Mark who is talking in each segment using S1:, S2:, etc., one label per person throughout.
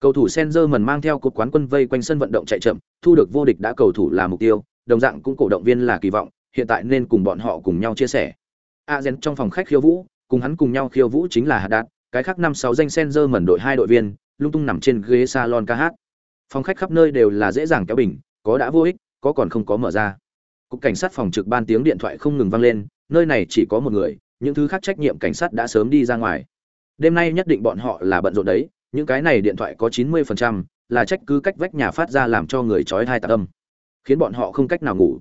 S1: Cầu thủ Senzer mang theo cột quán quân vây quanh sân vận động chạy chậm, thu được vô địch đã cầu thủ là mục tiêu, đồng dạng cũng cổ động viên là kỳ vọng, hiện tại nên cùng bọn họ cùng nhau chia sẻ. Azen trong phòng khách khiêu vũ, cùng hắn cùng nhau khiêu vũ chính là Haddad, cái khác năm sáu danh Senzer đội hai đội viên, lung tung nằm trên ghế salon ca hát. Phòng khách khắp nơi đều là dễ dàng kéo bình, có đã vô ích, có còn không có mở ra. Cục cảnh sát phòng trực ban tiếng điện thoại không ngừng vang lên, nơi này chỉ có một người, những thứ khác trách nhiệm cảnh sát đã sớm đi ra ngoài. Đêm nay nhất định bọn họ là bận rộn đấy, những cái này điện thoại có 90% là trách cứ cách vách nhà phát ra làm cho người chói tai tạc âm, khiến bọn họ không cách nào ngủ.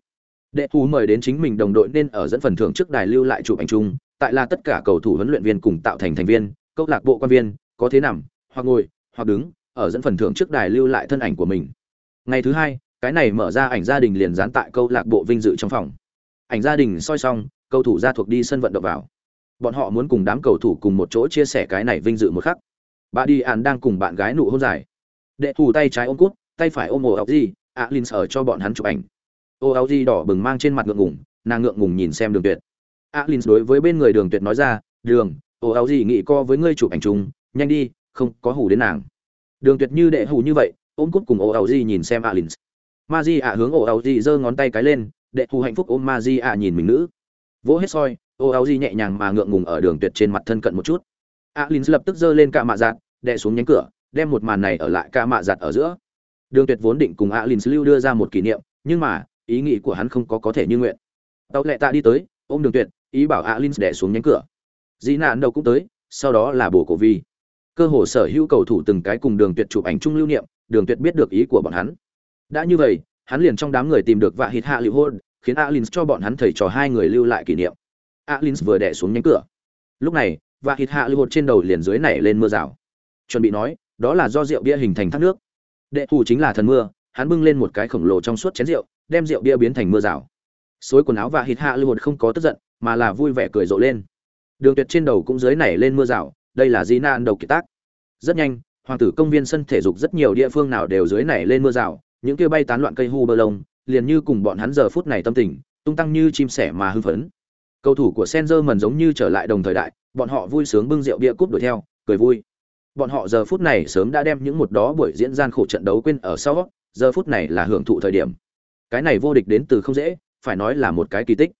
S1: Đệ thú mời đến chính mình đồng đội nên ở dẫn phần thưởng trước đài lưu lại chụp ảnh chung, tại là tất cả cầu thủ huấn luyện viên cùng tạo thành thành viên, câu lạc bộ quan viên, có thế nằm, hoặc ngồi, hoặc đứng, ở dẫn phần thưởng trước đài lưu lại thân ảnh của mình. Ngày thứ hai, cái này mở ra ảnh gia đình liền dán tại câu lạc bộ vinh dự trong phòng. Ảnh gia đình soi xong, cầu thủ ra thuộc đi sân vận động vào. Bọn họ muốn cùng đám cầu thủ cùng một chỗ chia sẻ cái này vinh dự một khắc bà đi ạn đang cùng bạn gái nụ hôn dài. Đệ thủ tay trái ôm cút, tay phải ôm ồ áo gì ạ linh ở cho bọn hắn chụp ảnh. Ô áo di đỏ bừng mang trên mặt ngượng ngùng, nàng ngượng ngùng nhìn xem đường tuyệt. ạ linh đối với bên người đường tuyệt nói ra, đường ô áo di nghĩ co với ngươi chụp ảnh chung, nhanh đi, không có hủ đến nàng. Đường tuyệt như đệ hủ như vậy, ôm cút cùng ô áo di nhìn xem ạ linh. Ma di ạ hướng ô áo di giơ ngón tay cái lên, đệ hủ hạnh phúc ôm ma di ạ nhìn mình nữ. Vỗ hết soi ô áo di nhẹ nhàng mà ngượng ngùng ở đường tuyệt trên mặt thân cận một chút alin lập tức giơ lên cả mạ giặt đè xuống nhánh cửa, đem một màn này ở lại cả mạ giặt ở giữa. Đường tuyệt vốn định cùng alin lưu đưa ra một kỷ niệm, nhưng mà, ý nghĩ của hắn không có có thể như nguyện. Tàu lệ tạ đi tới, ôm đường tuyệt, ý bảo alin đè xuống nhánh cửa. Dĩ nạn đâu cũng tới, sau đó là bổ cổ vi. Cơ hồ sở hữu cầu thủ từng cái cùng đường tuyệt chụp ảnh chung lưu niệm, đường tuyệt biết được ý của bọn hắn. Đã như vậy, hắn liền trong đám người tìm được vạ hít hạ lưu hôn, khiến alin cho bọn hắn thầy trò hai người lưu lại kỷ niệm. Alin vừa đè xuống nhánh cửa. Lúc này và hít hạ lưu hột trên đầu liền dưới nảy lên mưa rào. Chuẩn bị nói, đó là do rượu bia hình thành thác nước. Đệ thủ chính là thần mưa, hắn bưng lên một cái khổng lồ trong suốt chén rượu, đem rượu bia biến thành mưa rào. Xối quần áo và hít hạ lưu hột không có tức giận, mà là vui vẻ cười rộ lên. Đường tuyệt trên đầu cũng dưới nảy lên mưa rào, đây là di nan đầu kiệt tác. Rất nhanh, hoàng tử công viên sân thể dục rất nhiều địa phương nào đều dưới nảy lên mưa rào, những kia bay tán loạn cây hu bơ lông, liền như cùng bọn hắn giờ phút này tâm tình, tung tăng như chim sẻ mà hưng phấn. Cầu thủ của Senzer mần giống như trở lại đồng thời đại bọn họ vui sướng bưng rượu bia cúp đuổi theo, cười vui. Bọn họ giờ phút này sớm đã đem những một đó buổi diễn gian khổ trận đấu quên ở sau giờ phút này là hưởng thụ thời điểm. Cái này vô địch đến từ không dễ, phải nói là một cái kỳ tích.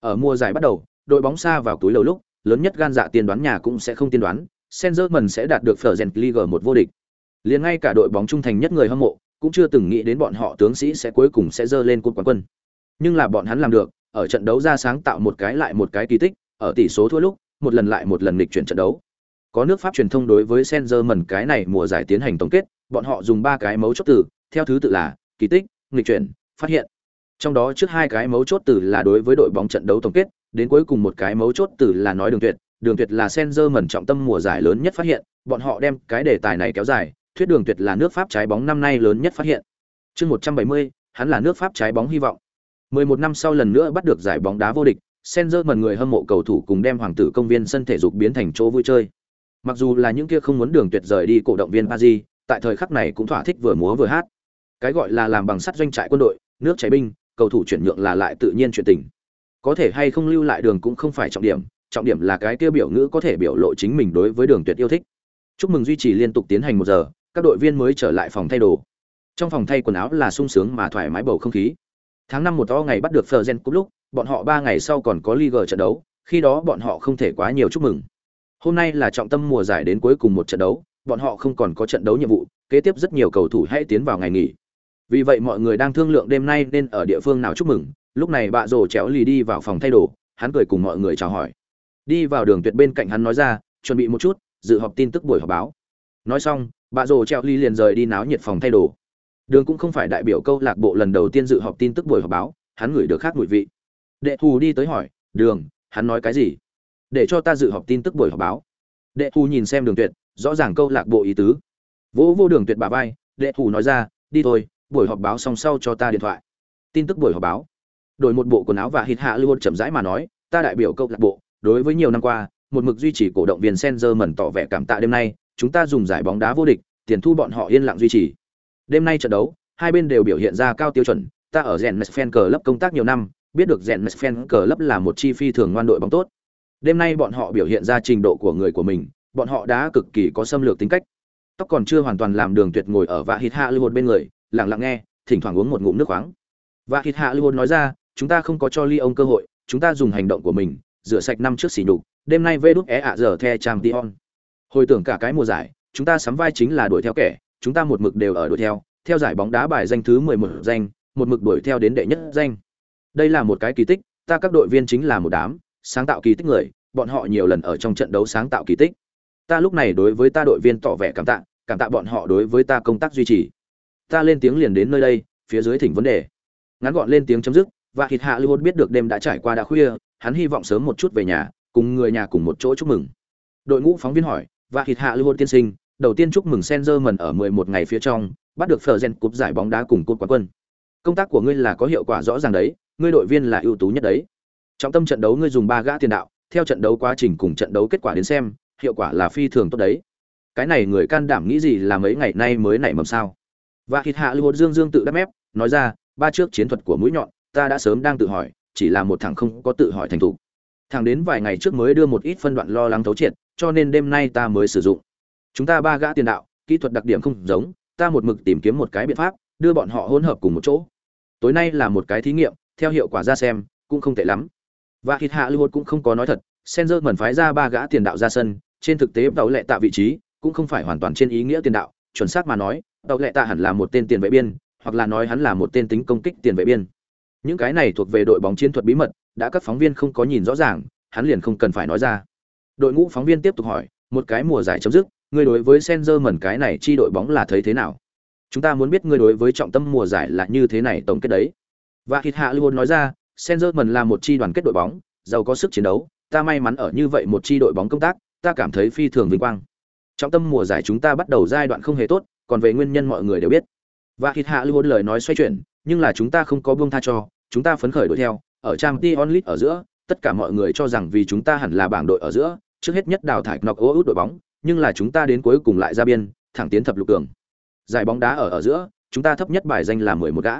S1: Ở mùa giải bắt đầu, đội bóng xa vào túi lầu lúc, lớn nhất gan dạ tiên đoán nhà cũng sẽ không tiên đoán Senzerman sẽ đạt được Fergen League một vô địch. Liền ngay cả đội bóng trung thành nhất người hâm mộ, cũng chưa từng nghĩ đến bọn họ tướng sĩ sẽ cuối cùng sẽ dơ lên cột quán quân. Nhưng là bọn hắn làm được, ở trận đấu ra sáng tạo một cái lại một cái kỳ tích, ở tỷ số thua lúc một lần lại một lần nghịch chuyển trận đấu. Có nước Pháp truyền thông đối với Senzerman cái này mùa giải tiến hành tổng kết, bọn họ dùng ba cái mấu chốt từ, theo thứ tự là kỳ tích, nghịch chuyển, phát hiện. Trong đó trước hai cái mấu chốt từ là đối với đội bóng trận đấu tổng kết, đến cuối cùng một cái mấu chốt từ là nói đường tuyệt, đường tuyệt là Senzerman trọng tâm mùa giải lớn nhất phát hiện, bọn họ đem cái đề tài này kéo dài, thuyết đường tuyệt là nước Pháp trái bóng năm nay lớn nhất phát hiện. Chương 170, hắn là nước Pháp trái bóng hy vọng. 11 năm sau lần nữa bắt được giải bóng đá vô địch, Senzer mần người hâm mộ cầu thủ cùng đem hoàng tử công viên sân thể dục biến thành chỗ vui chơi. Mặc dù là những kia không muốn đường tuyệt rời đi cổ động viên Paris, tại thời khắc này cũng thỏa thích vừa múa vừa hát. Cái gọi là làm bằng sắt doanh trại quân đội, nước chảy binh, cầu thủ chuyển nhượng là lại tự nhiên chuyện tình. Có thể hay không lưu lại đường cũng không phải trọng điểm, trọng điểm là cái kia biểu ngữ có thể biểu lộ chính mình đối với đường tuyệt yêu thích. Chúc mừng duy trì liên tục tiến hành một giờ, các đội viên mới trở lại phòng thay đồ. Trong phòng thay quần áo là sung sướng mà thoải mái bầu không khí. Tháng năm một to ngày bắt được Fleuren cúp lúc, bọn họ ba ngày sau còn có Liga trận đấu, khi đó bọn họ không thể quá nhiều chúc mừng. Hôm nay là trọng tâm mùa giải đến cuối cùng một trận đấu, bọn họ không còn có trận đấu nhiệm vụ, kế tiếp rất nhiều cầu thủ hãy tiến vào ngày nghỉ. Vì vậy mọi người đang thương lượng đêm nay nên ở địa phương nào chúc mừng. Lúc này bạ rồ chéo lì đi vào phòng thay đồ, hắn cười cùng mọi người chào hỏi. Đi vào đường tuyệt bên cạnh hắn nói ra, chuẩn bị một chút, dự họp tin tức buổi họp báo. Nói xong, bạ rồ chéo lì liền rời đi náo nhiệt phòng thay đồ. Đường cũng không phải đại biểu câu lạc bộ lần đầu tiên dự họp tin tức buổi họp báo, hắn gửi được khác mùi vị đệ thù đi tới hỏi, đường, hắn nói cái gì? Để cho ta dự họp tin tức buổi họp báo. Đệ thù nhìn xem đường tuyệt, rõ ràng câu lạc bộ ý tứ. Vỗ vô đường tuyệt bà vai, đệ thù nói ra, đi thôi, buổi họp báo xong sau cho ta điện thoại. Tin tức buổi họp báo. Đổi một bộ quần áo và hít hạ lưu chậm rãi mà nói, ta đại biểu câu lạc bộ, đối với nhiều năm qua, một mực duy trì cổ động viên Senzer mẩn tỏ vẻ cảm tạ đêm nay, chúng ta dùng giải bóng đá vô địch, tiền thu bọn họ yên lặng duy trì. Đêm nay trận đấu, hai bên đều biểu hiện ra cao tiêu chuẩn, ta ở rèn fan cờ lớp công tác nhiều năm biết được rèn fan cờ lấp là một chi phi thường ngoan đội bóng tốt. Đêm nay bọn họ biểu hiện ra trình độ của người của mình, bọn họ đã cực kỳ có xâm lược tính cách. Tóc còn chưa hoàn toàn làm đường tuyệt ngồi ở vạ hít hạ lưu bên người, lặng lặng nghe, thỉnh thoảng uống một ngụm nước khoáng. Vạ hít hạ lưu nói ra, chúng ta không có cho ly ông cơ hội, chúng ta dùng hành động của mình, rửa sạch năm trước xỉ nhục, đêm nay vê đúc é ạ giờ the trang tion hồi tưởng cả cái mùa giải, chúng ta sắm vai chính là đuổi theo kẻ, chúng ta một mực đều ở đuổi theo theo giải bóng đá bài danh thứ mười một danh, một mực đuổi theo đến đệ nhất danh đây là một cái kỳ tích, ta các đội viên chính là một đám sáng tạo kỳ tích người, bọn họ nhiều lần ở trong trận đấu sáng tạo kỳ tích. Ta lúc này đối với ta đội viên tỏ vẻ cảm tạ cảm tạ bọn họ đối với ta công tác duy trì. Ta lên tiếng liền đến nơi đây, phía dưới thỉnh vấn đề. Ngắn gọn lên tiếng chấm dứt, và thịt hạ lưu biết được đêm đã trải qua đã khuya, hắn hy vọng sớm một chút về nhà, cùng người nhà cùng một chỗ chúc mừng. Đội ngũ phóng viên hỏi, và thịt hạ lưu tiên sinh, đầu tiên chúc mừng Sengerman ở 11 ngày phía trong, bắt được phở gen cúp giải bóng đá cùng cúp quán quân công tác của ngươi là có hiệu quả rõ ràng đấy, ngươi đội viên là ưu tú nhất đấy. Trọng tâm trận đấu ngươi dùng ba gã tiền đạo, theo trận đấu quá trình cùng trận đấu kết quả đến xem, hiệu quả là phi thường tốt đấy. Cái này người can đảm nghĩ gì là mấy ngày nay mới nảy mầm sao? Và thịt hạ lưu dương dương tự đắp ép nói ra, ba trước chiến thuật của mũi nhọn, ta đã sớm đang tự hỏi, chỉ là một thằng không có tự hỏi thành thục. Thằng đến vài ngày trước mới đưa một ít phân đoạn lo lắng thấu triệt, cho nên đêm nay ta mới sử dụng. Chúng ta ba gã tiền đạo, kỹ thuật đặc điểm không giống, ta một mực tìm kiếm một cái biện pháp, đưa bọn họ hỗn hợp cùng một chỗ tối nay là một cái thí nghiệm, theo hiệu quả ra xem, cũng không tệ lắm. Và thịt hạ lưu cũng không có nói thật Senzer mẩn phái ra ba gã tiền đạo ra sân, trên thực tế tàu lệ tạ vị trí cũng không phải hoàn toàn trên ý nghĩa tiền đạo, chuẩn xác mà nói tàu lệ tạ hẳn là một tên tiền vệ biên, hoặc là nói hắn là một tên tính công kích tiền vệ biên. Những cái này thuộc về đội bóng chiến thuật bí mật, đã các phóng viên không có nhìn rõ ràng, hắn liền không cần phải nói ra. Đội ngũ phóng viên tiếp tục hỏi, một cái mùa giải chấm dứt, ngươi đối với Senzer mẩn cái này chi đội bóng là thấy thế nào? Chúng ta muốn biết ngươi đối với trọng tâm mùa giải là như thế này tổng kết đấy. Và thịt hạ luôn nói ra senzerman là một chi đoàn kết đội bóng, giàu có sức chiến đấu, ta may mắn ở như vậy một chi đội bóng công tác, ta cảm thấy phi thường vinh quang. Trọng tâm mùa giải chúng ta bắt đầu giai đoạn không hề tốt, còn về nguyên nhân mọi người đều biết. Và thịt hạ luôn lời nói xoay chuyển, nhưng là chúng ta không có buông tha cho, chúng ta phấn khởi đuổi theo, ở trang t onlit ở giữa, tất cả mọi người cho rằng vì chúng ta hẳn là bảng đội ở giữa, trước hết nhất đào thải nọc out út đội bóng, nhưng là chúng ta đến cuối cùng lại ra biên, thẳng tiến thập lục cường giải bóng đá ở ở giữa, chúng ta thấp nhất bài danh là mười một gã.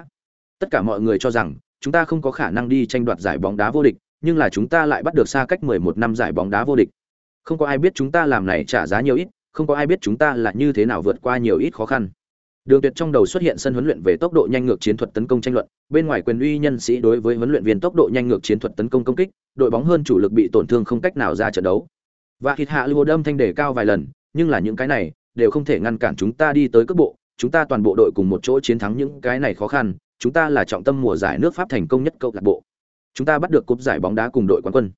S1: Tất cả mọi người cho rằng, chúng ta không có khả năng đi tranh đoạt giải bóng đá vô địch, nhưng là chúng ta lại bắt được xa cách mười một năm giải bóng đá vô địch. Không có ai biết chúng ta làm này trả giá nhiều ít, không có ai biết chúng ta là như thế nào vượt qua nhiều ít khó khăn. Đường tuyệt trong đầu xuất hiện sân huấn luyện về tốc độ nhanh ngược chiến thuật tấn công tranh luận, bên ngoài quyền uy nhân sĩ đối với huấn luyện viên tốc độ nhanh ngược chiến thuật tấn công công kích, đội bóng hơn chủ lực bị tổn thương không cách nào ra trận đấu. Và Kịt hạ lưu đâm thanh đề cao vài lần, nhưng là những cái này đều không thể ngăn cản chúng ta đi tới cấp bộ, chúng ta toàn bộ đội cùng một chỗ chiến thắng những cái này khó khăn, chúng ta là trọng tâm mùa giải nước pháp thành công nhất câu lạc bộ. Chúng ta bắt được cúp giải bóng đá cùng đội quán quân.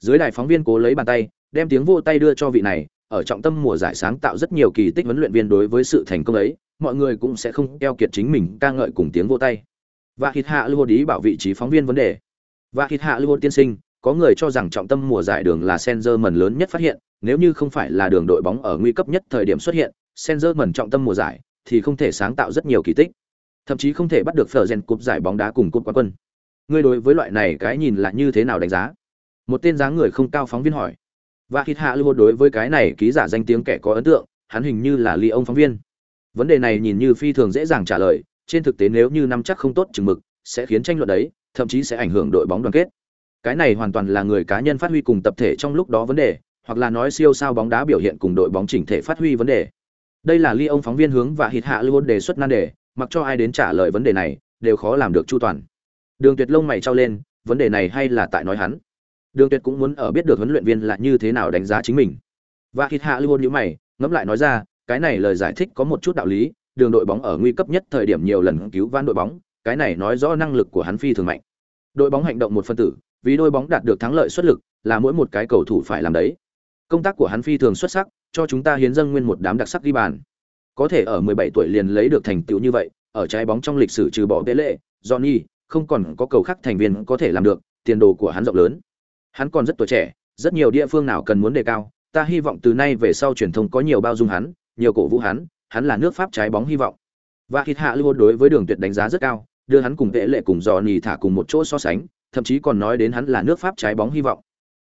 S1: Dưới đài phóng viên cố lấy bàn tay, đem tiếng vô tay đưa cho vị này, ở trọng tâm mùa giải sáng tạo rất nhiều kỳ tích huấn luyện viên đối với sự thành công ấy, mọi người cũng sẽ không keo kiệt chính mình ca ngợi cùng tiếng vô tay. Và Khịt hạ lưu ý bảo vị trí phóng viên vấn đề. Và Khịt hạ lưu tiên sinh, có người cho rằng trọng tâm mùa giải đường là Senzer mần lớn nhất phát hiện nếu như không phải là đường đội bóng ở nguy cấp nhất thời điểm xuất hiện Senzer mẩn trọng tâm mùa giải thì không thể sáng tạo rất nhiều kỳ tích. Thậm chí không thể bắt được phở cúp giải bóng đá cùng cúp quán quân. Ngươi đối với loại này cái nhìn là như thế nào đánh giá? Một tên dáng người không cao phóng viên hỏi. Và Kit hạ lưu đối với cái này ký giả danh tiếng kẻ có ấn tượng, hắn hình như là ly ông phóng viên. Vấn đề này nhìn như phi thường dễ dàng trả lời, trên thực tế nếu như năm chắc không tốt chừng mực, sẽ khiến tranh luận đấy, thậm chí sẽ ảnh hưởng đội bóng đoàn kết. Cái này hoàn toàn là người cá nhân phát huy cùng tập thể trong lúc đó vấn đề hoặc là nói siêu sao bóng đá biểu hiện cùng đội bóng chỉnh thể phát huy vấn đề. Đây là ly ông phóng viên hướng và hít hạ luôn đề xuất nan đề, mặc cho ai đến trả lời vấn đề này, đều khó làm được chu toàn. Đường tuyệt lông mày trao lên, vấn đề này hay là tại nói hắn? Đường tuyệt cũng muốn ở biết được huấn luyện viên là như thế nào đánh giá chính mình. Và hít hạ luôn nhíu mày, ngẫm lại nói ra, cái này lời giải thích có một chút đạo lý, đường đội bóng ở nguy cấp nhất thời điểm nhiều lần cứu vãn đội bóng, cái này nói rõ năng lực của hắn phi thường mạnh. Đội bóng hành động một phân tử, vì đôi bóng đạt được thắng lợi xuất lực, là mỗi một cái cầu thủ phải làm đấy công tác của hắn phi thường xuất sắc cho chúng ta hiến dâng nguyên một đám đặc sắc ghi bàn có thể ở 17 tuổi liền lấy được thành tựu như vậy ở trái bóng trong lịch sử trừ bỏ lệ, Johnny, không còn có cầu khác thành viên có thể làm được, tiền đồ của hắn rộng lớn. Hắn còn rất tuổi trẻ, rất nhiều địa phương nào cần muốn đề cao, ta hy vọng từ nay về sau truyền thông có nhiều bao dung hắn, nhiều cổ vũ hắn, hắn là nước Pháp trái bóng hy vọng. Và Hít Hạ Lưu đối với Đường Tuyệt đánh giá rất cao, đưa hắn cùng Vệ Lệ cùng Johnny thả cùng một chỗ so sánh, thậm chí còn nói đến hắn là nước Pháp trái bóng hy vọng.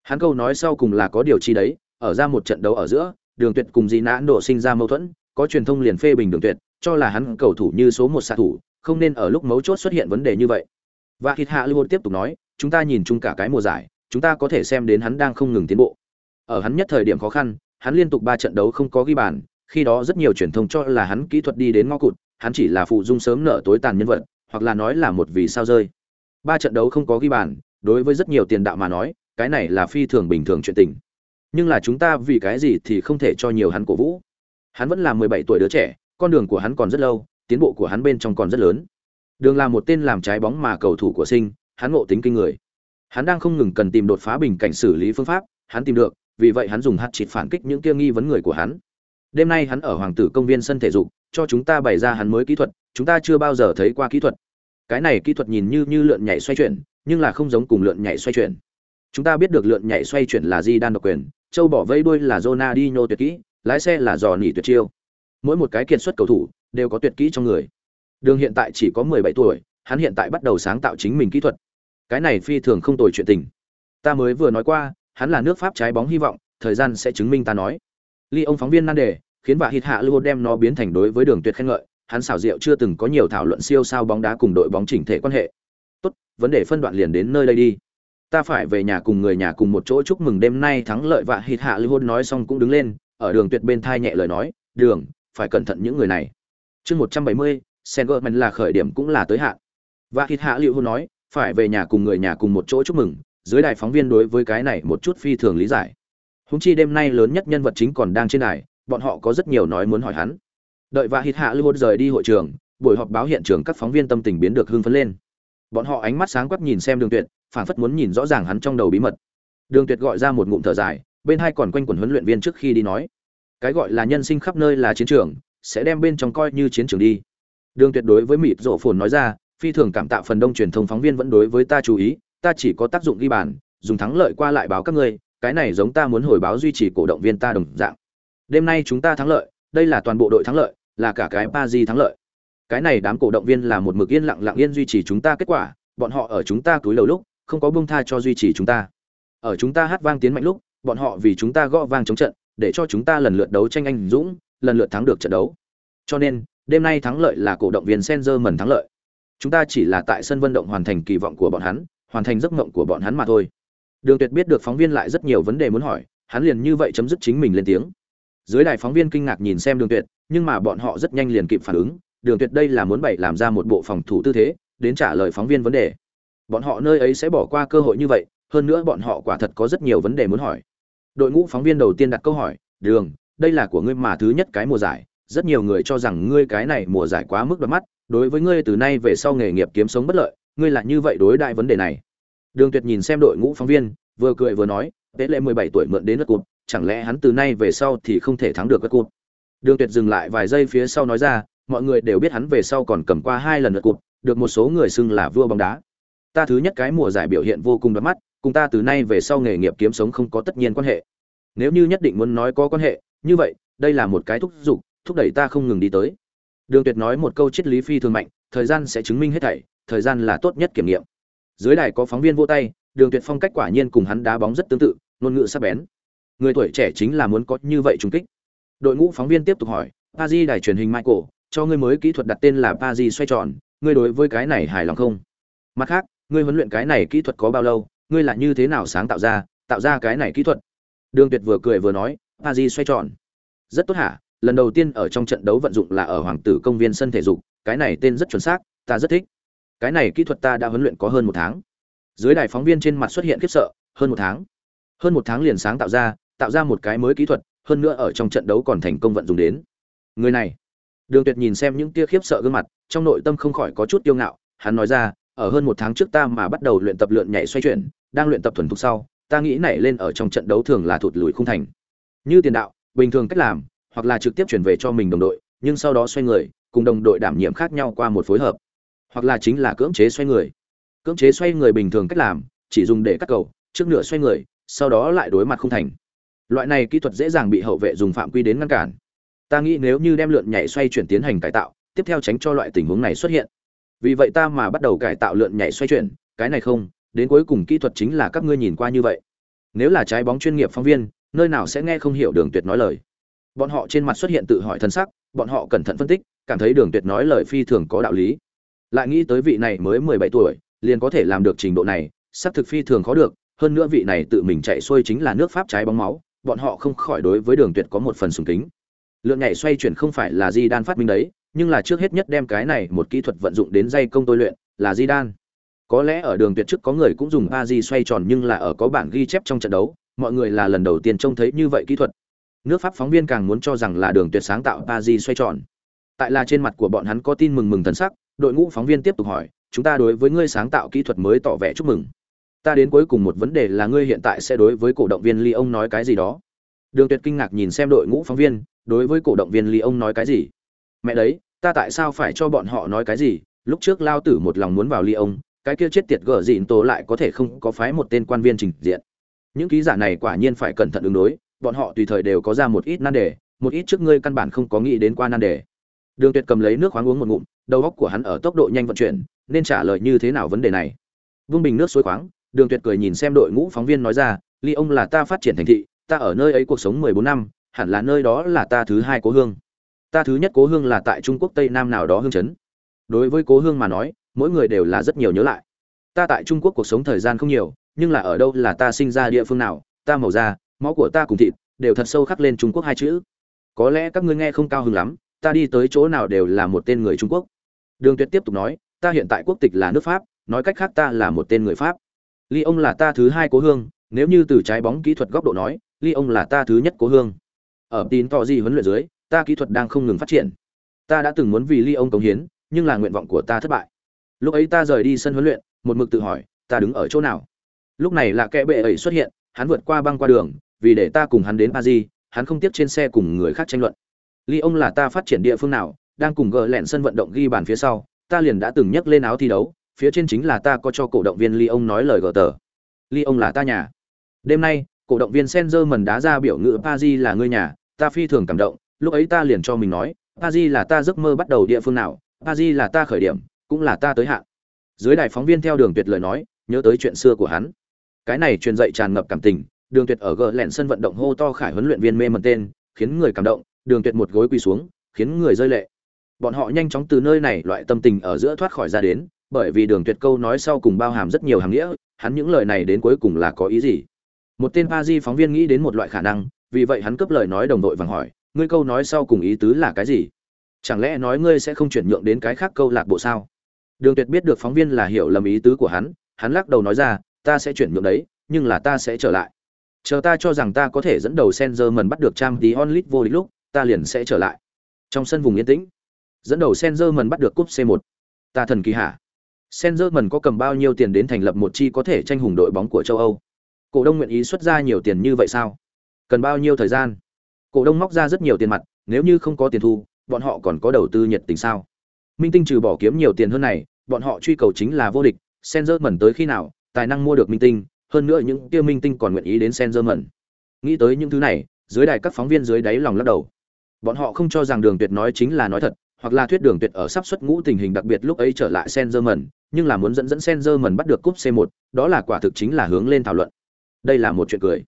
S1: Hắn câu nói sau cùng là có điều chi đấy, ở ra một trận đấu ở giữa, Đường Tuyệt cùng Di Nãn độ sinh ra mâu thuẫn, có truyền thông liền phê bình Đường Tuyệt, cho là hắn cầu thủ như số một xạ thủ, không nên ở lúc mấu chốt xuất hiện vấn đề như vậy. Và Kịt Hạ Lưu tiếp tục nói, chúng ta nhìn chung cả cái mùa giải, chúng ta có thể xem đến hắn đang không ngừng tiến bộ. Ở hắn nhất thời điểm khó khăn, hắn liên tục ba trận đấu không có ghi bàn, khi đó rất nhiều truyền thông cho là hắn kỹ thuật đi đến ngõ cụt, hắn chỉ là phụ dung sớm nợ tối tàn nhân vật, hoặc là nói là một vì sao rơi. Ba trận đấu không có ghi bàn, đối với rất nhiều tiền đạo mà nói, cái này là phi thường bình thường chuyện tình. Nhưng là chúng ta vì cái gì thì không thể cho nhiều hắn cổ vũ. Hắn vẫn là 17 tuổi đứa trẻ, con đường của hắn còn rất lâu, tiến bộ của hắn bên trong còn rất lớn. Đường là một tên làm trái bóng mà cầu thủ của sinh, hắn ngộ tính kinh người. Hắn đang không ngừng cần tìm đột phá bình cảnh xử lý phương pháp, hắn tìm được, vì vậy hắn dùng hạt chịt phản kích những kia nghi vấn người của hắn. Đêm nay hắn ở Hoàng tử công viên sân thể dục, cho chúng ta bày ra hắn mới kỹ thuật, chúng ta chưa bao giờ thấy qua kỹ thuật. Cái này kỹ thuật nhìn như như lượn nhảy xoay chuyển, nhưng là không giống cùng lượn nhảy xoay chuyển. Chúng ta biết được lượn nhảy xoay chuyển là gì đan độc quyền, châu bỏ vây đuôi là Ronaldinho tuyệt kỹ, lái xe là dò nỉ tuyệt chiêu. Mỗi một cái kiệt xuất cầu thủ đều có tuyệt kỹ trong người. Đường hiện tại chỉ có 17 tuổi, hắn hiện tại bắt đầu sáng tạo chính mình kỹ thuật. Cái này phi thường không tồi chuyện tình. Ta mới vừa nói qua, hắn là nước Pháp trái bóng hy vọng, thời gian sẽ chứng minh ta nói. Ly ông phóng viên nan đề, khiến bà hít hạ lưu đem nó biến thành đối với đường tuyệt khen ngợi, hắn xảo diệu chưa từng có nhiều thảo luận siêu sao bóng đá cùng đội bóng chỉnh thể quan hệ. Tốt, vấn đề phân đoạn liền đến nơi đây đi. Ta phải về nhà cùng người nhà cùng một chỗ chúc mừng đêm nay thắng lợi và hít hạ lưu nói xong cũng đứng lên, ở đường tuyệt bên thai nhẹ lời nói, "Đường, phải cẩn thận những người này." Chương 170, Sengerman là khởi điểm cũng là tới hạn. Và hít hạ lưu nói, phải về nhà cùng người nhà cùng một chỗ chúc mừng, dưới đài phóng viên đối với cái này một chút phi thường lý giải. Húng chi đêm nay lớn nhất nhân vật chính còn đang trên đài, bọn họ có rất nhiều nói muốn hỏi hắn. Đợi và hít hạ lưu rời đi hội trường, buổi họp báo hiện trường các phóng viên tâm tình biến được hưng phấn lên. Bọn họ ánh mắt sáng quắc nhìn xem Đường Tuyệt, phản phất muốn nhìn rõ ràng hắn trong đầu bí mật. Đường Tuyệt gọi ra một ngụm thở dài, bên hai còn quanh quẩn huấn luyện viên trước khi đi nói, cái gọi là nhân sinh khắp nơi là chiến trường, sẽ đem bên trong coi như chiến trường đi. Đường Tuyệt đối với mịt rộ phồn nói ra, phi thường cảm tạ phần đông truyền thông phóng viên vẫn đối với ta chú ý, ta chỉ có tác dụng ghi bàn, dùng thắng lợi qua lại báo các ngươi, cái này giống ta muốn hồi báo duy trì cổ động viên ta đồng dạng. Đêm nay chúng ta thắng lợi, đây là toàn bộ đội thắng lợi, là cả cái Paris thắng lợi. Cái này đám cổ động viên là một mực yên lặng lặng yên duy trì chúng ta kết quả, bọn họ ở chúng ta túi đầu lúc, không có buông tha cho duy trì chúng ta. Ở chúng ta hát vang tiến mạnh lúc, bọn họ vì chúng ta gõ vang chống trận, để cho chúng ta lần lượt đấu tranh anh dũng, lần lượt thắng được trận đấu. Cho nên, đêm nay thắng lợi là cổ động viên Sengerman thắng lợi. Chúng ta chỉ là tại sân vận động hoàn thành kỳ vọng của bọn hắn, hoàn thành giấc mộng của bọn hắn mà thôi. Đường Tuyệt biết được phóng viên lại rất nhiều vấn đề muốn hỏi, hắn liền như vậy chấm dứt chính mình lên tiếng. Dưới đài phóng viên kinh ngạc nhìn xem Đường Tuyệt, nhưng mà bọn họ rất nhanh liền kịp phản ứng, Đường Tuyệt đây là muốn bày làm ra một bộ phòng thủ tư thế, đến trả lời phóng viên vấn đề. Bọn họ nơi ấy sẽ bỏ qua cơ hội như vậy, hơn nữa bọn họ quả thật có rất nhiều vấn đề muốn hỏi. Đội ngũ phóng viên đầu tiên đặt câu hỏi, "Đường, đây là của ngươi mà thứ nhất cái mùa giải, rất nhiều người cho rằng ngươi cái này mùa giải quá mức đoạt mắt, đối với ngươi từ nay về sau nghề nghiệp kiếm sống bất lợi, ngươi là như vậy đối đại vấn đề này." Đường Tuyệt nhìn xem đội ngũ phóng viên, vừa cười vừa nói, "Tế lệ 17 tuổi mượn đến đất cụt chẳng lẽ hắn từ nay về sau thì không thể thắng được đất cụt Đường Tuyệt dừng lại vài giây phía sau nói ra, mọi người đều biết hắn về sau còn cầm qua hai lần đất cụt được một số người xưng là vua bóng đá. Ta thứ nhất cái mùa giải biểu hiện vô cùng đắt mắt, cùng ta từ nay về sau nghề nghiệp kiếm sống không có tất nhiên quan hệ. Nếu như nhất định muốn nói có quan hệ, như vậy, đây là một cái thúc giục, thúc đẩy ta không ngừng đi tới. Đường Tuyệt nói một câu triết lý phi thường mạnh, thời gian sẽ chứng minh hết thảy, thời gian là tốt nhất kiểm nghiệm dưới đài có phóng viên vô tay đường tuyệt phong cách quả nhiên cùng hắn đá bóng rất tương tự ngôn ngữ sắc bén người tuổi trẻ chính là muốn có như vậy trùng kích đội ngũ phóng viên tiếp tục hỏi pazi đài truyền hình michael cho ngươi mới kỹ thuật đặt tên là pazi xoay tròn ngươi đối với cái này hài lòng không mặt khác ngươi huấn luyện cái này kỹ thuật có bao lâu, ngươi là như thế nào sáng tạo ra tạo ra cái này kỹ thuật? Đường tuyệt vừa cười vừa nói paris xoay tròn. Rất tốt hả? Lần đầu tiên ở trong trận đấu vận dụng là ở hoàng tử công viên sân thể dục, cái này tên rất chuẩn xác, ta rất thích. Cái này kỹ thuật ta đã huấn luyện có hơn một tháng. Dưới đài phóng viên trên mặt xuất hiện khiếp sợ, hơn một tháng? Hơn một tháng liền sáng tạo ra tạo ra một cái mới kỹ thuật, hơn nữa ở trong trận đấu còn thành công vận dụng đến. Người này. Đường tuyệt nhìn xem những tia khiếp sợ gương mặt, trong nội tâm không khỏi có chút kiêu ngạo, hắn nói ra ở hơn một tháng trước ta mà bắt đầu luyện tập lượn nhảy xoay chuyển, đang luyện tập thuần thục sau, ta nghĩ nảy lên ở trong trận đấu thường là thụt lùi không thành. Như tiền đạo, bình thường cách làm, hoặc là trực tiếp chuyển về cho mình đồng đội, nhưng sau đó xoay người, cùng đồng đội đảm nhiệm khác nhau qua một phối hợp. Hoặc là chính là cưỡng chế xoay người. Cưỡng chế xoay người bình thường cách làm, chỉ dùng để cắt cầu, trước nửa xoay người, sau đó lại đối mặt không thành. Loại này kỹ thuật dễ dàng bị hậu vệ dùng phạm quy đến ngăn cản. Ta nghĩ nếu như đem lượn nhảy xoay chuyển tiến hành cải tạo, tiếp theo tránh cho loại tình huống này xuất hiện vì vậy ta mà bắt đầu cải tạo lượn nhảy xoay chuyển cái này không đến cuối cùng kỹ thuật chính là các ngươi nhìn qua như vậy. Nếu là trái bóng chuyên nghiệp phóng viên nơi nào sẽ nghe không hiểu đường tuyệt nói lời. Bọn họ trên mặt xuất hiện tự hỏi thân sắc bọn họ cẩn thận phân tích cảm thấy đường tuyệt nói lời phi thường có đạo lý. Lại nghĩ tới vị này mới mười bảy tuổi liền có thể làm được trình độ này sắp thực phi thường khó được hơn nữa vị này tự mình chạy xuôi chính là nước pháp trái bóng máu bọn họ không khỏi đối với đường tuyệt có một phần sùng kính. Lượng nhảy xoay chuyển không phải là Di Đan phát minh đấy, nhưng là trước hết nhất đem cái này một kỹ thuật vận dụng đến dây công tôi luyện, là Di Đan. Có lẽ ở đường tuyệt trước có người cũng dùng ba di xoay tròn nhưng là ở có bản ghi chép trong trận đấu, mọi người là lần đầu tiên trông thấy như vậy kỹ thuật. Nước Pháp phóng viên càng muốn cho rằng là đường tuyệt sáng tạo ba di xoay tròn. Tại là trên mặt của bọn hắn có tin mừng mừng thần sắc, đội ngũ phóng viên tiếp tục hỏi, chúng ta đối với ngươi sáng tạo kỹ thuật mới tỏ vẻ chúc mừng. Ta đến cuối cùng một vấn đề là ngươi hiện tại sẽ đối với cổ động viên Ly ông nói cái gì đó. Đường Tuyệt kinh ngạc nhìn xem đội ngũ phóng viên, đối với cổ động viên Ly ông nói cái gì? Mẹ đấy, ta tại sao phải cho bọn họ nói cái gì? Lúc trước lao tử một lòng muốn vào Ly ông, cái kia chết tiệt gở dịn tổ lại có thể không có phái một tên quan viên trình diện. Những ký giả này quả nhiên phải cẩn thận ứng đối, bọn họ tùy thời đều có ra một ít nan đề, một ít trước ngươi căn bản không có nghĩ đến qua nan đề. Đường Tuyệt cầm lấy nước khoáng uống một ngụm, đầu óc của hắn ở tốc độ nhanh vận chuyển, nên trả lời như thế nào vấn đề này. Vung bình nước suối khoáng, Đường Tuyệt cười nhìn xem đội ngũ phóng viên nói ra, "Ly ông là ta phát triển thành thị, ta ở nơi ấy cuộc sống 14 năm, hẳn là nơi đó là ta thứ hai cố hương. Ta thứ nhất cố hương là tại Trung Quốc Tây Nam nào đó hương chấn. Đối với cố hương mà nói, mỗi người đều là rất nhiều nhớ lại. Ta tại Trung Quốc cuộc sống thời gian không nhiều, nhưng là ở đâu là ta sinh ra địa phương nào, ta màu da, máu của ta cùng thịt đều thật sâu khắc lên Trung Quốc hai chữ. Có lẽ các ngươi nghe không cao hứng lắm, ta đi tới chỗ nào đều là một tên người Trung Quốc." Đường Tuyệt tiếp tục nói, "Ta hiện tại quốc tịch là nước Pháp, nói cách khác ta là một tên người Pháp. Ly ông là ta thứ hai cố hương, nếu như từ trái bóng kỹ thuật góc độ nói, Ly ông là ta thứ nhất cố hương. Ở tín tỏ gì huấn luyện dưới, ta kỹ thuật đang không ngừng phát triển. Ta đã từng muốn vì Ly ông cống hiến, nhưng là nguyện vọng của ta thất bại. Lúc ấy ta rời đi sân huấn luyện, một mực tự hỏi, ta đứng ở chỗ nào? Lúc này là kẻ bệ ấy xuất hiện, hắn vượt qua băng qua đường, vì để ta cùng hắn đến Paris, hắn không tiếp trên xe cùng người khác tranh luận. Ly ông là ta phát triển địa phương nào, đang cùng gỡ lẹn sân vận động ghi bàn phía sau, ta liền đã từng nhấc lên áo thi đấu, phía trên chính là ta có cho cổ động viên Ly ông nói lời gỡ tờ. Ly ông là ta nhà. Đêm nay, cổ động viên Senzer mần đá ra biểu ngữ Paris là ngươi nhà, ta phi thường cảm động, lúc ấy ta liền cho mình nói, Paris là ta giấc mơ bắt đầu địa phương nào, Paris là ta khởi điểm, cũng là ta tới hạn. Dưới đài phóng viên theo Đường Tuyệt lời nói, nhớ tới chuyện xưa của hắn. Cái này truyền dạy tràn ngập cảm tình, Đường Tuyệt ở gờ lẹn sân vận động hô to khải huấn luyện viên mê mẩn tên, khiến người cảm động, Đường Tuyệt một gối quỳ xuống, khiến người rơi lệ. Bọn họ nhanh chóng từ nơi này loại tâm tình ở giữa thoát khỏi ra đến, bởi vì Đường Tuyệt câu nói sau cùng bao hàm rất nhiều hàng nghĩa, hắn những lời này đến cuối cùng là có ý gì? một tên pa di phóng viên nghĩ đến một loại khả năng vì vậy hắn cấp lời nói đồng đội vàng hỏi ngươi câu nói sau cùng ý tứ là cái gì? Chẳng lẽ nói ngươi sẽ không chuyển nhượng đến cái khác câu lạc bộ sao? Đường tuyệt biết được phóng viên là hiểu lầm ý tứ của hắn hắn lắc đầu nói ra, ta sẽ chuyển nhượng đấy, nhưng là ta sẽ trở lại. Chờ ta cho rằng ta có thể dẫn đầu Senzer mần bắt được trang tí onlit vô địch lúc, ta liền sẽ trở lại. Trong sân vùng yên tĩnh, dẫn đầu Senzer mần bắt được cúp C1 ta thần kỳ hả? Senzer mần có cầm bao nhiêu tiền đến thành lập một chi có thể tranh hùng đội bóng của châu Âu? Cổ đông nguyện ý xuất ra nhiều tiền như vậy sao? Cần bao nhiêu thời gian? Cổ đông móc ra rất nhiều tiền mặt, nếu như không có tiền thu, bọn họ còn có đầu tư nhiệt tình sao? Minh tinh trừ bỏ kiếm nhiều tiền hơn này, bọn họ truy cầu chính là vô địch senzer mẩn tới khi nào, tài năng mua được minh tinh, hơn nữa những kia minh tinh còn nguyện ý đến senzer mẩn nghĩ tới những thứ này, dưới đài các phóng viên dưới đáy lòng lắc đầu. Bọn họ không cho rằng đường tuyệt nói chính là nói thật, hoặc là thuyết đường tuyệt ở sắp xuất ngũ tình hình đặc biệt lúc ấy trở lại senzer mẩn nhưng là muốn dẫn dẫn senzer mẩn bắt được cúp c 1 đó là quả thực chính là hướng lên thảo luận. Đây là một chuyện cười.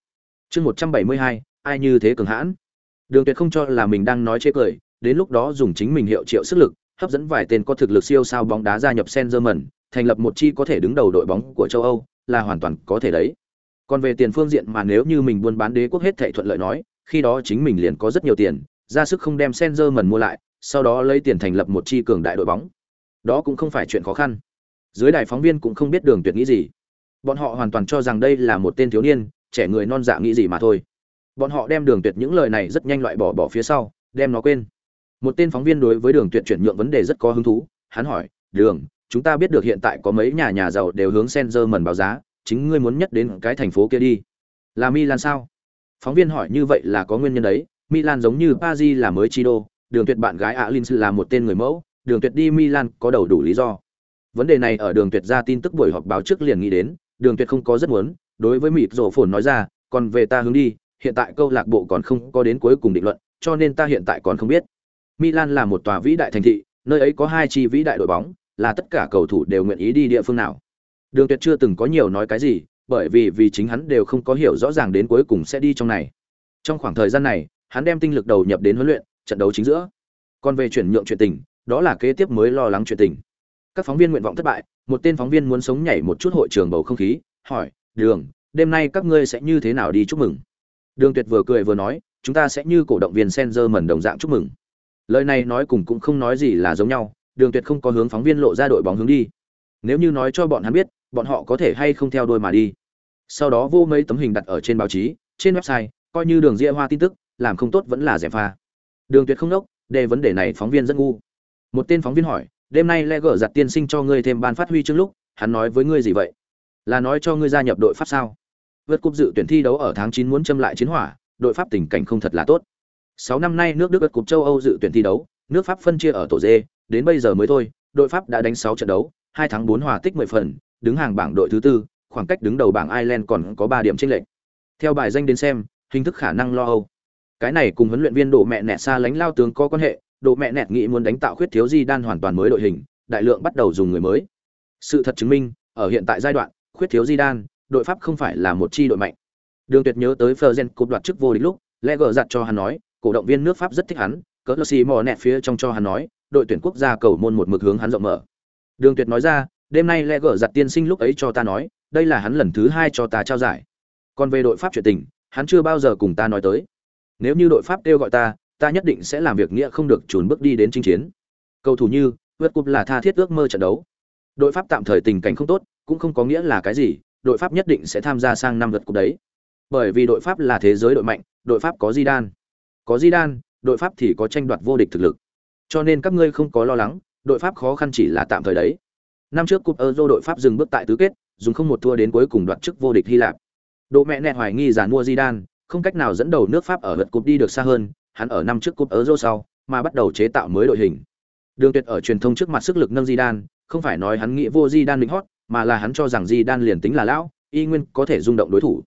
S1: Chương một trăm bảy mươi hai, ai như thế cường hãn? Đường tuyệt không cho là mình đang nói chế cười đến lúc đó dùng chính mình hiệu triệu sức lực hấp dẫn vài tên có thực lực siêu sao bóng đá gia nhập Senzerman, thành lập một chi có thể đứng đầu đội bóng của châu Âu, là hoàn toàn có thể đấy. Còn về tiền phương diện mà nếu như mình buôn bán đế quốc hết thảy thuận lợi nói, khi đó chính mình liền có rất nhiều tiền, ra sức không đem Senzerman mua lại, sau đó lấy tiền thành lập một chi cường đại đội bóng. Đó cũng không phải chuyện khó khăn. Dưới đài phóng viên cũng không biết Đường Tuyệt nghĩ gì bọn họ hoàn toàn cho rằng đây là một tên thiếu niên trẻ người non dạ nghĩ gì mà thôi bọn họ đem đường tuyệt những lời này rất nhanh loại bỏ bỏ phía sau, đem nó quên. Một tên phóng viên đối với đường tuyệt chuyển nhượng vấn đề rất có hứng thú, hắn hỏi, đường, chúng ta biết được hiện tại có mấy nhà nhà giàu đều hướng Senzer mần báo giá, chính ngươi muốn nhất đến cái thành phố kia đi. Là milan sao? Phóng viên hỏi, như vậy là có nguyên nhân đấy, milan giống như paris là mới chi đô, đường tuyệt bạn gái alin là một tên người mẫu, đường tuyệt đi milan có đầu đủ lý do. Vấn đề này ở đường tuyệt ra tin tức buổi họp báo trước liền nghĩ đến, đường tuyệt không có rất muốn, đối với mịp rổ phồn nói ra, còn về ta hướng đi hiện tại câu lạc bộ còn không có đến cuối cùng định luận, cho nên ta hiện tại còn không biết. Milan là một tòa vĩ đại thành thị, nơi ấy có hai chi vĩ đại đội bóng, là tất cả cầu thủ đều nguyện ý đi địa phương nào. Đường tuyệt chưa từng có nhiều nói cái gì, bởi vì vì chính hắn đều không có hiểu rõ ràng đến cuối cùng sẽ đi trong này. Trong khoảng thời gian này, hắn đem tinh lực đầu nhập đến huấn luyện, trận đấu chính giữa. Còn về chuyển nhượng chuyện tình, đó là kế tiếp mới lo lắng chuyện tình. Các phóng viên nguyện vọng thất bại, một tên phóng viên muốn sống nhảy một chút hội trường bầu không khí, hỏi, đường, đêm nay các ngươi sẽ như thế nào đi chúc mừng? Đường tuyệt vừa cười vừa nói chúng ta sẽ như cổ động viên Sengerman đồng dạng chúc mừng. Lời này nói cùng cũng không nói gì là giống nhau, Đường Tuyệt không có hướng phóng viên lộ ra đội bóng hướng đi. Nếu như nói cho bọn hắn biết, bọn họ có thể hay không theo đuôi mà đi. Sau đó vô mấy tấm hình đặt ở trên báo chí, trên website, coi như đường ria Hoa tin tức, làm không tốt vẫn là rẻ pha. Đường Tuyệt không đốc, đề vấn đề này phóng viên rất ngu. Một tên phóng viên hỏi, đêm nay lẽ gở giặt tiên sinh cho ngươi thêm ban phát huy trước lúc, hắn nói với ngươi gì vậy? Là nói cho ngươi gia nhập đội Pháp sao? Vượt cúp dự tuyển thi đấu ở tháng 9 muốn châm lại chiến hỏa, đội Pháp tình cảnh không thật là tốt. 6 năm nay nước Đức vượt cúp châu Âu dự tuyển thi đấu, nước Pháp phân chia ở tổ D, đến bây giờ mới thôi, đội Pháp đã đánh 6 trận đấu, 2 thắng 4 hòa tích 10 phần, đứng hàng bảng đội thứ tư, khoảng cách đứng đầu bảng Ireland còn có 3 điểm chênh lệch. Theo bài danh đến xem, hình thức khả năng lo âu. Cái này cùng huấn luyện viên Độ Mẹ Nẹt xa lánh lao tướng có quan hệ, Độ Mẹ Nẹt nghĩ muốn đánh tạo khuyết thiếu Di đan hoàn toàn mới đội hình, đại lượng bắt đầu dùng người mới. Sự thật chứng minh, ở hiện tại giai đoạn, khuyết thiếu Di đan, đội Pháp không phải là một chi đội mạnh. Đường Tuyệt nhớ tới Fergen cột đoạt chức vô địch lúc, lẽ dặn cho hắn nói, cổ động viên nước Pháp rất thích hắn, cỡ Lucy mò nẹt phía trong cho hắn nói, đội tuyển quốc gia cầu môn một mực hướng hắn rộng mở. Đường Tuyệt nói ra, đêm nay lẽ gở giặt tiên sinh lúc ấy cho ta nói, đây là hắn lần thứ hai cho ta trao giải. Còn về đội Pháp chuyện tình, hắn chưa bao giờ cùng ta nói tới. Nếu như đội Pháp kêu gọi ta, ta nhất định sẽ làm việc nghĩa không được trốn bước đi đến chinh chiến. Cầu thủ như, vượt cúp là tha thiết ước mơ trận đấu. Đội Pháp tạm thời tình cảnh không tốt, cũng không có nghĩa là cái gì, đội Pháp nhất định sẽ tham gia sang năm lượt cúp đấy. Bởi vì đội Pháp là thế giới đội mạnh, đội Pháp có Zidane. Có Zidane, đội Pháp thì có tranh đoạt vô địch thực lực. Cho nên các ngươi không có lo lắng, đội Pháp khó khăn chỉ là tạm thời đấy. Năm trước cúp Euro đội Pháp dừng bước tại tứ kết, dùng không một thua đến cuối cùng đoạt chức vô địch Hy Lạp. Độ mẹ nẹt hoài nghi giàn mua Zidane, không cách nào dẫn đầu nước Pháp ở lượt cúp đi được xa hơn, hắn ở năm trước cúp Euro sau, mà bắt đầu chế tạo mới đội hình. Đường Tuyệt ở truyền thông trước mặt sức lực nâng Zidane, không phải nói hắn nghĩ vô Zidane mình hót, mà là hắn cho rằng Di Đan liền tính là lão, y nguyên có thể rung động đối thủ.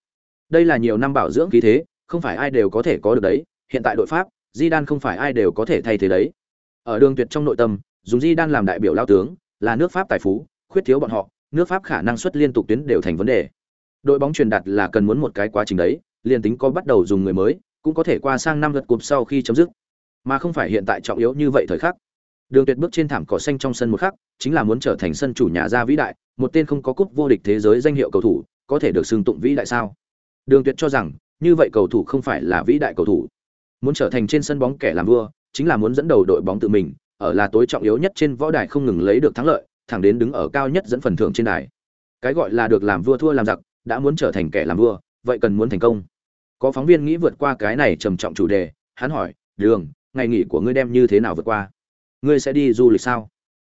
S1: Đây là nhiều năm bảo dưỡng khí thế, không phải ai đều có thể có được đấy, hiện tại đội Pháp, Di Đan không phải ai đều có thể thay thế đấy. Ở Đường Tuyệt trong nội tâm, dùng Đan làm đại biểu lao tướng, là nước Pháp tài phú, khuyết thiếu bọn họ, nước Pháp khả năng xuất liên tục tuyến đều thành vấn đề. Đội bóng truyền đạt là cần muốn một cái quá trình đấy, liền tính có bắt đầu dùng người mới, cũng có thể qua sang năm lượt cụp sau khi chấm dứt, mà không phải hiện tại trọng yếu như vậy thời khắc. Đường Tuyệt bước trên thảm cỏ xanh trong sân một khắc, chính là muốn trở thành sân chủ nhà gia vĩ đại, một tên không có cúp vô địch thế giới danh hiệu cầu thủ, có thể được xưng tụng vĩ đại sao? Đường Tuyệt cho rằng, như vậy cầu thủ không phải là vĩ đại cầu thủ. Muốn trở thành trên sân bóng kẻ làm vua, chính là muốn dẫn đầu đội bóng tự mình, ở là tối trọng yếu nhất trên võ đài không ngừng lấy được thắng lợi, thẳng đến đứng ở cao nhất dẫn phần thưởng trên đài. Cái gọi là được làm vua thua làm giặc, đã muốn trở thành kẻ làm vua, vậy cần muốn thành công. Có phóng viên nghĩ vượt qua cái này trầm trọng chủ đề, hắn hỏi, "Đường, ngày nghỉ của ngươi đem như thế nào vượt qua? Ngươi sẽ đi du lịch sao?"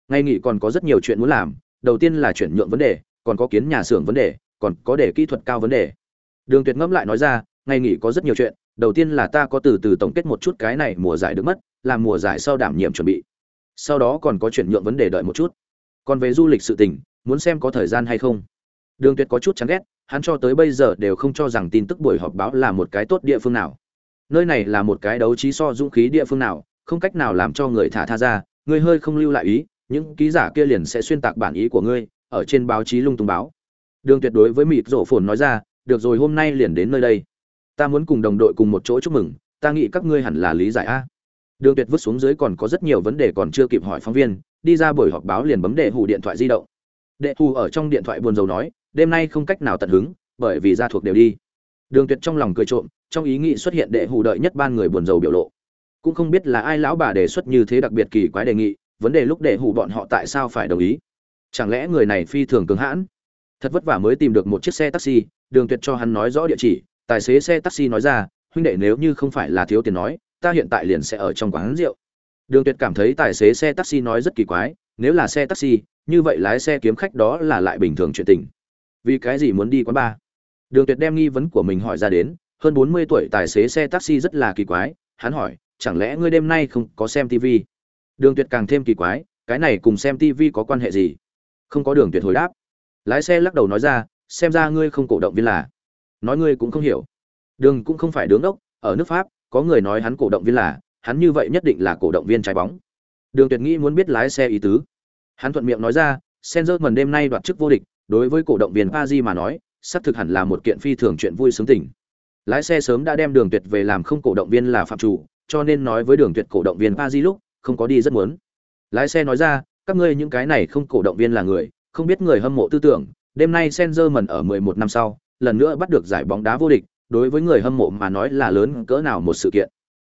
S1: Ngày nghỉ còn có rất nhiều chuyện muốn làm, đầu tiên là chuyển nhượng vấn đề, còn có kiến nhà xưởng vấn đề, còn có để kỹ thuật cao vấn đề. Đường Tuyệt ngẫm lại nói ra, ngày nghỉ có rất nhiều chuyện, đầu tiên là ta có từ từ tổng kết một chút cái này mùa giải được mất, làm mùa giải sau đảm nhiệm chuẩn bị. Sau đó còn có chuyển nhượng vấn đề đợi một chút. Còn về du lịch sự tình, muốn xem có thời gian hay không. Đường Tuyệt có chút chán ghét, hắn cho tới bây giờ đều không cho rằng tin tức buổi họp báo là một cái tốt địa phương nào. Nơi này là một cái đấu trí so dũng khí địa phương nào, không cách nào làm cho người thả tha ra, ngươi hơi không lưu lại ý, những ký giả kia liền sẽ xuyên tạc bản ý của ngươi, ở trên báo chí lung tung báo. Đường Tuyệt đối với mịt rổ phồn nói ra, được rồi hôm nay liền đến nơi đây. Ta muốn cùng đồng đội cùng một chỗ chúc mừng, ta nghĩ các ngươi hẳn là lý giải a. Đường Tuyệt vứt xuống dưới còn có rất nhiều vấn đề còn chưa kịp hỏi phóng viên, đi ra buổi họp báo liền bấm đệ hủ điện thoại di động. Đệ hủ ở trong điện thoại buồn rầu nói, đêm nay không cách nào tận hứng, bởi vì gia thuộc đều đi. Đường Tuyệt trong lòng cười trộm, trong ý nghĩ xuất hiện đệ hủ đợi nhất ban người buồn rầu biểu lộ. Cũng không biết là ai lão bà đề xuất như thế đặc biệt kỳ quái đề nghị, vấn đề lúc đệ hủ bọn họ tại sao phải đồng ý? Chẳng lẽ người này phi thường cứng hãn? Thật vất vả mới tìm được một chiếc xe taxi, Đường Tuyệt cho hắn nói rõ địa chỉ, tài xế xe taxi nói ra, huynh đệ nếu như không phải là thiếu tiền nói, ta hiện tại liền sẽ ở trong quán rượu. Đường Tuyệt cảm thấy tài xế xe taxi nói rất kỳ quái, nếu là xe taxi, như vậy lái xe kiếm khách đó là lại bình thường chuyện tình. Vì cái gì muốn đi quán bar? Đường Tuyệt đem nghi vấn của mình hỏi ra đến, hơn 40 tuổi tài xế xe taxi rất là kỳ quái, hắn hỏi, chẳng lẽ ngươi đêm nay không có xem TV? Đường Tuyệt càng thêm kỳ quái, cái này cùng xem TV có quan hệ gì? Không có Đường Tuyệt hồi đáp. Lái xe lắc đầu nói ra, xem ra ngươi không cổ động viên là. Nói ngươi cũng không hiểu. Đường cũng không phải đứng đốc, ở nước Pháp, có người nói hắn cổ động viên là, hắn như vậy nhất định là cổ động viên trái bóng. Đường Tuyệt nghĩ muốn biết lái xe ý tứ. Hắn thuận miệng nói ra, Senzer đêm nay đoạt chức vô địch, đối với cổ động viên Paris mà nói, sắp thực hẳn là một kiện phi thường chuyện vui sướng tình. Lái xe sớm đã đem Đường Tuyệt về làm không cổ động viên là phạm chủ, cho nên nói với Đường Tuyệt cổ động viên Paris lúc, không có đi rất muốn. Lái xe nói ra, các ngươi những cái này không cổ động viên là người, không biết người hâm mộ tư tưởng, đêm nay Senzerman ở 11 năm sau, lần nữa bắt được giải bóng đá vô địch, đối với người hâm mộ mà nói là lớn cỡ nào một sự kiện.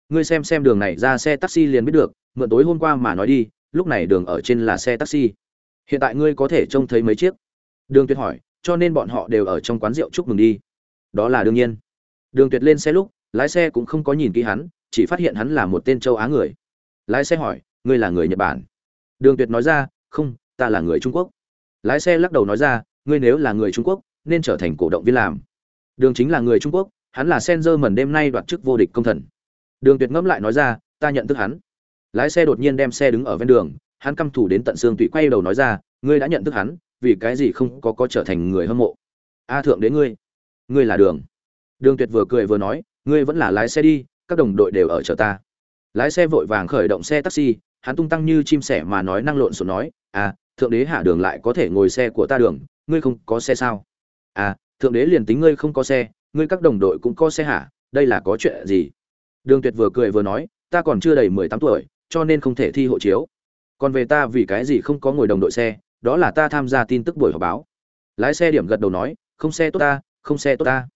S1: Ngươi xem xem đường này ra xe taxi liền biết được mượn tối hôm qua mà nói đi lúc này đường ở trên là xe taxi. Hiện tại ngươi có thể trông thấy mấy chiếc. Đường tuyệt hỏi cho nên bọn họ đều ở trong quán rượu chúc mừng đi. Đó là đương nhiên. Đường tuyệt lên xe lúc lái xe cũng không có nhìn kỹ hắn chỉ phát hiện hắn là một tên châu á người lái xe hỏi, ngươi là người nhật bản? Đường tuyệt nói ra, không, ta là người trung quốc. Lái xe lắc đầu nói ra, ngươi nếu là người trung quốc, nên trở thành cổ động viên làm. Đường chính là người trung quốc, hắn là sen dơ mần đêm nay đoạt chức vô địch công thần. Đường tuyệt ngẫm lại nói ra, ta nhận thức hắn. Lái xe đột nhiên đem xe đứng ở ven đường, hắn căm thủ đến tận xương tụy quay đầu nói ra, ngươi đã nhận thức hắn, vì cái gì không có có trở thành người hâm mộ? A thượng đến ngươi ngươi là đường. Đường tuyệt vừa cười vừa nói, ngươi vẫn là lái xe đi, các đồng đội đều ở chờ ta lái xe vội vàng khởi động xe taxi, hắn tung tăng như chim sẻ mà nói năng lộn xộn nói à thượng đế hạ đường lại có thể ngồi xe của ta đường, ngươi không có xe sao? À thượng đế liền tính ngươi không có xe, ngươi các đồng đội cũng có xe hả? Đây là có chuyện gì? Đường tuyệt vừa cười vừa nói, ta còn chưa đầy mười tám tuổi, cho nên không thể thi hộ chiếu. Còn về ta vì cái gì không có ngồi đồng đội xe, đó là ta tham gia tin tức buổi họp báo. Lái xe điểm gật đầu nói, không xe tốt ta, không xe tốt ta.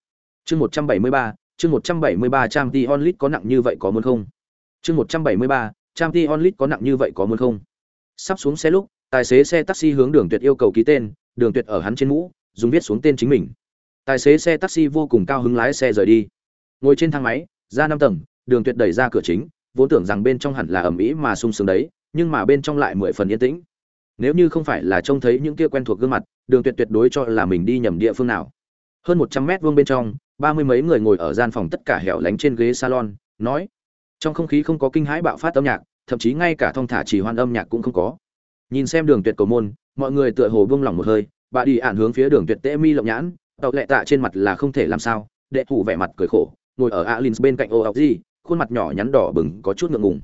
S1: Chương một trăm bảy mươi ba, chương một trăm bảy mươi ba trang t onlit có nặng như vậy có muốn không? Chương một trăm bảy mươi ba, trang onlit có nặng như vậy có muốn không? Sắp xuống xe lúc, tài xế xe taxi hướng đường tuyệt yêu cầu ký tên, đường tuyệt ở hắn trên mũ, dùng viết xuống tên chính mình. Tài xế xe taxi vô cùng cao hứng lái xe rời đi. Ngồi trên thang máy, ra năm tầng, đường tuyệt đẩy ra cửa chính, vốn tưởng rằng bên trong hẳn là ẩm ĩ mà sung sướng đấy, nhưng mà bên trong lại mười phần yên tĩnh. Nếu như không phải là trông thấy những kia quen thuộc gương mặt, đường tuyệt tuyệt đối cho là mình đi nhầm địa phương nào. Hơn một trăm mét vuông bên trong, ba mươi mấy người ngồi ở gian phòng tất cả hẻo lánh trên ghế salon, nói trong không khí không có kinh hãi bạo phát âm nhạc, thậm chí ngay cả thong thả chỉ hoan âm nhạc cũng không có. Nhìn xem đường tuyệt cầu môn, mọi người tựa hồ buông lỏng một hơi, bà đi ạn hướng phía đường tuyệt tễ mi lộng nhãn, tàu lệ tạ trên mặt là không thể làm sao, đệ thủ vẻ mặt cười khổ, ngồi ở alin bên cạnh ô ọc gì, khuôn mặt nhỏ nhắn đỏ bừng, có chút ngượng ngùng.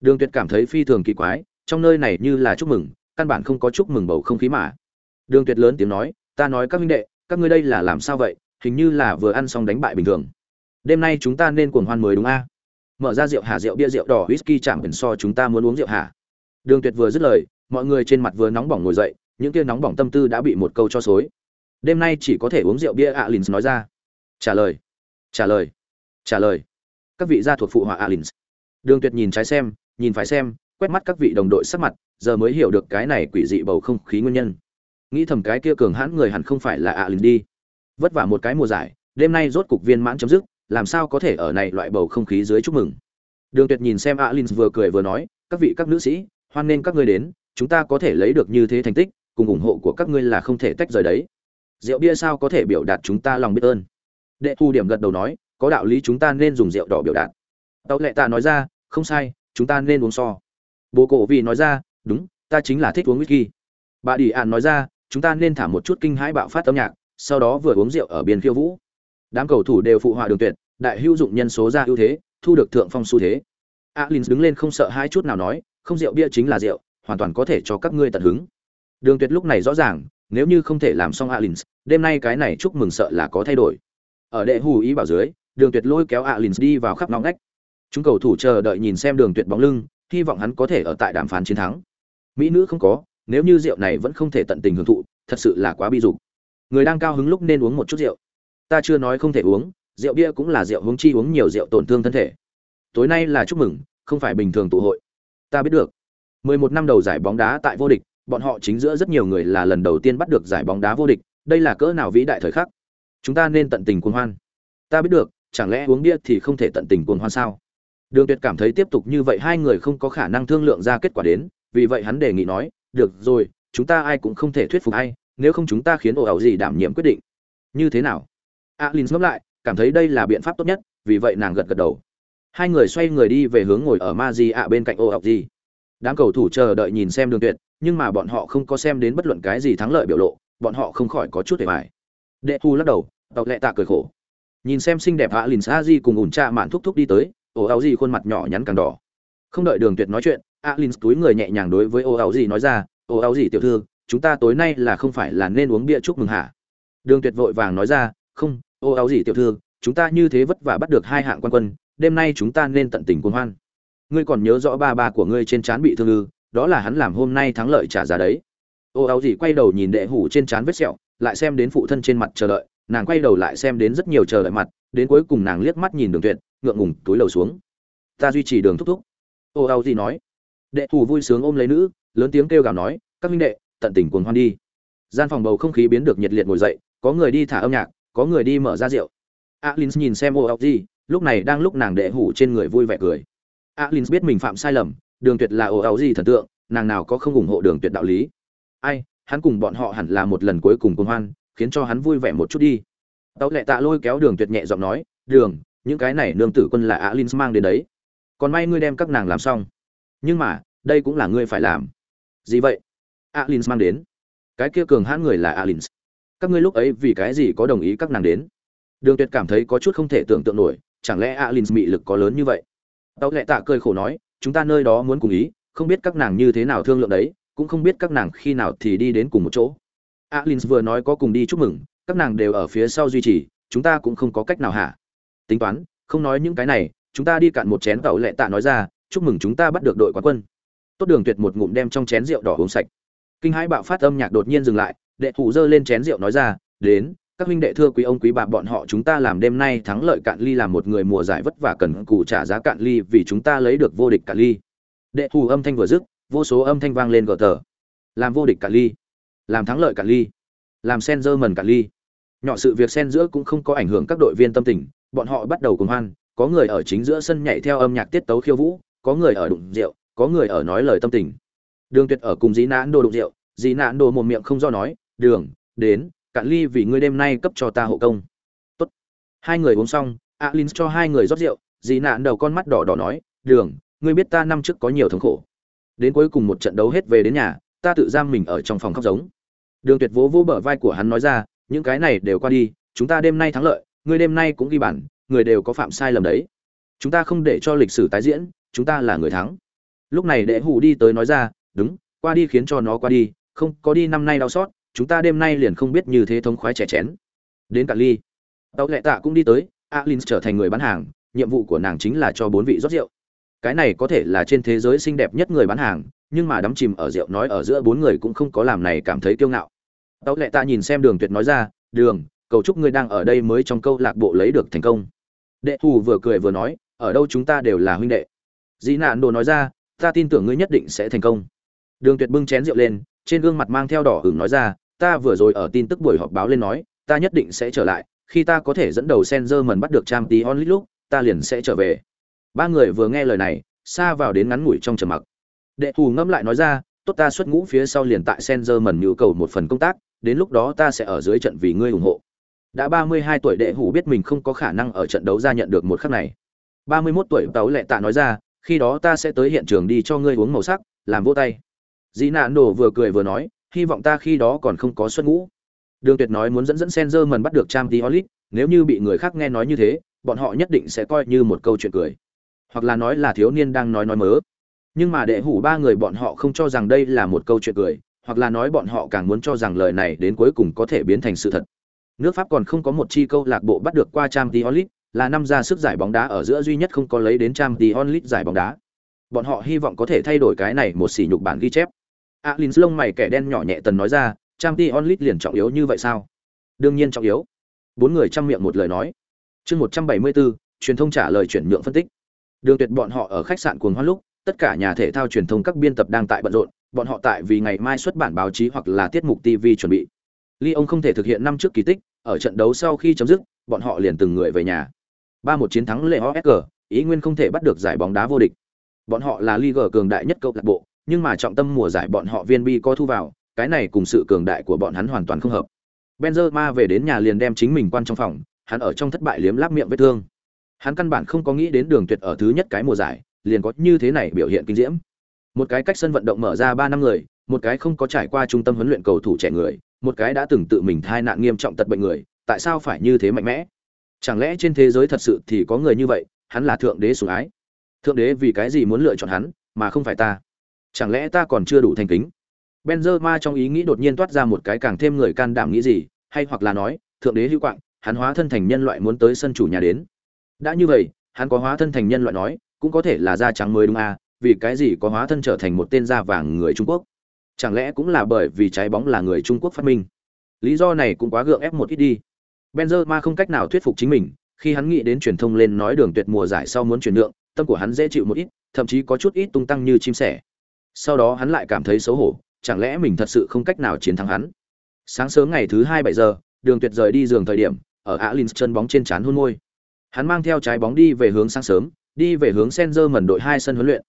S1: Đường tuyệt cảm thấy phi thường kỳ quái, trong nơi này như là chúc mừng, căn bản không có chúc mừng bầu không khí mà. Đường tuyệt lớn tiếng nói, ta nói các huynh đệ, các ngươi đây là làm sao vậy? Hình như là vừa ăn xong đánh bại bình thường. Đêm nay chúng ta nên cuồng hoan mới đúng a? Mở ra rượu hà, rượu bia, rượu đỏ, whisky chạm cần so chúng ta muốn uống rượu hà. Đường tuyệt vừa dứt lời, mọi người trên mặt vừa nóng bỏng ngồi dậy, những kia nóng bỏng tâm tư đã bị một câu cho xối. Đêm nay chỉ có thể uống rượu bia, alins nói ra. Trả lời trả lời trả lời. Các vị gia thuộc phụ họa alins. Đường tuyệt nhìn trái xem, nhìn phải xem, quét mắt các vị đồng đội sắc mặt, giờ mới hiểu được cái này quỷ dị bầu không khí nguyên nhân. Nghĩ thầm cái kia cường hãn người hẳn không phải là alins đi. Vất vả một cái mùa giải, đêm nay rốt cục viên mãn chấm dứt làm sao có thể ở này loại bầu không khí dưới chúc mừng? Đường tuyệt nhìn xem alin vừa cười vừa nói, các vị các nữ sĩ, hoan nên các ngươi đến, chúng ta có thể lấy được như thế thành tích, cùng ủng hộ của các ngươi là không thể tách rời đấy. Rượu bia sao có thể biểu đạt chúng ta lòng biết ơn? Đệ thu điểm gật đầu nói, có đạo lý chúng ta nên dùng rượu đỏ biểu đạt. Tàu lệ tạ nói ra, không sai, chúng ta nên uống so. Bố cổ vì nói ra, đúng, ta chính là thích uống whisky. Bà đi ạn nói ra, chúng ta nên thả một chút kinh hãi bạo phát âm nhạc, sau đó vừa uống rượu ở biên khiêu vũ đám cầu thủ đều phụ họa đường tuyệt, đại hữu dụng nhân số ra ưu thế, thu được thượng phong xu thế. Alin đứng lên không sợ hai chút nào nói, không rượu bia chính là rượu, hoàn toàn có thể cho các ngươi tận hứng. Đường tuyệt lúc này rõ ràng, nếu như không thể làm xong alin đêm nay cái này chúc mừng sợ là có thay đổi. Ở đệ hù ý bảo dưới, đường tuyệt lôi kéo alin đi vào khắp ngõ ngách. Chúng cầu thủ chờ đợi nhìn xem đường tuyệt bóng lưng, hy vọng hắn có thể ở tại đàm phán chiến thắng. Mỹ nữ không có, nếu như rượu này vẫn không thể tận tình hưởng thụ, thật sự là quá bi dục. Người đang cao hứng lúc nên uống một chút rượu ta chưa nói không thể uống, rượu bia cũng là rượu uống chi uống nhiều rượu tổn thương thân thể. Tối nay là chúc mừng, không phải bình thường tụ hội. Ta biết được. 11 năm đầu giải bóng đá tại vô địch, bọn họ chính giữa rất nhiều người là lần đầu tiên bắt được giải bóng đá vô địch, đây là cỡ nào vĩ đại thời khắc. Chúng ta nên tận tình cuồng hoan. Ta biết được, chẳng lẽ uống bia thì không thể tận tình cuồng hoan sao? Đường tuyệt cảm thấy tiếp tục như vậy hai người không có khả năng thương lượng ra kết quả đến, vì vậy hắn đề nghị nói, được rồi, chúng ta ai cũng không thể thuyết phục ai, nếu không chúng ta khiến ồ ẩu gì đảm nhiệm quyết định. Như thế nào? Alin ngẫm lại, cảm thấy đây là biện pháp tốt nhất, vì vậy nàng gật gật đầu. Hai người xoay người đi về hướng ngồi ở ma di ạ bên cạnh ô ẩu gì đám cầu thủ chờ đợi nhìn xem đường tuyệt, nhưng mà bọn họ không có xem đến bất luận cái gì thắng lợi biểu lộ, bọn họ không khỏi có chút hề mải đệ thu lắc đầu tàu lệ tạ cười khổ. Nhìn xem xinh đẹp hạ lìn sa di cùng ủn cha mạn thúc thúc đi tới ô áo gì khuôn mặt nhỏ nhắn càng đỏ. Không đợi đường tuyệt nói chuyện, alin túi người nhẹ nhàng đối với ô áo gì nói ra ô áo gì tiểu thư, chúng ta tối nay là không phải là nên uống bia chúc mừng hả? Đường tuyệt vội vàng nói ra, không ô áo gì tiểu thư, chúng ta như thế vất vả bắt được hai hạng quan quân, đêm nay chúng ta nên tận tình cuồng hoan. Ngươi còn nhớ rõ ba ba của ngươi trên trán bị thương ư, đó là hắn làm hôm nay thắng lợi trả giá đấy. Ô áo gì quay đầu nhìn đệ hủ trên trán vết sẹo, lại xem đến phụ thân trên mặt chờ đợi, nàng quay đầu lại xem đến rất nhiều chờ đợi mặt, đến cuối cùng nàng liếc mắt nhìn đường tuyệt, ngượng ngùng túi lầu xuống. Ta duy trì đường thúc thúc. Ô áo gì nói. Đệ hủ vui sướng ôm lấy nữ, lớn tiếng kêu gào nói, các minh đệ, tận tình cuồng hoan đi. Gian phòng bầu không khí biến được nhiệt liệt ngồi dậy, có người đi thả âm nhạc có người đi mở ra rượu. Alin nhìn xem ô ao gì, lúc này đang lúc nàng đệ hủ trên người vui vẻ cười. Alin biết mình phạm sai lầm, đường tuyệt là ô ao gì thần tượng, nàng nào có không ủng hộ đường tuyệt đạo lý. Ai, hắn cùng bọn họ hẳn là một lần cuối cùng cùng hoan, khiến cho hắn vui vẻ một chút đi. Tàu lệ tạ lôi kéo đường tuyệt nhẹ giọng nói, đường, những cái này nương tử quân là alin mang đến đấy. Còn may ngươi đem các nàng làm xong. Nhưng mà, đây cũng là ngươi phải làm. Gì vậy? Alin mang đến. Cái kia cường hãn người là alin các ngươi lúc ấy vì cái gì có đồng ý các nàng đến? Đường tuyệt cảm thấy có chút không thể tưởng tượng nổi, chẳng lẽ alin mị lực có lớn như vậy? Tàu lệ tạ cười khổ nói, chúng ta nơi đó muốn cùng ý, không biết các nàng như thế nào thương lượng đấy, cũng không biết các nàng khi nào thì đi đến cùng một chỗ. Alin vừa nói có cùng đi chúc mừng, các nàng đều ở phía sau duy trì, chúng ta cũng không có cách nào hả? Tính toán, không nói những cái này, chúng ta đi cạn một chén tàu lệ tạ nói ra, chúc mừng chúng ta bắt được đội quán quân. Tốt đường tuyệt một ngụm đem trong chén rượu đỏ uống sạch. Kinh hãi bạo phát âm nhạc đột nhiên dừng lại đệ thủ dơ lên chén rượu nói ra, đến, các huynh đệ thưa quý ông quý bà bọn họ chúng ta làm đêm nay thắng lợi cạn ly làm một người mùa giải vất vả cần cù trả giá cạn ly vì chúng ta lấy được vô địch cạn ly. Đệ thủ âm thanh vừa dứt, vô số âm thanh vang lên gờ tờ làm vô địch cạn ly, làm thắng lợi cạn ly, làm sen dơ mần cạn ly. Nhỏ sự việc sen giữa cũng không có ảnh hưởng các đội viên tâm tình, bọn họ bắt đầu cùng hoan, có người ở chính giữa sân nhảy theo âm nhạc tiết tấu khiêu vũ, có người ở đụng rượu, có người ở nói lời tâm tình. Đường tuyệt ở cùng dĩ nãn đồ đụng rượu, dĩ nãn đồ một miệng không do nói đường, đến, cạn ly vì ngươi đêm nay cấp cho ta hộ công. Tốt. Hai người uống xong, alin cho hai người rót rượu dì nạn đầu con mắt đỏ đỏ nói, đường, ngươi biết ta năm trước có nhiều thống khổ. Đến cuối cùng một trận đấu hết về đến nhà, ta tự giam mình ở trong phòng khóc giống. Đường tuyệt vỗ vỗ bờ vai của hắn nói ra, những cái này đều qua đi, chúng ta đêm nay thắng lợi, ngươi đêm nay cũng ghi bản người đều có phạm sai lầm đấy. Chúng ta không để cho lịch sử tái diễn, chúng ta là người thắng. Lúc này đệ hủ đi tới nói ra, đúng, qua đi khiến cho nó qua đi, không có đi năm nay đau xót chúng ta đêm nay liền không biết như thế thống khoái trẻ chén. Đến cả ly. Tàu lệ tạ cũng đi tới alin trở thành người bán hàng, nhiệm vụ của nàng chính là cho bốn vị rót rượu. Cái này có thể là trên thế giới xinh đẹp nhất người bán hàng, nhưng mà đắm chìm ở rượu nói ở giữa bốn người cũng không có làm này cảm thấy kiêu ngạo. Tàu lệ tạ nhìn xem đường tuyệt nói ra, đường, cầu chúc ngươi đang ở đây mới trong câu lạc bộ lấy được thành công. Đệ thù vừa cười vừa nói, ở đâu chúng ta đều là huynh đệ. Dĩ nạn đồ nói ra, ta tin tưởng ngươi nhất định sẽ thành công. Đường tuyệt bưng chén rượu lên, trên gương mặt mang theo đỏ hửng nói ra ta vừa rồi ở tin tức buổi họp báo lên nói, ta nhất định sẽ trở lại, khi ta có thể dẫn đầu Senzerman bắt được Champions League lúc, ta liền sẽ trở về. Ba người vừa nghe lời này, xa vào đến ngắn ngủi trong trầm mặc. Đệ thủ ngâm lại nói ra, tốt ta xuất ngũ phía sau liền tại Senzerman nhu cầu một phần công tác, đến lúc đó ta sẽ ở dưới trận vì ngươi ủng hộ. Đã ba mươi hai tuổi đệ hủ biết mình không có khả năng ở trận đấu ra nhận được một khắc này. Ba mươi 31 tuổi tấu lệ tạ nói ra, khi đó ta sẽ tới hiện trường đi cho ngươi uống màu sắc, làm vô tay. Dĩ nạn đổ vừa cười vừa nói hy vọng ta khi đó còn không có xuất ngũ đường tuyệt nói muốn dẫn dẫn Senzer mần bắt được trang Diolit, nếu như bị người khác nghe nói như thế bọn họ nhất định sẽ coi như một câu chuyện cười hoặc là nói là thiếu niên đang nói nói mớ nhưng mà đệ hủ ba người bọn họ không cho rằng đây là một câu chuyện cười hoặc là nói bọn họ càng muốn cho rằng lời này đến cuối cùng có thể biến thành sự thật Nước Pháp còn không có một chi câu lạc bộ bắt được qua Champions Diolit, là năm ra sức giải bóng đá ở giữa duy nhất không có lấy đến Champions Diolit giải bóng đá. Bọn họ hy vọng có thể thay đổi cái này một sỉ nhục bản ghi chép. Alin à, lông mày kẻ đen nhỏ nhẹ tần nói ra, Champions League liền trọng yếu như vậy sao? Đương nhiên trọng yếu. Bốn người trăm miệng một lời nói. Chương 174, truyền thông trả lời chuyển nhượng phân tích. Đường Tuyệt bọn họ ở khách sạn cuồng hoan lúc, tất cả nhà thể thao truyền thông các biên tập đang tại bận rộn, bọn họ tại vì ngày mai xuất bản báo chí hoặc là tiết mục TV chuẩn bị. Lyon không thể thực hiện năm trước kỳ tích, ở trận đấu sau khi chấm dứt, bọn họ liền từng người về nhà. Ba một chiến thắng lệ OSG, ý nguyên không thể bắt được giải bóng đá vô địch. Bọn họ là Liga cường đại nhất câu lạc bộ, nhưng mà trọng tâm mùa giải bọn họ viên bi có thu vào, cái này cùng sự cường đại của bọn hắn hoàn toàn không hợp. Benzema về đến nhà liền đem chính mình quan trong phòng, hắn ở trong thất bại liếm láp miệng vết thương. Hắn căn bản không có nghĩ đến đường tuyệt ở thứ nhất cái mùa giải, liền có như thế này biểu hiện kinh diễm. Một cái cách sân vận động mở ra 3 năm người, một cái không có trải qua trung tâm huấn luyện cầu thủ trẻ người, một cái đã từng tự mình thai nạn nghiêm trọng tật bệnh người tại sao phải như thế mạnh mẽ chẳng lẽ trên thế giới thật sự thì có người như vậy hắn là thượng đế sủng ái thượng đế vì cái gì muốn lựa chọn hắn mà không phải ta chẳng lẽ ta còn chưa đủ thành kính Benzema trong ý nghĩ đột nhiên toát ra một cái càng thêm người can đảm nghĩ gì hay hoặc là nói thượng đế hữu quạng hắn hóa thân thành nhân loại muốn tới sân chủ nhà đến đã như vậy hắn có hóa thân thành nhân loại nói cũng có thể là da trắng mới đúng à vì cái gì có hóa thân trở thành một tên da vàng người trung quốc Chẳng lẽ cũng là bởi vì trái bóng là người Trung Quốc phát minh? Lý do này cũng quá gượng ép một ít đi. Benzema không cách nào thuyết phục chính mình, khi hắn nghĩ đến truyền thông lên nói đường tuyệt mùa giải sau muốn chuyển nhượng, tâm của hắn dễ chịu một ít, thậm chí có chút ít tung tăng như chim sẻ. Sau đó hắn lại cảm thấy xấu hổ, chẳng lẽ mình thật sự không cách nào chiến thắng hắn. Sáng sớm ngày thứ hai bảy giờ, đường tuyệt rời đi giường thời điểm, ở Alins chân bóng trên trán hôn môi. Hắn mang theo trái bóng đi về hướng sáng sớm, đi về hướng Senzer mẩn đội hai sân huấn luyện.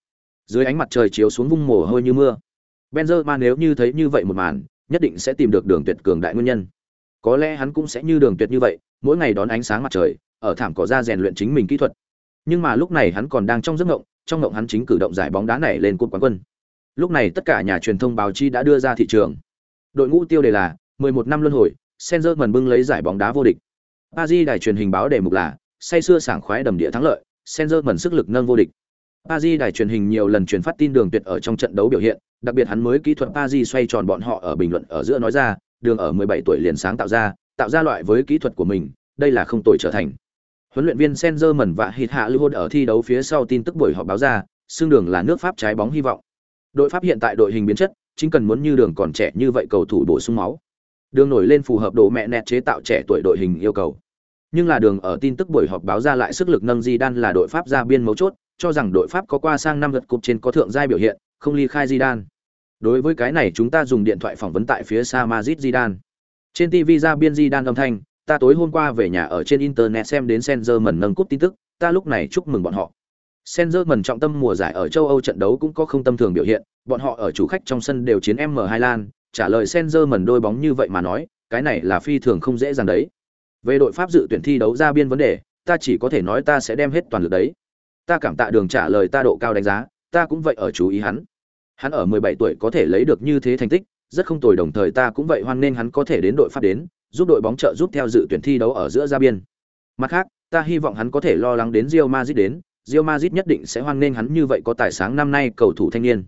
S1: Dưới ánh mặt trời chiếu xuống vung mồ hôi như mưa. Benzema nếu như thấy như vậy một màn, nhất định sẽ tìm được đường tuyệt cường đại nguyên nhân. Có lẽ hắn cũng sẽ như đường tuyệt như vậy, mỗi ngày đón ánh sáng mặt trời, ở thảm cỏ ra rèn luyện chính mình kỹ thuật. Nhưng mà lúc này hắn còn đang trong giấc ngộng, trong ngộng hắn chính cử động giải bóng đá này lên cột quán quân. Lúc này tất cả nhà truyền thông báo chí đã đưa ra thị trường. Đội ngũ tiêu đề là 11 năm luân hồi, Senzer mần bưng lấy giải bóng đá vô địch. Paris đài truyền hình báo đề mục là say xưa sảng khoái đầm địa thắng lợi, Senzer mần sức lực nâng vô địch. Paris đài truyền hình nhiều lần truyền phát tin đường tuyệt ở trong trận đấu biểu hiện, đặc biệt hắn mới kỹ thuật Paris xoay tròn bọn họ ở bình luận ở giữa nói ra, đường ở 17 tuổi liền sáng tạo ra, tạo ra loại với kỹ thuật của mình, đây là không tồi trở thành. Huấn luyện viên Senzerman và Hít Hạ Lưu ở thi đấu phía sau tin tức buổi họp báo ra, xương đường là nước Pháp trái bóng hy vọng. Đội Pháp hiện tại đội hình biến chất, chính cần muốn như đường còn trẻ như vậy cầu thủ bổ sung máu. Đường nổi lên phù hợp độ mẹ nẹt chế tạo trẻ tuổi đội hình yêu cầu. Nhưng là đường ở tin tức buổi họp báo ra lại sức lực nâng Di Đan là đội Pháp ra biên mấu chốt, cho rằng đội Pháp có qua sang năm lượt cục trên có thượng giai biểu hiện, không ly khai Di Đan. Đối với cái này chúng ta dùng điện thoại phỏng vấn tại phía xa mazit Di Đan. Trên TV ra biên Di Đan âm thanh, ta tối hôm qua về nhà ở trên internet xem đến Senzerman nâng cúp tin tức, ta lúc này chúc mừng bọn họ. Senzerman trọng tâm mùa giải ở châu Âu trận đấu cũng có không tâm thường biểu hiện, bọn họ ở chủ khách trong sân đều chiến M2 Lan, trả lời Senzerman đôi bóng như vậy mà nói, cái này là phi thường không dễ dàng đấy. Về đội Pháp dự tuyển thi đấu ra biên vấn đề, ta chỉ có thể nói ta sẽ đem hết toàn lực đấy. Ta cảm tạ đường trả lời ta độ cao đánh giá, ta cũng vậy ở chú ý hắn. Hắn ở 17 tuổi có thể lấy được như thế thành tích, rất không tồi đồng thời ta cũng vậy hoan nên hắn có thể đến đội Pháp đến, giúp đội bóng trợ giúp theo dự tuyển thi đấu ở giữa ra biên. Mặt khác, ta hy vọng hắn có thể lo lắng đến Real Madrid đến, Real Madrid nhất định sẽ hoan nghênh hắn như vậy có tài sáng năm nay cầu thủ thanh niên.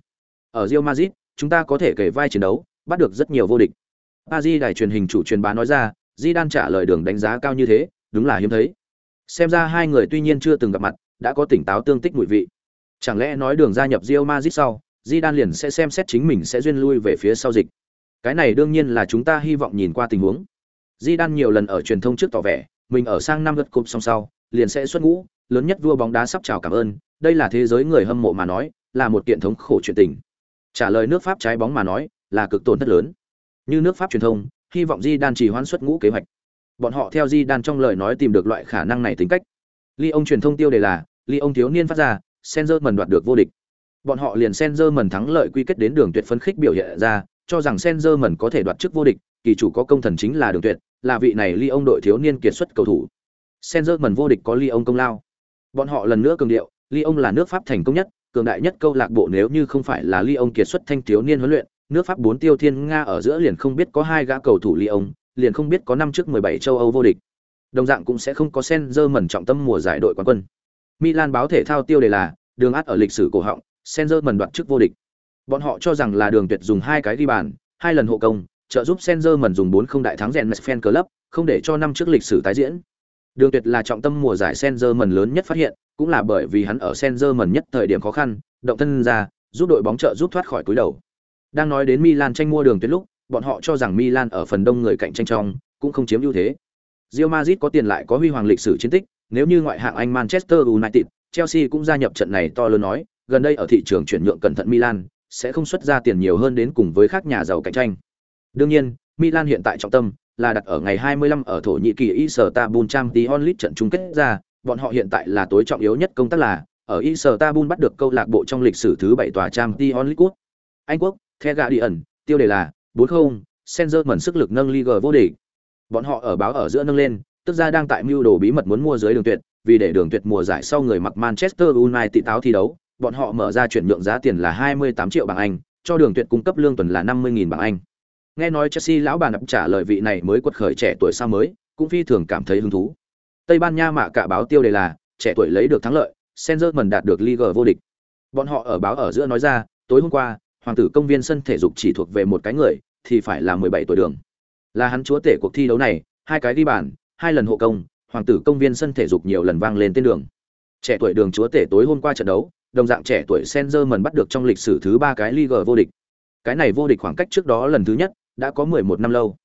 S1: Ở Real Madrid, chúng ta có thể kể vai chiến đấu, bắt được rất nhiều vô địch. Paris đài truyền hình chủ truyền bá nói ra, Zidane trả lời đường đánh giá cao như thế, đúng là hiếm thấy. Xem ra hai người tuy nhiên chưa từng gặp mặt, đã có tỉnh táo tương tích mùi vị. Chẳng lẽ nói đường gia nhập Real Madrid sau, Zidane liền sẽ xem xét chính mình sẽ duyên lui về phía sau dịch. Cái này đương nhiên là chúng ta hy vọng nhìn qua tình huống. Di nhiều lần ở truyền thông trước tỏ vẻ, mình ở sang năm lượt cúp song sau, liền sẽ xuất ngũ, lớn nhất vua bóng đá sắp chào cảm ơn, đây là thế giới người hâm mộ mà nói, là một kiện thống khổ chuyện tình. Trả lời nước Pháp trái bóng mà nói, là cực tổn thất lớn. Như nước Pháp truyền thông, hy vọng Di Đan chỉ hoãn xuất ngũ kế hoạch. Bọn họ theo Di Đan trong lời nói tìm được loại khả năng này tính cách. ly ông truyền thông tiêu đề là, ly ông thiếu niên phát ra, Senzer mần đoạt được vô địch. Bọn họ liền Senzer mần thắng lợi quy kết đến đường tuyệt phấn khích biểu hiện ra, cho rằng Senzer mần có thể đoạt chức vô địch, kỳ chủ có công thần chính là đường tuyệt, là vị này ly ông đội thiếu niên kiệt xuất cầu thủ. Senzer vô địch có ly ông công lao. Bọn họ lần nữa cường điệu, Lyon là nước Pháp thành công nhất, cường đại nhất câu lạc bộ nếu như không phải là Lyon kiệt xuất thanh thiếu niên huấn luyện, nước Pháp bốn tiêu thiên Nga ở giữa liền không biết có hai gã cầu thủ Lyon, liền không biết có năm trước 17 châu Âu vô địch. Đồng dạng cũng sẽ không có Senzer trọng tâm mùa giải đội quán quân. Milan báo thể thao tiêu đề là đường át ở lịch sử cổ họng, Senzer đoạt chức vô địch. Bọn họ cho rằng là đường tuyệt dùng hai cái ghi bàn, hai lần hộ công, trợ giúp Senzer mần dùng 4 không đại thắng rèn Fan Club, không để cho năm trước lịch sử tái diễn. Đường Tuyệt là trọng tâm mùa giải Senzerman lớn nhất phát hiện, cũng là bởi vì hắn ở Senzerman nhất thời điểm khó khăn, động thân ra, giúp đội bóng trợ giúp thoát khỏi túi đầu. Đang nói đến Milan tranh mua Đường Tuyệt lúc, bọn họ cho rằng Milan ở phần đông người cạnh tranh trong cũng không chiếm ưu thế. Real Madrid có tiền lại có huy hoàng lịch sử chiến tích, nếu như ngoại hạng Anh Manchester United, Chelsea cũng gia nhập trận này to lớn nói, gần đây ở thị trường chuyển nhượng cẩn thận Milan sẽ không xuất ra tiền nhiều hơn đến cùng với các nhà giàu cạnh tranh. Đương nhiên, Milan hiện tại trọng tâm là đặt ở ngày 25 ở Thổ Nhĩ Kỳ Istanbul Champions League trận chung kết ra, bọn họ hiện tại là tối trọng yếu nhất công tác là ở Istanbul bắt được câu lạc bộ trong lịch sử thứ 7 tòa Champions League. Anh quốc, The Guardian, tiêu đề là 40, Senzer mẩn sức lực nâng Liga vô địch. Bọn họ ở báo ở giữa nâng lên, tức ra đang tại mưu đồ bí mật muốn mua dưới đường tuyệt, vì để đường tuyệt mùa giải sau người mặc Manchester United táo thi đấu, bọn họ mở ra chuyển nhượng giá tiền là 28 triệu bảng Anh, cho đường tuyệt cung cấp lương tuần là 50.000 bảng Anh. Nghe nói Chelsea lão bà nập trả lời vị này mới quật khởi trẻ tuổi sao mới, cũng phi thường cảm thấy hứng thú. Tây Ban Nha mạ cả báo tiêu đề là trẻ tuổi lấy được thắng lợi, senzerman đạt được Liga vô địch. Bọn họ ở báo ở giữa nói ra, tối hôm qua, hoàng tử công viên sân thể dục chỉ thuộc về một cái người, thì phải là 17 tuổi đường. Là hắn chúa tể cuộc thi đấu này, hai cái đi bàn, hai lần hộ công, hoàng tử công viên sân thể dục nhiều lần vang lên tên đường. Trẻ tuổi đường chúa tể tối hôm qua trận đấu, đồng dạng trẻ tuổi Senzerman bắt được trong lịch sử thứ ba cái Liga vô địch. Cái này vô địch khoảng cách trước đó lần thứ nhất, đã có 11 năm lâu.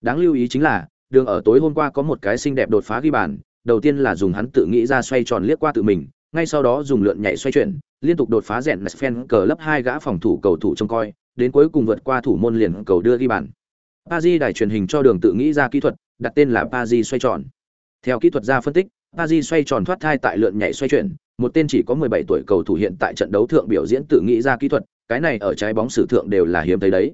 S1: Đáng lưu ý chính là, đường ở tối hôm qua có một cái xinh đẹp đột phá ghi bàn, đầu tiên là dùng hắn tự nghĩ ra xoay tròn liếc qua tự mình, ngay sau đó dùng lượn nhảy xoay chuyển, liên tục đột phá rèn Mesfen cờ lấp hai gã phòng thủ cầu thủ trông coi, đến cuối cùng vượt qua thủ môn liền cầu đưa ghi bàn. Pazi đài truyền hình cho đường tự nghĩ ra kỹ thuật, đặt tên là Pazi xoay tròn. Theo kỹ thuật gia phân tích, Pazi xoay tròn thoát thai tại lượn nhảy xoay chuyển, một tên chỉ có 17 tuổi cầu thủ hiện tại trận đấu thượng biểu diễn tự nghĩ ra kỹ thuật, cái này ở trái bóng sử thượng đều là hiếm thấy đấy.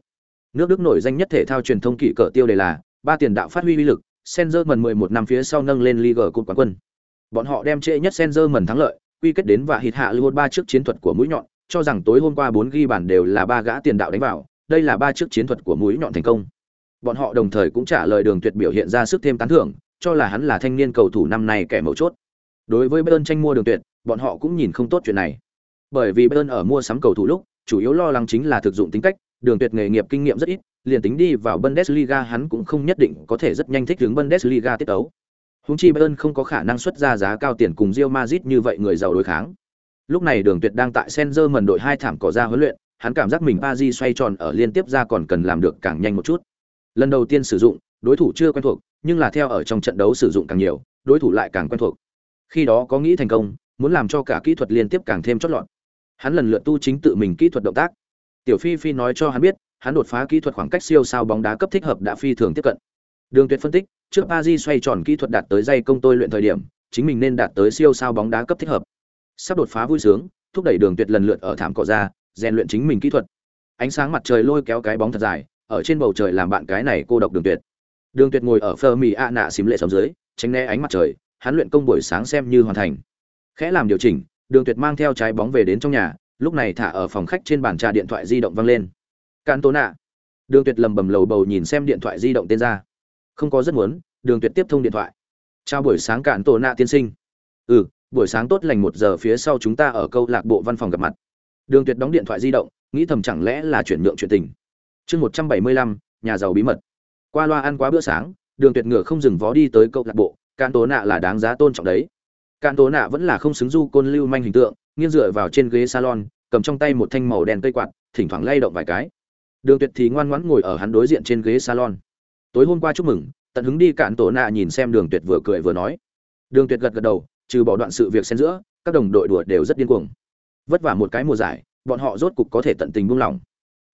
S1: Nước Đức nổi danh nhất thể thao truyền thông kỷ cỡ tiêu đề là ba tiền đạo phát huy uy lực, Senzerman 11 năm phía sau nâng lên Liga Cup quán quân. Bọn họ đem trễ nhất Senzerman thắng lợi, quy kết đến và hít hạ Liverpool ba trước chiến thuật của mũi nhọn, cho rằng tối hôm qua 4 ghi bàn đều là ba gã tiền đạo đánh vào, đây là ba trước chiến thuật của mũi nhọn thành công. Bọn họ đồng thời cũng trả lời đường tuyệt biểu hiện ra sức thêm tán thưởng, cho là hắn là thanh niên cầu thủ năm nay kẻ mấu chốt. Đối với Bayern tranh mua đường tuyệt, bọn họ cũng nhìn không tốt chuyện này. Bởi vì Bayern ở mua sắm cầu thủ lúc, chủ yếu lo lắng chính là thực dụng tính cách, đường tuyệt nghề nghiệp kinh nghiệm rất ít, liền tính đi vào Bundesliga hắn cũng không nhất định có thể rất nhanh thích ứng Bundesliga tiết tấu. Huống chi Bayern không có khả năng xuất ra giá cao tiền cùng Real Madrid như vậy người giàu đối kháng. Lúc này Đường Tuyệt đang tại Senzer đội hai thảm cỏ ra huấn luyện, hắn cảm giác mình Paris xoay tròn ở liên tiếp ra còn cần làm được càng nhanh một chút. Lần đầu tiên sử dụng, đối thủ chưa quen thuộc, nhưng là theo ở trong trận đấu sử dụng càng nhiều, đối thủ lại càng quen thuộc. Khi đó có nghĩ thành công, muốn làm cho cả kỹ thuật liên tiếp càng thêm chót lọt. Hắn lần lượt tu chính tự mình kỹ thuật động tác. Tiểu Phi Phi nói cho hắn biết, hắn đột phá kỹ thuật khoảng cách siêu sao bóng đá cấp thích hợp đã phi thường tiếp cận. Đường Tuyệt phân tích, trước Paris xoay tròn kỹ thuật đạt tới dây công tôi luyện thời điểm, chính mình nên đạt tới siêu sao bóng đá cấp thích hợp. Sắp đột phá vui sướng, thúc đẩy Đường Tuyệt lần lượt ở thảm cỏ ra, rèn luyện chính mình kỹ thuật. Ánh sáng mặt trời lôi kéo cái bóng thật dài, ở trên bầu trời làm bạn cái này cô độc Đường Tuyệt. Đường Tuyệt ngồi ở Fermi mì a nạ xím lệ sống dưới, tránh né ánh mặt trời, hắn luyện công buổi sáng xem như hoàn thành. Khẽ làm điều chỉnh, Đường Tuyệt mang theo trái bóng về đến trong nhà, lúc này thả ở phòng khách trên bàn trà điện thoại di động vang lên. Càn Tố Nạ. Đường Tuyệt lầm bầm lầu bầu nhìn xem điện thoại di động tên ra. Không có rất muốn, Đường Tuyệt tiếp thông điện thoại. Chào buổi sáng Càn Tố Nạ tiên sinh. Ừ, buổi sáng tốt lành một giờ phía sau chúng ta ở câu lạc bộ văn phòng gặp mặt. Đường Tuyệt đóng điện thoại di động, nghĩ thầm chẳng lẽ là chuyển nhượng chuyện tình. Chương 175, nhà giàu bí mật. Qua loa ăn quá bữa sáng, Đường Tuyệt ngựa không dừng vó đi tới câu lạc bộ, Càn Tố Nạ là đáng giá tôn trọng đấy. Càn Tố Nạ vẫn là không xứng du côn lưu manh hình tượng, nghiêng dựa vào trên ghế salon, cầm trong tay một thanh màu đen cây quạt, thỉnh thoảng lay động vài cái. Đường Tuyệt thì ngoan ngoãn ngồi ở hắn đối diện trên ghế salon. Tối hôm qua chúc mừng, tận hứng đi cạn tổ nạ nhìn xem Đường Tuyệt vừa cười vừa nói. Đường Tuyệt gật gật đầu, trừ bỏ đoạn sự việc xen giữa, các đồng đội đùa đều rất điên cuồng. Vất vả một cái mùa giải, bọn họ rốt cục có thể tận tình buông lỏng.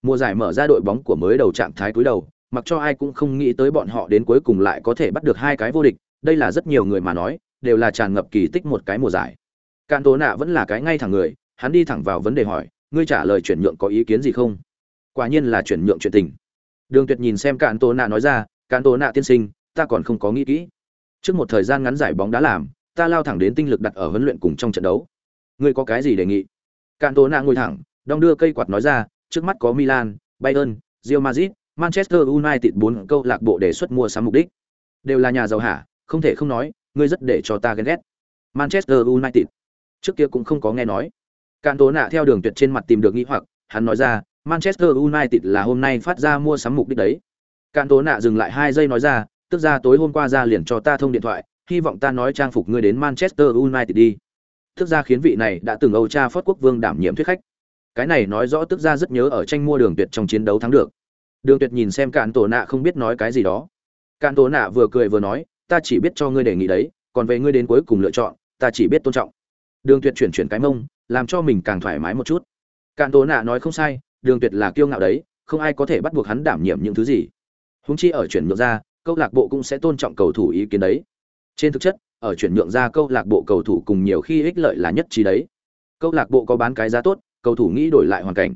S1: Mùa giải mở ra đội bóng của mới đầu trạng thái cuối đầu, mặc cho ai cũng không nghĩ tới bọn họ đến cuối cùng lại có thể bắt được hai cái vô địch, đây là rất nhiều người mà nói, đều là tràn ngập kỳ tích một cái mùa giải. Cạn Tố Nạ vẫn là cái ngay thẳng người, hắn đi thẳng vào vấn đề hỏi, ngươi trả lời chuyển nhượng có ý kiến gì không? quả nhiên là chuyển nhượng chuyện tình. Đường tuyệt nhìn xem cạn tố nạ nói ra cạn tố nạ tiên sinh ta còn không có nghĩ kỹ. Trước một thời gian ngắn giải bóng đá làm ta lao thẳng đến tinh lực đặt ở huấn luyện cùng trong trận đấu. Ngươi có cái gì đề nghị? Cạn tố nạ ngồi thẳng đong đưa cây quạt nói ra trước mắt có milan bayern real madrid manchester united bốn câu lạc bộ đề xuất mua sắm mục đích. Đều là nhà giàu hả? Không thể không nói ngươi rất để cho ta ghen ghét manchester united trước kia cũng không có nghe nói Càn tố nạ theo đường tuyệt trên mặt tìm được nghĩ hoặc hắn nói ra Manchester United là hôm nay phát ra mua sắm mục đích đấy. Càn Tố Nạ dừng lại hai giây nói ra, tức ra tối hôm qua ra liền cho ta thông điện thoại, hy vọng ta nói trang phục ngươi đến Manchester United đi. Tức ra khiến vị này đã từng Âu Cha Phất Quốc Vương đảm nhiệm thuyết khách. Cái này nói rõ tức ra rất nhớ ở tranh mua đường tuyệt trong chiến đấu thắng được. Đường tuyệt nhìn xem Càn Tố Nạ không biết nói cái gì đó. Càn Tố Nạ vừa cười vừa nói, ta chỉ biết cho ngươi đề nghị đấy, còn về ngươi đến cuối cùng lựa chọn, ta chỉ biết tôn trọng. Đường tuyệt chuyển chuyển cái mông, làm cho mình càng thoải mái một chút. Càn Tố Nạ nói không sai, đường tuyệt là kiêu ngạo đấy không ai có thể bắt buộc hắn đảm nhiệm những thứ gì húng chi ở chuyển nhượng ra câu lạc bộ cũng sẽ tôn trọng cầu thủ ý kiến đấy trên thực chất ở chuyển nhượng ra câu lạc bộ cầu thủ cùng nhiều khi ích lợi là nhất trí đấy câu lạc bộ có bán cái giá tốt cầu thủ nghĩ đổi lại hoàn cảnh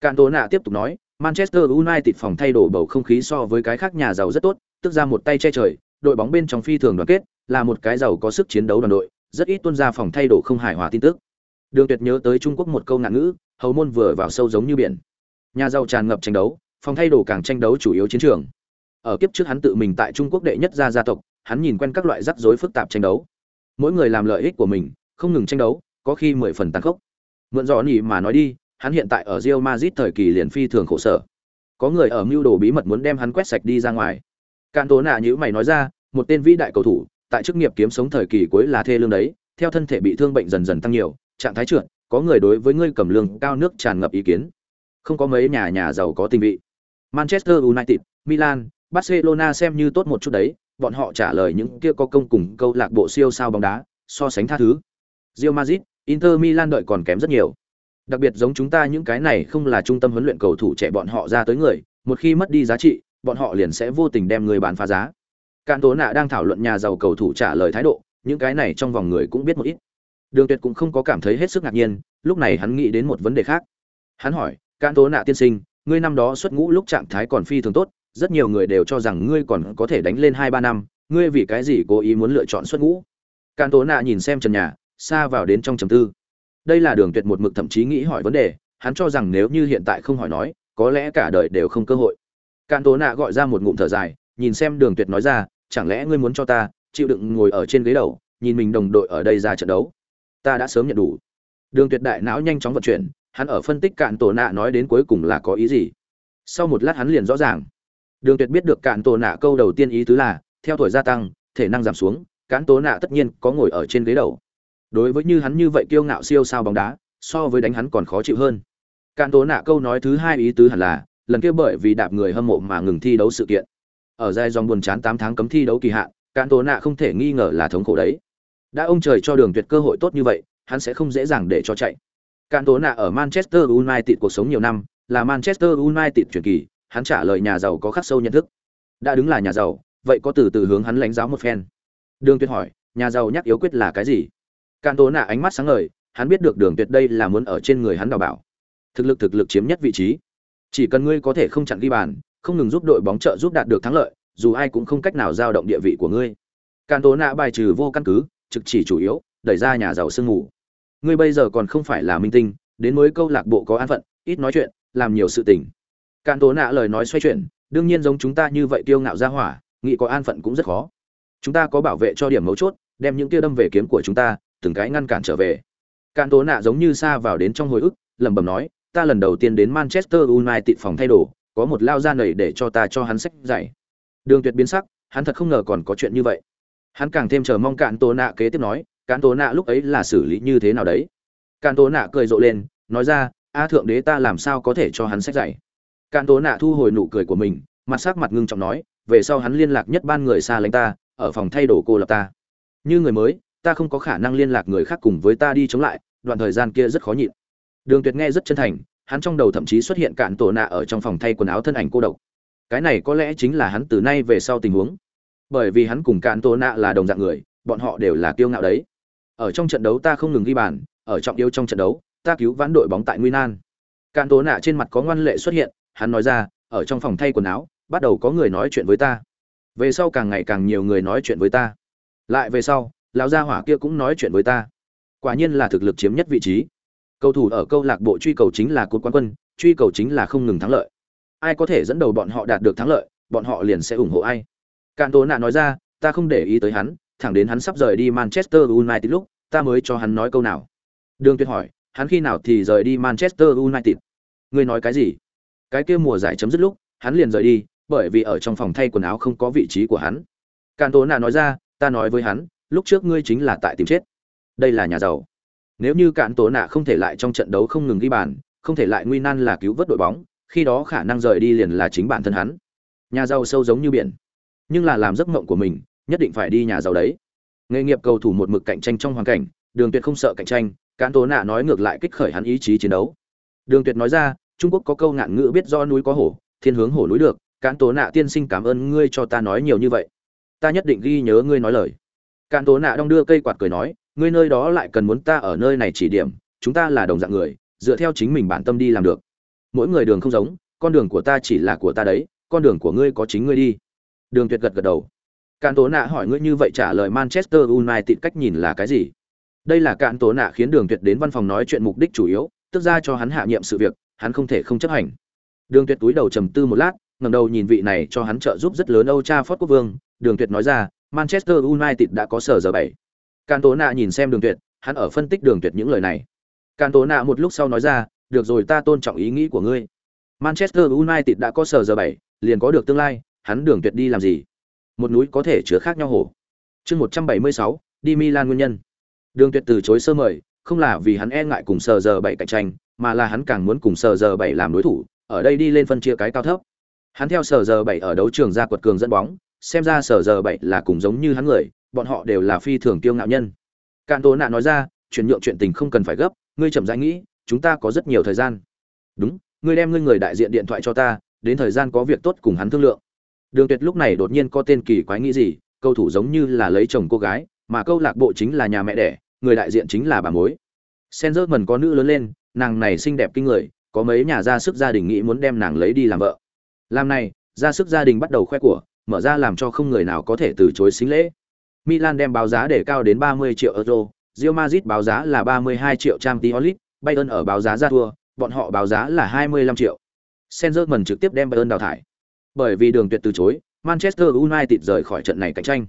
S1: cạn tố nạ tiếp tục nói manchester united phòng thay đổi bầu không khí so với cái khác nhà giàu rất tốt tức ra một tay che trời đội bóng bên trong phi thường đoàn kết, là một cái giàu có sức chiến đấu đoàn đội, rất ít tuân ra phòng thay đổi không hài hòa tin tức. Đường tuyệt nhớ tới trung quốc một câu ngạn ngữ, hầu môn vừa vào sâu giống như biển. Nhà giàu tràn ngập tranh đấu, phòng thay đổi càng tranh đấu chủ yếu chiến trường. Ở kiếp trước hắn tự mình tại trung quốc đệ nhất gia gia tộc, hắn nhìn quen các loại rắc rối phức tạp tranh đấu. Mỗi người làm lợi ích của mình, không ngừng tranh đấu, có khi mười phần tàn khốc. Mượn rõ nhỉ mà nói đi, hắn hiện tại ở Real Madrid thời kỳ liền phi thường khổ sở. Có người ở mưu đồ bí mật muốn đem hắn quét sạch đi ra ngoài cạn tố nạ như mày nói ra một tên vĩ đại cầu thủ tại chức nghiệp kiếm sống thời kỳ cuối là thê lương đấy theo thân thể bị thương bệnh dần dần tăng nhiều trạng thái trượt có người đối với ngươi cầm lương cao nước tràn ngập ý kiến không có mấy nhà nhà giàu có tình vị manchester united milan barcelona xem như tốt một chút đấy bọn họ trả lời những kia có công cùng câu lạc bộ siêu sao bóng đá, so sánh tha thứ. Real Madrid, Inter Milan đợi còn kém rất nhiều. Đặc biệt giống chúng ta những cái này không là trung tâm huấn luyện cầu thủ trẻ bọn họ ra tới người, một khi mất đi giá trị, bọn họ liền sẽ vô tình đem người bán phá giá. cạn Tố Nạ đang thảo luận nhà giàu cầu thủ trả lời thái độ, những cái này trong vòng người cũng biết một ít. Đường Tuyệt cũng không có cảm thấy hết sức ngạc nhiên, lúc này hắn nghĩ đến một vấn đề khác. Hắn hỏi, cạn Tố Nạ tiên sinh, ngươi năm đó xuất ngũ lúc trạng thái còn phi thường tốt, rất nhiều người đều cho rằng ngươi còn có thể đánh lên hai ba năm, ngươi vì cái gì cố ý muốn lựa chọn xuất ngũ?" cạn Tố Nạ nhìn xem trần nhà, xa vào đến trong trầm tư. Đây là Đường Tuyệt một mực thậm chí nghĩ hỏi vấn đề, hắn cho rằng nếu như hiện tại không hỏi nói, có lẽ cả đời đều không cơ hội. Cạn Tố Nạ gọi ra một ngụm thở dài, nhìn xem Đường Tuyệt nói ra, chẳng lẽ ngươi muốn cho ta chịu đựng ngồi ở trên ghế đầu, nhìn mình đồng đội ở đây ra trận đấu? Ta đã sớm nhận đủ. Đường Tuyệt đại não nhanh chóng vận chuyển, hắn ở phân tích Cạn Tố Nạ nói đến cuối cùng là có ý gì. Sau một lát hắn liền rõ ràng. Đường Tuyệt biết được Cạn Tố Nạ câu đầu tiên ý tứ là, theo tuổi gia tăng, thể năng giảm xuống, Cạn Tố Nạ tất nhiên có ngồi ở trên ghế đầu. Đối với như hắn như vậy kiêu ngạo siêu sao bóng đá, so với đánh hắn còn khó chịu hơn. Cạn Tố Nạ câu nói thứ hai ý tứ hẳn là, lần kia bởi vì đạp người hâm mộ mà ngừng thi đấu sự kiện. Ở giai dòng buồn chán tám tháng cấm thi đấu kỳ hạn cản tố nạ không thể nghi ngờ là thống khổ đấy. Đã ông trời cho đường tuyệt cơ hội tốt như vậy, hắn sẽ không dễ dàng để cho chạy. Cản tố nạ ở manchester united cuộc sống nhiều năm, là manchester united truyền kỳ, hắn trả lời nhà giàu có khắc sâu nhận thức. Đã đứng là nhà giàu, vậy có từ từ hướng hắn lãnh giáo một phen. Đường tuyệt hỏi, nhà giàu nhắc yếu quyết là cái gì? Cản tố nạ ánh mắt sáng ngời, hắn biết được đường tuyệt đây là muốn ở trên người hắn đào bảo. Thực lực thực lực chiếm nhất vị trí chỉ cần ngươi có thể không chặn ghi bàn không ngừng giúp đội bóng trợ giúp đạt được thắng lợi, dù ai cũng không cách nào giao động địa vị của ngươi. Càn Tố Nạ bài trừ vô căn cứ, trực chỉ chủ yếu, đẩy ra nhà giàu sương ngủ. Ngươi bây giờ còn không phải là minh tinh, đến mới câu lạc bộ có an phận, ít nói chuyện, làm nhiều sự tình. Càn Tố Nạ lời nói xoay chuyển, đương nhiên giống chúng ta như vậy tiêu ngạo ra hỏa, nghĩ có an phận cũng rất khó. Chúng ta có bảo vệ cho điểm mấu chốt, đem những tiêu đâm về kiếm của chúng ta, từng cái ngăn cản trở về. Càn Tố Nạ giống như xa vào đến trong hồi ức, lẩm bẩm nói, ta lần đầu tiên đến Manchester United phòng thay đồ, có một lao ra nầy để cho ta cho hắn sách dạy. Đường tuyệt biến sắc hắn thật không ngờ còn có chuyện như vậy. Hắn càng thêm chờ mong cạn tố nạ kế tiếp nói cạn tố nạ lúc ấy là xử lý như thế nào đấy? Cạn tố nạ cười rộ lên nói ra a thượng đế ta làm sao có thể cho hắn sách dạy? Cạn tố nạ thu hồi nụ cười của mình mặt sắc mặt ngưng trọng nói về sau hắn liên lạc nhất ban người xa lánh ta ở phòng thay đồ cô lập ta. Như người mới ta không có khả năng liên lạc người khác cùng với ta đi chống lại đoạn thời gian kia rất khó nhịn đường tuyệt nghe rất chân thành, hắn trong đầu thậm chí xuất hiện cạn tổ nạ ở trong phòng thay quần áo thân ảnh cô độc. Cái này có lẽ chính là hắn từ nay về sau tình huống. Bởi vì hắn cùng cạn tổ nạ là đồng dạng người, bọn họ đều là kiêu ngạo đấy. Ở trong trận đấu ta không ngừng ghi bàn, ở trọng yếu trong trận đấu, ta cứu vãn đội bóng tại nguy nan. Cạn tổ nạ trên mặt có ngoan lệ xuất hiện, hắn nói ra, ở trong phòng thay quần áo, bắt đầu có người nói chuyện với ta. Về sau càng ngày càng nhiều người nói chuyện với ta. Lại về sau, lão gia hỏa kia cũng nói chuyện với ta. Quả nhiên là thực lực chiếm nhất vị trí cầu thủ ở câu lạc bộ truy cầu chính là cột quán quân, truy cầu chính là không ngừng thắng lợi. Ai có thể dẫn đầu bọn họ đạt được thắng lợi, bọn họ liền sẽ ủng hộ ai. Cạn tố nạ nói ra, ta không để ý tới hắn, thẳng đến hắn sắp rời đi manchester united lúc, ta mới cho hắn nói câu nào. Đường tuyệt hỏi, hắn khi nào thì rời đi manchester united? Ngươi nói cái gì? Cái kia mùa giải chấm dứt lúc, hắn liền rời đi, bởi vì ở trong phòng thay quần áo không có vị trí của hắn. Cạn tố nạ nói ra, ta nói với hắn, lúc trước ngươi chính là tại tìm chết. Đây là nhà giàu nếu như cạn tổ nạ không thể lại trong trận đấu không ngừng ghi bàn, không thể lại nguy nan là cứu vớt đội bóng, khi đó khả năng rời đi liền là chính bản thân hắn. Nhà giàu sâu giống như biển, nhưng là làm giấc mộng của mình, nhất định phải đi nhà giàu đấy. Nghề nghiệp cầu thủ một mực cạnh tranh trong hoàn cảnh, Đường Tuyệt không sợ cạnh tranh, cạn tổ nạ nói ngược lại kích khởi hắn ý chí chiến đấu. Đường Tuyệt nói ra, Trung Quốc có câu ngạn ngữ biết do núi có hổ, thiên hướng hổ núi được, cạn tổ nạ tiên sinh cảm ơn ngươi cho ta nói nhiều như vậy. Ta nhất định ghi nhớ ngươi nói lời. Cạn Tố nạ đong đưa cây quạt cười nói, ngươi nơi đó lại cần muốn ta ở nơi này chỉ điểm chúng ta là đồng dạng người dựa theo chính mình bản tâm đi làm được. Mỗi người đường không giống con đường của ta chỉ là của ta đấy con đường của ngươi có chính ngươi đi. Đường tuyệt gật gật đầu. Cạn tố nạ hỏi ngươi như vậy trả lời manchester united cách nhìn là cái gì? Đây là cạn tố nạ khiến đường tuyệt đến văn phòng nói chuyện mục đích chủ yếu tức ra cho hắn hạ nhiệm sự việc hắn không thể không chấp hành. Đường tuyệt túi đầu trầm tư một lát ngẩng đầu nhìn vị này cho hắn trợ giúp rất lớn Âu Cha Phốt quốc vương, Đường Tuyệt nói ra, Manchester United đã có sở giờ 7 can tố nạ nhìn xem đường tuyệt hắn ở phân tích đường tuyệt những lời này. Can tố nạ một lúc sau nói ra được rồi ta tôn trọng ý nghĩ của ngươi. Manchester united đã có sở giờ 7, liền có được tương lai hắn đường tuyệt đi làm gì? Một núi có thể chứa khác nhau hổ chương một trăm bảy mươi sáu đi milan nguyên nhân. Đường tuyệt từ chối sơ mời không là vì hắn e ngại cùng sở giờ 7 cạnh tranh mà là hắn càng muốn cùng sở giờ 7 làm đối thủ ở đây đi lên phân chia cái cao thấp. Hắn theo sở giờ 7 ở đấu trường ra quật cường dẫn bóng xem ra sở giờ 7 là cùng giống như hắn người bọn họ đều là phi thường kiêu ngạo nhân. Cạn tố nạ nói ra, chuyển nhượng chuyện tình không cần phải gấp, ngươi chậm rãi nghĩ, chúng ta có rất nhiều thời gian. Đúng, ngươi đem ngươi người đại diện điện thoại cho ta, đến thời gian có việc tốt cùng hắn thương lượng. Đường tuyệt lúc này đột nhiên có tên kỳ quái nghĩ gì câu thủ giống như là lấy chồng cô gái, mà câu lạc bộ chính là nhà mẹ đẻ, người đại diện chính là bà mối. Sen rớt mần có nữ lớn lên, nàng này xinh đẹp kinh người, có mấy nhà ra sức gia đình nghĩ muốn đem nàng lấy đi làm vợ. Làm này, ra sức gia đình bắt đầu khoe của, mở ra làm cho không người nào có thể từ chối xính lễ milan đem báo giá để cao đến 30 triệu euro Real Madrid báo giá là 32 triệu Champions League, Bayern ở báo giá ra thua, bọn họ báo giá là 25 triệu. Senzerman trực tiếp đem Bayern đào thải. Bởi vì đường tuyệt từ chối, Manchester United rời khỏi trận này cạnh tranh.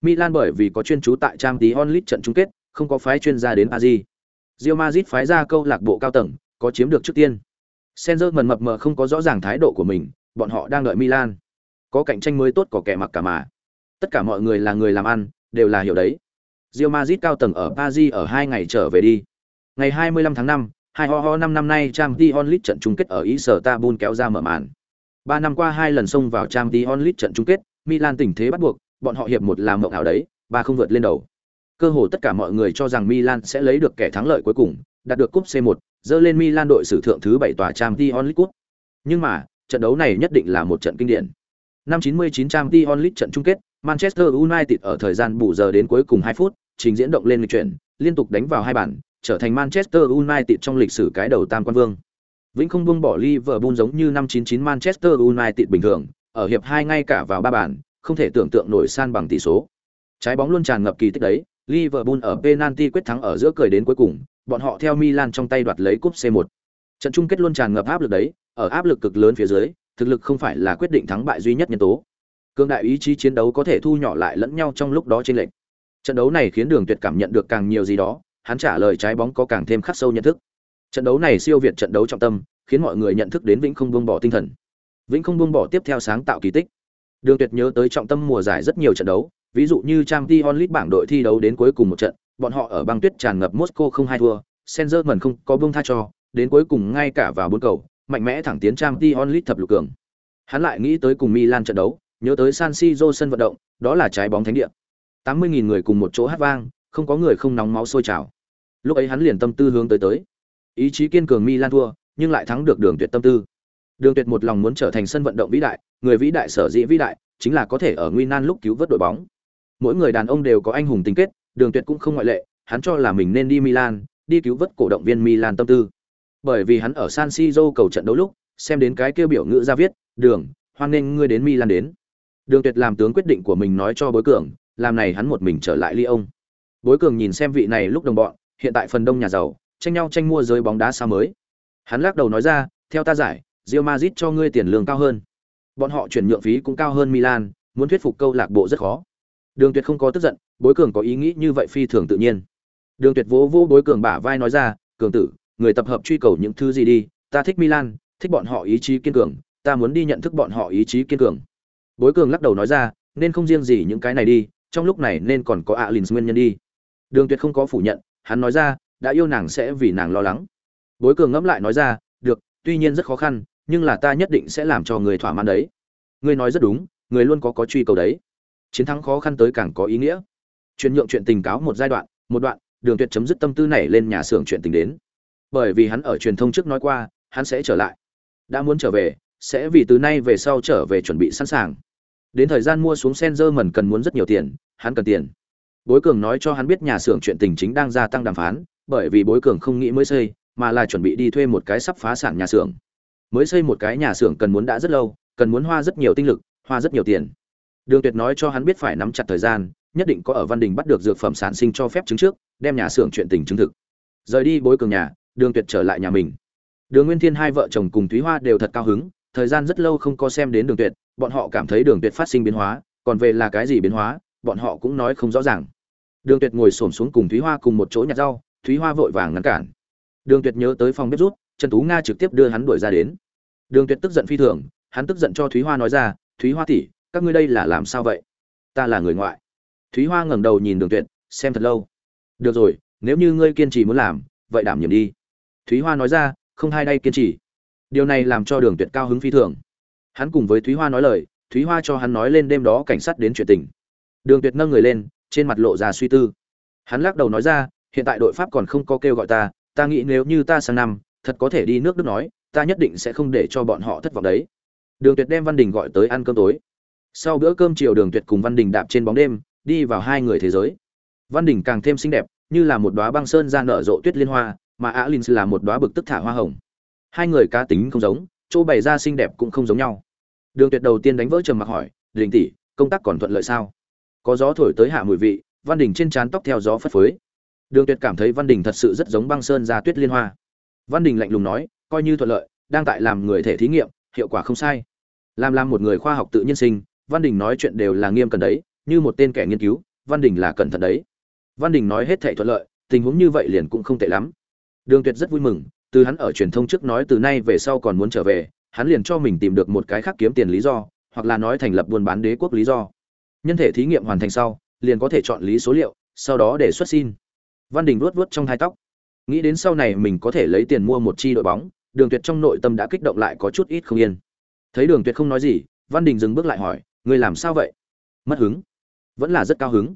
S1: Milan bởi vì có chuyên chú tại Champions League trận chung kết, không có phái chuyên gia đến Paris. Real Madrid phái ra câu lạc bộ cao tầng, có chiếm được trước tiên. Senzerman mập mờ không có rõ ràng thái độ của mình, bọn họ đang đợi Milan. Có cạnh tranh mới tốt có kẻ mặc cả mà. Tất cả mọi người là người làm ăn, đều là hiểu đấy. Real Madrid cao tầng ở Paris ở hai ngày trở về đi. Ngày 25 tháng 5, hai ho ho năm năm nay trang t onlit trận chung kết ở Istanbul kéo ra mở màn. Ba năm qua hai lần xông vào trang t onlit trận chung kết, Milan tình thế bắt buộc, bọn họ hiệp một làm mộng ảo đấy, ba không vượt lên đầu. Cơ hồ tất cả mọi người cho rằng Milan sẽ lấy được kẻ thắng lợi cuối cùng, đạt được cúp C1, dơ lên Milan đội sử thượng thứ 7 tòa trang t onlit cúp. Nhưng mà, trận đấu này nhất định là một trận kinh điển. Năm 99 trang t onlit trận chung kết, Manchester United ở thời gian bù giờ đến cuối cùng 2 phút, trình diễn động lên lịch chuyển, liên tục đánh vào hai bàn, trở thành Manchester United trong lịch sử cái đầu tam quan vương. Vĩnh không buông bỏ Liverpool giống như năm 99 Manchester United bình thường, ở hiệp hai ngay cả vào ba bàn, không thể tưởng tượng nổi san bằng tỷ số. Trái bóng luôn tràn ngập kỳ tích đấy, Liverpool ở penalty quyết thắng ở giữa cười đến cuối cùng, bọn họ theo Milan trong tay đoạt lấy cúp C1. Trận chung kết luôn tràn ngập áp lực đấy, ở áp lực cực lớn phía dưới, thực lực không phải là quyết định thắng bại duy nhất nhân tố. Cương đại ý chí chiến đấu có thể thu nhỏ lại lẫn nhau trong lúc đó trên lệnh. Trận đấu này khiến Đường Tuyệt cảm nhận được càng nhiều gì đó, hắn trả lời trái bóng có càng thêm khắc sâu nhận thức. Trận đấu này siêu việt trận đấu trọng tâm, khiến mọi người nhận thức đến Vĩnh không buông bỏ tinh thần. Vĩnh không buông bỏ tiếp theo sáng tạo kỳ tích. Đường Tuyệt nhớ tới trọng tâm mùa giải rất nhiều trận đấu, ví dụ như Champions League bảng đội thi đấu đến cuối cùng một trận, bọn họ ở băng tuyết tràn ngập Moscow không hai thua, Sengerman không có buông tha cho, đến cuối cùng ngay cả vào bốn cầu, mạnh mẽ thẳng tiến Champions League thập lục cường. Hắn lại nghĩ tới cùng Milan trận đấu, nhớ tới San Siro sân vận động, đó là trái bóng thánh địa. Tám mươi nghìn người cùng một chỗ hát vang không có người không nóng máu sôi trào. Lúc ấy hắn liền tâm tư hướng tới tới. Ý chí kiên cường milan thua nhưng lại thắng được đường tuyệt tâm tư. Đường tuyệt một lòng muốn trở thành sân vận động vĩ đại người vĩ đại sở dĩ vĩ đại chính là có thể ở nguy nan lúc cứu vớt đội bóng. Mỗi người đàn ông đều có anh hùng tình kết đường tuyệt cũng không ngoại lệ hắn cho là mình nên đi milan đi cứu vớt cổ động viên milan tâm tư. Bởi vì hắn ở san siro cầu trận đấu lúc xem đến cái kêu biểu ngữ ra viết đường hoan nghênh ngươi đến milan đến đường tuyệt làm tướng quyết định của mình nói cho bối cường làm này hắn một mình trở lại Lyon. Bối Cường nhìn xem vị này lúc đồng bọn, hiện tại phần đông nhà giàu, tranh nhau tranh mua giới bóng đá xa mới. Hắn lắc đầu nói ra, theo ta giải, Real Madrid cho ngươi tiền lương cao hơn. Bọn họ chuyển nhượng phí cũng cao hơn Milan, muốn thuyết phục câu lạc bộ rất khó. Đường Tuyệt không có tức giận, Bối Cường có ý nghĩ như vậy phi thường tự nhiên. Đường Tuyệt vỗ vỗ Bối Cường bả vai nói ra, "Cường tử, người tập hợp truy cầu những thứ gì đi, ta thích Milan, thích bọn họ ý chí kiên cường, ta muốn đi nhận thức bọn họ ý chí kiên cường." Bối Cường lắc đầu nói ra, "Nên không riêng gì những cái này đi, trong lúc này nên còn có alin nguyên nhân đi. Đường tuyệt không có phủ nhận hắn nói ra đã yêu nàng sẽ vì nàng lo lắng. Bối cường ngẫm lại nói ra được tuy nhiên rất khó khăn nhưng là ta nhất định sẽ làm cho người thỏa mãn đấy. Ngươi nói rất đúng người luôn có có truy cầu đấy. Chiến thắng khó khăn tới càng có ý nghĩa. Chuyển nhượng chuyện tình cáo một giai đoạn một đoạn đường tuyệt chấm dứt tâm tư này lên nhà xưởng chuyện tình đến. Bởi vì hắn ở truyền thông trước nói qua hắn sẽ trở lại. Đã muốn trở về sẽ vì từ nay về sau trở về chuẩn bị sẵn sàng. Đến thời gian mua xuống Sengerman cần muốn rất nhiều tiền, hắn cần tiền. Bối Cường nói cho hắn biết nhà xưởng chuyện tình chính đang gia tăng đàm phán, bởi vì Bối Cường không nghĩ mới xây, mà là chuẩn bị đi thuê một cái sắp phá sản nhà xưởng. Mới xây một cái nhà xưởng cần muốn đã rất lâu, cần muốn hoa rất nhiều tinh lực, hoa rất nhiều tiền. Đường Tuyệt nói cho hắn biết phải nắm chặt thời gian, nhất định có ở Văn Đình bắt được dược phẩm sản sinh cho phép chứng trước, đem nhà xưởng chuyện tình chứng thực. Rời đi Bối Cường nhà, Đường Tuyệt trở lại nhà mình. Đường Nguyên Thiên hai vợ chồng cùng Thúy Hoa đều thật cao hứng, thời gian rất lâu không có xem đến Đường Tuyệt, bọn họ cảm thấy đường tuyệt phát sinh biến hóa, còn về là cái gì biến hóa, bọn họ cũng nói không rõ ràng. Đường tuyệt ngồi xổm xuống cùng thúy hoa cùng một chỗ nhặt rau, thúy hoa vội vàng ngăn cản. Đường tuyệt nhớ tới phòng bếp rút, trần tú nga trực tiếp đưa hắn đuổi ra đến. Đường tuyệt tức giận phi thường, hắn tức giận cho thúy hoa nói ra, thúy hoa tỷ, các ngươi đây là làm sao vậy? Ta là người ngoại. Thúy hoa ngẩng đầu nhìn đường tuyệt, xem thật lâu. Được rồi, nếu như ngươi kiên trì muốn làm, vậy đảm nhiệm đi. Thúy hoa nói ra, không hai đây kiên trì. Điều này làm cho đường tuyệt cao hứng phi thường hắn cùng với thúy hoa nói lời, thúy hoa cho hắn nói lên đêm đó cảnh sát đến chuyện tình. Đường tuyệt nâng người lên, trên mặt lộ ra suy tư. Hắn lắc đầu nói ra, hiện tại đội pháp còn không có kêu gọi ta ta nghĩ nếu như ta sang năm, thật có thể đi nước đức nói, ta nhất định sẽ không để cho bọn họ thất vọng đấy. Đường tuyệt đem văn đình gọi tới ăn cơm tối. Sau bữa cơm chiều đường tuyệt cùng văn đình đạp trên bóng đêm, đi vào hai người thế giới. Văn đình càng thêm xinh đẹp, như là một đóa băng sơn ra nở rộ tuyết liên hoa, mà alin là một đóa bực tức thả hoa hồng. Hai người cá tính không giống chỗ bày ra xinh đẹp cũng không giống nhau. Đường tuyệt đầu tiên đánh vỡ trầm mặc hỏi, đình tỷ, công tác còn thuận lợi sao? Có gió thổi tới hạ mùi vị, văn đình trên trán tóc theo gió phất phới. Đường tuyệt cảm thấy văn đình thật sự rất giống băng sơn ra tuyết liên hoa. Văn đình lạnh lùng nói, coi như thuận lợi, đang tại làm người thể thí nghiệm, hiệu quả không sai. Làm làm một người khoa học tự nhiên sinh, văn đình nói chuyện đều là nghiêm cẩn đấy, như một tên kẻ nghiên cứu, văn đình là cẩn thận đấy. Văn đình nói hết thể thuận lợi, tình huống như vậy liền cũng không tệ lắm. Đường tuyệt rất vui mừng từ hắn ở truyền thông trước nói từ nay về sau còn muốn trở về, hắn liền cho mình tìm được một cái khác kiếm tiền lý do, hoặc là nói thành lập buôn bán đế quốc lý do. Nhân thể thí nghiệm hoàn thành sau, liền có thể chọn lý số liệu, sau đó để xuất xin. Văn đình vuốt vuốt trong hai tóc. Nghĩ đến sau này mình có thể lấy tiền mua một chi đội bóng, đường tuyệt trong nội tâm đã kích động lại có chút ít không yên. Thấy đường tuyệt không nói gì, văn đình dừng bước lại hỏi, ngươi làm sao vậy? Mất hứng. Vẫn là rất cao hứng.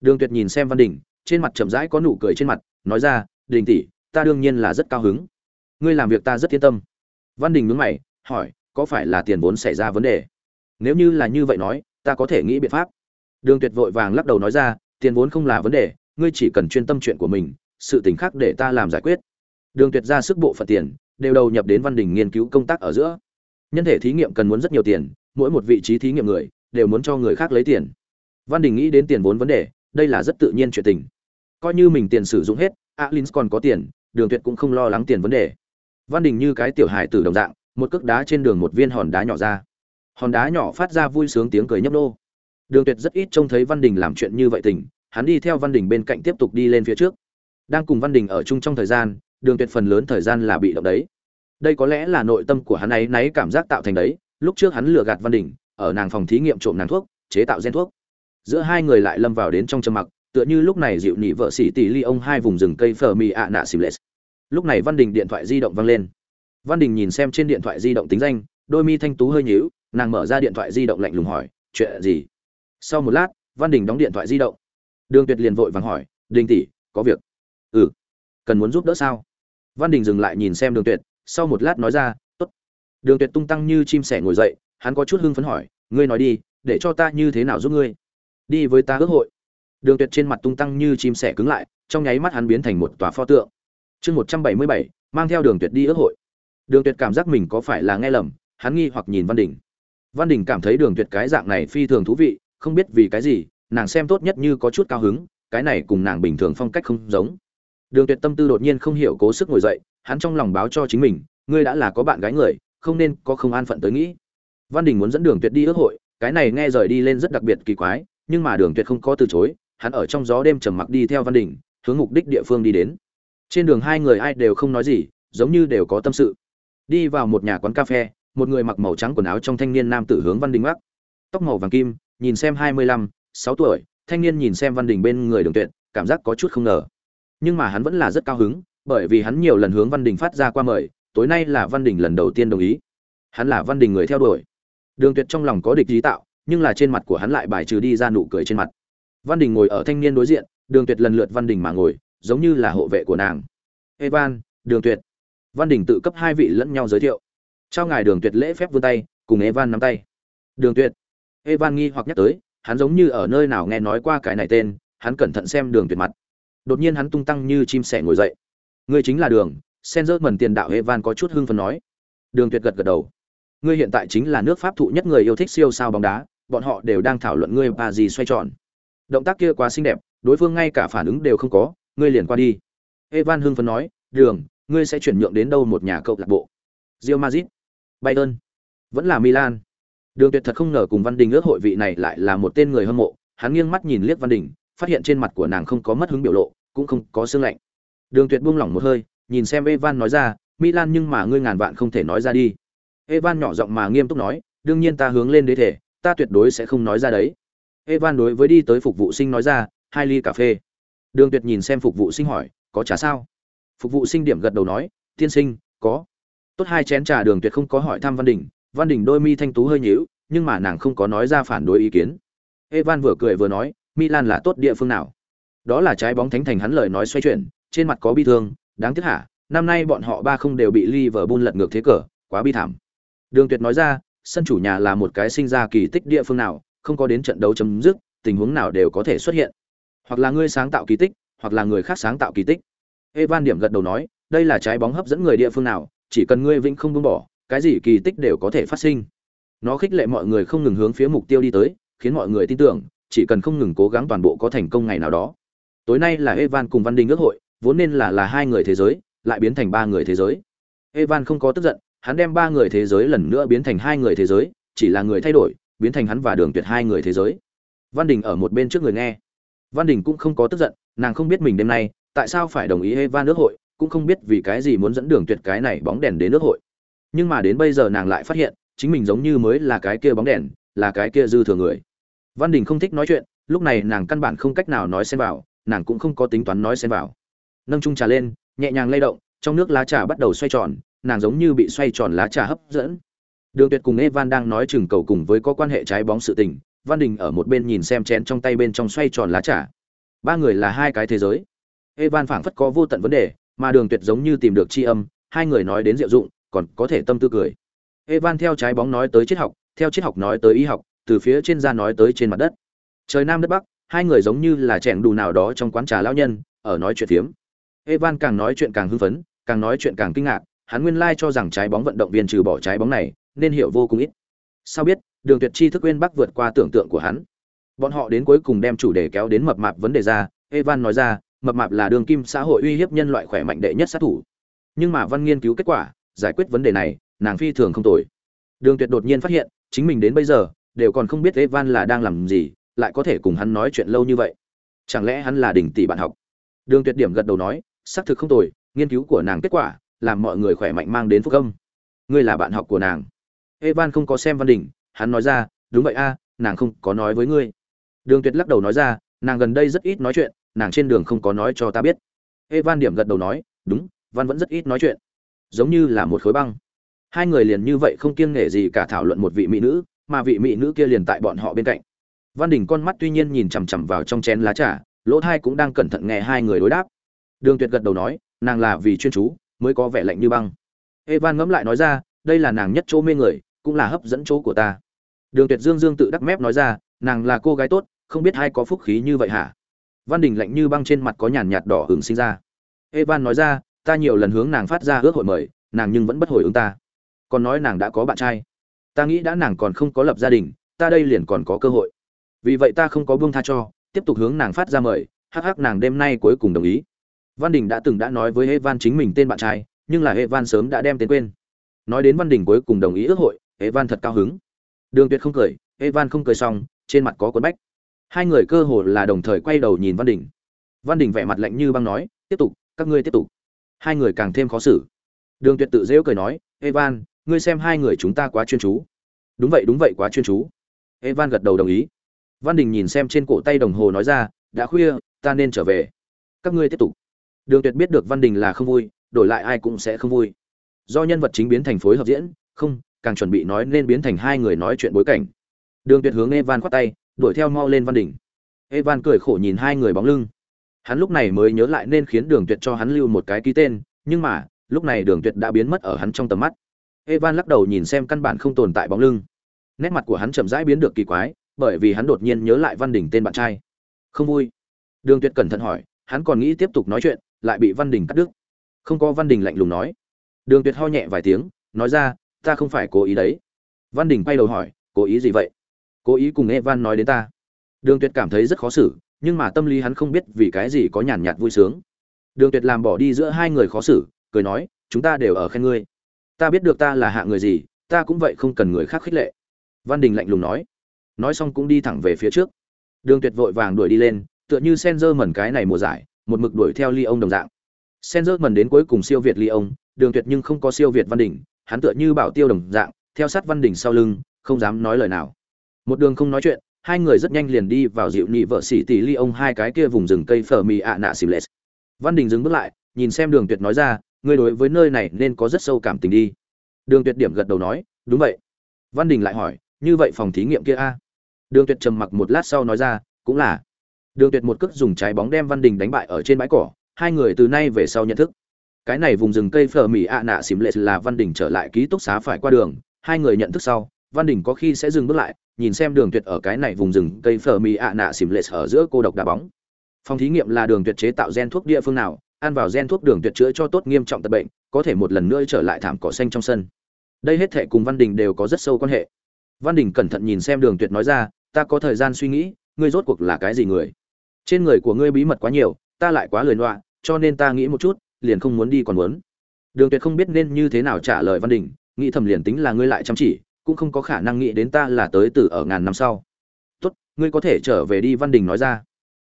S1: Đường tuyệt nhìn xem văn đình, trên mặt chậm rãi có nụ cười trên mặt, nói ra, đình tỷ, ta đương nhiên là rất cao hứng ngươi làm việc ta rất yên tâm. Văn đình nhướng mày, hỏi, có phải là tiền vốn xảy ra vấn đề? Nếu như là như vậy nói, ta có thể nghĩ biện pháp. Đường tuyệt vội vàng lắc đầu nói ra, tiền vốn không là vấn đề, ngươi chỉ cần chuyên tâm chuyện của mình, sự tình khác để ta làm giải quyết. Đường tuyệt ra sức bộ phận tiền, đều đầu nhập đến văn đình nghiên cứu công tác ở giữa. Nhân thể thí nghiệm cần muốn rất nhiều tiền, mỗi một vị trí thí nghiệm người, đều muốn cho người khác lấy tiền. Văn đình nghĩ đến tiền vốn vấn đề, đây là rất tự nhiên chuyện tình. Coi như mình tiền sử dụng hết alin còn có tiền, đường tuyệt cũng không lo lắng tiền vấn đề văn đình như cái tiểu hài tử đồng dạng, một cước đá trên đường một viên hòn đá nhỏ ra. Hòn đá nhỏ phát ra vui sướng tiếng cười nhấp nô. Đường tuyệt rất ít trông thấy văn đình làm chuyện như vậy tình, hắn đi theo văn đình bên cạnh tiếp tục đi lên phía trước. Đang cùng văn đình ở chung trong thời gian, đường tuyệt phần lớn thời gian là bị động đấy. Đây có lẽ là nội tâm của hắn ấy, náy cảm giác tạo thành đấy. Lúc trước hắn lừa gạt văn đình, ở nàng phòng thí nghiệm trộm nàng thuốc, chế tạo gen thuốc. Giữa hai người lại lâm vào đến trong trầm mặc, tựa như lúc này dịu nị vợ sĩ tỷ ly ông hai vùng rừng cây phờ mì ạ nạ xìm lệ lúc này văn đình điện thoại di động vang lên. Văn đình nhìn xem trên điện thoại di động tính danh, đôi mi thanh tú hơi nhíu, nàng mở ra điện thoại di động lạnh lùng hỏi, chuyện gì? Sau một lát, văn đình đóng điện thoại di động. Đường tuyệt liền vội vàng hỏi, đình tỷ, có việc. Ừ cần muốn giúp đỡ sao? Văn đình dừng lại nhìn xem đường tuyệt, sau một lát nói ra, tốt. Đường tuyệt tung tăng như chim sẻ ngồi dậy, hắn có chút hưng phấn hỏi, ngươi nói đi, để cho ta như thế nào giúp ngươi? Đi với ta ước hội. Đường tuyệt trên mặt tung tăng như chim sẻ cứng lại, trong nháy mắt hắn biến thành một tòa pho tượng chương một trăm bảy mươi bảy, mang theo đường tuyệt đi ước hội. Đường tuyệt cảm giác mình có phải là nghe lầm, hắn nghi hoặc nhìn văn đình. Văn đình cảm thấy đường tuyệt cái dạng này phi thường thú vị, không biết vì cái gì, nàng xem tốt nhất như có chút cao hứng, cái này cùng nàng bình thường phong cách không giống. Đường tuyệt tâm tư đột nhiên không hiểu cố sức ngồi dậy, hắn trong lòng báo cho chính mình, ngươi đã là có bạn gái người, không nên có không an phận tới nghĩ. Văn đình muốn dẫn đường tuyệt đi ước hội, cái này nghe rời đi lên rất đặc biệt kỳ quái, nhưng mà đường tuyệt không có từ chối, hắn ở trong gió đêm trầm mặc đi theo văn đình, hướng mục đích địa phương đi đến trên đường hai người ai đều không nói gì, giống như đều có tâm sự. Đi vào một nhà quán cà phê, một người mặc màu trắng quần áo trong thanh niên nam tử hướng văn đình mắc tóc màu vàng kim, nhìn xem hai mươi lăm, sáu tuổi, thanh niên nhìn xem văn đình bên người đường tuyệt, cảm giác có chút không ngờ. Nhưng mà hắn vẫn là rất cao hứng, bởi vì hắn nhiều lần hướng văn đình phát ra qua mời, tối nay là văn đình lần đầu tiên đồng ý. Hắn là văn đình người theo đuổi. Đường tuyệt trong lòng có địch ý tạo, nhưng là trên mặt của hắn lại bài trừ đi ra nụ cười trên mặt. Văn đình ngồi ở thanh niên đối diện, đường tuyệt lần lượt văn đình mà ngồi giống như là hộ vệ của nàng. Evan, đường tuyệt. Văn đình tự cấp hai vị lẫn nhau giới thiệu. Trao ngài đường tuyệt lễ phép vươn tay, cùng evan nắm tay. Đường tuyệt. Evan nghi hoặc nhắc tới, hắn giống như ở nơi nào nghe nói qua cái này tên, hắn cẩn thận xem đường tuyệt mặt. Đột nhiên hắn tung tăng như chim sẻ ngồi dậy. Ngươi chính là đường, sen rớt mần tiền đạo evan có chút hưng phấn nói. Đường tuyệt gật gật đầu. Ngươi hiện tại chính là nước pháp thụ nhất người yêu thích siêu sao bóng đá, bọn họ đều đang thảo luận ngươi và gì xoay tròn. Động tác kia quá xinh đẹp, đối phương ngay cả phản ứng đều không có ngươi liền qua đi evan hưng phấn nói đường ngươi sẽ chuyển nhượng đến đâu một nhà câu lạc bộ Real Madrid, Bayern, vẫn là Milan. Đường Tuyệt thật không ngờ cùng Văn Đình ước hội vị này lại là một tên người hâm mộ, hắn nghiêng mắt nhìn liếc Văn Đình, phát hiện trên mặt của nàng không có mất hứng biểu lộ, cũng không có sương lạnh. Đường Tuyệt buông lỏng một hơi, nhìn xem Evan nói ra, Milan nhưng mà ngươi ngàn vạn không thể nói ra đi. Evan nhỏ giọng mà nghiêm túc nói, đương nhiên ta hướng lên đế thể, ta tuyệt đối sẽ không nói ra đấy. Evan đối với đi tới phục vụ sinh nói ra, hai ly cà phê. Đường Tuyệt nhìn xem phục vụ sinh hỏi, có trà sao? Phục vụ sinh điểm gật đầu nói, tiên sinh, có. Tốt hai chén trà Đường Tuyệt không có hỏi thăm Văn Đình, Văn Đình đôi mi thanh tú hơi nhíu, nhưng mà nàng không có nói ra phản đối ý kiến. Evan vừa cười vừa nói, Milan là tốt địa phương nào? Đó là trái bóng thánh thành hắn lời nói xoay chuyển, trên mặt có bi thương, đáng tiếc hả, năm nay bọn họ ba không đều bị Liverpool lật ngược thế cờ, quá bi thảm. Đường Tuyệt nói ra, sân chủ nhà là một cái sinh ra kỳ tích địa phương nào, không có đến trận đấu chấm dứt, tình huống nào đều có thể xuất hiện. Hoặc là ngươi sáng tạo kỳ tích, hoặc là người khác sáng tạo kỳ tích. Evan điểm gật đầu nói, đây là trái bóng hấp dẫn người địa phương nào, chỉ cần ngươi vĩnh không buông bỏ, cái gì kỳ tích đều có thể phát sinh. Nó khích lệ mọi người không ngừng hướng phía mục tiêu đi tới, khiến mọi người tin tưởng, chỉ cần không ngừng cố gắng toàn bộ có thành công ngày nào đó. Tối nay là Evan cùng Văn Đình ước hội, vốn nên là là hai người thế giới, lại biến thành ba người thế giới. Evan không có tức giận, hắn đem ba người thế giới lần nữa biến thành hai người thế giới, chỉ là người thay đổi, biến thành hắn và Đường Tuyệt hai người thế giới. Văn Đình ở một bên trước người nghe. Văn Đình cũng không có tức giận, nàng không biết mình đêm nay tại sao phải đồng ý Eva nước hội, cũng không biết vì cái gì muốn dẫn Đường Tuyệt cái này bóng đèn đến nước hội. Nhưng mà đến bây giờ nàng lại phát hiện, chính mình giống như mới là cái kia bóng đèn, là cái kia dư thừa người. Văn Đình không thích nói chuyện, lúc này nàng căn bản không cách nào nói xen vào, nàng cũng không có tính toán nói xen vào. Nâng chung trà lên, nhẹ nhàng lay động, trong nước lá trà bắt đầu xoay tròn, nàng giống như bị xoay tròn lá trà hấp dẫn. Đường Tuyệt cùng Evan đang nói chừng cầu cùng với có quan hệ trái bóng sự tình, Văn Đình ở một bên nhìn xem chén trong tay bên trong xoay tròn lá trà. Ba người là hai cái thế giới. Evan phảng phất có vô tận vấn đề, mà Đường Tuyệt giống như tìm được tri âm, hai người nói đến diệu dụng, còn có thể tâm tư cười. Evan theo trái bóng nói tới triết học, theo triết học nói tới y học, từ phía trên ra nói tới trên mặt đất. Trời nam đất bắc, hai người giống như là chèn đủ nào đó trong quán trà lão nhân, ở nói chuyện phiếm. Evan càng nói chuyện càng hưng phấn, càng nói chuyện càng kinh ngạc, hắn nguyên lai cho rằng trái bóng vận động viên trừ bỏ trái bóng này, nên hiểu vô cùng ít. Sao biết, Đường Tuyệt chi thức quên bắc vượt qua tưởng tượng của hắn. Bọn họ đến cuối cùng đem chủ đề kéo đến mập mạp vấn đề ra, Evan nói ra, mập mạp là đường kim xã hội uy hiếp nhân loại khỏe mạnh đệ nhất sát thủ. Nhưng mà văn nghiên cứu kết quả, giải quyết vấn đề này, nàng phi thường không tồi. Đường Tuyệt đột nhiên phát hiện, chính mình đến bây giờ đều còn không biết Evan là đang làm gì, lại có thể cùng hắn nói chuyện lâu như vậy. Chẳng lẽ hắn là đỉnh tỷ bạn học? Đường Tuyệt điểm gật đầu nói, xác thực không tồi, nghiên cứu của nàng kết quả, làm mọi người khỏe mạnh mang đến phúc âm. Ngươi là bạn học của nàng. Evan không có xem Văn Đình, hắn nói ra, đúng vậy a, nàng không có nói với ngươi. Đường Tuyệt lắc đầu nói ra, nàng gần đây rất ít nói chuyện, nàng trên đường không có nói cho ta biết. Evan điểm gật đầu nói, đúng, Văn vẫn rất ít nói chuyện, giống như là một khối băng. Hai người liền như vậy không kiêng nể gì cả thảo luận một vị mỹ nữ, mà vị mỹ nữ kia liền tại bọn họ bên cạnh. Văn Đình con mắt tuy nhiên nhìn chằm chằm vào trong chén lá trà, lỗ thai cũng đang cẩn thận nghe hai người đối đáp. Đường Tuyệt gật đầu nói, nàng là vì chuyên chú, mới có vẻ lạnh như băng. Evan ngẫm lại nói ra, đây là nàng nhất chỗ mê người, cũng là hấp dẫn chỗ của ta. Đường Tuyệt Dương Dương tự đắc mép nói ra, nàng là cô gái tốt, không biết ai có phúc khí như vậy hả? Văn Đình lạnh như băng trên mặt có nhàn nhạt đỏ ửng sinh ra. Evan nói ra, ta nhiều lần hướng nàng phát ra ước hội mời, nàng nhưng vẫn bất hồi ứng ta. Còn nói nàng đã có bạn trai. Ta nghĩ đã nàng còn không có lập gia đình, ta đây liền còn có cơ hội. Vì vậy ta không có buông tha cho, tiếp tục hướng nàng phát ra mời, hắc hắc nàng đêm nay cuối cùng đồng ý. Văn Đình đã từng đã nói với Evan chính mình tên bạn trai, nhưng là Evan sớm đã đem tên quên. Nói đến Văn Đình cuối cùng đồng ý ước hội, Evan thật cao hứng. Đường Tuyệt không cười, Evan không cười xong, trên mặt có cuốn bách. Hai người cơ hồ là đồng thời quay đầu nhìn Văn Đình. Văn Đình vẻ mặt lạnh như băng nói, "Tiếp tục, các ngươi tiếp tục." Hai người càng thêm khó xử. Đường Tuyệt tự giễu cười nói, "Evan, ngươi xem hai người chúng ta quá chuyên chú." "Đúng vậy, đúng vậy, quá chuyên chú." Evan gật đầu đồng ý. Văn Đình nhìn xem trên cổ tay đồng hồ nói ra, "Đã khuya, ta nên trở về. Các ngươi tiếp tục." Đường Tuyệt biết được Văn Đình là không vui, đổi lại ai cũng sẽ không vui. Do nhân vật chính biến thành phối hợp diễn, không, càng chuẩn bị nói nên biến thành hai người nói chuyện bối cảnh. Đường Tuyệt hướng Evan khoát tay, đuổi theo mau lên Văn đỉnh. Evan cười khổ nhìn hai người bóng lưng. Hắn lúc này mới nhớ lại nên khiến Đường Tuyệt cho hắn lưu một cái ký tên, nhưng mà, lúc này Đường Tuyệt đã biến mất ở hắn trong tầm mắt. Evan lắc đầu nhìn xem căn bản không tồn tại bóng lưng. Nét mặt của hắn chậm rãi biến được kỳ quái, bởi vì hắn đột nhiên nhớ lại Văn Đình tên bạn trai. Không vui. Đường Tuyệt cẩn thận hỏi, hắn còn nghĩ tiếp tục nói chuyện, lại bị Văn Đình cắt đứt. Không có Văn Đình lạnh lùng nói. Đường Tuyệt ho nhẹ vài tiếng, nói ra, ta không phải cố ý đấy. Văn Đình quay đầu hỏi, cố ý gì vậy? Cố ý cùng Evan nói đến ta. Đường Tuyệt cảm thấy rất khó xử, nhưng mà tâm lý hắn không biết vì cái gì có nhàn nhạt vui sướng. Đường Tuyệt làm bỏ đi giữa hai người khó xử, cười nói, chúng ta đều ở khen ngươi. Ta biết được ta là hạ người gì, ta cũng vậy không cần người khác khích lệ. Văn Đình lạnh lùng nói. Nói xong cũng đi thẳng về phía trước. Đường Tuyệt vội vàng đuổi đi lên, tựa như Senzer mẩn cái này mùa giải, một mực đuổi theo Ly ông đồng dạng. Senzer mẩn đến cuối cùng siêu việt Ly ông, Đường Tuyệt nhưng không có siêu việt Văn Đình, hắn tựa như bảo tiêu đồng dạng, theo sát Văn Đình sau lưng, không dám nói lời nào. Một đường không nói chuyện, hai người rất nhanh liền đi vào dịu nhị vợ sĩ tỷ ly ông hai cái kia vùng rừng cây phở mì ạ nạ xìm lệ. Văn Đình dừng bước lại, nhìn xem Đường Tuyệt nói ra, ngươi đối với nơi này nên có rất sâu cảm tình đi. Đường Tuyệt điểm gật đầu nói, đúng vậy. Văn Đình lại hỏi, như vậy phòng thí nghiệm kia a đường tuyệt trầm mặc một lát sau nói ra cũng là đường tuyệt một cước dùng trái bóng đem văn đình đánh bại ở trên bãi cỏ hai người từ nay về sau nhận thức cái này vùng rừng cây phở mỹ ạ nạ xìm lệ là văn đình trở lại ký túc xá phải qua đường, hai người nhận thức sau, văn đình có khi sẽ dừng bước lại, nhìn xem đường tuyệt ở cái này vùng rừng cây phở mỹ ạ nạ xìm lệ ở giữa cô độc đá bóng. Phòng thí nghiệm là đường tuyệt chế tạo gen thuốc địa phương nào, ăn vào gen thuốc đường tuyệt chữa cho tốt nghiêm trọng tật bệnh, có thể một lần nữa trở lại thảm cỏ xanh trong sân. Đây hết thể cùng văn đình đều có rất sâu quan hệ. Văn đình cẩn thận nhìn xem đường tuyệt nói ra, ta có thời gian suy nghĩ, ngươi rốt cuộc là cái gì người? Trên người của ngươi bí mật quá nhiều, ta lại quá lười loạ cho nên ta nghĩ một chút liền không muốn đi còn muốn. Đường tuyệt không biết nên như thế nào trả lời văn đình, nghĩ thầm liền tính là ngươi lại chăm chỉ, cũng không có khả năng nghĩ đến ta là tới từ ở ngàn năm sau. Tốt, ngươi có thể trở về đi, văn đình nói ra.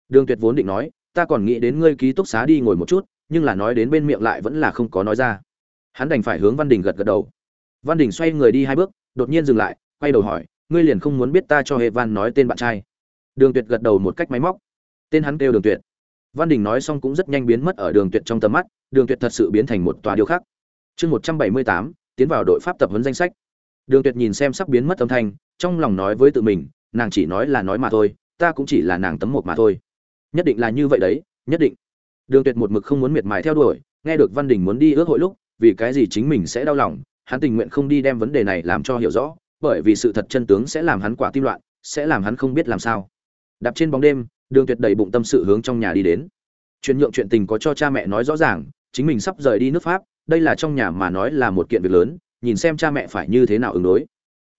S1: Đường tuyệt vốn định nói, ta còn nghĩ đến ngươi ký túc xá đi ngồi một chút, nhưng là nói đến bên miệng lại vẫn là không có nói ra. Hắn đành phải hướng văn đình gật gật đầu. Văn đình xoay người đi hai bước, đột nhiên dừng lại, quay đầu hỏi, ngươi liền không muốn biết ta cho hệ văn nói tên bạn trai? Đường tuyệt gật đầu một cách máy móc. Tên hắn kêu đường tuyệt. Văn đình nói xong cũng rất nhanh biến mất ở đường tuyệt trong tầm mắt đường tuyệt thật sự biến thành một tòa điêu khắc. Chương một trăm bảy mươi tám, tiến vào đội pháp tập huấn danh sách. Đường tuyệt nhìn xem sắp biến mất âm thanh, trong lòng nói với tự mình, nàng chỉ nói là nói mà thôi, ta cũng chỉ là nàng tấm một mà thôi. Nhất định là như vậy đấy, nhất định. Đường tuyệt một mực không muốn miệt mài theo đuổi, nghe được văn đình muốn đi ước hội lúc, vì cái gì chính mình sẽ đau lòng, hắn tình nguyện không đi đem vấn đề này làm cho hiểu rõ, bởi vì sự thật chân tướng sẽ làm hắn quả tim loạn, sẽ làm hắn không biết làm sao. Đạp trên bóng đêm, đường tuyệt đầy bụng tâm sự hướng trong nhà đi đến. Chuyển nhượng chuyện tình có cho cha mẹ nói rõ ràng chính mình sắp rời đi nước pháp, đây là trong nhà mà nói là một kiện việc lớn, nhìn xem cha mẹ phải như thế nào ứng đối.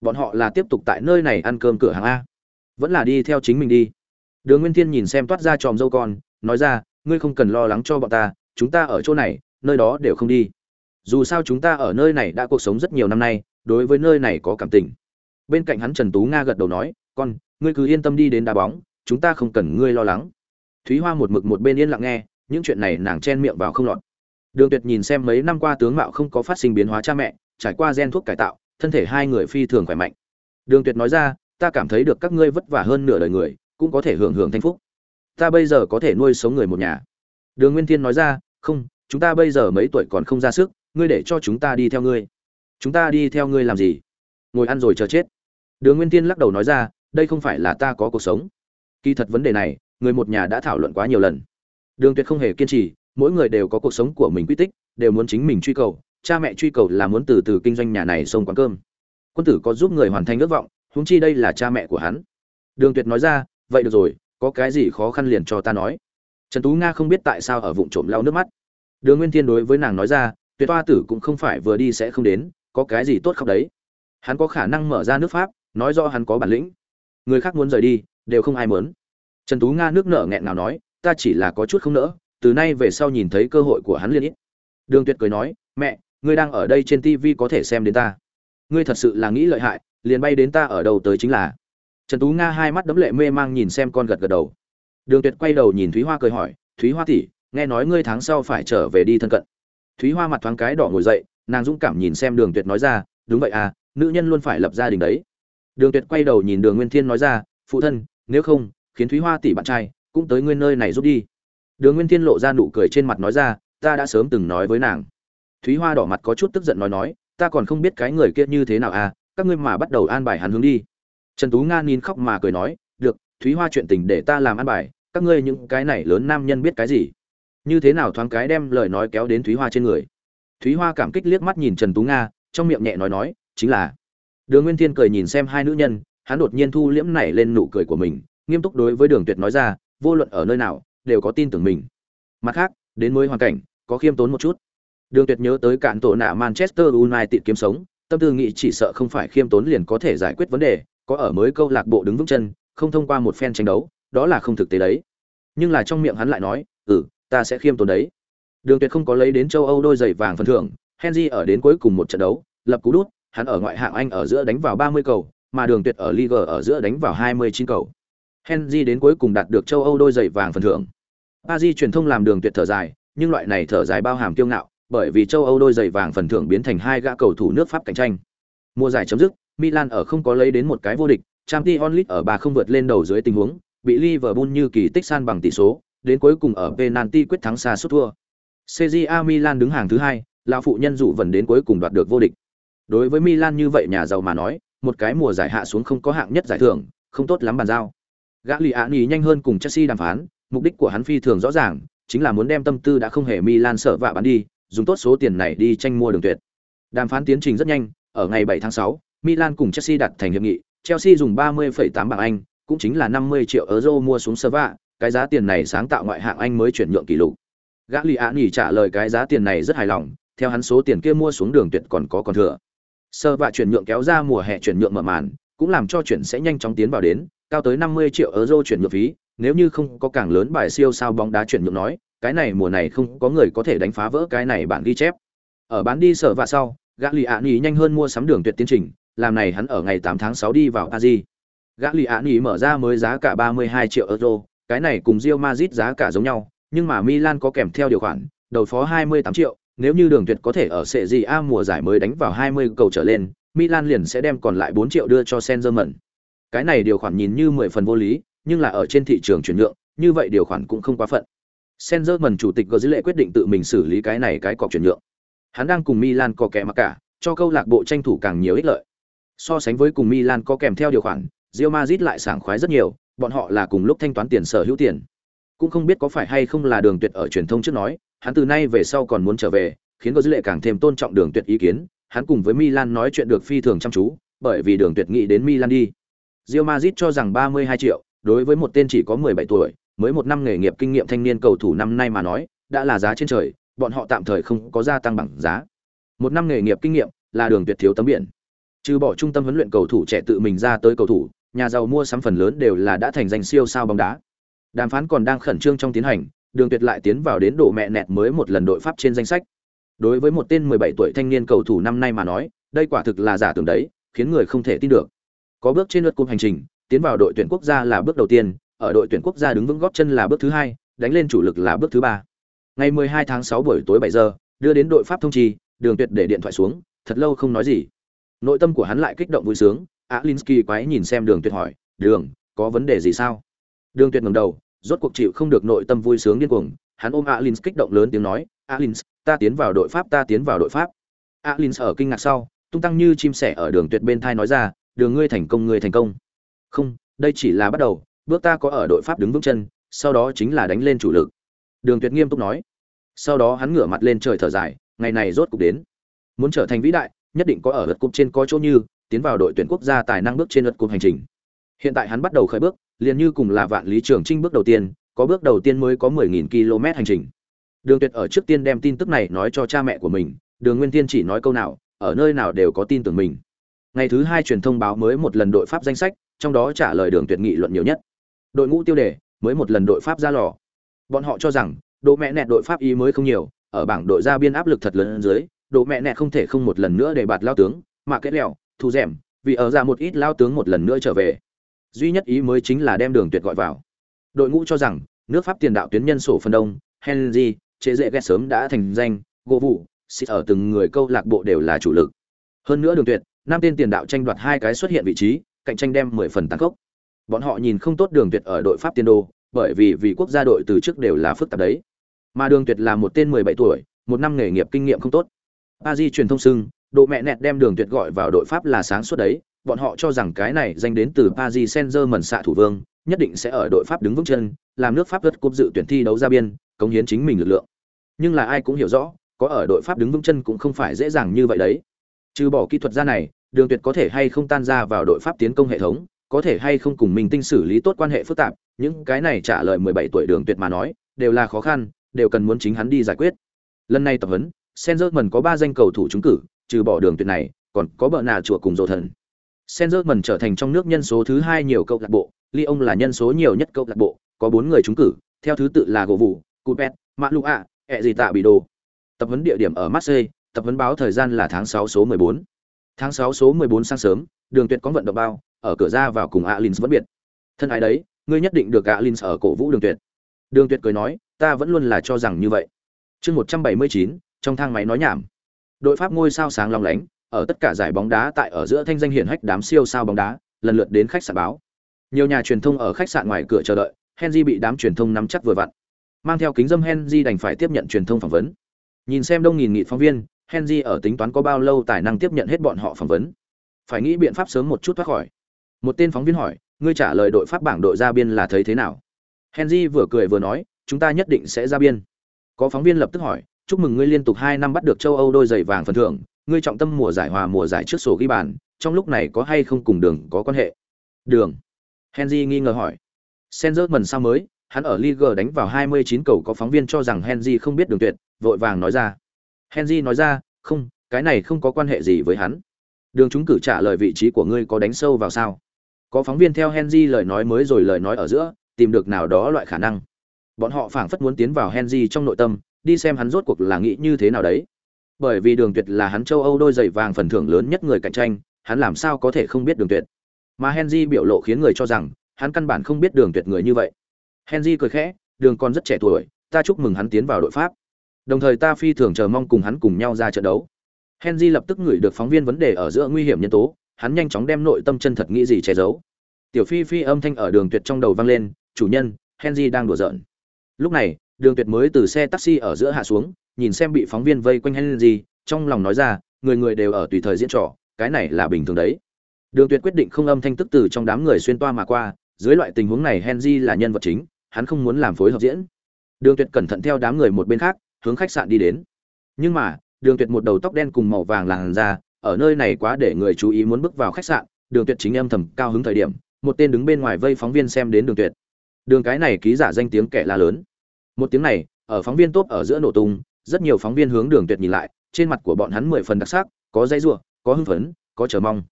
S1: Bọn họ là tiếp tục tại nơi này ăn cơm cửa hàng a. Vẫn là đi theo chính mình đi. Đường nguyên thiên nhìn xem toát ra tròm dâu con, nói ra, ngươi không cần lo lắng cho bọn ta, chúng ta ở chỗ này, nơi đó đều không đi. Dù sao chúng ta ở nơi này đã cuộc sống rất nhiều năm nay, đối với nơi này có cảm tình. Bên cạnh hắn trần tú nga gật đầu nói, con, ngươi cứ yên tâm đi đến đá bóng, chúng ta không cần ngươi lo lắng. Thúy hoa một mực một bên yên lặng nghe, những chuyện này nàng chen miệng vào không lọt đường tuyệt nhìn xem mấy năm qua tướng mạo không có phát sinh biến hóa cha mẹ, trải qua gen thuốc cải tạo, thân thể hai người phi thường khỏe mạnh. Đường tuyệt nói ra, ta cảm thấy được các ngươi vất vả hơn nửa đời người, cũng có thể hưởng hưởng thanh phúc. Ta bây giờ có thể nuôi sống người một nhà. Đường nguyên thiên nói ra, không, chúng ta bây giờ mấy tuổi còn không ra sức, ngươi để cho chúng ta đi theo ngươi. Chúng ta đi theo ngươi làm gì? Ngồi ăn rồi chờ chết. Đường nguyên thiên lắc đầu nói ra, đây không phải là ta có cuộc sống. Kỳ thật vấn đề này, người một nhà đã thảo luận quá nhiều lần. Đường tuyệt không hề kiên trì mỗi người đều có cuộc sống của mình quy tích, đều muốn chính mình truy cầu, cha mẹ truy cầu là muốn từ từ kinh doanh nhà này xông quán cơm. Quân tử có giúp người hoàn thành ước vọng, huống chi đây là cha mẹ của hắn. Đường tuyệt nói ra, vậy được rồi, có cái gì khó khăn liền cho ta nói. Trần tú nga không biết tại sao ở vụ trộm lau nước mắt. Đường nguyên thiên đối với nàng nói ra, tuyệt toa tử cũng không phải vừa đi sẽ không đến, có cái gì tốt không đấy. Hắn có khả năng mở ra nước pháp, nói do hắn có bản lĩnh. Người khác muốn rời đi, đều không ai muốn. Trần tú nga nước nở nghẹn nào nói, ta chỉ là có chút không nỡ từ nay về sau nhìn thấy cơ hội của hắn liên ít. Đường tuyệt cười nói, mẹ, ngươi đang ở đây trên tv có thể xem đến ta. Ngươi thật sự là nghĩ lợi hại, liền bay đến ta ở đầu tới chính là. Trần tú nga hai mắt đấm lệ mê mang nhìn xem con gật gật đầu. Đường tuyệt quay đầu nhìn thúy hoa cười hỏi, thúy hoa tỉ nghe nói ngươi tháng sau phải trở về đi thân cận. Thúy hoa mặt thoáng cái đỏ ngồi dậy, nàng dũng cảm nhìn xem đường tuyệt nói ra, đúng vậy à nữ nhân luôn phải lập gia đình đấy. Đường tuyệt quay đầu nhìn đường nguyên thiên nói ra, phụ thân, nếu không, khiến thúy hoa tỷ bạn trai, cũng tới ngươi nơi này giúp đi đường nguyên thiên lộ ra nụ cười trên mặt nói ra, ta đã sớm từng nói với nàng. Thúy hoa đỏ mặt có chút tức giận nói nói, ta còn không biết cái người kia như thế nào à các ngươi mà bắt đầu an bài hắn hướng đi. Trần tú nga nín khóc mà cười nói, được, thúy hoa chuyện tình để ta làm an bài, các ngươi những cái này lớn nam nhân biết cái gì? Như thế nào thoáng cái đem lời nói kéo đến thúy hoa trên người? Thúy hoa cảm kích liếc mắt nhìn trần tú nga, trong miệng nhẹ nói nói, chính là. Đường nguyên thiên cười nhìn xem hai nữ nhân, hắn đột nhiên thu liễm nảy lên nụ cười của mình, nghiêm túc đối với đường tuyệt nói ra, vô luận ở nơi nào đều có tin tưởng mình. Mặt khác, đến mới hoàn cảnh, có khiêm tốn một chút. Đường tuyệt nhớ tới cạn tổ nạ manchester united kiếm sống, tâm tư nghĩ chỉ sợ không phải khiêm tốn liền có thể giải quyết vấn đề, có ở mới câu lạc bộ đứng vững chân, không thông qua một phen tranh đấu, đó là không thực tế đấy. Nhưng là trong miệng hắn lại nói ừ ta sẽ khiêm tốn đấy. Đường tuyệt không có lấy đến châu âu đôi giày vàng phần thưởng, henry ở đến cuối cùng một trận đấu, lập cú đút, hắn ở ngoại hạng anh ở giữa đánh vào 30 cầu, mà đường tuyệt ở liga ở giữa đánh vào 29 cầu. Henry đến cuối cùng đạt được châu âu đôi giày vàng phần thưởng. Paris truyền thông làm đường tuyệt thở dài nhưng loại này thở dài bao hàm kiêu ngạo bởi vì châu âu đôi giày vàng phần thưởng biến thành hai gã cầu thủ nước pháp cạnh tranh mùa giải chấm dứt milan ở không có lấy đến một cái vô địch Champions League ở bà không vượt lên đầu dưới tình huống bị Liverpool như kỳ tích san bằng tỷ số đến cuối cùng ở penalty quyết thắng xa suốt thua. CJA Milan đứng hàng thứ hai, lão phụ nhân dụ vần đến cuối cùng đoạt được vô địch. Đối với Milan như vậy nhà giàu mà nói, một cái mùa giải hạ xuống không có hạng nhất giải thưởng, không tốt lắm bàn giao. Gã lì ạ nhanh hơn cùng Chelsea đàm phán, mục đích của hắn phi thường rõ ràng, chính là muốn đem tâm tư đã không hề Milan sợ vạ bán đi, dùng tốt số tiền này đi tranh mua đường tuyệt. Đàm phán tiến trình rất nhanh, ở ngày 7 tháng 6, Milan cùng Chelsea đặt thành hiệp nghị, Chelsea dùng 30,8 bảng Anh, cũng chính là 50 triệu euro mua xuống Serva, cái giá tiền này sáng tạo ngoại hạng Anh mới chuyển nhượng kỷ lục. Gã Lý Án trả lời cái giá tiền này rất hài lòng, theo hắn số tiền kia mua xuống đường tuyệt còn có còn thừa. Serva chuyển nhượng kéo ra mùa hè chuyển nhượng mở màn, cũng làm cho chuyển sẽ nhanh chóng tiến vào đến, cao tới 50 triệu euro chuyển nhượng phí, nếu như không có càng lớn bài siêu sao bóng đá chuyển nhượng nói, cái này mùa này không có người có thể đánh phá vỡ cái này bản ghi chép. Ở bán đi sở và sau, gã lì ạ nghỉ nhanh hơn mua sắm đường tuyệt tiến trình, làm này hắn ở ngày 8 tháng 6 đi vào Paris. Gã lì ạ nghỉ mở ra mới giá cả 32 triệu euro, cái này cùng Real Madrid giá cả giống nhau, nhưng mà Milan có kèm theo điều khoản, đầu phó 28 triệu, nếu như đường tuyệt có thể ở Serie A mùa giải mới đánh vào 20 cầu trở lên, Milan liền sẽ đem còn lại 4 triệu đưa cho Senzerman. Cái này điều khoản nhìn như 10 phần vô lý, nhưng là ở trên thị trường chuyển nhượng, như vậy điều khoản cũng không quá phận. Senzerman chủ tịch Gozile quyết định tự mình xử lý cái này cái cọc chuyển nhượng. Hắn đang cùng Milan có kẻ mà cả, cho câu lạc bộ tranh thủ càng nhiều ích lợi. So sánh với cùng Milan có kèm theo điều khoản, Real Madrid lại sảng khoái rất nhiều, bọn họ là cùng lúc thanh toán tiền sở hữu tiền. Cũng không biết có phải hay không là Đường Tuyệt ở truyền thông trước nói, hắn từ nay về sau còn muốn trở về, khiến có dữ lệ càng thêm tôn trọng Đường Tuyệt ý kiến, hắn cùng với Milan nói chuyện được phi thường chăm chú, bởi vì Đường Tuyệt nghĩ đến Milan đi. Real Madrid cho rằng 32 triệu, đối với một tên chỉ có 17 tuổi, mới một năm nghề nghiệp kinh nghiệm thanh niên cầu thủ năm nay mà nói, đã là giá trên trời, bọn họ tạm thời không có gia tăng bằng giá. Một năm nghề nghiệp kinh nghiệm là Đường Tuyệt thiếu tấm biển. Trừ bỏ trung tâm huấn luyện cầu thủ trẻ tự mình ra tới cầu thủ, nhà giàu mua sắm phần lớn đều là đã thành danh siêu sao bóng đá. Đàm phán còn đang khẩn trương trong tiến hành, Đường Tuyệt lại tiến vào đến độ mẹ nẹt mới một lần đội Pháp trên danh sách. Đối với một tên 17 tuổi thanh niên cầu thủ năm nay mà nói, đây quả thực là giả tưởng đấy, khiến người không thể tin được. Có bước trên lượt cuộc hành trình, tiến vào đội tuyển quốc gia là bước đầu tiên, ở đội tuyển quốc gia đứng vững góp chân là bước thứ hai, đánh lên chủ lực là bước thứ ba. Ngày 12 tháng 6 buổi tối 7 giờ, đưa đến đội Pháp thông trì, Đường Tuyệt để điện thoại xuống, thật lâu không nói gì. Nội tâm của hắn lại kích động vui sướng, Alinsky quái nhìn xem Đường Tuyệt hỏi, "Đường, có vấn đề gì sao?" Đường Tuyệt ngẩng đầu, rốt cuộc chịu không được nội tâm vui sướng điên cuồng, hắn ôm Alins kích động lớn tiếng nói, "Alins, ta tiến vào đội Pháp, ta tiến vào đội Pháp." Alins ở kinh ngạc sau, tung tăng như chim sẻ ở Đường Tuyệt bên thai nói ra, "Đường ngươi thành công, ngươi thành công." "Không, đây chỉ là bắt đầu, bước ta có ở đội Pháp đứng vững chân, sau đó chính là đánh lên chủ lực." Đường Tuyệt nghiêm túc nói. Sau đó hắn ngửa mặt lên trời thở dài, ngày này rốt cục đến. Muốn trở thành vĩ đại, nhất định có ở lượt cục trên có chỗ như, tiến vào đội tuyển quốc gia tài năng bước trên lượt cục hành trình. Hiện tại hắn bắt đầu khởi bước, liền như cùng là vạn lý trường trinh bước đầu tiên, có bước đầu tiên mới có 10.000 km hành trình. Đường Tuyệt ở trước tiên đem tin tức này nói cho cha mẹ của mình, Đường Nguyên Tiên chỉ nói câu nào, ở nơi nào đều có tin tưởng mình. Ngày thứ hai truyền thông báo mới một lần đội Pháp danh sách, trong đó trả lời Đường Tuyệt nghị luận nhiều nhất. Đội ngũ tiêu đề, mới một lần đội Pháp ra lò. Bọn họ cho rằng, đồ mẹ nẹt đội Pháp ý mới không nhiều, ở bảng đội ra biên áp lực thật lớn dưới, đồ mẹ nẹt không thể không một lần nữa để bạt lao tướng, mà kết lẹo, thu rèm, vì ở ra một ít lao tướng một lần nữa trở về duy nhất ý mới chính là đem đường tuyệt gọi vào đội ngũ cho rằng nước pháp tiền đạo tuyến nhân sổ phần đông henry chế dễ ghét sớm đã thành danh gỗ vụ xịt ở từng người câu lạc bộ đều là chủ lực hơn nữa đường tuyệt năm tên tiền đạo tranh đoạt hai cái xuất hiện vị trí cạnh tranh đem mười phần tăng cốc bọn họ nhìn không tốt đường tuyệt ở đội pháp tiên đô bởi vì vì quốc gia đội từ trước đều là phức tạp đấy mà đường tuyệt là một tên mười bảy tuổi một năm nghề nghiệp kinh nghiệm không tốt a di truyền thông sưng độ mẹ nẹt đem đường tuyệt gọi vào đội pháp là sáng suốt đấy bọn họ cho rằng cái này danh đến từ Paris Saint-Germain xạ thủ vương, nhất định sẽ ở đội Pháp đứng vững chân, làm nước Pháp vượt cúp dự tuyển thi đấu ra biên, cống hiến chính mình lực lượng. Nhưng là ai cũng hiểu rõ, có ở đội Pháp đứng vững chân cũng không phải dễ dàng như vậy đấy. Trừ bỏ kỹ thuật ra này, Đường Tuyệt có thể hay không tan ra vào đội Pháp tiến công hệ thống, có thể hay không cùng mình tinh xử lý tốt quan hệ phức tạp, những cái này trả lời 17 tuổi Đường Tuyệt mà nói, đều là khó khăn, đều cần muốn chính hắn đi giải quyết. Lần này tập huấn, Senzerman có 3 danh cầu thủ trúng cử, trừ bỏ Đường Tuyệt này, còn có bợ nà chùa cùng dồ Thần. Senzerman trở thành trong nước nhân số thứ hai nhiều câu lạc bộ, Lyon là nhân số nhiều nhất câu lạc bộ, có 4 người trúng cử, theo thứ tự là Gỗ Vũ, Cupet, Malua, ẹ gì tạ bị đồ. Tập huấn địa điểm ở Marseille, tập huấn báo thời gian là tháng 6 số 14. Tháng sáu số 14 sáng sớm, Đường Tuyệt có vận động bao, ở cửa ra vào cùng alin vẫn biệt. Thân ái đấy, ngươi nhất định được alin ở cổ vũ Đường Tuyệt. Đường Tuyệt cười nói, ta vẫn luôn là cho rằng như vậy. Chương 179, trong thang máy nói nhảm. Đội Pháp ngôi sao sáng long lánh, ở tất cả giải bóng đá tại ở giữa thanh danh hiển hách đám siêu sao bóng đá, lần lượt đến khách sạn báo. Nhiều nhà truyền thông ở khách sạn ngoài cửa chờ đợi, Henry bị đám truyền thông nắm chắc vừa vặn. Mang theo kính dâm Henry đành phải tiếp nhận truyền thông phỏng vấn. Nhìn xem đông nghìn nghị phóng viên, Henry ở tính toán có bao lâu tài năng tiếp nhận hết bọn họ phỏng vấn. phải nghĩ biện pháp sớm một chút thoát khỏi. Một tên phóng viên hỏi ngươi trả lời đội pháp bảng đội ra biên là thấy thế nào? Henry vừa cười vừa nói chúng ta nhất định sẽ ra biên. Có phóng viên lập tức hỏi chúc mừng ngươi liên tục hai năm bắt được châu âu đôi giày vàng phần thưởng ngươi trọng tâm mùa giải hòa mùa giải trước sổ ghi bàn trong lúc này có hay không cùng đường có quan hệ? Đường? Henry nghi ngờ hỏi. Senzerman sao mới? Hắn ở Liga đánh vào 29 cầu có phóng viên cho rằng Henry không biết đường tuyệt, vội vàng nói ra. Henry nói ra, không, cái này không có quan hệ gì với hắn. Đường chúng cử trả lời vị trí của ngươi có đánh sâu vào sao? Có phóng viên theo Henry lời nói mới rồi lời nói ở giữa, tìm được nào đó loại khả năng. Bọn họ phảng phất muốn tiến vào Henry trong nội tâm, đi xem hắn rốt cuộc là nghĩ như thế nào đấy. Bởi vì Đường Tuyệt là hắn châu Âu đôi giày vàng phần thưởng lớn nhất người cạnh tranh, hắn làm sao có thể không biết Đường Tuyệt. Mà Henry biểu lộ khiến người cho rằng, hắn căn bản không biết Đường Tuyệt người như vậy. Henry cười khẽ, Đường còn rất trẻ tuổi, ta chúc mừng hắn tiến vào đội Pháp. Đồng thời ta phi thường chờ mong cùng hắn cùng nhau ra trận đấu. Henry lập tức ngửi được phóng viên vấn đề ở giữa nguy hiểm nhân tố, hắn nhanh chóng đem nội tâm chân thật nghĩ gì che giấu. Tiểu Phi Phi âm thanh ở đường tuyệt trong đầu vang lên, "Chủ nhân, Henry đang đùa giỡn." Lúc này, Đường Tuyệt mới từ xe taxi ở giữa hạ xuống, nhìn xem bị phóng viên vây quanh Henry, trong lòng nói ra, người người đều ở tùy thời diễn trò, cái này là bình thường đấy. Đường Tuyệt quyết định không âm thanh tức từ trong đám người xuyên toa mà qua, dưới loại tình huống này Henry là nhân vật chính, hắn không muốn làm phối hợp diễn đường tuyệt cẩn thận theo đám người một bên khác hướng khách sạn đi đến. Nhưng mà, đường tuyệt một đầu tóc đen cùng màu vàng làn da, ở nơi này quá để người chú ý muốn bước vào khách sạn, đường tuyệt chính âm thầm cao hứng thời điểm, một tên đứng bên ngoài vây phóng viên xem đến đường tuyệt. Đường cái này ký giả danh tiếng kẻ la lớn. Một tiếng này, ở phóng viên tốt ở giữa nổ tung, rất nhiều phóng viên hướng đường tuyệt nhìn lại, trên mặt của bọn hắn mười phần đặc sắc, có dây rủa, có hưng phấn, có chờ mong.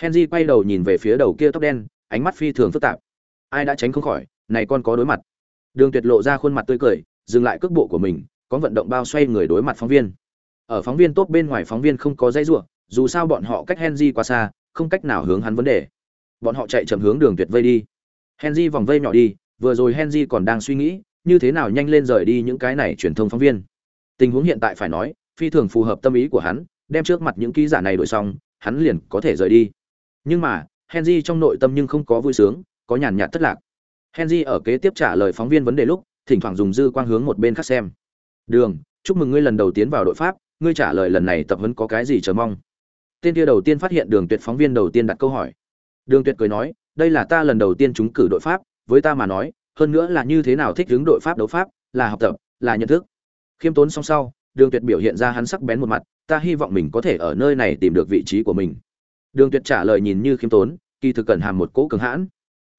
S1: Henry quay đầu nhìn về phía đầu kia tóc đen, ánh mắt phi thường phức tạp. Ai đã tránh không khỏi, này con có đối mặt. Đường tuyệt lộ ra khuôn mặt tươi cười, dừng lại cước bộ của mình có vận động bao xoay người đối mặt phóng viên. Ở phóng viên tốt bên ngoài phóng viên không có dây rủa dù sao bọn họ cách henry quá xa không cách nào hướng hắn vấn đề. Bọn họ chạy chậm hướng đường tuyệt vây đi. Henry vòng vây nhỏ đi vừa rồi henry còn đang suy nghĩ như thế nào nhanh lên rời đi những cái này truyền thông phóng viên. Tình huống hiện tại phải nói phi thường phù hợp tâm ý của hắn đem trước mặt những ký giả này đổi xong hắn liền có thể rời đi. Nhưng mà henry trong nội tâm nhưng không có vui sướng có nhàn nhạt thất lạc. Henry ở kế tiếp trả lời phóng viên vấn đề lúc, thỉnh thoảng dùng dư quang hướng một bên khác xem. "Đường, chúc mừng ngươi lần đầu tiến vào đội Pháp, ngươi trả lời lần này tập huấn có cái gì chờ mong?" Tên kia đầu tiên phát hiện Đường Tuyệt phóng viên đầu tiên đặt câu hỏi. Đường Tuyệt cười nói, "Đây là ta lần đầu tiên trúng cử đội Pháp, với ta mà nói, hơn nữa là như thế nào thích ứng đội Pháp đấu Pháp, là học tập, là nhận thức." Khiêm tốn song sau, Đường Tuyệt biểu hiện ra hắn sắc bén một mặt, ta hy vọng mình có thể ở nơi này tìm được vị trí của mình. Đường Tuyệt trả lời nhìn như khiêm tốn, kỳ thực cần hàm một cỗ cường hãn.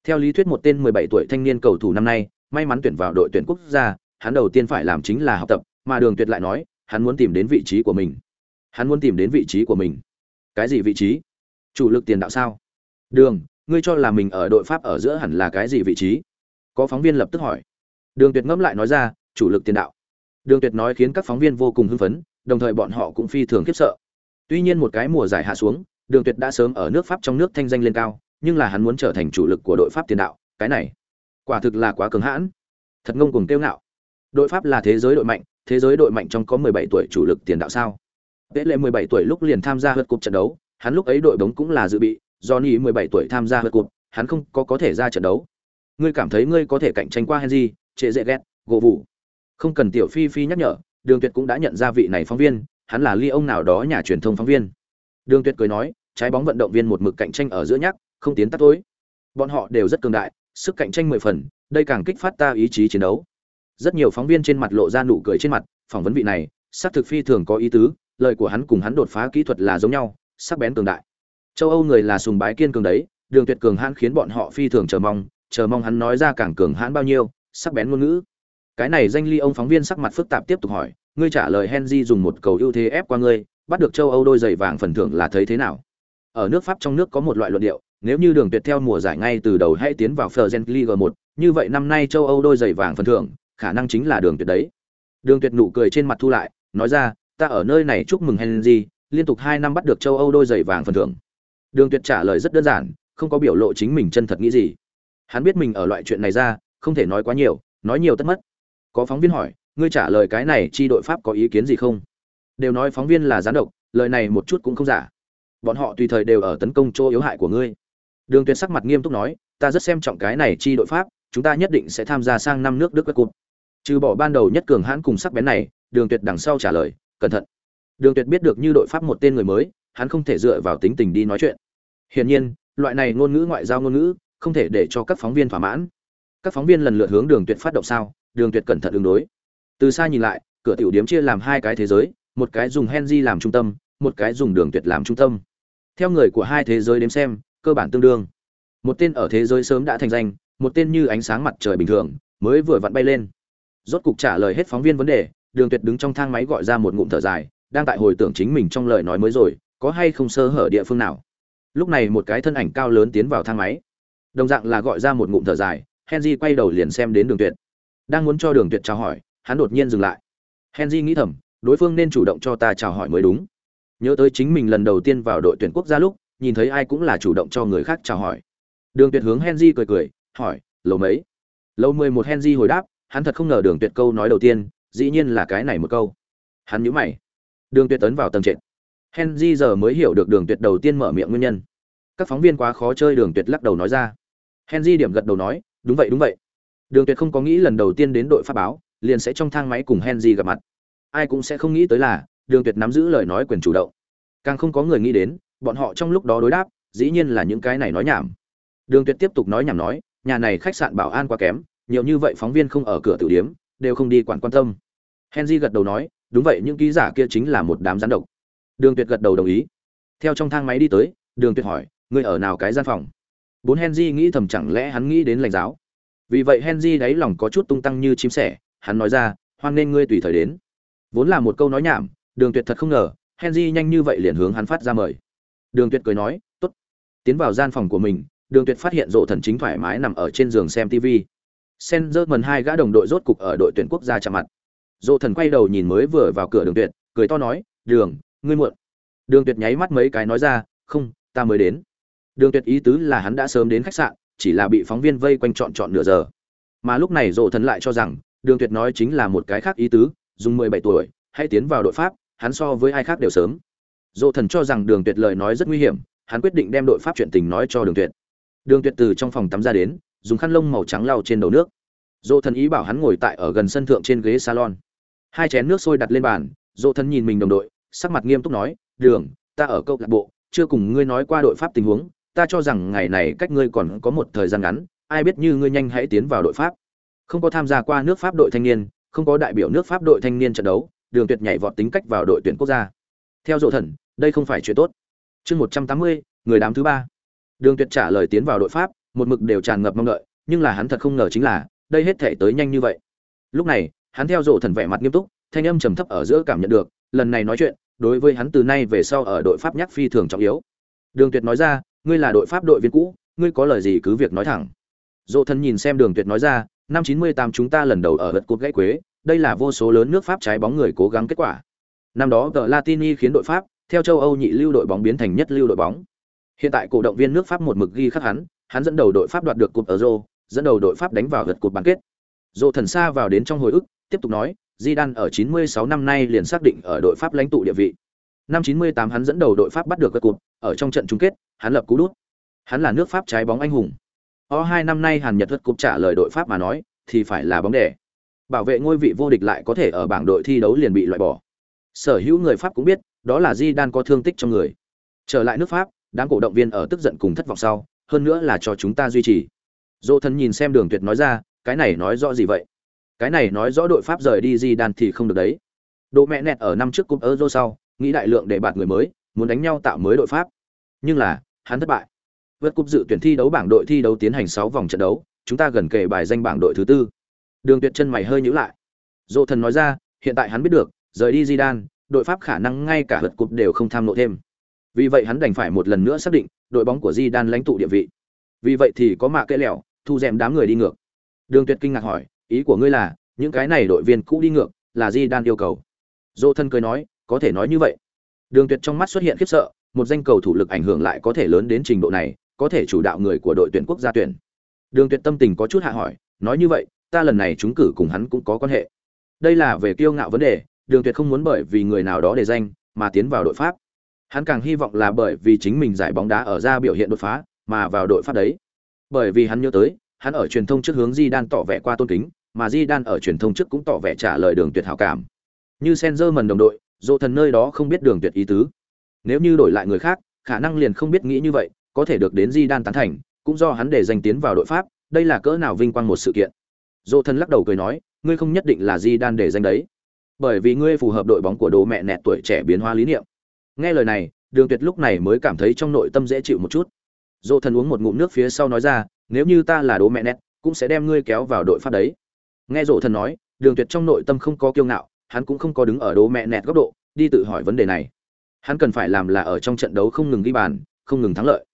S1: Theo lý thuyết một tên 17 tuổi thanh niên cầu thủ năm nay, may mắn tuyển vào đội tuyển quốc gia, hắn đầu tiên phải làm chính là học tập, mà Đường Tuyệt lại nói, hắn muốn tìm đến vị trí của mình. Hắn muốn tìm đến vị trí của mình. Cái gì vị trí? Chủ lực tiền đạo sao? Đường, ngươi cho là mình ở đội Pháp ở giữa hẳn là cái gì vị trí? Có phóng viên lập tức hỏi. Đường Tuyệt ngẫm lại nói ra, chủ lực tiền đạo. Đường Tuyệt nói khiến các phóng viên vô cùng hưng phấn, đồng thời bọn họ cũng phi thường khiếp sợ. Tuy nhiên một cái mùa giải hạ xuống, Đường Tuyệt đã sớm ở nước Pháp trong nước thanh danh lên cao, nhưng là hắn muốn trở thành chủ lực của đội pháp tiền đạo cái này quả thực là quá cứng hãn thật ngông cuồng tiêu ngạo đội pháp là thế giới đội mạnh, thế giới đội mạnh trong có 17 tuổi chủ lực tiền đạo sao? Vệ lệ 17 tuổi lúc liền tham gia vượt cục trận đấu, hắn lúc ấy đội bóng cũng là dự bị, Johnny 17 tuổi tham gia vượt cục hắn không có có thể ra trận đấu. Ngươi cảm thấy ngươi có thể cạnh tranh qua Henry trệ dễ ghét gỗ vụ không cần tiểu phi phi nhắc nhở, đường tuyệt cũng đã nhận ra vị này phóng viên, hắn là ly ông nào đó nhà truyền thông phóng viên. Đường tuyệt cười nói, trái bóng vận động viên một mực cạnh tranh ở giữa nhắc, không tiến tắt tối. Bọn họ đều rất cường đại, sức cạnh tranh mười phần, đây càng kích phát ta ý chí chiến đấu rất nhiều phóng viên trên mặt lộ ra nụ cười trên mặt phỏng vấn vị này xác thực phi thường có ý tứ lời của hắn cùng hắn đột phá kỹ thuật là giống nhau sắc bén cường đại. Châu âu người là sùng bái kiên cường đấy đường tuyệt cường hãn khiến bọn họ phi thường chờ mong chờ mong hắn nói ra càng cường hãn bao nhiêu sắc bén ngôn ngữ. Cái này danh ly ông phóng viên sắc mặt phức tạp tiếp tục hỏi ngươi trả lời henry dùng một cầu ưu thế ép qua ngươi bắt được châu âu đôi giày vàng phần thưởng là thấy thế nào? Ở nước pháp trong nước có một loại luận điệu nếu như đường tuyệt theo mùa giải ngay từ đầu hãy tiến vào Fergen League 1, như vậy năm nay châu Âu đôi giày vàng phần thưởng, khả năng chính là đường tuyệt đấy. Đường tuyệt nụ cười trên mặt thu lại, nói ra, ta ở nơi này chúc mừng Henry, liên tục 2 năm bắt được châu Âu đôi giày vàng phần thưởng. Đường tuyệt trả lời rất đơn giản, không có biểu lộ chính mình chân thật nghĩ gì. Hắn biết mình ở loại chuyện này ra, không thể nói quá nhiều, nói nhiều tất mất. Có phóng viên hỏi, ngươi trả lời cái này chi đội Pháp có ý kiến gì không? Đều nói phóng viên là gián độc, lời này một chút cũng không giả. Bọn họ tùy thời đều ở tấn công chỗ yếu hại của ngươi. Đường Tuyệt sắc mặt nghiêm túc nói, ta rất xem trọng cái này chi đội Pháp, chúng ta nhất định sẽ tham gia sang năm nước Đức quét cúp. Trừ bỏ ban đầu nhất cường hãn cùng sắc bén này, Đường Tuyệt đằng sau trả lời, cẩn thận. Đường Tuyệt biết được như đội Pháp một tên người mới, hắn không thể dựa vào tính tình đi nói chuyện. Hiển nhiên, loại này ngôn ngữ ngoại giao ngôn ngữ, không thể để cho các phóng viên thỏa mãn. Các phóng viên lần lượt hướng Đường Tuyệt phát động sao, Đường Tuyệt cẩn thận ứng đối. Từ xa nhìn lại, cửa tiểu điếm chia làm hai cái thế giới, một cái dùng Henry làm trung tâm, một cái dùng Đường Tuyệt làm trung tâm. Theo người của hai thế giới đếm xem, cơ bản tương đương. Một tên ở thế giới sớm đã thành danh, một tên như ánh sáng mặt trời bình thường, mới vừa vặn bay lên. Rốt cục trả lời hết phóng viên vấn đề, Đường Tuyệt đứng trong thang máy gọi ra một ngụm thở dài, đang tại hồi tưởng chính mình trong lời nói mới rồi, có hay không sơ hở địa phương nào. Lúc này một cái thân ảnh cao lớn tiến vào thang máy. Đồng dạng là gọi ra một ngụm thở dài, Henry quay đầu liền xem đến Đường Tuyệt. Đang muốn cho Đường Tuyệt chào hỏi, hắn đột nhiên dừng lại. Henry nghĩ thầm, đối phương nên chủ động cho ta chào hỏi mới đúng. Nhớ tới chính mình lần đầu tiên vào đội tuyển quốc gia lúc, nhìn thấy ai cũng là chủ động cho người khác chào hỏi. Đường Tuyệt hướng Henry cười cười, hỏi, "Lầu mấy?" Lầu mười một Henry hồi đáp, hắn thật không ngờ Đường Tuyệt câu nói đầu tiên, dĩ nhiên là cái này một câu. Hắn nhíu mày. Đường Tuyệt tấn vào tầng trệt. Henry giờ mới hiểu được Đường Tuyệt đầu tiên mở miệng nguyên nhân. Các phóng viên quá khó chơi Đường Tuyệt lắc đầu nói ra. Henry điểm gật đầu nói, "Đúng vậy đúng vậy." Đường Tuyệt không có nghĩ lần đầu tiên đến đội pháp báo, liền sẽ trong thang máy cùng Henry gặp mặt. Ai cũng sẽ không nghĩ tới là, Đường Tuyệt nắm giữ lời nói quyền chủ động. Càng không có người nghĩ đến, bọn họ trong lúc đó đối đáp, dĩ nhiên là những cái này nói nhảm. Đường Tuyệt tiếp tục nói nhảm nói, nhà này khách sạn bảo an quá kém, nhiều như vậy phóng viên không ở cửa tử điếm, đều không đi quản quan tâm. Henry gật đầu nói, đúng vậy những ký giả kia chính là một đám gián độc. Đường Tuyệt gật đầu đồng ý. Theo trong thang máy đi tới, Đường Tuyệt hỏi, ngươi ở nào cái gian phòng? Bốn Henry nghĩ thầm chẳng lẽ hắn nghĩ đến lãnh giáo. Vì vậy Henry đáy lòng có chút tung tăng như chim sẻ, hắn nói ra, hoan nên ngươi tùy thời đến. Vốn là một câu nói nhảm, Đường Tuyệt thật không ngờ, Henry nhanh như vậy liền hướng hắn phát ra mời. Đường Tuyệt cười nói, "Tốt." Tiến vào gian phòng của mình, Đường Tuyệt phát hiện rộ Thần chính thoải mái nằm ở trên giường xem TV. Sengerman hai gã đồng đội rốt cục ở đội tuyển quốc gia chạm mặt. Dỗ Thần quay đầu nhìn mới vừa vào cửa Đường Tuyệt, cười to nói, "Đường, ngươi muộn." Đường Tuyệt nháy mắt mấy cái nói ra, "Không, ta mới đến." Đường Tuyệt ý tứ là hắn đã sớm đến khách sạn, chỉ là bị phóng viên vây quanh trọn trọn nửa giờ. Mà lúc này Dỗ Thần lại cho rằng, Đường Tuyệt nói chính là một cái khác ý tứ, dùng 17 tuổi, hãy tiến vào đội Pháp, hắn so với ai khác đều sớm. Dỗ Thần cho rằng Đường Tuyệt lời nói rất nguy hiểm, hắn quyết định đem đội Pháp chuyện tình nói cho Đường Tuyệt. Đường Tuyệt từ trong phòng tắm ra đến, dùng khăn lông màu trắng lau trên đầu nước. Dỗ Thần ý bảo hắn ngồi tại ở gần sân thượng trên ghế salon. Hai chén nước sôi đặt lên bàn, Dỗ Thần nhìn mình đồng đội, sắc mặt nghiêm túc nói, "Đường, ta ở câu lạc bộ, chưa cùng ngươi nói qua đội Pháp tình huống, ta cho rằng ngày này cách ngươi còn có một thời gian ngắn, ai biết như ngươi nhanh hãy tiến vào đội Pháp." Không có tham gia qua nước Pháp đội thanh niên, không có đại biểu nước Pháp đội thanh niên trận đấu, Đường Tuyệt nhảy vọt tính cách vào đội tuyển quốc gia. Theo Dỗ Thần, đây không phải chuyện tốt. Chương 180, người đám thứ ba. Đường Tuyệt trả lời tiến vào đội Pháp, một mực đều tràn ngập mong đợi, nhưng là hắn thật không ngờ chính là, đây hết thể tới nhanh như vậy. Lúc này, hắn theo Dỗ Thần vẻ mặt nghiêm túc, thanh âm trầm thấp ở giữa cảm nhận được, lần này nói chuyện, đối với hắn từ nay về sau ở đội Pháp nhắc phi thường trọng yếu. Đường Tuyệt nói ra, ngươi là đội Pháp đội viên cũ, ngươi có lời gì cứ việc nói thẳng. Dỗ Thần nhìn xem Đường Tuyệt nói ra, năm 98 chúng ta lần đầu ở lượt cột gãy quế, đây là vô số lớn nước Pháp trái bóng người cố gắng kết quả. Năm đó The Latini khiến đội Pháp theo châu Âu nhị lưu đội bóng biến thành nhất lưu đội bóng. Hiện tại cổ động viên nước Pháp một mực ghi khắc hắn, hắn dẫn đầu đội Pháp đoạt được cúp Euro, dẫn đầu đội Pháp đánh vào lượt cột bán kết. Rô thần xa vào đến trong hồi ức, tiếp tục nói, Zidane ở 96 năm nay liền xác định ở đội Pháp lãnh tụ địa vị. Năm 98 hắn dẫn đầu đội Pháp bắt được gật cột, ở trong trận chung kết, hắn lập cú đút. Hắn là nước Pháp trái bóng anh hùng. O hai năm nay Hàn Nhật vượt cúp trả lời đội Pháp mà nói, thì phải là bóng đẻ. Bảo vệ ngôi vị vô địch lại có thể ở bảng đội thi đấu liền bị loại bỏ. Sở hữu người Pháp cũng biết, đó là Di Đan có thương tích trong người. Trở lại nước Pháp, đám cổ động viên ở tức giận cùng thất vọng sau, hơn nữa là cho chúng ta duy trì. Dỗ thần nhìn xem Đường Tuyệt nói ra, cái này nói rõ gì vậy? Cái này nói rõ đội Pháp rời đi Di Đan thì không được đấy. Độ mẹ nẹt ở năm trước cúp Euro sau, nghĩ đại lượng để bạt người mới, muốn đánh nhau tạo mới đội Pháp. Nhưng là, hắn thất bại. Vượt cúp dự tuyển thi đấu bảng đội thi đấu tiến hành 6 vòng trận đấu, chúng ta gần kề bài danh bảng đội thứ tư. Đường Tuyệt chân mày hơi nhíu lại. Dỗ thần nói ra, hiện tại hắn biết được, rời đi Zidane, đội Pháp khả năng ngay cả vượt cúp đều không tham nộ thêm. Vì vậy hắn đành phải một lần nữa xác định, đội bóng của Di Đan lãnh tụ địa vị. Vì vậy thì có mạ kệ lẹo, thu dèm đám người đi ngược. Đường Tuyệt kinh ngạc hỏi, ý của ngươi là, những cái này đội viên cũ đi ngược, là Di Đan yêu cầu. Dô thân cười nói, có thể nói như vậy. Đường Tuyệt trong mắt xuất hiện khiếp sợ, một danh cầu thủ lực ảnh hưởng lại có thể lớn đến trình độ này, có thể chủ đạo người của đội tuyển quốc gia tuyển. Đường Tuyệt tâm tình có chút hạ hỏi, nói như vậy, ta lần này chúng cử cùng hắn cũng có quan hệ. Đây là về kiêu ngạo vấn đề, Đường Tuyệt không muốn bởi vì người nào đó để danh mà tiến vào đội Pháp. Hắn càng hy vọng là bởi vì chính mình giải bóng đá ở ra biểu hiện đột phá, mà vào đội Pháp đấy. Bởi vì hắn nhớ tới, hắn ở truyền thông trước hướng Di Đan tỏ vẻ qua tôn kính, mà Di Đan ở truyền thông trước cũng tỏ vẻ trả lời Đường Tuyệt hảo cảm. Như Sengerman đồng đội, dỗ thần nơi đó không biết Đường Tuyệt ý tứ. Nếu như đổi lại người khác, khả năng liền không biết nghĩ như vậy, có thể được đến Di Đan tán thành, cũng do hắn để giành tiến vào đội Pháp, đây là cỡ nào vinh quang một sự kiện. Dỗ thần lắc đầu cười nói, ngươi không nhất định là Di Đan để danh đấy, bởi vì ngươi phù hợp đội bóng của đồ mẹ nẹt tuổi trẻ biến hóa lý niệm. Nghe lời này, Đường Tuyệt lúc này mới cảm thấy trong nội tâm dễ chịu một chút. Dỗ Thần uống một ngụm nước phía sau nói ra, nếu như ta là đố mẹ nẹt, cũng sẽ đem ngươi kéo vào đội Pháp đấy. Nghe Dỗ Thần nói, Đường Tuyệt trong nội tâm không có kiêu ngạo, hắn cũng không có đứng ở đố mẹ nẹt góc độ, đi tự hỏi vấn đề này. Hắn cần phải làm là ở trong trận đấu không ngừng ghi bàn, không ngừng thắng lợi.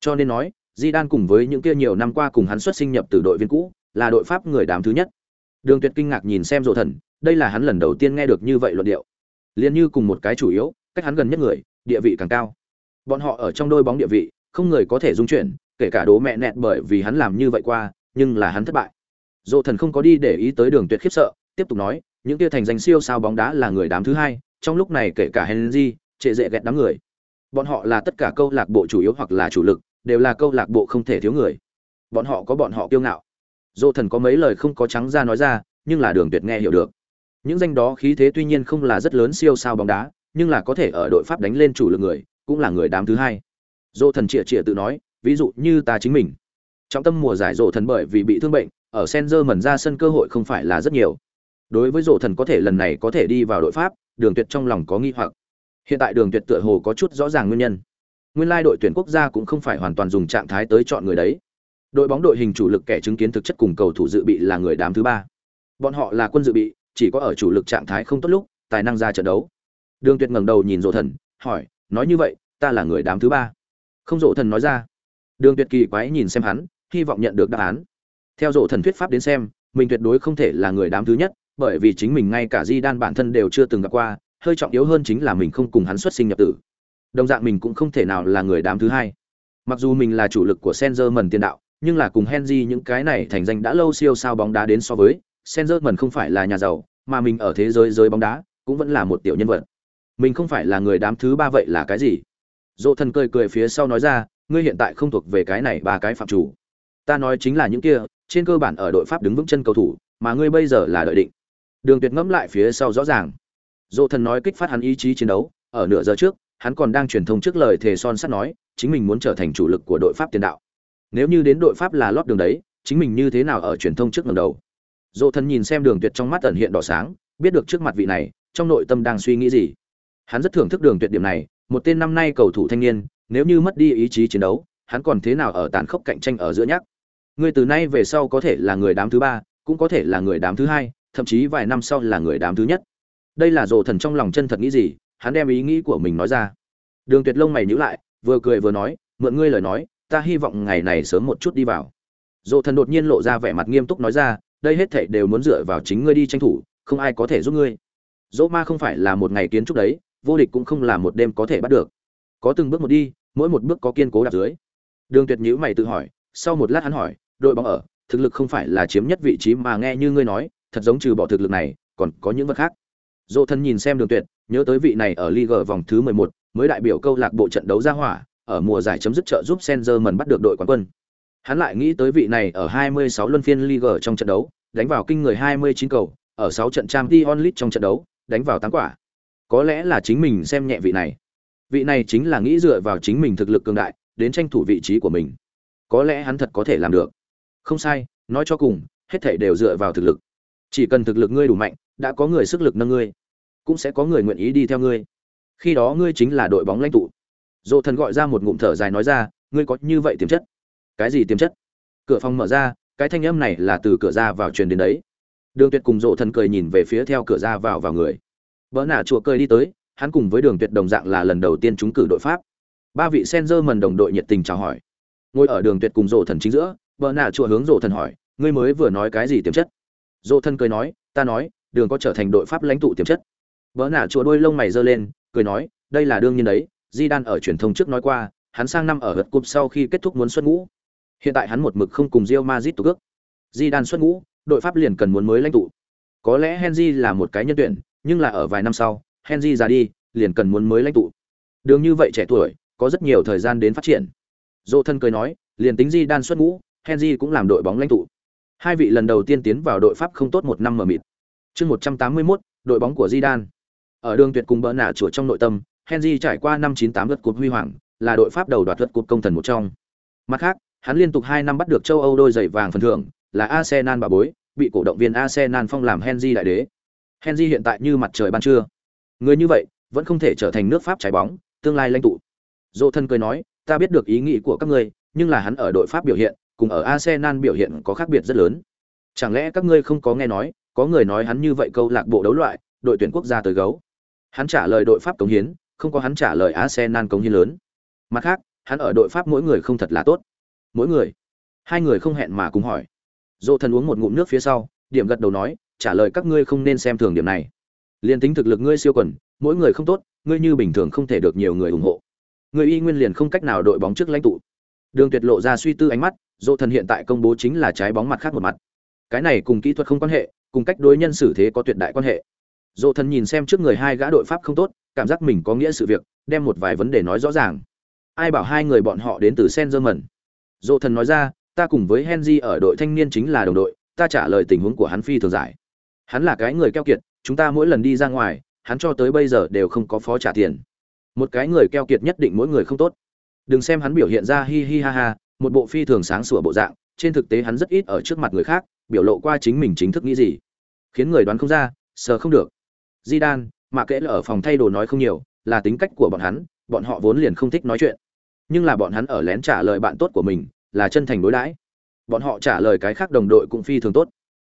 S1: Cho nên nói, Di Đan cùng với những kia nhiều năm qua cùng hắn xuất sinh nhập từ đội viên cũ, là đội Pháp người đám thứ nhất. Đường Tuyệt kinh ngạc nhìn xem Dỗ Thần, đây là hắn lần đầu tiên nghe được như vậy luận điệu. Liên như cùng một cái chủ yếu, cách hắn gần nhất người, địa vị càng cao. Bọn họ ở trong đôi bóng địa vị, không người có thể dung chuyển, kể cả đố mẹ nẹt bởi vì hắn làm như vậy qua, nhưng là hắn thất bại. Dỗ Thần không có đi để ý tới Đường Tuyệt khiếp sợ, tiếp tục nói, những kia thành danh siêu sao bóng đá là người đám thứ hai, trong lúc này kể cả Henry, trệ dễ ghét đám người. Bọn họ là tất cả câu lạc bộ chủ yếu hoặc là chủ lực, đều là câu lạc bộ không thể thiếu người. Bọn họ có bọn họ kiêu ngạo. Dỗ Thần có mấy lời không có trắng ra nói ra, nhưng là Đường Tuyệt nghe hiểu được. Những danh đó khí thế tuy nhiên không là rất lớn siêu sao bóng đá, nhưng là có thể ở đội Pháp đánh lên chủ lực người, cũng là người đám thứ hai. Dỗ Thần chĩa chĩa tự nói, ví dụ như ta chính mình. Trong tâm mùa giải Dỗ Thần bởi vì bị thương bệnh, ở Senzer mẩn ra sân cơ hội không phải là rất nhiều. Đối với Dỗ Thần có thể lần này có thể đi vào đội Pháp, Đường Tuyệt trong lòng có nghi hoặc. Hiện tại Đường Tuyệt tựa hồ có chút rõ ràng nguyên nhân. Nguyên lai đội tuyển quốc gia cũng không phải hoàn toàn dùng trạng thái tới chọn người đấy. Đội bóng đội hình chủ lực kẻ chứng kiến thực chất cùng cầu thủ dự bị là người đám thứ ba. Bọn họ là quân dự bị, chỉ có ở chủ lực trạng thái không tốt lúc, tài năng ra trận đấu. Đường Tuyệt ngẩng đầu nhìn rộ Thần, hỏi, nói như vậy, ta là người đám thứ ba. Không rộ Thần nói ra. Đường Tuyệt kỳ quái nhìn xem hắn, hy vọng nhận được đáp án. Theo rộ Thần thuyết pháp đến xem, mình tuyệt đối không thể là người đám thứ nhất, bởi vì chính mình ngay cả Di Đan bản thân đều chưa từng gặp qua, hơi trọng yếu hơn chính là mình không cùng hắn xuất sinh nhập tử. Đồng dạng mình cũng không thể nào là người đám thứ hai. Mặc dù mình là chủ lực của Senzer mần tiền đạo, nhưng là cùng Henry những cái này thành danh đã lâu siêu sao bóng đá đến so với, Senzer không phải là nhà giàu, mà mình ở thế giới giới bóng đá cũng vẫn là một tiểu nhân vật. Mình không phải là người đám thứ ba vậy là cái gì? Dỗ thần cười cười phía sau nói ra, ngươi hiện tại không thuộc về cái này ba cái phạm chủ. Ta nói chính là những kia, trên cơ bản ở đội Pháp đứng vững chân cầu thủ, mà ngươi bây giờ là đợi định. Đường Tuyệt ngẫm lại phía sau rõ ràng. Dỗ thần nói kích phát hắn ý chí chiến đấu, ở nửa giờ trước, hắn còn đang truyền thông trước lời thề son sắt nói, chính mình muốn trở thành chủ lực của đội Pháp tiền đạo. Nếu như đến đội Pháp là lót đường đấy, chính mình như thế nào ở truyền thông trước lần đầu. Dỗ thần nhìn xem Đường Tuyệt trong mắt ẩn hiện đỏ sáng, biết được trước mặt vị này, trong nội tâm đang suy nghĩ gì. Hắn rất thưởng thức Đường Tuyệt điểm này, một tên năm nay cầu thủ thanh niên, nếu như mất đi ý chí chiến đấu, hắn còn thế nào ở tàn khốc cạnh tranh ở giữa nhắc. Người từ nay về sau có thể là người đám thứ ba, cũng có thể là người đám thứ hai, thậm chí vài năm sau là người đám thứ nhất. Đây là rồ thần trong lòng chân thật nghĩ gì, hắn đem ý nghĩ của mình nói ra. Đường Tuyệt lông mày nhíu lại, vừa cười vừa nói, mượn ngươi lời nói, ta hy vọng ngày này sớm một chút đi vào. Dỗ thần đột nhiên lộ ra vẻ mặt nghiêm túc nói ra, đây hết thảy đều muốn dựa vào chính ngươi đi tranh thủ, không ai có thể giúp ngươi. Dỗ ma không phải là một ngày kiến trúc đấy, vô địch cũng không là một đêm có thể bắt được. Có từng bước một đi, mỗi một bước có kiên cố đặt dưới. Đường Tuyệt nhíu mày tự hỏi, sau một lát hắn hỏi, đội bóng ở, thực lực không phải là chiếm nhất vị trí mà nghe như ngươi nói, thật giống trừ bỏ thực lực này, còn có những vật khác. Dỗ thân nhìn xem Đường Tuyệt, nhớ tới vị này ở Liga vòng thứ 11, mới đại biểu câu lạc bộ trận đấu ra hỏa, ở mùa giải chấm dứt trợ giúp Senzerman bắt được đội quán quân. Hắn lại nghĩ tới vị này ở 26 luân phiên Liga trong trận đấu, đánh vào kinh người 29 cầu, ở 6 trận Champions League trong trận đấu, đánh vào 8 quả. Có lẽ là chính mình xem nhẹ vị này. Vị này chính là nghĩ dựa vào chính mình thực lực cường đại, đến tranh thủ vị trí của mình. Có lẽ hắn thật có thể làm được. Không sai, nói cho cùng, hết thảy đều dựa vào thực lực. Chỉ cần thực lực ngươi đủ mạnh, đã có người sức lực nâng ngươi, cũng sẽ có người nguyện ý đi theo ngươi. Khi đó ngươi chính là đội bóng lãnh tụ. Dỗ thần gọi ra một ngụm thở dài nói ra, ngươi có như vậy tiềm chất. Cái gì tiềm chất? Cửa phòng mở ra, cái thanh âm này là từ cửa ra vào truyền đến đấy. Đường Tuyệt cùng Dỗ thần cười nhìn về phía theo cửa ra vào vào người. Bỡ nạ chùa cười đi tới, hắn cùng với Đường Tuyệt đồng dạng là lần đầu tiên chúng cử đội Pháp. Ba vị Senzer mần đồng đội nhiệt tình chào hỏi. Ngồi ở Đường Tuyệt cùng Dụ thần chính giữa, Bỡ nạ chùa hướng Dụ thần hỏi, ngươi mới vừa nói cái gì tiềm chất? Dụ thần cười nói, ta nói, Đường có trở thành đội Pháp lãnh tụ tiềm chất. Bỡ nạ chùa đôi lông mày giơ lên, cười nói, đây là đương nhiên đấy, Di Đan ở truyền thông trước nói qua, hắn sang năm ở gật cúp sau khi kết thúc muốn xuất ngũ. Hiện tại hắn một mực không cùng Real Madrid tụ cước. Di Đan xuất ngũ, đội Pháp liền cần muốn mới lãnh tụ. Có lẽ Henry là một cái nhân tuyển, nhưng là ở vài năm sau, Henry ra đi, liền cần muốn mới lãnh tụ. Đường như vậy trẻ tuổi, có rất nhiều thời gian đến phát triển. Dỗ thân cười nói, liền tính Di Đan xuất ngũ, Henry cũng làm đội bóng lãnh tụ. Hai vị lần đầu tiên tiến vào đội Pháp không tốt một năm mở mịt. Chương 181, đội bóng của Zidane. Ở đường tuyệt cùng bỡ nạ chùa trong nội tâm, Henry trải qua năm 98 lượt cuộc huy hoàng, là đội Pháp đầu đoạt lượt cuộc công thần một trong. Mặt khác, hắn liên tục 2 năm bắt được châu Âu đôi giày vàng phần thưởng, là Arsenal bà bối, bị cổ động viên Arsenal phong làm Henry đại đế. Henry hiện tại như mặt trời ban trưa. Người như vậy, vẫn không thể trở thành nước Pháp trái bóng, tương lai lãnh tụ. Dỗ thân cười nói, ta biết được ý nghĩ của các ngươi, nhưng là hắn ở đội Pháp biểu hiện, cùng ở Arsenal biểu hiện có khác biệt rất lớn. Chẳng lẽ các ngươi không có nghe nói, có người nói hắn như vậy câu lạc bộ đấu loại, đội tuyển quốc gia tới gấu. Hắn trả lời đội Pháp cống hiến, không có hắn trả lời Arsenal cống hiến lớn. Mặt khác, hắn ở đội Pháp mỗi người không thật là tốt. Mỗi người. Hai người không hẹn mà cùng hỏi. Dỗ thần uống một ngụm nước phía sau, điểm gật đầu nói, trả lời các ngươi không nên xem thường điểm này. Liên tính thực lực ngươi siêu quần, mỗi người không tốt, ngươi như bình thường không thể được nhiều người ủng hộ. Người y nguyên liền không cách nào đội bóng trước lãnh tụ. Đường Tuyệt lộ ra suy tư ánh mắt, Dỗ thần hiện tại công bố chính là trái bóng mặt khác một mặt. Cái này cùng kỹ thuật không quan hệ, cùng cách đối nhân xử thế có tuyệt đại quan hệ. Dỗ thần nhìn xem trước người hai gã đội pháp không tốt, cảm giác mình có nghĩa sự việc, đem một vài vấn đề nói rõ ràng. Ai bảo hai người bọn họ đến từ sen dơ mẩn Dỗ thần nói ra, ta cùng với Henry ở đội thanh niên chính là đồng đội, ta trả lời tình huống của hắn phi thường giải. Hắn là cái người keo kiệt, chúng ta mỗi lần đi ra ngoài, hắn cho tới bây giờ đều không có phó trả tiền. Một cái người keo kiệt nhất định mỗi người không tốt. Đừng xem hắn biểu hiện ra hi hi ha ha, một bộ phi thường sáng sủa bộ dạng, trên thực tế hắn rất ít ở trước mặt người khác biểu lộ qua chính mình chính thức nghĩ gì, khiến người đoán không ra, sờ không được. Zidane, mà kể là ở phòng thay đồ nói không nhiều, là tính cách của bọn hắn, bọn họ vốn liền không thích nói chuyện. Nhưng là bọn hắn ở lén trả lời bạn tốt của mình, là chân thành đối đãi bọn họ trả lời cái khác đồng đội cũng phi thường tốt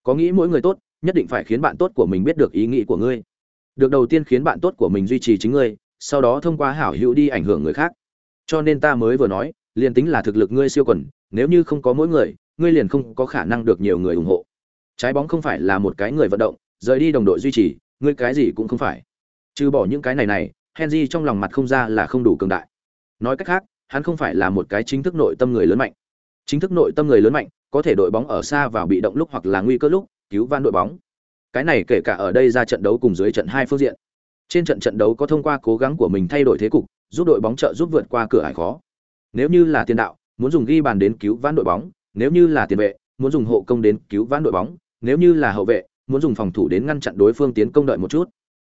S1: có nghĩ mỗi người tốt nhất định phải khiến bạn tốt của mình biết được ý nghĩ của ngươi. Được đầu tiên khiến bạn tốt của mình duy trì chính ngươi sau đó thông qua hảo hữu đi ảnh hưởng người khác. Cho nên ta mới vừa nói liền tính là thực lực ngươi siêu quần nếu như không có mỗi người ngươi liền không có khả năng được nhiều người ủng hộ. Trái bóng không phải là một cái người vận động rời đi đồng đội duy trì ngươi cái gì cũng không phải. Trừ bỏ những cái này này henry trong lòng mặt không ra là không đủ cường đại. Nói cách khác hắn không phải là một cái chính thức nội tâm người lớn mạnh. Chính thức nội tâm người lớn mạnh, có thể đội bóng ở xa vào bị động lúc hoặc là nguy cơ lúc, cứu van đội bóng. Cái này kể cả ở đây ra trận đấu cùng dưới trận hai phương diện. Trên trận trận đấu có thông qua cố gắng của mình thay đổi thế cục, giúp đội bóng trợ giúp vượt qua cửa ải khó. Nếu như là tiền đạo, muốn dùng ghi bàn đến cứu vãn đội bóng, nếu như là tiền vệ, muốn dùng hộ công đến cứu vãn đội bóng, nếu như là hậu vệ, muốn dùng phòng thủ đến ngăn chặn đối phương tiến công đợi một chút.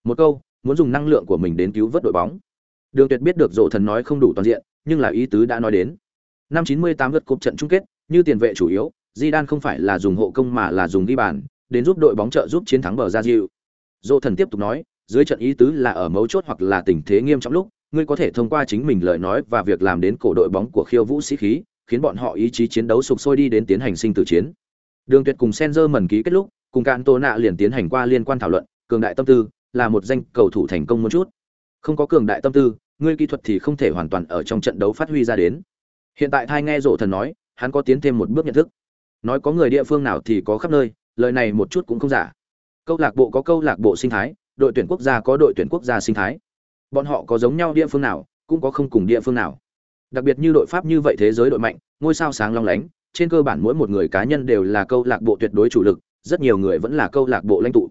S1: Một câu, muốn dùng năng lượng của mình đến cứu vớt đội bóng. Đường Tuyệt biết được rộ Thần nói không đủ toàn diện, nhưng là ý tứ đã nói đến. Năm 98 lượt cúp trận chung kết, như tiền vệ chủ yếu, Zidane không phải là dùng hộ công mà là dùng ghi bàn, đến giúp đội bóng trợ giúp chiến thắng bờ ra diệu. Dỗ thần tiếp tục nói, dưới trận ý tứ là ở mấu chốt hoặc là tình thế nghiêm trọng lúc, ngươi có thể thông qua chính mình lời nói và việc làm đến cổ đội bóng của khiêu vũ sĩ khí, khiến bọn họ ý chí chiến đấu sục sôi đi đến tiến hành sinh tử chiến. Đường Tuyệt cùng Senzer mẩn ký kết lúc, cùng Cạn Tô nạ liền tiến hành qua liên quan thảo luận, cường đại tâm tư là một danh cầu thủ thành công một chút. Không có cường đại tâm tư, ngươi kỹ thuật thì không thể hoàn toàn ở trong trận đấu phát huy ra đến hiện tại thai nghe rộ thần nói hắn có tiến thêm một bước nhận thức nói có người địa phương nào thì có khắp nơi lời này một chút cũng không giả. Câu lạc bộ có câu lạc bộ sinh thái đội tuyển quốc gia có đội tuyển quốc gia sinh thái. Bọn họ có giống nhau địa phương nào cũng có không cùng địa phương nào. Đặc biệt như đội pháp như vậy thế giới đội mạnh ngôi sao sáng long lánh trên cơ bản mỗi một người cá nhân đều là câu lạc bộ tuyệt đối chủ lực rất nhiều người vẫn là câu lạc bộ lãnh tụ.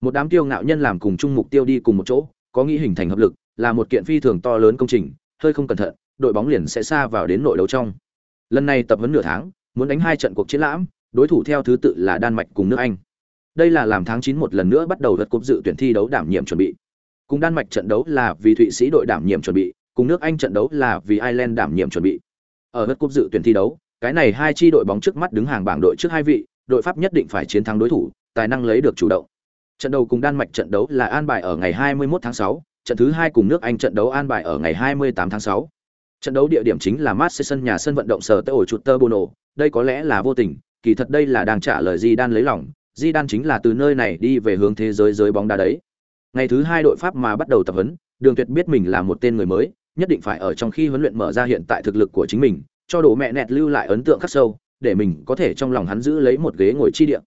S1: Một đám tiêu ngạo nhân làm cùng chung mục tiêu đi cùng một chỗ có nghĩ hình thành hợp lực là một kiện phi thường to lớn công trình hơi không cẩn thận đội bóng liền sẽ xa vào đến nội đấu trong. Lần này tập huấn nửa tháng, muốn đánh hai trận cuộc chiến lãm, đối thủ theo thứ tự là Đan Mạch cùng nước Anh. Đây là làm tháng 9 một lần nữa bắt đầu lượt cúp dự tuyển thi đấu đảm nhiệm chuẩn bị. Cùng Đan Mạch trận đấu là vì Thụy Sĩ đội đảm nhiệm chuẩn bị, cùng nước Anh trận đấu là vì Ireland đảm nhiệm chuẩn bị. Ở lượt cúp dự tuyển thi đấu, cái này hai chi đội bóng trước mắt đứng hàng bảng đội trước hai vị, đội Pháp nhất định phải chiến thắng đối thủ, tài năng lấy được chủ động. Trận đầu cùng Đan Mạch trận đấu là an bài ở ngày 21 tháng 6, trận thứ hai cùng nước Anh trận đấu an bài ở ngày 28 tháng 6. Trận đấu địa điểm chính là Marseille sân nhà sân vận động sở tại ổ chuột tơ Bono, đây có lẽ là vô tình, kỳ thật đây là đang trả lời Di Đan lấy lòng, Di Đan chính là từ nơi này đi về hướng thế giới giới bóng đá đấy. Ngày thứ hai đội Pháp mà bắt đầu tập huấn, Đường Tuyệt biết mình là một tên người mới, nhất định phải ở trong khi huấn luyện mở ra hiện tại thực lực của chính mình, cho đồ mẹ nẹt lưu lại ấn tượng khắc sâu, để mình có thể trong lòng hắn giữ lấy một ghế ngồi chi địa.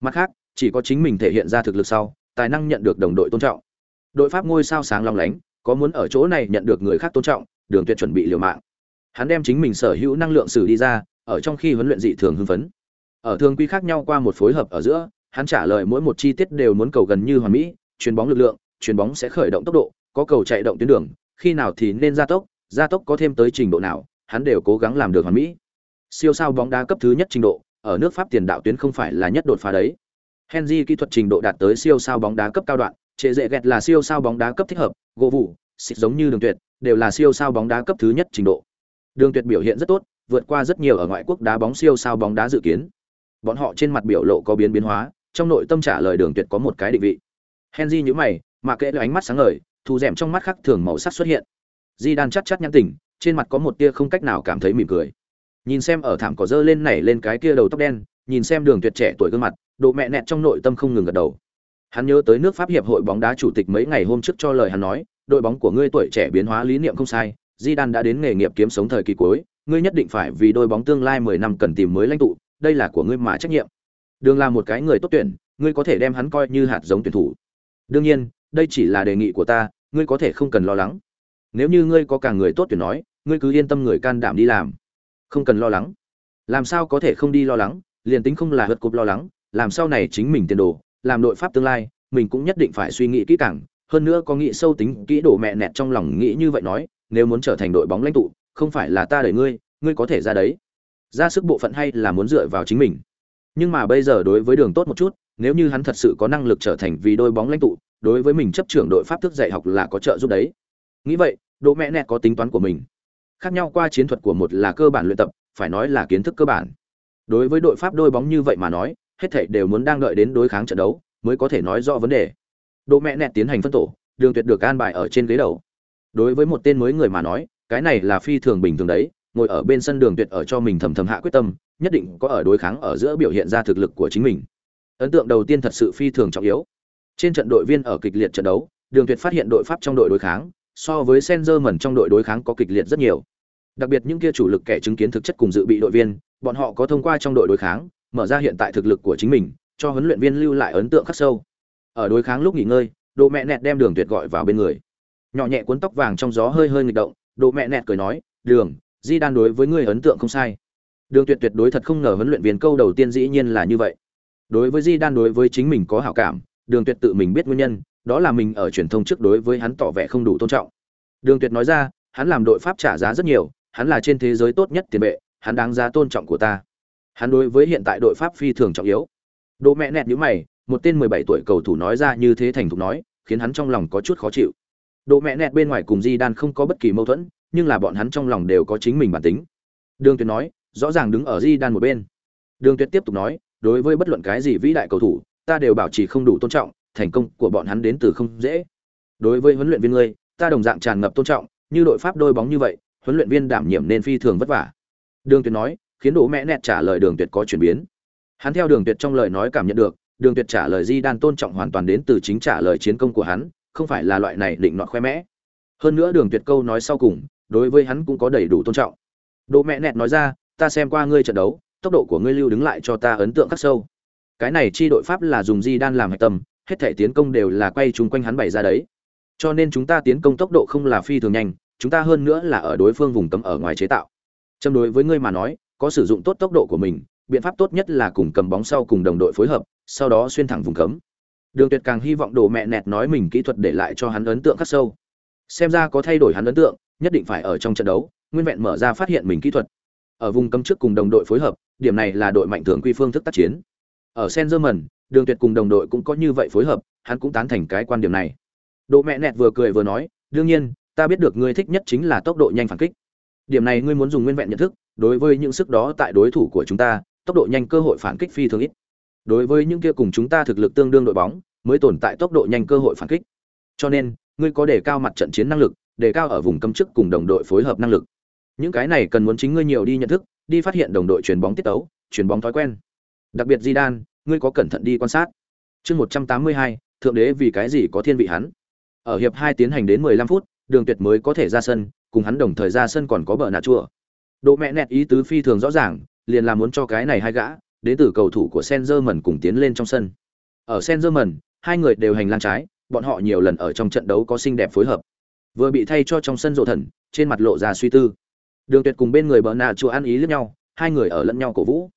S1: Mặt khác, chỉ có chính mình thể hiện ra thực lực sau, tài năng nhận được đồng đội tôn trọng. Đội Pháp ngôi sao sáng long lánh, có muốn ở chỗ này nhận được người khác tôn trọng, đường tuyệt chuẩn bị liều mạng. Hắn đem chính mình sở hữu năng lượng sử đi ra, ở trong khi huấn luyện dị thường hưng phấn. Ở thường quy khác nhau qua một phối hợp ở giữa, hắn trả lời mỗi một chi tiết đều muốn cầu gần như hoàn mỹ, chuyền bóng lực lượng, chuyền bóng sẽ khởi động tốc độ, có cầu chạy động tuyến đường, khi nào thì nên gia tốc gia tốc có thêm tới trình độ nào, hắn đều cố gắng làm được hoàn mỹ. Siêu sao bóng đá cấp thứ nhất trình độ, ở nước pháp tiền đạo tuyến không phải là nhất đột phá đấy. Henry kỹ thuật trình độ đạt tới siêu sao bóng đá cấp cao đoạn trệ dễ ghẹt là siêu sao bóng đá cấp thích hợp, gỗ vụ xịt giống như đường tuyệt, đều là siêu sao bóng đá cấp thứ nhất trình độ. Đường tuyệt biểu hiện rất tốt, vượt qua rất nhiều ở ngoại quốc đá bóng siêu sao bóng đá dự kiến. Bọn họ trên mặt biểu lộ có biến biến hóa, trong nội tâm trả lời đường tuyệt có một cái định vị. Henry nhíu mày, mà kệ ánh mắt sáng ngời, thu rèm trong mắt khác thường màu sắc xuất hiện. Di đan chắc chắc nhăn tỉnh, trên mặt có một tia không cách nào cảm thấy mỉm cười. Nhìn xem ở thảm cỏ dơ lên nảy lên cái kia đầu tóc đen, nhìn xem đường tuyệt trẻ tuổi gương mặt, độ mẹ nẹt trong nội tâm không ngừng gật đầu. Hắn nhớ tới nước pháp hiệp hội bóng đá chủ tịch mấy ngày hôm trước cho lời hắn nói đội bóng của ngươi tuổi trẻ biến hóa lý niệm không sai di đan đã đến nghề nghiệp kiếm sống thời kỳ cuối, ngươi nhất định phải vì đội bóng tương lai mười năm cần tìm mới lãnh tụ, đây là của ngươi mà trách nhiệm. Đường là một cái người tốt tuyển, ngươi có thể đem hắn coi như hạt giống tuyển thủ. Đương nhiên, đây chỉ là đề nghị của ta, ngươi có thể không cần lo lắng. Nếu như ngươi có cả người tốt tuyển nói, ngươi cứ yên tâm người can đảm đi làm. Không cần lo lắng. Làm sao có thể không đi lo lắng, liền tính không là hớt cục lo lắng, làm sau này chính mình tiền đồ, làm đội pháp tương lai, mình cũng nhất định phải suy nghĩ kỹ càng hơn nữa có nghĩ sâu tính kỹ đổ mẹ nẹt trong lòng nghĩ như vậy nói, nếu muốn trở thành đội bóng lãnh tụ, không phải là ta đẩy ngươi ngươi có thể ra đấy. Ra sức bộ phận hay là muốn dựa vào chính mình. Nhưng mà bây giờ đối với đường tốt một chút, nếu như hắn thật sự có năng lực trở thành vì đôi bóng lãnh tụ, đối với mình chấp trưởng đội pháp thức dạy học là có trợ giúp đấy. Nghĩ vậy đỗ mẹ nẹt có tính toán của mình. Khác nhau qua chiến thuật của một là cơ bản luyện tập, phải nói là kiến thức cơ bản. Đối với đội pháp đôi bóng như vậy mà nói, hết thảy đều muốn đang đợi đến đối kháng trận đấu, mới có thể nói rõ vấn đề độ mẹ nẹt tiến hành phân tổ, đường tuyệt được an bài ở trên ghế đầu. Đối với một tên mới người mà nói, cái này là phi thường bình thường đấy, ngồi ở bên sân đường tuyệt ở cho mình thầm thầm hạ quyết tâm, nhất định có ở đối kháng ở giữa biểu hiện ra thực lực của chính mình. Ấn tượng đầu tiên thật sự phi thường trọng yếu. Trên trận đội viên ở kịch liệt trận đấu, đường tuyệt phát hiện đội pháp trong đội đối kháng, so với Senzer mẩn trong đội đối kháng có kịch liệt rất nhiều. Đặc biệt những kia chủ lực kẻ chứng kiến thực chất cùng dự bị đội viên, bọn họ có thông qua trong đội đối kháng, mở ra hiện tại thực lực của chính mình, cho huấn luyện viên lưu lại ấn tượng khắc sâu ở đối kháng lúc nghỉ ngơi độ mẹ nẹt đem đường tuyệt gọi vào bên người. Nhỏ nhẹ cuốn tóc vàng trong gió hơi hơi nghịch động độ mẹ nẹt cười nói, đường, di đan đối với ngươi ấn tượng không sai. Đường tuyệt tuyệt đối thật không ngờ huấn luyện viên câu đầu tiên dĩ nhiên là như vậy. Đối với di đan đối với chính mình có hảo cảm, đường tuyệt tự mình biết nguyên nhân, đó là mình ở truyền thông trước đối với hắn tỏ vẻ không đủ tôn trọng. Đường tuyệt nói ra, hắn làm đội pháp trả giá rất nhiều, hắn là trên thế giới tốt nhất tiền vệ, hắn đáng giá tôn trọng của ta. Hắn đối với hiện tại đội pháp phi thường trọng yếu. Độ mẹ nẹt nhữ mày một tên 17 tuổi cầu thủ nói ra như thế thành thục nói, khiến hắn trong lòng có chút khó chịu. Độ mẹ nẹt bên ngoài cùng di đan không có bất kỳ mâu thuẫn, nhưng là bọn hắn trong lòng đều có chính mình bản tính. Đường tuyệt nói, rõ ràng đứng ở di đan một bên. Đường tuyệt tiếp tục nói, đối với bất luận cái gì vĩ đại cầu thủ, ta đều bảo trì không đủ tôn trọng, thành công của bọn hắn đến từ không dễ. Đối với huấn luyện viên ngươi, ta đồng dạng tràn ngập tôn trọng, như đội pháp đôi bóng như vậy, huấn luyện viên đảm nhiệm nên phi thường vất vả. Đường tuyệt nói, khiến đỗ mẹ nẹt trả lời đường tuyệt có chuyển biến. Hắn theo đường tuyệt trong lời nói cảm nhận được đường tuyệt trả lời di đan tôn trọng hoàn toàn đến từ chính trả lời chiến công của hắn, không phải là loại này định nọt khoe mẽ. Hơn nữa đường tuyệt câu nói sau cùng, đối với hắn cũng có đầy đủ tôn trọng. Đỗ mẹ nẹt nói ra, ta xem qua ngươi trận đấu, tốc độ của ngươi lưu đứng lại cho ta ấn tượng khắc sâu. Cái này chi đội pháp là dùng di đan làm hạch tâm, hết thể tiến công đều là quay chung quanh hắn bày ra đấy. Cho nên chúng ta tiến công tốc độ không là phi thường nhanh, chúng ta hơn nữa là ở đối phương vùng cấm ở ngoài chế tạo. Châm đối với ngươi mà nói, có sử dụng tốt tốc độ của mình, biện pháp tốt nhất là cùng cầm bóng sau cùng đồng đội phối hợp sau đó xuyên thẳng vùng cấm đường tuyệt càng hy vọng đồ mẹ nẹt nói mình kỹ thuật để lại cho hắn ấn tượng khắc sâu xem ra có thay đổi hắn ấn tượng nhất định phải ở trong trận đấu nguyên vẹn mở ra phát hiện mình kỹ thuật ở vùng cấm trước cùng đồng đội phối hợp điểm này là đội mạnh thường quy phương thức tác chiến ở Senzerman, Đường Tuyệt cùng đồng đội cũng có như vậy phối hợp, hắn cũng tán thành cái quan điểm này. đồ mẹ nẹt vừa cười vừa nói, đương nhiên, ta biết được ngươi thích nhất chính là tốc độ nhanh phản kích. Điểm này ngươi muốn dùng nguyên vẹn nhận thức, đối với những sức đó tại đối thủ của chúng ta, tốc độ nhanh cơ hội phản kích phi thường ít. Đối với những kia cùng chúng ta thực lực tương đương đội bóng, mới tồn tại tốc độ nhanh cơ hội phản kích. Cho nên, ngươi có đề cao mặt trận chiến năng lực, đề cao ở vùng cấm trước cùng đồng đội phối hợp năng lực. Những cái này cần muốn chính ngươi nhiều đi nhận thức, đi phát hiện đồng đội chuyền bóng tiết tấu, chuyền bóng thói quen. Đặc biệt Di Đan ngươi có cẩn thận đi quan sát. Chương 182, thượng đế vì cái gì có thiên vị hắn. Ở hiệp hai tiến hành đến 15 phút, Đường Tuyệt mới có thể ra sân, cùng hắn đồng thời ra sân còn có bờ nạ chùa. Độ mẹ nẹt ý tứ phi thường rõ ràng, liền là muốn cho cái này hai gã, đến từ cầu thủ của Senzerman cùng tiến lên trong sân. Ở Senzerman, hai người đều hành lang trái, bọn họ nhiều lần ở trong trận đấu có xinh đẹp phối hợp. Vừa bị thay cho trong sân rộ thần, trên mặt lộ ra suy tư. Đường Tuyệt cùng bên người bờ nạ chùa ăn ý liếc nhau, hai người ở lẫn nhau cổ vũ.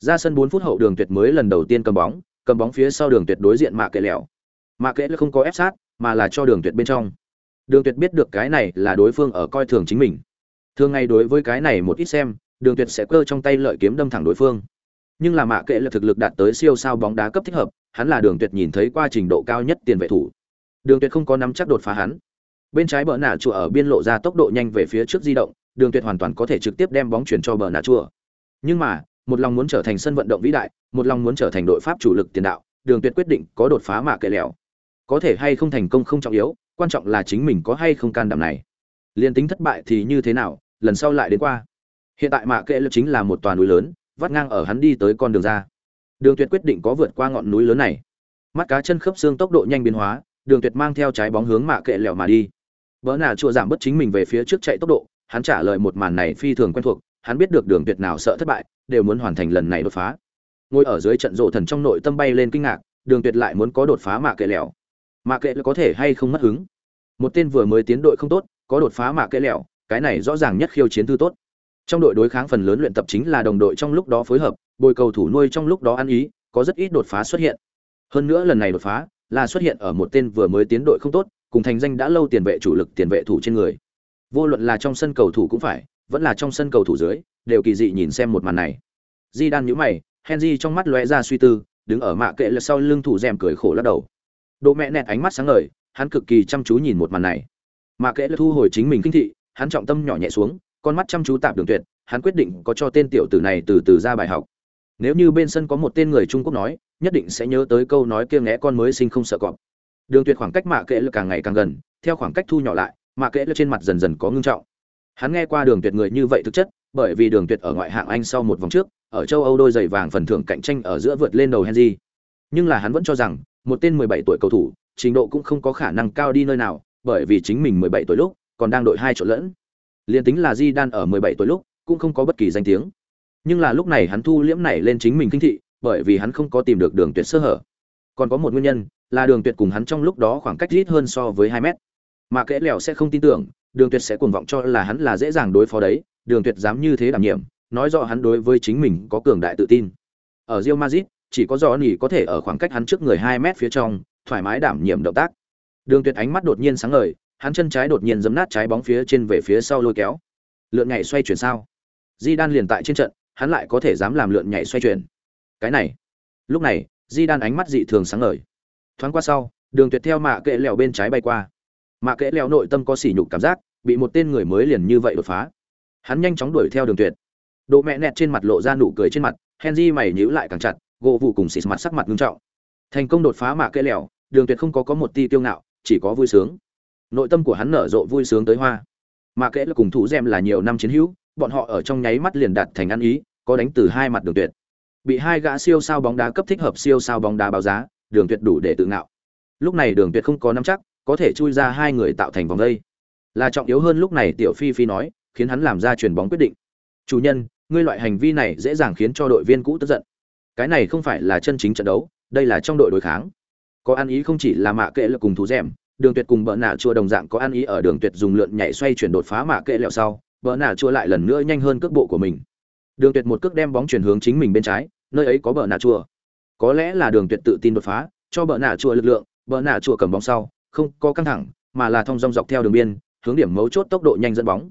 S1: Ra sân 4 phút hậu Đường Tuyệt mới lần đầu tiên cầm bóng, cầm bóng phía sau Đường Tuyệt đối diện Mạc Kệ lẹo. Mạc Kệ không có ép sát, mà là cho Đường Tuyệt bên trong. Đường Tuyệt biết được cái này là đối phương ở coi thường chính mình. Thường ngày đối với cái này một ít xem, Đường Tuyệt sẽ cơ trong tay lợi kiếm đâm thẳng đối phương. Nhưng là Mạ Kệ là thực lực đạt tới siêu sao bóng đá cấp thích hợp, hắn là Đường Tuyệt nhìn thấy qua trình độ cao nhất tiền vệ thủ. Đường Tuyệt không có nắm chắc đột phá hắn. bên trái bờ nạ chùa ở biên lộ ra tốc độ nhanh về phía trước di động đường tuyệt hoàn toàn có thể trực tiếp đem bóng chuyển cho bờ nạ chùa nhưng mà một lòng muốn trở thành sân vận động vĩ đại một lòng muốn trở thành đội pháp chủ lực tiền đạo đường tuyệt quyết định có đột phá mạ kệ lẻo có thể hay không thành công không trọng yếu quan trọng là chính mình có hay không can đảm này liên tính thất bại thì như thế nào lần sau lại đến qua hiện tại mạ kệ lẻo chính là một toàn núi lớn vắt ngang ở hắn đi tới con đường ra. Đường tuyệt quyết định có vượt qua ngọn núi lớn này. Mắt cá chân khớp xương tốc độ nhanh biến hóa, đường tuyệt mang theo trái bóng hướng mạ kệ lẻo mà đi. Vỡ nà chua giảm bất chính mình về phía trước chạy tốc độ, hắn trả lời một màn này phi thường quen thuộc, hắn biết được đường tuyệt nào sợ thất bại, đều muốn hoàn thành lần này đột phá. Ngồi ở dưới trận rộ thần trong nội tâm bay lên kinh ngạc, đường tuyệt lại muốn có đột phá mạ kệ lẻo. Mạ kệ có thể hay không mất hứng? Một tên vừa mới tiến đội không tốt, có đột phá mạ kệ lẻo, cái này rõ ràng nhất khiêu chiến thư tốt trong đội đối kháng phần lớn luyện tập chính là đồng đội trong lúc đó phối hợp, bồi cầu thủ nuôi trong lúc đó ăn ý, có rất ít đột phá xuất hiện. Hơn nữa lần này đột phá là xuất hiện ở một tên vừa mới tiến đội không tốt, cùng thành danh đã lâu tiền vệ chủ lực, tiền vệ thủ trên người. Vô luận là trong sân cầu thủ cũng phải, vẫn là trong sân cầu thủ dưới, đều kỳ dị nhìn xem một màn này. Di đan nhũ mày, henry trong mắt lóe ra suy tư, đứng ở mạ kệ lật sau lưng thủ rèm cười khổ lắc đầu. Độ mẹ nẹt ánh mắt sáng ngời, hắn cực kỳ chăm chú nhìn một màn này. Mạ kệ lật thu hồi chính mình kinh thị, hắn trọng tâm nhỏ nhẹ xuống con mắt chăm chú tạm đường tuyệt, hắn quyết định có cho tên tiểu tử này từ từ ra bài học. Nếu như bên sân có một tên người trung quốc nói, nhất định sẽ nhớ tới câu nói kia ngẽ con mới sinh không sợ cọp. Đường tuyệt khoảng cách mạ kệ lực càng ngày càng gần, theo khoảng cách thu nhỏ lại, mạ kệ lực trên mặt dần dần có ngưng trọng. Hắn nghe qua đường tuyệt người như vậy thực chất, bởi vì đường tuyệt ở ngoại hạng anh sau một vòng trước, ở châu âu đôi giày vàng phần thưởng cạnh tranh ở giữa vượt lên đầu henry. Nhưng là hắn vẫn cho rằng, một tên 17 tuổi cầu thủ, trình độ cũng không có khả năng cao đi nơi nào, bởi vì chính mình 17 tuổi lúc, còn đang đội hai chỗ lẫn liên tính là di đan ở 17 tuổi lúc, cũng không có bất kỳ danh tiếng. Nhưng là lúc này hắn thu liễm này lên chính mình kinh thị, bởi vì hắn không có tìm được đường tuyệt sơ hở. Còn có một nguyên nhân, là đường tuyệt cùng hắn trong lúc đó khoảng cách ít hơn so với hai mét. Mà kẽ lẻo sẽ không tin tưởng, đường tuyệt sẽ cuồng vọng cho là hắn là dễ dàng đối phó đấy, đường tuyệt dám như thế đảm nhiệm, nói rõ hắn đối với chính mình có cường đại tự tin. Ở Real Madrid, chỉ có gió nỉ có thể ở khoảng cách hắn trước người hai mét phía trong, thoải mái đảm nhiệm động tác. Đường tuyệt ánh mắt đột nhiên sáng ngời hắn chân trái đột nhiên giấm nát trái bóng phía trên về phía sau lôi kéo. Lượn nhảy xoay chuyển sao? Di đan liền tại trên trận, hắn lại có thể dám làm lượn nhảy xoay chuyển. Cái này. Lúc này di đan ánh mắt dị thường sáng ngời. Thoáng qua sau, đường tuyệt theo mạ kệ lèo bên trái bay qua. Mạ kệ lèo nội tâm có sỉ nhục cảm giác, bị một tên người mới liền như vậy đột phá. Hắn nhanh chóng đuổi theo đường tuyệt. Độ mẹ nẹt trên mặt lộ ra nụ cười trên mặt, henry mày nhíu lại càng chặt, gỗ vụ cùng xịt mặt sắc mặt nghiêm trọng. Thành công đột phá mạ kệ lèo đường tuyệt không có có một ti tiêu ngạo, chỉ có vui sướng nội tâm của hắn nở rộ vui sướng tới hoa. Mạ kệ là cùng thủ gem là nhiều năm chiến hữu, bọn họ ở trong nháy mắt liền đạt thành ăn ý, có đánh từ hai mặt đường tuyệt. Bị hai gã siêu sao bóng đá cấp thích hợp siêu sao bóng đá báo giá, đường tuyệt đủ để tự ngạo. Lúc này đường tuyệt không có nắm chắc, có thể chui ra hai người tạo thành vòng đây. Là trọng yếu hơn lúc này tiểu phi phi nói, khiến hắn làm ra chuyền bóng quyết định. Chủ nhân, ngươi loại hành vi này dễ dàng khiến cho đội viên cũ tức giận. Cái này không phải là chân chính trận đấu, đây là trong đội đối kháng. Có ăn ý không chỉ là mạ kệ là cùng thú rèm đường tuyệt cùng bợ nạ chua đồng dạng có ăn ý ở đường tuyệt dùng lượn nhảy xoay chuyển đột phá mạ kệ lẹo sau, bợ nạ chua lại lần nữa nhanh hơn cước bộ của mình. Đường tuyệt một cước đem bóng chuyển hướng chính mình bên trái, nơi ấy có bợ nạ chua có lẽ là đường tuyệt tự tin đột phá, cho bợ nạ chua lực lượng, bợ nạ chua cầm bóng sau, không có căng thẳng, mà là thông dong dọc theo đường biên, hướng điểm mấu chốt tốc độ nhanh dẫn bóng.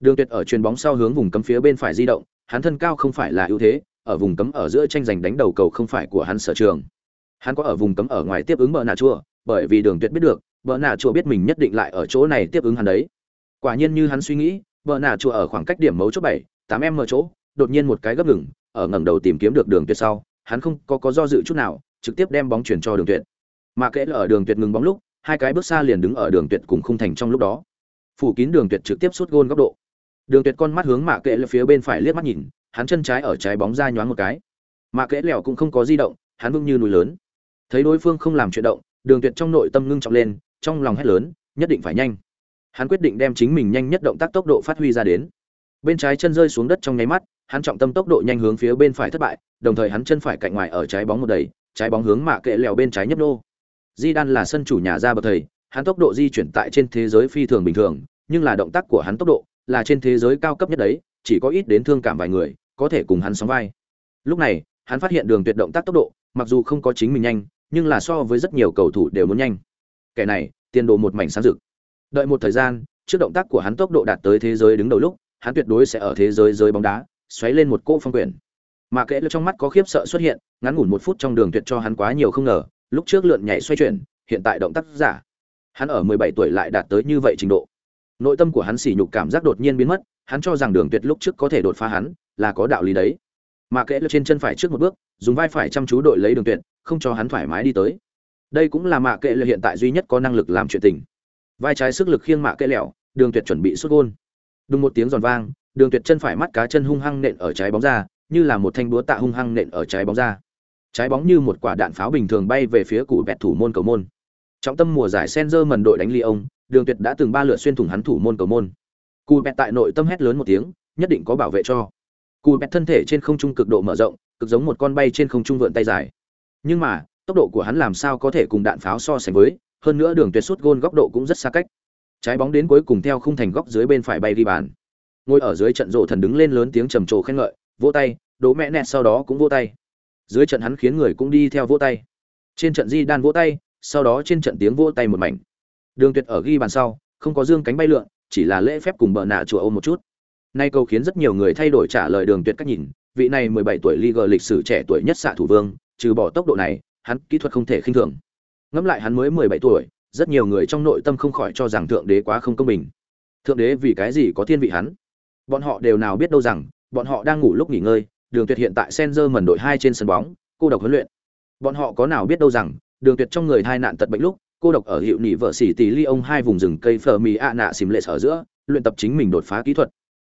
S1: Đường tuyệt ở chuyền bóng sau hướng vùng cấm phía bên phải di động, hắn thân cao không phải là ưu thế, ở vùng cấm ở giữa tranh giành đánh đầu cầu không phải của hắn sở trường. Hắn có ở vùng cấm ở ngoài tiếp ứng bợ nạ chua bởi vì đường tuyệt biết được vợ nạ chùa biết mình nhất định lại ở chỗ này tiếp ứng hắn đấy. Quả nhiên như hắn suy nghĩ vợ nạ chùa ở khoảng cách điểm mấu chốt bảy, tám em ở chỗ, đột nhiên một cái gấp ngừng, ở ngẩng đầu tìm kiếm được đường tuyệt sau, hắn không có có do dự chút nào, trực tiếp đem bóng chuyển cho đường tuyệt. Mà kể là ở đường tuyệt ngừng bóng lúc, hai cái bước xa liền đứng ở đường tuyệt cùng khung thành trong lúc đó. Phủ kín đường tuyệt trực tiếp sút gôn góc độ. Đường tuyệt con mắt hướng mạ kệ lên phía bên phải liếc mắt nhìn, hắn chân trái ở trái bóng ra nhoáng một cái. Mạ kệ lẻo cũng không có di động, hắn vững như núi lớn. Thấy đối phương không làm chuyện động, đường tuyệt trong nội tâm ngưng trọng lên trong lòng hét lớn, nhất định phải nhanh. Hắn quyết định đem chính mình nhanh nhất động tác tốc độ phát huy ra đến. Bên trái chân rơi xuống đất trong nháy mắt, hắn trọng tâm tốc độ nhanh hướng phía bên phải thất bại, đồng thời hắn chân phải cạnh ngoài ở trái bóng một đầy, trái bóng hướng mạ kệ lèo bên trái nhấp nô. Di đan là sân chủ nhà ra bậc thầy, hắn tốc độ di chuyển tại trên thế giới phi thường bình thường, nhưng là động tác của hắn tốc độ là trên thế giới cao cấp nhất đấy, chỉ có ít đến thương cảm vài người có thể cùng hắn sóng vai. Lúc này, hắn phát hiện đường tuyệt động tác tốc độ, mặc dù không có chính mình nhanh, nhưng là so với rất nhiều cầu thủ đều muốn nhanh kẻ này tiền đồ một mảnh sáng rực đợi một thời gian trước động tác của hắn tốc độ đạt tới thế giới đứng đầu lúc hắn tuyệt đối sẽ ở thế giới giới bóng đá xoáy lên một cỗ phong quyển mà kệ trong mắt có khiếp sợ xuất hiện ngắn ngủn một phút trong đường tuyệt cho hắn quá nhiều không ngờ lúc trước lượn nhảy xoay chuyển hiện tại động tác giả Hắn ở 17 tuổi lại đạt tới như vậy trình độ. Nội tâm của hắn sỉ nhục cảm giác đột nhiên biến mất, hắn cho rằng Đường Tuyệt lúc trước có thể đột phá hắn, là có đạo lý đấy. Mà kệ trên chân phải trước một bước, dùng vai phải chăm chú đội lấy Đường Tuyệt, không cho hắn thoải mái đi tới. Đây cũng là mạ kệ là hiện tại duy nhất có năng lực làm chuyện tình. Vai trái sức lực khiêng mạ kệ lẹo, Đường Tuyệt chuẩn bị xuất gôn. Đúng một tiếng giòn vang, Đường Tuyệt chân phải mắt cá chân hung hăng nện ở trái bóng ra, như là một thanh búa tạ hung hăng nện ở trái bóng ra. Trái bóng như một quả đạn pháo bình thường bay về phía củ vẹt thủ môn cầu môn. Trọng tâm mùa giải Senzer mần đội đánh Lyon, Đường Tuyệt đã từng ba lượt xuyên thủng hắn thủ môn cầu môn. cù vẹt tại nội tâm hét lớn một tiếng, nhất định có bảo vệ cho. cù vẹt thân thể trên không trung cực độ mở rộng, cực giống một con bay trên không trung vượn tay dài. Nhưng mà, tốc độ của hắn làm sao có thể cùng đạn pháo so sánh với, hơn nữa Đường Tuyệt sút gôn góc độ cũng rất xa cách. Trái bóng đến cuối cùng theo khung thành góc dưới bên phải bay đi bàn. Ngồi ở dưới trận rộ thần đứng lên lớn tiếng trầm trồ khen ngợi, vỗ tay, đố mẹ nẹt sau đó cũng vỗ tay. Dưới trận hắn khiến người cũng đi theo vỗ tay. Trên trận Di Đan vỗ tay, sau đó trên trận tiếng vỗ tay một mảnh. Đường Tuyệt ở ghi bàn sau, không có dương cánh bay lượn, chỉ là lễ phép cùng bờ nạ chùa ôm một chút. Nay câu khiến rất nhiều người thay đổi trả lời Đường Tuyệt cách nhìn, vị này 17 tuổi Liga lịch sử trẻ tuổi nhất xạ thủ vương, trừ bỏ tốc độ này, hắn kỹ thuật không thể khinh thường. Ngẫm lại hắn mới 17 tuổi, rất nhiều người trong nội tâm không khỏi cho rằng thượng đế quá không công bình. Thượng đế vì cái gì có thiên vị hắn? Bọn họ đều nào biết đâu rằng, bọn họ đang ngủ lúc nghỉ ngơi, Đường Tuyệt hiện tại Senzer mần đội hai trên sân bóng, cô độc huấn luyện. Bọn họ có nào biết đâu rằng, Đường Tuyệt trong người thai nạn tật bệnh lúc, cô độc ở hiệu nỉ vợ xỉ tỷ ly ông hai vùng rừng cây phở mì ạ nạ xìm lệ sở giữa luyện tập chính mình đột phá kỹ thuật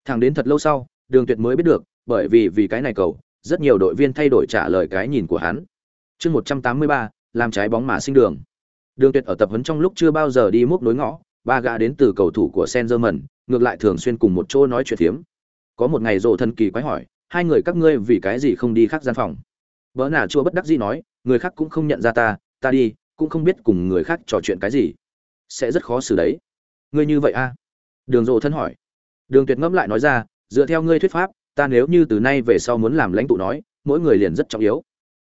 S1: thằng đến thật lâu sau đường tuyệt mới biết được bởi vì vì cái này cầu rất nhiều đội viên thay đổi trả lời cái nhìn của hắn chương một trăm tám mươi ba làm trái bóng mà sinh đường đường tuyệt ở tập huấn trong lúc chưa bao giờ đi múc nối ngõ ba gã đến từ cầu thủ của Sen ngược lại thường xuyên cùng một chỗ nói chuyện phiếm. Có một ngày rộ thần kỳ quái hỏi, hai người các ngươi vì cái gì không đi khác gian phòng? Bỡ nà chua bất đắc dĩ nói, người khác cũng không nhận ra ta, ta đi, cũng không biết cùng người khác trò chuyện cái gì sẽ rất khó xử đấy ngươi như vậy a à? đường rộ thân hỏi đường tuyệt ngẫm lại nói ra dựa theo ngươi thuyết pháp ta nếu như từ nay về sau muốn làm lãnh tụ nói mỗi người liền rất trọng yếu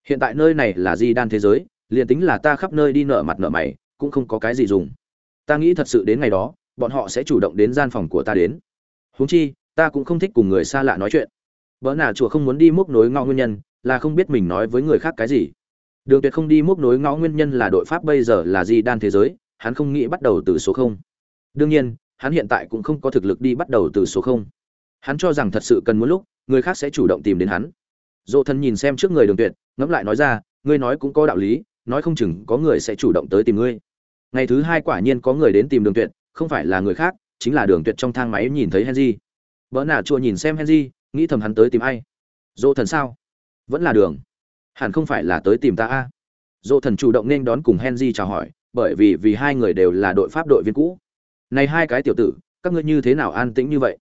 S1: hiện tại nơi này là di đan thế giới liền tính là ta khắp nơi đi nợ mặt nợ mày cũng không có cái gì dùng ta nghĩ thật sự đến ngày đó bọn họ sẽ chủ động đến gian phòng của ta đến huống chi ta cũng không thích cùng người xa lạ nói chuyện vợ nà chùa không muốn đi mốc nối ngao nguyên nhân là không biết mình nói với người khác cái gì Đường Tuyệt không đi mốc nối ngõ nguyên nhân là đội Pháp bây giờ là Di đan thế giới, hắn không nghĩ bắt đầu từ số không. Đương nhiên, hắn hiện tại cũng không có thực lực đi bắt đầu từ số không. Hắn cho rằng thật sự cần muốn lúc, người khác sẽ chủ động tìm đến hắn. Dỗ Thần nhìn xem trước người Đường Tuyệt, ngẫm lại nói ra, ngươi nói cũng có đạo lý, nói không chừng có người sẽ chủ động tới tìm ngươi. Ngày thứ hai quả nhiên có người đến tìm Đường Tuyệt, không phải là người khác, chính là Đường Tuyệt trong thang máy nhìn thấy Henry. vợ nà chùa nhìn xem Henry, nghĩ thầm hắn tới tìm ai. Dỗ Thần sao? Vẫn là Đường hẳn không phải là tới tìm ta a dỗ thần chủ động nên đón cùng henry chào hỏi bởi vì vì hai người đều là đội pháp đội viên cũ này hai cái tiểu tử các ngươi như thế nào an tĩnh như vậy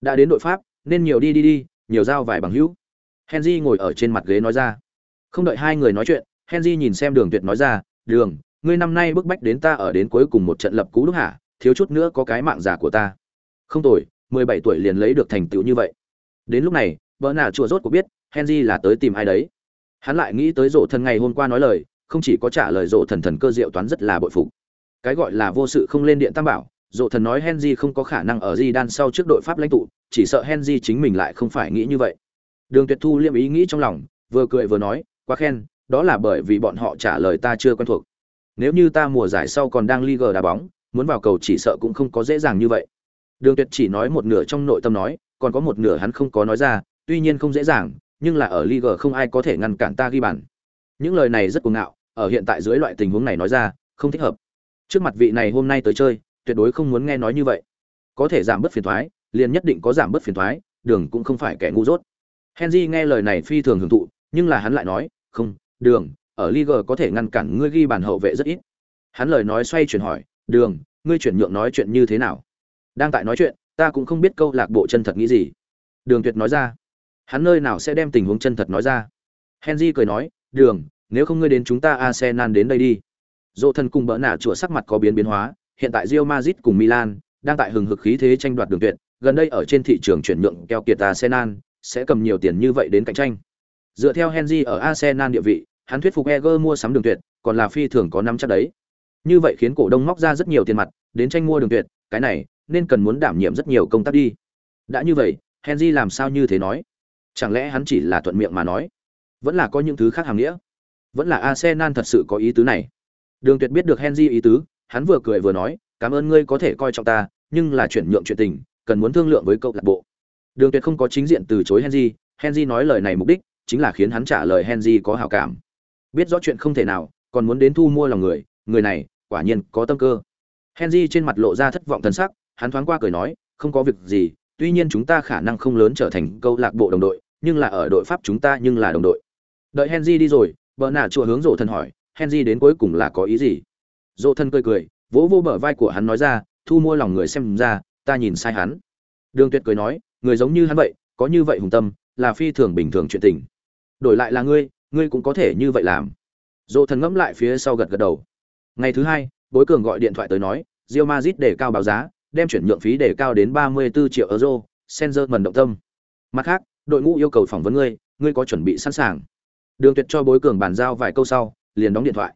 S1: đã đến đội pháp nên nhiều đi đi đi nhiều giao vài bằng hữu henry ngồi ở trên mặt ghế nói ra. Không đợi hai người nói chuyện, henry nhìn xem đường tuyệt nói ra, đường, ngươi năm nay bức bách đến ta ở đến cuối cùng một trận lập cú đúc hả? Thiếu chút nữa có cái mạng giả của ta. Không tuổi mười bảy tuổi liền lấy được thành tựu như vậy. Đến lúc này, vợ nà chùa rốt cũng biết, henry là tới tìm ai đấy. Hắn lại nghĩ tới rộ thần ngày hôm qua nói lời, không chỉ có trả lời rộ thần thần cơ diệu toán rất là bội phục. Cái gọi là vô sự không lên điện tam bảo rộ thần nói henry không có khả năng ở di đan sau trước đội pháp lãnh tụ, chỉ sợ henry chính mình lại không phải nghĩ như vậy đường tuyệt thu liêm ý nghĩ trong lòng vừa cười vừa nói quá khen đó là bởi vì bọn họ trả lời ta chưa quen thuộc nếu như ta mùa giải sau còn đang league đá bóng muốn vào cầu chỉ sợ cũng không có dễ dàng như vậy đường tuyệt chỉ nói một nửa trong nội tâm nói còn có một nửa hắn không có nói ra tuy nhiên không dễ dàng nhưng là ở Liga không ai có thể ngăn cản ta ghi bàn. Những lời này rất cuồng ngạo, ở hiện tại dưới loại tình huống này nói ra, không thích hợp. Trước mặt vị này hôm nay tới chơi, tuyệt đối không muốn nghe nói như vậy. Có thể giảm bớt phiền toái, liền nhất định có giảm bớt phiền toái, Đường cũng không phải kẻ ngu dốt. Henry nghe lời này phi thường hưởng thụ, nhưng là hắn lại nói, "Không, Đường, ở Liga có thể ngăn cản ngươi ghi bàn hậu vệ rất ít." Hắn lời nói xoay chuyển hỏi, "Đường, ngươi chuyển nhượng nói chuyện như thế nào?" Đang tại nói chuyện, ta cũng không biết câu lạc bộ chân thật nghĩ gì. Đường Tuyệt nói ra, hắn nơi nào sẽ đem tình huống chân thật nói ra henry cười nói đường nếu không ngươi đến chúng ta arsenal đến đây đi dỗ thân cùng bỡ nạ chùa sắc mặt có biến biến hóa hiện tại Real Madrid cùng Milan đang tại hừng hực khí thế tranh đoạt đường tuyệt gần đây ở trên thị trường chuyển nhượng keo kiệt Arsenal sẽ cầm nhiều tiền như vậy đến cạnh tranh dựa theo Henry ở Arsenal địa vị hắn thuyết phục Eger mua sắm đường tuyệt còn là phi thường có năm chắc đấy như vậy khiến cổ đông móc ra rất nhiều tiền mặt đến tranh mua đường tuyệt cái này nên cần muốn đảm nhiệm rất nhiều công tác đi đã như vậy Henry làm sao như thế nói Chẳng lẽ hắn chỉ là thuận miệng mà nói? Vẫn là có những thứ khác hàm nghĩa. Vẫn là Arsenal thật sự có ý tứ này. Đường Tuyệt biết được Henry ý tứ, hắn vừa cười vừa nói, "Cảm ơn ngươi có thể coi trọng ta, nhưng là chuyển nhượng chuyện tình, cần muốn thương lượng với câu lạc bộ." Đường Tuyệt không có chính diện từ chối Henry, Henry nói lời này mục đích chính là khiến hắn trả lời Henry có hảo cảm. Biết rõ chuyện không thể nào, còn muốn đến thu mua lòng người, người này quả nhiên có tâm cơ. Henry trên mặt lộ ra thất vọng thần sắc, hắn thoáng qua cười nói, "Không có việc gì, tuy nhiên chúng ta khả năng không lớn trở thành câu lạc bộ đồng đội, nhưng là ở đội Pháp chúng ta nhưng là đồng đội." Đợi Henry đi rồi, bờ nạ chùa hướng rộ thần hỏi, "Henry đến cuối cùng là có ý gì?" Rộ thần cười cười, vỗ vô bờ vai của hắn nói ra, "Thu mua lòng người xem ra, ta nhìn sai hắn." Đường Tuyệt cười nói, người giống như hắn vậy, có như vậy hùng tâm, là phi thường bình thường chuyện tình. Đổi lại là ngươi, ngươi cũng có thể như vậy làm. Dỗ thần ngẫm lại phía sau gật gật đầu. Ngày thứ hai, Bối Cường gọi điện thoại tới nói, Real Madrid để cao báo giá, đem chuyển nhượng phí để cao đến 34 triệu euro, Senzer mần động tâm. Mặt khác, đội ngũ yêu cầu phỏng vấn ngươi, ngươi có chuẩn bị sẵn sàng. Đường Tuyệt cho Bối Cường bàn giao vài câu sau, liền đóng điện thoại.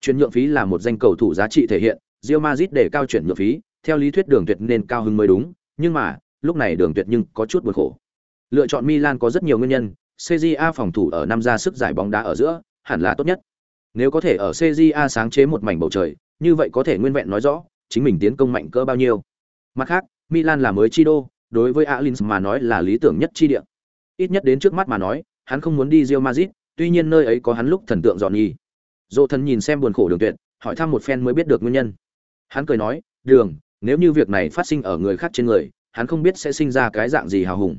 S1: Chuyển nhượng phí là một danh cầu thủ giá trị thể hiện, Real Madrid để cao chuyển nhượng phí, theo lý thuyết Đường Tuyệt nên cao hơn mới đúng, nhưng mà, lúc này Đường Tuyệt nhưng có chút buồn khổ. Lựa chọn Milan có rất nhiều nguyên nhân, CJA phòng thủ ở năm ra sức giải bóng đá ở giữa, hẳn là tốt nhất. Nếu có thể ở CJA sáng chế một mảnh bầu trời, như vậy có thể nguyên vẹn nói rõ, chính mình tiến công mạnh cỡ bao nhiêu. Mặt khác, Milan là mới chi đô, đối với Alins mà nói là lý tưởng nhất chi địa. Ít nhất đến trước mắt mà nói, hắn không muốn đi Real Madrid, tuy nhiên nơi ấy có hắn lúc thần tượng dọn nhì. Dỗ thần nhìn xem buồn khổ đường tuyệt, hỏi thăm một phen mới biết được nguyên nhân. Hắn cười nói, "Đường, nếu như việc này phát sinh ở người khác trên người, hắn không biết sẽ sinh ra cái dạng gì hào hùng."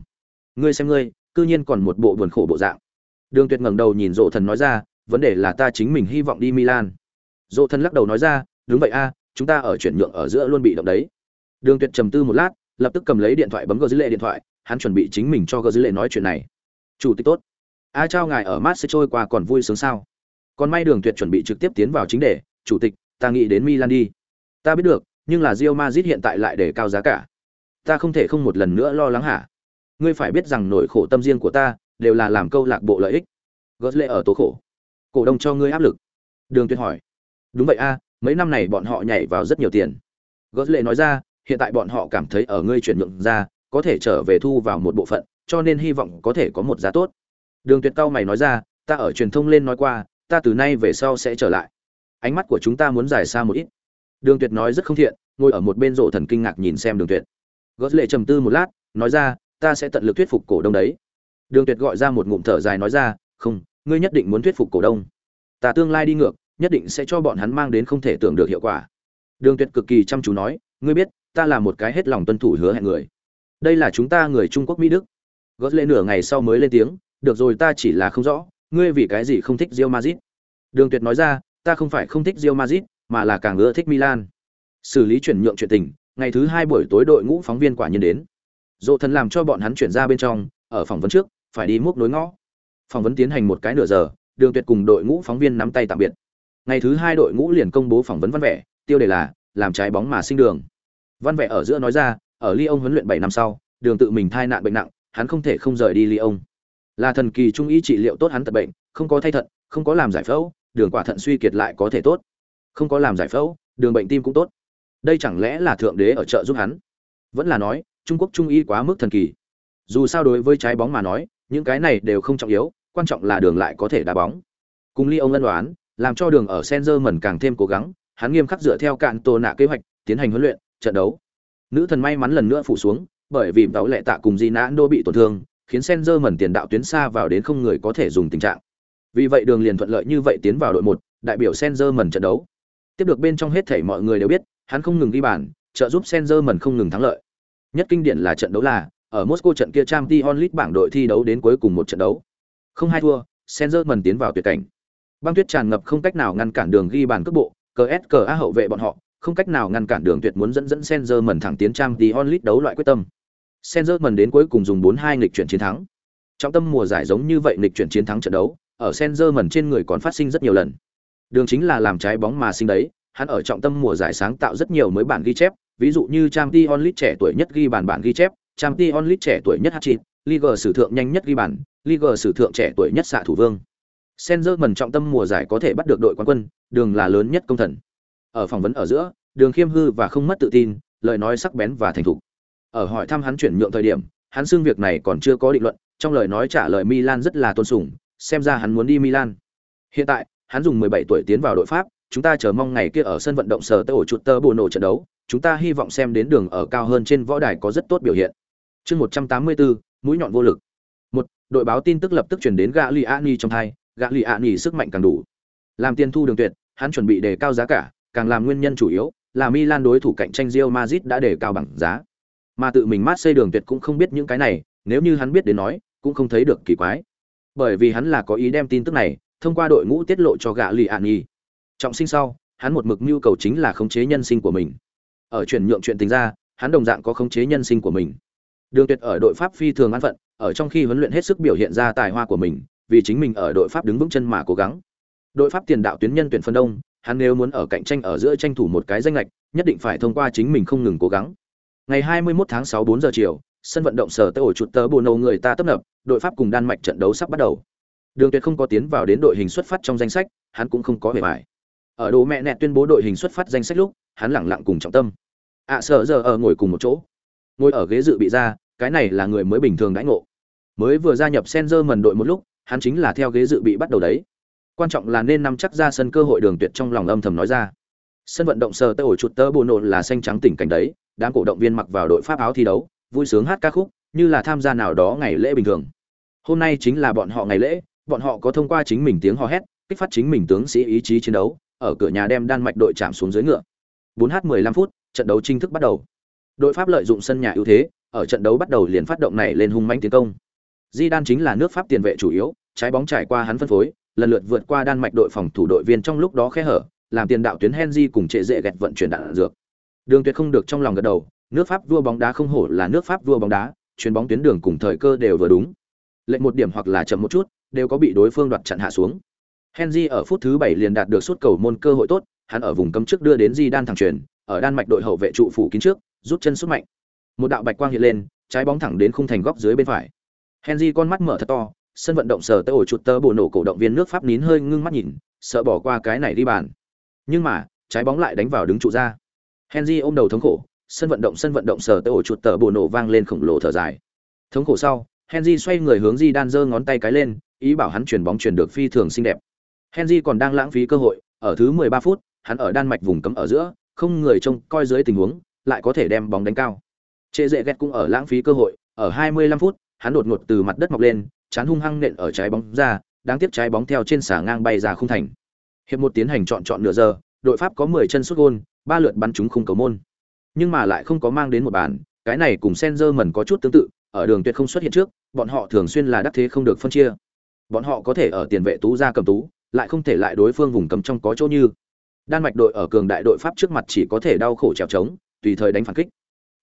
S1: ngươi xem ngươi, cư nhiên còn một bộ buồn khổ bộ dạng. Đường tuyệt ngẩng đầu nhìn Dụ thần nói ra, vấn đề là ta chính mình hy vọng đi milan. Dụ thần lắc đầu nói ra, đúng vậy a, chúng ta ở chuyển nhượng ở giữa luôn bị động đấy. Đường tuyệt trầm tư một lát, lập tức cầm lấy điện thoại bấm gờ dữ lệ điện thoại, hắn chuẩn bị chính mình cho gờ dữ lệ nói chuyện này. Chủ tịch tốt. A trao ngài, ở mát sẽ trôi qua còn vui sướng sao? Còn may đường tuyệt chuẩn bị trực tiếp tiến vào chính đề, chủ tịch, ta nghĩ đến milan đi. Ta biết được, nhưng là rio mazit hiện tại lại để cao giá cả ta không thể không một lần nữa lo lắng hả? Ngươi phải biết rằng nỗi khổ tâm riêng của ta đều là làm câu lạc bộ lợi ích. Gót lệ ở tố khổ. Cổ đông cho ngươi áp lực. Đường tuyệt hỏi. Đúng vậy a, mấy năm này bọn họ nhảy vào rất nhiều tiền. Gót lệ nói ra, hiện tại bọn họ cảm thấy ở ngươi chuyển nhượng ra, có thể trở về thu vào một bộ phận, cho nên hy vọng có thể có một giá tốt. Đường tuyệt cao mày nói ra, ta ở truyền thông lên nói qua, ta từ nay về sau sẽ trở lại. Ánh mắt của chúng ta muốn dài xa một ít. Đường tuyệt nói rất không thiện, ngồi ở một bên rộ thần kinh ngạc nhìn xem đường tuyệt gót lệ trầm tư một lát, nói ra, ta sẽ tận lực thuyết phục cổ đông đấy. Đường tuyệt gọi ra một ngụm thở dài nói ra, không, ngươi nhất định muốn thuyết phục cổ đông. Ta tương lai đi ngược, nhất định sẽ cho bọn hắn mang đến không thể tưởng được hiệu quả. Đường tuyệt cực kỳ chăm chú nói, ngươi biết, ta là một cái hết lòng tuân thủ hứa hẹn người. Đây là chúng ta người trung quốc mỹ đức. Gót lệ nửa ngày sau mới lên tiếng, được rồi, ta chỉ là không rõ, ngươi vì cái gì không thích rio mazit đường tuyệt nói ra, ta không phải không thích rio mazit mà là càng ưa thích milan. Xử lý chuyển nhượng chuyện tình ngày thứ hai buổi tối đội ngũ phóng viên quả nhiên đến. Dỗ thần làm cho bọn hắn chuyển ra bên trong, ở phỏng vấn trước, phải đi múc nối ngõ. Phỏng vấn tiến hành một cái nửa giờ, đường tuyệt cùng đội ngũ phóng viên nắm tay tạm biệt. Ngày thứ hai đội ngũ liền công bố phỏng vấn văn vẻ, tiêu đề là, làm trái bóng mà sinh đường. Văn vẻ ở giữa nói ra, ở ly ông huấn luyện bảy năm sau, đường tự mình thai nạn bệnh nặng, hắn không thể không rời đi ly ông là thần kỳ trung ý trị liệu tốt hắn tật bệnh, không có thay thận, không có làm giải phẫu, đường quả thận suy kiệt lại có thể tốt. Không có làm giải phẫu, đường bệnh tim cũng tốt đây chẳng lẽ là thượng đế ở chợ giúp hắn vẫn là nói Trung Quốc trung y quá mức thần kỳ. Dù sao đối với trái bóng mà nói, những cái này đều không trọng yếu, quan trọng là đường lại có thể đá bóng. Cùng Ly ông ân đoán, làm cho đường ở Senzer càng thêm cố gắng, hắn nghiêm khắc dựa theo cạn tổ nạ kế hoạch, tiến hành huấn luyện, trận đấu. Nữ thần may mắn lần nữa phủ xuống, bởi vì tấu lệ tạ cùng Di Nãn bị tổn thương, khiến Senzer tiền đạo tuyến xa vào đến không người có thể dùng tình trạng. Vì vậy đường liền thuận lợi như vậy tiến vào đội một, đại biểu Senzer trận đấu. Tiếp được bên trong hết thảy mọi người đều biết, hắn không ngừng ghi bàn, trợ giúp Senzer không ngừng thắng lợi. Nhất kinh điển là trận đấu là ở Moscow trận kia Champions League bảng đội thi đấu đến cuối cùng một trận đấu. Không hai thua, Senzer tiến vào tuyệt cảnh. Băng tuyết tràn ngập không cách nào ngăn cản đường ghi bàn cước bộ, CSKA hậu vệ bọn họ, không cách nào ngăn cản đường tuyệt muốn dẫn dẫn Senzer thẳng tiến Champions League đấu loại quyết tâm. Senzer đến cuối cùng dùng 4-2 nghịch chuyển chiến thắng. Trong tâm mùa giải giống như vậy nghịch chuyển chiến thắng trận đấu, ở Senzer trên người còn phát sinh rất nhiều lần. Đường chính là làm trái bóng mà sinh đấy, hắn ở trọng tâm mùa giải sáng tạo rất nhiều mới bản ghi chép, ví dụ như Champions League trẻ tuổi nhất ghi bàn bản ghi chép, Champions League trẻ tuổi nhất hat-trick, Liga sử thượng nhanh nhất ghi bàn, Liga sử thượng trẻ tuổi nhất xạ thủ vương. Senzerman trọng tâm mùa giải có thể bắt được đội quán quân, đường là lớn nhất công thần. Ở phỏng vấn ở giữa, đường khiêm hư và không mất tự tin, lời nói sắc bén và thành thục. Ở hỏi thăm hắn chuyển nhượng thời điểm, hắn xưng việc này còn chưa có định luận, trong lời nói trả lời Milan rất là tôn sùng, xem ra hắn muốn đi Milan. Hiện tại, hắn dùng 17 tuổi tiến vào đội Pháp, chúng ta chờ mong ngày kia ở sân vận động sở tơ ổ chuột tơ bồ nổ trận đấu, chúng ta hy vọng xem đến đường ở cao hơn trên võ đài có rất tốt biểu hiện. Chương 184, mũi nhọn vô lực. Một, đội báo tin tức lập tức truyền đến Gagliani trong hai, Gagliani sức mạnh càng đủ. Làm tiền thu đường tuyệt, hắn chuẩn bị đề cao giá cả, càng làm nguyên nhân chủ yếu là Milan đối thủ cạnh tranh Real Madrid đã đề cao bằng giá. Mà tự mình mát xây đường tuyệt cũng không biết những cái này, nếu như hắn biết đến nói, cũng không thấy được kỳ quái. Bởi vì hắn là có ý đem tin tức này thông qua đội ngũ tiết lộ cho Gagliani. Trọng sinh sau, hắn một mực nhu cầu chính là khống chế nhân sinh của mình. Ở chuyển nhượng chuyện tình ra, hắn đồng dạng có khống chế nhân sinh của mình. Đường Tuyệt ở đội Pháp phi thường an phận, ở trong khi huấn luyện hết sức biểu hiện ra tài hoa của mình, vì chính mình ở đội Pháp đứng vững chân mà cố gắng. Đội Pháp tiền đạo tuyến nhân tuyển phân đông, hắn nếu muốn ở cạnh tranh ở giữa tranh thủ một cái danh lệch, nhất định phải thông qua chính mình không ngừng cố gắng. Ngày 21 tháng 6 4 giờ chiều, sân vận động sở tới ổ chuột tớ bồ nâu người ta tấp nập, đội Pháp cùng Đan Mạch trận đấu sắp bắt đầu. Đường Tuyệt không có tiến vào đến đội hình xuất phát trong danh sách, hắn cũng không có vẻ vải. Ở đồ mẹ nẹt tuyên bố đội hình xuất phát danh sách lúc, hắn lẳng lặng cùng trọng tâm. ạ à, sợ giờ ở ngồi cùng một chỗ. Ngồi ở ghế dự bị ra, cái này là người mới bình thường đãi ngộ. Mới vừa gia nhập Senzer mần đội một lúc, hắn chính là theo ghế dự bị bắt đầu đấy. Quan trọng là nên nắm chắc ra sân cơ hội Đường Tuyệt trong lòng âm thầm nói ra. Sân vận động sờ tơ ổ chuột tơ bồ nộn là xanh trắng tỉnh cảnh đấy, đám cổ động viên mặc vào đội pháp áo thi đấu, vui sướng hát ca khúc, như là tham gia nào đó ngày lễ bình thường. Hôm nay chính là bọn họ ngày lễ, bọn họ có thông qua chính mình tiếng hò hét, kích phát chính mình tướng sĩ ý chí chiến đấu, ở cửa nhà đem Đan Mạch đội chạm xuống dưới ngựa. 4h15 phút, trận đấu chính thức bắt đầu. Đội Pháp lợi dụng sân nhà ưu thế, ở trận đấu bắt đầu liền phát động này lên hung mãnh tiến công. Di Đan chính là nước Pháp tiền vệ chủ yếu, trái bóng trải qua hắn phân phối, lần lượt vượt qua Đan Mạch đội phòng thủ đội viên trong lúc đó khe hở, làm tiền đạo tuyến Henry cùng trệ dễ gẹt vận chuyển đạn dược. Đường Tuyệt không được trong lòng gật đầu, nước Pháp vua bóng đá không hổ là nước Pháp vua bóng đá, chuyền bóng tuyến đường cùng thời cơ đều vừa đúng. Lệnh một điểm hoặc là chậm một chút, đều có bị đối phương đoạt chặn hạ xuống. Henry ở phút thứ 7 liền đạt được suốt cầu môn cơ hội tốt, hắn ở vùng cấm trước đưa đến Di Đan thẳng truyền, ở Đan mạch đội hậu vệ trụ phủ kín trước, rút chân sút mạnh. Một đạo bạch quang hiện lên, trái bóng thẳng đến khung thành góc dưới bên phải. Henry con mắt mở thật to, sân vận động sở tới ổ chuột tơ bộ nổ cổ động viên nước Pháp nín hơi ngưng mắt nhìn, sợ bỏ qua cái này đi bàn. Nhưng mà, trái bóng lại đánh vào đứng trụ ra. Henry ôm đầu thống khổ, sân vận động sân vận động sở tới ổ chuột tơ bộ nổ vang lên khổng lồ thở dài. Thống khổ sau, Henry xoay người hướng Di Đan giơ ngón tay cái lên, ý bảo hắn chuyển bóng chuyển được phi thường xinh đẹp. Henry còn đang lãng phí cơ hội, ở thứ 13 phút, hắn ở đan mạch vùng cấm ở giữa, không người trông coi dưới tình huống, lại có thể đem bóng đánh cao. Trệ Dệ Gẹt cũng ở lãng phí cơ hội, ở 25 phút, hắn đột ngột từ mặt đất mọc lên, chán hung hăng nện ở trái bóng ra, đáng tiếc trái bóng theo trên xà ngang bay ra khung thành. Hiệp một tiến hành chọn chọn nửa giờ, đội Pháp có 10 chân sút gôn, ba lượt bắn trúng khung cầu môn. Nhưng mà lại không có mang đến một bàn, cái này cùng Senzerman có chút tương tự, ở đường tuyệt không xuất hiện trước, bọn họ thường xuyên là đắc thế không được phân chia. Bọn họ có thể ở tiền vệ tú ra cầm tú, lại không thể lại đối phương vùng cấm trong có chỗ như. Đan mạch đội ở cường đại đội pháp trước mặt chỉ có thể đau khổ trèo trống, tùy thời đánh phản kích.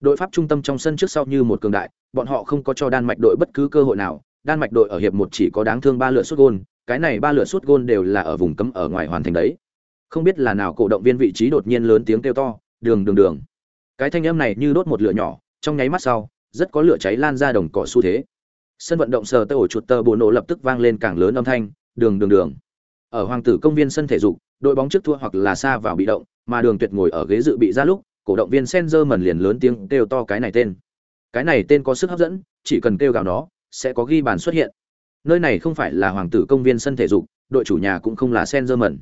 S1: Đội pháp trung tâm trong sân trước sau như một cường đại, bọn họ không có cho đan mạch đội bất cứ cơ hội nào. Đan mạch đội ở hiệp một chỉ có đáng thương ba lượt sút gôn, cái này ba lượt sút gôn đều là ở vùng cấm ở ngoài hoàn thành đấy. Không biết là nào cổ động viên vị trí đột nhiên lớn tiếng kêu to, đường đường đường. Cái thanh âm này như đốt một lửa nhỏ, trong nháy mắt sau, rất có lửa cháy lan ra đồng cỏ xu thế. Sân vận động sờ tơ ổ chuột tơ bồ nổ lập tức vang lên càng lớn âm thanh, đường đường đường ở hoàng tử công viên sân thể dục, đội bóng trước thua hoặc là xa vào bị động, mà Đường Tuyệt ngồi ở ghế dự bị ra lúc, cổ động viên Senzer liền lớn tiếng kêu to cái này tên. Cái này tên có sức hấp dẫn, chỉ cần kêu gào nó, sẽ có ghi bàn xuất hiện. Nơi này không phải là hoàng tử công viên sân thể dục, đội chủ nhà cũng không là Senzer.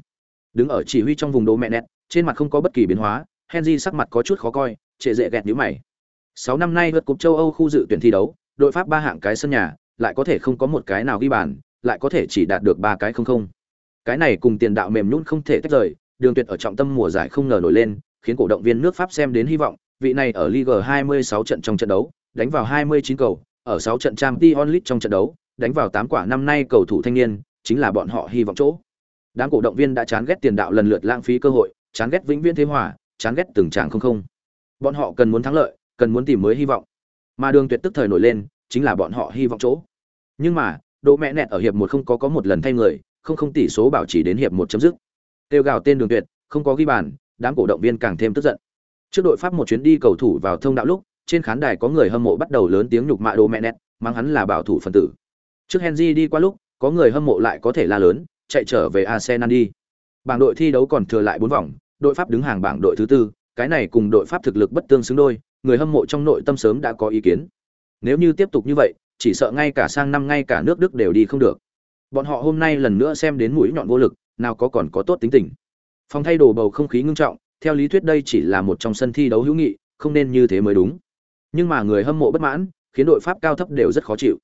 S1: Đứng ở chỉ huy trong vùng đố mẹ nẹt trên mặt không có bất kỳ biến hóa, Henry sắc mặt có chút khó coi, trệ dệ gẹt nhíu mày. 6 năm nay vượt cúp châu Âu khu dự tuyển thi đấu, đội Pháp ba hạng cái sân nhà, lại có thể không có một cái nào ghi bàn, lại có thể chỉ đạt được ba cái không không. Cái này cùng tiền đạo mềm nhún không thể tách rời, Đường Tuyệt ở trọng tâm mùa giải không ngờ nổi lên, khiến cổ động viên nước Pháp xem đến hy vọng, vị này ở Ligue 26 trận trong trận đấu, đánh vào 29 cầu, ở 6 trận Champions League trong trận đấu, đánh vào 8 quả năm nay cầu thủ thanh niên, chính là bọn họ hy vọng chỗ. Đám cổ động viên đã chán ghét tiền đạo lần lượt lãng phí cơ hội, chán ghét vĩnh viễn thế hòa, chán ghét từng trạng không không. Bọn họ cần muốn thắng lợi, cần muốn tìm mới hy vọng. Mà Đường Tuyệt tức thời nổi lên, chính là bọn họ hy vọng chỗ. Nhưng mà, độ mẹ nẹt ở hiệp một không có có một lần thay người, không không tỷ số bảo trì đến hiệp một chấm dứt. Tiêu gào tên Đường Tuyệt, không có ghi bàn, đám cổ động viên càng thêm tức giận. Trước đội Pháp một chuyến đi cầu thủ vào thông đạo lúc, trên khán đài có người hâm mộ bắt đầu lớn tiếng nhục mạ đồ mẹ nét, mang hắn là bảo thủ phần tử. Trước Henry đi qua lúc, có người hâm mộ lại có thể la lớn, chạy trở về Arsenal đi. Bảng đội thi đấu còn thừa lại 4 vòng, đội Pháp đứng hàng bảng đội thứ tư, cái này cùng đội Pháp thực lực bất tương xứng đôi, người hâm mộ trong nội tâm sớm đã có ý kiến. Nếu như tiếp tục như vậy, chỉ sợ ngay cả sang năm ngay cả nước Đức đều đi không được bọn họ hôm nay lần nữa xem đến mũi nhọn vô lực nào có còn có tốt tính tình Phòng thay đồ bầu không khí ngưng trọng, theo lý thuyết đây chỉ là một trong sân thi đấu hữu nghị, không nên như thế mới đúng. Nhưng mà người hâm mộ bất mãn, khiến đội Pháp cao thấp đều rất khó chịu.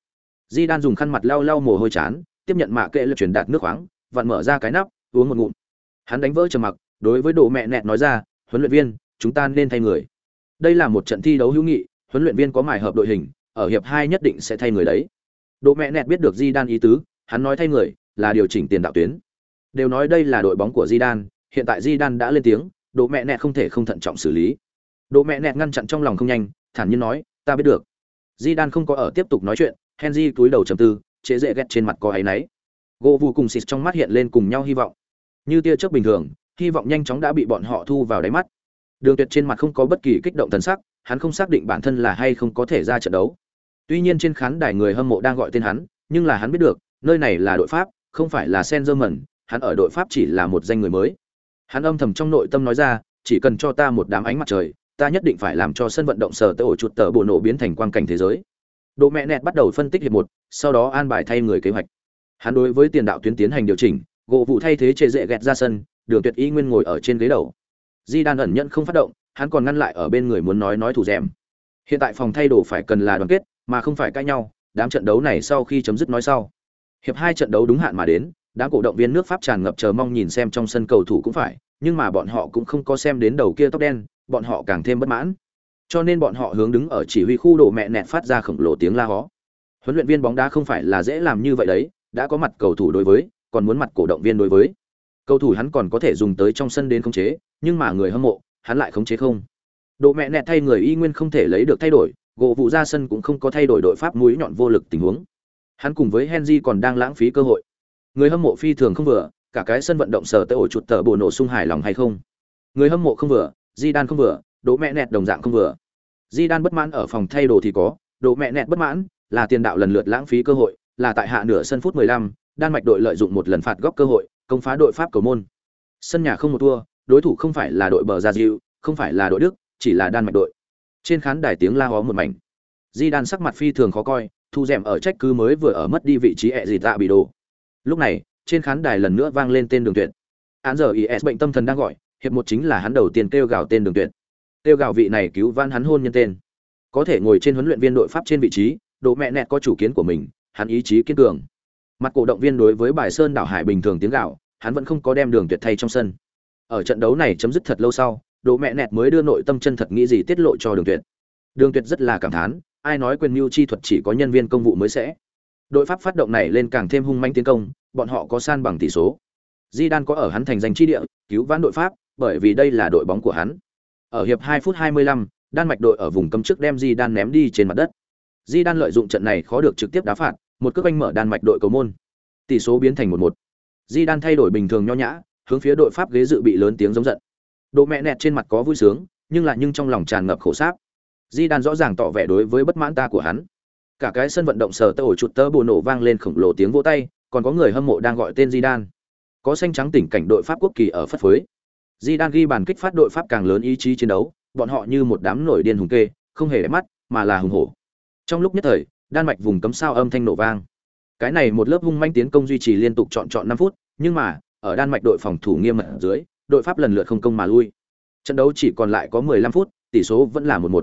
S1: Di Đan dùng khăn mặt lau lau mồ hôi chán, tiếp nhận mạ kệ lực truyền đạt nước khoáng, vặn mở ra cái nắp, uống một ngụm. Hắn đánh vỡ trầm mặc, đối với đồ mẹ nẹt nói ra, huấn luyện viên, chúng ta nên thay người. Đây là một trận thi đấu hữu nghị, huấn luyện viên có mài hợp đội hình, ở hiệp hai nhất định sẽ thay người đấy. Đồ mẹ nẹt biết được Di Đan ý tứ, hắn nói thay người là điều chỉnh tiền đạo tuyến. Đều nói đây là đội bóng của Zidane, hiện tại Zidane đã lên tiếng, đỗ mẹ nẹt không thể không thận trọng xử lý. đỗ mẹ nẹt ngăn chặn trong lòng không nhanh, thản nhiên nói, ta biết được. Zidane không có ở tiếp tục nói chuyện, Henry cúi đầu trầm tư, chế dễ ghét trên mặt có ấy nấy. Gỗ vụ cùng xịt trong mắt hiện lên cùng nhau hy vọng. Như tia chớp bình thường, hy vọng nhanh chóng đã bị bọn họ thu vào đáy mắt. Đường Tuyệt trên mặt không có bất kỳ kích động thần sắc, hắn không xác định bản thân là hay không có thể ra trận đấu. Tuy nhiên trên khán đài người hâm mộ đang gọi tên hắn, nhưng là hắn biết được, nơi này là đội Pháp, không phải là sen dơ mẩn hắn ở đội Pháp chỉ là một danh người mới. Hắn âm thầm trong nội tâm nói ra, chỉ cần cho ta một đám ánh mặt trời, ta nhất định phải làm cho sân vận động sở tới ổ chuột tờ bộ nổ biến thành quang cảnh thế giới. Độ mẹ nẹt bắt đầu phân tích hiệp một, sau đó an bài thay người kế hoạch. Hắn đối với tiền đạo tuyến tiến hành điều chỉnh, gỗ vụ thay thế chê dễ gẹt ra sân, Đường Tuyệt Y nguyên ngồi ở trên ghế đầu. Di Đan ẩn nhận không phát động, hắn còn ngăn lại ở bên người muốn nói nói thủ dẻm. Hiện tại phòng thay đồ phải cần là đoàn kết, mà không phải cãi nhau, đám trận đấu này sau khi chấm dứt nói sau. Hiệp hai trận đấu đúng hạn mà đến, đám cổ động viên nước Pháp tràn ngập chờ mong nhìn xem trong sân cầu thủ cũng phải, nhưng mà bọn họ cũng không có xem đến đầu kia tóc đen, bọn họ càng thêm bất mãn. Cho nên bọn họ hướng đứng ở chỉ huy khu đổ mẹ nẹt phát ra khổng lồ tiếng la hó. Huấn luyện viên bóng đá không phải là dễ làm như vậy đấy, đã có mặt cầu thủ đối với, còn muốn mặt cổ động viên đối với. Cầu thủ hắn còn có thể dùng tới trong sân đến khống chế, nhưng mà người hâm mộ, hắn lại khống chế không. Độ mẹ nẹt thay người y nguyên không thể lấy được thay đổi, gỗ vụ ra sân cũng không có thay đổi đội pháp mũi nhọn vô lực tình huống. Hắn cùng với Henry còn đang lãng phí cơ hội. Người hâm mộ phi thường không vừa, cả cái sân vận động sở tới ổ chuột tờ bộ nổ sung hài lòng hay không. Người hâm mộ không vừa, Di Đan không vừa, Đỗ mẹ nẹt đồng dạng không vừa. Di Đan bất mãn ở phòng thay đồ thì có, Đỗ mẹ nẹt bất mãn là tiền đạo lần lượt lãng phí cơ hội, là tại hạ nửa sân phút 15, Đan Mạch đội lợi dụng một lần phạt góc cơ hội, công phá đội Pháp cầu môn. Sân nhà không một thua, đối thủ không phải là đội bờ Gia Diệu, không phải là đội Đức, chỉ là Đan Mạch đội. Trên khán đài tiếng la hó một mảnh. Di Đan sắc mặt phi thường khó coi, thu rèm ở trách cứ mới vừa ở mất đi vị trí ẹ gì tạ bị đồ. Lúc này, trên khán đài lần nữa vang lên tên Đường Tuyệt. Án giờ IS bệnh tâm thần đang gọi, hiệp một chính là hắn đầu tiên kêu gào tên Đường Tuyệt. Kêu gào vị này cứu van hắn hôn nhân tên. Có thể ngồi trên huấn luyện viên đội Pháp trên vị trí, độ mẹ nẹt có chủ kiến của mình, hắn ý chí kiên cường. Mặt cổ động viên đối với bài Sơn đảo Hải bình thường tiếng gạo, hắn vẫn không có đem Đường Tuyệt thay trong sân. Ở trận đấu này chấm dứt thật lâu sau, độ mẹ nẹt mới đưa nội tâm chân thật nghĩ gì tiết lộ cho Đường Tuyệt. Đường Tuyệt rất là cảm thán, ai nói quyền mưu chi thuật chỉ có nhân viên công vụ mới sẽ. Đội Pháp phát động này lên càng thêm hung manh tiến công, bọn họ có san bằng tỷ số. Di Đan có ở hắn thành danh chi địa, cứu vãn đội Pháp, bởi vì đây là đội bóng của hắn. Ở hiệp 2 phút 25, Đan Mạch đội ở vùng cấm trước đem Di Đan ném đi trên mặt đất. Di Đan lợi dụng trận này khó được trực tiếp đá phạt, một cước anh mở Đan Mạch đội cầu môn. Tỷ số biến thành 1-1. Di Đan thay đổi bình thường nho nhã, hướng phía đội Pháp ghế dự bị lớn tiếng giống giận. Độ mẹ nẹt trên mặt có vui sướng, nhưng lại nhưng trong lòng tràn ngập khổ sáp. Di Đan rõ ràng tỏ vẻ đối với bất mãn ta của hắn. Cả cái sân vận động sờ tơ ổ chuột tơ bồ nổ vang lên khổng lồ tiếng vỗ tay, còn có người hâm mộ đang gọi tên Di Đan. Có xanh trắng tỉnh cảnh đội Pháp quốc kỳ ở phất phới. Di Đan ghi bàn kích phát đội Pháp càng lớn ý chí chiến đấu, bọn họ như một đám nổi điên hùng kê, không hề để mắt, mà là hùng hổ. Trong lúc nhất thời, Đan mạch vùng cấm sao âm thanh nổ vang. Cái này một lớp hung manh tiến công duy trì liên tục chọn chọn 5 phút, nhưng mà, ở Đan mạch đội phòng thủ nghiêm mật dưới, đội Pháp lần lượt không công mà lui. Trận đấu chỉ còn lại có 15 phút, tỷ số vẫn là 1-1.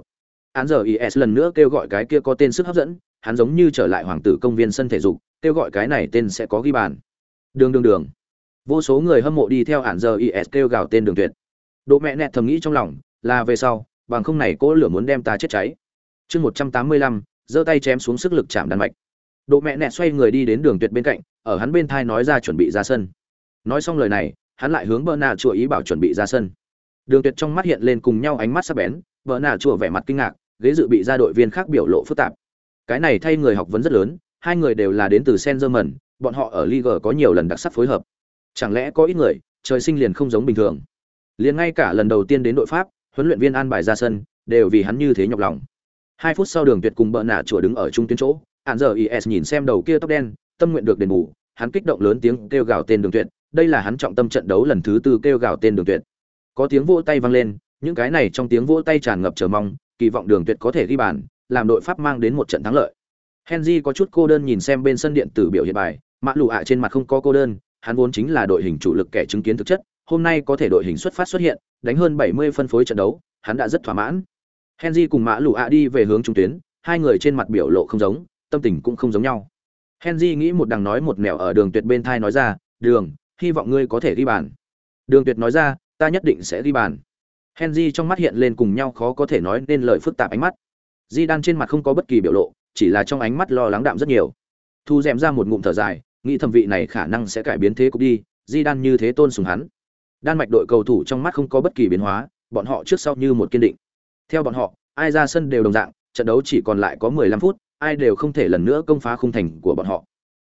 S1: Án giờ IS lần nữa kêu gọi cái kia có tên sức hấp dẫn, hắn giống như trở lại hoàng tử công viên sân thể dục, kêu gọi cái này tên sẽ có ghi bàn. Đường đường đường. Vô số người hâm mộ đi theo án giờ IS kêu gào tên đường tuyệt. Độ mẹ nẹt thầm nghĩ trong lòng, là về sau, bằng không này cỗ lửa muốn đem ta chết cháy. Chương 185, giơ tay chém xuống sức lực chạm đan mạch. Độ mẹ nẹt xoay người đi đến đường tuyệt bên cạnh, ở hắn bên thai nói ra chuẩn bị ra sân. Nói xong lời này, hắn lại hướng Bernard chùa ý bảo chuẩn bị ra sân. Đường Tuyệt trong mắt hiện lên cùng nhau ánh mắt sắc bén, Bernard chùa vẻ mặt kinh ngạc, ghế dự bị ra đội viên khác biểu lộ phức tạp. Cái này thay người học vấn rất lớn, hai người đều là đến từ Senzerman, bọn họ ở Liga có nhiều lần đặc sắc phối hợp. Chẳng lẽ có ít người, trời sinh liền không giống bình thường. Liền ngay cả lần đầu tiên đến đội Pháp, huấn luyện viên an bài ra sân, đều vì hắn như thế nhọc lòng. Hai phút sau Đường Tuyệt cùng bợ nạ chùa đứng ở trung tuyến chỗ, hạn giờ IS nhìn xem đầu kia tóc đen, tâm nguyện được đền bù, hắn kích động lớn tiếng kêu gào tên Đường Tuyệt, đây là hắn trọng tâm trận đấu lần thứ tư kêu gào tên Đường Tuyệt. Có tiếng vỗ tay vang lên, những cái này trong tiếng vỗ tay tràn ngập chờ mong, kỳ vọng Đường Tuyệt có thể ghi bàn, làm đội Pháp mang đến một trận thắng lợi. Henry có chút cô đơn nhìn xem bên sân điện tử biểu hiện bài, mã lù ạ trên mặt không có cô đơn, hắn vốn chính là đội hình chủ lực kẻ chứng kiến thực chất, hôm nay có thể đội hình xuất phát xuất hiện, đánh hơn 70 phân phối trận đấu, hắn đã rất thỏa mãn. Henry cùng Mã Lũ ạ đi về hướng trung tuyến, hai người trên mặt biểu lộ không giống, tâm tình cũng không giống nhau. Henry nghĩ một đằng nói một nẻo ở đường tuyệt bên thai nói ra, "Đường, hy vọng ngươi có thể ghi bàn." Đường tuyệt nói ra, "Ta nhất định sẽ ghi bàn." Henry trong mắt hiện lên cùng nhau khó có thể nói nên lời phức tạp ánh mắt. Di Đan trên mặt không có bất kỳ biểu lộ, chỉ là trong ánh mắt lo lắng đạm rất nhiều. Thu dèm ra một ngụm thở dài, nghĩ thẩm vị này khả năng sẽ cải biến thế cục đi, Di Đan như thế tôn sùng hắn. Đan mạch đội cầu thủ trong mắt không có bất kỳ biến hóa, bọn họ trước sau như một kiên định. Theo bọn họ, ai ra sân đều đồng dạng, trận đấu chỉ còn lại có 15 phút, ai đều không thể lần nữa công phá khung thành của bọn họ.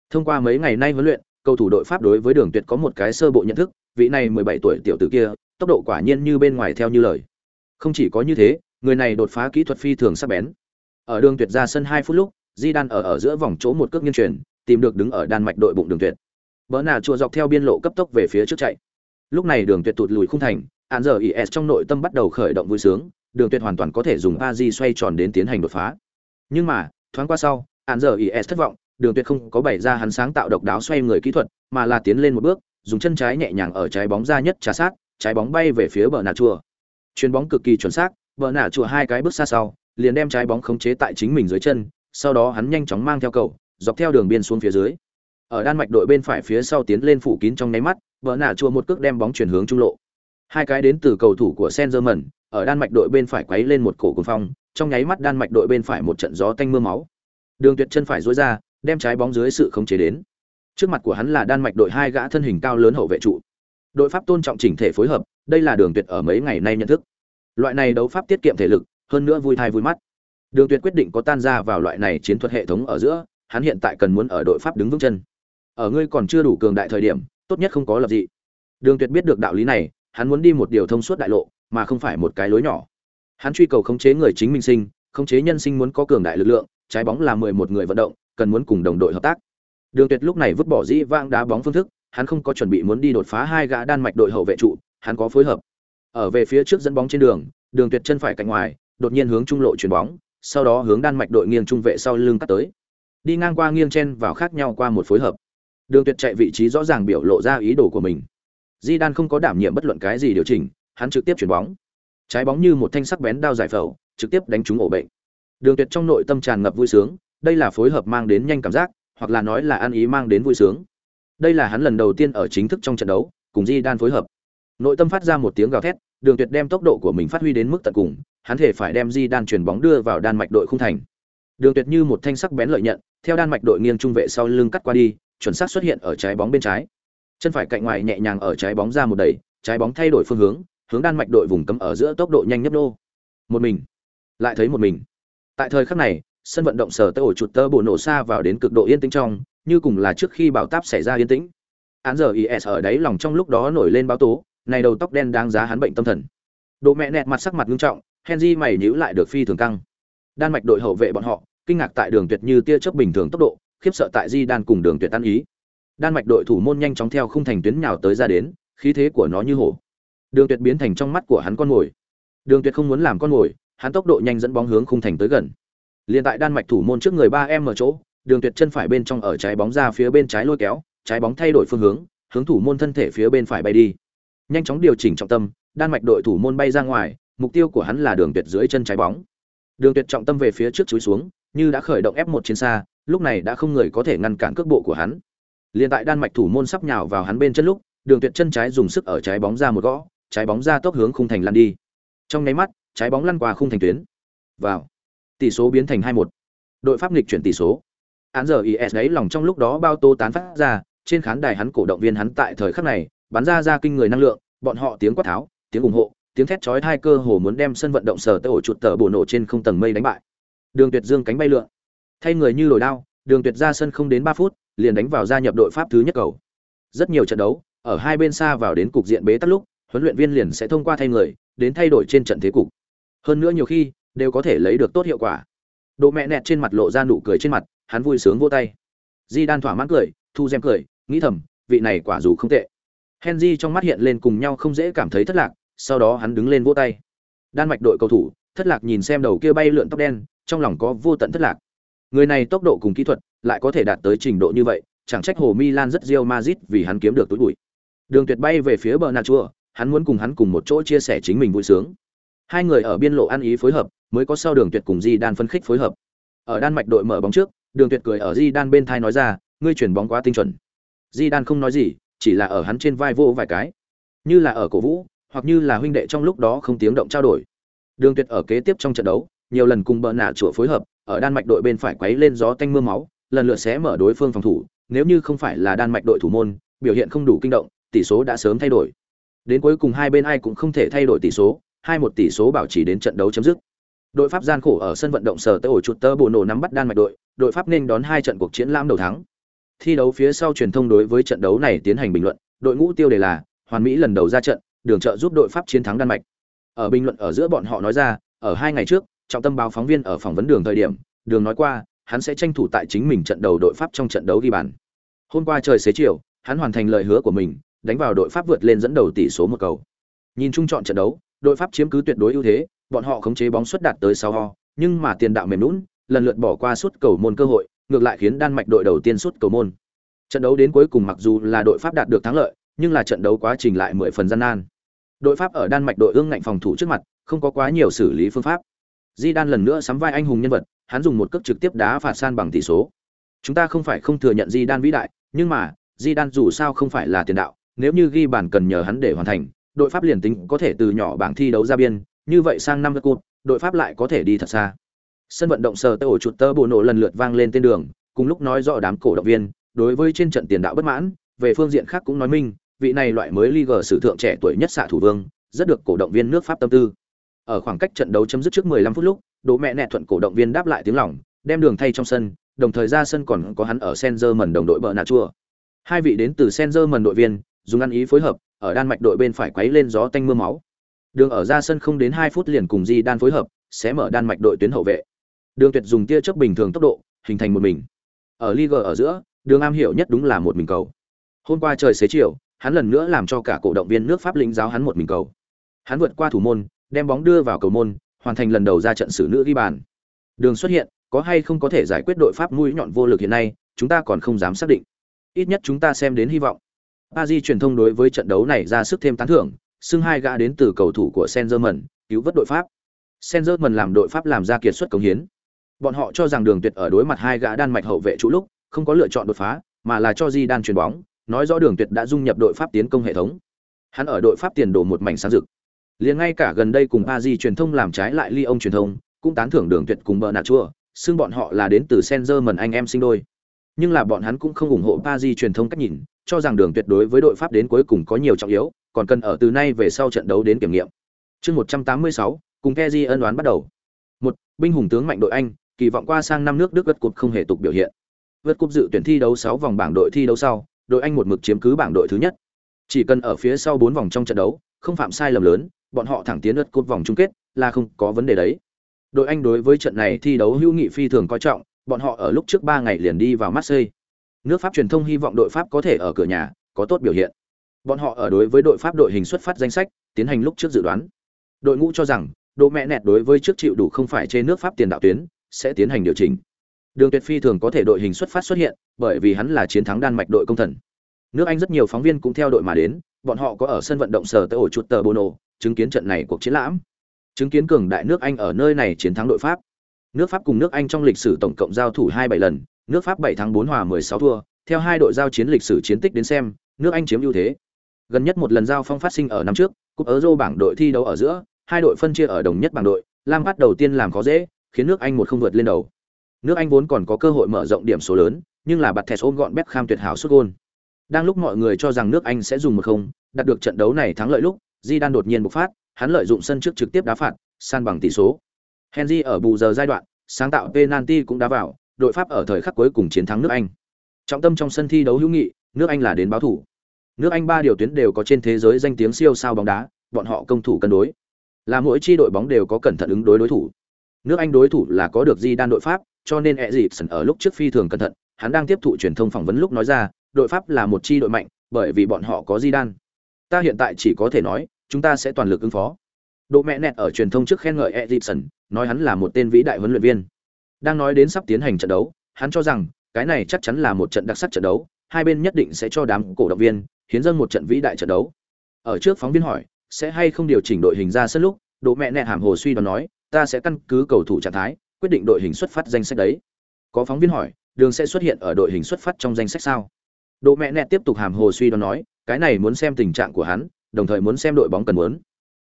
S1: Thông qua mấy ngày nay huấn luyện, cầu thủ đội Pháp đối với Đường Tuyệt có một cái sơ bộ nhận thức, vị này 17 tuổi tiểu tử kia, tốc độ quả nhiên như bên ngoài theo như lời. Không chỉ có như thế, người này đột phá kỹ thuật phi thường sắc bén. Ở Đường Tuyệt ra sân 2 phút lúc, Di Đan ở ở giữa vòng chỗ một cước nghiên truyền, tìm được đứng ở đan mạch đội bụng Đường Tuyệt. Bỡ nà chùa dọc theo biên lộ cấp tốc về phía trước chạy. Lúc này Đường Tuyệt tụt lùi khung thành, án giờ IS trong nội tâm bắt đầu khởi động vui sướng, Đường Tuyệt hoàn toàn có thể dùng Aji xoay tròn đến tiến hành đột phá. Nhưng mà, thoáng qua sau, án giờ IS thất vọng, Đường Tuyệt không có bày ra hắn sáng tạo độc đáo xoay người kỹ thuật, mà là tiến lên một bước, dùng chân trái nhẹ nhàng ở trái bóng ra nhất trà sát, trái bóng bay về phía bờ nà chùa. Chuyền bóng cực kỳ chuẩn xác, bờ nà chùa hai cái bước xa sau, liền đem trái bóng khống chế tại chính mình dưới chân, sau đó hắn nhanh chóng mang theo cầu, dọc theo đường biên xuống phía dưới. Ở đan mạch đội bên phải phía sau tiến lên phủ kín trong nháy mắt, bờ nà chùa một cước đem bóng chuyển hướng trung lộ. Hai cái đến từ cầu thủ của Saint-Germain, ở đan mạch đội bên phải quấy lên một cổ cuồng phong, trong nháy mắt đan mạch đội bên phải một trận gió tanh mưa máu. Đường Tuyệt chân phải duỗi ra, đem trái bóng dưới sự khống chế đến. Trước mặt của hắn là đan mạch đội hai gã thân hình cao lớn hậu vệ trụ. Đội pháp tôn trọng chỉnh thể phối hợp, đây là Đường Tuyệt ở mấy ngày nay nhận thức. Loại này đấu pháp tiết kiệm thể lực, hơn nữa vui thai vui mắt. Đường Tuyệt quyết định có tan ra vào loại này chiến thuật hệ thống ở giữa, hắn hiện tại cần muốn ở đội pháp đứng vững chân. Ở ngươi còn chưa đủ cường đại thời điểm, tốt nhất không có lập dị. Đường Tuyệt biết được đạo lý này, hắn muốn đi một điều thông suốt đại lộ, mà không phải một cái lối nhỏ. Hắn truy cầu khống chế người chính minh sinh, khống chế nhân sinh muốn có cường đại lực lượng, trái bóng là 11 người vận động, cần muốn cùng đồng đội hợp tác. Đường Tuyệt lúc này vứt bỏ dĩ vang đá bóng phương thức, hắn không có chuẩn bị muốn đi đột phá hai gã đan mạch đội hậu vệ trụ, hắn có phối hợp. Ở về phía trước dẫn bóng trên đường, Đường Tuyệt chân phải cạnh ngoài, đột nhiên hướng trung lộ chuyển bóng, sau đó hướng đan mạch đội nghiêng trung vệ sau lưng cắt tới. Đi ngang qua nghiêng chen vào khác nhau qua một phối hợp. Đường Tuyệt chạy vị trí rõ ràng biểu lộ ra ý đồ của mình. Di Đan không có đảm nhiệm bất luận cái gì điều chỉnh, hắn trực tiếp chuyển bóng. Trái bóng như một thanh sắc bén đao giải phẫu, trực tiếp đánh trúng ổ bệnh. Đường Tuyệt trong nội tâm tràn ngập vui sướng, đây là phối hợp mang đến nhanh cảm giác, hoặc là nói là ăn ý mang đến vui sướng. Đây là hắn lần đầu tiên ở chính thức trong trận đấu, cùng Di Đan phối hợp. Nội tâm phát ra một tiếng gào thét, Đường Tuyệt đem tốc độ của mình phát huy đến mức tận cùng, hắn thể phải đem Di Đan chuyển bóng đưa vào đan mạch đội không thành. Đường Tuyệt như một thanh sắc bén lợi nhận, theo đan mạch đội nghiêng trung vệ sau lưng cắt qua đi, chuẩn xác xuất hiện ở trái bóng bên trái. Chân phải cạnh ngoài nhẹ nhàng ở trái bóng ra một đẩy, trái bóng thay đổi phương hướng, hướng đan mạch đội vùng cấm ở giữa tốc độ nhanh nhất đô. Một mình, lại thấy một mình. Tại thời khắc này, sân vận động sở tơ ổ chuột tơ bổ nổ xa vào đến cực độ yên tĩnh trong, như cùng là trước khi bão táp xảy ra yên tĩnh. Án giờ IS ở đấy lòng trong lúc đó nổi lên báo tố, này đầu tóc đen đáng giá hắn bệnh tâm thần. Độ mẹ nẹt mặt sắc mặt nghiêm trọng, Henry mày nhíu lại được phi thường căng. Đan mạch đội hậu vệ bọn họ, kinh ngạc tại đường tuyệt như tia chớp bình thường tốc độ, khiếp sợ tại Di Đan cùng đường tuyệt tan ý. Đan mạch đội thủ môn nhanh chóng theo khung thành tuyến nhào tới ra đến, khí thế của nó như hổ. Đường Tuyệt biến thành trong mắt của hắn con ngồi. Đường Tuyệt không muốn làm con ngồi, hắn tốc độ nhanh dẫn bóng hướng khung thành tới gần. Liên tại đan mạch thủ môn trước người ba em ở chỗ, Đường Tuyệt chân phải bên trong ở trái bóng ra phía bên trái lôi kéo, trái bóng thay đổi phương hướng, hướng thủ môn thân thể phía bên phải bay đi. Nhanh chóng điều chỉnh trọng tâm, đan mạch đội thủ môn bay ra ngoài, mục tiêu của hắn là Đường Tuyệt dưới chân trái bóng. Đường Tuyệt trọng tâm về phía trước chúi xuống, như đã khởi động ép một trên xa, lúc này đã không người có thể ngăn cản cước bộ của hắn. Liên tại đan mạch thủ môn sắp nhào vào hắn bên chân lúc, Đường Tuyệt chân trái dùng sức ở trái bóng ra một gõ, trái bóng ra tốc hướng khung thành lăn đi. Trong nháy mắt, trái bóng lăn qua khung thành tuyến. Vào. Tỷ số biến thành 2-1. Đội Pháp nghịch chuyển tỷ số. Án giờ IS đấy lòng trong lúc đó bao tô tán phát ra, trên khán đài hắn cổ động viên hắn tại thời khắc này, bắn ra ra kinh người năng lượng, bọn họ tiếng quát tháo, tiếng ủng hộ, tiếng thét chói tai cơ hồ muốn đem sân vận động sở tới ổ chuột tờ bổ nổ trên không tầng mây đánh bại. Đường Tuyệt dương cánh bay lượn, thay người như lồi đao, Đường Tuyệt ra sân không đến 3 phút, liền đánh vào gia nhập đội Pháp thứ nhất cầu. Rất nhiều trận đấu, ở hai bên xa vào đến cục diện bế tắc lúc, huấn luyện viên liền sẽ thông qua thay người đến thay đổi trên trận thế cục hơn nữa nhiều khi đều có thể lấy được tốt hiệu quả độ mẹ nẹt trên mặt lộ ra nụ cười trên mặt hắn vui sướng vô tay. Di đan thỏa mãn cười thu gem cười nghĩ thầm vị này quả dù không tệ. Henry trong mắt hiện lên cùng nhau không dễ cảm thấy thất lạc sau đó hắn đứng lên vỗ tay. Đan mạch đội cầu thủ thất lạc nhìn xem đầu kia bay lượn tóc đen trong lòng có vô tận thất lạc. Người này tốc độ cùng kỹ thuật lại có thể đạt tới trình độ như vậy chẳng trách hồ milan rất rio mazit vì hắn kiếm được túi bụi. Đường Tuyệt bay về phía bờ nà chua hắn muốn cùng hắn cùng một chỗ chia sẻ chính mình vui sướng. Hai người ở biên lộ ăn ý phối hợp, mới có sau Đường Tuyệt cùng Di Đan phân khích phối hợp. Ở Đan Mạch đội mở bóng trước, Đường Tuyệt cười ở Di Đan bên thai nói ra, ngươi chuyển bóng quá tinh chuẩn. Di Đan không nói gì, chỉ là ở hắn trên vai vô vài cái, như là ở cổ vũ, hoặc như là huynh đệ trong lúc đó không tiếng động trao đổi. Đường Tuyệt ở kế tiếp trong trận đấu, nhiều lần cùng bờ nạ chùa phối hợp, ở Đan Mạch đội bên phải quấy lên gió tanh mưa máu, lần lượt sẽ mở đối phương phòng thủ, nếu như không phải là Đan Mạch đội thủ môn, biểu hiện không đủ kinh động, tỷ số đã sớm thay đổi. Đến cuối cùng hai bên ai cũng không thể thay đổi tỷ số, hai một tỷ số bảo trì đến trận đấu chấm dứt. Đội Pháp gian khổ ở sân vận động sở tới ổ chuột tơ bộ nổ nắm bắt Đan Mạch đội, đội Pháp nên đón hai trận cuộc chiến lãm đầu thắng. Thi đấu phía sau truyền thông đối với trận đấu này tiến hành bình luận, đội ngũ tiêu đề là hoàn mỹ lần đầu ra trận, đường trợ giúp đội Pháp chiến thắng Đan Mạch. Ở bình luận ở giữa bọn họ nói ra, ở hai ngày trước, trọng tâm báo phóng viên ở phỏng vấn đường thời điểm, đường nói qua, hắn sẽ tranh thủ tại chính mình trận đầu đội Pháp trong trận đấu ghi bàn. Hôm qua trời xế chiều, hắn hoàn thành lời hứa của mình, đánh vào đội Pháp vượt lên dẫn đầu tỷ số một cầu. Nhìn chung chọn trận đấu, đội Pháp chiếm cứ tuyệt đối ưu thế, bọn họ khống chế bóng suất đạt tới 6 ho, nhưng mà tiền đạo mềm nhũn, lần lượt bỏ qua suất cầu môn cơ hội, ngược lại khiến Đan Mạch đội đầu tiên suất cầu môn. Trận đấu đến cuối cùng mặc dù là đội Pháp đạt được thắng lợi, nhưng là trận đấu quá trình lại mười phần gian nan. Đội Pháp ở Đan Mạch đội ương ngạnh phòng thủ trước mặt, không có quá nhiều xử lý phương pháp. Di Đan lần nữa sắm vai anh hùng nhân vật, hắn dùng một cước trực tiếp đá phạt san bằng tỷ số. Chúng ta không phải không thừa nhận Di Đan vĩ đại, nhưng mà, Di Đan dù sao không phải là tiền đạo, nếu như ghi bàn cần nhờ hắn để hoàn thành, đội Pháp liền tính có thể từ nhỏ bảng thi đấu ra biên, như vậy sang năm lượt cột, đội Pháp lại có thể đi thật xa. Sân vận động sờ tơ ổ chuột tơ bộ nổ lần lượt vang lên tên đường, cùng lúc nói rõ đám cổ động viên, đối với trên trận tiền đạo bất mãn, về phương diện khác cũng nói minh, vị này loại mới Liga sử thượng trẻ tuổi nhất xạ thủ vương, rất được cổ động viên nước Pháp tâm tư. Ở khoảng cách trận đấu chấm dứt trước 15 phút lúc, Đỗ Mẹ nẹ thuận cổ động viên đáp lại tiếng lòng, đem đường thay trong sân, đồng thời ra sân còn có hắn ở Senzer đồng đội bờ nạ chua. Hai vị đến từ Senzer đội viên, dùng ăn ý phối hợp, ở Đan Mạch đội bên phải quấy lên gió tanh mưa máu. Đường ở ra sân không đến 2 phút liền cùng Di Đan phối hợp, sẽ mở Đan Mạch đội tuyến hậu vệ. Đường Tuyệt dùng tia chớp bình thường tốc độ, hình thành một mình. Ở Liga ở giữa, Đường am hiểu nhất đúng là một mình cầu. Hôm qua trời xế chiều, hắn lần nữa làm cho cả cổ động viên nước Pháp lĩnh giáo hắn một mình cầu. Hắn vượt qua thủ môn, đem bóng đưa vào cầu môn, hoàn thành lần đầu ra trận xử nữ ghi bàn. Đường xuất hiện, có hay không có thể giải quyết đội Pháp mũi nhọn vô lực hiện nay, chúng ta còn không dám xác định. Ít nhất chúng ta xem đến hy vọng. Paris truyền thông đối với trận đấu này ra sức thêm tán thưởng, xưng hai gã đến từ cầu thủ của Saint-Germain, cứu vớt đội Pháp. Saint-Germain làm đội Pháp làm ra kiệt xuất công hiến. Bọn họ cho rằng Đường Tuyệt ở đối mặt hai gã Đan Mạch hậu vệ chủ lúc, không có lựa chọn đột phá, mà là cho Di Đan chuyền bóng, nói rõ Đường Tuyệt đã dung nhập đội Pháp tiến công hệ thống. Hắn ở đội Pháp tiền đồ một mảnh sáng rực. Liền ngay cả gần đây cùng Paris truyền thông làm trái lại Lyon truyền thông, cũng tán thưởng Đường Tuyệt cùng Bernard Chua, xưng bọn họ là đến từ Saint-Germain anh em sinh đôi. Nhưng là bọn hắn cũng không ủng hộ Paris truyền thông cách nhìn, cho rằng Đường Tuyệt đối với đội Pháp đến cuối cùng có nhiều trọng yếu, còn cần ở từ nay về sau trận đấu đến kiểm nghiệm. Chương 186, cùng Kezi ân đoán bắt đầu. Một, binh hùng tướng mạnh đội Anh, kỳ vọng qua sang năm nước Đức vượt cột không hề tục biểu hiện. Vượt cúp dự tuyển thi đấu 6 vòng bảng đội thi đấu sau, đội Anh một mực chiếm cứ bảng đội thứ nhất. Chỉ cần ở phía sau 4 vòng trong trận đấu, không phạm sai lầm lớn, bọn họ thẳng tiến vượt cột vòng chung kết là không có vấn đề đấy. Đội Anh đối với trận này thi đấu hữu nghị phi thường coi trọng, bọn họ ở lúc trước 3 ngày liền đi vào Marseille. Nước Pháp truyền thông hy vọng đội Pháp có thể ở cửa nhà có tốt biểu hiện. Bọn họ ở đối với đội Pháp đội hình xuất phát danh sách, tiến hành lúc trước dự đoán. Đội ngũ cho rằng, độ mẹ nẹt đối với trước chịu đủ không phải trên nước Pháp tiền đạo tuyến, sẽ tiến hành điều chỉnh. Đường Tuyệt Phi thường có thể đội hình xuất phát xuất hiện, bởi vì hắn là chiến thắng Đan Mạch đội công thần. Nước Anh rất nhiều phóng viên cũng theo đội mà đến, bọn họ có ở sân vận động sở tới ổ chuột tờ Bono, chứng kiến trận này cuộc chiến lãm. Chứng kiến cường đại nước Anh ở nơi này chiến thắng đội Pháp. Nước Pháp cùng nước Anh trong lịch sử tổng cộng giao thủ 27 lần, nước Pháp 7 thắng 4 hòa 16 thua, theo hai đội giao chiến lịch sử chiến tích đến xem, nước Anh chiếm ưu thế. Gần nhất một lần giao phong phát sinh ở năm trước, cúp Euro bảng đội thi đấu ở giữa, hai đội phân chia ở đồng nhất bảng đội, Lam bắt đầu tiên làm khó dễ, khiến nước Anh một không vượt lên đầu. Nước Anh vốn còn có cơ hội mở rộng điểm số lớn, nhưng là bật thẻ ôm gọn Beckham tuyệt hảo sút gol. Đang lúc mọi người cho rằng nước Anh sẽ dùng một không, đạt được trận đấu này thắng lợi lúc, Di đột nhiên bộc phát, hắn lợi dụng sân trước trực tiếp đá phạt, san bằng tỷ số. Henry ở bù giờ giai đoạn, sáng tạo penalty cũng đá vào, đội Pháp ở thời khắc cuối cùng chiến thắng nước Anh. Trọng tâm trong sân thi đấu hữu nghị, nước Anh là đến báo thủ. Nước Anh ba điều tuyến đều có trên thế giới danh tiếng siêu sao bóng đá, bọn họ công thủ cân đối. Là mỗi chi đội bóng đều có cẩn thận ứng đối đối thủ. Nước Anh đối thủ là có được Di đan đội Pháp, cho nên Eriksen ở lúc trước phi thường cẩn thận, hắn đang tiếp thụ truyền thông phỏng vấn lúc nói ra, đội Pháp là một chi đội mạnh, bởi vì bọn họ có Di đan. Ta hiện tại chỉ có thể nói, chúng ta sẽ toàn lực ứng phó. Độ mẹ nẹt ở truyền thông trước khen ngợi Eriksen, nói hắn là một tên vĩ đại huấn luyện viên. Đang nói đến sắp tiến hành trận đấu, hắn cho rằng cái này chắc chắn là một trận đặc sắc trận đấu, hai bên nhất định sẽ cho đám cổ động viên hiến dâng một trận vĩ đại trận đấu. Ở trước phóng viên hỏi, sẽ hay không điều chỉnh đội hình ra sân lúc, Đỗ mẹ nẹ hàm hồ suy đoán nói, ta sẽ căn cứ cầu thủ trạng thái, quyết định đội hình xuất phát danh sách đấy. Có phóng viên hỏi, đường sẽ xuất hiện ở đội hình xuất phát trong danh sách sao? Đỗ mẹ nẹ tiếp tục hàm hồ suy đoán nói, cái này muốn xem tình trạng của hắn, đồng thời muốn xem đội bóng cần muốn.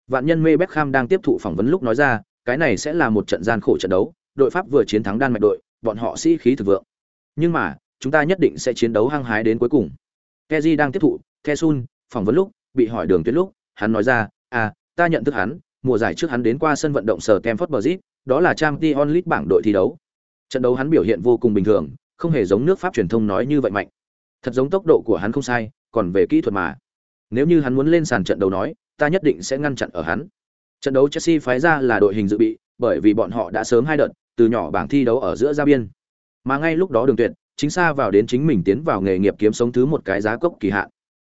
S1: Vạn nhân mê Beckham đang tiếp thụ phỏng vấn lúc nói ra, cái này sẽ là một trận gian khổ trận đấu, đội Pháp vừa chiến thắng Đan Mạch đội, bọn họ sĩ khí thực vượng. Nhưng mà, chúng ta nhất định sẽ chiến đấu hăng hái đến cuối cùng. Keji đang tiếp thụ, Kesun, phỏng vấn lúc, bị hỏi đường tuyến lúc, hắn nói ra, "À, ta nhận thức hắn, mùa giải trước hắn đến qua sân vận động sở Stamford Bridge, đó là Champions League bảng đội thi đấu. Trận đấu hắn biểu hiện vô cùng bình thường, không hề giống nước Pháp truyền thông nói như vậy mạnh. Thật giống tốc độ của hắn không sai, còn về kỹ thuật mà. Nếu như hắn muốn lên sàn trận đấu nói, ta nhất định sẽ ngăn chặn ở hắn." Trận đấu Chelsea phái ra là đội hình dự bị, bởi vì bọn họ đã sớm hai đợt, từ nhỏ bảng thi đấu ở giữa ra biên. Mà ngay lúc đó Đường Tuyệt, chính xa vào đến chính mình tiến vào nghề nghiệp kiếm sống thứ một cái giá cốc kỳ hạn.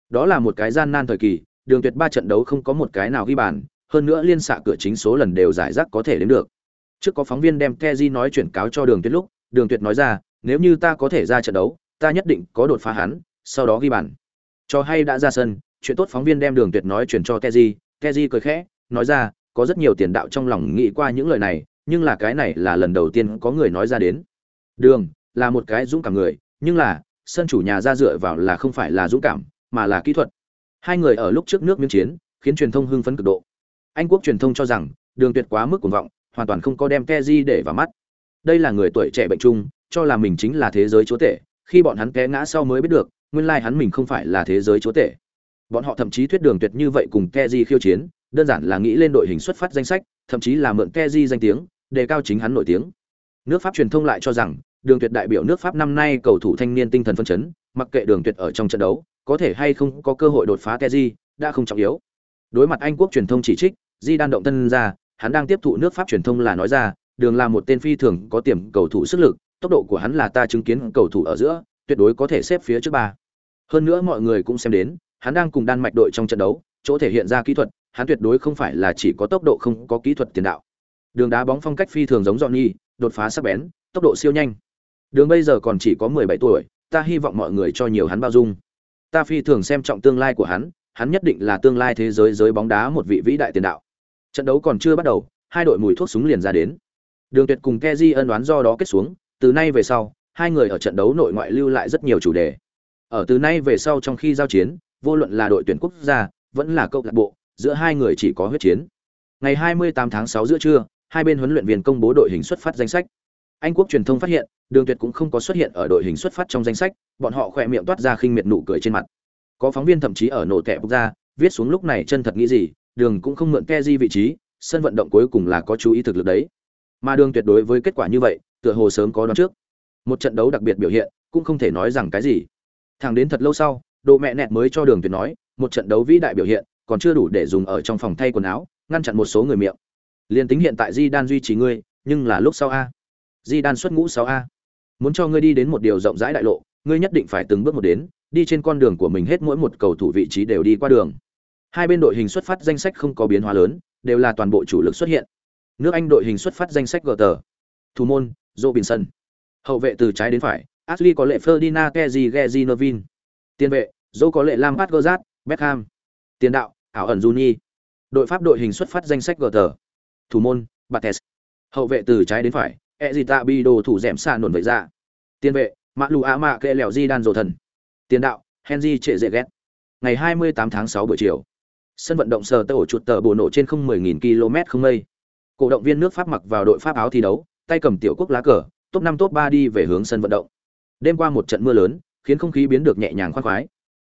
S1: Đó là một cái gian nan thời kỳ, Đường Tuyệt ba trận đấu không có một cái nào ghi bàn, hơn nữa liên xạ cửa chính số lần đều giải rác có thể đến được. Trước có phóng viên đem keji nói chuyển cáo cho Đường Tuyệt lúc, Đường Tuyệt nói ra, nếu như ta có thể ra trận đấu, ta nhất định có đột phá hắn, sau đó ghi bàn. Cho hay đã ra sân, chuyện tốt phóng viên đem Đường Tuyệt nói chuyển cho keji keji cười khẽ, nói ra, có rất nhiều tiền đạo trong lòng nghĩ qua những lời này, nhưng là cái này là lần đầu tiên có người nói ra đến. Đường là một cái dũng cảm người, nhưng là sân chủ nhà ra dựa vào là không phải là dũng cảm, mà là kỹ thuật. Hai người ở lúc trước nước miếng chiến, khiến truyền thông hưng phấn cực độ. Anh quốc truyền thông cho rằng, Đường Tuyệt quá mức cuồng vọng, hoàn toàn không có đem keji để vào mắt. Đây là người tuổi trẻ bệnh trung, cho là mình chính là thế giới chúa tể, khi bọn hắn té ngã sau mới biết được, nguyên lai hắn mình không phải là thế giới chúa tể. Bọn họ thậm chí thuyết Đường Tuyệt như vậy cùng keji khiêu chiến, đơn giản là nghĩ lên đội hình xuất phát danh sách, thậm chí là mượn keji danh tiếng, đề cao chính hắn nổi tiếng. Nước Pháp truyền thông lại cho rằng, Đường Tuyệt đại biểu nước Pháp năm nay cầu thủ thanh niên tinh thần phấn chấn, mặc kệ Đường Tuyệt ở trong trận đấu, có thể hay không có cơ hội đột phá Kezi, đã không trọng yếu. Đối mặt Anh quốc truyền thông chỉ trích, Di đan động thân ra, hắn đang tiếp thụ nước Pháp truyền thông là nói ra, Đường là một tên phi thường có tiềm cầu thủ sức lực, tốc độ của hắn là ta chứng kiến cầu thủ ở giữa, tuyệt đối có thể xếp phía trước ba. Hơn nữa mọi người cũng xem đến, hắn đang cùng Đan Mạch đội trong trận đấu, chỗ thể hiện ra kỹ thuật, hắn tuyệt đối không phải là chỉ có tốc độ không có kỹ thuật tiền đạo. Đường đá bóng phong cách phi thường giống Johnny, đột phá sắc bén, tốc độ siêu nhanh. Đường bây giờ còn chỉ có 17 tuổi, ta hy vọng mọi người cho nhiều hắn bao dung. Ta phi thường xem trọng tương lai của hắn, hắn nhất định là tương lai thế giới giới bóng đá một vị vĩ đại tiền đạo. Trận đấu còn chưa bắt đầu, hai đội mùi thuốc súng liền ra đến. Đường Tuyệt cùng Kezi ân đoán do đó kết xuống, từ nay về sau, hai người ở trận đấu nội ngoại lưu lại rất nhiều chủ đề. Ở từ nay về sau trong khi giao chiến, vô luận là đội tuyển quốc gia, vẫn là câu lạc bộ, giữa hai người chỉ có huyết chiến. Ngày 28 tháng 6 giữa trưa, hai bên huấn luyện viên công bố đội hình xuất phát danh sách. Anh quốc truyền thông phát hiện, Đường Tuyệt cũng không có xuất hiện ở đội hình xuất phát trong danh sách, bọn họ khỏe miệng toát ra khinh miệt nụ cười trên mặt. Có phóng viên thậm chí ở nổ quốc ra, viết xuống lúc này chân thật nghĩ gì, Đường cũng không mượn Kezi vị trí, sân vận động cuối cùng là có chú ý thực lực đấy. Mà Đường tuyệt đối với kết quả như vậy, tựa hồ sớm có đoán trước. Một trận đấu đặc biệt biểu hiện, cũng không thể nói rằng cái gì. Thẳng đến thật lâu sau, Đồ mẹ nẹt mới cho Đường Tuyệt nói, một trận đấu vĩ đại biểu hiện, còn chưa đủ để dùng ở trong phòng thay quần áo, ngăn chặn một số người miệng. Liên tính hiện tại Di Đan duy trì ngươi, nhưng là lúc sau a. Di Đan xuất ngũ 6 a. Muốn cho ngươi đi đến một điều rộng rãi đại lộ, ngươi nhất định phải từng bước một đến, đi trên con đường của mình hết mỗi một cầu thủ vị trí đều đi qua đường. Hai bên đội hình xuất phát danh sách không có biến hóa lớn, đều là toàn bộ chủ lực xuất hiện. Nước Anh đội hình xuất phát danh sách GT. Thủ môn, Robinson. Hậu vệ từ trái đến phải, Ashley có lệ Ferdinand Kezi Gezi Tiền vệ, Joe có lệ Lampard Gerrard, Beckham. Tiền đạo, ảo ẩn Juni. Đội Pháp đội hình xuất phát danh sách GT. Thủ môn, Bates. Hậu vệ từ trái đến phải, Ezita Bido thủ dẻm xa nổn vậy ra. Tiền vệ, Mã Lù Á Mạ Kệ Lẻo Di Đan Dồ Thần. Tiền đạo, Henry Trệ dễ Ghét. Ngày 28 tháng 6 buổi chiều. Sân vận động sờ tơ ổ chuột tờ bồ nổ trên không 10.000 km không mây. Cổ động viên nước Pháp mặc vào đội Pháp áo thi đấu, tay cầm tiểu quốc lá cờ, top 5 top 3 đi về hướng sân vận động. Đêm qua một trận mưa lớn, khiến không khí biến được nhẹ nhàng khoan khoái.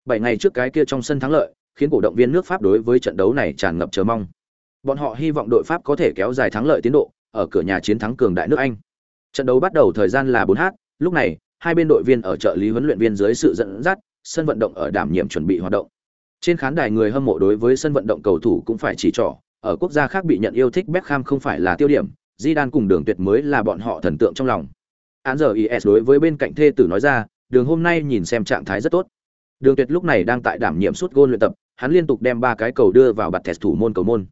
S1: Bảy ngày trước cái kia trong sân thắng lợi, khiến cổ động viên nước Pháp đối với trận đấu này tràn ngập chờ mong. Bọn họ hy vọng đội Pháp có thể kéo dài thắng lợi tiến độ, ở cửa nhà chiến thắng cường đại nước Anh. Trận đấu bắt đầu thời gian là 4h, lúc này, hai bên đội viên ở trợ lý huấn luyện viên dưới sự dẫn dắt, sân vận động ở đảm nhiệm chuẩn bị hoạt động. Trên khán đài người hâm mộ đối với sân vận động cầu thủ cũng phải chỉ trỏ, ở quốc gia khác bị nhận yêu thích Beckham không phải là tiêu điểm, Zidane cùng Đường Tuyệt mới là bọn họ thần tượng trong lòng. Án giờ IS đối với bên cạnh thê tử nói ra, Đường hôm nay nhìn xem trạng thái rất tốt. Đường Tuyệt lúc này đang tại đảm nhiệm suốt gôn luyện tập, hắn liên tục đem ba cái cầu đưa vào bạt thẻ thủ môn cầu môn.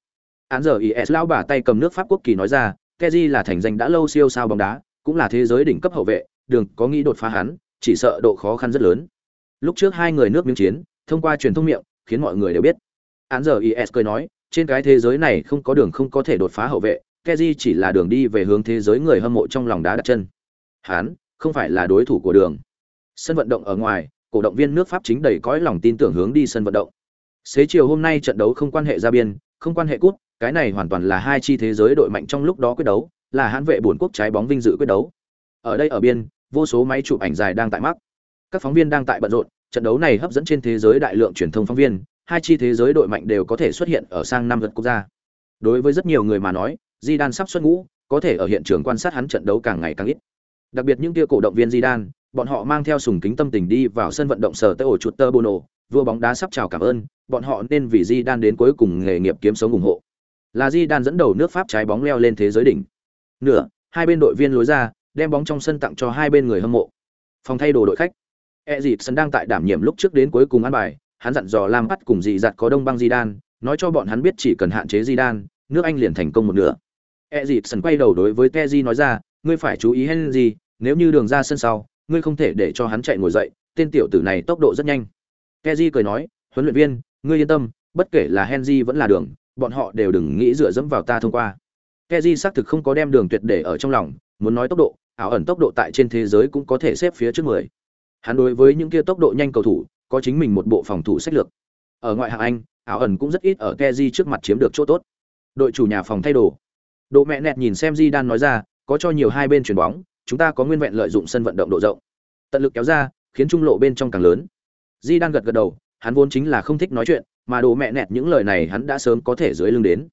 S1: Án giờ IS lão bà tay cầm nước Pháp quốc kỳ nói ra, keji là thành danh đã lâu siêu sao bóng đá, cũng là thế giới đỉnh cấp hậu vệ, Đường có nghĩ đột phá hắn, chỉ sợ độ khó khăn rất lớn. Lúc trước hai người nước miếng chiến, thông qua truyền thông miệng khiến mọi người đều biết. Án giờ is cười nói trên cái thế giới này không có đường không có thể đột phá hậu vệ keji chỉ là đường đi về hướng thế giới người hâm mộ trong lòng đá đặt chân. Hắn không phải là đối thủ của đường. Sân vận động ở ngoài cổ động viên nước pháp chính đầy cõi lòng tin tưởng hướng đi sân vận động. Xế chiều hôm nay trận đấu không quan hệ ra biên không quan hệ cút cái này hoàn toàn là hai chi thế giới đội mạnh trong lúc đó quyết đấu là hãn vệ bổn quốc trái bóng vinh dự quyết đấu. Ở đây ở biên vô số máy chụp ảnh dài đang tại mắc. Các phóng viên đang tại bận rộn trận đấu này hấp dẫn trên thế giới đại lượng truyền thông phóng viên hai chi thế giới đội mạnh đều có thể xuất hiện ở sang năm lượt quốc gia. Đối với rất nhiều người mà nói Zidane sắp xuất ngũ có thể ở hiện trường quan sát hắn trận đấu càng ngày càng ít. Đặc biệt những kia cổ động viên Zidane, bọn họ mang theo sùng kính tâm tình đi vào sân vận động sở tới ổ chuột tơ bono vua bóng đá sắp chào cảm ơn bọn họ nên vì Zidane đến cuối cùng nghề nghiệp kiếm sống ủng hộ là di đan dẫn đầu nước pháp trái bóng leo lên thế giới đỉnh. Nửa, hai bên đội viên lối ra, đem bóng trong sân tặng cho hai bên người hâm mộ. Phòng thay đồ đội khách. E dịp sân đang tại đảm nhiệm lúc trước đến cuối cùng ăn bài, hắn dặn dò lam bắt cùng dị dặt có đông băng di đan, nói cho bọn hắn biết chỉ cần hạn chế di đan, nước anh liền thành công một nửa. E dịp sân quay đầu đối với teji nói ra, ngươi phải chú ý henry, nếu như đường ra sân sau, ngươi không thể để cho hắn chạy ngồi dậy, tên tiểu tử này tốc độ rất nhanh. Teji cười nói, huấn luyện viên, ngươi yên tâm, bất kể là Henji vẫn là đường bọn họ đều đừng nghĩ dựa dẫm vào ta thông qua. Keji xác thực không có đem đường tuyệt để ở trong lòng, muốn nói tốc độ, ảo ẩn tốc độ tại trên thế giới cũng có thể xếp phía trước mười. Hắn đối với những kia tốc độ nhanh cầu thủ, có chính mình một bộ phòng thủ sách lược. Ở ngoại hạng anh, ảo ẩn cũng rất ít ở keji trước mặt chiếm được chỗ tốt. Đội chủ nhà phòng thay đồ. Độ mẹ nẹt nhìn xem di đan nói ra, có cho nhiều hai bên chuyền bóng, chúng ta có nguyên vẹn lợi dụng sân vận động độ rộng. Tận lực kéo ra, khiến trung lộ bên trong càng lớn. Di đan gật gật đầu, hắn vốn chính là không thích nói chuyện mà đồ mẹ nẹt những lời này hắn đã sớm có thể dưới lưng đến.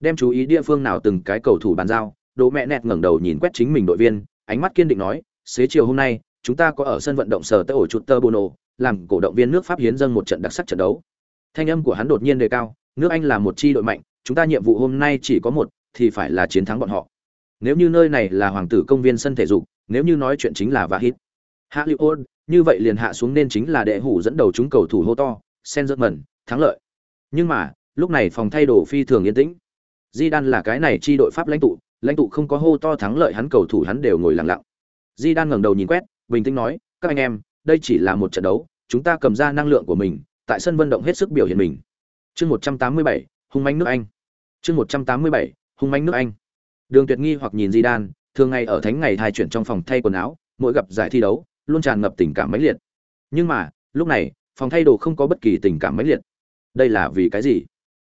S1: Đem chú ý địa phương nào từng cái cầu thủ bàn giao đồ mẹ nẹt ngẩng đầu nhìn quét chính mình đội viên ánh mắt kiên định nói xế chiều hôm nay chúng ta có ở sân vận động sở tới ổ chuột tơ bono làm cổ động viên nước pháp hiến dâng một trận đặc sắc trận đấu. Thanh âm của hắn đột nhiên đề cao nước anh là một chi đội mạnh chúng ta nhiệm vụ hôm nay chỉ có một thì phải là chiến thắng bọn họ. Nếu như nơi này là hoàng tử công viên sân thể dục nếu như nói chuyện chính là và hít. Hollywood, như vậy liền hạ xuống nên chính là đệ hủ dẫn đầu chúng cầu thủ hô to, Sen rất mẩn thắng lợi. Nhưng mà, lúc này phòng thay đồ phi thường yên tĩnh. Di Đan là cái này chi đội Pháp lãnh tụ, lãnh tụ không có hô to thắng lợi hắn cầu thủ hắn đều ngồi lặng lặng. Di Đan ngẩng đầu nhìn quét, bình tĩnh nói, các anh em, đây chỉ là một trận đấu, chúng ta cầm ra năng lượng của mình, tại sân vận động hết sức biểu hiện mình. Chương 187, hung mãnh nước Anh. Chương 187, hung mãnh nước Anh. Đường Tuyệt nghi hoặc nhìn Di Đan, thường ngày ở thánh ngày thay chuyển trong phòng thay quần áo, mỗi gặp giải thi đấu, luôn tràn ngập tình cảm mãnh liệt. Nhưng mà, lúc này, phòng thay đồ không có bất kỳ tình cảm mãnh liệt. Đây là vì cái gì?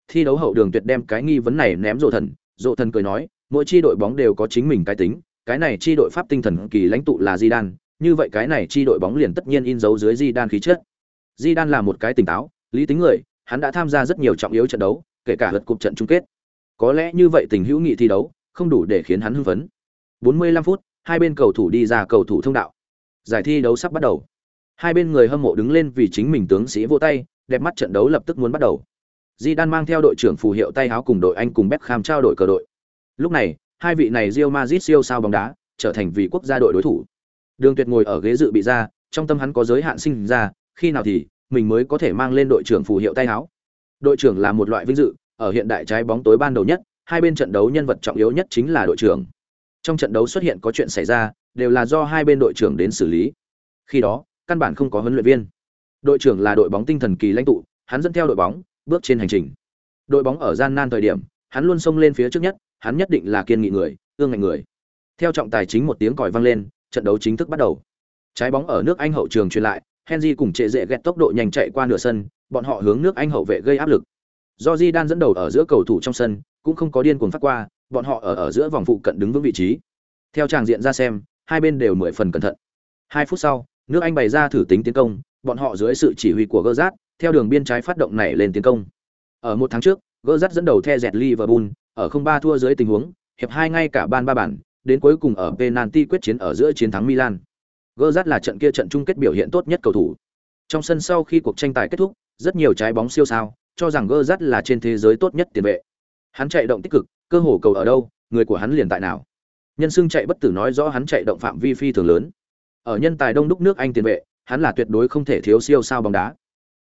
S1: Thi đấu hậu Đường Tuyệt đem cái nghi vấn này ném rộ Thần, rộ Thần cười nói, mỗi chi đội bóng đều có chính mình cái tính, cái này chi đội Pháp tinh thần kỳ lãnh tụ là di đan như vậy cái này chi đội bóng liền tất nhiên in dấu dưới di đan khí chất. đan là một cái tỉnh táo, lý tính người, hắn đã tham gia rất nhiều trọng yếu trận đấu, kể cả lượt cục trận chung kết. Có lẽ như vậy tình hữu nghị thi đấu, không đủ để khiến hắn hưng phấn. 45 phút, hai bên cầu thủ đi ra cầu thủ thông đạo. Giải thi đấu sắp bắt đầu. Hai bên người hâm mộ đứng lên vì chính mình tướng sĩ vỗ tay, đẹp mắt trận đấu lập tức muốn bắt đầu. Di Đan mang theo đội trưởng phù hiệu tay áo cùng đội Anh cùng Beckham trao đổi cờ đội. Lúc này, hai vị này Real Madrid siêu sao bóng đá, trở thành vị quốc gia đội đối thủ. Đường Tuyệt ngồi ở ghế dự bị ra, trong tâm hắn có giới hạn sinh ra, khi nào thì mình mới có thể mang lên đội trưởng phù hiệu tay áo. Đội trưởng là một loại vinh dự, ở hiện đại trái bóng tối ban đầu nhất, hai bên trận đấu nhân vật trọng yếu nhất chính là đội trưởng. Trong trận đấu xuất hiện có chuyện xảy ra, đều là do hai bên đội trưởng đến xử lý. Khi đó, căn bản không có huấn luyện viên. Đội trưởng là đội bóng tinh thần kỳ lãnh tụ, hắn dẫn theo đội bóng, bước trên hành trình. Đội bóng ở gian nan thời điểm, hắn luôn xông lên phía trước nhất, hắn nhất định là kiên nghị người, ương ngạnh người. Theo trọng tài chính một tiếng còi vang lên, trận đấu chính thức bắt đầu. Trái bóng ở nước Anh hậu trường truyền lại, Henry cùng trệ dễ ghẹt tốc độ nhanh chạy qua nửa sân, bọn họ hướng nước Anh hậu vệ gây áp lực. Do Di đang dẫn đầu ở giữa cầu thủ trong sân, cũng không có điên cuồng phát qua, bọn họ ở ở giữa vòng phụ cận đứng vững vị trí. Theo tràng diện ra xem, hai bên đều mười phần cẩn thận. Hai phút sau, nước Anh bày ra thử tính tiến công, bọn họ dưới sự chỉ huy của Gerrard, theo đường biên trái phát động nảy lên tiến công. Ở một tháng trước, Gerrard dẫn đầu theo dẹt Liverpool, ở không ba thua dưới tình huống, hiệp hai ngay cả ban ba bản, đến cuối cùng ở penalty quyết chiến ở giữa chiến thắng Milan. Gerrard là trận kia trận chung kết biểu hiện tốt nhất cầu thủ. Trong sân sau khi cuộc tranh tài kết thúc, rất nhiều trái bóng siêu sao, cho rằng Gerrard là trên thế giới tốt nhất tiền vệ. Hắn chạy động tích cực, cơ hồ cầu ở đâu, người của hắn liền tại nào. Nhân xưng chạy bất tử nói rõ hắn chạy động phạm vi phi thường lớn. Ở nhân tài đông đúc nước Anh tiền vệ, hắn là tuyệt đối không thể thiếu siêu sao bóng đá.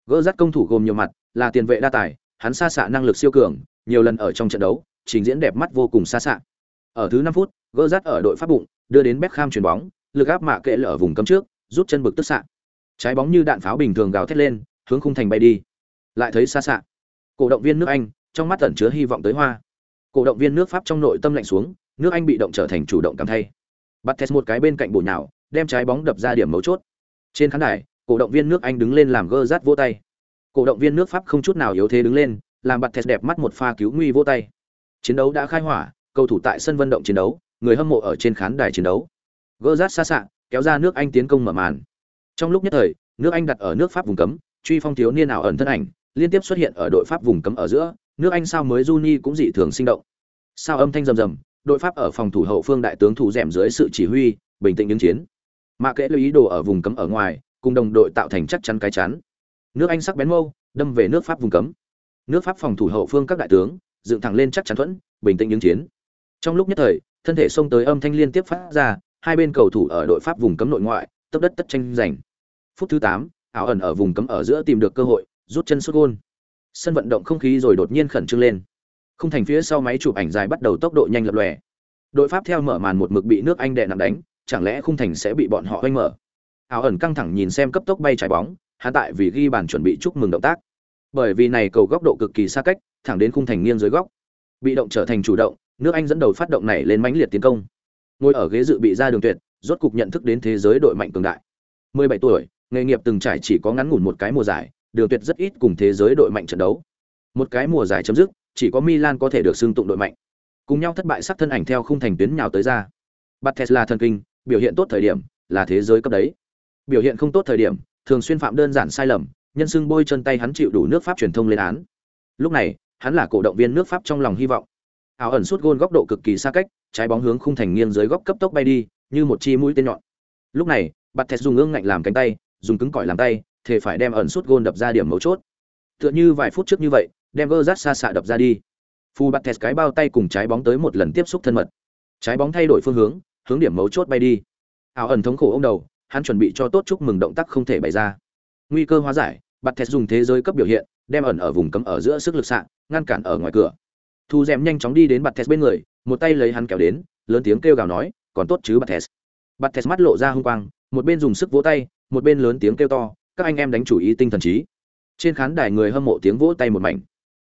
S1: Gerrard công thủ gồm nhiều mặt, là tiền vệ đa tài, hắn xa xạ năng lực siêu cường, nhiều lần ở trong trận đấu, trình diễn đẹp mắt vô cùng xa xạ. Ở thứ 5 phút, Gerrard ở đội phát bụng, đưa đến Beckham chuyền bóng, lực áp mạ kệ ở vùng cấm trước, rút chân bực tức xạ. Trái bóng như đạn pháo bình thường gào thét lên, hướng khung thành bay đi lại thấy xa xạ cổ động viên nước anh trong mắt tẩn chứa hy vọng tới hoa cổ động viên nước pháp trong nội tâm lạnh xuống nước anh bị động trở thành chủ động cảm thay bắt test một cái bên cạnh bổ nhào đem trái bóng đập ra điểm mấu chốt trên khán đài, cổ động viên nước anh đứng lên làm gơ rát vỗ tay. Cổ động viên nước pháp không chút nào yếu thế đứng lên, làm bặt thẹt đẹp mắt một pha cứu nguy vỗ tay. Chiến đấu đã khai hỏa, cầu thủ tại sân vận động chiến đấu, người hâm mộ ở trên khán đài chiến đấu. Gơ rát xa xạ, kéo ra nước anh tiến công mở màn. Trong lúc nhất thời, nước anh đặt ở nước pháp vùng cấm, truy phong thiếu niên nào ẩn thân ảnh, liên tiếp xuất hiện ở đội pháp vùng cấm ở giữa, nước anh sao mới juni cũng dị thường sinh động. Sao âm thanh rầm rầm, đội pháp ở phòng thủ hậu phương đại tướng thủ rèm dưới sự chỉ huy, bình tĩnh đứng chiến mạ kệ lưu ý đồ ở vùng cấm ở ngoài, cùng đồng đội tạo thành chắc chắn cái chắn. Nước anh sắc bén mâu, đâm về nước pháp vùng cấm. Nước pháp phòng thủ hậu phương các đại tướng, dựng thẳng lên chắc chắn thuẫn, bình tĩnh đứng chiến. Trong lúc nhất thời, thân thể xông tới âm thanh liên tiếp phát ra, hai bên cầu thủ ở đội pháp vùng cấm nội ngoại, tấp đất tất tranh giành. Phút thứ tám, ảo ẩn ở vùng cấm ở giữa tìm được cơ hội, rút chân sút gôn. Sân vận động không khí rồi đột nhiên khẩn trương lên. Không thành phía sau máy chụp ảnh dài bắt đầu tốc độ nhanh lập lòe. Đội pháp theo mở màn một mực bị nước anh đè nặng đánh chẳng lẽ khung thành sẽ bị bọn họ oanh mở? Áo ẩn căng thẳng nhìn xem cấp tốc bay trái bóng, hắn tại vì ghi bàn chuẩn bị chúc mừng động tác. Bởi vì này cầu góc độ cực kỳ xa cách, thẳng đến khung thành nghiêng dưới góc, bị động trở thành chủ động, nước anh dẫn đầu phát động này lên mãnh liệt tiến công. Ngồi ở ghế dự bị ra đường tuyệt, rốt cục nhận thức đến thế giới đội mạnh cường đại. 17 tuổi, nghề nghiệp từng trải chỉ có ngắn ngủn một cái mùa giải, đường tuyệt rất ít cùng thế giới đội mạnh trận đấu. Một cái mùa giải chấm dứt, chỉ có milan có thể được xưng tụng đội mạnh. Cùng nhau thất bại sắc thân ảnh theo khung thành tuyến nhào tới ra. Bắt tesla thần kinh biểu hiện tốt thời điểm là thế giới cấp đấy. Biểu hiện không tốt thời điểm, thường xuyên phạm đơn giản sai lầm, nhân xưng bôi chân tay hắn chịu đủ nước pháp truyền thông lên án. Lúc này, hắn là cổ động viên nước pháp trong lòng hy vọng. Áo ẩn suốt gôn góc độ cực kỳ xa cách, trái bóng hướng khung thành nghiêng dưới góc cấp tốc bay đi, như một chi mũi tên nhọn. Lúc này, bạt thẹt dùng ương ngạnh làm cánh tay, dùng cứng cỏi làm tay thể phải đem ẩn suốt gôn đập ra điểm mấu chốt. Tựa như vài phút trước như vậy, đem gơ rát xa xạ đập ra đi. Phù bạt thẹt cái bao tay cùng trái bóng tới một lần tiếp xúc thân mật. Trái bóng thay đổi phương hướng hướng điểm mấu chốt bay đi. Ảo ẩn thống khổ ông đầu, hắn chuẩn bị cho tốt chúc mừng động tác không thể bày ra. Nguy cơ hóa giải, bạt thẹt dùng thế giới cấp biểu hiện, đem ẩn ở vùng cấm ở giữa sức lực xạ, ngăn cản ở ngoài cửa. Thu dèm nhanh chóng đi đến bạt thẹt bên người, một tay lấy hắn kéo đến, lớn tiếng kêu gào nói, còn tốt chứ bạt thẹt. Bạt thẹt mắt lộ ra hung quang, một bên dùng sức vỗ tay, một bên lớn tiếng kêu to, các anh em đánh chủ ý tinh thần trí. Trên khán đài người hâm mộ tiếng vỗ tay một mảnh.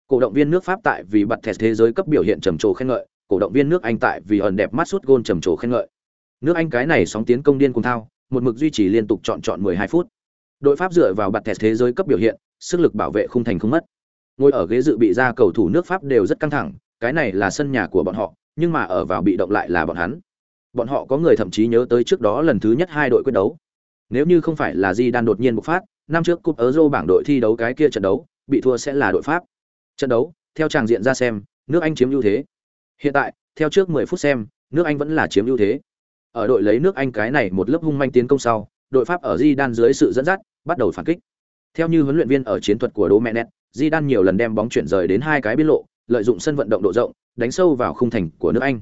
S1: Cổ động viên nước pháp tại vì bạt thẹt thế giới cấp biểu hiện trầm trồ khen ngợi cổ động viên nước anh tại vì ẩn đẹp mắt suốt gôn trầm trồ khen ngợi. Nước anh cái này sóng tiến công điên cuồng thao, một mực duy trì liên tục chọn chọn 12 phút. Đội pháp dựa vào bật thẹt thế giới cấp biểu hiện, sức lực bảo vệ không thành không mất. Ngồi ở ghế dự bị ra cầu thủ nước pháp đều rất căng thẳng, cái này là sân nhà của bọn họ, nhưng mà ở vào bị động lại là bọn hắn. Bọn họ có người thậm chí nhớ tới trước đó lần thứ nhất hai đội quyết đấu. Nếu như không phải là di đan đột nhiên bộc phát, năm trước cúp euro bảng đội thi đấu cái kia trận đấu, bị thua sẽ là đội pháp. Trận đấu, theo chàng diện ra xem, nước anh chiếm ưu thế hiện tại, theo trước 10 phút xem, nước anh vẫn là chiếm ưu thế. Ở đội lấy nước anh cái này một lớp hung manh tiến công sau, đội pháp ở di đan dưới sự dẫn dắt, bắt đầu phản kích. Theo như huấn luyện viên ở chiến thuật của Đỗ mẹ nét di đan nhiều lần đem bóng chuyển rời đến hai cái biên lộ, lợi dụng sân vận động độ rộng, đánh sâu vào khung thành của nước anh.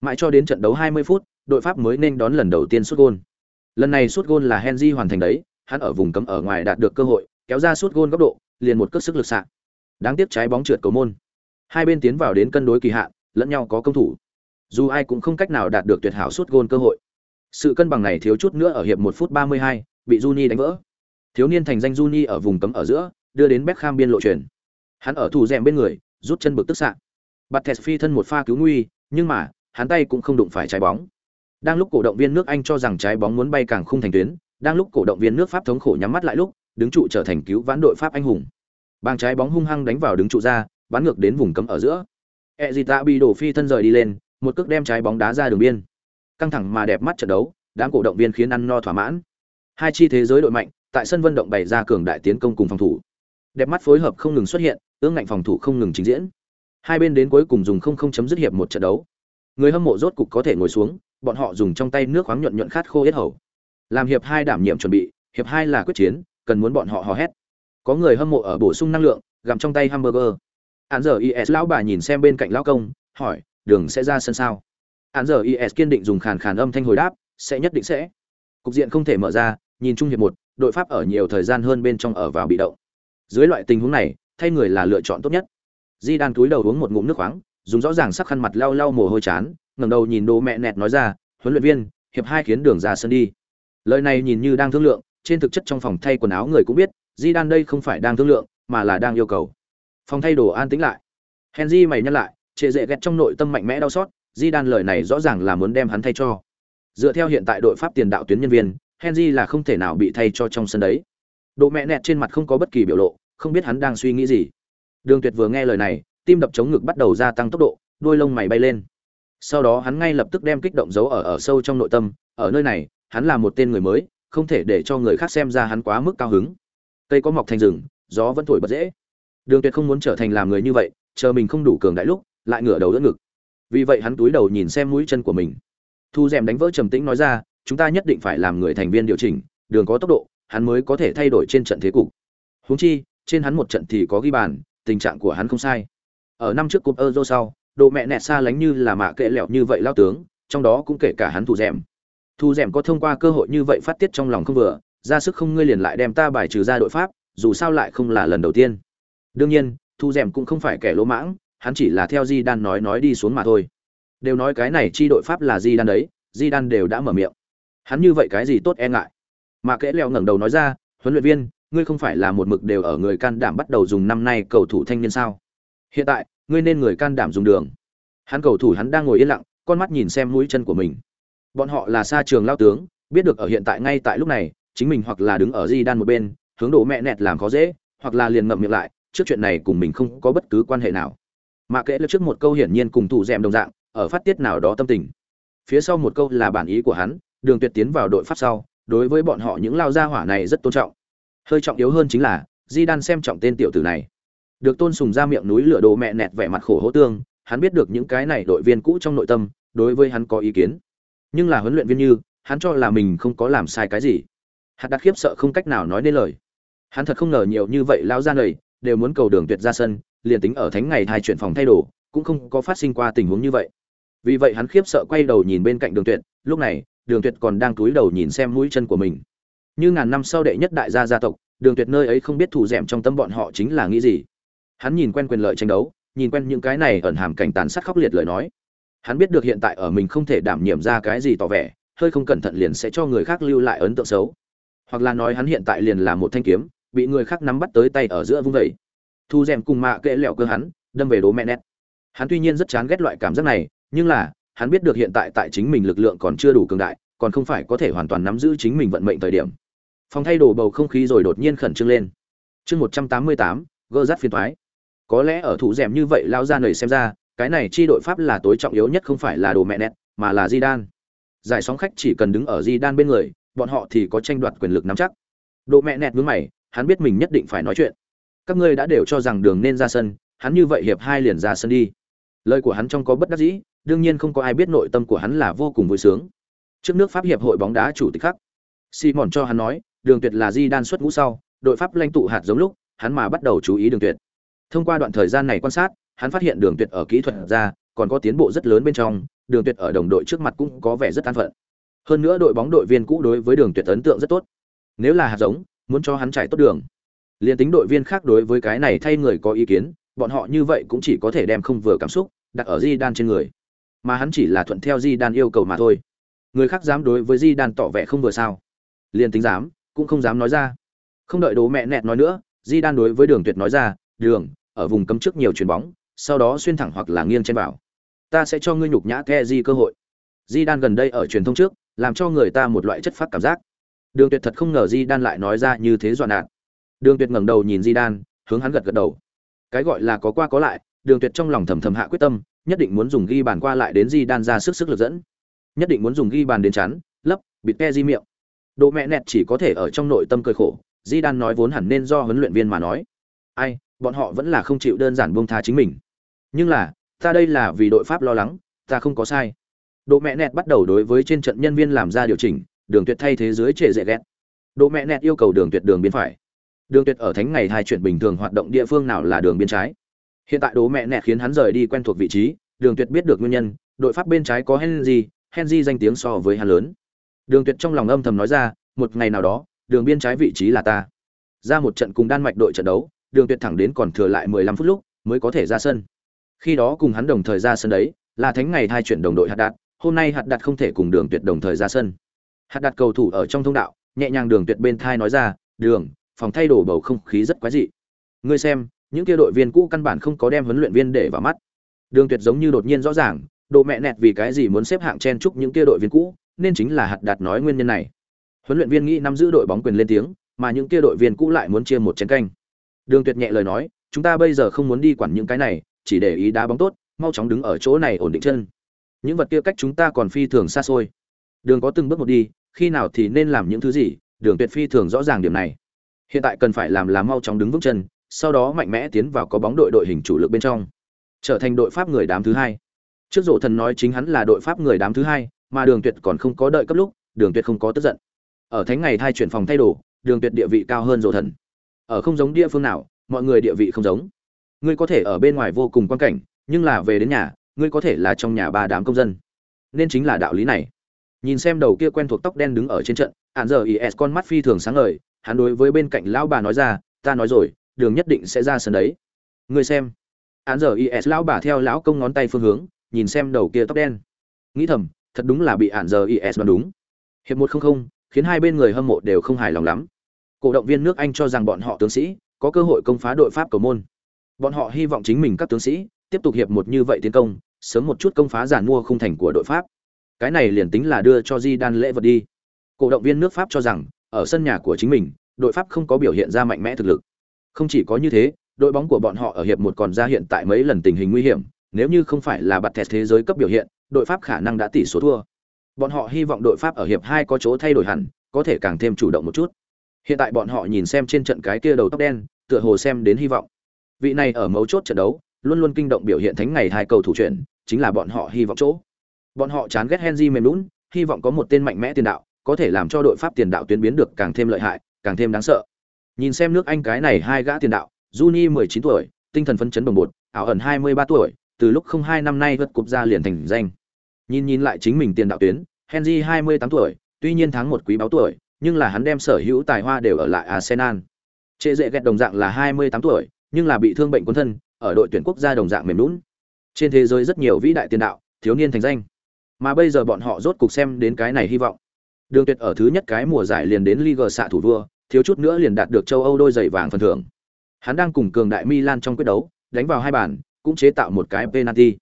S1: Mãi cho đến trận đấu 20 phút, đội pháp mới nên đón lần đầu tiên sút gôn. Lần này sút gôn là henry hoàn thành đấy, hắn ở vùng cấm ở ngoài đạt được cơ hội, kéo ra sút gôn góc độ, liền một cước sức lực xạ. Đáng tiếc trái bóng trượt cầu môn. Hai bên tiến vào đến cân đối kỳ hạn lẫn nhau có công thủ. Dù ai cũng không cách nào đạt được tuyệt hảo suốt gôn cơ hội. Sự cân bằng này thiếu chút nữa ở hiệp một phút 32, bị Juni đánh vỡ. Thiếu niên thành danh Juni ở vùng cấm ở giữa đưa đến Beckham biên lộ truyền. Hắn ở thủ rèm bên người rút chân bực tức sạn bạt thẹt phi thân một pha cứu nguy nhưng mà hắn tay cũng không đụng phải trái bóng. Đang lúc cổ động viên nước anh cho rằng trái bóng muốn bay càng không thành tuyến đang lúc cổ động viên nước pháp thống khổ nhắm mắt lại lúc đứng trụ trở thành cứu vãn đội pháp anh hùng. Bang trái bóng hung hăng đánh vào đứng trụ ra bắn ngược đến vùng cấm ở giữa ezita bị đổ phi thân rời đi lên, một cước đem trái bóng đá ra đường biên. Căng thẳng mà đẹp mắt trận đấu, đám cổ động viên khiến ăn no thỏa mãn. Hai chi thế giới đội mạnh, tại sân vận động bày ra cường đại tiến công cùng phòng thủ. Đẹp mắt phối hợp không ngừng xuất hiện, ương ngạnh phòng thủ không ngừng trình diễn. Hai bên đến cuối cùng dùng không không chấm dứt hiệp một trận đấu. Người hâm mộ rốt cục có thể ngồi xuống, bọn họ dùng trong tay nước khoáng nhuận nhuận khát khô hết hầu. Làm hiệp hai đảm nhiệm chuẩn bị, hiệp hai là quyết chiến, cần muốn bọn họ hò hét. Có người hâm mộ ở bổ sung năng lượng, gặm trong tay hamburger hạn giờ is lão bà nhìn xem bên cạnh lão công, hỏi, đường sẽ ra sân sao? Hạn giờ is kiên định dùng khàn khàn âm thanh hồi đáp, sẽ nhất định sẽ. Cục diện không thể mở ra, nhìn chung hiệp một, đội pháp ở nhiều thời gian hơn bên trong ở vào bị động. Dưới loại tình huống này, thay người là lựa chọn tốt nhất. Di đan túi đầu uống một ngụm nước khoáng, dùng rõ ràng sắc khăn mặt lau lau mồ hôi chán, ngẩng đầu nhìn đồ mẹ nẹt nói ra, huấn luyện viên, hiệp hai khiến đường ra sân đi. Lời này nhìn như đang thương lượng, trên thực chất trong phòng thay quần áo người cũng biết di đan đây không phải đang thương lượng, mà là đang yêu cầu phòng thay đồ an tĩnh lại. Henry mày nhắc lại, trệ dễ ghét trong nội tâm mạnh mẽ đau xót di đan lời này rõ ràng là muốn đem hắn thay cho. Dựa theo hiện tại đội pháp tiền đạo tuyến nhân viên, henry là không thể nào bị thay cho trong sân đấy. Độ mẹ nẹt trên mặt không có bất kỳ biểu lộ, không biết hắn đang suy nghĩ gì. Đường tuyệt vừa nghe lời này, tim đập chống ngực bắt đầu gia tăng tốc độ, đôi lông mày bay lên. Sau đó hắn ngay lập tức đem kích động giấu ở ở sâu trong nội tâm, ở nơi này, hắn là một tên người mới, không thể để cho người khác xem ra hắn quá mức cao hứng. Cây có mọc thành rừng, gió vẫn thổi bật dễ đường tuyệt không muốn trở thành làm người như vậy, chờ mình không đủ cường đại lúc, lại ngửa đầu đỡ ngực. Vì vậy hắn túi đầu nhìn xem mũi chân của mình. Thu rèm đánh vỡ trầm tĩnh nói ra, chúng ta nhất định phải làm người thành viên điều chỉnh, đường có tốc độ, hắn mới có thể thay đổi trên trận thế cục. Huống chi, trên hắn một trận thì có ghi bàn, tình trạng của hắn không sai. Ở năm trước cúp euro sau, độ mẹ nẹt xa lánh như là mạ kệ lẹo như vậy lao tướng, trong đó cũng kể cả hắn Thu rèm thu rèm có thông qua cơ hội như vậy phát tiết trong lòng không vừa, ra sức không ngươi liền lại đem ta bài trừ ra đội pháp, dù sao lại không là lần đầu tiên đương nhiên, thu rèm cũng không phải kẻ lỗ mãng, hắn chỉ là theo di đan nói nói đi xuống mà thôi. Đều nói cái này chi đội pháp là di đan đấy di đan đều đã mở miệng. Hắn như vậy cái gì tốt e ngại? Mà kẽ leo ngẩng đầu nói ra, huấn luyện viên, ngươi không phải là một mực đều ở người can đảm bắt đầu dùng năm nay cầu thủ thanh niên sao? Hiện tại, ngươi nên người can đảm dùng đường. Hắn cầu thủ hắn đang ngồi yên lặng, con mắt nhìn xem mũi chân của mình. Bọn họ là xa trường lao tướng, biết được ở hiện tại ngay tại lúc này, chính mình hoặc là đứng ở di đan một bên, hướng đổ mẹ nẹt làm khó dễ, hoặc là liền ngậm miệng lại trước chuyện này cùng mình không có bất cứ quan hệ nào. Mà kệ trước một câu hiển nhiên cùng thủ dèm đồng dạng, ở phát tiết nào đó tâm tình. Phía sau một câu là bản ý của hắn, đường tuyệt tiến vào đội pháp sau, đối với bọn họ những lao gia hỏa này rất tôn trọng. Hơi trọng yếu hơn chính là, di đan xem trọng tên tiểu tử này. Được tôn sùng ra miệng núi lửa đồ mẹ nẹt vẻ mặt khổ hỗ tương, hắn biết được những cái này đội viên cũ trong nội tâm, đối với hắn có ý kiến. Nhưng là huấn luyện viên như, hắn cho là mình không có làm sai cái gì. Hắn đã khiếp sợ không cách nào nói nên lời. Hắn thật không ngờ nhiều như vậy lao ra nầy đều muốn cầu đường tuyệt ra sân, liền tính ở thánh ngày hai chuyển phòng thay đồ, cũng không có phát sinh qua tình huống như vậy. Vì vậy hắn khiếp sợ quay đầu nhìn bên cạnh đường tuyệt, lúc này, đường tuyệt còn đang túi đầu nhìn xem mũi chân của mình. Như ngàn năm sau đệ nhất đại gia gia tộc, đường tuyệt nơi ấy không biết thủ dẻm trong tâm bọn họ chính là nghĩ gì. Hắn nhìn quen quyền lợi tranh đấu, nhìn quen những cái này ẩn hàm cảnh tàn sát khốc liệt lời nói. Hắn biết được hiện tại ở mình không thể đảm nhiệm ra cái gì tỏ vẻ, hơi không cẩn thận liền sẽ cho người khác lưu lại ấn tượng xấu. Hoặc là nói hắn hiện tại liền là một thanh kiếm bị người khác nắm bắt tới tay ở giữa vung vẩy. Thu rèm cùng mạ kệ lẹo cơ hắn, đâm về đố mẹ nét. Hắn tuy nhiên rất chán ghét loại cảm giác này, nhưng là, hắn biết được hiện tại tại chính mình lực lượng còn chưa đủ cường đại, còn không phải có thể hoàn toàn nắm giữ chính mình vận mệnh thời điểm. Phòng thay đồ bầu không khí rồi đột nhiên khẩn trương lên. Chương một trăm tám mươi tám, gơ rát phiền thoái có lẽ ở thủ rèm như vậy lao ra nầy xem ra, cái này chi đội pháp là tối trọng yếu nhất không phải là đồ mẹ nét, mà là di đan giải sóng khách chỉ cần đứng ở di đan bên người, bọn họ thì có tranh đoạt quyền lực nắm chắc. Đồ mẹ nẹt vướng mày hắn biết mình nhất định phải nói chuyện. Các ngươi đã đều cho rằng đường nên ra sân, hắn như vậy hiệp hai liền ra sân đi. Lời của hắn trong có bất đắc dĩ, đương nhiên không có ai biết nội tâm của hắn là vô cùng vui sướng. Trước nước pháp hiệp hội bóng đá chủ tịch khắc simon cho hắn nói, đường tuyệt là di đan xuất ngũ sau, đội pháp lãnh tụ hạt giống lúc, hắn mà bắt đầu chú ý đường tuyệt. Thông qua đoạn thời gian này quan sát, hắn phát hiện đường tuyệt ở kỹ thuật ra, còn có tiến bộ rất lớn bên trong, đường tuyệt ở đồng đội trước mặt cũng có vẻ rất an phận. Hơn nữa đội bóng đội viên cũ đối với đường tuyệt ấn tượng rất tốt. Nếu là hạt giống muốn cho hắn chạy tốt đường. Liền tính đội viên khác đối với cái này thay người có ý kiến, bọn họ như vậy cũng chỉ có thể đem không vừa cảm xúc đặt ở di đan trên người. Mà hắn chỉ là thuận theo di đan yêu cầu mà thôi. Người khác dám đối với di đan tỏ vẻ không vừa sao? Liền tính dám, cũng không dám nói ra. Không đợi đố mẹ nẹt nói nữa di đan đối với đường tuyệt nói ra, đường, ở vùng cấm trước nhiều chuyền bóng, sau đó xuyên thẳng hoặc là nghiêng trên vào. Ta sẽ cho ngươi nhục nhã ke di cơ hội. Di đan gần đây ở truyền thông trước, làm cho người ta một loại chất phát cảm giác đường tuyệt thật không ngờ di đan lại nói ra như thế dọa nạn đường tuyệt ngẩng đầu nhìn di đan, hướng hắn gật gật đầu. Cái gọi là có qua có lại, đường tuyệt trong lòng thầm thầm hạ quyết tâm, nhất định muốn dùng ghi bàn qua lại đến di đan ra sức sức lực dẫn. Nhất định muốn dùng ghi bàn đến chắn, lấp, bịt pe di miệng. Độ mẹ nẹt chỉ có thể ở trong nội tâm cười khổ, di đan nói vốn hẳn nên do huấn luyện viên mà nói. Ai, bọn họ vẫn là không chịu đơn giản buông tha chính mình. Nhưng là, ta đây là vì đội pháp lo lắng, ta không có sai. Độ mẹ nẹt bắt đầu đối với trên trận nhân viên làm ra điều chỉnh đường tuyệt thay thế dưới trệ dễ ghét. Độ mẹ nẹt yêu cầu đường tuyệt đường biên phải. Đường tuyệt ở thánh ngày hai chuyện bình thường hoạt động địa phương nào là đường biên trái. Hiện tại đố mẹ nẹt khiến hắn rời đi quen thuộc vị trí, đường tuyệt biết được nguyên nhân, đội pháp bên trái có henry henry danh tiếng so với hắn lớn. Đường tuyệt trong lòng âm thầm nói ra, một ngày nào đó, đường biên trái vị trí là ta. Ra một trận cùng đan mạch đội trận đấu, đường tuyệt thẳng đến còn thừa lại 15 phút lúc mới có thể ra sân. Khi đó cùng hắn đồng thời ra sân đấy, là thánh ngày thai chuyển đồng đội hạt đạt, hôm nay hạt đạt không thể cùng đường tuyệt đồng thời ra sân hạt đặt cầu thủ ở trong thông đạo, nhẹ nhàng đường tuyệt bên thai nói ra, đường, phòng thay đổi bầu không khí rất quái dị. Ngươi xem, những kia đội viên cũ căn bản không có đem huấn luyện viên để vào mắt. Đường tuyệt giống như đột nhiên rõ ràng độ mẹ nẹt vì cái gì muốn xếp hạng chen chúc những kia đội viên cũ, nên chính là hạt đạt nói nguyên nhân này. Huấn luyện viên nghĩ nắm giữ đội bóng quyền lên tiếng, mà những kia đội viên cũ lại muốn chia một chén canh. Đường tuyệt nhẹ lời nói, chúng ta bây giờ không muốn đi quản những cái này, chỉ để ý đá bóng tốt, mau chóng đứng ở chỗ này ổn định chân. Những vật kia cách chúng ta còn phi thường xa xôi đường có từng bước một đi, khi nào thì nên làm những thứ gì, đường tuyệt phi thường rõ ràng điểm này. Hiện tại cần phải làm là mau chóng đứng vững chân, sau đó mạnh mẽ tiến vào có bóng đội đội hình chủ lực bên trong. Trở thành đội pháp người đám thứ hai. Trước rộ thần nói chính hắn là đội pháp người đám thứ hai, mà đường tuyệt còn không có đợi cấp lúc, đường tuyệt không có tức giận. Ở thánh ngày thay chuyển phòng thay đồ, đường tuyệt địa vị cao hơn rộ thần. Ở không giống địa phương nào, mọi người địa vị không giống. Ngươi có thể ở bên ngoài vô cùng quan cảnh, nhưng là về đến nhà, ngươi có thể là trong nhà ba đám công dân. Nên chính là đạo lý này nhìn xem đầu kia quen thuộc tóc đen đứng ở trên trận hạn giờ is con mắt phi thường sáng ngời, hắn đối với bên cạnh lão bà nói ra, ta nói rồi, đường nhất định sẽ ra sân đấy. Ngươi xem. Hạn giờ is lão bà theo lão công ngón tay phương hướng, nhìn xem đầu kia tóc đen. Nghĩ thầm, thật đúng là bị hạn giờ is đoán đúng. Hiệp một không không, khiến hai bên người hâm mộ đều không hài lòng lắm. Cổ động viên nước anh cho rằng bọn họ tướng sĩ, có cơ hội công phá đội pháp cầu môn. Bọn họ hy vọng chính mình các tướng sĩ, tiếp tục hiệp một như vậy tiến công, sớm một chút công phá giàn mua khung thành của đội pháp cái này liền tính là đưa cho di đan lễ vật đi. Cổ động viên nước pháp cho rằng, ở sân nhà của chính mình, đội pháp không có biểu hiện ra mạnh mẽ thực lực. Không chỉ có như thế, đội bóng của bọn họ ở hiệp một còn ra hiện tại mấy lần tình hình nguy hiểm, nếu như không phải là bạt thẹt thế giới cấp biểu hiện, đội pháp khả năng đã tỷ số thua. Bọn họ hy vọng đội pháp ở hiệp hai có chỗ thay đổi hẳn, có thể càng thêm chủ động một chút. Hiện tại bọn họ nhìn xem trên trận cái kia đầu tóc đen, tựa hồ xem đến hy vọng. Vị này ở mấu chốt trận đấu, luôn luôn kinh động biểu hiện thánh ngày hai cầu thủ chuyển, chính là bọn họ hy vọng chỗ bọn họ chán ghét henry mềm lún, hy vọng có một tên mạnh mẽ tiền đạo, có thể làm cho đội pháp tiền đạo tuyến biến được càng thêm lợi hại, càng thêm đáng sợ. Nhìn xem nước anh cái này hai gã tiền đạo, juni 19 tuổi, tinh thần phấn chấn đồng bột, ảo ẩn 23 tuổi, từ lúc không hai năm nay vượt cúp ra liền thành danh. Nhìn nhìn lại chính mình tiền đạo tuyến, henry 28 tuổi, tuy nhiên tháng một quý báo tuổi, nhưng là hắn đem sở hữu tài hoa đều ở lại arsenal. Trệ Dệ Gẹt đồng dạng là 28 tuổi, nhưng là bị thương bệnh quân thân, ở đội tuyển quốc gia đồng dạng mềm lún. Trên thế giới rất nhiều vĩ đại tiền đạo, thiếu niên thành danh mà bây giờ bọn họ rốt cục xem đến cái này hy vọng. Đường tuyệt ở thứ nhất cái mùa giải liền đến liga xạ thủ vua, thiếu chút nữa liền đạt được châu âu đôi giày vàng phần thưởng. Hắn đang cùng cường đại milan trong quyết đấu, đánh vào hai bàn, cũng chế tạo một cái penalty.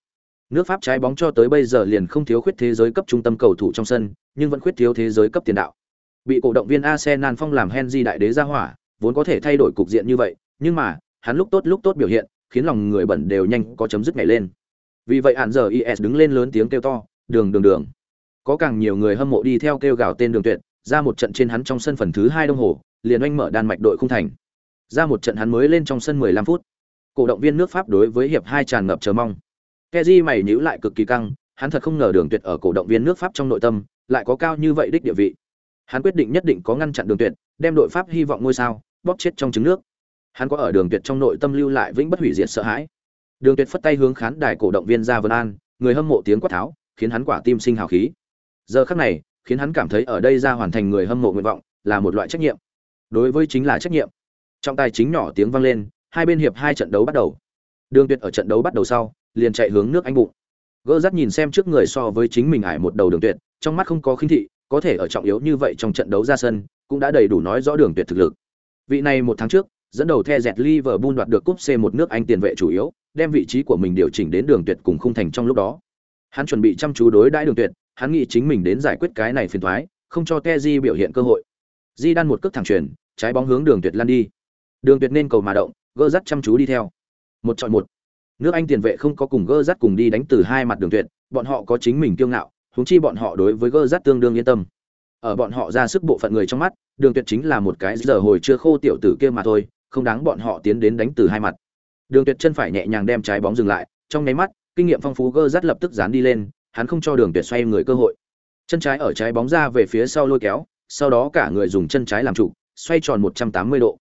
S1: Nước pháp trái bóng cho tới bây giờ liền không thiếu khuyết thế giới cấp trung tâm cầu thủ trong sân, nhưng vẫn khuyết thiếu thế giới cấp tiền đạo. Bị cổ động viên arsenal phong làm henry đại đế ra hỏa, vốn có thể thay đổi cục diện như vậy, nhưng mà, hắn lúc tốt lúc tốt biểu hiện, khiến lòng người bẩn đều nhanh có chấm dứt nhảy lên. Vì vậy hạn giờ is đứng lên lớn tiếng kêu to đường đường đường. Có càng nhiều người hâm mộ đi theo kêu gào tên đường tuyệt, ra một trận trên hắn trong sân phần thứ hai đông hồ, liền oanh mở đan mạch đội không thành. Ra một trận hắn mới lên trong sân 15 phút. Cổ động viên nước pháp đối với hiệp hai tràn ngập chờ mong. Keji mày nhíu lại cực kỳ căng, hắn thật không ngờ đường tuyệt ở cổ động viên nước pháp trong nội tâm lại có cao như vậy đích địa vị. Hắn quyết định nhất định có ngăn chặn đường tuyệt, đem đội pháp hy vọng ngôi sao, bóp chết trong trứng nước. Hắn có ở đường tuyệt trong nội tâm lưu lại vĩnh bất hủy diệt sợ hãi. Đường tuyệt phất tay hướng khán đài cổ động viên ra vân an, người hâm mộ tiếng quát tháo khiến hắn quả tim sinh hào khí. Giờ khắc này khiến hắn cảm thấy ở đây ra hoàn thành người hâm mộ nguyện vọng là một loại trách nhiệm. Đối với chính là trách nhiệm. Trọng tài chính nhỏ tiếng vang lên hai bên hiệp hai trận đấu bắt đầu. Đường tuyệt ở trận đấu bắt đầu sau liền chạy hướng nước anh bụng. Gỡ rắt nhìn xem trước người so với chính mình ải một đầu đường tuyệt trong mắt không có khinh thị có thể ở trọng yếu như vậy trong trận đấu ra sân cũng đã đầy đủ nói rõ đường tuyệt thực lực. Vị này một tháng trước dẫn đầu The dẹt Liverpool đoạt được cúp C một nước Anh tiền vệ chủ yếu, đem vị trí của mình điều chỉnh đến đường tuyệt cùng khung thành trong lúc đó. Hắn chuẩn bị chăm chú đối đãi đường tuyệt, hắn nghĩ chính mình đến giải quyết cái này phiền toái, không cho Teji biểu hiện cơ hội. Di đan một cước thẳng chuyển, trái bóng hướng đường tuyệt lăn đi. Đường tuyệt nên cầu mà động, gơ dắt chăm chú đi theo. Một chọi một. Nước Anh tiền vệ không có cùng gơ dắt cùng đi đánh từ hai mặt đường tuyệt, bọn họ có chính mình kiêu ngạo, huống chi bọn họ đối với gơ dắt tương đương yên tâm. Ở bọn họ ra sức bộ phận người trong mắt, đường tuyệt chính là một cái giờ hồi chưa khô tiểu tử kia mà thôi, không đáng bọn họ tiến đến đánh từ hai mặt. Đường Tuyệt chân phải nhẹ nhàng đem trái bóng dừng lại, trong nháy mắt, kinh nghiệm phong phú gơ rát lập tức dán đi lên, hắn không cho Đường Tuyệt xoay người cơ hội. Chân trái ở trái bóng ra về phía sau lôi kéo, sau đó cả người dùng chân trái làm trụ, xoay tròn 180 độ.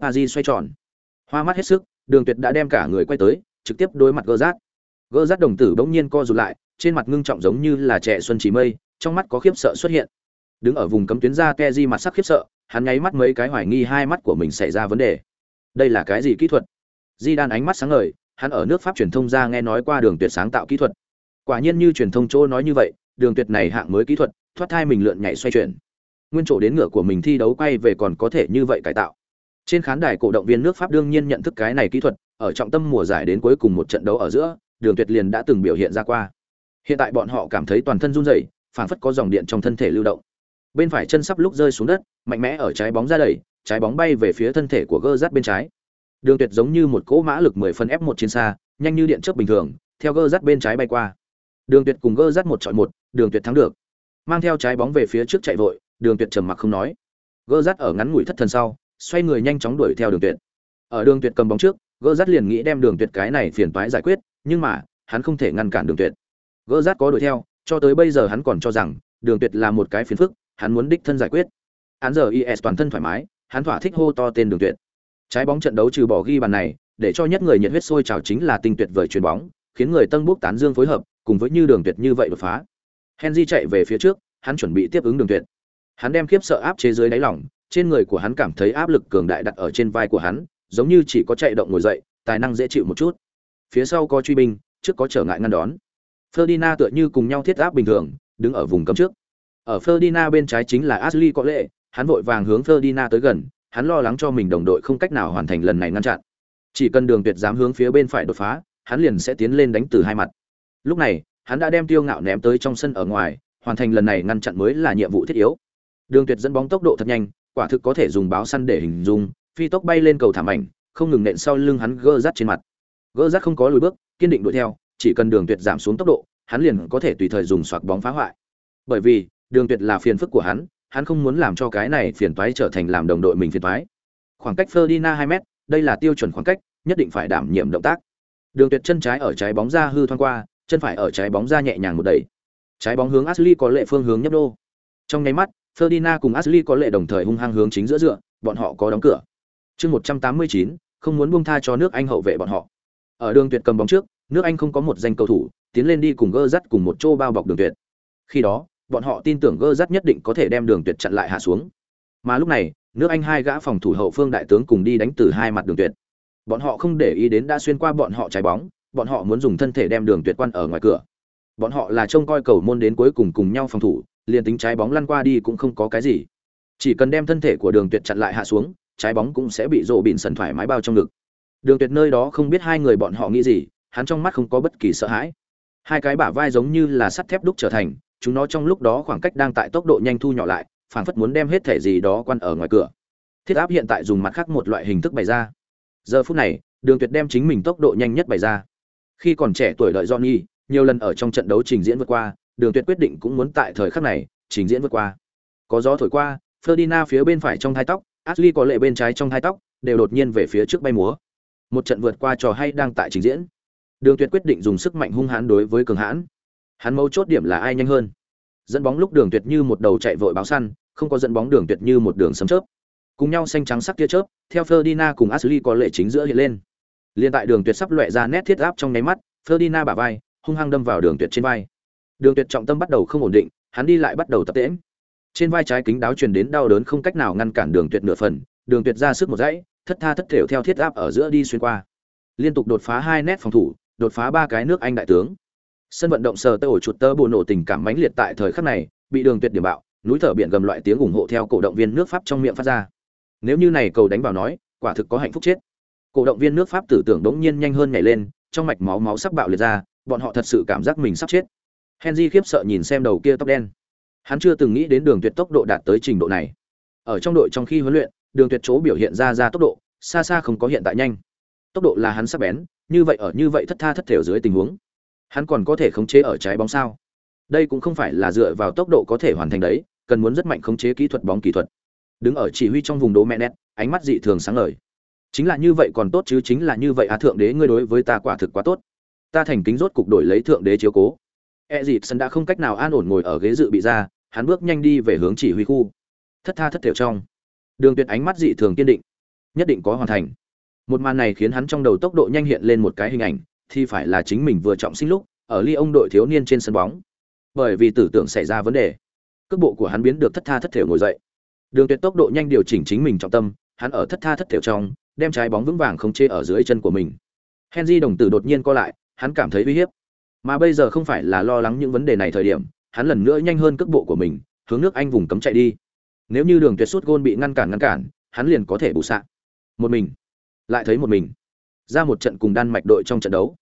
S1: Pazi xoay tròn. Hoa mắt hết sức, Đường Tuyệt đã đem cả người quay tới, trực tiếp đối mặt gơ rát. Gơ rát đồng tử bỗng nhiên co rụt lại, trên mặt ngưng trọng giống như là trẻ xuân chỉ mây, trong mắt có khiếp sợ xuất hiện. Đứng ở vùng cấm tuyến ra Keji mặt sắc khiếp sợ, hắn nháy mắt mấy cái hoài nghi hai mắt của mình xảy ra vấn đề đây là cái gì kỹ thuật di đan ánh mắt sáng ngời hắn ở nước pháp truyền thông ra nghe nói qua đường tuyệt sáng tạo kỹ thuật quả nhiên như truyền thông chỗ nói như vậy đường tuyệt này hạng mới kỹ thuật thoát thai mình lượn nhảy xoay chuyển nguyên chỗ đến ngựa của mình thi đấu quay về còn có thể như vậy cải tạo Trên khán đài cổ động viên nước Pháp đương nhiên nhận thức cái này kỹ thuật, ở trọng tâm mùa giải đến cuối cùng một trận đấu ở giữa, Đường Tuyệt liền đã từng biểu hiện ra qua. Hiện tại bọn họ cảm thấy toàn thân run rẩy, phản phất có dòng điện trong thân thể lưu động. Bên phải chân sắp lúc rơi xuống đất, mạnh mẽ ở trái bóng ra đẩy, trái bóng bay về phía thân thể của Gerrard bên trái. Đường Tuyệt giống như một cỗ mã lực 10 phân F1 trên xa, nhanh như điện chớp bình thường, theo gơ Gerrard bên trái bay qua. Đường Tuyệt cùng gơ Gerrard một chọi một, Đường Tuyệt thắng được. Mang theo trái bóng về phía trước chạy vội, Đường Tuyệt trầm mặc không nói. gơ Gerrard ở ngắn ngủi thất thần sau, xoay người nhanh chóng đuổi theo Đường Tuyệt. Ở Đường Tuyệt cầm bóng trước, gơ Gerrard liền nghĩ đem Đường Tuyệt cái này phiền toái giải quyết, nhưng mà, hắn không thể ngăn cản Đường Tuyệt. gơ Gerrard có đuổi theo, cho tới bây giờ hắn còn cho rằng Đường Tuyệt là một cái phiền phức, hắn muốn đích thân giải quyết. Hắn giờ IS toàn thân thoải mái, hắn thỏa thích hô to tên Đường Tuyệt. Trái bóng trận đấu trừ bỏ ghi bàn này, để cho nhất người nhiệt huyết sôi trào chính là tinh tuyệt vời chuyền bóng, khiến người Tân Bốc tán dương phối hợp, cùng với như Đường Tuyệt như vậy đột phá. Henry chạy về phía trước, hắn chuẩn bị tiếp ứng Đường Tuyệt. Hắn đem khiếp sợ áp chế dưới đáy lòng, trên người của hắn cảm thấy áp lực cường đại đặt ở trên vai của hắn, giống như chỉ có chạy động ngồi dậy, tài năng dễ chịu một chút. Phía sau có truy binh, trước có trở ngại ngăn đón. Ferdinand tựa như cùng nhau thiết áp bình thường, đứng ở vùng cấm trước. Ở Ferdinand bên trái chính là Ashley có lệ, hắn vội vàng hướng Ferdinand tới gần, hắn lo lắng cho mình đồng đội không cách nào hoàn thành lần này ngăn chặn. Chỉ cần Đường Tuyệt dám hướng phía bên phải đột phá, hắn liền sẽ tiến lên đánh từ hai mặt. Lúc này, hắn đã đem Tiêu Ngạo ném tới trong sân ở ngoài, hoàn thành lần này ngăn chặn mới là nhiệm vụ thiết yếu. Đường Tuyệt dẫn bóng tốc độ thật nhanh, quả thực có thể dùng báo săn để hình dung, phi tốc bay lên cầu thảm ảnh, không ngừng nện sau lưng hắn gơ rát trên mặt. Gơ rát không có lùi bước, kiên định đuổi theo, chỉ cần Đường Tuyệt giảm xuống tốc độ, hắn liền có thể tùy thời dùng xoạc bóng phá hoại. Bởi vì, Đường Tuyệt là phiền phức của hắn, hắn không muốn làm cho cái này phiền toái trở thành làm đồng đội mình phiền toái. Khoảng cách Ferdinand 2 mét, đây là tiêu chuẩn khoảng cách, nhất định phải đảm nhiệm động tác. Đường Tuyệt chân trái ở trái bóng ra hư thoáng qua, chân phải ở trái bóng ra nhẹ nhàng một đẩy. Trái bóng hướng Ashley có lệ phương hướng nhấp đô. Trong nháy mắt, Ferdinand cùng Ashley có lệ đồng thời hung hăng hướng chính giữa dựa, bọn họ có đóng cửa. Chương 189, không muốn buông tha cho nước Anh hậu vệ bọn họ. Ở đường tuyệt cầm bóng trước, nước Anh không có một danh cầu thủ, tiến lên đi cùng gơ dắt cùng một chỗ bao bọc đường tuyệt. Khi đó, bọn họ tin tưởng gơ rắt nhất định có thể đem đường tuyệt chặn lại hạ xuống. Mà lúc này, nước Anh hai gã phòng thủ hậu phương đại tướng cùng đi đánh từ hai mặt đường tuyệt. Bọn họ không để ý đến đã xuyên qua bọn họ trái bóng, bọn họ muốn dùng thân thể đem đường tuyệt quan ở ngoài cửa. Bọn họ là trông coi cầu môn đến cuối cùng cùng nhau phòng thủ, liền tính trái bóng lăn qua đi cũng không có cái gì chỉ cần đem thân thể của đường tuyệt chặn lại hạ xuống trái bóng cũng sẽ bị rộ bịn sần thoải mái bao trong ngực đường tuyệt nơi đó không biết hai người bọn họ nghĩ gì hắn trong mắt không có bất kỳ sợ hãi hai cái bả vai giống như là sắt thép đúc trở thành chúng nó trong lúc đó khoảng cách đang tại tốc độ nhanh thu nhỏ lại phảng phất muốn đem hết thể gì đó quan ở ngoài cửa thiết áp hiện tại dùng mặt khác một loại hình thức bày ra giờ phút này đường tuyệt đem chính mình tốc độ nhanh nhất bày ra khi còn trẻ tuổi đợi johnny nhiều lần ở trong trận đấu trình diễn vượt qua Đường Tuyệt quyết định cũng muốn tại thời khắc này trình diễn vượt qua. Có gió thổi qua, Ferdinand phía bên phải trong thai tóc, Ashley có lệ bên trái trong thai tóc, đều đột nhiên về phía trước bay múa. Một trận vượt qua trò hay đang tại trình diễn. Đường Tuyệt quyết định dùng sức mạnh hung hãn đối với cường hãn. Hắn mấu chốt điểm là ai nhanh hơn. Dẫn bóng lúc Đường Tuyệt như một đầu chạy vội báo săn, không có dẫn bóng Đường Tuyệt như một đường sấm chớp. Cùng nhau xanh trắng sắc tia chớp, theo Ferdinand cùng Ashley có lệ chính giữa hiện lên. Liên tại Đường Tuyệt sắp lóe ra nét thiết áp trong nháy mắt, Ferdinand bả vai hung hăng đâm vào Đường Tuyệt trên vai. Đường Tuyệt trọng tâm bắt đầu không ổn định, hắn đi lại bắt đầu tập tễnh. Trên vai trái kính đáo truyền đến đau đớn không cách nào ngăn cản Đường Tuyệt nửa phần, Đường Tuyệt ra sức một dãy, thất tha thất thểu theo thiết áp ở giữa đi xuyên qua. Liên tục đột phá hai nét phòng thủ, đột phá ba cái nước Anh đại tướng. Sân vận động sờ tơ ổ chuột tơ bù nổ tình cảm mãnh liệt tại thời khắc này, bị Đường Tuyệt điểm bạo, núi thở biển gầm loại tiếng ủng hộ theo cổ động viên nước Pháp trong miệng phát ra. Nếu như này cầu đánh vào nói, quả thực có hạnh phúc chết. Cổ động viên nước Pháp tử tưởng đống nhiên nhanh hơn nhảy lên, trong mạch máu máu sắc bạo liệt ra, bọn họ thật sự cảm giác mình sắp chết. Henry khiếp sợ nhìn xem đầu kia tóc đen. Hắn chưa từng nghĩ đến Đường Tuyệt tốc độ đạt tới trình độ này. Ở trong đội trong khi huấn luyện, Đường Tuyệt chỗ biểu hiện ra ra tốc độ, xa xa không có hiện tại nhanh. Tốc độ là hắn sắc bén, như vậy ở như vậy thất tha thất thểu dưới tình huống, hắn còn có thể khống chế ở trái bóng sao? Đây cũng không phải là dựa vào tốc độ có thể hoàn thành đấy, cần muốn rất mạnh khống chế kỹ thuật bóng kỹ thuật. Đứng ở chỉ huy trong vùng đố mẹ nét, ánh mắt dị thường sáng ngời. Chính là như vậy còn tốt chứ chính là như vậy á thượng đế ngươi đối với ta quả thực quá tốt. Ta thành kính rốt cục đổi lấy thượng đế chiếu cố e dịp sân đã không cách nào an ổn ngồi ở ghế dự bị ra hắn bước nhanh đi về hướng chỉ huy khu thất tha thất thểu trong đường tuyệt ánh mắt dị thường kiên định nhất định có hoàn thành một màn này khiến hắn trong đầu tốc độ nhanh hiện lên một cái hình ảnh thì phải là chính mình vừa trọng sinh lúc ở ly ông đội thiếu niên trên sân bóng. Bởi vì tử tưởng xảy ra vấn đề cước bộ của hắn biến được thất tha thất thiểu ngồi dậy. Đường tuyệt tốc độ nhanh điều chỉnh chính mình trọng tâm hắn ở thất tha thất thiểu trong đem trái bóng vững vàng không chê ở dưới chân của mình. Henry đồng tử đột nhiên co lại hắn cảm thấy uy hiếp. Mà bây giờ không phải là lo lắng những vấn đề này thời điểm, hắn lần nữa nhanh hơn cước bộ của mình, hướng nước Anh vùng cấm chạy đi. Nếu như đường tuyệt suốt gôn bị ngăn cản ngăn cản, hắn liền có thể bù sạ. một mình. Lại thấy một mình. Ra một trận cùng đan mạch đội trong trận đấu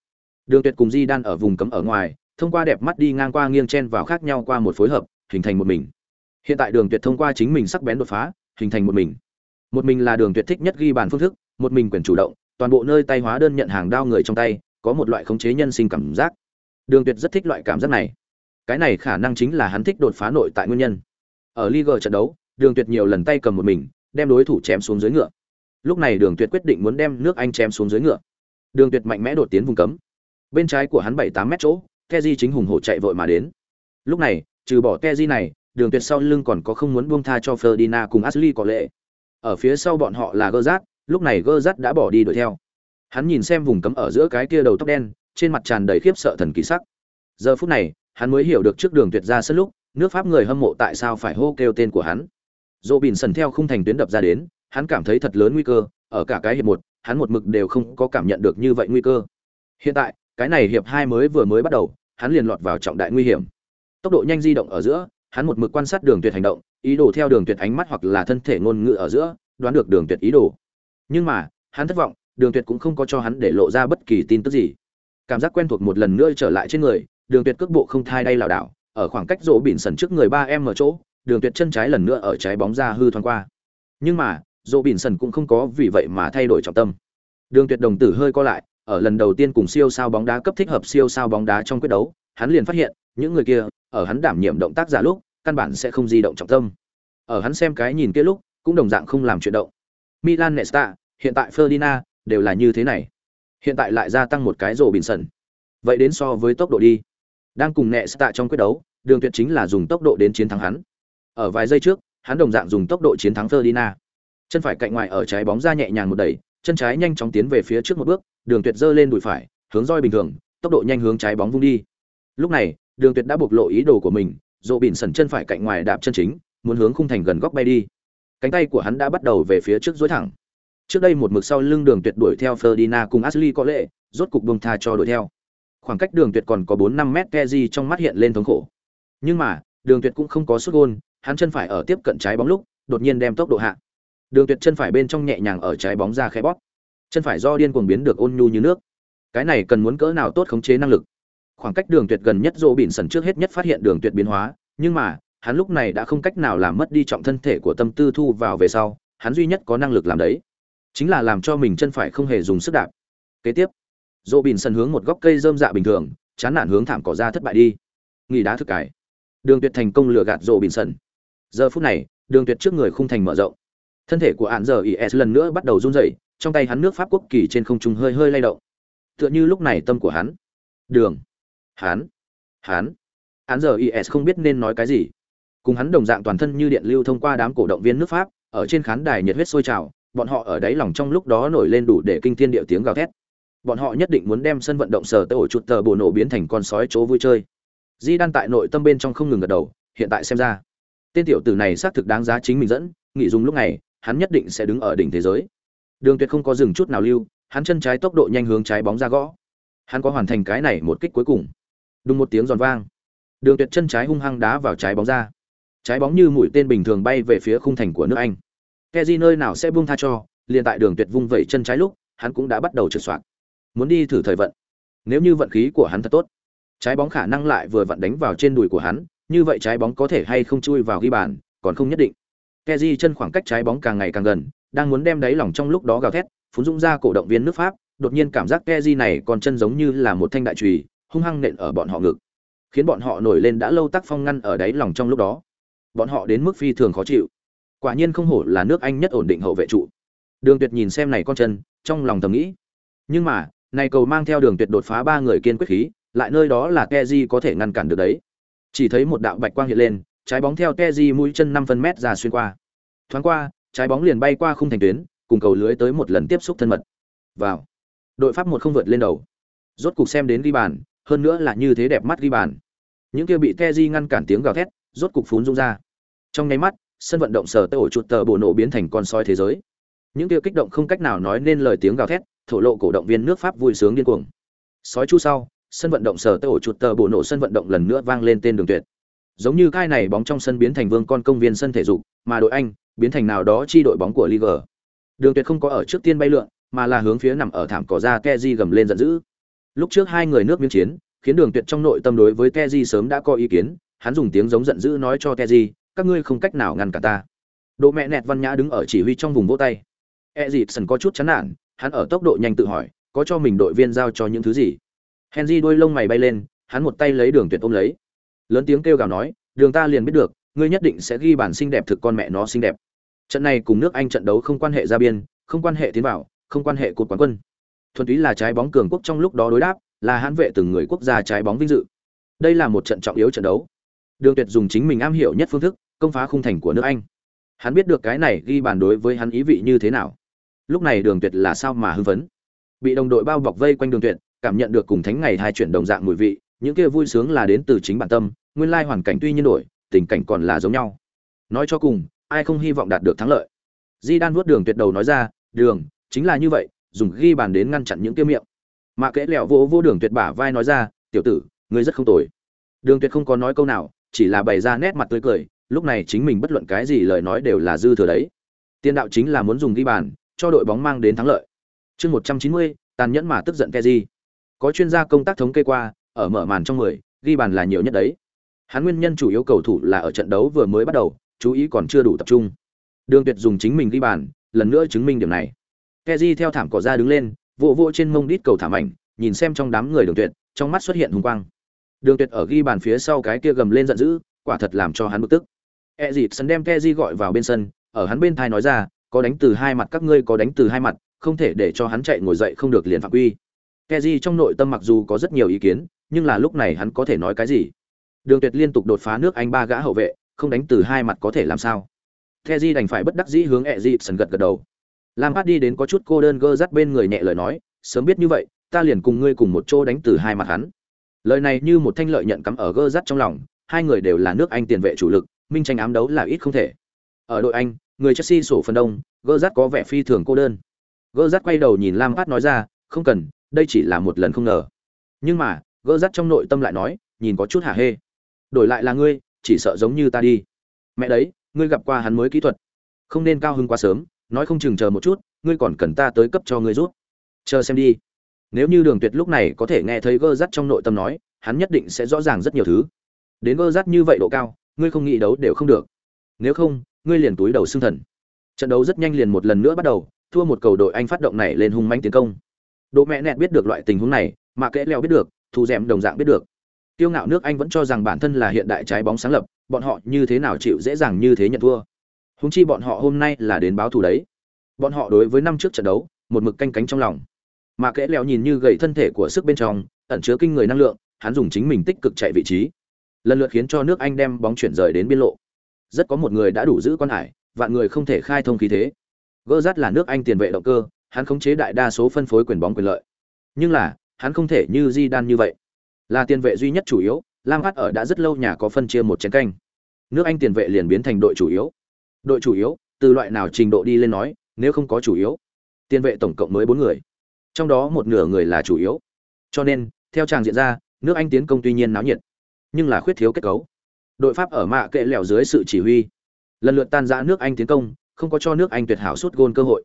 S1: đường tuyệt cùng di đan ở vùng cấm ở ngoài, thông qua đẹp mắt đi ngang qua nghiêng chen vào khác nhau qua một phối hợp, hình thành một mình. Hiện tại đường tuyệt thông qua chính mình sắc bén đột phá, hình thành một mình. Một mình là đường tuyệt thích nhất ghi bàn phương thức, một mình quyền chủ động, toàn bộ nơi tay hóa đơn nhận hàng đao người trong tay, có một loại khống chế nhân sinh cảm giác. Đường tuyệt rất thích loại cảm giác này. Cái này khả năng chính là hắn thích đột phá nội tại nguyên nhân. Ở Liga trận đấu, đường tuyệt nhiều lần tay cầm một mình, đem đối thủ chém xuống dưới ngựa. Lúc này đường tuyệt quyết định muốn đem nước anh chém xuống dưới ngựa. Đường tuyệt mạnh mẽ đột tiến vùng cấm bên trái của hắn bảy tám mét chỗ, keji chính hùng hổ chạy vội mà đến. Lúc này, trừ bỏ keji này, đường tuyệt sau lưng còn có không muốn buông tha cho Ferdinand cùng Ashley có lệ. Ở phía sau bọn họ là gơ rát lúc này gơ rát đã bỏ đi đuổi theo. Hắn nhìn xem vùng cấm ở giữa cái kia đầu tóc đen, trên mặt tràn đầy khiếp sợ thần kỳ sắc. Giờ phút này, hắn mới hiểu được trước đường tuyệt ra sân lúc, nước pháp người hâm mộ tại sao phải hô kêu tên của hắn. Dỗ bìn sần theo khung thành tuyến đập ra đến, hắn cảm thấy thật lớn nguy cơ, ở cả cái hiệp một, hắn một mực đều không có cảm nhận được như vậy nguy cơ. Hiện tại cái này hiệp hai mới vừa mới bắt đầu, hắn liền lọt vào trọng đại nguy hiểm. Tốc độ nhanh di động ở giữa, hắn một mực quan sát đường tuyệt hành động, ý đồ theo đường tuyệt ánh mắt hoặc là thân thể ngôn ngữ ở giữa, đoán được đường tuyệt ý đồ. Nhưng mà, hắn thất vọng, đường tuyệt cũng không có cho hắn để lộ ra bất kỳ tin tức gì. Cảm giác quen thuộc một lần nữa trở lại trên người, đường tuyệt cước bộ không thai đây lảo đảo, ở khoảng cách rỗ bỉn sần trước người ba em ở chỗ, đường tuyệt chân trái lần nữa ở trái bóng ra hư thoáng qua. Nhưng mà, rỗ bỉn sần cũng không có vì vậy mà thay đổi trọng tâm. Đường tuyệt đồng tử hơi co lại ở lần đầu tiên cùng siêu sao bóng đá cấp thích hợp siêu sao bóng đá trong quyết đấu, hắn liền phát hiện, những người kia, ở hắn đảm nhiệm động tác giả lúc, căn bản sẽ không di động trọng tâm. Ở hắn xem cái nhìn kia lúc, cũng đồng dạng không làm chuyển động. Milan nesta, hiện tại ferdinand, đều là như thế này. Hiện tại lại gia tăng một cái rổ bình sần. Vậy đến so với tốc độ đi. Đang cùng nesta trong quyết đấu, đường tuyệt chính là dùng tốc độ đến chiến thắng hắn. Ở vài giây trước, hắn đồng dạng dùng tốc độ chiến thắng ferdinand. Chân phải cạnh ngoài ở trái bóng ra nhẹ nhàng một đẩy, chân trái nhanh chóng tiến về phía trước một bước đường tuyệt giơ lên đùi phải, hướng roi bình thường, tốc độ nhanh hướng trái bóng vung đi. Lúc này, đường tuyệt đã bộc lộ ý đồ của mình, dỗ bỉn sần chân phải cạnh ngoài đạp chân chính, muốn hướng khung thành gần góc bay đi. Cánh tay của hắn đã bắt đầu về phía trước dối thẳng. Trước đây một mực sau lưng đường tuyệt đuổi theo Ferdinand cùng Ashley có lệ, rốt cục bông tha cho đuổi theo. Khoảng cách đường tuyệt còn có bốn năm mét Kezi trong mắt hiện lên thống khổ. Nhưng mà, đường tuyệt cũng không có sút gôn, hắn chân phải ở tiếp cận trái bóng lúc, đột nhiên đem tốc độ hạ. Đường tuyệt chân phải bên trong nhẹ nhàng ở trái bóng ra khẽ bóp chân phải do điên cuồng biến được ôn nhu như nước. Cái này cần muốn cỡ nào tốt khống chế năng lực? Khoảng cách đường tuyệt gần nhất dỗ bỉn sần trước hết nhất phát hiện đường tuyệt biến hóa, nhưng mà, hắn lúc này đã không cách nào làm mất đi trọng thân thể của tâm tư thu vào về sau, hắn duy nhất có năng lực làm đấy, chính là làm cho mình chân phải không hề dùng sức đạp. Kế tiếp, dỗ bỉn sần hướng một góc cây dơm dạ bình thường, chán nản hướng thảm cỏ ra thất bại đi. Nghỉ đá thực cải. Đường tuyệt thành công lừa gạt dỗ bỉn sần. Giờ phút này, đường tuyệt trước người khung thành mở rộng. Thân thể của hạn giờ is lần nữa bắt đầu run rẩy trong tay hắn nước pháp quốc kỳ trên không trung hơi hơi lay động. Tựa như lúc này tâm của hắn. Đường. Hắn. Hắn. Hắn giờ is không biết nên nói cái gì. Cùng hắn đồng dạng toàn thân như điện lưu thông qua đám cổ động viên nước pháp, ở trên khán đài nhiệt huyết sôi trào, bọn họ ở đáy lòng trong lúc đó nổi lên đủ để kinh thiên địa tiếng gào thét. Bọn họ nhất định muốn đem sân vận động sở tới ổ chuột tờ bồ nổ biến thành con sói chỗ vui chơi. Di đan tại nội tâm bên trong không ngừng gật đầu, hiện tại xem ra, tên tiểu tử này xác thực đáng giá chính mình dẫn nghị dùng lúc này, hắn nhất định sẽ đứng ở đỉnh thế giới đường tuyệt không có dừng chút nào lưu, hắn chân trái tốc độ nhanh hướng trái bóng ra gõ. Hắn có hoàn thành cái này một kích cuối cùng. Đùng một tiếng giòn vang. Đường tuyệt chân trái hung hăng đá vào trái bóng ra. Trái bóng như mũi tên bình thường bay về phía khung thành của nước anh. Keji nơi nào sẽ buông tha cho, liền tại đường tuyệt vung vẩy chân trái lúc, hắn cũng đã bắt đầu trượt soạt muốn đi thử thời vận. Nếu như vận khí của hắn thật tốt, trái bóng khả năng lại vừa vặn đánh vào trên đùi của hắn, như vậy trái bóng có thể hay không chui vào ghi bàn, còn không nhất định. Keji chân khoảng cách trái bóng càng ngày càng gần đang muốn đem đáy lỏng trong lúc đó gào thét, phún dũng ra cổ động viên nước pháp, đột nhiên cảm giác keji này còn chân giống như là một thanh đại chùy, hung hăng nện ở bọn họ ngực. Khiến bọn họ nổi lên đã lâu tác phong ngăn ở đáy lòng trong lúc đó. Bọn họ đến mức phi thường khó chịu. Quả nhiên không hổ là nước anh nhất ổn định hậu vệ trụ. Đường tuyệt nhìn xem này con chân, trong lòng thầm nghĩ. Nhưng mà, này cầu mang theo đường tuyệt đột phá ba người kiên quyết khí, lại nơi đó là keji có thể ngăn cản được đấy. Chỉ thấy một đạo bạch quang hiện lên, trái bóng theo keji mũi chân năm phân mét ra xuyên qua. Thoáng qua trái bóng liền bay qua khung thành tuyến, cùng cầu lưới tới một lần tiếp xúc thân mật. Vào. Đội pháp một không vượt lên đầu. Rốt cục xem đến ghi bàn, hơn nữa là như thế đẹp mắt ghi bàn. Những kia bị keji ngăn cản tiếng gào thét, rốt cục phún rung ra. Trong nháy mắt, sân vận động sở tê ổ chuột tờ bổ nổ biến thành con sói thế giới. Những kia kích động không cách nào nói nên lời tiếng gào thét, thổ lộ cổ động viên nước pháp vui sướng điên cuồng. Sói chu sau, sân vận động sở tê ổ chuột tờ bổ nổ sân vận động lần nữa vang lên tên đường tuyệt. Giống như cái này bóng trong sân biến thành vương con công viên sân thể dục, mà đội anh biến thành nào đó chi đội bóng của liga Đường Tuyệt không có ở trước tiên bay lượn, mà là hướng phía nằm ở thảm cỏ ra Keji gầm lên giận dữ. Lúc trước hai người nước miếng chiến, khiến Đường Tuyệt trong nội tâm đối với Keji sớm đã có ý kiến, hắn dùng tiếng giống giận dữ nói cho Keji, các ngươi không cách nào ngăn cả ta. Độ mẹ nẹt văn nhã đứng ở chỉ huy trong vùng vỗ tay. Ezitson có chút chán nản, hắn ở tốc độ nhanh tự hỏi, có cho mình đội viên giao cho những thứ gì. Henry đôi lông mày bay lên, hắn một tay lấy Đường Tuyệt ôm lấy. Lớn tiếng kêu gào nói, "Đường ta liền biết được, ngươi nhất định sẽ ghi bản xinh đẹp thực con mẹ nó xinh đẹp." Trận này cùng nước Anh trận đấu không quan hệ ra biên, không quan hệ tiến vào, không quan hệ cột quán quân. Thuần túy là trái bóng cường quốc trong lúc đó đối đáp, là hãn vệ từng người quốc gia trái bóng vinh dự. Đây là một trận trọng yếu trận đấu. Đường Tuyệt dùng chính mình am hiểu nhất phương thức, công phá khung thành của nước Anh. Hắn biết được cái này ghi bàn đối với hắn ý vị như thế nào. Lúc này Đường Tuyệt là sao mà hưng phấn. Bị đồng đội bao bọc vây quanh Đường Tuyệt, cảm nhận được cùng thánh ngày hai chuyển đồng dạng mùi vị, những kia vui sướng là đến từ chính bản tâm, nguyên lai hoàn cảnh tuy nhiên đổi, tình cảnh còn là giống nhau. Nói cho cùng, ai không hy vọng đạt được thắng lợi. Di Đan vuốt Đường Tuyệt đầu nói ra, "Đường, chính là như vậy, dùng ghi bàn đến ngăn chặn những kia miệng." Mã Kẽ lẹo vô vô Đường Tuyệt bả vai nói ra, "Tiểu tử, ngươi rất không tồi." Đường Tuyệt không có nói câu nào, chỉ là bày ra nét mặt tươi cười, lúc này chính mình bất luận cái gì lời nói đều là dư thừa đấy. Tiên đạo chính là muốn dùng ghi bàn, cho đội bóng mang đến thắng lợi. Chương 190, tàn nhẫn mà tức giận Kezi. Có chuyên gia công tác thống kê qua, ở mở màn trong 10, ghi bàn là nhiều nhất đấy. Hắn nguyên nhân chủ yếu cầu thủ là ở trận đấu vừa mới bắt đầu, chú ý còn chưa đủ tập trung. Đường Tuyệt dùng chính mình ghi bàn, lần nữa chứng minh điểm này. Kezi theo thảm cỏ ra đứng lên, vỗ vỗ trên mông đít cầu thảm ảnh, nhìn xem trong đám người Đường Tuyệt, trong mắt xuất hiện hùng quang. Đường Tuyệt ở ghi bàn phía sau cái kia gầm lên giận dữ, quả thật làm cho hắn bực tức. E dịp sân đem Kezi gọi vào bên sân, ở hắn bên thai nói ra, có đánh từ hai mặt các ngươi có đánh từ hai mặt, không thể để cho hắn chạy ngồi dậy không được liền phạm quy. Kezi trong nội tâm mặc dù có rất nhiều ý kiến, nhưng là lúc này hắn có thể nói cái gì? Đường Tuyệt liên tục đột phá nước Anh ba gã hậu vệ, không đánh từ hai mặt có thể làm sao? Kheji đành phải bất đắc dĩ hướng Eriksen gật gật đầu. Lampard đi đến có chút cô đơn gơ dắt bên người nhẹ lời nói, sớm biết như vậy, ta liền cùng ngươi cùng một chỗ đánh từ hai mặt hắn. Lời này như một thanh lợi nhận cắm ở gơ dắt trong lòng, hai người đều là nước Anh tiền vệ chủ lực, minh tranh ám đấu là ít không thể. Ở đội Anh, người Chelsea sổ phần đông, gơ dắt có vẻ phi thường cô đơn. Gơ dắt quay đầu nhìn Lampard nói ra, không cần, đây chỉ là một lần không ngờ. Nhưng mà, gơ dắt trong nội tâm lại nói, nhìn có chút hả hê. Đổi lại là ngươi, chỉ sợ giống như ta đi. Mẹ đấy, ngươi gặp qua hắn mới kỹ thuật. Không nên cao hứng quá sớm nói không chừng chờ một chút ngươi còn cần ta tới cấp cho ngươi rút chờ xem đi. Nếu như đường tuyệt lúc này có thể nghe thấy gơ rắt trong nội tâm nói hắn nhất định sẽ rõ ràng rất nhiều thứ. Đến gơ rắt như vậy độ cao ngươi không nghĩ đấu đều không được. Nếu không ngươi liền túi đầu xương thần. Trận đấu rất nhanh liền một lần nữa bắt đầu thua một cầu đội anh phát động này lên hung manh tiến công. Độ mẹ nẹt biết được loại tình huống này mà kẽ leo biết được thu dẻm đồng dạng biết được tiêu ngạo nước anh vẫn cho rằng bản thân là hiện đại trái bóng sáng lập, bọn họ như thế nào chịu dễ dàng như thế nhận thua? Húng chi bọn họ hôm nay là đến báo thù đấy. Bọn họ đối với năm trước trận đấu, một mực canh cánh trong lòng. Mà kẽ leo nhìn như gầy thân thể của sức bên trong, ẩn chứa kinh người năng lượng, hắn dùng chính mình tích cực chạy vị trí. Lần lượt khiến cho nước anh đem bóng chuyển rời đến biên lộ. Rất có một người đã đủ giữ quan hải, vạn người không thể khai thông khí thế. Gỡ rát là nước anh tiền vệ động cơ, hắn khống chế đại đa số phân phối quyền bóng quyền lợi. Nhưng là, hắn không thể như di đan như vậy là tiền vệ duy nhất chủ yếu, lam phát ở đã rất lâu nhà có phân chia một chén canh. Nước anh tiền vệ liền biến thành đội chủ yếu. Đội chủ yếu, từ loại nào trình độ đi lên nói, nếu không có chủ yếu, tiền vệ tổng cộng mới bốn người. Trong đó một nửa người là chủ yếu. Cho nên, theo tràng diện ra, nước anh tiến công tuy nhiên náo nhiệt, nhưng là khuyết thiếu kết cấu. Đội pháp ở mạ kệ lẻo dưới sự chỉ huy. Lần lượt tan giã nước anh tiến công, không có cho nước anh tuyệt hảo suốt gôn cơ hội.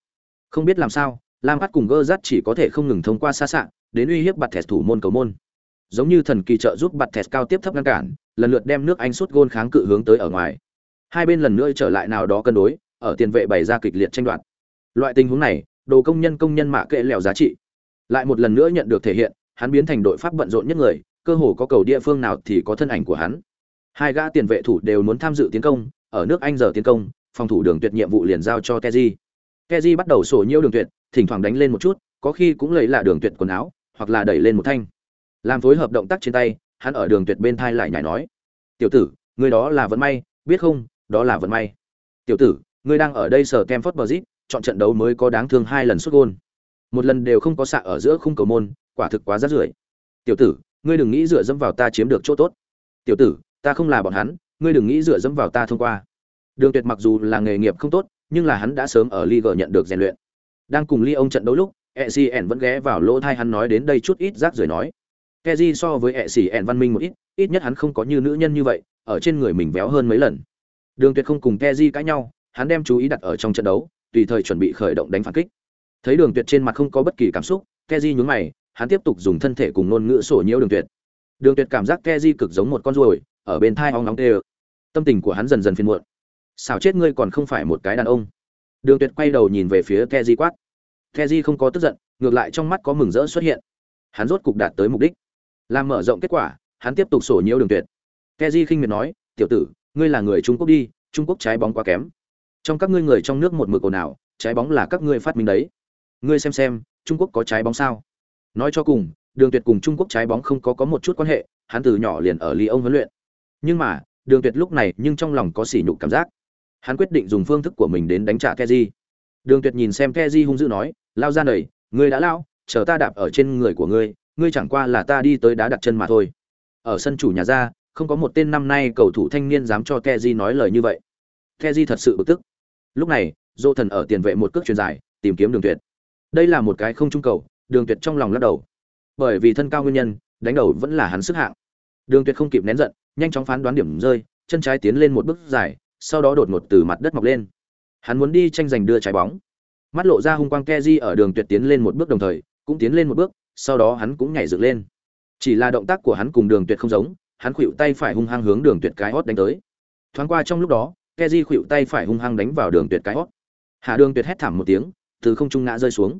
S1: Không biết làm sao, lam phát cùng gơ rắt chỉ có thể không ngừng thông qua xa xạ, đến uy hiếp bặt thẻ thủ môn cầu môn giống như thần kỳ trợ giúp bật thẻ cao tiếp thấp ngăn cản, lần lượt đem nước anh suốt gôn kháng cự hướng tới ở ngoài. Hai bên lần nữa trở lại nào đó cân đối, ở tiền vệ bày ra kịch liệt tranh đoạt. Loại tình huống này, đồ công nhân công nhân mạ kệ lẻo giá trị. Lại một lần nữa nhận được thể hiện, hắn biến thành đội pháp bận rộn nhất người, cơ hồ có cầu địa phương nào thì có thân ảnh của hắn. Hai gã tiền vệ thủ đều muốn tham dự tiến công, ở nước anh giờ tiến công, phòng thủ đường tuyệt nhiệm vụ liền giao cho keji keji bắt đầu sổ nhiễu đường tuyệt, thỉnh thoảng đánh lên một chút, có khi cũng lấy là đường tuyệt quần áo, hoặc là đẩy lên một thanh làm phối hợp động tác trên tay, hắn ở đường tuyệt bên thai lại nhảy nói, tiểu tử người đó là vận may, biết không? Đó là vận may. Tiểu tử, ngươi đang ở đây sở kem phớt bờ chọn trận đấu mới có đáng thương hai lần xuất gôn. Một lần đều không có xạ ở giữa khung cầu môn, quả thực quá rát rưởi. Tiểu tử, ngươi đừng nghĩ dựa dẫm vào ta chiếm được chỗ tốt. Tiểu tử, ta không là bọn hắn, ngươi đừng nghĩ dựa dẫm vào ta thông qua. Đường tuyệt mặc dù là nghề nghiệp không tốt, nhưng là hắn đã sớm ở liga nhận được rèn luyện. Đang cùng ly ông trận đấu lúc ecn vẫn ghé vào lỗ thai hắn nói đến đây chút ít rác rưởi nói keji so với ecn văn minh một ít ít nhất hắn không có như nữ nhân như vậy ở trên người mình véo hơn mấy lần. Đường Tuyệt không cùng Keji cãi nhau, hắn đem chú ý đặt ở trong trận đấu, tùy thời chuẩn bị khởi động đánh phản kích. Thấy đường tuyệt trên mặt không có bất kỳ cảm xúc keji nhún mày hắn tiếp tục dùng thân thể cùng ngôn ngữ sổ nhiễu đường tuyệt. Đường tuyệt cảm giác keji cực giống một con ruồi ở bên thai ong nóng tê tâm tình của hắn dần dần phiền muộn. Sao chết ngươi còn không phải một cái đàn ông. Đường tuyệt quay đầu nhìn về phía keji quát. Keji không có tức giận ngược lại trong mắt có mừng rỡ xuất hiện. Hắn rốt cục đạt tới mục đích làm mở rộng kết quả, hắn tiếp tục sổ nhiều đường tuyệt. Keji khinh miệt nói, tiểu tử, ngươi là người trung quốc đi, trung quốc trái bóng quá kém. Trong các ngươi người trong nước một mực ồn ào, trái bóng là các ngươi phát minh đấy. Ngươi xem xem, trung quốc có trái bóng sao? Nói cho cùng, đường tuyệt cùng trung quốc trái bóng không có có một chút quan hệ, hắn từ nhỏ liền ở ly ông huấn luyện. Nhưng mà, đường tuyệt lúc này nhưng trong lòng có sỉ nhục cảm giác. Hắn quyết định dùng phương thức của mình đến đánh trả keji. Đường tuyệt nhìn xem keji hung dữ nói, lao ra nầy ngươi đã lao, chờ ta đạp ở trên người của ngươi ngươi chẳng qua là ta đi tới đá đặt chân mà thôi. Ở sân chủ nhà ra, không có một tên năm nay cầu thủ thanh niên dám cho keji nói lời như vậy. Keji thật sự bực tức. Lúc này, dô thần ở tiền vệ một cước truyền dài tìm kiếm đường tuyệt. Đây là một cái không trung cầu, đường tuyệt trong lòng lắc đầu. Bởi vì thân cao nguyên nhân, đánh đầu vẫn là hắn sức hạng. Đường tuyệt không kịp nén giận, nhanh chóng phán đoán điểm rơi, chân trái tiến lên một bước dài, sau đó đột ngột từ mặt đất mọc lên. Hắn muốn đi tranh giành đưa trái bóng. Mắt lộ ra hung quang keji ở đường tuyệt tiến lên một bước đồng thời, cũng tiến lên một bước sau đó hắn cũng nhảy dựng lên. Chỉ là động tác của hắn cùng đường tuyệt không giống, hắn khuỵu tay phải hung hăng hướng đường tuyệt cái hót đánh tới. Thoáng qua trong lúc đó keji khuỵu tay phải hung hăng đánh vào đường tuyệt cái hót. Hạ đường tuyệt hét thảm một tiếng, từ không trung ngã rơi xuống.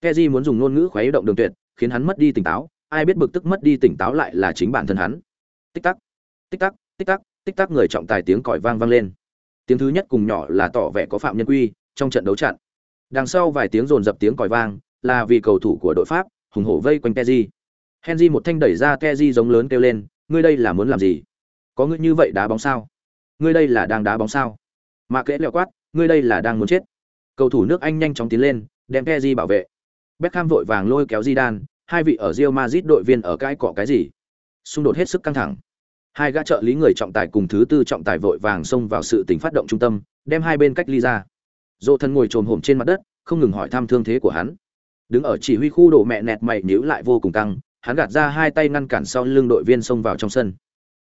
S1: Keji muốn dùng ngôn ngữ khuấy động đường tuyệt, khiến hắn mất đi tỉnh táo, ai biết bực tức mất đi tỉnh táo lại là chính bản thân hắn. Tích tắc tích tắc tích tắc tích tắc người trọng tài tiếng còi vang vang lên. Tiếng thứ nhất cùng nhỏ là tỏ vẻ có phạm nhân quy, trong trận đấu chặn. Đằng sau vài tiếng rồn dập tiếng còi vang, là vì cầu thủ của đội pháp hùng hổ vây quanh keji henry một thanh đẩy ra keji giống lớn kêu lên, ngươi đây là muốn làm gì? Có ngươi như vậy đá bóng sao? Ngươi đây là đang đá bóng sao? Mà kẽ lẹo quát, ngươi đây là đang muốn chết. Cầu thủ nước anh nhanh chóng tiến lên, đem keji bảo vệ. Beckham vội vàng lôi kéo zidane, hai vị ở Real Madrid đội viên ở cái cọ cái gì? Xung đột hết sức căng thẳng. Hai gã trợ lý người trọng tài cùng thứ tư trọng tài vội vàng xông vào sự tình phát động trung tâm, đem hai bên cách ly ra. Dỗ thân ngồi trồm hổm trên mặt đất, không ngừng hỏi thăm thương thế của hắn đứng ở chỉ huy khu đổ mẹ nẹt mày nhíu lại vô cùng căng, hắn gạt ra hai tay ngăn cản sau lưng đội viên xông vào trong sân.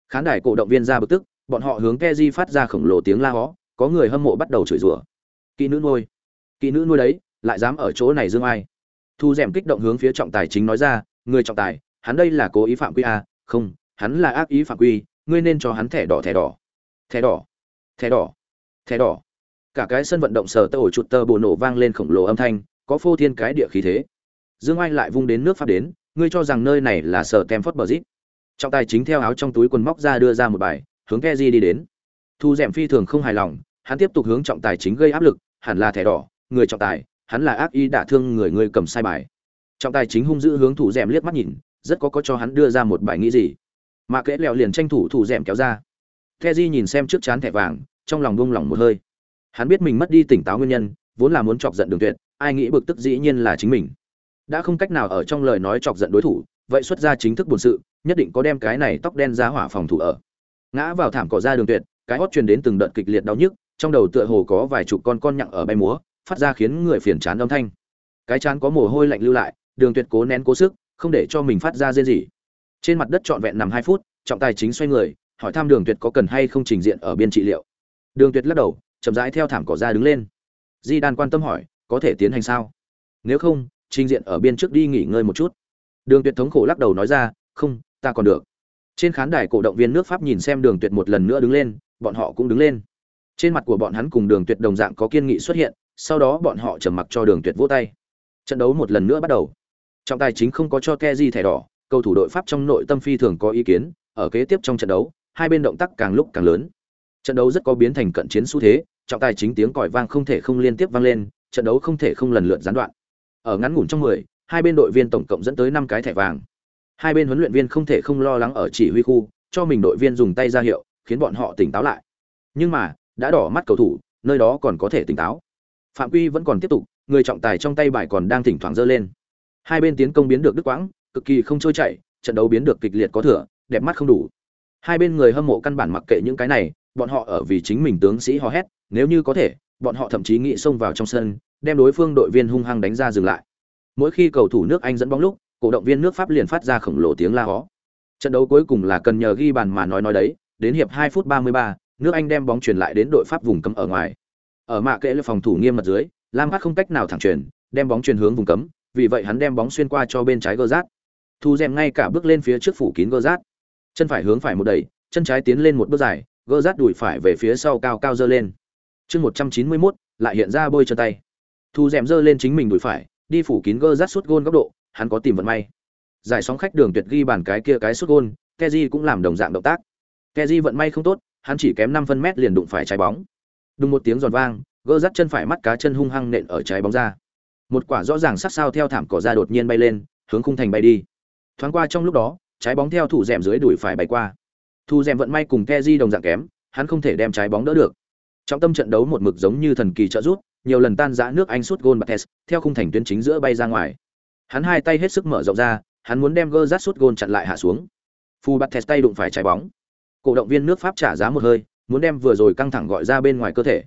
S1: Khán đài cổ động viên ra bực tức, bọn họ hướng keji phát ra khổng lồ tiếng la hó, có người hâm mộ bắt đầu chửi rủa. Kỹ nữ nuôi, kỹ nữ nuôi đấy, lại dám ở chỗ này dương ai? Thu rèm kích động hướng phía trọng tài chính nói ra, người trọng tài, hắn đây là cố ý phạm quy a không, hắn là ác ý phạm quy, ngươi nên cho hắn thẻ đỏ thẻ đỏ. Thẻ đỏ thẻ đỏ thẻ đỏ. Cả cái sân vận động sở tơ ổ chuột tơ bồ nổ vang lên khổng lồ âm thanh có phô thiên cái địa khí thế. Dương anh lại vung đến nước pháp đến, ngươi cho rằng nơi này là sở tem phất bờ zip trọng tài chính theo áo trong túi quần móc ra đưa ra một bài, hướng keji đi đến. Thu d phi thường không hài lòng, hắn tiếp tục hướng trọng tài chính gây áp lực, hẳn là thẻ đỏ, người trọng tài, hắn là ác ý đả thương người người cầm sai bài. Trọng tài chính hung dữ hướng thủ d liếc mắt nhìn, rất có có cho hắn đưa ra một bài nghĩ gì. Mà kẽ lẹo liền tranh thủ thủ d kéo ra. Keji nhìn xem trước chán thẻ vàng, trong lòng buông lỏng một hơi. Hắn biết mình mất đi tỉnh táo nguyên nhân, vốn là muốn chọc giận đường tuyệt ai nghĩ bực tức dĩ nhiên là chính mình. Đã không cách nào ở trong lời nói chọc giận đối thủ, vậy xuất ra chính thức buồn sự, nhất định có đem cái này tóc đen ra hỏa phòng thủ ở. Ngã vào thảm cỏ ra đường tuyệt, cái hót truyền đến từng đợt kịch liệt đau nhức, trong đầu tựa hồ có vài chục con con nhặng ở bay múa, phát ra khiến người phiền chán âm thanh. Cái chán có mồ hôi lạnh lưu lại, đường tuyệt cố nén cố sức, không để cho mình phát ra riêng gì trên mặt đất trọn vẹn nằm hai phút, trọng tài chính xoay người, hỏi thăm đường tuyệt có cần hay không trình diện ở biên trị liệu. Đường tuyệt lắc đầu, chậm rãi theo thảm cỏ ra đứng lên. Di đan quan tâm hỏi có thể tiến hành sao? Nếu không, trình diện ở biên trước đi nghỉ ngơi một chút. Đường tuyệt thống khổ lắc đầu nói ra, không, ta còn được. Trên khán đài cổ động viên nước pháp nhìn xem đường tuyệt một lần nữa đứng lên, bọn họ cũng đứng lên. Trên mặt của bọn hắn cùng đường tuyệt đồng dạng có kiên nghị xuất hiện, sau đó bọn họ trầm mặc cho đường tuyệt vỗ tay. Trận đấu một lần nữa bắt đầu. Trọng tài chính không có cho keji thẻ đỏ, cầu thủ đội pháp trong nội tâm phi thường có ý kiến, ở kế tiếp trong trận đấu, hai bên động tác càng lúc càng lớn. Trận đấu rất có biến thành cận chiến xu thế, trọng tài chính tiếng còi vang không thể không liên tiếp vang lên trận đấu không thể không lần lượt gián đoạn ở ngắn ngủn trong 10, hai bên đội viên tổng cộng dẫn tới 5 cái thẻ vàng. Hai bên huấn luyện viên không thể không lo lắng ở chỉ huy khu, cho mình đội viên dùng tay ra hiệu, khiến bọn họ tỉnh táo lại. Nhưng mà, đã đỏ mắt cầu thủ, nơi đó còn có thể tỉnh táo. Phạm quy vẫn còn tiếp tục, người trọng tài trong tay bài còn đang thỉnh thoảng giơ lên. Hai bên tiến công biến được đứt quãng, cực kỳ không trôi chảy, trận đấu biến được kịch liệt có thừa, đẹp mắt không đủ. Hai bên người hâm mộ căn bản mặc kệ những cái này, bọn họ ở vì chính mình tướng sĩ hò hét, nếu như có thể, bọn họ thậm chí nghĩ xông vào trong sân, đem đối phương đội viên hung hăng đánh ra dừng lại. Mỗi khi cầu thủ nước Anh dẫn bóng lúc, cổ động viên nước Pháp liền phát ra khổng lồ tiếng la hó. Trận đấu cuối cùng là cần nhờ ghi bàn mà nói nói đấy, đến hiệp 2 phút 33, nước Anh đem bóng chuyển lại đến đội Pháp vùng cấm ở ngoài. Ở mạ kệ phòng thủ nghiêm mật dưới, lam Hát không cách nào thẳng chuyển đem bóng chuyển hướng vùng cấm vì vậy hắn đem bóng xuyên qua cho bên trái gơ thu dèm ngay cả bước lên phía trước phủ kín gơ chân phải hướng phải một đẩy chân trái tiến lên một bước dài gơ đùi phải về phía sau cao cao dơ lên chương một trăm chín mươi mốt, lại hiện ra bôi chân tay. Thu rèm dơ lên chính mình đùi phải, đi phủ kín gơ rát suốt gôn góc độ, hắn có tìm vận may. Giải sóng khách đường tuyệt ghi bàn cái kia cái suốt gôn keji cũng làm đồng dạng động tác. Keji vận may không tốt, hắn chỉ kém năm phân mét liền đụng phải trái bóng. Đùng một tiếng giòn vang, gơ rát chân phải mắt cá chân hung hăng nện ở trái bóng ra. Một quả rõ ràng sắc sao theo thảm cỏ ra đột nhiên bay lên, hướng khung thành bay đi. Thoáng qua trong lúc đó, trái bóng theo thủ rèm dưới đuổi phải bay qua. Thu rèm vận may cùng keji đồng dạng kém, hắn không thể đem trái bóng đỡ được trong tâm trận đấu một mực giống như thần kỳ trợ rút nhiều lần tan rã nước anh suốt gôn bates theo khung thành tuyến chính giữa bay ra ngoài. Hắn hai tay hết sức mở rộng ra, hắn muốn đem gơ rát suốt gôn chặn lại hạ xuống. Phu bates tay đụng phải trái bóng. Cổ động viên nước pháp trả giá một hơi, muốn đem vừa rồi căng thẳng gọi ra bên ngoài cơ thể.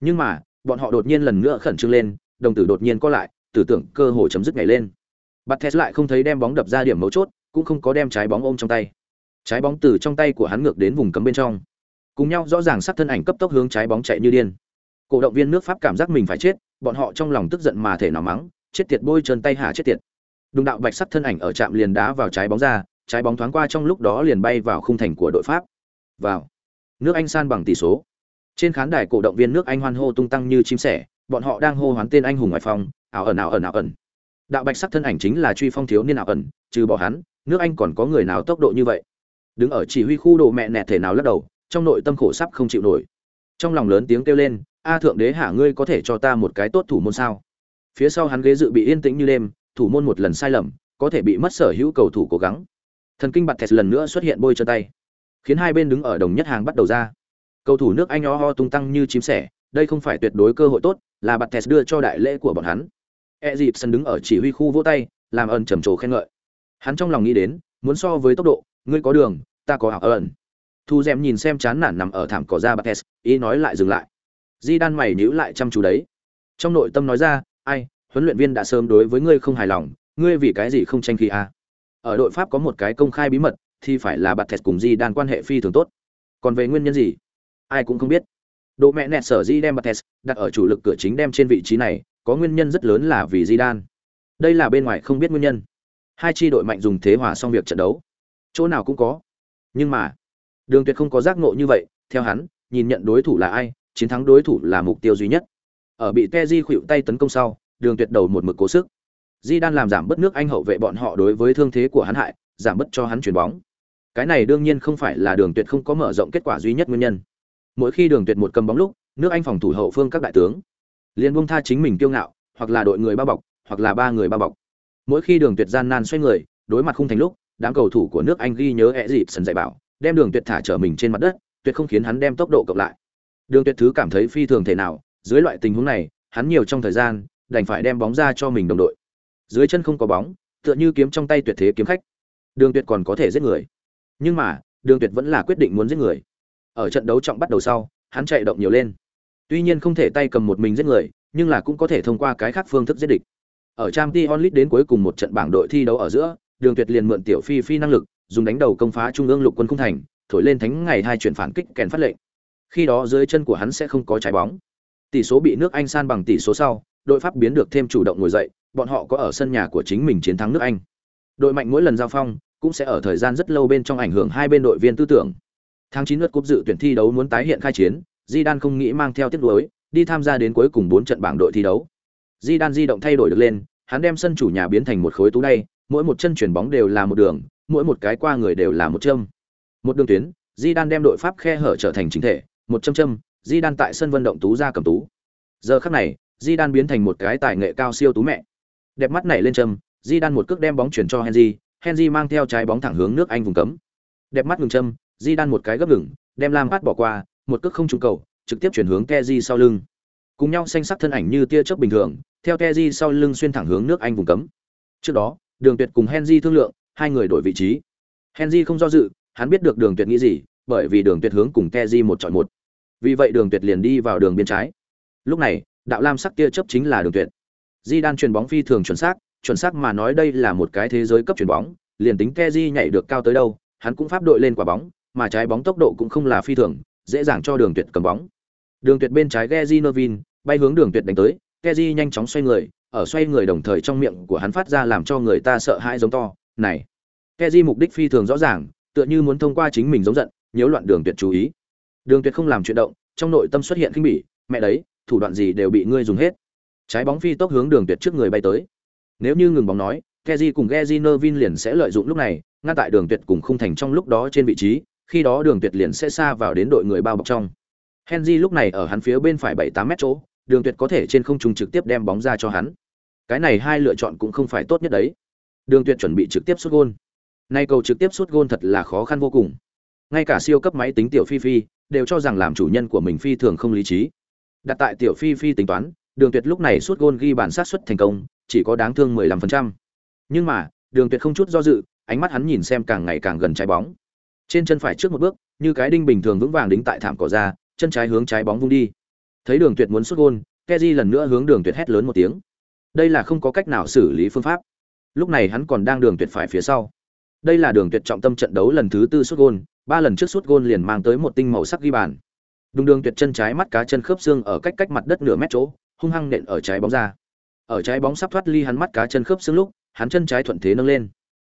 S1: Nhưng mà, bọn họ đột nhiên lần nữa khẩn trương lên, đồng tử đột nhiên co lại tử tưởng cơ hội chấm dứt nhảy lên. Bates lại không thấy đem bóng đập ra điểm mấu chốt, cũng không có đem trái bóng ôm trong tay. Trái bóng từ trong tay của hắn ngược đến vùng cấm bên trong cùng nhau rõ ràng sát thân ảnh cấp tốc hướng trái bóng chạy như điên. Cổ động viên nước pháp cảm giác mình phải chết, bọn họ trong lòng tức giận mà thể nào mắng, chết tiệt bôi chân tay hạ chết tiệt. Đùng đạo bạch sắt thân ảnh ở trạm liền đá vào trái bóng ra, trái bóng thoáng qua trong lúc đó liền bay vào khung thành của đội pháp. Vào. Nước anh san bằng tỷ số. Trên khán đài cổ động viên nước anh hoan hô tung tăng như chim sẻ, bọn họ đang hô hoán tên anh hùng ngoại phong, ảo ẩn ảo ẩn ảo ẩn. Đạo bạch sắc thân ảnh chính là truy phong thiếu niên ảo ẩn, trừ bỏ hắn, nước anh còn có người nào tốc độ như vậy? Đứng ở chỉ huy khu đồ mẹ nẹt thể nào lắc đầu? Trong nội tâm khổ sắp không chịu nổi. Trong lòng lớn tiếng kêu lên, a thượng đế hạ ngươi có thể cho ta một cái tốt thủ môn sao? Phía sau hắn ghế dự bị yên tĩnh như đêm, thủ môn một lần sai lầm, có thể bị mất sở hữu cầu thủ cố gắng. Thần kinh bạt thẹt lần nữa xuất hiện bôi chân tay, khiến hai bên đứng ở đồng nhất hàng bắt đầu ra. Cầu thủ nước anh ho ho tung tăng như chim sẻ, đây không phải tuyệt đối cơ hội tốt, là bạt thẹt đưa cho đại lễ của bọn hắn. E dịp sân đứng ở chỉ huy khu vỗ tay, làm ơn trầm trồ khen ngợi. Hắn trong lòng nghĩ đến, muốn so với tốc độ, ngươi có đường, ta có ảo ẩn thu dèm nhìn xem chán nản nằm ở thảm cỏ ra bạt ý nói lại dừng lại. Di đan mày nhíu lại chăm chú đấy. Trong nội tâm nói ra, ai, huấn luyện viên đã sớm đối với ngươi không hài lòng, ngươi vì cái gì không tranh khi à? ở đội pháp có một cái công khai bí mật, thì phải là bạt thẹt cùng di đan quan hệ phi thường tốt. Còn về nguyên nhân gì? Ai cũng không biết. Độ mẹ nẹt sở di đem bạt đặt ở chủ lực cửa chính đem trên vị trí này, có nguyên nhân rất lớn là vì di đan. Đây là bên ngoài không biết nguyên nhân. Hai tri đội mạnh dùng thế hòa xong việc trận đấu. Chỗ nào cũng có. Nhưng mà đường tuyệt không có giác ngộ như vậy, theo hắn, nhìn nhận đối thủ là ai, chiến thắng đối thủ là mục tiêu duy nhất. Ở bị Teji khuỵu tay tấn công sau, đường tuyệt đầu một mực cố sức. Di đan làm giảm bất nước anh hậu vệ bọn họ đối với thương thế của hắn hại, giảm bất cho hắn chuyển bóng. Cái này đương nhiên không phải là đường tuyệt không có mở rộng kết quả duy nhất nguyên nhân. Mỗi khi đường tuyệt một cầm bóng lúc, nước anh phòng thủ hậu phương các đại tướng liền buông tha chính mình kiêu ngạo, hoặc là đội người bao bọc, hoặc là ba người bao bọc. Mỗi khi đường tuyệt gian nan xoay người, đối mặt khung thành lúc, đám cầu thủ của nước anh ghi nhớ ẻ dịp sân dạy bảo đem đường tuyệt thả trở mình trên mặt đất, tuyệt không khiến hắn đem tốc độ cộng lại. Đường tuyệt thứ cảm thấy phi thường thể nào, dưới loại tình huống này, hắn nhiều trong thời gian, đành phải đem bóng ra cho mình đồng đội. Dưới chân không có bóng, tựa như kiếm trong tay tuyệt thế kiếm khách. Đường tuyệt còn có thể giết người. Nhưng mà, đường tuyệt vẫn là quyết định muốn giết người. Ở trận đấu trọng bắt đầu sau, hắn chạy động nhiều lên. Tuy nhiên không thể tay cầm một mình giết người, nhưng là cũng có thể thông qua cái khác phương thức giết địch. Ở trang t onlit đến cuối cùng một trận bảng đội thi đấu ở giữa đường tuyệt liền mượn tiểu phi phi năng lực, dùng đánh đầu công phá trung ương lục quân cung thành, thổi lên thánh ngày hai chuyển phản kích kèn phát lệnh. Khi đó dưới chân của hắn sẽ không có trái bóng. Tỷ số bị nước anh san bằng tỷ số sau, đội pháp biến được thêm chủ động ngồi dậy, bọn họ có ở sân nhà của chính mình chiến thắng nước anh. Đội mạnh mỗi lần giao phong, cũng sẽ ở thời gian rất lâu bên trong ảnh hưởng hai bên đội viên tư tưởng. Tháng chín lượt cúp dự tuyển thi đấu muốn tái hiện khai chiến di đan không nghĩ mang theo tiết đối đi tham gia đến cuối cùng bốn trận bảng đội thi đấu. Di đan di động thay đổi được lên, hắn đem sân chủ nhà biến thành một khối tú đay mỗi một chân chuyển bóng đều là một đường, mỗi một cái qua người đều là một châm. Một đường tuyến di đan đem đội pháp khe hở trở thành chính thể, một châm châm di đan tại sân vận động tú ra cầm tú. Giờ khắc này di đan biến thành một cái tài nghệ cao siêu tú mẹ. Đẹp mắt nảy lên châm di đan một cước đem bóng chuyển cho henry henry mang theo trái bóng thẳng hướng nước anh vùng cấm. Đẹp mắt ngừng châm di đan một cái gấp ngừng, đem lam phát bỏ qua, một cước không trúng cầu, trực tiếp chuyển hướng keji sau lưng. Cùng nhau xanh sắc thân ảnh như tia chớp bình thường, theo keji sau lưng xuyên thẳng hướng nước anh vùng cấm. Trước đó đường tuyệt cùng henry thương lượng, hai người đổi vị trí. Henry không do dự, hắn biết được đường tuyệt nghĩ gì, bởi vì đường tuyệt hướng cùng keji một chọi một. Vì vậy đường tuyệt liền đi vào đường bên trái. Lúc này, đạo lam sắc tia chớp chính là đường tuyệt. Di đan chuyền bóng phi thường chuẩn xác chuẩn xác mà nói đây là một cái thế giới cấp chuyển bóng, liền tính keji nhảy được cao tới đâu, hắn cũng pháp đội lên quả bóng, mà trái bóng tốc độ cũng không là phi thường, dễ dàng cho đường tuyệt cầm bóng. Đường tuyệt bên trái Geji Novin bay hướng đường tuyệt đánh tới, keji nhanh chóng xoay người ở xoay người đồng thời trong miệng của hắn phát ra làm cho người ta sợ hãi giống to, này keji mục đích phi thường rõ ràng, tựa như muốn thông qua chính mình giống giận, nhiễu loạn đường tuyệt chú ý. Đường tuyệt không làm chuyện động, trong nội tâm xuất hiện khinh bỉ, mẹ đấy, thủ đoạn gì đều bị ngươi dùng hết. Trái bóng phi tốc hướng đường tuyệt trước người bay tới. Nếu như ngừng bóng nói keji cùng geji nervin liền sẽ lợi dụng lúc này, ngăn tại đường tuyệt cùng khung thành trong lúc đó trên vị trí, khi đó đường tuyệt liền sẽ xa vào đến đội người bao bọc trong. Henry lúc này ở hắn phía bên phải bảy tám mét chỗ, đường tuyệt có thể trên không trung trực tiếp đem bóng ra cho hắn cái này hai lựa chọn cũng không phải tốt nhất đấy. Đường tuyệt chuẩn bị trực tiếp sút gôn. Nay cầu trực tiếp sút gôn thật là khó khăn vô cùng. Ngay cả siêu cấp máy tính tiểu phi phi đều cho rằng làm chủ nhân của mình phi thường không lý trí. Đặt tại tiểu phi phi tính toán, đường tuyệt lúc này sút gôn ghi bản sát xuất thành công, chỉ có đáng thương 15%. nhưng mà, đường tuyệt không chút do dự, ánh mắt hắn nhìn xem càng ngày càng gần trái bóng. Trên chân phải trước một bước, như cái đinh bình thường vững vàng đính tại thảm cỏ ra, chân trái hướng trái bóng vung đi. Thấy đường tuyệt muốn sút gôn, keji lần nữa hướng đường tuyệt hét lớn một tiếng đây là không có cách nào xử lý phương pháp. Lúc này hắn còn đang đường tuyệt phải phía sau. Đây là đường tuyệt trọng tâm trận đấu lần thứ tư suốt gôn, ba lần trước suốt gôn liền mang tới một tinh màu sắc ghi bàn. Đùng đường tuyệt chân trái mắt cá chân khớp xương ở cách cách mặt đất nửa mét chỗ, hung hăng nện ở trái bóng ra. Ở trái bóng sắp thoát ly hắn mắt cá chân khớp xương lúc, hắn chân trái thuận thế nâng lên.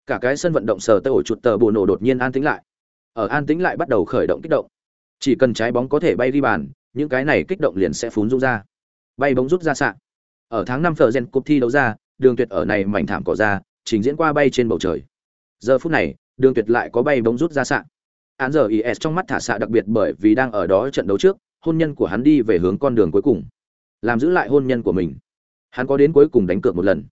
S1: Cả cái sân vận động sờ tơ ổ chuột tờ bồ nổ đột nhiên an tĩnh lại. Ở an tĩnh lại bắt đầu khởi động kích động. Chỉ cần trái bóng có thể bay đi bàn, những cái này kích động liền sẽ phún rút ra. Bay bóng rút ra sạn ở tháng năm phở gen cup thi đấu ra, đường tuyệt ở này mảnh thảm cỏ ra, trình diễn qua bay trên bầu trời. Giờ phút này, đường tuyệt lại có bay bóng rút ra sạn án giờ is trong mắt thả xạ đặc biệt bởi vì đang ở đó trận đấu trước, hôn nhân của hắn đi về hướng con đường cuối cùng. Làm giữ lại hôn nhân của mình. Hắn có đến cuối cùng đánh cược một lần.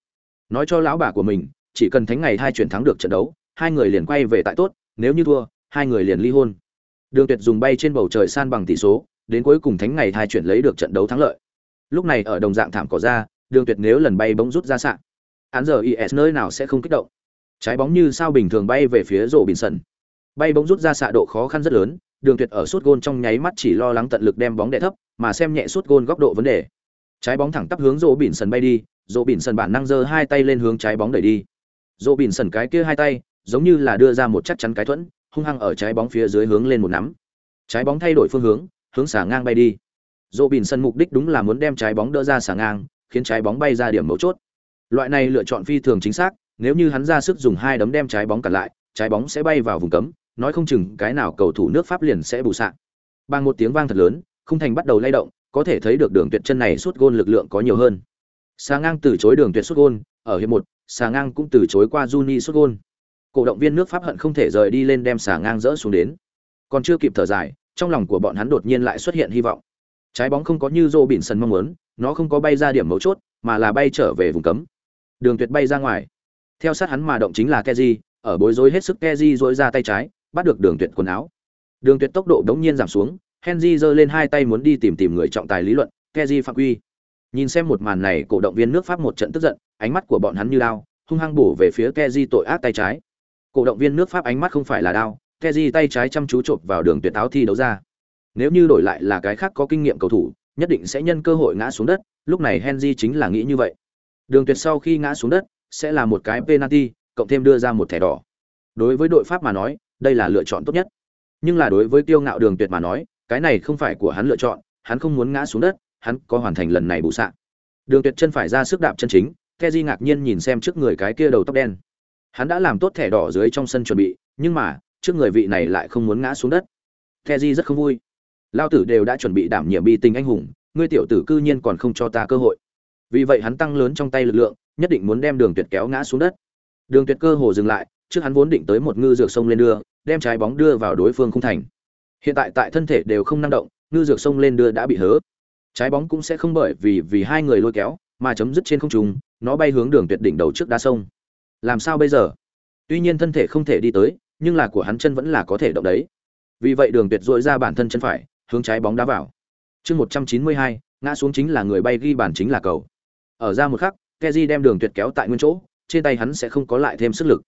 S1: Nói cho lão bà của mình, chỉ cần thánh ngày hai chuyển thắng được trận đấu, hai người liền quay về tại tốt, nếu như thua, hai người liền ly hôn. Đường tuyệt dùng bay trên bầu trời san bằng tỷ số, đến cuối cùng thánh ngày hai chuyển lấy được trận đấu thắng lợi lúc này ở đồng dạng thảm cỏ ra, đường tuyệt nếu lần bay bóng rút ra sạn. Án giờ is nơi nào sẽ không kích động. Trái bóng như sao bình thường bay về phía rổ bình sân bay bóng rút ra xạ độ khó khăn rất lớn, đường tuyệt ở suốt gôn trong nháy mắt chỉ lo lắng tận lực đem bóng đè thấp, mà xem nhẹ suốt gôn góc độ vấn đề. Trái bóng thẳng tắp hướng rổ bình sân bay đi, rổ bình sân bản năng giơ hai tay lên hướng trái bóng đẩy đi. Rổ bình sân cái kia hai tay, giống như là đưa ra một chắc chắn cái thuẫn, hung hăng ở trái bóng phía dưới hướng lên một nắm. Trái bóng thay đổi phương hướng hướng xả ngang bay đi rổ bình sân mục đích đúng là muốn đem trái bóng đỡ ra xả ngang, khiến trái bóng bay ra điểm mấu chốt. Loại này lựa chọn phi thường chính xác, nếu như hắn ra sức dùng hai đấm đem trái bóng cản lại, trái bóng sẽ bay vào vùng cấm, nói không chừng cái nào cầu thủ nước pháp liền sẽ bù sạn bằng một tiếng vang thật lớn, khung thành bắt đầu lay động, có thể thấy được đường tuyệt chân này suốt gôn lực lượng có nhiều hơn. Xà ngang từ chối đường tuyệt suốt gôn, ở hiệp một, xà ngang cũng từ chối qua juni suốt gôn. Cổ động viên nước pháp hận không thể rời đi lên đem xà ngang dỡ xuống đến. Còn chưa kịp thở dài, trong lòng của bọn hắn đột nhiên lại xuất hiện hy vọng trái bóng không có như rô bỉn sân mong muốn nó không có bay ra điểm mấu chốt mà là bay trở về vùng cấm. Đường tuyệt bay ra ngoài. Theo sát hắn mà động chính là keji ở bối rối hết sức keji dối ra tay trái bắt được đường tuyệt quần áo. Đường tuyệt tốc độ đống nhiên giảm xuống henry giơ lên hai tay muốn đi tìm tìm người trọng tài lý luận keji phạm quy. Nhìn xem một màn này cổ động viên nước pháp một trận tức giận ánh mắt của bọn hắn như đao, hung hăng bổ về phía keji tội ác tay trái. Cổ động viên nước pháp ánh mắt không phải là đao keji tay trái chăm chú chộp vào đường tuyệt áo thi đấu ra nếu như đổi lại là cái khác có kinh nghiệm cầu thủ, nhất định sẽ nhân cơ hội ngã xuống đất, lúc này henry chính là nghĩ như vậy. Đường tuyệt sau khi ngã xuống đất, sẽ là một cái penalty, cộng thêm đưa ra một thẻ đỏ. Đối với đội pháp mà nói, đây là lựa chọn tốt nhất. Nhưng là đối với tiêu ngạo đường tuyệt mà nói, cái này không phải của hắn lựa chọn, hắn không muốn ngã xuống đất, hắn có hoàn thành lần này bù sạ đường tuyệt chân phải ra sức đạp chân chính keji ngạc nhiên nhìn xem trước người cái kia đầu tóc đen. Hắn đã làm tốt thẻ đỏ dưới trong sân chuẩn bị, nhưng mà, trước người vị này lại không muốn ngã xuống đất. Keji rất không vui lao tử đều đã chuẩn bị đảm nhiệm bi tình anh hùng, ngươi tiểu tử cư nhiên còn không cho ta cơ hội. Vì vậy hắn tăng lớn trong tay lực lượng, nhất định muốn đem đường tuyệt kéo ngã xuống đất. Đường tuyệt cơ hồ dừng lại, trước hắn vốn định tới một ngư dược sông lên đưa, đem trái bóng đưa vào đối phương không thành. Hiện tại tại thân thể đều không năng động, ngư dược sông lên đưa đã bị hớ. Trái bóng cũng sẽ không bởi vì vì hai người lôi kéo, mà chấm dứt trên không trung, nó bay hướng đường tuyệt đỉnh đầu trước đá sông. Làm sao bây giờ? Tuy nhiên thân thể không thể đi tới, nhưng là của hắn chân vẫn là có thể động đấy. Vì vậy đường tuyệt dội ra bản thân chân phải hướng trái bóng đá vào. Chương một trăm chín mươi hai, ngã xuống chính là người bay ghi bàn chính là cầu. Ở ra một khắc, keji đem đường tuyệt kéo tại nguyên chỗ, trên tay hắn sẽ không có lại thêm sức lực.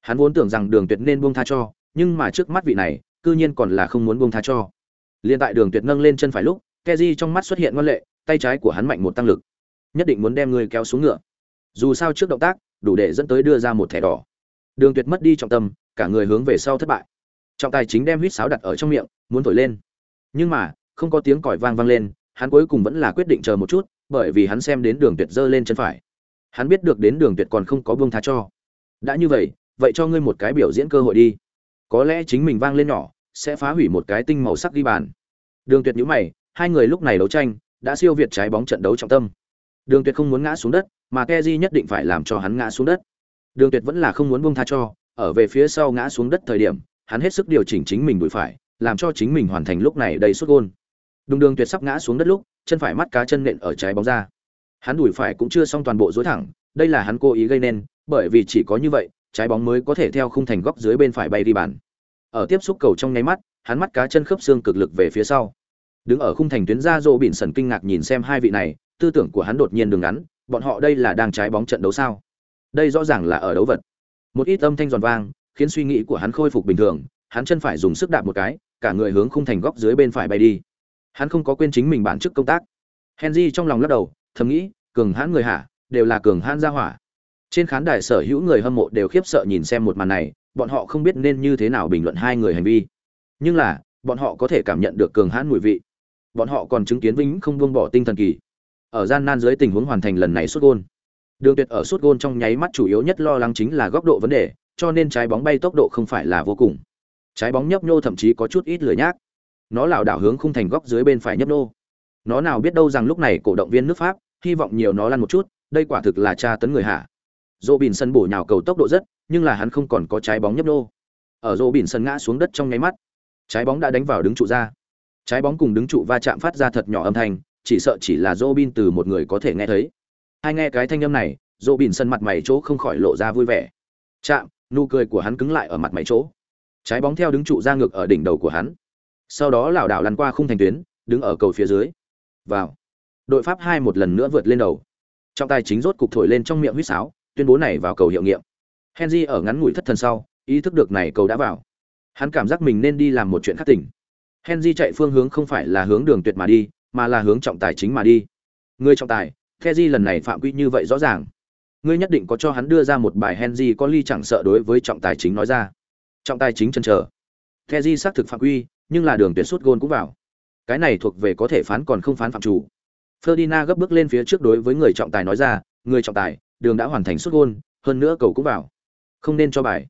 S1: Hắn vốn tưởng rằng đường tuyệt nên buông tha cho, nhưng mà trước mắt vị này, cư nhiên còn là không muốn buông tha cho. Liên tại đường tuyệt nâng lên chân phải lúc, keji trong mắt xuất hiện ngoan lệ, tay trái của hắn mạnh một tăng lực. Nhất định muốn đem người kéo xuống ngựa. Dù sao trước động tác, đủ để dẫn tới đưa ra một thẻ đỏ. Đường tuyệt mất đi trọng tâm, cả người hướng về sau thất bại. Trọng tài chính đem huýt sáo đặt ở trong miệng, muốn thổi lên nhưng mà, không có tiếng còi vang vang lên, hắn cuối cùng vẫn là quyết định chờ một chút, bởi vì hắn xem đến đường tuyệt giơ lên chân phải. Hắn biết được đến đường tuyệt còn không có buông tha cho. Đã như vậy vậy cho ngươi một cái biểu diễn cơ hội đi. Có lẽ chính mình vang lên nhỏ, sẽ phá hủy một cái tinh màu sắc ghi bàn. Đường tuyệt nhíu mày, hai người lúc này đấu tranh, đã siêu việt trái bóng trận đấu trọng tâm. Đường tuyệt không muốn ngã xuống đất, mà keji nhất định phải làm cho hắn ngã xuống đất. Đường tuyệt vẫn là không muốn buông tha cho, ở về phía sau ngã xuống đất thời điểm, hắn hết sức điều chỉnh chính mình đùi phải làm cho chính mình hoàn thành lúc này đầy suốt gôn. Đùng đường tuyệt sắp ngã xuống đất lúc, chân phải mắt cá chân nện ở trái bóng ra. Hắn đùi phải cũng chưa xong toàn bộ dối thẳng, đây là hắn cố ý gây nên, bởi vì chỉ có như vậy, trái bóng mới có thể theo khung thành góc dưới bên phải bay đi bàn. Ở tiếp xúc cầu trong nháy mắt, hắn mắt cá chân khớp xương cực lực về phía sau. Đứng ở khung thành tuyến ra rô bỉn sần kinh ngạc nhìn xem hai vị này, tư tưởng của hắn đột nhiên đường ngắn, bọn họ đây là đang trái bóng trận đấu sao? Đây rõ ràng là ở đấu vật. Một ít âm thanh giòn vang, khiến suy nghĩ của hắn khôi phục bình thường, hắn chân phải dùng sức đạp một cái cả người hướng khung thành góc dưới bên phải bay đi. Hắn không có quên chính mình bản chức công tác. Henry trong lòng lắc đầu thầm nghĩ cường hãn người hả, đều là cường hãn gia hỏa. Trên khán đài sở hữu người hâm mộ đều khiếp sợ nhìn xem một màn này bọn họ không biết nên như thế nào bình luận hai người hành vi. Nhưng là bọn họ có thể cảm nhận được cường hãn mùi vị. Bọn họ còn chứng kiến vĩnh không buông bỏ tinh thần kỳ. Ở gian nan dưới tình huống hoàn thành lần này xuất gôn. Đường tuyệt ở suốt gôn trong nháy mắt chủ yếu nhất lo lắng chính là góc độ vấn đề cho nên trái bóng bay tốc độ không phải là vô cùng trái bóng nhấp nhô thậm chí có chút ít lửa nhác. Nó lảo đảo hướng khung thành góc dưới bên phải nhấp nhô. Nó nào biết đâu rằng lúc này cổ động viên nước pháp, hy vọng nhiều nó lăn một chút, đây quả thực là tra tấn người hạ. Dỗ bìn sân bổ nhào cầu tốc độ rất, nhưng là hắn không còn có trái bóng nhấp nhô. Ở dỗ bìn sân ngã xuống đất trong nháy mắt, trái bóng đã đánh vào đứng trụ ra. Trái bóng cùng đứng trụ va chạm phát ra thật nhỏ âm thanh, chỉ sợ chỉ là dỗ bin từ một người có thể nghe thấy. Hai nghe cái thanh âm này dỗ bin sân mặt mày chỗ không khỏi lộ ra vui vẻ. Chạm, nụ cười của hắn cứng lại ở mặt mày chỗ trái bóng theo đứng trụ ra ngược ở đỉnh đầu của hắn. Sau đó lảo đảo lăn qua khung thành tuyến, đứng ở cầu phía dưới. Vào. Đội pháp hai một lần nữa vượt lên đầu. Trọng tài chính rốt cục thổi lên trong miệng huýt sáo, tuyên bố này vào cầu hiệu nghiệm. Henry ở ngắn ngủi thất thần sau, ý thức được này cầu đã vào. Hắn cảm giác mình nên đi làm một chuyện khác tỉnh. Henry chạy phương hướng không phải là hướng đường tuyệt mà đi, mà là hướng trọng tài chính mà đi. Người trọng tài henry lần này phạm quy như vậy rõ ràng. Ngươi nhất định có cho hắn đưa ra một bài henry có ly chẳng sợ đối với trọng tài chính nói ra trọng tài chính chân chờ. Henry xác thực phạm quy, nhưng là đường tuyệt suốt gôn cũng vào. Cái này thuộc về có thể phán còn không phán phạm chủ. Ferdinand gấp bước lên phía trước đối với người trọng tài nói ra, người trọng tài, đường đã hoàn thành suốt gôn, hơn nữa cầu cũng vào. Không nên cho bài.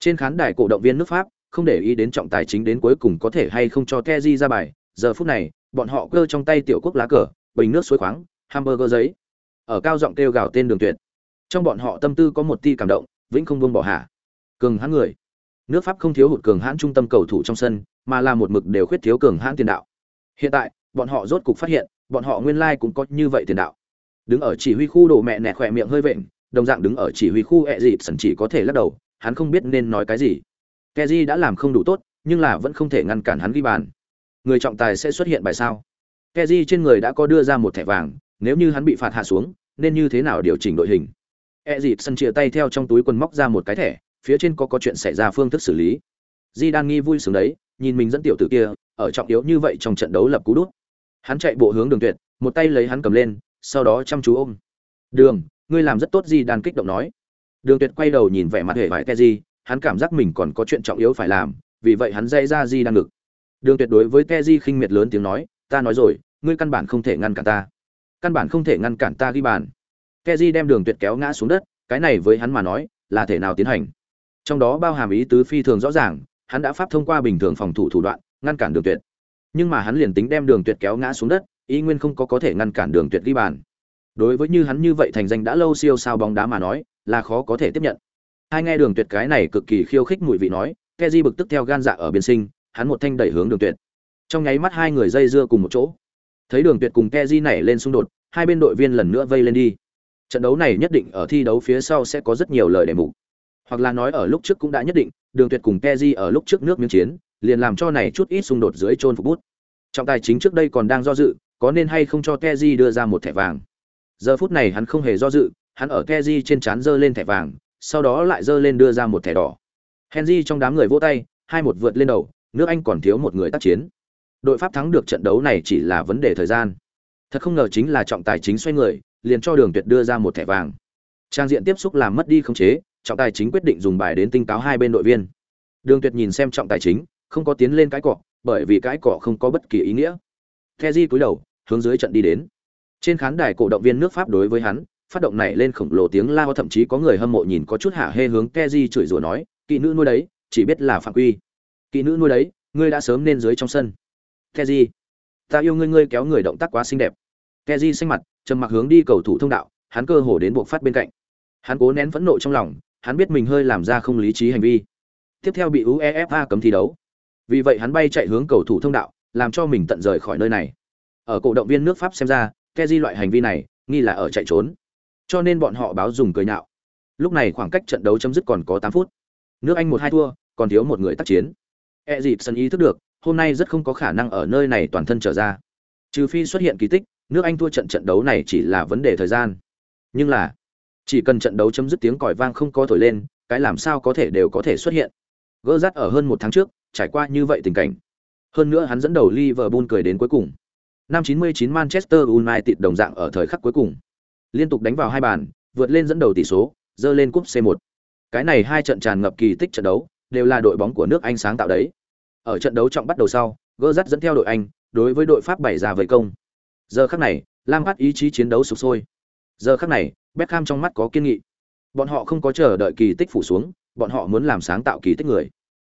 S1: Trên khán đài cổ động viên nước pháp, không để ý đến trọng tài chính đến cuối cùng có thể hay không cho Keji ra bài, giờ phút này, bọn họ cơ trong tay tiểu quốc lá cờ, bình nước suối khoáng, hamburger giấy. Ở cao giọng kêu gào tên đường tuyệt. Trong bọn họ tâm tư có một ti cảm động, vĩnh không buông bỏ hạ. Cường hắn người nước pháp không thiếu hụt cường hãn trung tâm cầu thủ trong sân, mà là một mực đều khuyết thiếu cường hãn tiền đạo. Hiện tại, bọn họ rốt cục phát hiện, bọn họ nguyên lai cũng có như vậy tiền đạo. Đứng ở chỉ huy khu đồ mẹ nẹ khỏe miệng hơi vện, đồng dạng đứng ở chỉ huy khu ẹ dịp sần chỉ có thể lắc đầu, hắn không biết nên nói cái gì. Keji đã làm không đủ tốt, nhưng là vẫn không thể ngăn cản hắn ghi bàn. Người trọng tài sẽ xuất hiện bài sao? Keji trên người đã có đưa ra một thẻ vàng, nếu như hắn bị phạt hạ xuống, nên như thế nào điều chỉnh đội hình? Ẹ dịp sân chia tay theo trong túi quần móc ra một cái thẻ phía trên có có chuyện xảy ra phương thức xử lý. Di đang nghi vui sướng đấy, nhìn mình dẫn tiểu tử kia, ở trọng yếu như vậy trong trận đấu lập cú đút. Hắn chạy bộ hướng đường tuyệt, một tay lấy hắn cầm lên, sau đó chăm chú ôm. Đường, ngươi làm rất tốt, di đan kích động nói. Đường tuyệt quay đầu nhìn vẻ mặt hề vải keji hắn cảm giác mình còn có chuyện trọng yếu phải làm, vì vậy hắn dây ra di đang ngực. Đường tuyệt đối với keji khinh miệt lớn tiếng nói, ta nói rồi, ngươi căn bản không thể ngăn cản ta. Căn bản không thể ngăn cản ta ghi bàn. Keji đem đường tuyệt kéo ngã xuống đất, cái này với hắn mà nói là thể nào tiến hành? Trong đó bao hàm ý tứ phi thường rõ ràng, hắn đã pháp thông qua bình thường phòng thủ thủ đoạn, ngăn cản đường tuyệt. Nhưng mà hắn liền tính đem đường tuyệt kéo ngã xuống đất, ý nguyên không có có thể ngăn cản đường tuyệt ghi bàn. Đối với như hắn như vậy thành danh đã lâu siêu sao bóng đá mà nói, là khó có thể tiếp nhận. Hai nghe đường tuyệt cái này cực kỳ khiêu khích mùi vị nói, keji bực tức theo gan dạ ở biên sinh, hắn một thanh đẩy hướng đường tuyệt. Trong nháy mắt hai người dây dưa cùng một chỗ. Thấy đường tuyệt cùng keji nảy lên xung đột, hai bên đội viên lần nữa vây lên đi. Trận đấu này nhất định ở thi đấu phía sau sẽ có rất nhiều lời đề mục hoặc là nói ở lúc trước cũng đã nhất định, đường tuyệt cùng keji ở lúc trước nước miếng chiến, liền làm cho này chút ít xung đột dưới chôn phục bút. Trọng tài chính trước đây còn đang do dự, có nên hay không cho keji đưa ra một thẻ vàng. Giờ phút này hắn không hề do dự, hắn ở keji trên trán giơ lên thẻ vàng, sau đó lại giơ lên đưa ra một thẻ đỏ. Henry trong đám người vỗ tay, hai một vượt lên đầu, nước anh còn thiếu một người tác chiến. Đội pháp thắng được trận đấu này chỉ là vấn đề thời gian. Thật không ngờ chính là trọng tài chính xoay người, liền cho đường tuyệt đưa ra một thẻ vàng. Trang diện tiếp xúc làm mất đi khống chế trọng tài chính quyết định dùng bài đến tinh cáo hai bên đội viên đường tuyệt nhìn xem trọng tài chính không có tiến lên cái cọ bởi vì cái cọ không có bất kỳ ý nghĩa the di cúi đầu hướng dưới trận đi đến Trên khán đài cổ động viên nước Pháp đối với hắn, phát động này lên khổng lồ tiếng lao thậm chí có người hâm mộ nhìn có chút hạ hê hướng Keji chửi rủa nói, kỵ nữ nuôi đấy, chỉ biết là phạm quy. Kỵ nữ nuôi đấy, ngươi đã sớm nên dưới trong sân. Keji, ta yêu ngươi ngươi kéo người động tác quá xinh đẹp. Keji xanh mặt, trầm mặc hướng đi cầu thủ thông đạo, hắn cơ hồ đến buộc phát bên cạnh. Hắn cố nén phẫn nộ trong lòng, hắn biết mình hơi làm ra không lý trí hành vi. Tiếp theo bị UEFA cấm thi đấu. Vì vậy hắn bay chạy hướng cầu thủ thông đạo, làm cho mình tận rời khỏi nơi này. Ở cổ động viên nước Pháp xem ra, Keji loại hành vi này, nghi là ở chạy trốn. Cho nên bọn họ báo dùng cười nhạo. Lúc này khoảng cách trận đấu chấm dứt còn có 8 phút. Nước Anh một hai thua, còn thiếu một người tác chiến. E dịp sân ý thức được, hôm nay rất không có khả năng ở nơi này toàn thân trở ra. Trừ phi xuất hiện kỳ tích, nước Anh thua trận trận đấu này chỉ là vấn đề thời gian. Nhưng là, chỉ cần trận đấu chấm dứt tiếng còi vang không có thổi lên, cái làm sao có thể đều có thể xuất hiện. Gỡ rắt ở hơn một tháng trước, trải qua như vậy tình cảnh. Hơn nữa hắn dẫn đầu Liverpool cười đến cuối cùng. Năm 99 Manchester United đồng dạng ở thời khắc cuối cùng, liên tục đánh vào hai bàn, vượt lên dẫn đầu tỷ số, dơ lên cúp C1. Cái này hai trận tràn ngập kỳ tích trận đấu, đều là đội bóng của nước Anh sáng tạo đấy. Ở trận đấu trọng bắt đầu sau, gỡ dắt dẫn theo đội Anh, đối với đội Pháp bày ra vây công. Giờ khắc này, Lampard ý chí chiến đấu sục sôi. Giờ khắc này, Beckham trong mắt có kiên nghị. Bọn họ không có chờ đợi kỳ tích phủ xuống, bọn họ muốn làm sáng tạo kỳ tích người.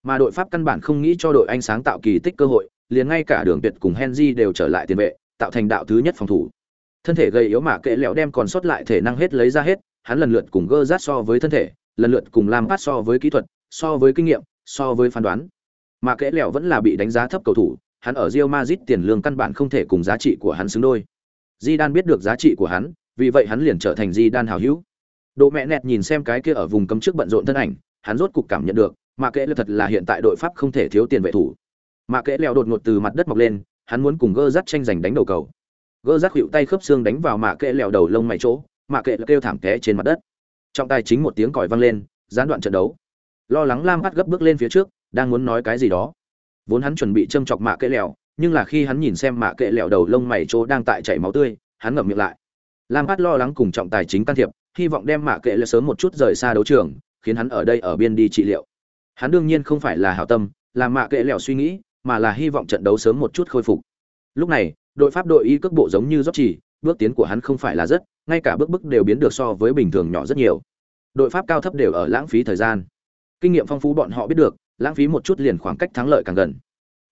S1: Mà đội Pháp căn bản không nghĩ cho đội Anh sáng tạo kỳ tích cơ hội, liền ngay cả Đường Tuyệt cùng Henry đều trở lại tiền vệ, tạo thành đạo thứ nhất phòng thủ. Thân thể gầy yếu mà kệ lẹo đem còn sót lại thể năng hết lấy ra hết, hắn lần lượt cùng gơ rát so với thân thể, lần lượt cùng làm phát so với kỹ thuật, so với kinh nghiệm, so với phán đoán. Mà kệ lẹo vẫn là bị đánh giá thấp cầu thủ, hắn ở Real Madrid tiền lương căn bản không thể cùng giá trị của hắn xứng đôi. Zidane biết được giá trị của hắn, vì vậy hắn liền trở thành di đan hào hữu. Độ mẹ nẹt nhìn xem cái kia ở vùng cấm trước bận rộn thân ảnh, hắn rốt cục cảm nhận được, mà kệ là thật là hiện tại đội Pháp không thể thiếu tiền vệ thủ. Mà kệ leo đột ngột từ mặt đất mọc lên, hắn muốn cùng gơ rắt tranh giành đánh đầu cầu. Gơ rắt hiệu tay khớp xương đánh vào mạ kệ leo đầu lông mày chỗ, mạ kệ là kêu thảm té trên mặt đất. Trong tay chính một tiếng còi vang lên, gián đoạn trận đấu. Lo lắng Lam bắt gấp bước lên phía trước, đang muốn nói cái gì đó. Vốn hắn chuẩn bị châm chọc mạ kệ lẹo nhưng là khi hắn nhìn xem mạ kệ lẹo đầu lông mày chỗ đang tại chảy máu tươi, hắn ngậm miệng lại. Lam lo lắng cùng trọng tài chính can thiệp, hy vọng đem mạ kệ lệ sớm một chút rời xa đấu trường, khiến hắn ở đây ở biên đi trị liệu. Hắn đương nhiên không phải là hảo tâm, làm mạ kệ lẹo suy nghĩ, mà là hy vọng trận đấu sớm một chút khôi phục. Lúc này, đội Pháp đội y cước bộ giống như rót chỉ, bước tiến của hắn không phải là rất, ngay cả bước bước đều biến được so với bình thường nhỏ rất nhiều. Đội Pháp cao thấp đều ở lãng phí thời gian. Kinh nghiệm phong phú bọn họ biết được, lãng phí một chút liền khoảng cách thắng lợi càng gần.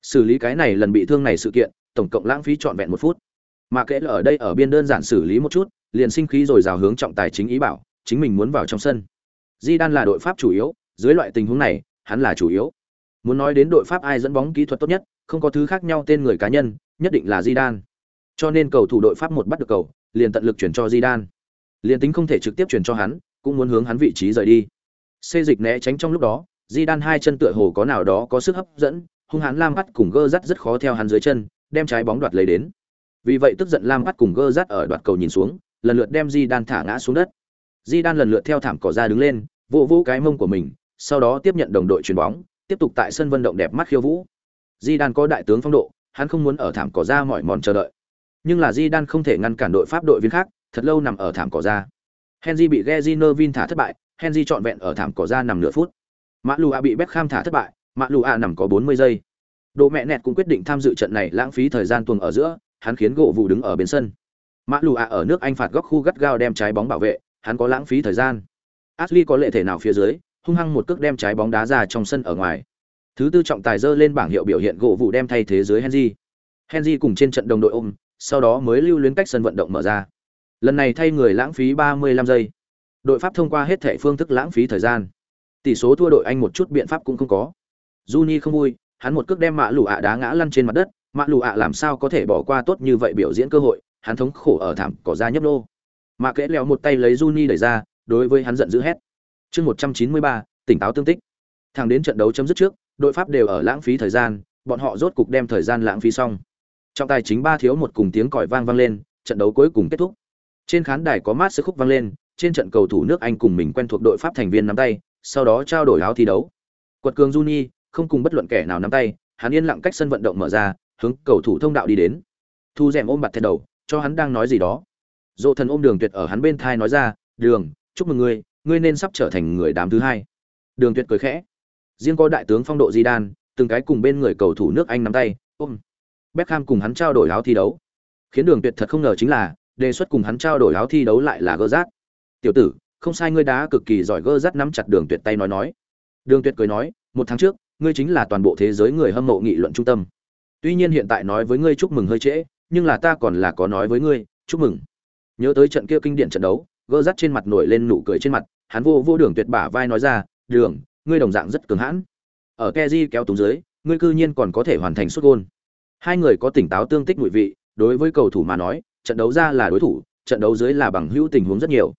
S1: Xử lý cái này lần bị thương này sự kiện, tổng cộng lãng phí trọn vẹn một phút. Mà kệ là ở đây ở biên đơn giản xử lý một chút, liền sinh khí rồi rào hướng trọng tài chính ý bảo, chính mình muốn vào trong sân. Di Đan là đội Pháp chủ yếu, dưới loại tình huống này, hắn là chủ yếu. Muốn nói đến đội Pháp ai dẫn bóng kỹ thuật tốt nhất, không có thứ khác nhau tên người cá nhân, nhất định là di đan Cho nên cầu thủ đội Pháp một bắt được cầu, liền tận lực chuyển cho di đan Liền tính không thể trực tiếp chuyển cho hắn, cũng muốn hướng hắn vị trí rời đi. Xê dịch né tránh trong lúc đó, di đan hai chân tựa hồ có nào đó có sức hấp dẫn, hung hãn Lam bắt cùng gơ rắt rất khó theo hắn dưới chân, đem trái bóng đoạt lấy đến. Vì vậy tức giận Lam bắt cùng gơ rát ở đoạt cầu nhìn xuống, lần lượt đem Zidane thả ngã xuống đất. Zidane lần lượt theo thảm cỏ ra đứng lên, vỗ vỗ cái mông của mình, sau đó tiếp nhận đồng đội chuyền bóng, tiếp tục tại sân vận động đẹp mắt khiêu vũ. Di Đan có đại tướng phong độ, hắn không muốn ở thảm cỏ ra mỏi mòn chờ đợi. Nhưng là Di Đan không thể ngăn cản đội Pháp đội viên khác, thật lâu nằm ở thảm cỏ ra. Henry bị Gezinovin thả thất bại, Henry trọn vẹn ở thảm cỏ ra nằm nửa phút. Mã a bị Beckham thả thất bại, Mã a nằm có 40 giây. Đồ mẹ nẹt cũng quyết định tham dự trận này lãng phí thời gian tuần ở giữa, hắn khiến gỗ vụ đứng ở bên sân. Mã Lùa ở nước Anh phạt góc khu gắt gao đem trái bóng bảo vệ, hắn có lãng phí thời gian. Ashley có lệ thể nào phía dưới, hung hăng một cước đem trái bóng đá ra trong sân ở ngoài. Thứ tư trọng tài dơ lên bảng hiệu biểu hiện gỗ vụ đem thay thế dưới Henry. Henry cùng trên trận đồng đội ôm, sau đó mới lưu luyến cách sân vận động mở ra. Lần này thay người lãng phí 35 giây. Đội Pháp thông qua hết thể phương thức lãng phí thời gian. Tỷ số thua đội Anh một chút biện pháp cũng không có. Juni không vui, hắn một cước đem mạ lù ạ đá ngã lăn trên mặt đất, mạ lù ạ làm sao có thể bỏ qua tốt như vậy biểu diễn cơ hội, hắn thống khổ ở thảm cỏ ra nhấp nô. Mạ kẽ leo một tay lấy Juni đẩy ra, đối với hắn giận dữ hét. Chương 193, tỉnh táo tương tích. Thẳng đến trận đấu chấm dứt trước, đội Pháp đều ở lãng phí thời gian, bọn họ rốt cục đem thời gian lãng phí xong. Trong tài chính ba thiếu một cùng tiếng còi vang vang lên, trận đấu cuối cùng kết thúc. Trên khán đài có mát sức khúc vang lên, trên trận cầu thủ nước Anh cùng mình quen thuộc đội Pháp thành viên nắm tay, sau đó trao đổi áo thi đấu. Quật cường Juni không cùng bất luận kẻ nào nắm tay, hắn yên lặng cách sân vận động mở ra, hướng cầu thủ thông đạo đi đến. Thu rèm ôm bặt thẹt đầu, cho hắn đang nói gì đó. Dỗ thần ôm Đường Tuyệt ở hắn bên thai nói ra, "Đường, chúc mừng ngươi, ngươi nên sắp trở thành người đám thứ hai." Đường Tuyệt cười khẽ. Riêng có đại tướng phong độ Di Đan, từng cái cùng bên người cầu thủ nước Anh nắm tay, ôm. Beckham cùng hắn trao đổi áo thi đấu. Khiến Đường Tuyệt thật không ngờ chính là, đề xuất cùng hắn trao đổi áo thi đấu lại là gơ rát tiểu tử không sai ngươi đá cực kỳ giỏi gơ rát nắm chặt đường tuyệt tay nói nói đường tuyệt cười nói một tháng trước ngươi chính là toàn bộ thế giới người hâm mộ nghị luận trung tâm tuy nhiên hiện tại nói với ngươi chúc mừng hơi trễ, nhưng là ta còn là có nói với ngươi, chúc mừng. Nhớ tới trận kia kinh điển trận đấu gơ rắt trên mặt nổi lên nụ cười trên mặt, hắn vô vô đường tuyệt bả vai nói ra, đường, ngươi đồng dạng rất cường hãn. Ở keji kéo túng dưới, ngươi cư nhiên còn có thể hoàn thành xuất gôn. Hai người có tỉnh táo tương tích ngụy vị, đối với cầu thủ mà nói, trận đấu ra là đối thủ, trận đấu dưới là bằng hữu tình huống rất nhiều.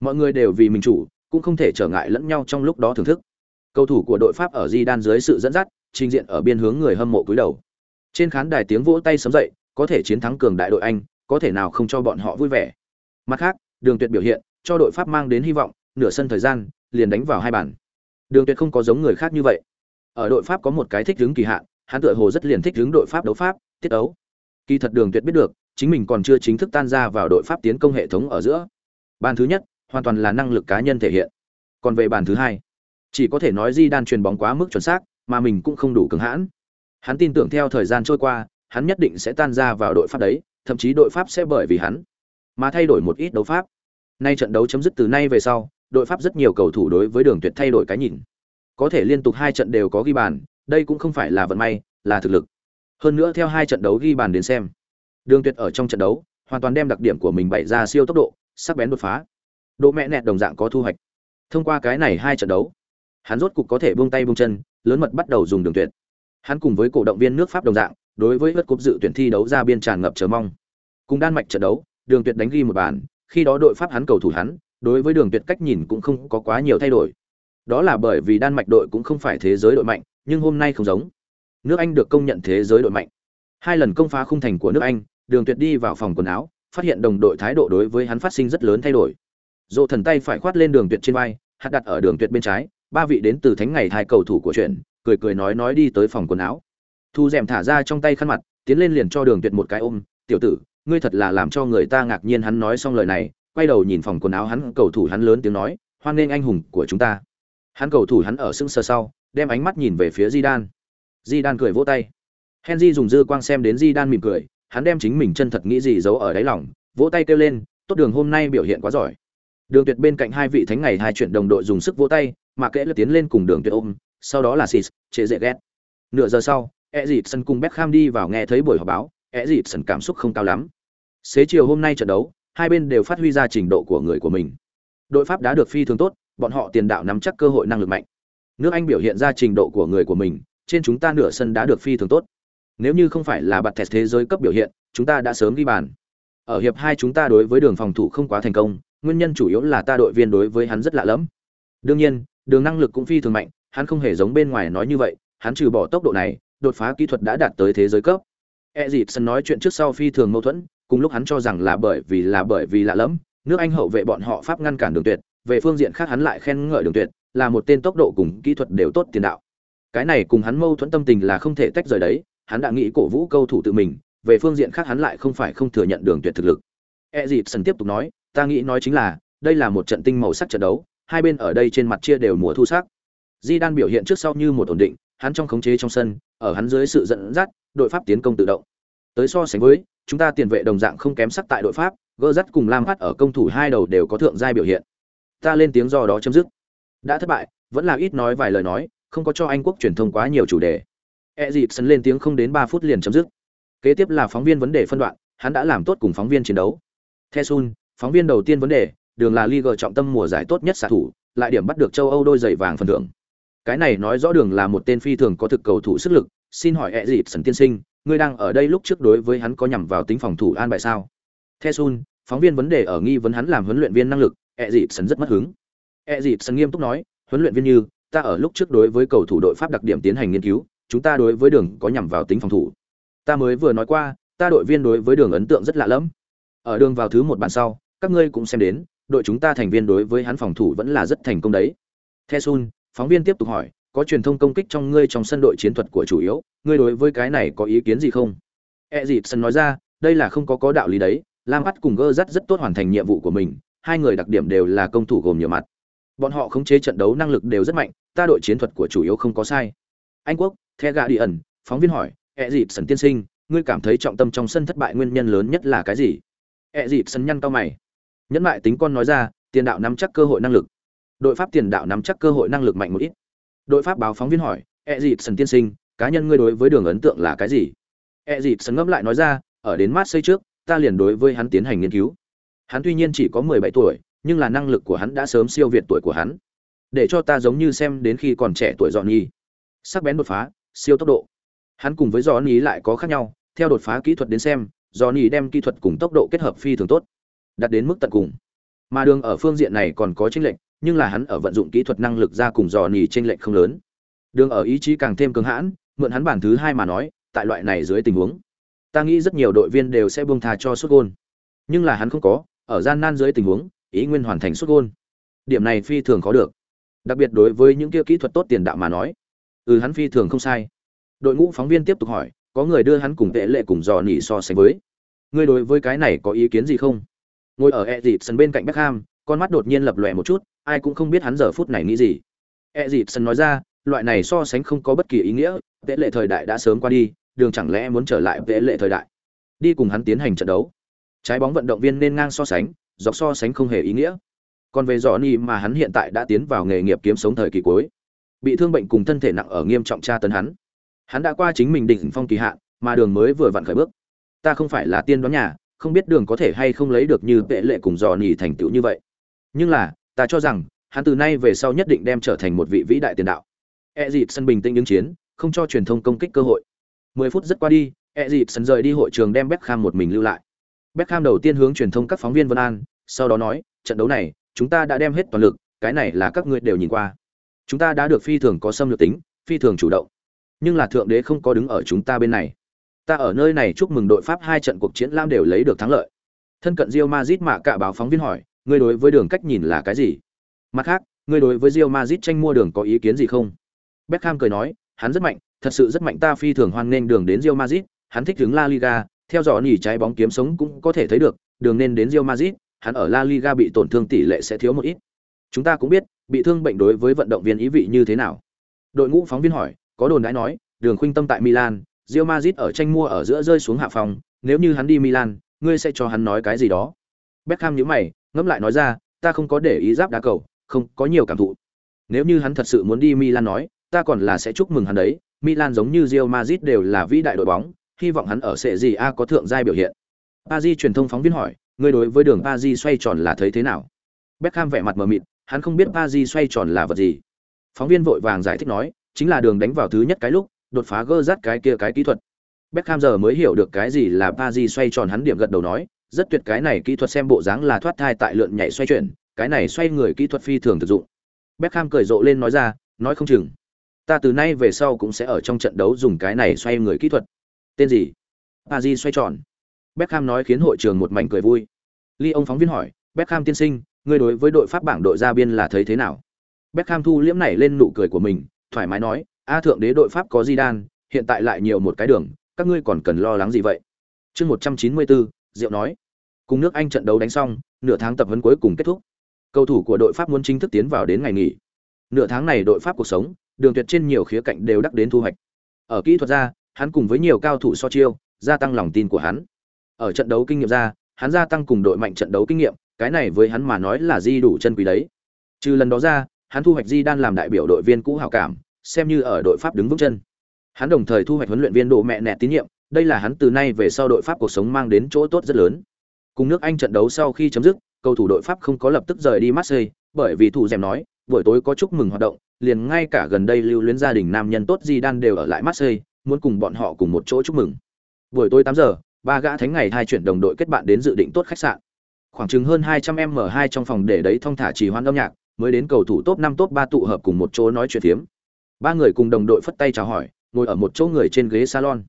S1: Mọi người đều vì mình chủ, cũng không thể trở ngại lẫn nhau trong lúc đó thưởng thức. Cầu thủ của đội pháp ở di đan dưới sự dẫn dắt, trình diện ở biên hướng người hâm mộ cúi đầu trên khán đài tiếng vỗ tay sớm dậy, có thể chiến thắng cường đại đội anh, có thể nào không cho bọn họ vui vẻ. Mặt khác, đường tuyệt biểu hiện, cho đội pháp mang đến hy vọng, nửa sân thời gian, liền đánh vào hai bàn. Đường tuyệt không có giống người khác như vậy. Ở đội pháp có một cái thích đứng kỳ hạn, hắn tựa hồ rất liền thích đứng đội pháp đấu pháp, tiết đấu kỳ thật đường tuyệt biết được, chính mình còn chưa chính thức tan ra vào đội pháp tiến công hệ thống ở giữa. Bàn thứ nhất, hoàn toàn là năng lực cá nhân thể hiện. Còn về bàn thứ hai, chỉ có thể nói di đan truyền bóng quá mức chuẩn xác, mà mình cũng không đủ cứng hãn hắn tin tưởng theo thời gian trôi qua, hắn nhất định sẽ tan ra vào đội pháp đấy, thậm chí đội pháp sẽ bởi vì hắn mà thay đổi một ít đấu pháp. Nay trận đấu chấm dứt từ nay về sau, đội pháp rất nhiều cầu thủ đối với đường tuyệt thay đổi cái nhìn. Có thể liên tục hai trận đều có ghi bàn, đây cũng không phải là vận may, là thực lực. Hơn nữa theo hai trận đấu ghi bàn đến xem, đường tuyệt ở trong trận đấu, hoàn toàn đem đặc điểm của mình bày ra siêu tốc độ, sắc bén đột phá. Độ mẹ nẹt đồng dạng có thu hoạch. Thông qua cái này hai trận đấu, hắn rốt cục có thể buông tay buông chân, lớn mật bắt đầu dùng đường tuyệt hắn cùng với cổ động viên nước pháp đồng dạng, đối với vất cúp dự tuyển thi đấu ra biên tràn ngập chờ mong. Cùng đan mạch trận đấu, đường tuyệt đánh ghi một bàn, khi đó đội pháp hắn cầu thủ hắn, đối với đường tuyệt cách nhìn cũng không có quá nhiều thay đổi. Đó là bởi vì đan mạch đội cũng không phải thế giới đội mạnh, nhưng hôm nay không giống. Nước anh được công nhận thế giới đội mạnh. Hai lần công phá khung thành của nước anh, đường tuyệt đi vào phòng quần áo, phát hiện đồng đội thái độ đối với hắn phát sinh rất lớn thay đổi. Dỗ thần tay phải khoát lên đường tuyệt trên vai, hạt đặt ở đường tuyệt bên trái, ba vị đến từ thánh ngày hai cầu thủ của chuyện cười cười nói nói đi tới phòng quần áo. Thu rèm thả ra trong tay khăn mặt, tiến lên liền cho đường tuyệt một cái ôm, tiểu tử, ngươi thật là làm cho người ta ngạc nhiên hắn nói xong lời này. Quay đầu nhìn phòng quần áo hắn, cầu thủ hắn lớn tiếng nói, hoan nghênh anh hùng của chúng ta. Hắn cầu thủ hắn ở sững sờ sau, đem ánh mắt nhìn về phía di đan di đan cười vỗ tay. Henry dùng dư quang xem đến di đan mỉm cười, hắn đem chính mình chân thật nghĩ gì giấu ở đáy lòng, vỗ tay kêu lên, tốt đường hôm nay biểu hiện quá giỏi. Đường tuyệt bên cạnh hai vị thánh ngày hai chuyện đồng đội dùng sức vỗ tay, mà kẽ lướt tiến lên cùng đường tuyệt ôm sau đó là sis chế dễ ghét. Nửa giờ sau e dịp sân cùng beckham đi vào nghe thấy buổi họp báo e dịp sân cảm xúc không cao lắm. Xế chiều hôm nay trận đấu, hai bên đều phát huy ra trình độ của người của mình. Đội pháp đã được phi thường tốt, bọn họ tiền đạo nắm chắc cơ hội năng lực mạnh. Nước anh biểu hiện ra trình độ của người của mình, trên chúng ta nửa sân đã được phi thường tốt. Nếu như không phải là bạt thẹt thế giới cấp biểu hiện, chúng ta đã sớm ghi bàn. Ở hiệp hai chúng ta đối với đường phòng thủ không quá thành công, nguyên nhân chủ yếu là ta đội viên đối với hắn rất lạ lẫm. Đương nhiên, đường năng lực cũng phi thường mạnh hắn không hề giống bên ngoài nói như vậy, hắn trừ bỏ tốc độ này, đột phá kỹ thuật đã đạt tới thế giới cấp. E dịp sân nói chuyện trước sau phi thường mâu thuẫn, cùng lúc hắn cho rằng là bởi vì là bởi vì lạ lẫm, nước anh hậu vệ bọn họ pháp ngăn cản đường tuyệt, về phương diện khác hắn lại khen ngợi đường tuyệt, là một tên tốc độ cùng kỹ thuật đều tốt tiền đạo. Cái này cùng hắn mâu thuẫn tâm tình là không thể tách rời đấy, hắn đã nghĩ cổ vũ cầu thủ tự mình, về phương diện khác hắn lại không phải không thừa nhận đường tuyệt thực lực. E dịp sân tiếp tục nói, ta nghĩ nói chính là, đây là một trận tinh màu sắc trận đấu, hai bên ở đây trên mặt chia đều mùa thu sắc di đan biểu hiện trước sau như một ổn định hắn trong khống chế trong sân ở hắn dưới sự dẫn dắt đội pháp tiến công tự động. Tới so sánh với chúng ta tiền vệ đồng dạng không kém sắc tại đội pháp gỡ dắt cùng lam phát ở công thủ hai đầu đều có thượng giai biểu hiện. Ta lên tiếng do đó chấm dứt. Đã thất bại vẫn là ít nói vài lời nói không có cho anh quốc truyền thông quá nhiều chủ đề. E dịp sân lên tiếng không đến ba phút liền chấm dứt. Kế tiếp là phóng viên vấn đề phân đoạn hắn đã làm tốt cùng phóng viên chiến đấu. The sun phóng viên đầu tiên vấn đề đường là Liga trọng tâm mùa giải tốt nhất xạ thủ, lại điểm bắt được châu Âu đôi giày vàng phần thưởng. Cái này nói rõ đường là một tên phi thường có thực cầu thủ sức lực, xin hỏi ẹ dịp sần tiên sinh, ngươi đang ở đây lúc trước đối với hắn có nhằm vào tính phòng thủ an bài sao? Thesun, phóng viên vấn đề ở nghi vấn hắn làm huấn luyện viên năng lực, ẹ dịp sần rất mất hứng. ẹ dịp sần nghiêm túc nói, huấn luyện viên như, ta ở lúc trước đối với cầu thủ đội pháp đặc điểm tiến hành nghiên cứu, chúng ta đối với đường có nhằm vào tính phòng thủ. Ta mới vừa nói qua, ta đội viên đối với đường ấn tượng rất lạ lẫm. Ở đường vào thứ một bàn sau, các ngươi cũng xem đến, đội chúng ta thành viên đối với hắn phòng thủ vẫn là rất thành công đấy. Thesun, phóng viên tiếp tục hỏi, có truyền thông công kích trong ngươi trong sân đội chiến thuật của chủ yếu, ngươi đối với cái này có ý kiến gì không? Ezipson nói ra, đây là không có có đạo lý đấy, Lam Bắt cùng Gơ rất rất tốt hoàn thành nhiệm vụ của mình, hai người đặc điểm đều là công thủ gồm nhiều mặt. Bọn họ khống chế trận đấu năng lực đều rất mạnh, ta đội chiến thuật của chủ yếu không có sai. Anh Quốc, The Gà Điẩn, phóng viên hỏi, Ezipson tiên sinh, ngươi cảm thấy trọng tâm trong sân thất bại nguyên nhân lớn nhất là cái gì? ẹ dịp sân nhăn cao mày nhẫn lại tính con nói ra tiền đạo nắm chắc cơ hội năng lực đội pháp tiền đạo nắm chắc cơ hội năng lực mạnh một ít. Đội pháp báo phóng viên hỏi ẹ dịp sân tiên sinh, cá nhân ngươi đối với đường ấn tượng là cái gì? Ẹ dịp sân ngẫm lại nói ra, ở đến mát xây trước, ta liền đối với hắn tiến hành nghiên cứu. Hắn tuy nhiên chỉ có mười bảy tuổi, nhưng là năng lực của hắn đã sớm siêu việt tuổi của hắn. Để cho ta giống như xem đến khi còn trẻ tuổi dọn nhi sắc bén đột phá, siêu tốc độ. Hắn cùng với dọn nhi lại có khác nhau, theo đột phá kỹ thuật đến xem dọn nhi đem kỹ thuật cùng tốc độ kết hợp phi thường tốt, đạt đến mức tận cùng. Mà đường ở phương diện này còn có chênh lệch nhưng là hắn ở vận dụng kỹ thuật năng lực ra cùng dò nỉ trên lệnh không lớn. Đường ở ý chí càng thêm cứng hãn, mượn hắn bản thứ hai mà nói, tại loại này dưới tình huống, ta nghĩ rất nhiều đội viên đều sẽ buông tha cho xuất gôn. Nhưng là hắn không có, ở gian nan dưới tình huống, ý nguyên hoàn thành xuất gôn. Điểm này phi thường có được. Đặc biệt đối với những kia kỹ thuật tốt tiền đạo mà nói ừ hắn phi thường không sai. Đội ngũ phóng viên tiếp tục hỏi, có người đưa hắn cùng tệ lệ cùng dò nỉ so sánh với? Ngươi đối với cái này có ý kiến gì không? Ngồi ở e dịp sân bên cạnh beckham con mắt đột nhiên lập lòe một chút, ai cũng không biết hắn giờ phút này nghĩ gì. E dịp sân nói ra, loại này so sánh không có bất kỳ ý nghĩa tệ lệ thời đại đã sớm qua đi, đường chẳng lẽ muốn trở lại tệ lệ thời đại? Đi cùng hắn tiến hành trận đấu. Trái bóng vận động viên nên ngang so sánh, dọc so sánh không hề ý nghĩa. Còn về dò ni mà hắn hiện tại đã tiến vào nghề nghiệp kiếm sống thời kỳ cuối. Bị thương bệnh cùng thân thể nặng ở nghiêm trọng tra tấn hắn. Hắn đã qua chính mình đỉnh phong kỳ hạn, mà đường mới vừa vặn khởi bước. Ta không phải là tiên đoán nhà, không biết đường có thể hay không lấy được như vệ lệ cùng dò nỉ thành tựu như vậy nhưng là, ta cho rằng, hắn từ nay về sau nhất định đem trở thành một vị vĩ đại tiền đạo. E dịp sân bình tĩnh ứng chiến, không cho truyền thông công kích cơ hội. 10 phút rất qua đi e dịp sân rời đi hội trường đem beckham một mình lưu lại. Beckham đầu tiên hướng truyền thông các phóng viên vân an, sau đó nói, trận đấu này, chúng ta đã đem hết toàn lực, cái này là các ngươi đều nhìn qua. Chúng ta đã được phi thường có xâm lược tính, phi thường chủ động. Nhưng là thượng đế không có đứng ở chúng ta bên này. Ta ở nơi này chúc mừng đội pháp hai trận cuộc chiến lam đều lấy được thắng lợi. Thân cận rio mazit mạ cả báo phóng viên hỏi ngươi đối với đường cách nhìn là cái gì mặt khác ngươi đối với Real Madrid tranh mua đường có ý kiến gì không beckham cười nói hắn rất mạnh thật sự rất mạnh ta phi thường hoan nghênh đường đến Real Madrid. hắn thích đứng la liga theo dõi nhỉ trái bóng kiếm sống cũng có thể thấy được đường nên đến Real Madrid. hắn ở La Liga bị tổn thương tỷ lệ sẽ thiếu một ít. Chúng ta cũng biết, bị thương bệnh đối với vận động viên ý vị như thế nào. Đội ngũ phóng viên hỏi, có đồn đãi nói, Đường Khuynh Tâm tại Milan, Real Madrid ở tranh mua ở giữa rơi xuống hạ phòng, nếu như hắn đi Milan, ngươi sẽ cho hắn nói cái gì đó? Beckham nhíu mày, ngẫm lại nói ra, ta không có để ý giáp đá cầu, không, có nhiều cảm thụ. Nếu như hắn thật sự muốn đi Milan nói, ta còn là sẽ chúc mừng hắn đấy, Milan giống như Real Madrid đều là vĩ đại đội bóng, hy vọng hắn ở Serie A có thượng giai biểu hiện. Paris truyền thông phóng viên hỏi, ngươi đối với đường Paris xoay tròn là thấy thế nào? Beckham vẻ mặt mờ mịt, hắn không biết Paris xoay tròn là vật gì. Phóng viên vội vàng giải thích nói, chính là đường đánh vào thứ nhất cái lúc, đột phá gơ rát cái kia cái kỹ thuật. Beckham giờ mới hiểu được cái gì là Paris xoay tròn hắn điểm gật đầu nói, rất tuyệt cái này kỹ thuật xem bộ dáng là thoát thai tại lượn nhảy xoay chuyển, cái này xoay người kỹ thuật phi thường thực dụng. Beckham cười rộ lên nói ra, nói không chừng, ta từ nay về sau cũng sẽ ở trong trận đấu dùng cái này xoay người kỹ thuật. Tên gì? Pazi xoay tròn. Beckham nói khiến hội trường một mảnh cười vui. Ly ông phóng viên hỏi, Beckham tiên sinh, ngươi đối với đội Pháp bảng đội ra biên là thấy thế nào? Beckham thu liễm nảy lên nụ cười của mình, thoải mái nói, a thượng đế đội Pháp có Zidane, hiện tại lại nhiều một cái đường, các ngươi còn cần lo lắng gì vậy? Chương 194, Diệu nói. Cùng nước Anh trận đấu đánh xong, nửa tháng tập huấn cuối cùng kết thúc. Cầu thủ của đội Pháp muốn chính thức tiến vào đến ngày nghỉ. Nửa tháng này đội Pháp cuộc sống, đường tuyệt trên nhiều khía cạnh đều đắc đến thu hoạch. Ở kỹ thuật ra, hắn cùng với nhiều cao thủ so chiêu, gia tăng lòng tin của hắn. Ở trận đấu kinh nghiệm ra, hắn gia tăng cùng đội mạnh trận đấu kinh nghiệm, cái này với hắn mà nói là di đủ chân quý đấy. Trừ lần đó ra, hắn thu hoạch di đan làm đại biểu đội viên cũ hảo cảm, xem như ở đội Pháp đứng vững chân. Hắn đồng thời thu hoạch huấn luyện viên độ mẹ nẹt tín nhiệm, đây là hắn từ nay về sau đội Pháp cuộc sống mang đến chỗ tốt rất lớn. Cùng nước Anh trận đấu sau khi chấm dứt, cầu thủ đội Pháp không có lập tức rời đi Marseille, bởi vì thủ dèm nói, buổi tối có chúc mừng hoạt động, liền ngay cả gần đây lưu luyến gia đình nam nhân tốt di đan đều ở lại Marseille, muốn cùng bọn họ cùng một chỗ chúc mừng. Buổi tối tám giờ, ba gã thánh ngày hai chuyển đồng đội kết bạn đến dự định tốt khách sạn khoảng chừng hơn hai trăm m hai trong phòng để đấy thong thả chỉ hoan âm nhạc mới đến cầu thủ top năm top ba tụ hợp cùng một chỗ nói chuyện phiếm ba người cùng đồng đội phất tay chào hỏi ngồi ở một chỗ người trên ghế salon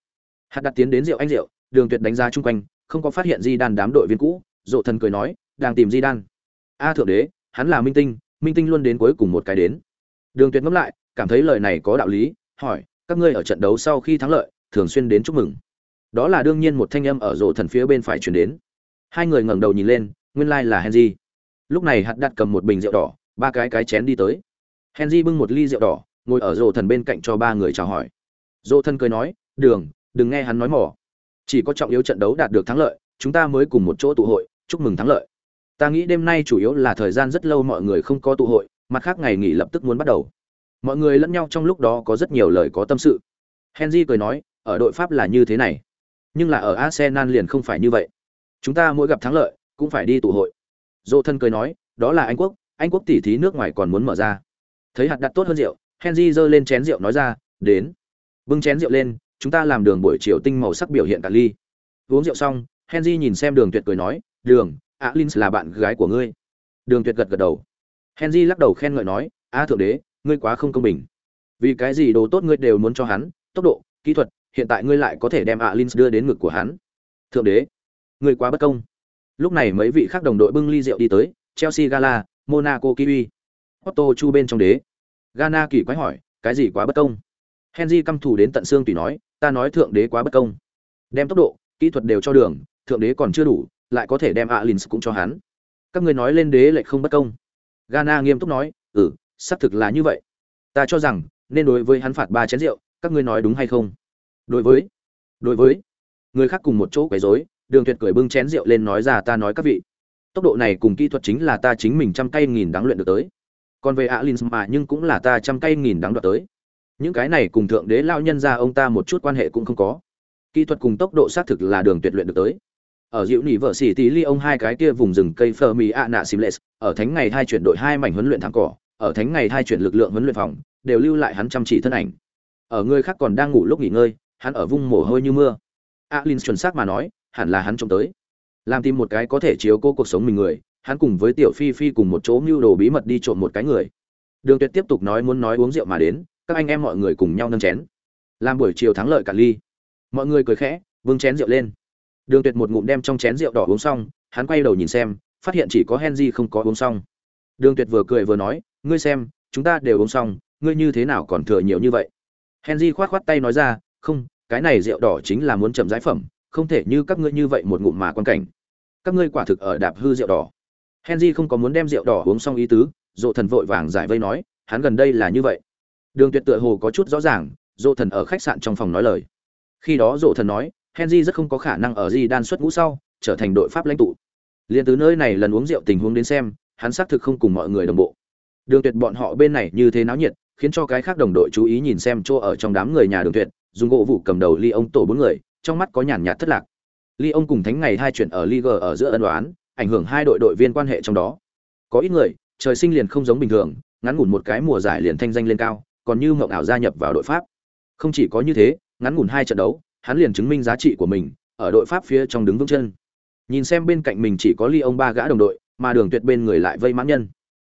S1: hạt đặt tiến đến rượu anh rượu, đường tuyệt đánh giá chung quanh, không có phát hiện di đan đám đội viên cũ, dộ thần cười nói, đang tìm di đan a thượng đế, hắn là minh tinh minh tinh luôn đến cuối cùng một cái đến. Đường tuyệt ngẫm lại, cảm thấy lời này có đạo lý, hỏi, các ngươi ở trận đấu sau khi thắng lợi, thường xuyên đến chúc mừng? Đó là đương nhiên một thanh âm ở rộ thần phía bên phải chuyển đến. Hai người ngẩng đầu nhìn lên, nguyên lai là henry. Lúc này hạt đặt cầm một bình rượu đỏ, ba cái cái chén đi tới. Henry bưng một ly rượu đỏ, ngồi ở rộ thần bên cạnh cho ba người chào hỏi. Rộ thần cười nói, đường đừng nghe hắn nói mỏ. Chỉ có trọng yếu trận đấu đạt được thắng lợi, chúng ta mới cùng một chỗ tụ hội, chúc mừng thắng lợi. Ta nghĩ đêm nay chủ yếu là thời gian rất lâu mọi người không có tụ hội, mặt khác ngày nghỉ lập tức muốn bắt đầu. Mọi người lẫn nhau trong lúc đó có rất nhiều lời có tâm sự. Henry cười nói, ở đội pháp là như thế này. Nhưng là ở arsenal liền không phải như vậy. Chúng ta mỗi gặp thắng lợi, cũng phải đi tụ hội. Dô thân cười nói, đó là anh quốc anh quốc tỉ thí nước ngoài còn muốn mở ra. Thấy hạt đặt tốt hơn rượu, henry giơ lên chén rượu nói ra, đến. Bưng chén rượu lên chúng ta làm đường buổi chiều tinh màu sắc biểu hiện cả ly. Uống rượu xong, henry nhìn xem đường tuyệt cười nói, đường, alin là bạn gái của ngươi. Đường tuyệt gật gật đầu. Henry lắc đầu khen ngợi nói, a thượng đế, ngươi quá không công bình. Vì cái gì đồ tốt ngươi đều muốn cho hắn, tốc độ, kỹ thuật, hiện tại ngươi lại có thể đem alin đưa đến ngực của hắn. Thượng đế, ngươi quá bất công. Lúc này mấy vị khác đồng đội bưng ly rượu đi tới, chelsea gala, monaco kiwi. Otto chu bên trong đế. Ghana kỳ quái hỏi, cái gì quá bất công? Henry căm thù đến tận xương tùy nói ta nói thượng đế quá bất công. Đem tốc độ, kỹ thuật đều cho đường, thượng đế còn chưa đủ, lại có thể đem alin cũng cho hắn. Các ngươi nói lên đế lại không bất công. Ghana nghiêm túc nói ừ xác thực là như vậy. Ta cho rằng, nên đối với hắn phạt ba chén rượu, các ngươi nói đúng hay không? Đối với đối với. Người khác cùng một chỗ quấy rối, đường tuyệt cười bưng chén rượu lên nói ra, ta nói các vị, tốc độ này cùng kỹ thuật chính là ta chính mình trăm cây nghìn đáng luyện được tới. Còn về alin mà nhưng cũng là ta trăm cây nghìn đáng đoạt tới những cái này cùng thượng đế lao nhân ra ông ta một chút quan hệ cũng không có. Kỹ thuật cùng tốc độ xác thực là đường tuyệt luyện được tới. Ở dịu nỉ vợ xỉ tí ly ông hai cái kia vùng rừng cây phơ mì ạ nạ xìm lệ ở thánh ngày hai chuyển đội hai mảnh huấn luyện thẳng cỏ, ở thánh ngày hai chuyển lực lượng huấn luyện phòng, đều lưu lại hắn chăm chỉ thân ảnh. Ở người khác còn đang ngủ lúc nghỉ ngơi, hắn ở vung mồ hôi như mưa. Alin chuẩn xác mà nói, hẳn là hắn trông tới. Làm tìm một cái có thể chiếu cô cuộc sống mình người, hắn cùng với tiểu phi phi cùng một chỗ mưu đồ bí mật đi trộm một cái người. Đường tuyệt tiếp tục nói muốn nói uống rượu mà đến các anh em mọi người cùng nhau nâng chén. Làm buổi chiều thắng lợi cả ly. Mọi người cười khẽ vương chén rượu lên. Đường tuyệt một ngụm đem trong chén rượu đỏ uống xong, hắn quay đầu nhìn xem, phát hiện chỉ có henry không có uống xong. Đường tuyệt vừa cười vừa nói, ngươi xem, chúng ta đều uống xong, ngươi như thế nào còn thừa nhiều như vậy? Henry khoát khoát tay nói ra, không, cái này rượu đỏ chính là muốn chậm giải phẩm, không thể như các ngươi như vậy một ngụm mà quan cảnh. Các ngươi quả thực ở đạp hư rượu đỏ. Henry không có muốn đem rượu đỏ uống xong ý tứ dộ thần vội vàng giải vây nói, hắn gần đây là như vậy đường tuyệt tựa hồ có chút rõ ràng, dỗ thần ở khách sạn trong phòng nói lời. Khi đó dỗ thần nói, henry rất không có khả năng ở di đan xuất ngũ sau, trở thành đội pháp lãnh tụ. Liền từ nơi này lần uống rượu tình huống đến xem, hắn xác thực không cùng mọi người đồng bộ. Đường tuyệt bọn họ bên này như thế náo nhiệt, khiến cho cái khác đồng đội chú ý nhìn xem chỗ ở trong đám người nhà đường tuyệt, dùng gỗ vụ cầm đầu ly ông tổ bốn người, trong mắt có nhàn nhạt thất lạc. Ly ông cùng thánh ngày hai chuyện ở liga ở giữa ân đoán ảnh hưởng hai đội đội viên quan hệ trong đó. Có ít người, trời sinh liền không giống bình thường, ngắn ngủn một cái mùa giải liền thanh danh lên cao còn như mộng ảo gia nhập vào đội pháp không chỉ có như thế ngắn ngủn hai trận đấu hắn liền chứng minh giá trị của mình ở đội pháp phía trong đứng vững chân nhìn xem bên cạnh mình chỉ có ly ông ba gã đồng đội mà đường tuyệt bên người lại vây mãn nhân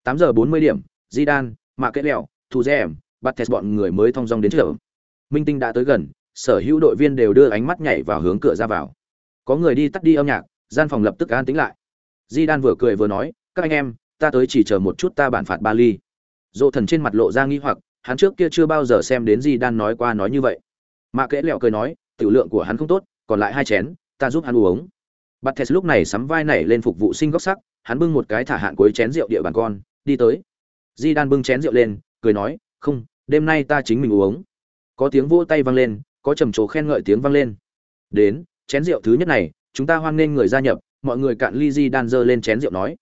S1: tám giờ bốn mươi điểm Zidane, Mạc Kết Lẹo, Thu Dẻm, bắt thẹt bọn người mới thong dong đến chợ. Minh Tinh đã tới gần, sở hữu đội viên đều đưa ánh mắt nhảy vào hướng cửa ra vào. Có người đi tắt đi âm nhạc, gian phòng lập tức an tĩnh lại. Zidane vừa cười vừa nói, "Các anh em, ta tới chỉ chờ một chút ta bản phạt ba ly." Dỗ thần trên mặt lộ ra nghi hoặc, hắn trước kia chưa bao giờ xem đến gì Zidane nói qua nói như vậy. mạ Kẽ Lẹo cười nói, "Tiểu lượng của hắn không tốt, còn lại hai chén, ta giúp hắn uống." Bates lúc này sắm vai nảy lên phục vụ sinh góc sắc, hắn bưng một cái thả hạn cuối chén rượu địa bàn con, đi tới. Di Đan bưng chén rượu lên, cười nói, "Không, đêm nay ta chính mình uống." Có tiếng vỗ tay vang lên, có trầm trồ khen ngợi tiếng vang lên. "Đến, chén rượu thứ nhất này, chúng ta hoan nghênh người gia nhập." Mọi người cạn ly Di Đan giơ lên chén rượu nói.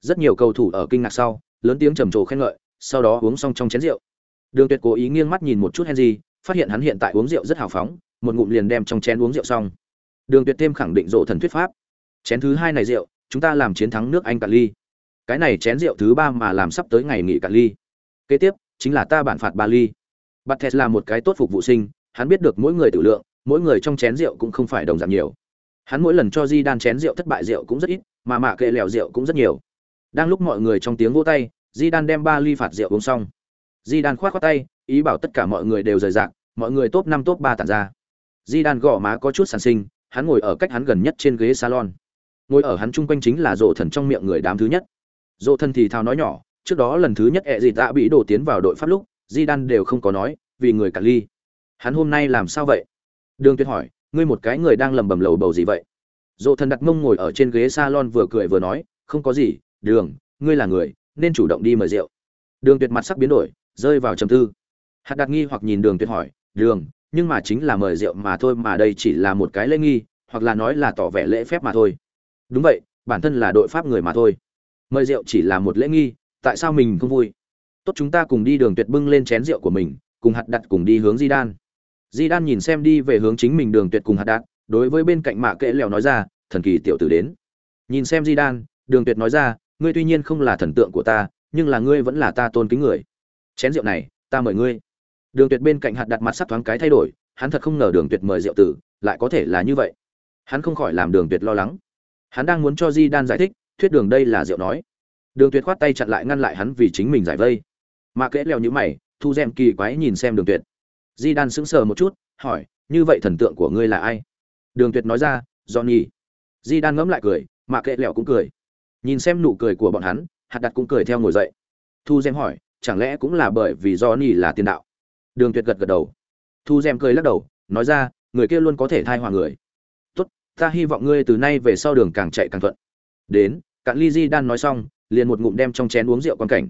S1: Rất nhiều cầu thủ ở kinh ngạc sau, lớn tiếng trầm trồ khen ngợi, sau đó uống xong trong chén rượu. Đường Tuyệt cố ý nghiêng mắt nhìn một chút Henry, phát hiện hắn hiện tại uống rượu rất hào phóng, một ngụm liền đem trong chén uống rượu xong. Đường Tuyệt thêm khẳng định rộ thần thuyết pháp. Chén thứ hai này rượu, chúng ta làm chiến thắng nước Anh cạn ly. Cái này chén rượu thứ ba mà làm sắp tới ngày nghỉ cạn ly. Kế tiếp, chính là ta bản phạt ba ly. Bates là một cái tốt phục vụ sinh, hắn biết được mỗi người tự lượng, mỗi người trong chén rượu cũng không phải đồng dạng nhiều. Hắn mỗi lần cho Di đan chén rượu thất bại rượu cũng rất ít, mà mạ kệ lèo rượu cũng rất nhiều. Đang lúc mọi người trong tiếng vỗ tay, Di đan đem ba ly phạt rượu uống xong. Di đan khoát khoát tay, ý bảo tất cả mọi người đều rời rạc, mọi người top năm top ba tản ra. Di đan gõ má có chút sản sinh, hắn ngồi ở cách hắn gần nhất trên ghế salon. Ngồi ở hắn chung quanh chính là Dụ thần trong miệng người đám thứ nhất. Dụ thần thì thào nói nhỏ trước đó lần thứ nhất ẹ gì đã dạ bị đổ tiến vào đội pháp lúc di đan đều không có nói vì người cả ly. Hắn hôm nay làm sao vậy? Đường tuyệt hỏi ngươi một cái người đang lầm bầm lầu bầu gì vậy? Dụ thần đặt mông ngồi ở trên ghế salon vừa cười vừa nói không có gì đường ngươi là người nên chủ động đi mời rượu. Đường tuyệt mặt sắc biến đổi rơi vào trầm tư. Hạt đặt nghi hoặc nhìn đường tuyệt hỏi, đường, nhưng mà chính là mời rượu mà thôi mà đây chỉ là một cái lễ nghi, hoặc là nói là tỏ vẻ lễ phép mà thôi. Đúng vậy, bản thân là đội pháp người mà thôi. Mời rượu chỉ là một lễ nghi, tại sao mình không vui? Tốt, chúng ta cùng đi đường tuyệt bưng lên chén rượu của mình, cùng hạt đặt cùng đi hướng di đan. Di đan nhìn xem đi về hướng chính mình đường tuyệt cùng hạt đặt, đối với bên cạnh mạ kệ lèo nói ra, thần kỳ tiểu tử đến. Nhìn xem di đan, đường tuyệt nói ra, ngươi tuy nhiên không là thần tượng của ta, nhưng là ngươi vẫn là ta tôn kính người chén rượu này, ta mời ngươi. Đường tuyệt bên cạnh hạt đặt mặt sắc thoáng cái thay đổi, hắn thật không ngờ đường tuyệt mời rượu tử, lại có thể là như vậy. Hắn không khỏi làm đường tuyệt lo lắng. Hắn đang muốn cho di đan giải thích, thuyết đường đây là rượu nói. Đường tuyệt khoát tay chặn lại ngăn lại hắn vì chính mình giải vây. Mà kẽ leo như mày, thu rèm kỳ quái nhìn xem đường tuyệt. Di đan sững sờ một chút, hỏi, như vậy thần tượng của ngươi là ai? Đường tuyệt nói ra, johnny. Di đan ngẫm lại cười, mà kệ lẹo cũng cười. Nhìn xem nụ cười của bọn hắn, hạt đặt cũng cười theo ngồi dậy. Thu gem hỏi chẳng lẽ cũng là bởi vì johnny là tiền đạo? Đường tuyệt gật gật đầu. Thu gem cười lắc đầu, nói ra, người kia luôn có thể thai hòa người. Tốt, ta hy vọng ngươi từ nay về sau đường càng chạy càng thuận. Đến, cạn ly di đan nói xong, liền một ngụm đem trong chén uống rượu quan cảnh.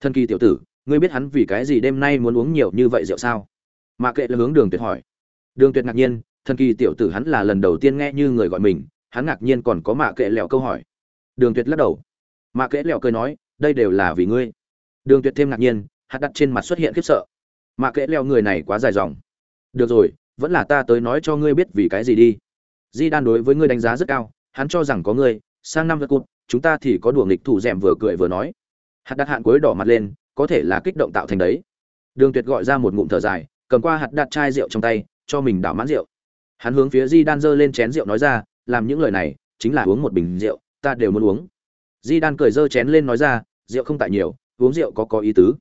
S1: Thân kỳ tiểu tử, ngươi biết hắn vì cái gì đêm nay muốn uống nhiều như vậy rượu sao? Mà kệ là hướng đường tuyệt hỏi. Đường tuyệt ngạc nhiên, thần kỳ tiểu tử hắn là lần đầu tiên nghe như người gọi mình, hắn ngạc nhiên còn có mạ kệ lẹo câu hỏi. Đường tuyệt lắc đầu. Mạ kệ lẹo cười nói, đây đều là vì ngươi đường tuyệt thêm ngạc nhiên, hạt đặt trên mặt xuất hiện khiếp sợ. Mà kệ leo người này quá dài dòng. Được rồi, vẫn là ta tới nói cho ngươi biết vì cái gì đi. Di đan đối với ngươi đánh giá rất cao, hắn cho rằng có ngươi, sang năm vật cụt chúng ta thì có đùa nghịch thủ rèm vừa cười vừa nói. Hạt đặt hạn cuối đỏ mặt lên, có thể là kích động tạo thành đấy. Đường tuyệt gọi ra một ngụm thở dài, cầm qua hạt đặt chai rượu trong tay, cho mình đảo mãn rượu. Hắn hướng phía di đan giơ lên chén rượu nói ra, làm những lời này, chính là uống một bình rượu, ta đều muốn uống. Di đan cười giơ chén lên nói ra, rượu không tại nhiều uống rượu có có ý tứ.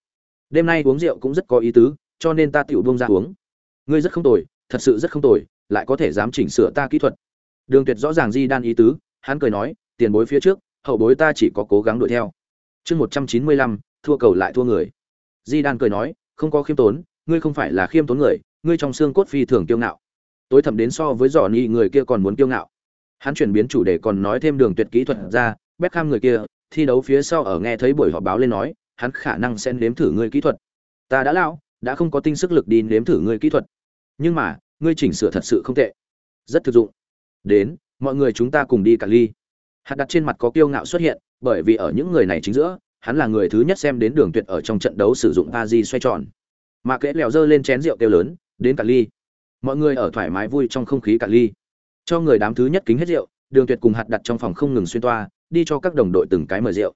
S1: Đêm nay uống rượu cũng rất có ý tứ, cho nên ta tựu buông ra uống. Ngươi rất không tồi, thật sự rất không tồi, lại có thể dám chỉnh sửa ta kỹ thuật. Đường tuyệt rõ ràng di đan ý tứ, hắn cười nói, tiền bối phía trước, hậu bối ta chỉ có cố gắng đuổi theo. Chương một trăm chín mươi lăm, thua cầu lại thua người. Di đan cười nói, không có khiêm tốn, ngươi không phải là khiêm tốn người, ngươi trong xương cốt phi thường kiêu ngạo. Tối thẩm đến so với giỏ nhị người kia còn muốn kiêu ngạo. Hắn chuyển biến chủ đề còn nói thêm đường tuyệt kỹ thuật ra, Beckham người kia, thi đấu phía sau ở nghe thấy buổi họp báo lên nói hắn khả năng sẽ nếm thử ngươi kỹ thuật. Ta đã lão, đã không có tinh sức lực đi nếm thử ngươi kỹ thuật. Nhưng mà ngươi chỉnh sửa thật sự không tệ. Rất thực dụng. Đến mọi người chúng ta cùng đi cả ly. Hạt đặt trên mặt có kiêu ngạo xuất hiện bởi vì ở những người này chính giữa hắn là người thứ nhất xem đến đường tuyệt ở trong trận đấu sử dụng a di xoay tròn. Mà kẽ lèo dơ lên chén rượu kêu lớn đến cả ly. Mọi người ở thoải mái vui trong không khí cả ly. Cho người đám thứ nhất kính hết rượu đường tuyệt cùng hạt đặt trong phòng không ngừng xuyên toa đi cho các đồng đội từng cái mời rượu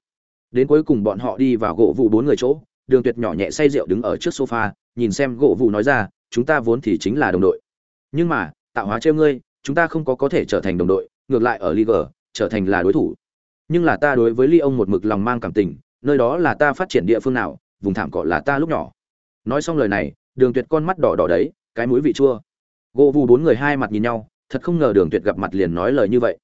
S1: đến cuối cùng bọn họ đi vào gỗ vụ bốn người chỗ, đường tuyệt nhỏ nhẹ say rượu đứng ở trước sofa, nhìn xem gỗ vụ nói ra, chúng ta vốn thì chính là đồng đội. Nhưng mà, tạo hóa trêu ngươi, chúng ta không có có thể trở thành đồng đội, ngược lại ở liga trở thành là đối thủ. Nhưng là ta đối với ly ông một mực lòng mang cảm tình, nơi đó là ta phát triển địa phương nào, vùng thảm cỏ là ta lúc nhỏ. Nói xong lời này, đường tuyệt con mắt đỏ đỏ đấy, cái mũi vị chua. Gỗ vụ bốn người hai mặt nhìn nhau, thật không ngờ đường tuyệt gặp mặt liền nói lời như vậy.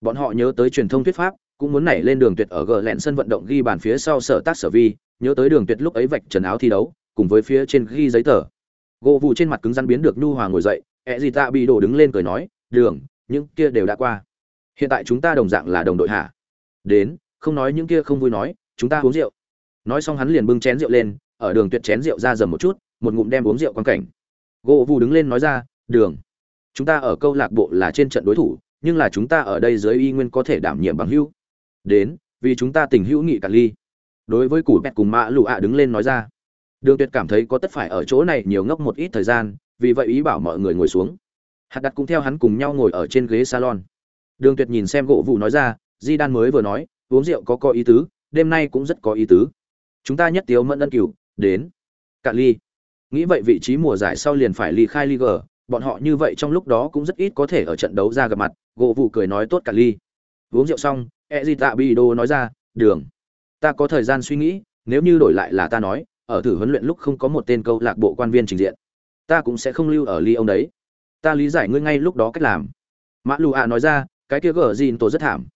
S1: Bọn họ nhớ tới truyền thông thuyết pháp cũng muốn nảy lên đường tuyệt ở gờ lẹn sân vận động ghi bàn phía sau sở tác sở vi, nhớ tới đường tuyệt lúc ấy vạch trần áo thi đấu, cùng với phía trên ghi giấy tờ. Gỗ vụ trên mặt cứng rắn biến được nhu hòa ngồi dậy ẹ gì tạ bị đổ đứng lên cười nói, đường, những kia đều đã qua. Hiện tại chúng ta đồng dạng là đồng đội hả? Đến, không nói những kia không vui nói, chúng ta uống rượu. Nói xong hắn liền bưng chén rượu lên, ở đường tuyệt chén rượu ra dầm một chút, một ngụm đem uống rượu quan cảnh. Gỗ vụ đứng lên nói ra, đường, chúng ta ở câu lạc bộ là trên trận đối thủ, nhưng là chúng ta ở đây dưới y nguyên có thể đảm nhiệm bằng hữu đến, vì chúng ta tình hữu nghị cả ly. Đối với củ bẹt cùng mã lụ ạ đứng lên nói ra. Đường tuyệt cảm thấy có tất phải ở chỗ này nhiều ngốc một ít thời gian, vì vậy ý bảo mọi người ngồi xuống. Hạt đặt cũng theo hắn cùng nhau ngồi ở trên ghế salon. Đường tuyệt nhìn xem gỗ vụ nói ra, di đan mới vừa nói, uống rượu có có ý tứ, đêm nay cũng rất có ý tứ. Chúng ta nhất tiếu mẫn ân cửu, đến. Cạn ly. Nghĩ vậy vị trí mùa giải sau liền phải ly khai ly liga bọn họ như vậy trong lúc đó cũng rất ít có thể ở trận đấu ra gặp mặt, gỗ vụ cười nói tốt cả ly uống rượu xong e di tạ bi đô nói ra đường ta có thời gian suy nghĩ nếu như đổi lại là ta nói ở thử huấn luyện lúc không có một tên câu lạc bộ quan viên trình diện ta cũng sẽ không lưu ở ly ông đấy. Ta lý giải ngươi ngay lúc đó cách làm. Mã lù ạ nói ra cái kia gờ gìn tổ rất thảm.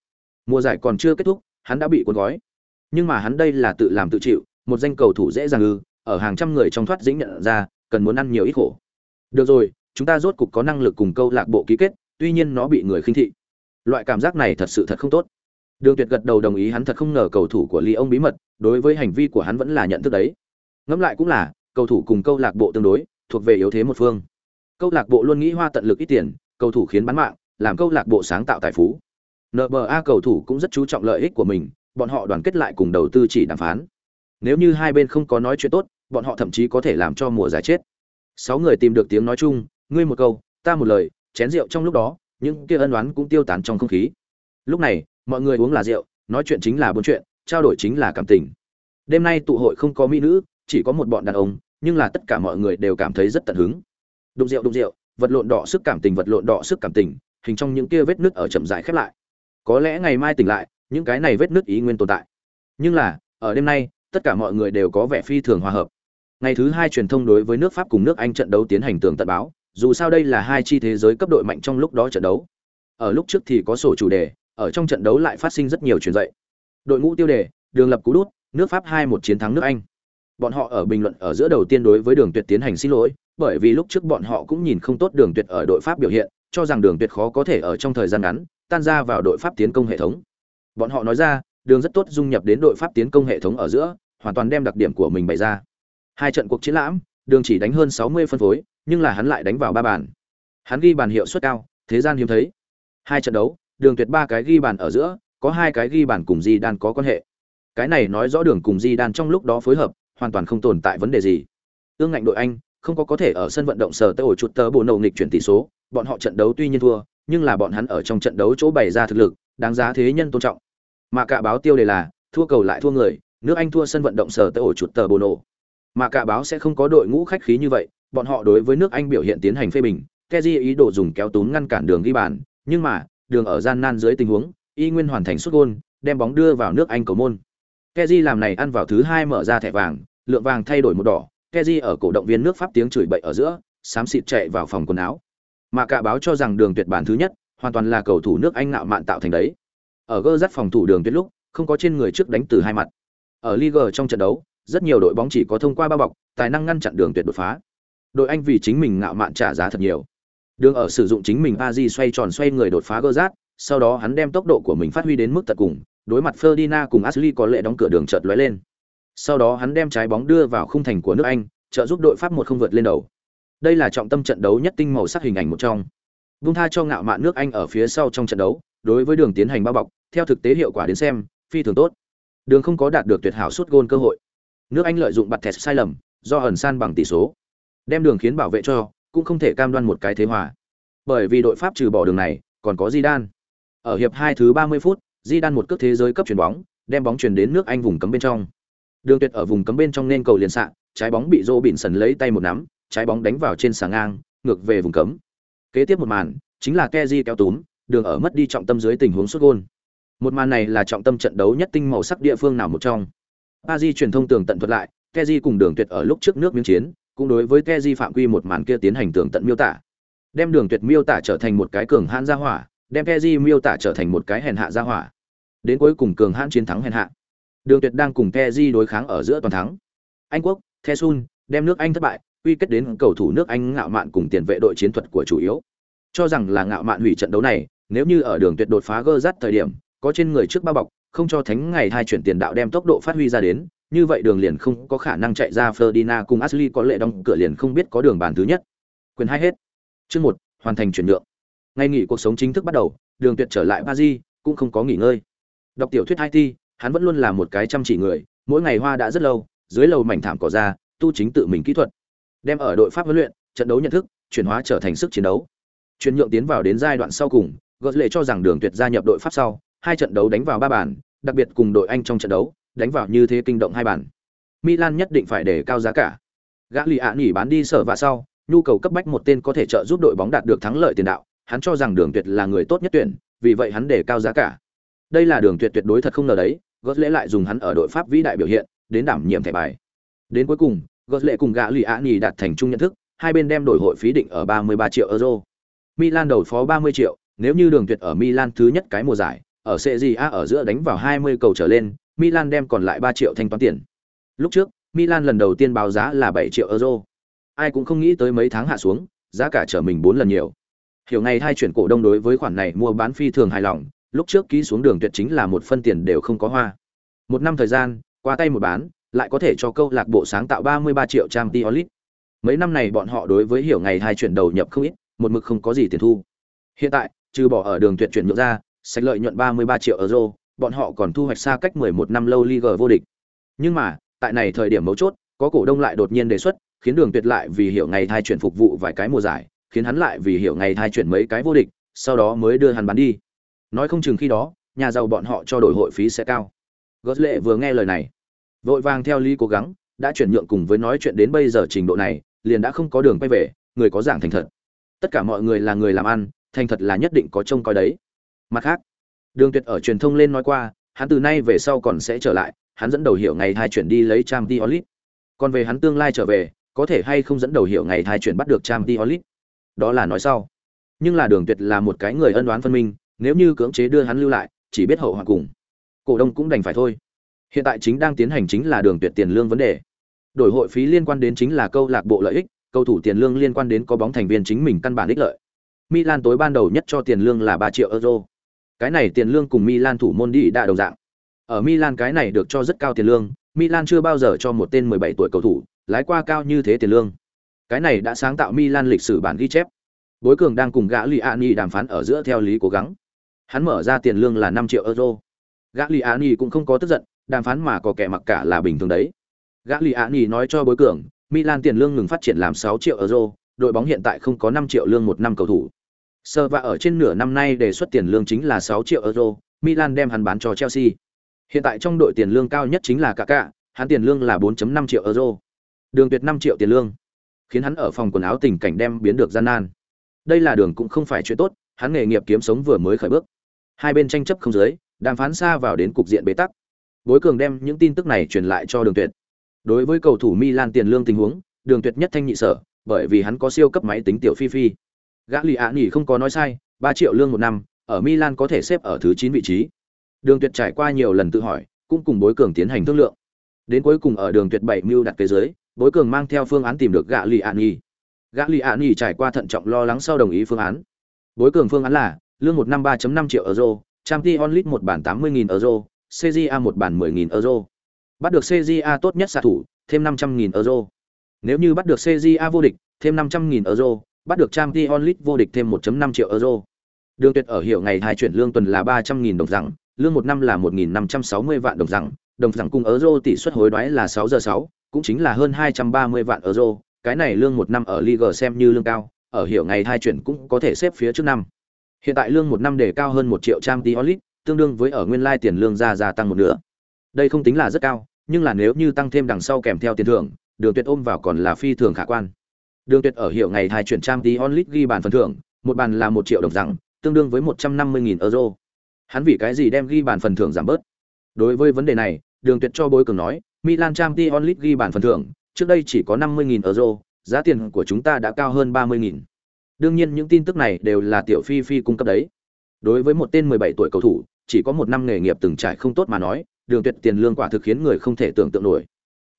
S1: Mùa giải còn chưa kết thúc hắn đã bị cuốn gói. Nhưng mà hắn đây là tự làm tự chịu một danh cầu thủ dễ dàng ư ở hàng trăm người trong thoát dĩnh nhận ra cần muốn ăn nhiều ít khổ. Được rồi chúng ta rốt cục có năng lực cùng câu lạc bộ ký kết, tuy nhiên nó bị người khinh thị. Loại cảm giác này thật sự thật không tốt. Đường Tuyệt gật đầu đồng ý hắn thật không ngờ cầu thủ của Lyon bí mật, đối với hành vi của hắn vẫn là nhận thức đấy. Ngẫm lại cũng là, cầu thủ cùng câu lạc bộ tương đối, thuộc về yếu thế một phương. Câu lạc bộ luôn nghĩ hoa tận lực ít tiền, cầu thủ khiến bán mạng, làm câu lạc bộ sáng tạo tài phú. NBA cầu thủ cũng rất chú trọng lợi ích của mình, bọn họ đoàn kết lại cùng đầu tư chỉ đàm phán. Nếu như hai bên không có nói chuyện tốt, bọn họ thậm chí có thể làm cho mùa giải chết. Sáu người tìm được tiếng nói chung, ngươi một câu, ta một lời, chén rượu trong lúc đó, những kia ân oán cũng tiêu tán trong không khí. Lúc này, mọi người uống là rượu, nói chuyện chính là buôn chuyện, trao đổi chính là cảm tình. Đêm nay tụ hội không có mỹ nữ, chỉ có một bọn đàn ông, nhưng là tất cả mọi người đều cảm thấy rất tận hứng. Đụng rượu đụng rượu, vật lộn đỏ sức cảm tình vật lộn đỏ sức cảm tình, hình trong những kia vết nứt ở chậm rãi khép lại. Có lẽ ngày mai tỉnh lại, những cái này vết nứt ý nguyên tồn tại. Nhưng là, ở đêm nay, tất cả mọi người đều có vẻ phi thường hòa hợp. Ngày thứ hai truyền thông đối với nước Pháp cùng nước Anh trận đấu tiến hành tường tận báo, dù sao đây là hai chi thế giới cấp đội mạnh trong lúc đó trận đấu. Ở lúc trước thì có sổ chủ đề, ở trong trận đấu lại phát sinh rất nhiều chuyển dậy. Đội ngũ tiêu đề, đường lập cú đút, nước Pháp 2-1 chiến thắng nước Anh. Bọn họ ở bình luận ở giữa đầu tiên đối với Đường Tuyệt tiến hành xin lỗi, bởi vì lúc trước bọn họ cũng nhìn không tốt Đường Tuyệt ở đội Pháp biểu hiện, cho rằng Đường Tuyệt khó có thể ở trong thời gian ngắn tan ra vào đội Pháp tiến công hệ thống. Bọn họ nói ra, Đường rất tốt dung nhập đến đội Pháp tiến công hệ thống ở giữa, hoàn toàn đem đặc điểm của mình bày ra. Hai trận cuộc chiến lãm, Đường chỉ đánh hơn 60 phân phối, nhưng là hắn lại đánh vào ba bàn. Hắn ghi bàn hiệu suất cao, thế gian hiếm thấy. Hai trận đấu, Đường Tuyệt ba cái ghi bàn ở giữa, có hai cái ghi bàn cùng Di Đan có quan hệ. Cái này nói rõ Đường cùng Di Đan trong lúc đó phối hợp, hoàn toàn không tồn tại vấn đề gì. Tương ngạnh đội Anh không có có thể ở sân vận động sở tới ổ chuột tớ bộ nổ nghịch chuyển tỷ số, bọn họ trận đấu tuy nhiên thua, nhưng là bọn hắn ở trong trận đấu chỗ bày ra thực lực, đáng giá thế nhân tôn trọng. Mà cả báo tiêu đề là thua cầu lại thua người, nước Anh thua sân vận động sở tới ổ chuột tờ bộ nổ. Mà cả báo sẽ không có đội ngũ khách khí như vậy, bọn họ đối với nước Anh biểu hiện tiến hành phê bình, Kezi ý đồ dùng kéo túm ngăn cản đường ghi bàn, nhưng mà, đường ở gian nan dưới tình huống, y nguyên hoàn thành sút gôn, đem bóng đưa vào nước Anh cầu môn. Kezi làm này ăn vào thứ hai mở ra thẻ vàng, lượng vàng thay đổi một đỏ, Kezi ở cổ động viên nước Pháp tiếng chửi bậy ở giữa, xám xịt chạy vào phòng quần áo. Mà cả báo cho rằng đường tuyệt bản thứ nhất, hoàn toàn là cầu thủ nước Anh ngạo mạn tạo thành đấy. Ở gơ dắt phòng thủ đường tuyệt lúc, không có trên người trước đánh từ hai mặt. Ở Liga trong trận đấu, rất nhiều đội bóng chỉ có thông qua bao bọc, tài năng ngăn chặn đường tuyệt đột phá. Đội Anh vì chính mình ngạo mạn trả giá thật nhiều. Đường ở sử dụng chính mình Aji xoay tròn xoay người đột phá gơ rát, sau đó hắn đem tốc độ của mình phát huy đến mức tận cùng, đối mặt Ferdinand cùng Ashley có lệ đóng cửa đường chợt lóe lên. Sau đó hắn đem trái bóng đưa vào khung thành của nước Anh, trợ giúp đội Pháp một không vượt lên đầu. Đây là trọng tâm trận đấu nhất tinh màu sắc hình ảnh một trong. Vung tha cho ngạo mạn nước Anh ở phía sau trong trận đấu, đối với đường tiến hành bao bọc, theo thực tế hiệu quả đến xem, phi thường tốt. Đường không có đạt được tuyệt hảo suốt gôn cơ hội. Nước Anh lợi dụng bật thẹt sai lầm, do ẩn san bằng tỷ số. Đem đường khiến bảo vệ cho, cũng không thể cam đoan một cái thế hòa. Bởi vì đội Pháp trừ bỏ đường này, còn có Di Đan. Ở hiệp hai thứ 30 phút, Di Đan một cước thế giới cấp chuyền bóng, đem bóng chuyển đến nước Anh vùng cấm bên trong. Đường Tuyệt ở vùng cấm bên trong nên cầu liền xạ, trái bóng bị Dô Bỉn sần lấy tay một nắm, trái bóng đánh vào trên xà ngang, ngược về vùng cấm. Kế tiếp một màn, chính là Kezi kéo túm, đường ở mất đi trọng tâm dưới tình huống xuất gôn. Một màn này là trọng tâm trận đấu nhất tinh màu sắc địa phương nào một trong. Pazi truyền thông tường tận thuật lại, Kezi cùng Đường Tuyệt ở lúc trước nước miếng chiến, cũng đối với Kezi phạm quy một màn kia tiến hành tường tận miêu tả. Đem Đường Tuyệt miêu tả trở thành một cái cường hãn gia hỏa, đem Kezi miêu tả trở thành một cái hèn hạ gia hỏa. Đến cuối cùng cường hãn chiến thắng hèn hạ. Đường Tuyệt đang cùng Kezi đối kháng ở giữa toàn thắng. Anh quốc, Thesun, đem nước Anh thất bại, quy kết đến cầu thủ nước Anh ngạo mạn cùng tiền vệ đội chiến thuật của chủ yếu. Cho rằng là ngạo mạn hủy trận đấu này, nếu như ở đường tuyệt đột phá gơ rắt thời điểm, có trên người trước bao bọc, không cho thánh ngày hai chuyển tiền đạo đem tốc độ phát huy ra đến, như vậy đường liền không có khả năng chạy ra Ferdinand cùng Ashley có lệ đóng cửa liền không biết có đường bàn thứ nhất. Quyền hai hết. Chương một hoàn thành chuyển nhượng. ngay nghỉ cuộc sống chính thức bắt đầu, đường tuyệt trở lại Paris, cũng không có nghỉ ngơi. Đọc tiểu thuyết IT, hắn vẫn luôn là một cái chăm chỉ người, mỗi ngày hoa đã rất lâu, dưới lầu mảnh thảm cỏ ra, tu chính tự mình kỹ thuật. Đem ở đội Pháp huấn luyện, trận đấu nhận thức, chuyển hóa trở thành sức chiến đấu. Chuyển nhượng tiến vào đến giai đoạn sau cùng, gợi lệ cho rằng đường tuyệt gia nhập đội Pháp sau, hai trận đấu đánh vào ba bàn, đặc biệt cùng đội Anh trong trận đấu, đánh vào như thế kinh động hai bàn. Milan nhất định phải để cao giá cả. Gã lì ạ nghỉ bán đi sở và sau, nhu cầu cấp bách một tên có thể trợ giúp đội bóng đạt được thắng lợi tiền đạo, hắn cho rằng Đường Tuyệt là người tốt nhất tuyển, vì vậy hắn để cao giá cả. Đây là Đường Tuyệt tuyệt đối thật không ngờ đấy, gót lễ lại dùng hắn ở đội Pháp vĩ đại biểu hiện, đến đảm nhiệm thẻ bài. Đến cuối cùng, gót lễ cùng gã lì ạ nghỉ đạt thành chung nhận thức, hai bên đem đổi hội phí định ở 33 triệu euro. Milan đầu phó 30 triệu, nếu như Đường Tuyệt ở Milan thứ nhất cái mùa giải, ở Serie A ở giữa đánh vào 20 cầu trở lên, Milan đem còn lại 3 triệu thanh toán tiền. Lúc trước, Milan lần đầu tiên báo giá là 7 triệu euro. Ai cũng không nghĩ tới mấy tháng hạ xuống, giá cả trở mình 4 lần nhiều. Hiểu ngày thay chuyển cổ đông đối với khoản này mua bán phi thường hài lòng, lúc trước ký xuống đường tuyệt chính là một phân tiền đều không có hoa. Một năm thời gian, qua tay một bán, lại có thể cho câu lạc bộ sáng tạo 33 triệu trang Tiolit. Mấy năm này bọn họ đối với hiểu ngày hai chuyển đầu nhập không ít, một mực không có gì tiền thu. Hiện tại, trừ bỏ ở đường tuyệt chuyển nhượng ra, sạch lợi nhuận 33 triệu euro, bọn họ còn thu hoạch xa cách 11 năm lâu Liga vô địch. Nhưng mà, tại này thời điểm mấu chốt, có cổ đông lại đột nhiên đề xuất, khiến Đường Tuyệt lại vì hiểu ngày thai chuyển phục vụ vài cái mùa giải, khiến hắn lại vì hiểu ngày thai chuyển mấy cái vô địch, sau đó mới đưa hắn bán đi. Nói không chừng khi đó, nhà giàu bọn họ cho đổi hội phí sẽ cao. Gót lệ vừa nghe lời này, vội vàng theo lý cố gắng, đã chuyển nhượng cùng với nói chuyện đến bây giờ trình độ này, liền đã không có đường quay về, người có dạng thành thật. Tất cả mọi người là người làm ăn, thành thật là nhất định có trông coi đấy. Mặt khác, Đường Tuyệt ở truyền thông lên nói qua, hắn từ nay về sau còn sẽ trở lại, hắn dẫn đầu hiểu ngày thai chuyển đi lấy Trang Diolit. Còn về hắn tương lai trở về, có thể hay không dẫn đầu hiểu ngày thai chuyển bắt được Trang Diolit. Đó là nói sau. Nhưng là Đường Tuyệt là một cái người ân oán phân minh, nếu như cưỡng chế đưa hắn lưu lại, chỉ biết hậu họa cùng. Cổ đông cũng đành phải thôi. Hiện tại chính đang tiến hành chính là Đường Tuyệt tiền lương vấn đề. Đổi hội phí liên quan đến chính là câu lạc bộ lợi ích, cầu thủ tiền lương liên quan đến có bóng thành viên chính mình căn bản ích lợi. Milan tối ban đầu nhất cho tiền lương là 3 triệu euro. Cái này tiền lương cùng Milan thủ môn đi đã đồng dạng. Ở Milan cái này được cho rất cao tiền lương, Milan chưa bao giờ cho một tên 17 tuổi cầu thủ lái qua cao như thế tiền lương. Cái này đã sáng tạo Milan lịch sử bản ghi chép. Bối Cường đang cùng gã Liani đàm phán ở giữa theo lý cố gắng. Hắn mở ra tiền lương là 5 triệu euro. Gã Liani cũng không có tức giận, đàm phán mà có kẻ mặc cả là bình thường đấy. Gã Liani nói cho Bối Cường, Milan tiền lương ngừng phát triển làm 6 triệu euro, đội bóng hiện tại không có 5 triệu lương một năm cầu thủ. Sơ và ở trên nửa năm nay đề xuất tiền lương chính là 6 triệu euro, Milan đem hắn bán cho Chelsea. Hiện tại trong đội tiền lương cao nhất chính là Kaká, hắn tiền lương là 4.5 triệu euro. Đường Tuyệt 5 triệu tiền lương, khiến hắn ở phòng quần áo tình cảnh đem biến được gian nan. Đây là đường cũng không phải chuyện tốt, hắn nghề nghiệp kiếm sống vừa mới khởi bước. Hai bên tranh chấp không dưới, đàm phán xa vào đến cục diện bế tắc. Bối Cường đem những tin tức này truyền lại cho Đường Tuyệt. Đối với cầu thủ Milan tiền lương tình huống, Đường Tuyệt nhất thanh nhị sở, bởi vì hắn có siêu cấp máy tính tiểu phi phi. Gã lì ạ nghỉ không có nói sai, 3 triệu lương một năm, ở Milan có thể xếp ở thứ 9 vị trí. Đường Tuyệt trải qua nhiều lần tự hỏi, cũng cùng Bối Cường tiến hành thương lượng. Đến cuối cùng ở Đường Tuyệt bảy mưu đặt kế dưới, Bối Cường mang theo phương án tìm được gã lì ạ nghỉ. Gã lì ạ nghỉ trải qua thận trọng lo lắng sau đồng ý phương án. Bối Cường phương án là lương một năm 3.5 triệu euro, Champions League một bản 80.000 euro, CJA một bản 10.000 euro. Bắt được CJA tốt nhất xạ thủ, thêm 500.000 euro. Nếu như bắt được CJA vô địch, thêm 500.000 euro, bắt được Champions League vô địch thêm 1.5 triệu euro. Đường Tuyệt ở hiệu ngày hai chuyển lương tuần là 300.000 đồng rằng, lương một năm là 1.560 vạn đồng rằng, đồng rằng cùng euro tỷ suất hối đoái là 6 giờ 6, cũng chính là hơn 230 vạn euro, cái này lương một năm ở Liga xem như lương cao, ở hiệu ngày hai chuyển cũng có thể xếp phía trước năm. Hiện tại lương một năm để cao hơn 1 triệu Champions League, tương đương với ở nguyên lai tiền lương ra gia tăng một nửa. Đây không tính là rất cao, nhưng là nếu như tăng thêm đằng sau kèm theo tiền thưởng, Đường Tuyệt ôm vào còn là phi thường khả quan. Đường Tuyệt ở hiệu ngày thai chuyển trang tí onlit ghi bàn phần thưởng, một bàn là một triệu đồng rằng, tương đương với một trăm năm mươi nghìn euro. Hắn vì cái gì đem ghi bàn phần thưởng giảm bớt? Đối với vấn đề này, Đường Tuyệt cho Bối Cường nói, Milan Champions League ghi bàn phần thưởng, trước đây chỉ có năm mươi nghìn euro, giá tiền của chúng ta đã cao hơn ba mươi nghìn. Đương nhiên những tin tức này đều là tiểu Phi Phi cung cấp đấy. Đối với một tên mười bảy tuổi cầu thủ, chỉ có một năm nghề nghiệp từng trải không tốt mà nói, Đường Tuyệt tiền lương quả thực khiến người không thể tưởng tượng nổi.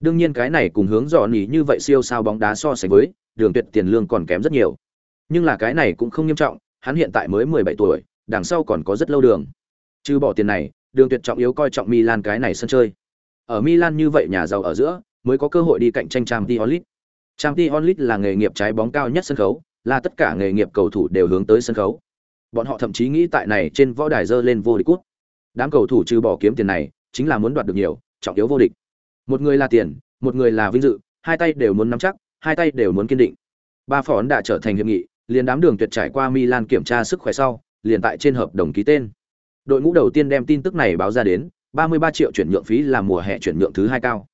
S1: Đương nhiên cái này cùng hướng dò nhỉ như vậy siêu sao bóng đá so sánh với, đường tuyệt tiền lương còn kém rất nhiều. Nhưng là cái này cũng không nghiêm trọng, hắn hiện tại mới 17 tuổi, đằng sau còn có rất lâu đường. Trừ bỏ tiền này, đường tuyệt trọng yếu coi trọng milan cái này sân chơi. Ở milan như vậy nhà giàu ở giữa, mới có cơ hội đi cạnh tranh trang t onlit trang t onlit là nghề nghiệp trái bóng cao nhất sân khấu, là tất cả nghề nghiệp cầu thủ đều hướng tới sân khấu. Bọn họ thậm chí nghĩ tại này trên võ đài dơ lên vô địch cút. Đám cầu thủ trừ bỏ kiếm tiền này, chính là muốn đoạt được nhiều, trọng yếu vô địch. Một người là tiền, một người là vinh dự, hai tay đều muốn nắm chắc hai tay đều muốn kiên định. Ba phỏn đã trở thành hiệp nghị, liền đám đường tuyệt trải qua Milan kiểm tra sức khỏe sau, liền tại trên hợp đồng ký tên. Đội ngũ đầu tiên đem tin tức này báo ra đến, 33 triệu chuyển nhượng phí là mùa hè chuyển nhượng thứ hai cao.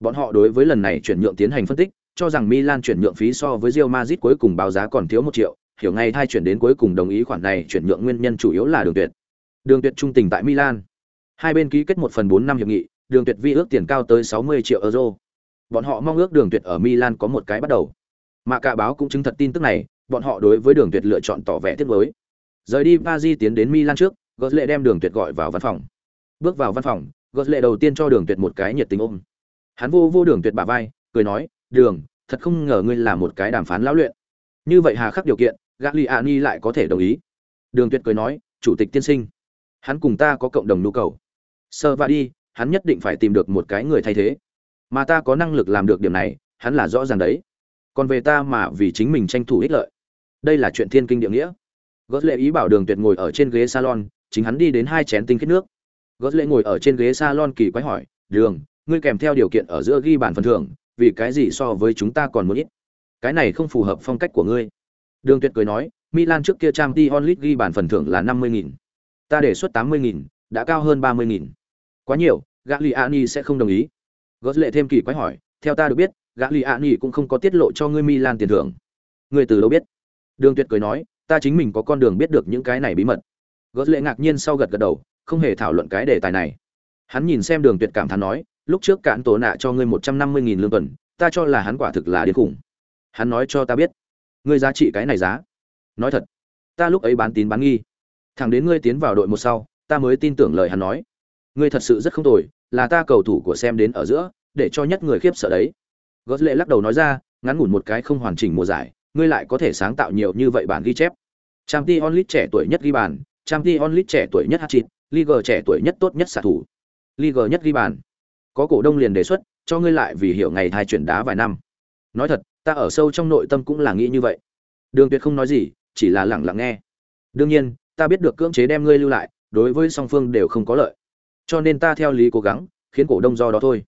S1: Bọn họ đối với lần này chuyển nhượng tiến hành phân tích, cho rằng Milan chuyển nhượng phí so với Real Madrid cuối cùng báo giá còn thiếu 1 triệu, hiểu ngay thay chuyển đến cuối cùng đồng ý khoản này chuyển nhượng nguyên nhân chủ yếu là đường tuyệt. Đường tuyệt trung tình tại Milan. Hai bên ký kết một phần 4 năm hiệp nghị, đường tuyệt vi ước tiền cao tới 60 triệu euro. Bọn họ mong ước Đường Tuyệt ở Milan có một cái bắt đầu. Mà cả báo cũng chứng thật tin tức này, bọn họ đối với Đường Tuyệt lựa chọn tỏ vẻ tiếc nuối. Rời đi Paris tiến đến Milan trước, Götze đem Đường Tuyệt gọi vào văn phòng. Bước vào văn phòng, Götze đầu tiên cho Đường Tuyệt một cái nhiệt tình ôm. Hắn vô vô Đường Tuyệt bả vai, cười nói, "Đường, thật không ngờ ngươi là một cái đàm phán lão luyện. Như vậy hà khắc điều kiện, Gagliani lại có thể đồng ý." Đường Tuyệt cười nói, "Chủ tịch tiên sinh, hắn cùng ta có cộng đồng nhu cầu. Sơ va đi, hắn nhất định phải tìm được một cái người thay thế mà ta có năng lực làm được điểm này, hắn là rõ ràng đấy. Còn về ta mà vì chính mình tranh thủ ích lợi. Đây là chuyện thiên kinh địa nghĩa. Gót lệ ý bảo đường tuyệt ngồi ở trên ghế salon, chính hắn đi đến hai chén tinh khiết nước. Gót lệ ngồi ở trên ghế salon kỳ quái hỏi, đường, ngươi kèm theo điều kiện ở giữa ghi bản phần thưởng, vì cái gì so với chúng ta còn muốn ít? Cái này không phù hợp phong cách của ngươi. Đường tuyệt cười nói, milan trước kia trang t onlit ghi bản phần thưởng là năm mươi nghìn. Ta đề xuất tám mươi nghìn, đã cao hơn ba mươi nghìn. Quá nhiều, gagliani sẽ không đồng ý gót lệ thêm kỳ quái hỏi, theo ta được biết gagliani cũng không có tiết lộ cho ngươi milan tiền thưởng. Ngươi từ đâu biết? Đường tuyệt cười nói, ta chính mình có con đường biết được những cái này bí mật. Gót lệ ngạc nhiên sau gật gật đầu, không hề thảo luận cái đề tài này. Hắn nhìn xem đường tuyệt cảm thán nói, lúc trước cạn tổ nạ cho ngươi một trăm năm mươi nghìn lương tuần, ta cho là hắn quả thực là điên khủng. Hắn nói cho ta biết, ngươi giá trị cái này giá. Nói thật, ta lúc ấy bán tín bán nghi. Thẳng đến ngươi tiến vào đội một sau, ta mới tin tưởng lời hắn nói. Ngươi thật sự rất không tồi là ta cầu thủ của xem đến ở giữa để cho nhất người khiếp sợ đấy gót lệ lắc đầu nói ra ngắn ngủn một cái không hoàn chỉnh mùa giải ngươi lại có thể sáng tạo nhiều như vậy bản ghi chép Champions t onlit trẻ tuổi nhất ghi bàn Champions t onlit trẻ tuổi nhất hát chịt Liga trẻ tuổi nhất tốt nhất xạ thủ. Liga nhất ghi bàn. Có cổ đông liền đề xuất, cho ngươi lại vì hiểu ngày thai chuyển đá vài năm. Nói thật, ta ở sâu trong nội tâm cũng là nghĩ như vậy. Đường Tuyệt không nói gì, chỉ là lặng lặng nghe. Đương nhiên, ta biết được cưỡng chế đem ngươi lưu lại, đối với song phương đều không có lợi. Cho nên ta theo lý cố gắng, khiến cổ đông do đó thôi.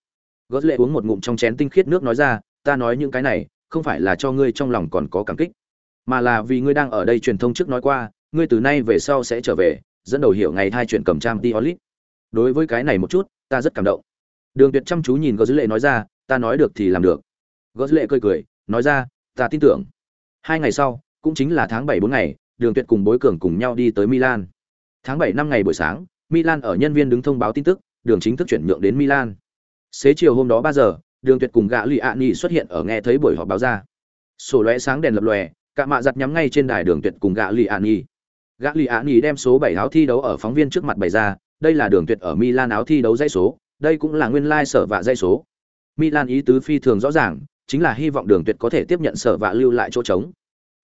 S1: Gót lệ uống một ngụm trong chén tinh khiết nước nói ra, ta nói những cái này, không phải là cho ngươi trong lòng còn có cảm kích, mà là vì ngươi đang ở đây truyền thông trước nói qua, ngươi từ nay về sau sẽ trở về, dẫn đầu hiểu ngày thai chuyện cầm trang Tiolit. Đối với cái này một chút, ta rất cảm động. Đường Tuyệt chăm chú nhìn Gơ Lệ nói ra, ta nói được thì làm được. Gơ Lệ cười cười, nói ra, ta tin tưởng. Hai ngày sau, cũng chính là tháng 7 4 ngày, Đường Tuyệt cùng Bối Cường cùng nhau đi tới Milan. Tháng bảy năm ngày buổi sáng, Milan ở nhân viên đứng thông báo tin tức, đường chính thức chuyển nhượng đến Milan. Xế chiều hôm đó 3 giờ, Đường Tuyệt cùng gã Lì Nghị xuất hiện ở nghe thấy buổi họp báo ra. Sổ lóe sáng đèn lập lòe, cả mạ giật nhắm ngay trên đài Đường Tuyệt cùng gã Lì Nghị. gã lì Án Nghị đem số bảy áo thi đấu ở phóng viên trước mặt bày ra đây là đường tuyệt ở milan áo thi đấu dãy số đây cũng là nguyên lai sở vạ dãy số milan ý tứ phi thường rõ ràng chính là hy vọng đường tuyệt có thể tiếp nhận sở vạ lưu lại chỗ trống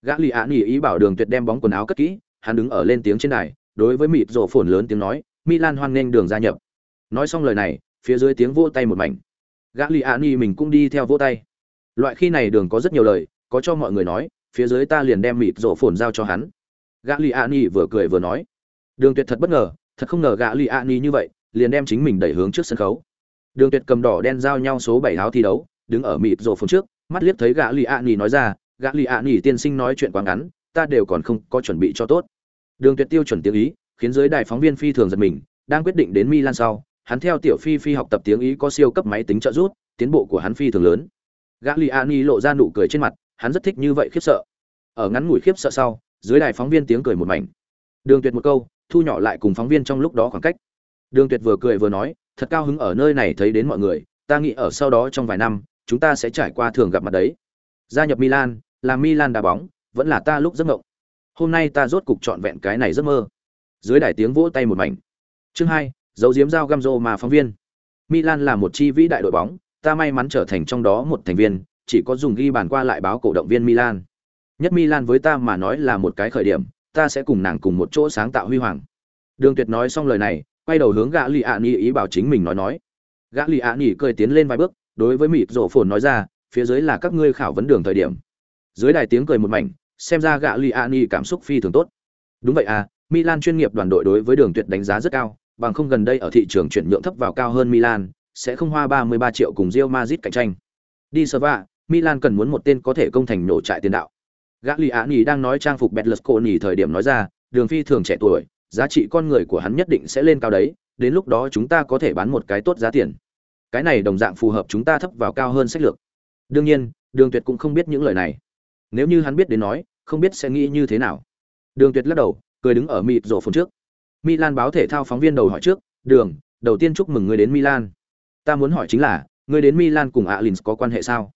S1: gã lì Án Nghị ý bảo đường tuyệt đem bóng quần áo cất kỹ hắn đứng ở lên tiếng trên đài đối với mịt rồ phồn lớn tiếng nói milan hoan nghênh đường gia nhập. Nói xong lời này, phía dưới tiếng vỗ tay một mảnh. Gã mình cũng đi theo vỗ tay. Loại khi này đường có rất nhiều lời, có cho mọi người nói, phía dưới ta liền đem mịt rổ phồn giao cho hắn. Gã li ani vừa cười vừa nói. Đường tuyệt thật bất ngờ, thật không ngờ gã li ani như vậy, liền đem chính mình đẩy hướng trước sân khấu. Đường tuyệt cầm đỏ đen giao nhau số bảy áo thi đấu, đứng ở mịt rổ phồn trước, mắt liếc thấy gã li ani nói ra gã li ani tiên sinh nói chuyện quá ngắn, ta đều còn không có chuẩn bị cho tốt. Đường tuyệt tiêu chuẩn tiếng ý khiến giới đài phóng viên phi thường giật mình, đang quyết định đến milan sau, hắn theo tiểu phi phi học tập tiếng ý có siêu cấp máy tính trợ giúp, tiến bộ của hắn phi thường lớn. Gã li ani lộ ra nụ cười trên mặt, hắn rất thích như vậy khiếp sợ. Ở ngắn ngủi khiếp sợ sau, dưới đài phóng viên tiếng cười một mảnh. Đường tuyệt một câu, thu nhỏ lại cùng phóng viên trong lúc đó khoảng cách. Đường tuyệt vừa cười vừa nói, thật cao hứng ở nơi này thấy đến mọi người, ta nghĩ ở sau đó trong vài năm, chúng ta sẽ trải qua thường gặp mặt đấy. Gia nhập milan làm milan đá bóng, vẫn là ta lúc giấc mộng. Hôm nay ta rốt cục trọn vẹn cái này giấc mơ dưới đài tiếng vỗ tay một mảnh chương hai dấu diếm giao găm rô mà phóng viên milan là một chi vĩ đại đội bóng ta may mắn trở thành trong đó một thành viên chỉ có dùng ghi bàn qua lại báo cổ động viên milan nhất Milan với ta mà nói là một cái khởi điểm, ta sẽ cùng nàng cùng một chỗ sáng tạo huy hoàng. Đường Tuyệt nói xong lời này, quay đầu hướng gã Lý Ani ý bảo chính mình nói nói. Gã Lý Ani cười tiến lên vài bước, đối với mịt rộ phồn nói ra, phía dưới là các ngươi khảo vấn đường thời điểm. Dưới đài tiếng cười một mảnh, xem ra gã Lý Ani cảm xúc phi thường tốt. Đúng vậy à, Milan chuyên nghiệp đoàn đội đối với Đường Tuyệt đánh giá rất cao, bằng không gần đây ở thị trường chuyển nhượng thấp vào cao hơn Milan, sẽ không hoa 33 triệu cùng Real Madrid cạnh tranh. Đi Serva, Milan cần muốn một tên có thể công thành nổ trại tiền đạo. Gã nhì đang nói trang phục bẹt cổ nhì thời điểm nói ra đường phi thường trẻ tuổi giá trị con người của hắn nhất định sẽ lên cao đấy đến lúc đó chúng ta có thể bán một cái tốt giá tiền. Cái này đồng dạng phù hợp chúng ta thấp vào cao hơn sách lược. Đương nhiên đường tuyệt cũng không biết những lời này. Nếu như hắn biết đến nói không biết sẽ nghĩ như thế nào. Đường tuyệt lắc đầu cười đứng ở mịt rổ phun trước milan báo thể thao phóng viên đầu hỏi trước đường đầu tiên chúc mừng người đến milan ta muốn hỏi chính là người đến milan cùng alin có quan hệ sao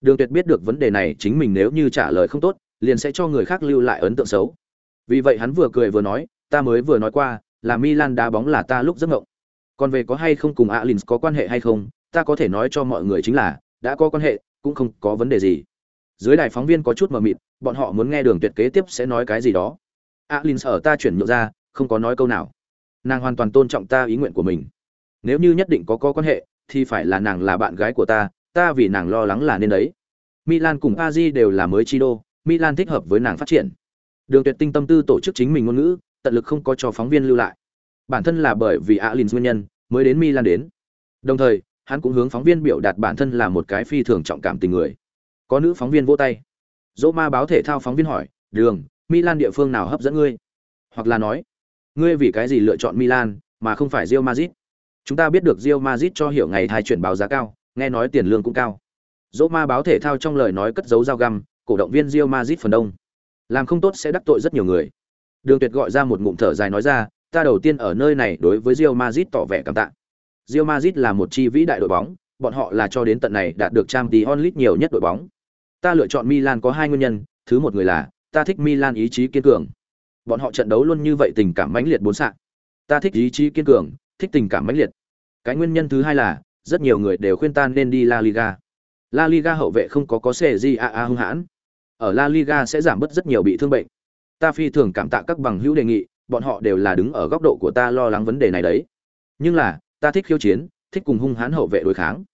S1: đường tuyệt biết được vấn đề này chính mình nếu như trả lời không tốt liền sẽ cho người khác lưu lại ấn tượng xấu. Vì vậy hắn vừa cười vừa nói, ta mới vừa nói qua, là Milan đá bóng là ta lúc giấc ngộng Còn về có hay không cùng alin có quan hệ hay không, ta có thể nói cho mọi người chính là, đã có quan hệ, cũng không có vấn đề gì. Dưới đài phóng viên có chút mờ mịt, bọn họ muốn nghe đường tuyệt kế tiếp sẽ nói cái gì đó alin ở ta chuyển nhượng ra, không có nói câu nào. Nàng hoàn toàn tôn trọng ta ý nguyện của mình. Nếu như nhất định có có quan hệ, thì phải là nàng là bạn gái của ta, ta vì nàng lo lắng là nên đấy. Milan cùng Paris đều là mới chi đô, Milan thích hợp với nàng phát triển. Đường Tuyệt tinh tâm tư tổ chức chính mình ngôn ngữ, tận lực không có cho phóng viên lưu lại. Bản thân là bởi vì Alin nguyên nhân mới đến Milan đến. Đồng thời, hắn cũng hướng phóng viên biểu đạt bản thân là một cái phi thường trọng cảm tình người. Có nữ phóng viên vỗ tay. Roma báo thể thao phóng viên hỏi, "Đường, Milan địa phương nào hấp dẫn ngươi?" Hoặc là nói, "Ngươi vì cái gì lựa chọn Milan mà không phải Real Madrid?" Chúng ta biết được Real Madrid cho hiểu ngày thai chuyển báo giá cao, nghe nói tiền lương cũng cao. Roma báo thể thao trong lời nói cất giấu dao găm, cổ động viên Real Madrid phần đông. Làm không tốt sẽ đắc tội rất nhiều người. Đường Tuyệt gọi ra một ngụm thở dài nói ra, ta đầu tiên ở nơi này đối với Real Madrid tỏ vẻ cảm tạ. Real Madrid là một chi vĩ đại đội bóng, bọn họ là cho đến tận này đạt được Champions League nhiều nhất đội bóng. Ta lựa chọn Milan có hai nguyên nhân, thứ một người là ta thích Milan ý chí kiên cường. Bọn họ trận đấu luôn như vậy tình cảm mãnh liệt bốn sạ. Ta thích ý chí kiên cường, thích tình cảm mãnh liệt. Cái nguyên nhân thứ hai là rất nhiều người đều khuyên ta nên đi La Liga. La Liga hậu vệ không có có CJA à à hung hãn. Ở La Liga sẽ giảm bớt rất nhiều bị thương bệnh. Ta phi thường cảm tạ các bằng hữu đề nghị, bọn họ đều là đứng ở góc độ của ta lo lắng vấn đề này đấy. Nhưng là, ta thích khiêu chiến, thích cùng hung hãn hậu vệ đối kháng.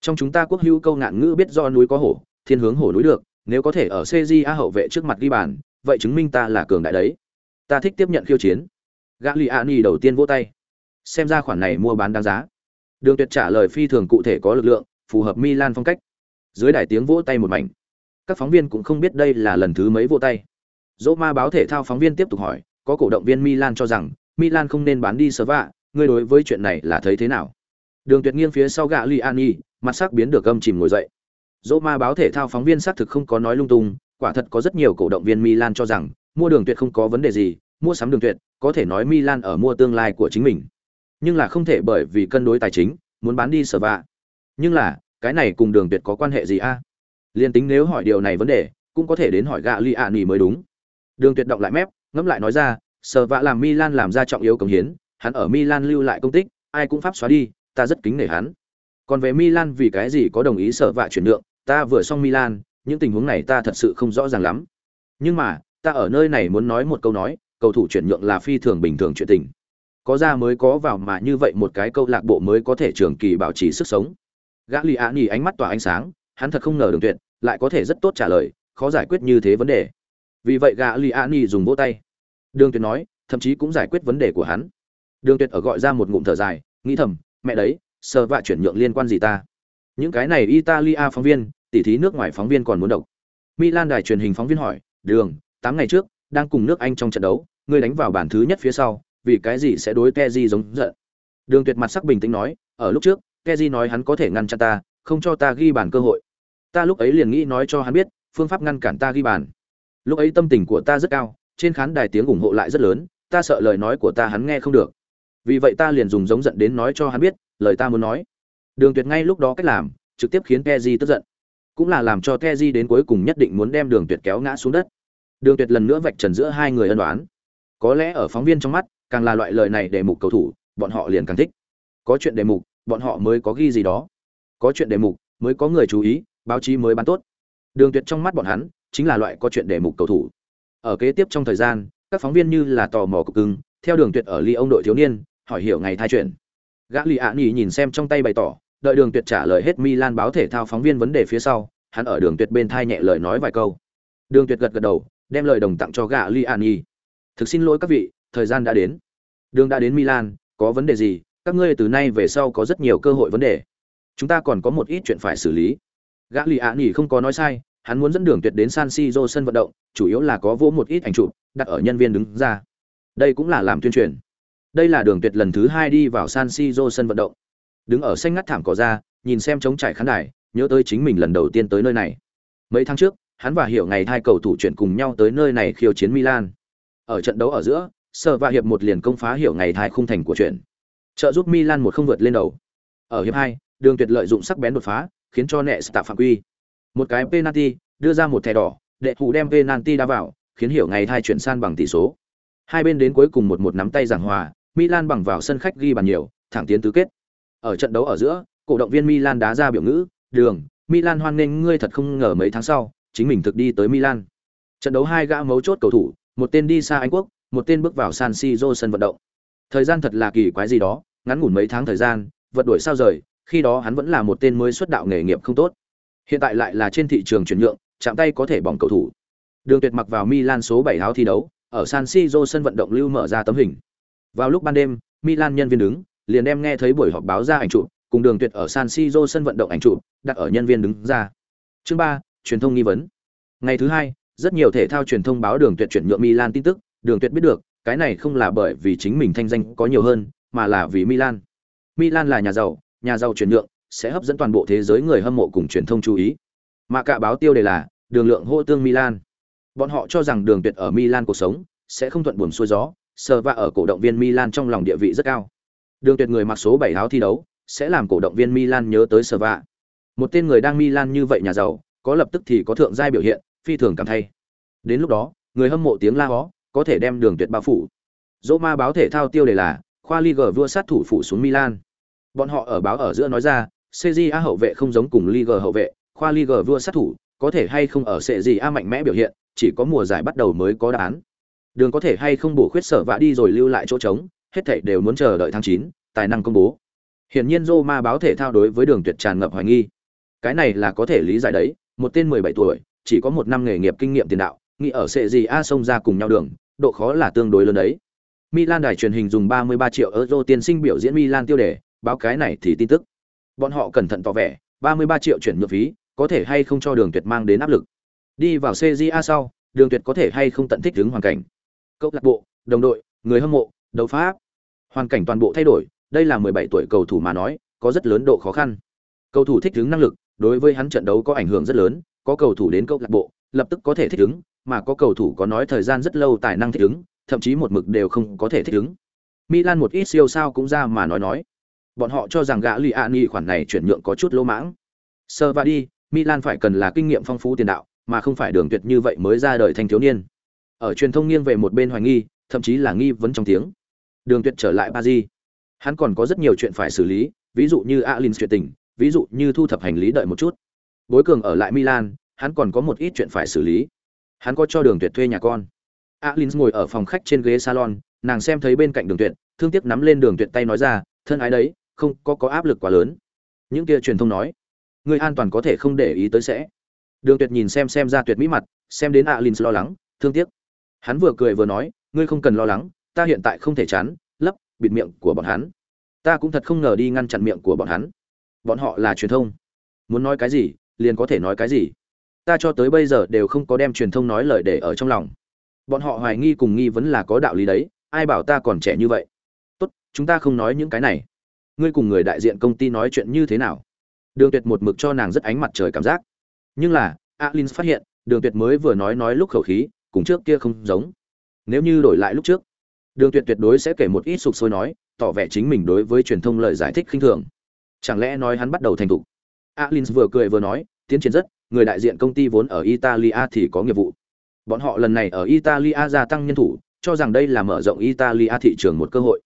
S1: Trong chúng ta quốc hữu câu ngạn ngữ biết do núi có hổ, thiên hướng hổ núi được, nếu có thể ở CJA hậu vệ trước mặt ghi bàn, vậy chứng minh ta là cường đại đấy. Ta thích tiếp nhận khiêu chiến. Gagliani đầu tiên vỗ tay. Xem ra khoản này mua bán đáng giá. Đường Tuyệt trả lời phi thường cụ thể có lực lượng, phù hợp Milan phong cách. Dưới đài tiếng vỗ tay một mảnh. Các phóng viên cũng không biết đây là lần thứ mấy vỗ tay. Roma báo thể thao phóng viên tiếp tục hỏi, có cổ động viên Milan cho rằng Milan không nên bán đi Serva, ngươi đối với chuyện này là thấy thế nào? Đường Tuyệt nghiêng phía sau Gagliani mặt sắc biến được gầm chìm ngồi dậy. Roma báo thể thao phóng viên xác thực không có nói lung tung, quả thật có rất nhiều cổ động viên Milan cho rằng mua Đường Tuyệt không có vấn đề gì, mua sắm Đường Tuyệt, có thể nói Milan ở mua tương lai của chính mình. Nhưng là không thể bởi vì cân đối tài chính, muốn bán đi sở vạ. Nhưng là, cái này cùng Đường Tuyệt có quan hệ gì a? Liên tính nếu hỏi điều này vấn đề, cũng có thể đến hỏi gạ liả nì mới đúng. Đường Tuyệt động lại mép, ngẫm lại nói ra, sở vạ làm Milan làm ra trọng yếu công hiến, hắn ở Milan lưu lại công tích, ai cũng pháp xóa đi, ta rất kính nể hắn. Còn về Milan vì cái gì có đồng ý sở vạ chuyển nhượng, ta vừa xong Milan, những tình huống này ta thật sự không rõ ràng lắm. Nhưng mà, ta ở nơi này muốn nói một câu nói, cầu thủ chuyển nhượng là phi thường bình thường chuyện tình. Có ra mới có vào mà như vậy một cái câu lạc bộ mới có thể trường kỳ bảo trì sức sống. Gã Lý Á nhì ánh mắt tỏa ánh sáng, hắn thật không ngờ đường tuyệt, lại có thể rất tốt trả lời, khó giải quyết như thế vấn đề. Vì vậy gã Lý Á nhì dùng vỗ tay. Đường Tuyệt nói, thậm chí cũng giải quyết vấn đề của hắn. Đường Tuyệt ở gọi ra một ngụm thở dài, nghĩ thầm, mẹ đấy, sờ vạ chuyển nhượng liên quan gì ta? Những cái này Italia phóng viên, tỉ thí nước ngoài phóng viên còn muốn độc. Milan đài truyền hình phóng viên hỏi, "Đường, 8 ngày trước, đang cùng nước Anh trong trận đấu, ngươi đánh vào bàn thứ nhất phía sau, vì cái gì sẽ đối Kezi giống giận?" Đường Tuyệt mặt sắc bình tĩnh nói, "Ở lúc trước, Kezi nói hắn có thể ngăn chặn ta, không cho ta ghi bàn cơ hội. Ta lúc ấy liền nghĩ nói cho hắn biết, phương pháp ngăn cản ta ghi bàn. Lúc ấy tâm tình của ta rất cao, trên khán đài tiếng ủng hộ lại rất lớn ta sợ lời nói của ta hắn nghe không được vì vậy ta liền dùng giống giận đến nói cho hắn biết lời ta muốn nói đường tuyệt ngay lúc đó cách làm, trực tiếp khiến keji tức giận. Cũng là làm cho keji đến cuối cùng nhất định muốn đem đường tuyệt kéo ngã xuống đất. Đường tuyệt lần nữa vạch trần giữa hai người ân đoán có lẽ ở phóng viên trong mắt, càng là loại lời này để mục cầu thủ, bọn họ liền càng thích. Có chuyện đề mục, bọn họ mới có ghi gì đó. Có chuyện đề mục, mới có người chú ý, báo chí mới bán tốt. Đường tuyệt trong mắt bọn hắn, chính là loại có chuyện đề mục cầu thủ. Ở kế tiếp trong thời gian, các phóng viên như là tò mò cực cưng theo đường tuyệt ở ly ông đội thiếu niên, hỏi hiểu ngày thai chuyện. gã Lý ạ nghỉ nhìn xem trong tay bày tỏ đợi đường tuyệt trả lời hết milan báo thể thao phóng viên vấn đề phía sau, hắn ở đường tuyệt bên thai nhẹ lời nói vài câu. Đường tuyệt gật gật đầu, đem lời đồng tặng cho gã Liani. thực xin lỗi các vị, thời gian đã đến. Đường đã đến milan, có vấn đề gì, các ngươi từ nay về sau có rất nhiều cơ hội vấn đề. Chúng ta còn có một ít chuyện phải xử lý. Gã Liani không có nói sai, hắn muốn dẫn đường tuyệt đến san siro sân vận động, chủ yếu là có vỗ một ít ảnh chụp, đặt ở nhân viên đứng ra. Đây cũng là làm tuyên truyền. Đây là đường tuyệt lần thứ hai đi vào san siro sân vận động đứng ở xanh ngắt thảm cỏ ra nhìn xem trống trải khán đài nhớ tới chính mình lần đầu tiên tới nơi này. Mấy tháng trước hắn và hiểu ngày hai cầu thủ chuyển cùng nhau tới nơi này khiêu chiến milan. Ở trận đấu ở giữa sở và hiệp một liền công phá hiểu ngày hai khung thành của chuyện. Trợ giúp milan một không vượt lên đầu. Ở hiệp hai đường tuyệt lợi dụng sắc bén đột phá khiến cho nẹ tạ phạm quy. Một cái penalty đưa ra một thẻ đỏ đệ thủ đem penalty đá vào, khiến hiểu ngày hai chuyển san bằng tỷ số. Hai bên đến cuối cùng một một nắm tay giảng hòa, Milan bằng vào sân khách ghi bàn nhiều, thẳng tiến tứ kết. Ở trận đấu ở giữa, cổ động viên Milan đá ra biểu ngữ, "Đường, Milan hoan nghênh ngươi thật không ngờ mấy tháng sau, chính mình thực đi tới Milan." Trận đấu hai gã mấu chốt cầu thủ, một tên đi xa Anh quốc, một tên bước vào San Siro sân vận động. Thời gian thật là kỳ quái gì đó, ngắn ngủn mấy tháng thời gian, vật đổi sao rời, khi đó hắn vẫn là một tên mới xuất đạo nghề nghiệp không tốt. Hiện tại lại là trên thị trường chuyển nhượng, chạm tay có thể bỏng cầu thủ. Đường Tuyệt mặc vào Milan số 7 áo thi đấu, ở San Siro sân vận động lưu mở ra tấm hình. Vào lúc ban đêm, Milan nhân viên đứng, liền đem nghe thấy buổi họp báo ra ảnh chụp, cùng Đường Tuyệt ở San Siro sân vận động ảnh chụp, đặt ở nhân viên đứng ra. Chương 3, truyền thông nghi vấn. Ngày thứ hai, rất nhiều thể thao truyền thông báo Đường Tuyệt chuyển nhượng Milan tin tức, Đường Tuyệt biết được, cái này không là bởi vì chính mình thanh danh có nhiều hơn, mà là vì Milan. Milan là nhà giàu, nhà giàu chuyển nhượng sẽ hấp dẫn toàn bộ thế giới người hâm mộ cùng truyền thông chú ý. Mà cả báo tiêu đề là Đường lượng hô tương Milan. Bọn họ cho rằng Đường Tuyệt ở Milan cuộc sống sẽ không thuận buồm xuôi gió, sờ và ở cổ động viên Milan trong lòng địa vị rất cao. Đường Tuyệt người mặc số 7 áo thi đấu, sẽ làm cổ động viên Milan nhớ tới sờ vạ. Một tên người đang Milan như vậy nhà giàu, có lập tức thì có thượng giai biểu hiện, phi thường cảm thay. Đến lúc đó, người hâm mộ tiếng la hó, có thể đem Đường Tuyệt bao phủ. Roma báo thể thao tiêu đề là khoa Liga vua sát thủ phủ xuống Milan. Bọn họ ở báo ở giữa nói ra, CJA hậu vệ không giống cùng Liga hậu vệ, khoa Liga vua sát thủ, có thể hay không ở CJA mạnh mẽ biểu hiện, chỉ có mùa giải bắt đầu mới có đáp án. Đường có thể hay không bổ khuyết sở vạ đi rồi lưu lại chỗ trống, hết thảy đều muốn chờ đợi tháng 9, tài năng công bố. Hiển nhiên Roma báo thể thao đối với Đường Tuyệt tràn ngập hoài nghi. Cái này là có thể lý giải đấy, một tên 17 tuổi, chỉ có một năm nghề nghiệp kinh nghiệm tiền đạo, nghĩ ở CJA xông ra cùng nhau đường, độ khó là tương đối lớn đấy. Milan đài truyền hình dùng 33 triệu euro tiền sinh biểu diễn Milan tiêu đề, báo cái này thì tin tức. Bọn họ cẩn thận tỏ vẻ, 33 triệu chuyển nhượng phí, có thể hay không cho Đường Tuyệt mang đến áp lực. Đi vào CJA sau, Đường Tuyệt có thể hay không tận thích ứng hoàn cảnh. Câu lạc bộ, đồng đội, người hâm mộ, đấu pháp. Hoàn cảnh toàn bộ thay đổi, đây là 17 tuổi cầu thủ mà nói, có rất lớn độ khó khăn. Cầu thủ thích ứng năng lực, đối với hắn trận đấu có ảnh hưởng rất lớn, có cầu thủ đến câu lạc bộ, lập tức có thể thích ứng, mà có cầu thủ có nói thời gian rất lâu tài năng thích ứng, thậm chí một mực đều không có thể thích ứng. Milan một ít siêu sao cũng ra mà nói nói. Bọn họ cho rằng gã Liani khoản này chuyển nhượng có chút lỗ mãng. Sơ và đi, Milan phải cần là kinh nghiệm phong phú tiền đạo, mà không phải đường tuyệt như vậy mới ra đời thanh thiếu niên. Ở truyền thông nghiêng về một bên hoài nghi, thậm chí là nghi vấn trong tiếng. Đường tuyệt trở lại Paris. Hắn còn có rất nhiều chuyện phải xử lý, ví dụ như Alin chuyện tình, ví dụ như thu thập hành lý đợi một chút. Bối cường ở lại Milan, hắn còn có một ít chuyện phải xử lý. Hắn có cho đường tuyệt thuê nhà con alin ngồi ở phòng khách trên ghế salon nàng xem thấy bên cạnh đường tuyệt thương tiếc nắm lên đường tuyệt tay nói ra thân ái đấy không có có áp lực quá lớn những kia truyền thông nói người an toàn có thể không để ý tới sẽ đường tuyệt nhìn xem xem ra tuyệt mỹ mặt xem đến alin lo lắng thương tiếc hắn vừa cười vừa nói ngươi không cần lo lắng ta hiện tại không thể chán, lấp, bịt miệng của bọn hắn. Ta cũng thật không ngờ đi ngăn chặn miệng của bọn hắn. Bọn họ là truyền thông. Muốn nói cái gì, liền có thể nói cái gì. Ta cho tới bây giờ đều không có đem truyền thông nói lời để ở trong lòng. Bọn họ hoài nghi cùng nghi vấn là có đạo lý đấy, ai bảo ta còn trẻ như vậy? Tốt, chúng ta không nói những cái này. Ngươi cùng người đại diện công ty nói chuyện như thế nào? Đường tuyệt một mực cho nàng rất ánh mặt trời cảm giác. Nhưng là alin phát hiện, đường tuyệt mới vừa nói nói lúc khẩu khí, cùng trước kia không giống. Nếu như đổi lại lúc trước đường tuyệt tuyệt đối sẽ kể một ít sục sôi nói tỏ vẻ chính mình đối với truyền thông lời giải thích khinh thường chẳng lẽ nói hắn bắt đầu thành thục alin vừa cười vừa nói tiến triển rất người đại diện công ty vốn ở italia thì có nghiệp vụ Bọn họ lần này ở Italia gia tăng nhân thủ, cho rằng đây là mở rộng Italia thị trường một cơ hội.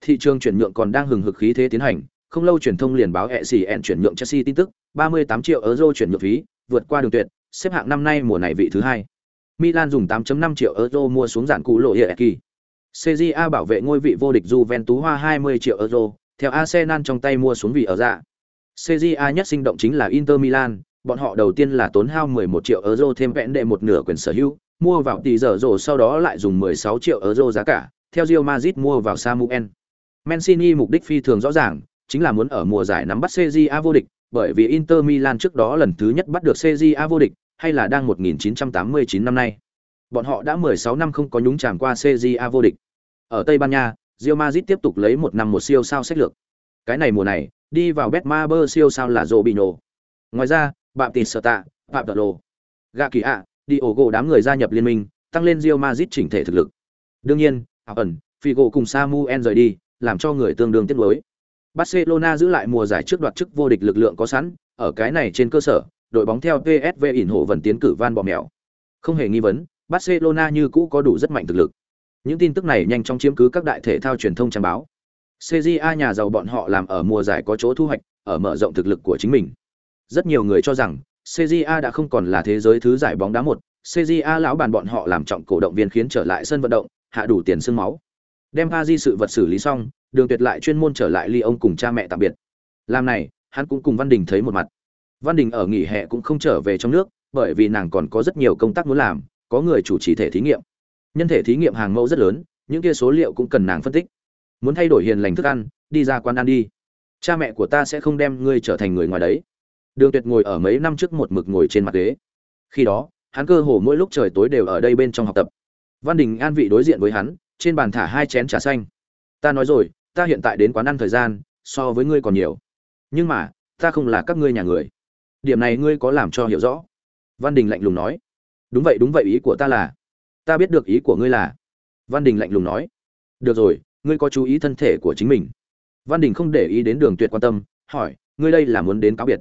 S1: Thị trường chuyển nhượng còn đang hừng hực khí thế tiến hành, không lâu truyền thông liền báo ECN chuyển nhượng Chelsea tin tức, 38 triệu euro chuyển nhượng phí, vượt qua đường tuyệt, xếp hạng năm nay mùa này vị thứ hai. Milan dùng 8.5 triệu euro mua xuống giản cũ lộ Hieki. CJA bảo vệ ngôi vị vô địch Juventus hoa 20 triệu euro, theo Arsenal trong tay mua xuống vị ở dạ. CJA nhất sinh động chính là Inter Milan, bọn họ đầu tiên là tốn hao 11 triệu euro thêm vẹn đệ một nửa quyền sở hữu, mua vào tỷ giờ rổ sau đó lại dùng 16 triệu euro giá cả, theo Real Madrid mua vào Samuel. Mancini mục đích phi thường rõ ràng, chính là muốn ở mùa giải nắm bắt CJA vô địch, bởi vì Inter Milan trước đó lần thứ nhất bắt được CJA vô địch, hay là đang 1989 năm nay. Bọn họ đã 16 năm không có nhúng chàm qua CJA vô địch. Ở Tây Ban Nha, Real Madrid tiếp tục lấy một năm một siêu sao sách lược. Cái này mùa này, đi vào Betmaber siêu sao là Robinho. Ngoài ra, bạm tịt sợ tạ phạm đợt lộ Gà kỳ ạ đi ổ gỗ đám người gia nhập liên minh tăng lên Real Madrid chỉnh thể thực lực đương nhiên ảo ẩn figo cùng samuel rời đi làm cho người tương đương tiếc nuối barcelona giữ lại mùa giải trước đoạt chức vô địch lực lượng có sẵn ở cái này trên cơ sở đội bóng theo psv ỉn hộ vẫn tiến cử van bò mèo không hề nghi vấn barcelona như cũ có đủ rất mạnh thực lực những tin tức này nhanh chóng chiếm cứ các đại thể thao truyền thông trang báo CJA nhà giàu bọn họ làm ở mùa giải có chỗ thu hoạch, ở mở rộng thực lực của chính mình. Rất nhiều người cho rằng CJA đã không còn là thế giới thứ giải bóng đá một, CJA lão bàn bọn họ làm trọng cổ động viên khiến trở lại sân vận động, hạ đủ tiền xương máu. Đem Di sự vật xử lý xong, Đường Tuyệt lại chuyên môn trở lại ly ông cùng cha mẹ tạm biệt. Làm này, hắn cũng cùng Văn Đình thấy một mặt. Văn Đình ở nghỉ hè cũng không trở về trong nước, bởi vì nàng còn có rất nhiều công tác muốn làm, có người chủ trì thể thí nghiệm. Nhân thể thí nghiệm hàng mẫu rất lớn, những kia số liệu cũng cần nàng phân tích. muốn thay đổi hiền lành thức ăn đi ra quán ăn đi. Cha mẹ của ta sẽ không đem ngươi trở thành người ngoài đấy. Đường tuyệt ngồi ở mấy năm trước một mực ngồi trên mặt ghế. Khi đó hắn cơ hồ mỗi lúc trời tối đều ở đây bên trong học tập. Văn đình an vị đối diện với hắn trên bàn thả hai chén trà xanh. Ta nói rồi ta hiện tại đến quán ăn thời gian so với ngươi còn nhiều. Nhưng mà ta không là các ngươi nhà người. Điểm này ngươi có làm cho hiểu rõ. Văn đình lạnh lùng nói đúng vậy đúng vậy, ý của ta là, ta biết được ý của ngươi là. Văn đình lạnh lùng nói. Được rồi, ngươi có chú ý thân thể của chính mình. Văn đình không để ý đến đường tuyệt quan tâm, hỏi, ngươi đây là muốn đến cáo biệt.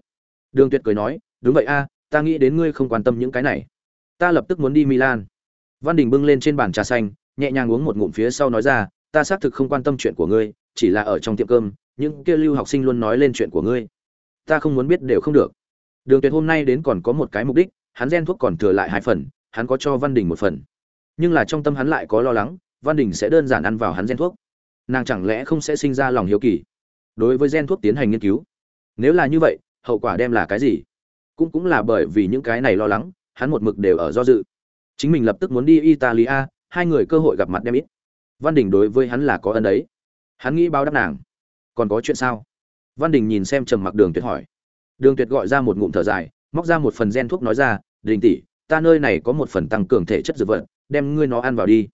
S1: Đường tuyệt cười nói, đúng vậy a, ta nghĩ đến ngươi không quan tâm những cái này. Ta lập tức muốn đi milan. Văn đình bưng lên trên bàn trà xanh, nhẹ nhàng uống một ngụm phía sau nói ra, ta xác thực không quan tâm chuyện của ngươi, chỉ là ở trong tiệm cơm, những kia lưu học sinh luôn nói lên chuyện của ngươi. Ta không muốn biết đều không được. Đường tuyệt hôm nay đến còn có một cái mục đích hắn gen thuốc còn thừa lại hai phần, hắn có cho văn đình một phần. Nhưng là trong tâm hắn lại có lo lắng, văn đình sẽ đơn giản ăn vào hắn gen thuốc. Nàng chẳng lẽ không sẽ sinh ra lòng hiếu kỳ? Đối với gen thuốc tiến hành nghiên cứu, nếu là như vậy, hậu quả đem là cái gì? Cũng cũng là bởi vì những cái này lo lắng, hắn một mực đều ở do dự. Chính mình lập tức muốn đi italia, hai người cơ hội gặp mặt đem ít. Văn đình đối với hắn là có ân đấy. Hắn nghĩ báo đáp nàng. Còn có chuyện sao? Văn đình nhìn xem trầm mặc đường tuyệt hỏi. Đường tuyệt gọi ra một ngụm thở dài móc ra một phần gen thuốc nói ra, đình tỷ, ta nơi này có một phần tăng cường thể chất dược vật, đem ngươi nó ăn vào đi.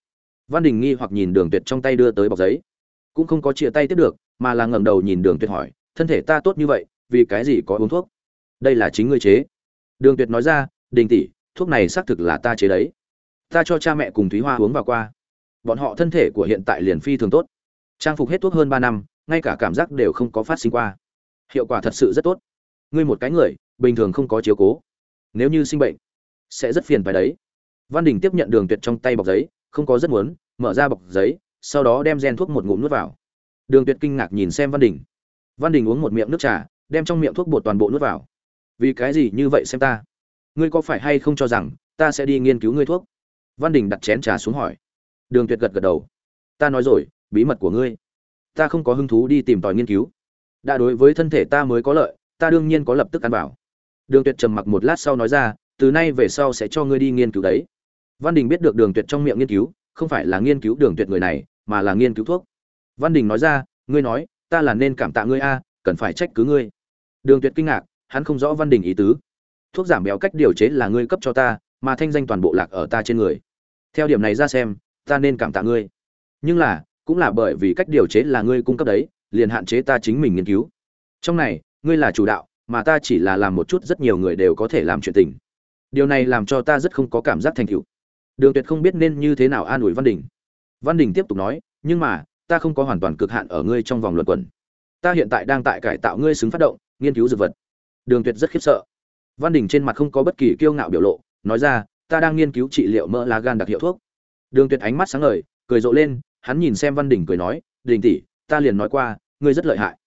S1: Văn đình nghi hoặc nhìn đường tuyệt trong tay đưa tới bọc giấy. Cũng không có chia tay tiếp được, mà là ngẩng đầu nhìn đường tuyệt hỏi, thân thể ta tốt như vậy, vì cái gì có uống thuốc? Đây là chính ngươi chế. Đường tuyệt nói ra, đình tỷ, thuốc này xác thực là ta chế đấy. Ta cho cha mẹ cùng thúy hoa uống vào qua. Bọn họ thân thể của hiện tại liền phi thường tốt. Trang phục hết thuốc hơn ba năm, ngay cả cảm giác đều không có phát sinh qua. Hiệu quả thật sự rất tốt. Ngươi một cái người bình thường không có chiếu cố. Nếu như sinh bệnh, sẽ rất phiền phải đấy. Văn đình tiếp nhận đường tuyệt trong tay bọc giấy, không có rất muốn, mở ra bọc giấy, sau đó đem gen thuốc một ngụm nuốt vào. Đường tuyệt kinh ngạc nhìn xem văn đình. Văn đình uống một miệng nước trà, đem trong miệng thuốc bột toàn bộ nuốt vào. Vì cái gì như vậy xem ta? Ngươi có phải hay không cho rằng, ta sẽ đi nghiên cứu ngươi thuốc? Văn đình đặt chén trà xuống hỏi. Đường tuyệt gật gật đầu. Ta nói rồi, bí mật của ngươi. Ta không có hứng thú đi tìm tòi nghiên cứu. Đã đối với thân thể ta mới có lợi, ta đương nhiên có lập tức ăn bảo đường tuyệt trầm mặc một lát sau nói ra, từ nay về sau sẽ cho ngươi đi nghiên cứu đấy. Văn đình biết được đường tuyệt trong miệng nghiên cứu, không phải là nghiên cứu đường tuyệt người này, mà là nghiên cứu thuốc. Văn đình nói ra, ngươi nói, ta là nên cảm tạ ngươi a, cần phải trách cứ ngươi. Đường tuyệt kinh ngạc, hắn không rõ văn đình ý tứ. Thuốc giảm béo cách điều chế là ngươi cấp cho ta, mà thanh danh toàn bộ lạc ở ta trên người. Theo điểm này ra xem, ta nên cảm tạ ngươi. Nhưng là, cũng là bởi vì cách điều chế là ngươi cung cấp đấy, liền hạn chế ta chính mình nghiên cứu. Trong này, ngươi là chủ đạo mà ta chỉ là làm một chút rất nhiều người đều có thể làm chuyện tình. Điều này làm cho ta rất không có cảm giác thành tựu. Đường tuyệt không biết nên như thế nào an ủi văn đình. Văn đình tiếp tục nói, nhưng mà, ta không có hoàn toàn cực hạn ở ngươi trong vòng luận quẩn. Ta hiện tại đang tại cải tạo ngươi xứng phát động, nghiên cứu dược vật. Đường tuyệt rất khiếp sợ. Văn đình trên mặt không có bất kỳ kiêu ngạo biểu lộ, nói ra, ta đang nghiên cứu trị liệu mỡ lá gan đặc hiệu thuốc. Đường tuyệt ánh mắt sáng ngời, cười rộ lên, hắn nhìn xem văn đình cười nói, đình tỷ, ta liền nói qua, ngươi rất lợi hại.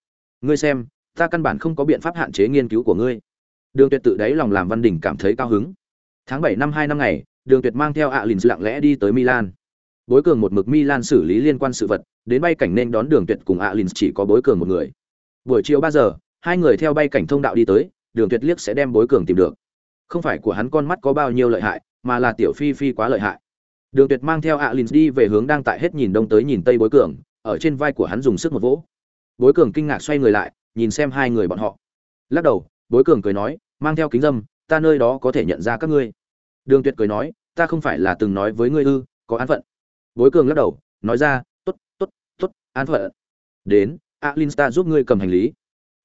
S1: Ngươi xem ta căn bản không có biện pháp hạn chế nghiên cứu của ngươi. Đường tuyệt tự đáy lòng làm văn đình cảm thấy cao hứng. Tháng bảy năm hai năm ngày, đường tuyệt mang theo ạ lìn lặng lẽ đi tới milan. Bối cường một mực milan xử lý liên quan sự vật, đến bay cảnh nên đón đường tuyệt cùng ạ lìn chỉ có bối cường một người. Buổi chiều ba giờ, hai người theo bay cảnh thông đạo đi tới, đường tuyệt liếc sẽ đem bối cường tìm được. Không phải của hắn con mắt có bao nhiêu lợi hại, mà là tiểu phi phi quá lợi hại. Đường tuyệt mang theo ạ lìn đi về hướng đang tại hết nhìn đông tới nhìn tây bối cường, ở trên vai của hắn dùng sức một vỗ. Bối cường kinh ngạc xoay người lại nhìn xem hai người bọn họ. Lắc đầu, bối cường cười nói, mang theo kính dâm, ta nơi đó có thể nhận ra các ngươi. Đường tuyệt cười nói, ta không phải là từng nói với ngươi ư, có an phận. Bối cường lắc đầu, nói ra t ố t t ố t t ố t an phận. Đến alin ta giúp ngươi cầm hành lý.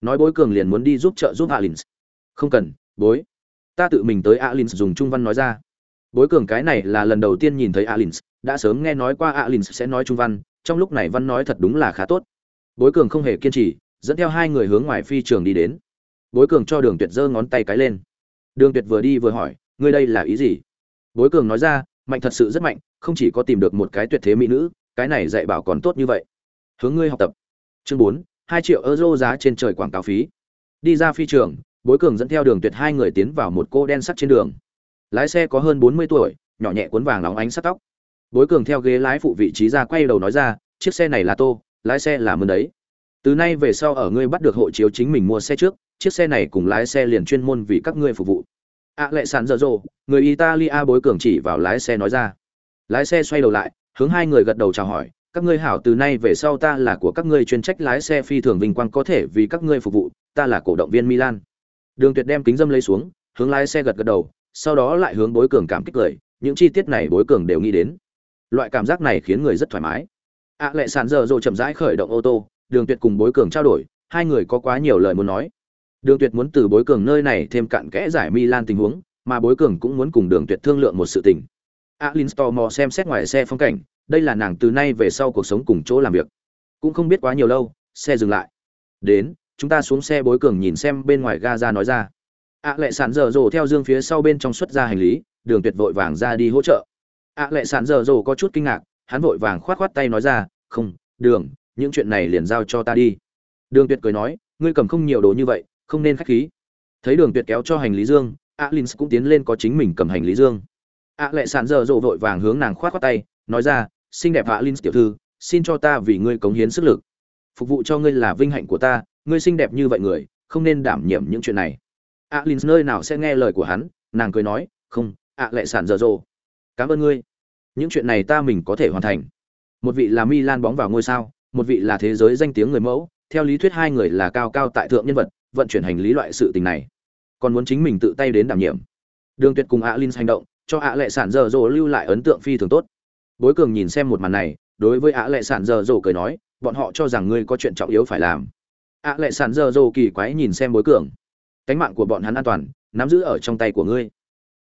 S1: Nói bối cường liền muốn đi giúp trợ giúp alin không cần, bối. Ta tự mình tới alin dùng trung văn nói ra. Bối cường cái này là lần đầu tiên nhìn thấy alin đã sớm nghe nói qua alin sẽ nói trung văn, trong lúc này văn nói thật đúng là khá tốt. Bối cường không hề kiên trì dẫn theo hai người hướng ngoài phi trường đi đến. Bối cường cho đường tuyệt giơ ngón tay cái lên. Đường tuyệt vừa đi vừa hỏi, ngươi đây là ý gì? Bối cường nói ra, mạnh thật sự rất mạnh, không chỉ có tìm được một cái tuyệt thế mỹ nữ, cái này dạy bảo còn tốt như vậy. Hướng ngươi học tập. Chương bốn, hai triệu euro giá trên trời quảng cáo phí. Đi ra phi trường, bối cường dẫn theo đường tuyệt hai người tiến vào một cô đen sắt trên đường. Lái xe có hơn bốn mươi tuổi, nhỏ nhẹ cuốn vàng nóng ánh sắt tóc. Bối cường theo ghế lái phụ vị trí ra quay đầu nói ra, chiếc xe này là tô, lái xe là mơn đấy từ nay về sau ở ngươi bắt được hộ chiếu chính mình mua xe trước chiếc xe này cùng lái xe liền chuyên môn vì các ngươi phục vụ. Ạ lệ sàn dở dộ người italia bối cường chỉ vào lái xe nói ra. Lái xe xoay đầu lại hướng hai người gật đầu chào hỏi các ngươi hảo từ nay về sau ta là của các ngươi chuyên trách lái xe phi thường vinh quang có thể vì các ngươi phục vụ ta là cổ động viên milan. Đường tuyệt đem kính dâm lấy xuống hướng lái xe gật gật đầu sau đó lại hướng bối cường cảm kích cười những chi tiết này bối cường đều nghĩ đến. Loại cảm giác này khiến người rất thoải mái. Ạ à, lệ sàn dở rồi chậm rãi khởi động ô tô đường tuyệt cùng bối cường trao đổi hai người có quá nhiều lời muốn nói. Đường tuyệt muốn từ bối cường nơi này thêm cặn kẽ giải milan tình huống mà bối cường cũng muốn cùng đường tuyệt thương lượng một sự tình. Alin mò xem xét ngoài xe phong cảnh đây là nàng từ nay về sau cuộc sống cùng chỗ làm việc. Cũng không biết quá nhiều lâu xe dừng lại. Đến chúng ta xuống xe bối cường nhìn xem bên ngoài ga ra nói ra. Ạ à, lệ sản dở dồ theo dương phía sau bên trong xuất ra hành lý đường tuyệt vội vàng ra đi hỗ trợ. Ạ à, lệ sản dở dồ có chút kinh ngạc hắn vội vàng khoát khoát tay nói ra không đường những chuyện này liền giao cho ta đi. Đường tuyệt cười nói, ngươi cầm không nhiều đồ như vậy, không nên khách khí. Thấy đường tuyệt kéo cho hành lý dương alin cũng tiến lên có chính mình cầm hành lý dương. Ạ lệ Sàn dở dồ vội vàng hướng nàng khoát khoát tay, nói ra, xinh đẹp alin tiểu thư, xin cho ta vì ngươi cống hiến sức lực. Phục vụ cho ngươi là vinh hạnh của ta, ngươi xinh đẹp như vậy người, không nên đảm nhiệm những chuyện này. Alin nơi nào sẽ nghe lời của hắn, nàng cười nói, không ạ lệ Sàn dở dồ cảm ơn ngươi. Những chuyện này ta mình có thể hoàn thành. Một vị là milan bóng vào ngôi sao một vị là thế giới danh tiếng người mẫu, theo lý thuyết hai người là cao cao tại thượng nhân vật, vận chuyển hành lý loại sự tình này. Còn muốn chính mình tự tay đến đảm nhiệm. Đường tuyệt cùng alin hành động, cho ạ lệ sản dở Dụ lưu lại ấn tượng phi thường tốt. Bối cường nhìn xem một màn này, đối với ạ lệ sản dở Dụ cười nói, bọn họ cho rằng ngươi có chuyện trọng yếu phải làm. Ạ lệ sản dở Dụ kỳ quái nhìn xem bối cường. Cánh mạng của bọn hắn an toàn, nắm giữ ở trong tay của ngươi.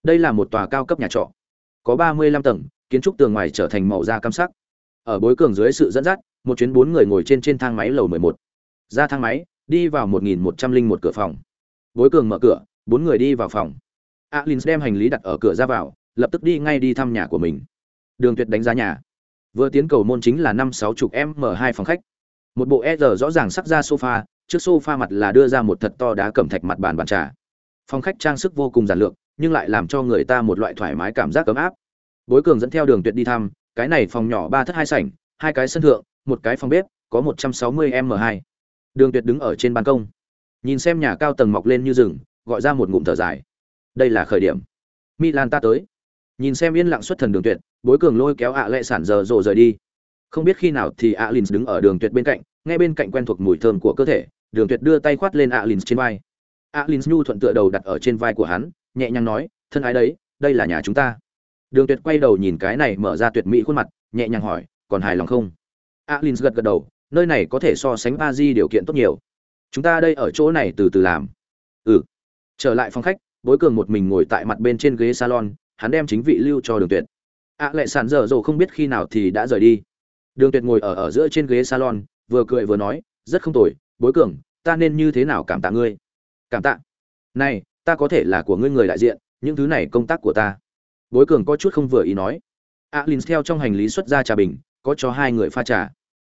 S1: Đây là một tòa cao cấp nhà trọ, có ba mươi lăm tầng, kiến trúc tường ngoài trở thành màu da cam sắc ở bối cường dưới sự dẫn dắt, một chuyến bốn người ngồi trên trên thang máy lầu mười một. Ra thang máy, đi vào một nghìn một trăm linh một cửa phòng. Bối cường mở cửa, bốn người đi vào phòng. Alin đem hành lý đặt ở cửa ra vào, lập tức đi ngay đi thăm nhà của mình. Đường tuyệt đánh giá nhà. Vừa tiến cầu môn chính là năm sáu chục m hai phòng khách. Một bộ e r rõ ràng sắc ra sofa, trước sofa mặt là đưa ra một thật to đá cẩm thạch mặt bàn bàn trà. Phòng khách trang sức vô cùng giản lược, nhưng lại làm cho người ta một loại thoải mái cảm giác ấm áp. Bối cường dẫn theo đường tuyệt đi thăm cái này phòng nhỏ ba thất hai sảnh, hai cái sân thượng, một cái phòng bếp, có 160m2. đường tuyệt đứng ở trên ban công. Nhìn xem nhà cao tầng mọc lên như rừng, gọi ra một ngụm thở dài. Đây là khởi điểm. Milan ta tới. Nhìn xem yên lặng xuất thần đường tuyệt, bối cường lôi kéo ạ lệ sản giờ rồ rời đi. Không biết khi nào thì ạ lynx đứng ở đường tuyệt bên cạnh, nghe bên cạnh quen thuộc mùi thơm của cơ thể, đường tuyệt đưa tay khoát lên ạ lynx trên vai. ạ nhu thuận tựa đầu đặt ở trên vai của hắn, nhẹ nhàng nói, thân ái đấy, đây là nhà chúng ta đường tuyệt quay đầu nhìn cái này mở ra tuyệt mỹ khuôn mặt nhẹ nhàng hỏi còn hài lòng không? Alins lynx gật gật đầu nơi này có thể so sánh ba di điều kiện tốt nhiều. Chúng ta đây ở chỗ này từ từ làm. Ừ. Trở lại phòng khách bối cường một mình ngồi tại mặt bên trên ghế salon hắn đem chính vị lưu cho đường tuyệt. Ạ à, lệ sản dở dồ không biết khi nào thì đã rời đi. Đường tuyệt ngồi ở ở giữa trên ghế salon vừa cười vừa nói rất không tồi bối cường ta nên như thế nào cảm tạ ngươi? Cảm tạ. Này ta có thể là của ngươi người đại diện những thứ này công tác của ta bối cường có chút không vừa ý nói. Alin theo trong hành lý xuất ra trà bình, có cho hai người pha trà.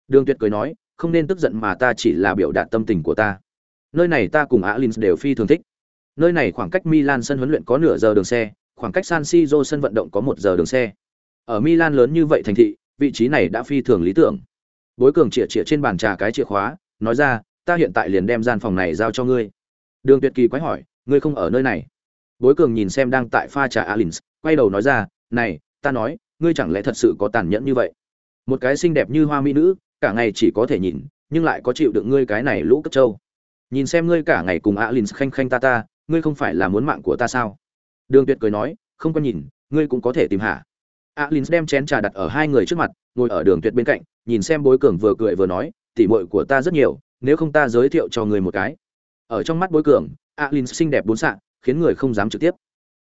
S1: Đường tuyệt cười nói, không nên tức giận mà ta chỉ là biểu đạt tâm tình của ta. Nơi này ta cùng alin đều phi thường thích. Nơi này khoảng cách milan sân huấn luyện có nửa giờ đường xe, khoảng cách san siro sân vận động có một giờ đường xe. Ở milan lớn như vậy thành thị, vị trí này đã phi thường lý tưởng. Bối cường chĩa chĩa trên bàn trà cái chìa khóa, nói ra, ta hiện tại liền đem gian phòng này giao cho ngươi. Đường tuyệt kỳ quái hỏi, ngươi không ở nơi này? Bối cường nhìn xem đang tại pha trà alins quay đầu nói ra, này, ta nói, ngươi chẳng lẽ thật sự có tàn nhẫn như vậy? Một cái xinh đẹp như hoa mỹ nữ, cả ngày chỉ có thể nhìn, nhưng lại có chịu đựng ngươi cái này lũ cấp trâu. Nhìn xem ngươi cả ngày cùng alin khanh khanh ta ta, ngươi không phải là muốn mạng của ta sao? Đường tuyệt cười nói, không có nhìn, ngươi cũng có thể tìm hả alin đem chén trà đặt ở hai người trước mặt, ngồi ở đường tuyệt bên cạnh, nhìn xem bối cường vừa cười vừa nói, tỉ muội của ta rất nhiều, nếu không ta giới thiệu cho người một cái. Ở trong mắt bối cường alin xinh đẹp bốn sạng, khiến người không dám trực tiếp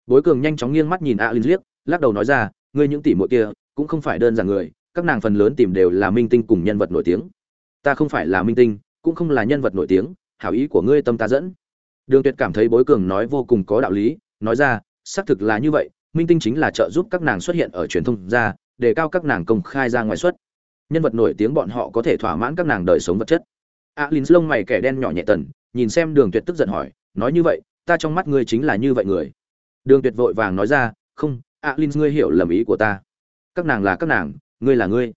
S1: bối cường nhanh chóng nghiêng mắt nhìn alin liếc lắc đầu nói ra ngươi những tỷ muội kia cũng không phải đơn giản người các nàng phần lớn tìm đều là minh tinh cùng nhân vật nổi tiếng. Ta không phải là minh tinh cũng không là nhân vật nổi tiếng hảo ý của ngươi tâm ta dẫn. Đường tuyệt cảm thấy bối cường nói vô cùng có đạo lý nói ra xác thực là như vậy minh tinh chính là trợ giúp các nàng xuất hiện ở truyền thông ra để cao các nàng công khai ra ngoài xuất. Nhân vật nổi tiếng bọn họ có thể thỏa mãn các nàng đời sống vật chất. A à, lông mày kẻ đen nhỏ nhẹ tần nhìn xem đường tuyệt tức giận hỏi nói như vậy ta trong mắt ngươi chính là như vậy người đường tuyệt vội vàng nói ra không a à, ngươi hiểu lầm ý của ta. Các nàng là các nàng ngươi là ngươi.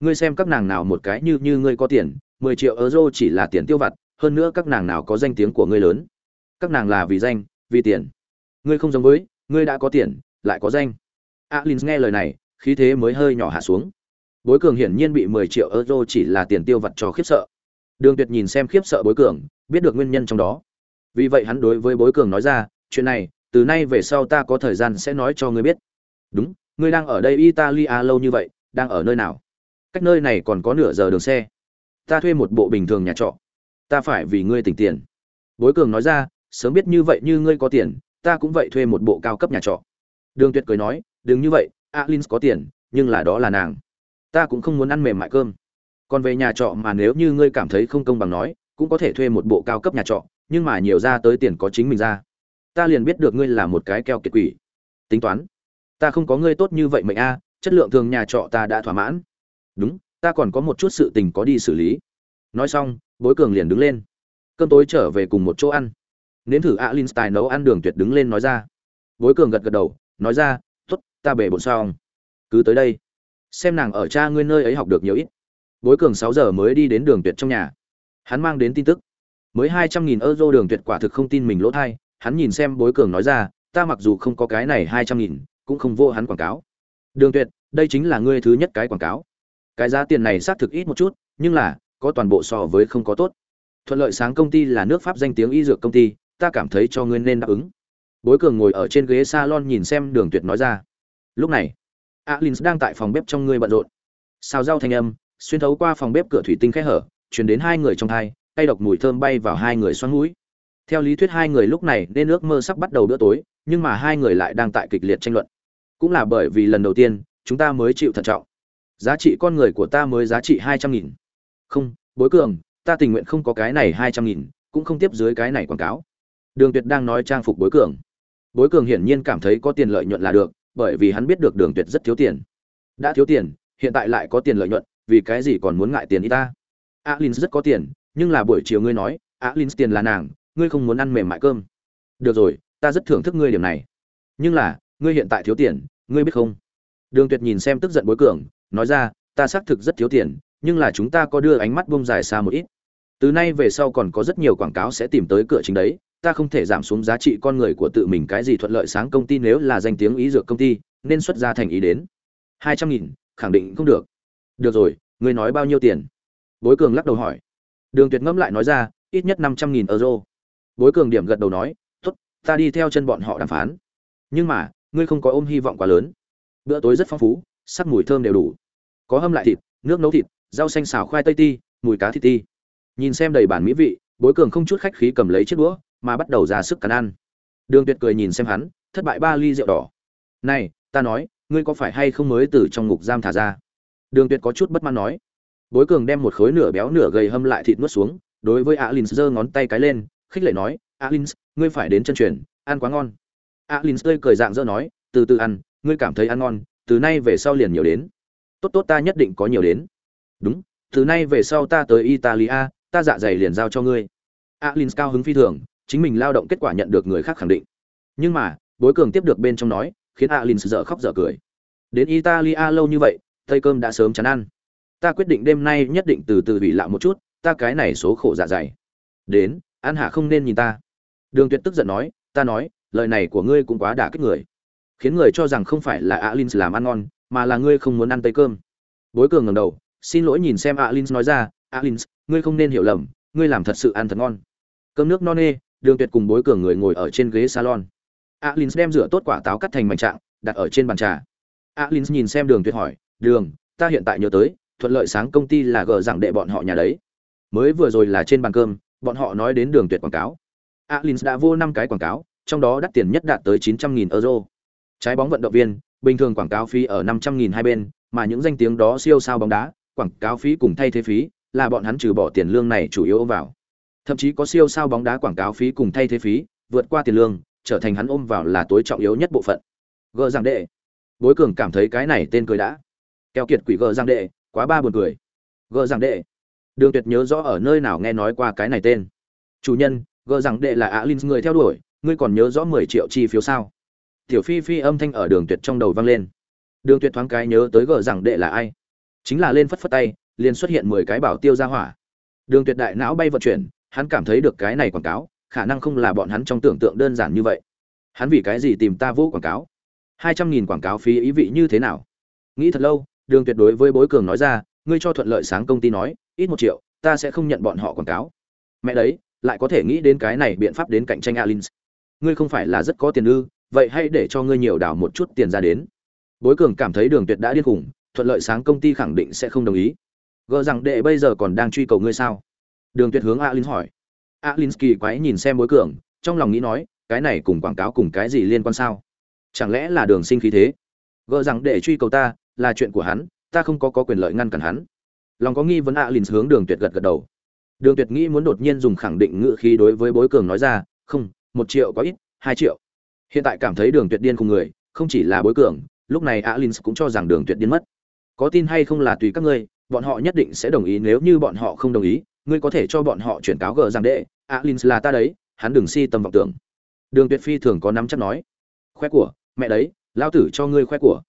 S1: Ngươi xem các nàng nào một cái như như ngươi có tiền mười triệu euro chỉ là tiền tiêu vặt hơn nữa các nàng nào có danh tiếng của ngươi lớn. Các nàng là vì danh vì tiền. Ngươi không giống với ngươi đã có tiền lại có danh. Alin nghe lời này khí thế mới hơi nhỏ hạ xuống. Bối cường hiển nhiên bị mười triệu euro chỉ là tiền tiêu vặt cho khiếp sợ. Đường tuyệt nhìn xem khiếp sợ bối cường biết được nguyên nhân trong đó. Vì vậy hắn đối với bối cường nói ra chuyện này từ nay về sau ta có thời gian sẽ nói cho ngươi biết. Đúng, ngươi đang ở đây italia lâu như vậy, đang ở nơi nào? Cách nơi này còn có nửa giờ đường xe. Ta thuê một bộ bình thường nhà trọ. Ta phải vì ngươi tỉnh tiền. Bối cường nói ra, sớm biết như vậy như ngươi có tiền, ta cũng vậy thuê một bộ cao cấp nhà trọ. Đường tuyệt cười nói, đừng như vậy, alin có tiền, nhưng là đó là nàng. Ta cũng không muốn ăn mềm mại cơm. Còn về nhà trọ mà nếu như ngươi cảm thấy không công bằng nói, cũng có thể thuê một bộ cao cấp nhà trọ, nhưng mà nhiều ra tới tiền có chính mình ra ta liền biết được ngươi là một cái keo kiệt quỷ. Tính toán. Ta không có ngươi tốt như vậy mệnh a, chất lượng thường nhà trọ ta đã thỏa mãn. Đúng, ta còn có một chút sự tình có đi xử lý. Nói xong, bối cường liền đứng lên. Cơm tối trở về cùng một chỗ ăn. Nếm thử alin style nấu ăn đường tuyệt đứng lên nói ra. Bối cường gật gật đầu, nói ra t ố t ta bể bộn xong. Cứ tới đây. Xem nàng ở cha ngươi nơi ấy học được nhiều ít. Bối cường sáu giờ mới đi đến đường tuyệt trong nhà. Hắn mang đến tin tức. Mới hai trăm nghìn euro đường tuyệt quả thực không tin mình lỗ thai hắn nhìn xem bối cường nói ra, ta mặc dù không có cái này hai trăm nghìn, cũng không vô hắn quảng cáo. Đường tuyệt, đây chính là ngươi thứ nhất cái quảng cáo. Cái giá tiền này xác thực ít một chút, nhưng là, có toàn bộ so với không có tốt. Thuận lợi sáng công ty là nước pháp danh tiếng y dược công ty, ta cảm thấy cho ngươi nên đáp ứng. Bối cường ngồi ở trên ghế salon nhìn xem đường tuyệt nói ra. Lúc này alin đang tại phòng bếp trong ngươi bận rộn. Xào rau thanh âm, xuyên thấu qua phòng bếp cửa thủy tinh khẽ hở chuyển đến hai người trong thai tay độc mùi thơm bay vào hai người xoắn mũi theo lý thuyết hai người lúc này nên ước mơ sắp bắt đầu bữa tối, nhưng mà hai người lại đang tại kịch liệt tranh luận. Cũng là bởi vì lần đầu tiên, chúng ta mới chịu thận trọng. Giá trị con người của ta mới giá trị hai trăm nghìn. Không, bối cường, ta tình nguyện không có cái này hai trăm nghìn, cũng không tiếp dưới cái này quảng cáo. Đường tuyệt đang nói trang phục bối cường. Bối cường hiển nhiên cảm thấy có tiền lợi nhuận là được, bởi vì hắn biết được đường tuyệt rất thiếu tiền. Đã thiếu tiền, hiện tại lại có tiền lợi nhuận, vì cái gì còn muốn ngại tiền y ta? Alin rất có tiền, nhưng là buổi chiều ngươi nói alin tiền là nàng ngươi không muốn ăn mềm mại cơm. Được rồi, ta rất thưởng thức ngươi điểm này. Nhưng là, ngươi hiện tại thiếu tiền, ngươi biết không? Đường tuyệt nhìn xem tức giận bối cường, nói ra, ta xác thực rất thiếu tiền, nhưng là chúng ta có đưa ánh mắt bông dài xa một ít. Từ nay về sau còn có rất nhiều quảng cáo sẽ tìm tới cửa chính đấy, ta không thể giảm xuống giá trị con người của tự mình cái gì thuận lợi sáng công ty nếu là danh tiếng ý dược công ty, nên xuất ra thành ý đến. Hai trăm nghìn, khẳng định không được. Được rồi, ngươi nói bao nhiêu tiền? Bối cường lắc đầu hỏi. Đường tuyệt ngẫm lại nói ra, ít nhất năm trăm nghìn euro bối cường điểm gật đầu nói, tốt, ta đi theo chân bọn họ đàm phán. Nhưng mà, ngươi không có ôm hy vọng quá lớn. Bữa tối rất phong phú, sắc mùi thơm đều đủ. Có hâm lại thịt, nước nấu thịt, rau xanh xào khoai tây ti, mùi cá thịt ti. Nhìn xem đầy bản mỹ vị, bối cường không chút khách khí cầm lấy chiếc đũa, mà bắt đầu ra sức cắn ăn. Đường tuyệt cười nhìn xem hắn, thất bại ba ly rượu đỏ. Này, ta nói, ngươi có phải hay không mới từ trong ngục giam thả ra? Đường tuyệt có chút bất mãn nói. Bối cường đem một khối nửa béo nửa gầy hâm lại thịt nuốt xuống, đối với alin giơ ngón tay cái lên khích lệ nói, alins, ngươi phải đến chân truyền, ăn quá ngon. Alins tươi cười dạng dỡ nói, từ từ ăn, ngươi cảm thấy ăn ngon, từ nay về sau liền nhiều đến. Tốt tốt, ta nhất định có nhiều đến. Đúng, từ nay về sau ta tới italia, ta dạ dày liền giao cho ngươi. Alins cao hứng phi thường, chính mình lao động kết quả nhận được người khác khẳng định. Nhưng mà, bối cường tiếp được bên trong nói, khiến alins dở khóc dở cười. Đến italia lâu như vậy tây cơm đã sớm chán ăn. Ta quyết định đêm nay nhất định từ từ hủy lạo một chút, ta cái này số khổ dạ dày. Đến An hạ không nên nhìn ta. Đường tuyệt tức giận nói, ta nói, lời này của ngươi cũng quá đả kích người. Khiến người cho rằng không phải là alin làm ăn ngon, mà là ngươi không muốn ăn tây cơm. Bối cường ngẩng đầu, xin lỗi nhìn xem alin nói ra alin ngươi không nên hiểu lầm, ngươi làm thật sự ăn thật ngon. Cơm nước no nê, đường tuyệt cùng bối cường người ngồi ở trên ghế salon. Alin đem rửa tốt quả táo cắt thành mảnh trạng, đặt ở trên bàn trà. Alin nhìn xem đường tuyệt hỏi, đường, ta hiện tại nhớ tới, thuận lợi sáng công ty là gờ rằng đệ bọn họ nhà đấy. Mới vừa rồi là trên bàn cơm bọn họ nói đến đường tuyệt quảng cáo. Alins đã vô năm cái quảng cáo, trong đó đắt tiền nhất đạt tới chín trăm nghìn euro. Trái bóng vận động viên, bình thường quảng cáo phí ở năm trăm nghìn hai bên, mà những danh tiếng đó siêu sao bóng đá, quảng cáo phí cùng thay thế phí là bọn hắn trừ bỏ tiền lương này chủ yếu ôm vào. Thậm chí có siêu sao bóng đá quảng cáo phí cùng thay thế phí, vượt qua tiền lương, trở thành hắn ôm vào là tối trọng yếu nhất bộ phận. Gỡ giang đệ. Bối cường cảm thấy cái này tên cười đã. Keo kiệt quỷ gỡ giang đệ, quá ba buồn cười. Gỡ giang đệ đường tuyệt nhớ rõ ở nơi nào nghe nói qua cái này tên. Chủ nhân, gờ rằng đệ là á linh, người theo đuổi, ngươi còn nhớ rõ mười triệu chi phiếu sao? Tiểu phi phi âm thanh ở đường tuyệt trong đầu vang lên. Đường tuyệt thoáng cái nhớ tới gờ rằng đệ là ai? Chính là lên phất phất tay, liền xuất hiện mười cái bảo tiêu ra hỏa. Đường tuyệt đại não bay vận chuyển, hắn cảm thấy được cái này quảng cáo, khả năng không là bọn hắn trong tưởng tượng đơn giản như vậy. Hắn vì cái gì tìm ta vô quảng cáo? Hai trăm nghìn quảng cáo phí ý vị như thế nào? Nghĩ thật lâu, đường tuyệt đối với bối cường nói ra, ngươi cho thuận lợi sáng công ty nói ít một triệu ta sẽ không nhận bọn họ quảng cáo. Mẹ đấy lại có thể nghĩ đến cái này biện pháp đến cạnh tranh alin ngươi không phải là rất có tiền ư vậy hãy để cho ngươi nhiều đào một chút tiền ra đến. Bối cường cảm thấy đường tuyệt đã điên khủng thuận lợi sáng công ty khẳng định sẽ không đồng ý. Gờ rằng đệ bây giờ còn đang truy cầu ngươi sao? Đường tuyệt hướng alin hỏi. Alin kỳ quái nhìn xem bối cường trong lòng nghĩ nói cái này cùng quảng cáo cùng cái gì liên quan sao? Chẳng lẽ là đường sinh khí thế? Gờ rằng đệ truy cầu ta là chuyện của hắn ta không có, có quyền lợi ngăn cản hắn lòng có nghi vấn alin hướng đường tuyệt gật gật đầu. Đường tuyệt nghĩ muốn đột nhiên dùng khẳng định ngữ khí đối với bối cường nói ra, không, một triệu có ít, hai triệu. Hiện tại cảm thấy đường tuyệt điên cùng người, không chỉ là bối cường, lúc này alin cũng cho rằng đường tuyệt điên mất. Có tin hay không là tùy các ngươi, bọn họ nhất định sẽ đồng ý, nếu như bọn họ không đồng ý, ngươi có thể cho bọn họ chuyển cáo gờ rằng đệ, alin là ta đấy, hắn đừng si tâm vọng tưởng. Đường tuyệt phi thường có nắm chắc nói. Khoe của, mẹ đấy lao tử cho ngươi khoe của.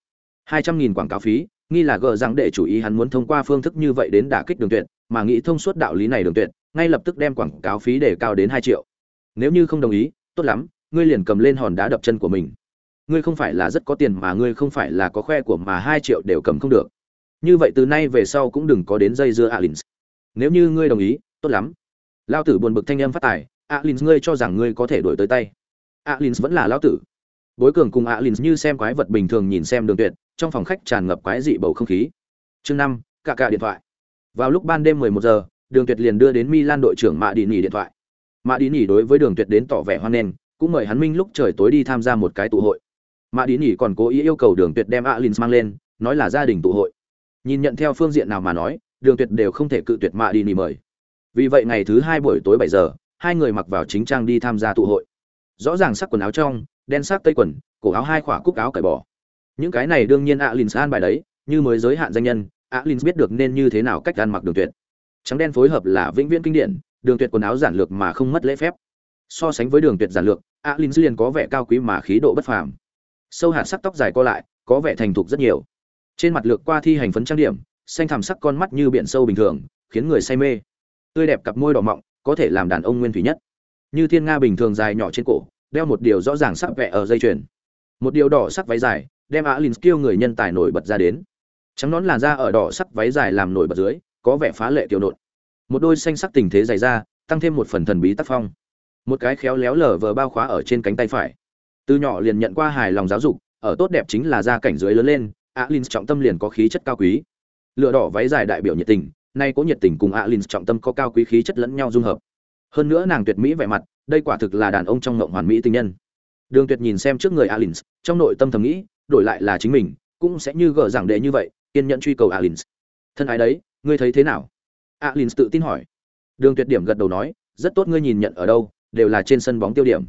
S1: Hai trăm nghìn quảng cáo phí nghi là gờ rằng để chủ ý hắn muốn thông qua phương thức như vậy đến đả kích đường tuyệt, mà nghĩ thông suốt đạo lý này đường tuyệt, ngay lập tức đem quảng cáo phí để cao đến hai triệu. Nếu như không đồng ý, tốt lắm, ngươi liền cầm lên hòn đá đập chân của mình. Ngươi không phải là rất có tiền mà ngươi không phải là có khoe của mà hai triệu đều cầm không được. Như vậy từ nay về sau cũng đừng có đến dây dưa alins. Nếu như ngươi đồng ý, tốt lắm. Lao tử buồn bực thanh âm phát tài, alins ngươi cho rằng ngươi có thể đổi tới tay. Alins vẫn là lao tử. Bối cường cùng alins như xem quái vật bình thường nhìn xem đường tuyệt trong phòng khách tràn ngập quái dị bầu không khí. Chương năm cả cả điện thoại. Vào lúc ban đêm 11 giờ, đường tuyệt liền đưa đến milan đội trưởng mạ đi nghỉ điện thoại. Mạ đi nghỉ đối với đường tuyệt đến tỏ vẻ hoan nghênh, cũng mời hắn minh lúc trời tối đi tham gia một cái tụ hội. Mạ đi nghỉ còn cố ý yêu cầu đường tuyệt đem Alins mang lên, nói là gia đình tụ hội. Nhìn nhận theo phương diện nào mà nói, đường tuyệt đều không thể cự tuyệt mạ đi nghỉ mời. Vì vậy ngày thứ hai buổi tối 7 giờ, hai người mặc vào chính trang đi tham gia tụ hội. Rõ ràng sắc quần áo trong, đen sắc tây quần, cổ áo hai khỏa cúc áo cởi bỏ những cái này đương nhiên alin an bài đấy, như mới giới hạn danh nhân alin biết được nên như thế nào cách ăn mặc đường tuyệt. Trắng đen phối hợp là vĩnh viễn kinh điển, đường tuyệt quần áo giản lược mà không mất lễ phép. So sánh với đường tuyệt giản lược alin liền có vẻ cao quý mà khí độ bất phàm. Sâu hạt sắc tóc dài co lại, có vẻ thành thục rất nhiều. Trên mặt lược qua thi hành phấn trang điểm, xanh thẳm sắc con mắt như biển sâu bình thường, khiến người say mê. Tươi đẹp cặp môi đỏ mọng, có thể làm đàn ông nguyên thủy nhất. Như thiên nga bình thường dài nhỏ trên cổ, đeo một điều rõ ràng sắc vẽ ở dây chuyền. Một điều đỏ sắc váy dài đem alin kêu người nhân tài nổi bật ra đến. Trắng nón làn da ở đỏ sắc váy dài làm nổi bật dưới, có vẻ phá lệ tiểu nộn. Một đôi xanh sắc tình thế dày ra tăng thêm một phần thần bí tác phong. Một cái khéo léo lở vờ bao khóa ở trên cánh tay phải. Từ nhỏ liền nhận qua hài lòng giáo dục, ở tốt đẹp chính là gia cảnh dưới lớn lên alin trọng tâm liền có khí chất cao quý. Lựa đỏ váy dài đại biểu nhiệt tình, nay có nhiệt tình cùng alin trọng tâm có cao quý khí chất lẫn nhau dung hợp. Hơn nữa nàng tuyệt mỹ vẻ mặt, đây quả thực là đàn ông trong ngộng hoàn mỹ tinh nhân. Đường tuyệt nhìn xem trước người alin trong nội tâm thầm nghĩ đổi lại là chính mình, cũng sẽ như gờ giảng đệ như vậy, kiên nhẫn truy cầu alin thân ái đấy, ngươi thấy thế nào? Alin tự tin hỏi. Đường tuyệt điểm gật đầu nói, rất tốt ngươi nhìn nhận ở đâu, đều là trên sân bóng tiêu điểm.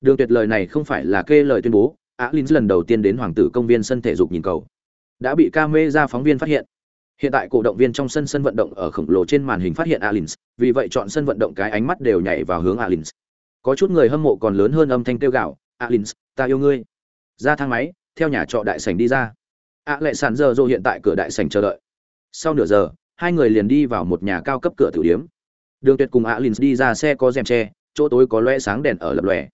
S1: Đường tuyệt lời này không phải là kê lời tuyên bố alin lần đầu tiên đến hoàng tử công viên sân thể dục nhìn cầu. Đã bị ca mê ra phóng viên phát hiện. Hiện tại cổ động viên trong sân sân vận động ở khổng lồ trên màn hình phát hiện alin vì vậy chọn sân vận động cái ánh mắt đều nhảy vào hướng alin có chút người hâm mộ còn lớn hơn âm thanh kêu gạo alin ta yêu ngươi. Ra thang máy theo nhà trọ đại sảnh đi ra. Ạ lệ sản giờ dô hiện tại cửa đại sảnh chờ đợi. Sau nửa giờ, hai người liền đi vào một nhà cao cấp cửa tử điếm. Đường tuyệt cùng ạ lynx đi ra xe có rèm tre, chỗ tối có loe sáng đèn ở lập lòe.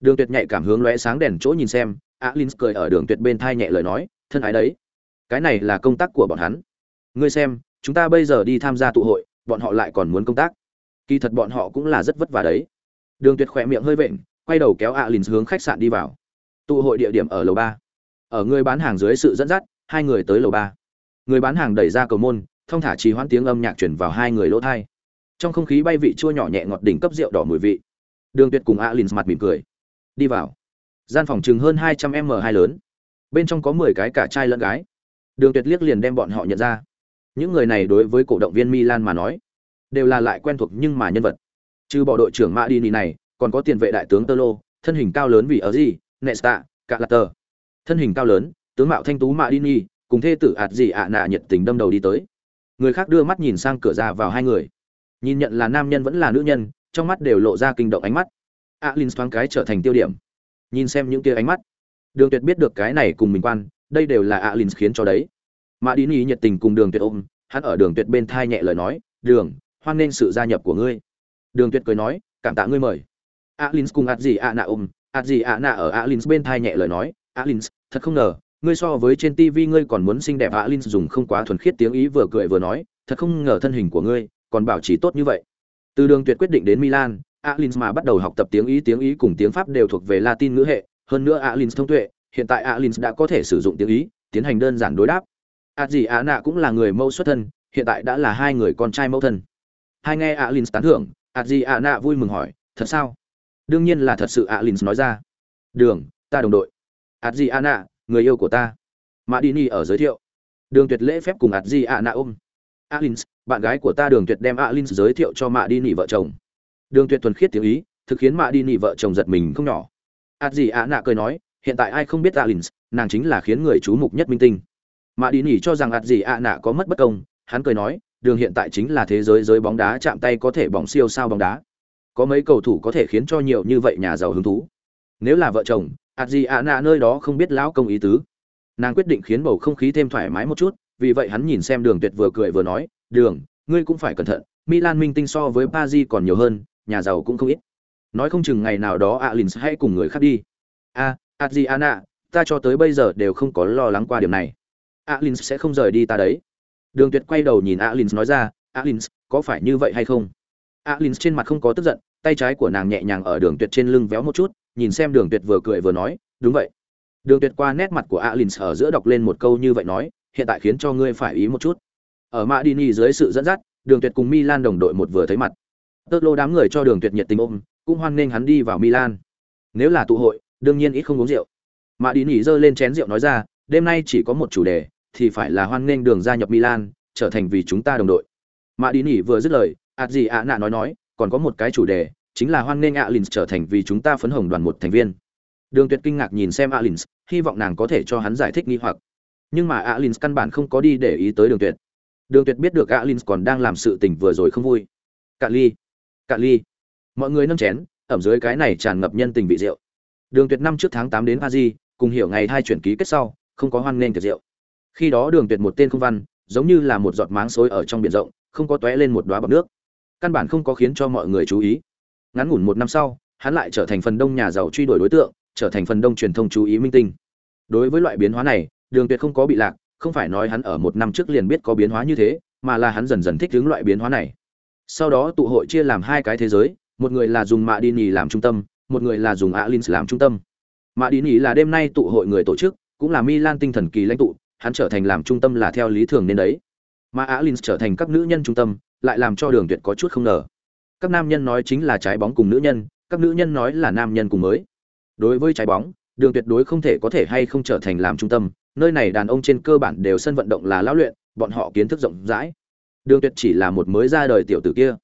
S1: Đường tuyệt nhạy cảm hướng loe sáng đèn chỗ nhìn xem ạ lynx cười ở đường tuyệt bên thai nhẹ lời nói, thân ái đấy. Cái này là công tác của bọn hắn. Ngươi xem, chúng ta bây giờ đi tham gia tụ hội, bọn họ lại còn muốn công tác. Kỳ thật bọn họ cũng là rất vất vả đấy. Đường tuyệt khỏe miệng hơi vện, quay đầu kéo ạ lynx hướng khách sạn đi vào. Tụ hội địa điểm ở lầu ba ở người bán hàng dưới sự dẫn dắt, hai người tới lầu ba. Người bán hàng đẩy ra cầu môn, thông thả trì hoãn tiếng âm nhạc chuyển vào hai người lỗ thai. Trong không khí bay vị chua nhỏ nhẹ ngọt đỉnh cấp rượu đỏ mùi vị. Đường tuyệt cùng alin mặt mỉm cười. Đi vào. Gian phòng chừng hơn hai trăm m hai lớn. Bên trong có mười cái cả trai lẫn gái. Đường tuyệt liếc liền đem bọn họ nhận ra. Những người này đối với cổ động viên milan mà nói, đều là lại quen thuộc nhưng mà nhân vật. Trừ bỏ đội trưởng Madini này, còn có tiền vệ đại tướng tơ lô thân hình cao lớn vì ở gì nesta calater thân hình cao lớn, tướng mạo thanh tú mạ đi nhi cùng thê tử ạt gì ạ nạ nhiệt tình đâm đầu đi tới. Người khác đưa mắt nhìn sang cửa ra vào hai người. Nhìn nhận là nam nhân vẫn là nữ nhân, trong mắt đều lộ ra kinh động ánh mắt. Alin thoáng cái trở thành tiêu điểm. Nhìn xem những kia ánh mắt, đường tuyệt biết được cái này cùng mình quan, đây đều là alin khiến cho đấy. Mạ đi nhiệt tình cùng đường tuyệt ôm, hắn ở đường tuyệt bên thai nhẹ lời nói, đường, hoan nghênh sự gia nhập của ngươi. Đường tuyệt cười nói, cảm tạ ngươi mời. Alin cùng ạt gì ạ nạ ôm, ạt gì ạ nạ ở alin bên thai nhẹ lời nói alins thật không ngờ ngươi so với trên TV ngươi còn muốn xinh đẹp alins dùng không quá thuần khiết tiếng ý vừa cười vừa nói, thật không ngờ thân hình của ngươi còn bảo trì tốt như vậy. Từ đường tuyệt quyết định đến Milan, alins mà bắt đầu học tập tiếng ý tiếng ý cùng tiếng Pháp đều thuộc về Latin ngữ hệ, hơn nữa alins thông tuệ, hiện tại alins đã có thể sử dụng tiếng ý, tiến hành đơn giản đối đáp. Adriana cũng là người mẫu xuất thân, hiện tại đã là hai người con trai mẫu thân. Hai nghe alins tán thưởng, Adriana vui mừng hỏi, thật sao? Đương nhiên là thật sự alins nói ra. Đường, ta đồng đội. Adriana, người yêu của ta. Mã đi ni ở giới thiệu. Đường tuyệt lễ phép cùng ạt di nạ ôm. Alin bạn gái của ta đường tuyệt đem alin giới thiệu cho mạ đi nỉ vợ chồng. Đường tuyệt thuần khiết tiếng ý thực khiến mạ đi nỉ vợ chồng giật mình không nhỏ. Ạt di nạ cười nói hiện tại ai không biết alin nàng chính là khiến người chú mục nhất minh tinh. Mạ đi nỉ cho rằng ạt di nạ có mất bất công hắn cười nói đường hiện tại chính là thế giới giới bóng đá chạm tay có thể bóng siêu sao bóng đá. Có mấy cầu thủ có thể khiến cho nhiều như vậy nhà giàu hứng thú. Nếu là vợ chồng ạt gì ạ nạ nơi đó không biết lão công ý tứ. Nàng quyết định khiến bầu không khí thêm thoải mái một chút, vì vậy hắn nhìn xem đường tuyệt vừa cười vừa nói, đường, ngươi cũng phải cẩn thận, milan minh tinh so với paris còn nhiều hơn, nhà giàu cũng không ít. Nói không chừng ngày nào đó alin sẽ hãy cùng người khác đi. A adriana ta cho tới bây giờ đều không có lo lắng qua điểm này. Alin sẽ không rời đi ta đấy. Đường tuyệt quay đầu nhìn alin nói ra alin có phải như vậy hay không? Alin trên mặt không có tức giận, tay trái của nàng nhẹ nhàng ở đường tuyệt trên lưng véo một chút nhìn xem đường tuyệt vừa cười vừa nói, đúng vậy. Đường tuyệt qua nét mặt của alin ở giữa đọc lên một câu như vậy nói, hiện tại khiến cho ngươi phải ý một chút. Ở madini dưới sự dẫn dắt, đường tuyệt cùng milan đồng đội một vừa thấy mặt. Tơ lô đám người cho đường tuyệt nhiệt tình ôm, cũng hoan nghênh hắn đi vào milan. Nếu là tụ hội, đương nhiên ít không uống rượu. Madini giơ lên chén rượu nói ra, đêm nay chỉ có một chủ đề, thì phải là hoan nghênh đường gia nhập milan, trở thành vì chúng ta đồng đội. Madini vừa dứt lời ạt gì ạ nạ nói nói, còn có một cái chủ đề chính là hoan nghênh Alins trở thành vì chúng ta phấn hồng đoàn một thành viên. Đường Tuyệt kinh ngạc nhìn xem Alins, hy vọng nàng có thể cho hắn giải thích nghi hoặc. Nhưng mà Alins căn bản không có đi để ý tới Đường Tuyệt. Đường Tuyệt biết được Alins còn đang làm sự tình vừa rồi không vui. Cạn ly, cạn ly. Mọi người nâng chén, ẩm dưới cái này tràn ngập nhân tình vị rượu. Đường Tuyệt năm trước tháng 8 đến Paris, cùng hiểu ngày hai chuyển ký kết sau, không có hoan nghênh tiệc rượu. Khi đó Đường Tuyệt một tên không văn, giống như là một giọt máng xối ở trong biển rộng, không có tóe lên một đóa bọt nước. Căn bản không có khiến cho mọi người chú ý ngắn ngủn một năm sau, hắn lại trở thành phần đông nhà giàu truy đuổi đối tượng, trở thành phần đông truyền thông chú ý minh tinh. Đối với loại biến hóa này, đường tuyệt không có bị lạc, không phải nói hắn ở một năm trước liền biết có biến hóa như thế, mà là hắn dần dần thích ứng loại biến hóa này. Sau đó tụ hội chia làm hai cái thế giới, một người là dùng mạ đi nhì làm trung tâm, một người là dùng alins làm trung tâm. Mạ đi nhì là đêm nay tụ hội người tổ chức, cũng là milan tinh thần kỳ lãnh tụ, hắn trở thành làm trung tâm là theo lý thường nên đấy. Mà alins trở thành các nữ nhân trung tâm, lại làm cho đường tuyệt có chút không ngờ các nam nhân nói chính là trái bóng cùng nữ nhân, các nữ nhân nói là nam nhân cùng mới. Đối với trái bóng, đường tuyệt đối không thể có thể hay không trở thành làm trung tâm, nơi này đàn ông trên cơ bản đều sân vận động là lão luyện, bọn họ kiến thức rộng rãi. Đường tuyệt chỉ là một mới ra đời tiểu tử kia.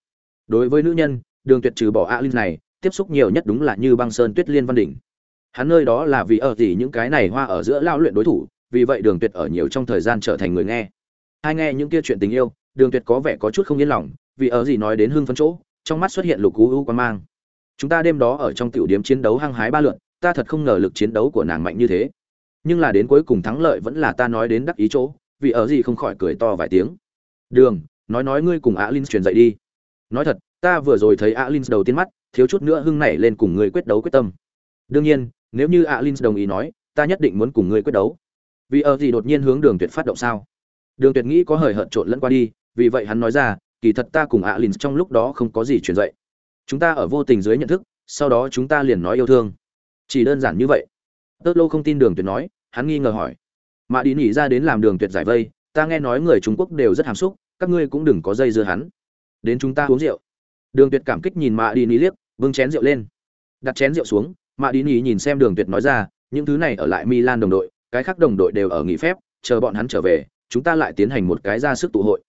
S1: Đối với nữ nhân, đường tuyệt trừ bỏ a linh này, tiếp xúc nhiều nhất đúng là như băng sơn, tuyết liên văn đỉnh. Hắn nơi đó là vì ở gì những cái này hoa ở giữa lão luyện đối thủ, vì vậy đường tuyệt ở nhiều trong thời gian trở thành người nghe. Hai nghe những kia chuyện tình yêu, đường tuyệt có vẻ có chút không yên lòng, vì ở gì nói đến hưng phấn chỗ trong mắt xuất hiện lục cú u quan mang. Chúng ta đêm đó ở trong tiểu điểm chiến đấu hăng hái ba lượn, ta thật không ngờ lực chiến đấu của nàng mạnh như thế. Nhưng là đến cuối cùng thắng lợi vẫn là ta nói đến đắc ý chỗ, vì ở gì không khỏi cười to vài tiếng. Đường, nói nói ngươi cùng alin truyền dậy đi. Nói thật, ta vừa rồi thấy alin đầu tiên mắt, thiếu chút nữa hưng nảy lên cùng ngươi quyết đấu quyết tâm. Đương nhiên, nếu như alin đồng ý nói, ta nhất định muốn cùng ngươi quyết đấu. Vì ở gì đột nhiên hướng đường tuyệt phát động sao? Đường tuyệt nghĩ có hời hợt trộn lẫn qua đi, vì vậy hắn nói ra kỳ thật ta cùng alin trong lúc đó không có gì truyền dậy chúng ta ở vô tình dưới nhận thức, sau đó chúng ta liền nói yêu thương. Chỉ đơn giản như vậy. Tớt lô không tin đường tuyệt nói, hắn nghi ngờ hỏi. Mã đi nhỉ ra đến làm đường tuyệt giải vây, ta nghe nói người trung quốc đều rất hàm xúc, các ngươi cũng đừng có dây dưa hắn. Đến chúng ta uống rượu. Đường tuyệt cảm kích nhìn mạ đi ní liếc vương chén rượu lên. Đặt chén rượu xuống, mạ đi nhỉ nhìn xem đường tuyệt nói ra, những thứ này ở lại milan đồng đội, cái khác đồng đội đều ở nghỉ phép, chờ bọn hắn trở về, chúng ta lại tiến hành một cái ra sức tụ hội.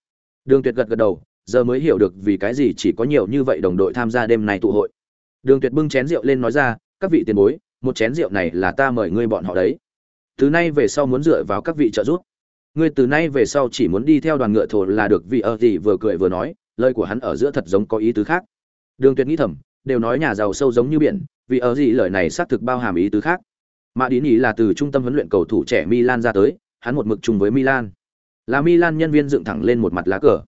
S1: Đường tuyệt gật gật đầu giờ mới hiểu được vì cái gì chỉ có nhiều như vậy đồng đội tham gia đêm này tụ hội. Đường tuyệt bưng chén rượu lên nói ra, các vị tiền bối, một chén rượu này là ta mời ngươi bọn họ đấy. Từ nay về sau muốn dựa vào các vị trợ giúp. Ngươi từ nay về sau chỉ muốn đi theo đoàn ngựa thổ là được vì ở gì vừa cười vừa nói, lời của hắn ở giữa thật giống có ý tứ khác. Đường tuyệt nghĩ thầm, đều nói nhà giàu sâu giống như biển, vì ở gì lời này xác thực bao hàm ý tứ khác. Mà đi ý là từ trung tâm huấn luyện cầu thủ trẻ milan ra tới, hắn một mực chung với milan. Là milan nhân viên dựng thẳng lên một mặt lá cờ.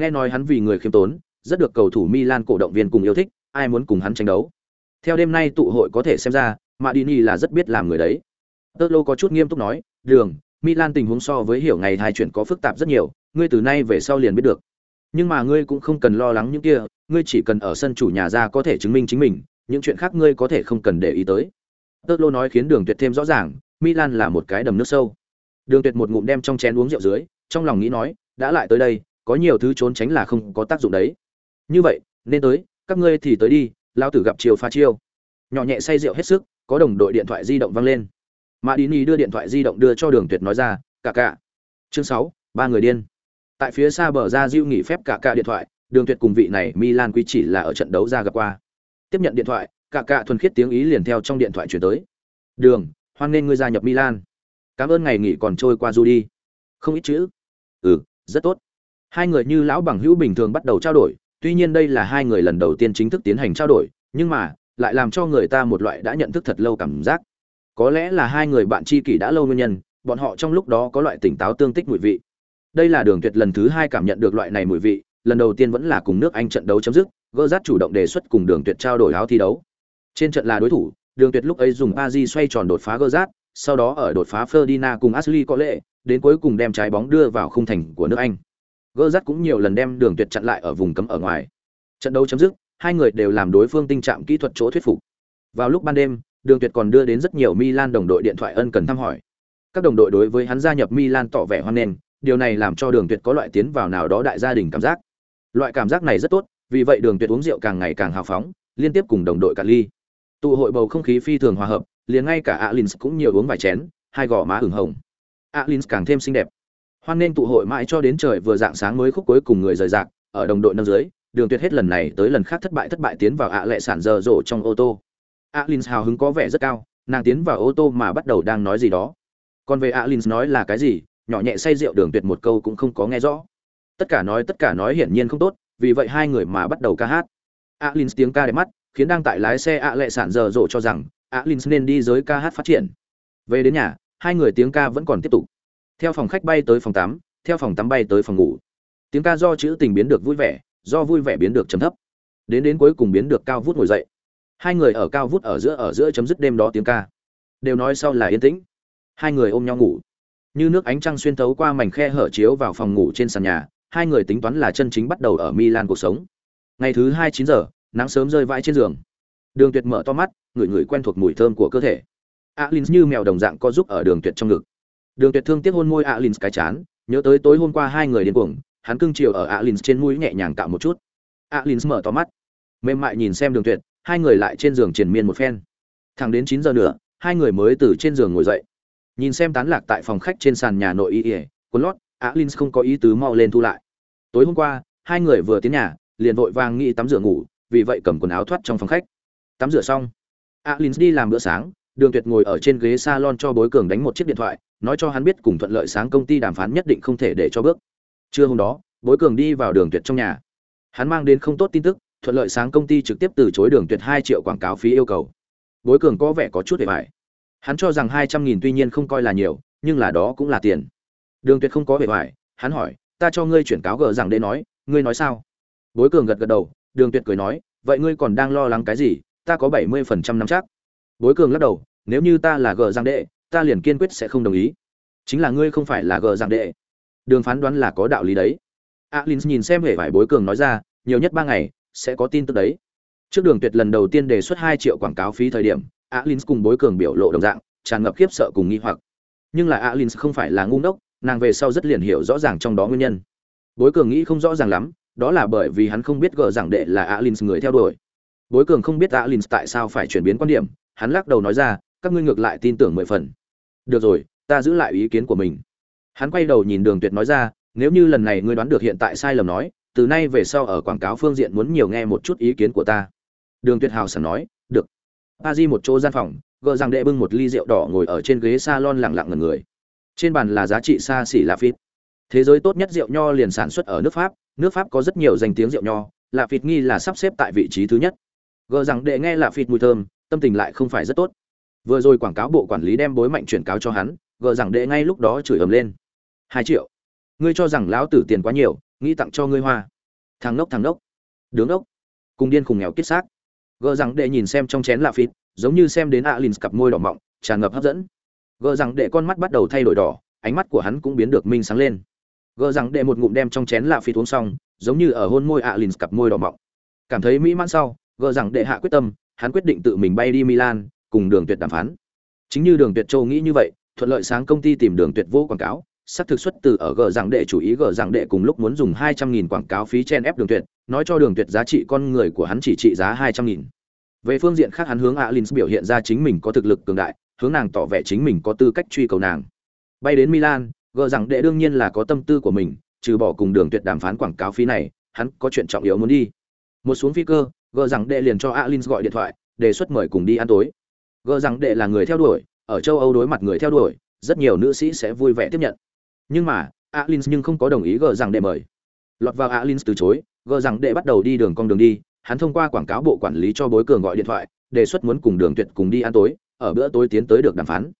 S1: Nghe nói hắn vì người khiêm tốn, rất được cầu thủ Milan cổ động viên cùng yêu thích, ai muốn cùng hắn tranh đấu. Theo đêm nay tụ hội có thể xem ra, Madini là rất biết làm người đấy. tơ lô có chút nghiêm túc nói đường milan tình huống so với hiểu ngày hai chuyện có phức tạp rất nhiều ngươi từ nay về sau liền biết được nhưng mà ngươi cũng không cần lo lắng những kia ngươi chỉ cần ở sân chủ nhà ra có thể chứng minh chính mình những chuyện khác ngươi có thể không cần để ý tới tơ lô nói khiến đường tuyệt thêm rõ ràng milan là một cái đầm nước sâu đường tuyệt một ngụm đem trong chén uống rượu dưới trong lòng nghĩ nói đã lại tới đây có nhiều thứ trốn tránh là không có tác dụng đấy. Như vậy, nên tới, các ngươi thì tới đi lao tử gặp chiều pha chiêu. Nhỏ nhẹ say rượu hết sức, có đồng đội điện thoại di động vang lên. Mà đi ni đưa điện thoại di động đưa cho đường tuyệt nói ra, cả cả. Chương sáu, ba người điên. Tại phía xa bờ ra diêu nghỉ phép cả cả điện thoại, đường tuyệt cùng vị này milan quý chỉ là ở trận đấu ra gặp qua. Tiếp nhận điện thoại, cả cả thuần khiết tiếng ý liền theo trong điện thoại chuyển tới. Đường, hoan nên ngươi gia nhập milan. Cảm ơn ngày nghỉ còn trôi qua du đi không ít chữ. Ừ rất tốt hai người như lão bằng hữu bình thường bắt đầu trao đổi tuy nhiên đây là hai người lần đầu tiên chính thức tiến hành trao đổi nhưng mà lại làm cho người ta một loại đã nhận thức thật lâu cảm giác. Có lẽ là hai người bạn tri kỷ đã lâu nguyên nhân bọn họ trong lúc đó có loại tỉnh táo tương tích mùi vị. Đây là đường tuyệt lần thứ hai cảm nhận được loại này mùi vị lần đầu tiên vẫn là cùng nước anh trận đấu chấm dứt gỡ rát chủ động đề xuất cùng đường tuyệt trao đổi áo thi đấu. Trên trận là đối thủ đường tuyệt lúc ấy dùng pa di xoay tròn đột phá gỡ rát sau đó ở đột phá Ferdinand cùng Ashley có lệ, đến cuối cùng đem trái bóng đưa vào khung thành của nước Anh. Gơ rắt cũng nhiều lần đem đường tuyệt chặn lại ở vùng cấm ở ngoài. Trận đấu chấm dứt, hai người đều làm đối phương tinh trạng kỹ thuật chỗ thuyết phục. Vào lúc ban đêm, đường tuyệt còn đưa đến rất nhiều Milan đồng đội điện thoại ân cần thăm hỏi. Các đồng đội đối với hắn gia nhập Milan tỏ vẻ hoan nghênh, điều này làm cho đường tuyệt có loại tiến vào nào đó đại gia đình cảm giác. Loại cảm giác này rất tốt, vì vậy đường tuyệt uống rượu càng ngày càng hào phóng, liên tiếp cùng đồng đội cả ly. Tụ hội bầu không khí phi thường hòa hợp, liền ngay cả Alins cũng nhiều uống vài chén, hai gò má hửng hồng. Alins càng thêm xinh đẹp. Hoan nên tụ hội mãi cho đến trời vừa dạng sáng mới khúc cuối cùng người rời rạc, ở đồng đội năm dưới, Đường Tuyệt hết lần này tới lần khác thất bại thất bại tiến vào ạ lệ sản dở rộ trong ô tô. Alins hào hứng có vẻ rất cao, nàng tiến vào ô tô mà bắt đầu đang nói gì đó. Còn về Alins nói là cái gì, nhỏ nhẹ say rượu Đường Tuyệt một câu cũng không có nghe rõ. Tất cả nói tất cả nói hiển nhiên không tốt, vì vậy hai người mà bắt đầu ca hát. Alins tiếng ca đẹp mắt, khiến đang tại lái xe ạ lệ sản dở rộ cho rằng Alins nên đi giới ca hát phát triển. Về đến nhà, hai người tiếng ca vẫn còn tiếp tục. Theo phòng khách bay tới phòng tắm, theo phòng tắm bay tới phòng ngủ. Tiếng ca do chữ tình biến được vui vẻ, do vui vẻ biến được trầm thấp. Đến đến cuối cùng biến được cao vút ngồi dậy. Hai người ở cao vút ở giữa ở giữa chấm dứt đêm đó tiếng ca. Đều nói sau là yên tĩnh. Hai người ôm nhau ngủ. Như nước ánh trăng xuyên thấu qua mảnh khe hở chiếu vào phòng ngủ trên sàn nhà, hai người tính toán là chân chính bắt đầu ở Milan cuộc sống. Ngày thứ hai chín giờ, nắng sớm rơi vãi trên giường. Đường Tuyệt mở to mắt, người người quen thuộc mùi thơm của cơ thể alin như mèo đồng dạng co giúp ở đường tuyệt trong ngực đường tuyệt thương tiếc hôn môi alin cái chán, nhớ tới tối hôm qua hai người điên cuồng, hắn cưng chiều ở alin trên mũi nhẹ nhàng cạo một chút. Alin mở to mắt, mềm mại nhìn xem đường tuyệt, hai người lại trên giường triền miên một phen. Thẳng đến chín giờ nữa, hai người mới từ trên giường ngồi dậy. Nhìn xem tán lạc tại phòng khách trên sàn nhà nội y ỉa quần lót alin không có ý tứ mau lên thu lại. Tối hôm qua, hai người vừa tiến nhà, liền vội vàng nghĩ tắm rửa ngủ, vì vậy cầm quần áo thoát trong phòng khách. Tắm rửa xong alin đi làm bữa sáng, đường tuyệt ngồi ở trên ghế salon cho bối cường đánh một chiếc điện thoại nói cho hắn biết cùng thuận lợi sáng công ty đàm phán nhất định không thể để cho bước. Trưa hôm đó, bối cường đi vào đường tuyệt trong nhà. Hắn mang đến không tốt tin tức, thuận lợi sáng công ty trực tiếp từ chối đường tuyệt hai triệu quảng cáo phí yêu cầu. Bối cường có vẻ có chút để bài. Hắn cho rằng hai trăm nghìn tuy nhiên không coi là nhiều, nhưng là đó cũng là tiền. Đường tuyệt không có vẻ bài, hắn hỏi, ta cho ngươi chuyển cáo gờ rằng để nói, ngươi nói sao? Bối cường gật gật đầu, đường tuyệt cười nói, vậy ngươi còn đang lo lắng cái gì? Ta có bảy mươi phần trăm nắm chắc. Bối cường lắc đầu, nếu như ta là gờ giang đệ ta liền kiên quyết sẽ không đồng ý. Chính là ngươi không phải là gờ giảng đệ. Đường phán đoán là có đạo lý đấy. Alin nhìn xem hệ vải bối cường nói ra, nhiều nhất ba ngày, sẽ có tin tức đấy. Trước đường tuyệt lần đầu tiên đề xuất hai triệu quảng cáo phí thời điểm alin cùng bối cường biểu lộ đồng dạng, tràn ngập khiếp sợ cùng nghi hoặc. Nhưng là alin không phải là ngu ngốc, nàng về sau rất liền hiểu rõ ràng trong đó nguyên nhân. Bối cường nghĩ không rõ ràng lắm, đó là bởi vì hắn không biết gờ giảng đệ là alin người theo đuổi. Bối cường không biết alin tại sao phải chuyển biến quan điểm, hắn lắc đầu nói ra, các ngươi ngược lại tin tưởng mười phần được rồi, ta giữ lại ý kiến của mình. Hắn quay đầu nhìn đường tuyệt nói ra, nếu như lần này ngươi đoán được hiện tại sai lầm nói, từ nay về sau ở quảng cáo phương diện muốn nhiều nghe một chút ý kiến của ta. Đường tuyệt hào sẵn nói, được. A di một chỗ gian phòng gợ rằng đệ bưng một ly rượu đỏ ngồi ở trên ghế salon lặng lặng ngần người. Trên bàn là giá trị xa xỉ là phít thế giới tốt nhất rượu nho liền sản xuất ở nước pháp nước pháp có rất nhiều danh tiếng rượu nho lạ phịt nghi là sắp xếp tại vị trí thứ nhất. Gợ rằng đệ nghe lạ phịt mùi thơm, tâm tình lại không phải rất tốt vừa rồi quảng cáo bộ quản lý đem bối mạnh chuyển cáo cho hắn, gờ rằng đệ ngay lúc đó chửi ầm lên. Hai triệu. Ngươi cho rằng lão tử tiền quá nhiều, nghĩ tặng cho ngươi hoa. Thằng nốc thằng nốc đứng nốc cùng điên khùng nghèo kết xác. Gờ rằng đệ nhìn xem trong chén lạ phịt, giống như xem đến alin cặp môi đỏ mọng, tràn ngập hấp dẫn. Gờ rằng đệ con mắt bắt đầu thay đổi đỏ, ánh mắt của hắn cũng biến được minh sáng lên. Gờ rằng đệ một ngụm đem trong chén lạ phi uống xong, giống như ở hôn môi alin cặp môi đỏ mọng. Cảm thấy mỹ mãn sau, gờ rằng đệ hạ quyết tâm, hắn quyết định tự mình bay đi milan cùng đường tuyệt đàm phán. Chính như đường tuyệt châu nghĩ như vậy, thuận lợi sáng công ty tìm đường tuyệt vô quảng cáo sắp thực xuất từ ở gờ rằng đệ chủ ý gờ rằng đệ cùng lúc muốn dùng hai trăm nghìn quảng cáo phí chen ép đường tuyệt, nói cho đường tuyệt giá trị con người của hắn chỉ trị giá hai trăm nghìn. Về phương diện khác hắn hướng Alins biểu hiện ra chính mình có thực lực cường đại, hướng nàng tỏ vẻ chính mình có tư cách truy cầu nàng. Bay đến milan, gờ rằng đệ đương nhiên là có tâm tư của mình, trừ bỏ cùng đường tuyệt đàm phán quảng cáo phí này, hắn có chuyện trọng yếu muốn đi. Một xuống phi cơ, gờ rằng đệ liền cho Alins gọi điện thoại, đề xuất mời cùng đi ăn tối gờ rằng đệ là người theo đuổi, ở châu âu đối mặt người theo đuổi, rất nhiều nữ sĩ sẽ vui vẻ tiếp nhận. Nhưng mà alin nhưng không có đồng ý gờ rằng đệ mời. Lọt vào alin từ chối gờ rằng đệ bắt đầu đi đường con đường đi, hắn thông qua quảng cáo bộ quản lý cho bối cường gọi điện thoại, đề xuất muốn cùng đường tuyệt cùng đi ăn tối, ở bữa tối tiến tới được đàm phán.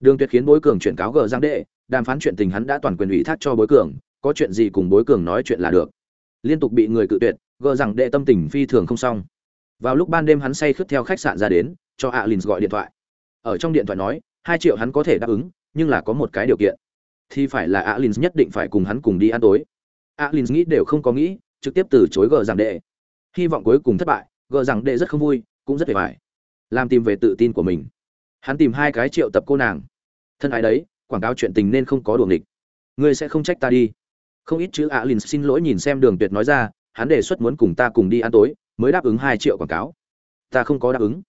S1: Đường tuyệt khiến bối cường chuyển cáo gờ rằng đệ đàm phán chuyện tình hắn đã toàn quyền ủy thác cho bối cường, có chuyện gì cùng bối cường nói chuyện là được. Liên tục bị người cự tuyệt gờ rằng đệ tâm tình phi thường không xong. Vào lúc ban đêm hắn say khướt theo khách sạn ra đến cho alin gọi điện thoại. Ở trong điện thoại nói, hai triệu hắn có thể đáp ứng, nhưng là có một cái điều kiện. Thì phải là alin nhất định phải cùng hắn cùng đi ăn tối. Alin nghĩ đều không có nghĩ, trực tiếp từ chối gờ rằng đệ. Hy vọng cuối cùng thất bại, gờ rằng đệ rất không vui, cũng rất hề vải làm tìm về tự tin của mình. Hắn tìm hai cái triệu tập cô nàng. Thân ái đấy, quảng cáo chuyện tình nên không có đuồng địch ngươi sẽ không trách ta đi. Không ít chữ alin xin lỗi nhìn xem đường tuyệt nói ra, hắn đề xuất muốn cùng ta cùng đi ăn tối, mới đáp ứng hai triệu quảng cáo. Ta không có đáp ứng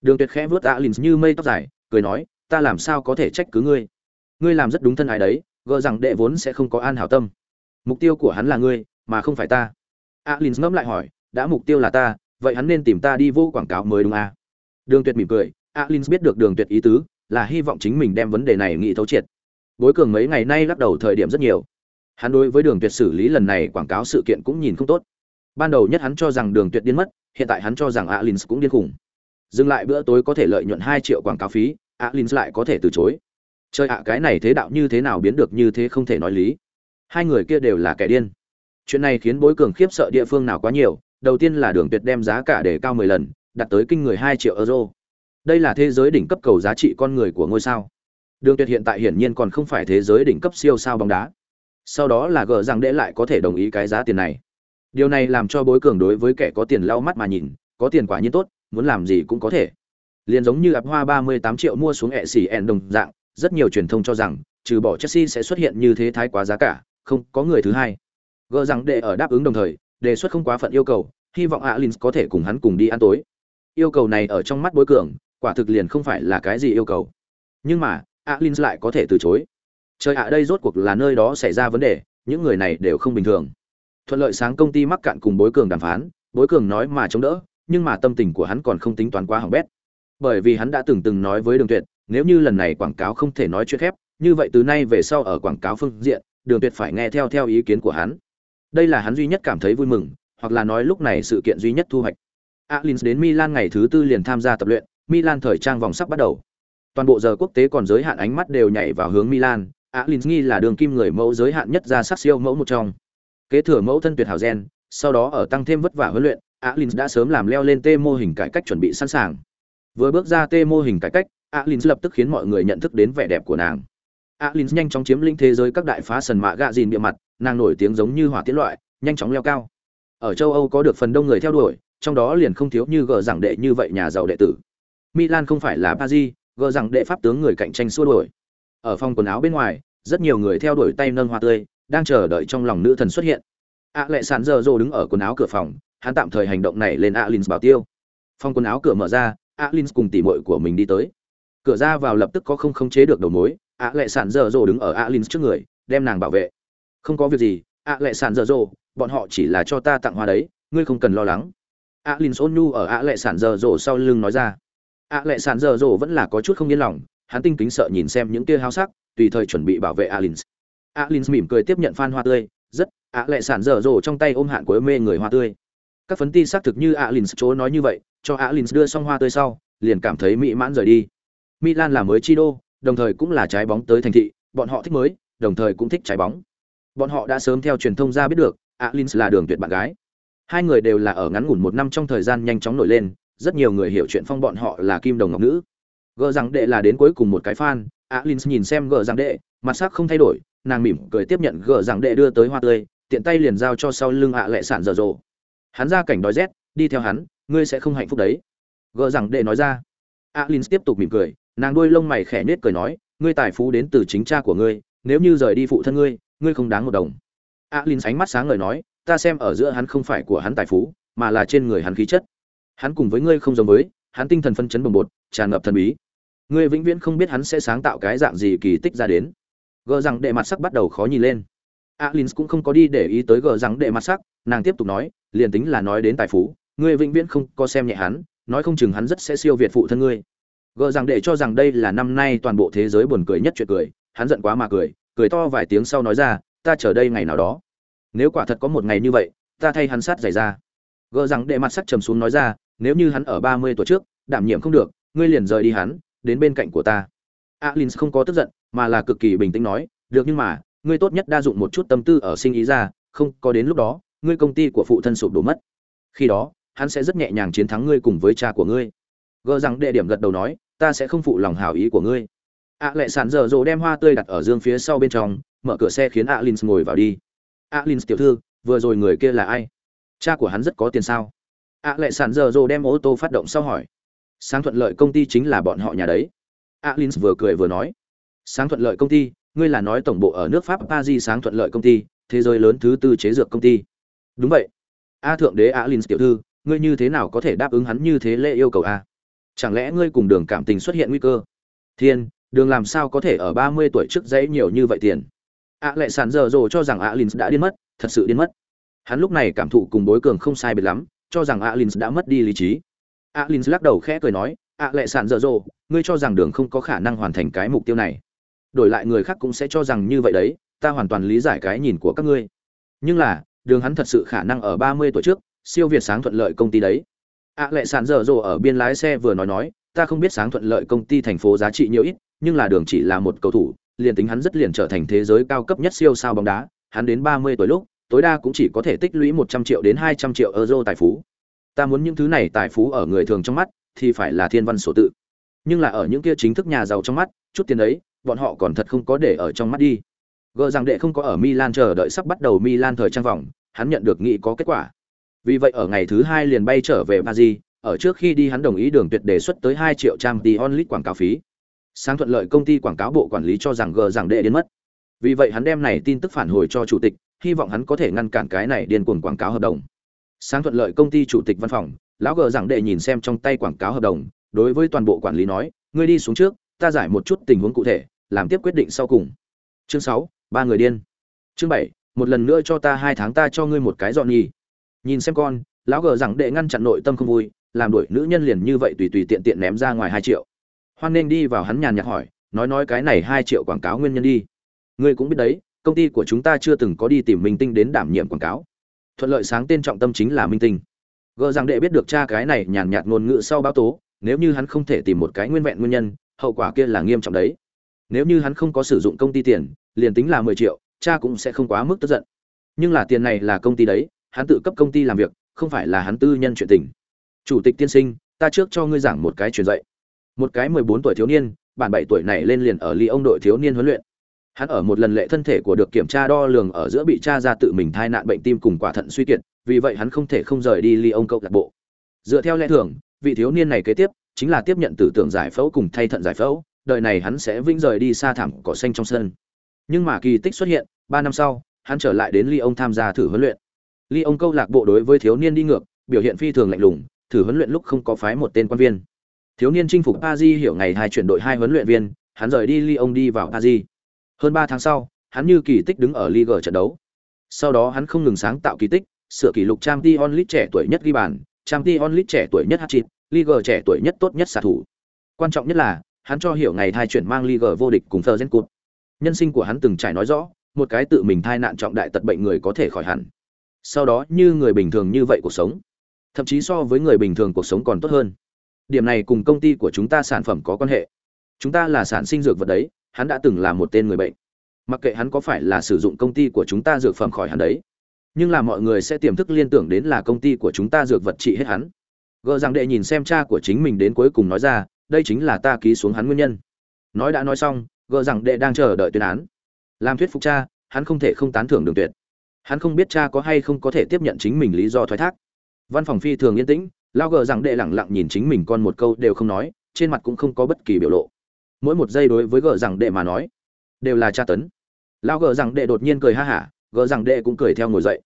S1: đường tuyệt khẽ vớt alin như mây tóc dài, cười nói, ta làm sao có thể trách cứ ngươi? Ngươi làm rất đúng thân ái đấy gỡ rằng đệ vốn sẽ không có an hảo tâm. Mục tiêu của hắn là ngươi, mà không phải ta. Alin ngẫm lại hỏi, đã mục tiêu là ta, vậy hắn nên tìm ta đi vô quảng cáo mới đúng à? đường tuyệt mỉm cười alin biết được đường tuyệt ý tứ, là hy vọng chính mình đem vấn đề này nghĩ thấu triệt. Bối cường mấy ngày nay lắc đầu thời điểm rất nhiều. Hắn đối với đường tuyệt xử lý lần này quảng cáo sự kiện cũng nhìn không tốt. Ban đầu nhất hắn cho rằng đường tuyệt điên mất, hiện tại hắn cho rằng alin cũng điên khủng dừng lại bữa tối có thể lợi nhuận hai triệu quảng cáo phí alins lại có thể từ chối. Chơi ạ, cái này thế đạo như thế nào biến được như thế không thể nói lý. Hai người kia đều là kẻ điên. Chuyện này khiến bối cường khiếp sợ địa phương nào quá nhiều, đầu tiên là đường tuyệt đem giá cả để cao 10 lần, đạt tới kinh người 2 triệu euro. Đây là thế giới đỉnh cấp cầu giá trị con người của ngôi sao. Đường tuyệt hiện tại hiển nhiên còn không phải thế giới đỉnh cấp siêu sao bóng đá. Sau đó là gờ rằng để lại có thể đồng ý cái giá tiền này. Điều này làm cho bối cường đối với kẻ có tiền lau mắt mà nhìn, có tiền quả nhiên tốt muốn làm gì cũng có thể. Liền giống như ập hoa 38 triệu mua xuống ẹ xỉ ẹn đồng dạng, rất nhiều truyền thông cho rằng, trừ bỏ chelsea sẽ xuất hiện như thế thái quá giá cả, không có người thứ hai. Gỡ rằng để ở đáp ứng đồng thời, đề xuất không quá phận yêu cầu, hy vọng alin có thể cùng hắn cùng đi ăn tối. Yêu cầu này ở trong mắt bối cường, quả thực liền không phải là cái gì yêu cầu. Nhưng mà alin lại có thể từ chối. Trời ạ, đây rốt cuộc là nơi đó xảy ra vấn đề, những người này đều không bình thường. Thuận lợi sáng công ty mắc cạn cùng bối cường đàm phán, bối cường nói mà chống đỡ nhưng mà tâm tình của hắn còn không tính toán quá hỏng bét. Bởi vì hắn đã từng từng nói với đường tuyệt nếu như lần này quảng cáo không thể nói chuyện khép, như vậy từ nay về sau ở quảng cáo phương diện đường tuyệt phải nghe theo theo ý kiến của hắn. Đây là hắn duy nhất cảm thấy vui mừng hoặc là nói lúc này sự kiện duy nhất thu hoạch. Alins đến milan ngày thứ tư liền tham gia tập luyện milan thời trang vòng sắp bắt đầu. Toàn bộ giờ quốc tế còn giới hạn ánh mắt đều nhảy vào hướng milan alins nghi là đường kim người mẫu giới hạn nhất ra sắc siêu mẫu một trong. Kế thừa mẫu thân tuyệt hảo gen sau đó ở tăng thêm vất vả huấn luyện, alins đã sớm làm leo lên tê mô hình cải cách chuẩn bị sẵn sàng. Vừa bước ra tê mô hình cải cách, alins lập tức khiến mọi người nhận thức đến vẻ đẹp của nàng. Alins nhanh chóng chiếm lĩnh thế giới các đại phá sần mạ gạ dìn địa mặt, nàng nổi tiếng giống như hỏa tiễn loại, nhanh chóng leo cao. Ở châu âu có được phần đông người theo đuổi, trong đó liền không thiếu như gờ rằng đệ như vậy nhà giàu đệ tử. Milan không phải là paris, gờ rằng đệ pháp tướng người cạnh tranh xua đuổi. Ở phòng quần áo bên ngoài, rất nhiều người theo đuổi tay nâng hoa tươi, đang chờ đợi trong lòng nữ thần xuất hiện ạ lệ sàn giờ rồ đứng ở quần áo cửa phòng hắn tạm thời hành động này lên alin bảo tiêu. Phòng quần áo cửa mở ra alin cùng tỉ mội của mình đi tới. Cửa ra vào lập tức có không khống chế được đầu mối ạ lệ sàn giờ rồ đứng ở alin trước người đem nàng bảo vệ. Không có việc gì ạ lệ sàn giờ rồ, bọn họ chỉ là cho ta tặng hoa đấy ngươi không cần lo lắng. a l ôn nhu ở ạ lệ sàn giờ rồ sau lưng nói ra. ạ lệ sàn giờ rồ vẫn là có chút không yên lòng hắn tinh kính sợ nhìn xem những tia háo sắc tùy thời chuẩn bị bảo vệ a l i n mỉm cười tiếp nhận phan hoa tươi rất a lệ sản dở dồ trong tay ôm hạn của mê người hoa tươi. Các phấn ti xác thực như a l chỗ nói như vậy, cho a l đưa xong hoa tươi sau, liền cảm thấy mỹ mãn rời đi. Milan là mới chi đô, đồng thời cũng là trái bóng tới thành thị, bọn họ thích mới, đồng thời cũng thích trái bóng. Bọn họ đã sớm theo truyền thông ra biết được alin là đường tuyệt bạn gái. Hai người đều là ở ngắn ngủn một năm trong thời gian nhanh chóng nổi lên, rất nhiều người hiểu chuyện phong bọn họ là kim đồng ngọc nữ. Gờ rằng đệ là đến cuối cùng một cái fan alin nhìn xem gờ rằng đệ, mặt sắc không thay đổi, nàng mỉm cười tiếp nhận gờ rằng đệ đưa tới hoa tươi tiện tay liền giao cho sau lưng ạ lệ sản dở dồ hắn ra cảnh đói rét, đi theo hắn, ngươi sẽ không hạnh phúc đấy. Gờ rằng đệ nói ra. Alin tiếp tục mỉm cười, nàng đuôi lông mày khẽ nết cười nói, ngươi tài phú đến từ chính cha của ngươi, nếu như rời đi phụ thân ngươi ngươi không đáng một đồng. Alin ánh mắt sáng ngời nói, ta xem ở giữa hắn không phải của hắn tài phú, mà là trên người hắn khí chất. Hắn cùng với ngươi không giống với, hắn tinh thần phân chấn bồng bột, tràn ngập thần bí. Ngươi vĩnh viễn không biết hắn sẽ sáng tạo cái dạng gì kỳ tích ra đến. Gờ rằng đệ mặt sắc bắt đầu khó nhìn lên alin cũng không có đi để ý tới gờ rằng đệ mặt sắc, nàng tiếp tục nói, liền tính là nói đến tài phú, ngươi vĩnh viễn không có xem nhẹ hắn, nói không chừng hắn rất sẽ siêu việt phụ thân ngươi. Gờ rằng đệ cho rằng đây là năm nay toàn bộ thế giới buồn cười nhất chuyện cười, hắn giận quá mà cười cười to vài tiếng sau nói ra, ta chờ đây ngày nào đó. Nếu quả thật có một ngày như vậy, ta thay hắn sát giày ra. Gờ rằng đệ mặt sắc trầm xuống nói ra, nếu như hắn ở ba mươi tuổi trước, đảm nhiệm không được, ngươi liền rời đi hắn, đến bên cạnh của ta. Alin không có tức giận, mà là cực kỳ bình tĩnh nói, được nhưng mà ngươi tốt nhất đa dụng một chút tâm tư ở sinh ý ra, không có đến lúc đó, ngươi công ty của phụ thân sụp đổ mất. Khi đó, hắn sẽ rất nhẹ nhàng chiến thắng ngươi cùng với cha của ngươi. Gờ rằng đệ điểm gật đầu nói, ta sẽ không phụ lòng hảo ý của ngươi. Ạ à lệ sản dở dồ đem hoa tươi đặt ở dương phía sau bên trong, mở cửa xe khiến alin ngồi vào đi. Alin tiểu thư, vừa rồi người kia là ai? Cha của hắn rất có tiền sao? Ạ lệ sản dở dồ đem ô tô phát động sau hỏi. Sáng thuận lợi công ty chính là bọn họ nhà đấy. Alin vừa cười vừa nói. Sáng thuận lợi công ty ngươi là nói tổng bộ ở nước pháp paris sáng thuận lợi công ty, thế giới lớn thứ tư chế dược công ty. Đúng vậy. A thượng đế alin tiểu thư, ngươi như thế nào có thể đáp ứng hắn như thế lệ yêu cầu a? Chẳng lẽ ngươi cùng đường cảm tình xuất hiện nguy cơ? Thiên, đường làm sao có thể ở ba mươi tuổi trước dãy nhiều như vậy tiền? Ạ lệ sản dở dồ cho rằng alin đã điên mất, thật sự điên mất. Hắn lúc này cảm thụ cùng bối cường không sai biệt lắm, cho rằng alin đã mất đi lý trí. Alin lắc đầu khẽ cười nói ạ lệ sản dở dồ, ngươi cho rằng đường không có khả năng hoàn thành cái mục tiêu này? Đổi lại người khác cũng sẽ cho rằng như vậy đấy, ta hoàn toàn lý giải cái nhìn của các ngươi. Nhưng là, đường hắn thật sự khả năng ở ba mươi tuổi trước, siêu việt sáng thuận lợi công ty đấy. Ạ lệ sản dở dồ ở biên lái xe vừa nói nói, ta không biết sáng thuận lợi công ty thành phố giá trị nhiều ít, nhưng là đường chỉ là một cầu thủ, liền tính hắn rất liền trở thành thế giới cao cấp nhất siêu sao bóng đá, hắn đến ba mươi tuổi lúc, tối đa cũng chỉ có thể tích lũy một trăm triệu đến hai trăm triệu euro tài phú. Ta muốn những thứ này tài phú ở người thường trong mắt, thì phải là thiên văn sổ tự. Nhưng là ở những kia chính thức nhà giàu trong mắt, chút tiền ấy bọn họ còn thật không có để ở trong mắt đi. Gờ rằng đệ không có ở milan chờ đợi sắp bắt đầu milan thời trang vòng, hắn nhận được nghị có kết quả. Vì vậy ở ngày thứ hai liền bay trở về paris, ở trước khi đi hắn đồng ý đường tuyệt đề xuất tới hai triệu trang tí onlit quảng cáo phí. Sáng thuận lợi công ty quảng cáo bộ quản lý cho rằng gờ rằng đệ đến mất. Vì vậy hắn đem này tin tức phản hồi cho chủ tịch, hy vọng hắn có thể ngăn cản cái này điên cuồng quảng cáo hợp đồng. Sáng thuận lợi công ty chủ tịch văn phòng, lão gờ rằng đệ nhìn xem trong tay quảng cáo hợp đồng, đối với toàn bộ quản lý nói, ngươi đi xuống trước, ta giải một chút tình huống cụ thể làm tiếp quyết định sau cùng. Chương sáu, ba người điên. Chương bảy, một lần nữa cho ta hai tháng ta cho ngươi một cái dọn nhì. nhìn xem con, lão gờ rằng đệ ngăn chặn nội tâm không vui, làm đuổi nữ nhân liền như vậy tùy tùy tiện tiện ném ra ngoài hai triệu. Hoan nên đi vào hắn nhàn nhạt hỏi, nói nói cái này hai triệu quảng cáo nguyên nhân đi. Ngươi cũng biết đấy, công ty của chúng ta chưa từng có đi tìm minh tinh đến đảm nhiệm quảng cáo. Thuận lợi sáng tên trọng tâm chính là minh tinh. Gờ rằng đệ biết được cha cái này nhàn nhạt ngôn ngữ sau báo tố, nếu như hắn không thể tìm một cái nguyên vẹn nguyên nhân, hậu quả kia là nghiêm trọng đấy nếu như hắn không có sử dụng công ty tiền, liền tính là mười triệu, cha cũng sẽ không quá mức tức giận. Nhưng là tiền này là công ty đấy, hắn tự cấp công ty làm việc, không phải là hắn tư nhân chuyện tình. Chủ tịch tiên sinh, ta trước cho ngươi giảng một cái truyền dạy. Một cái mười bốn tuổi thiếu niên, bản bảy tuổi này lên liền ở ly ông đội thiếu niên huấn luyện. Hắn ở một lần lệ thân thể của được kiểm tra đo lường ở giữa bị cha ra tự mình thai nạn bệnh tim cùng quả thận suy kiệt, vì vậy hắn không thể không rời đi ly ông câu lạc bộ. Dựa theo lẽ thường, vị thiếu niên này kế tiếp chính là tiếp nhận tử tưởng giải phẫu cùng thay thận giải phẫu đời này hắn sẽ vĩnh rời đi xa thẳm cỏ xanh trong sân. Nhưng mà kỳ tích xuất hiện, ba năm sau, hắn trở lại đến Lyon tham gia thử huấn luyện. Lyon câu lạc bộ đối với thiếu niên đi ngược, biểu hiện phi thường lạnh lùng, thử huấn luyện lúc không có phái một tên quan viên. Thiếu niên chinh phục Paris hiểu ngày hai chuyển đội hai huấn luyện viên, hắn rời đi Lyon đi vào Paris. Hơn ba tháng sau, hắn như kỳ tích đứng ở Ligue trận đấu. Sau đó hắn không ngừng sáng tạo kỳ tích, sửa kỷ lục Champions League trẻ tuổi nhất ghi bàn, Champions League trẻ tuổi nhất hat-trick, Ligue trẻ tuổi nhất tốt nhất xạ thủ. Quan trọng nhất là hắn cho hiểu ngày thai chuyển mang Liga vô địch cùng Fergen Cup. Nhân sinh của hắn từng trải nói rõ, một cái tự mình thai nạn trọng đại tật bệnh người có thể khỏi hẳn. Sau đó, như người bình thường như vậy cuộc sống, thậm chí so với người bình thường cuộc sống còn tốt hơn. Điểm này cùng công ty của chúng ta sản phẩm có quan hệ. Chúng ta là sản sinh dược vật đấy, hắn đã từng là một tên người bệnh. Mặc kệ hắn có phải là sử dụng công ty của chúng ta dược phẩm khỏi hẳn đấy, nhưng là mọi người sẽ tiềm thức liên tưởng đến là công ty của chúng ta dược vật trị hết hắn. Gỡ rằng đệ nhìn xem cha của chính mình đến cuối cùng nói ra đây chính là ta ký xuống hắn nguyên nhân. Nói đã nói xong, gờ rằng đệ đang chờ đợi tuyên án. Làm thuyết phục cha, hắn không thể không tán thưởng đường tuyệt. Hắn không biết cha có hay không có thể tiếp nhận chính mình lý do thoái thác. Văn phòng phi thường yên tĩnh lao gờ rằng đệ lẳng lặng nhìn chính mình con một câu đều không nói, trên mặt cũng không có bất kỳ biểu lộ. Mỗi một giây đối với gờ rằng đệ mà nói, đều là tra tấn. Lao gờ rằng đệ đột nhiên cười ha hả, gờ rằng đệ cũng cười theo ngồi dậy.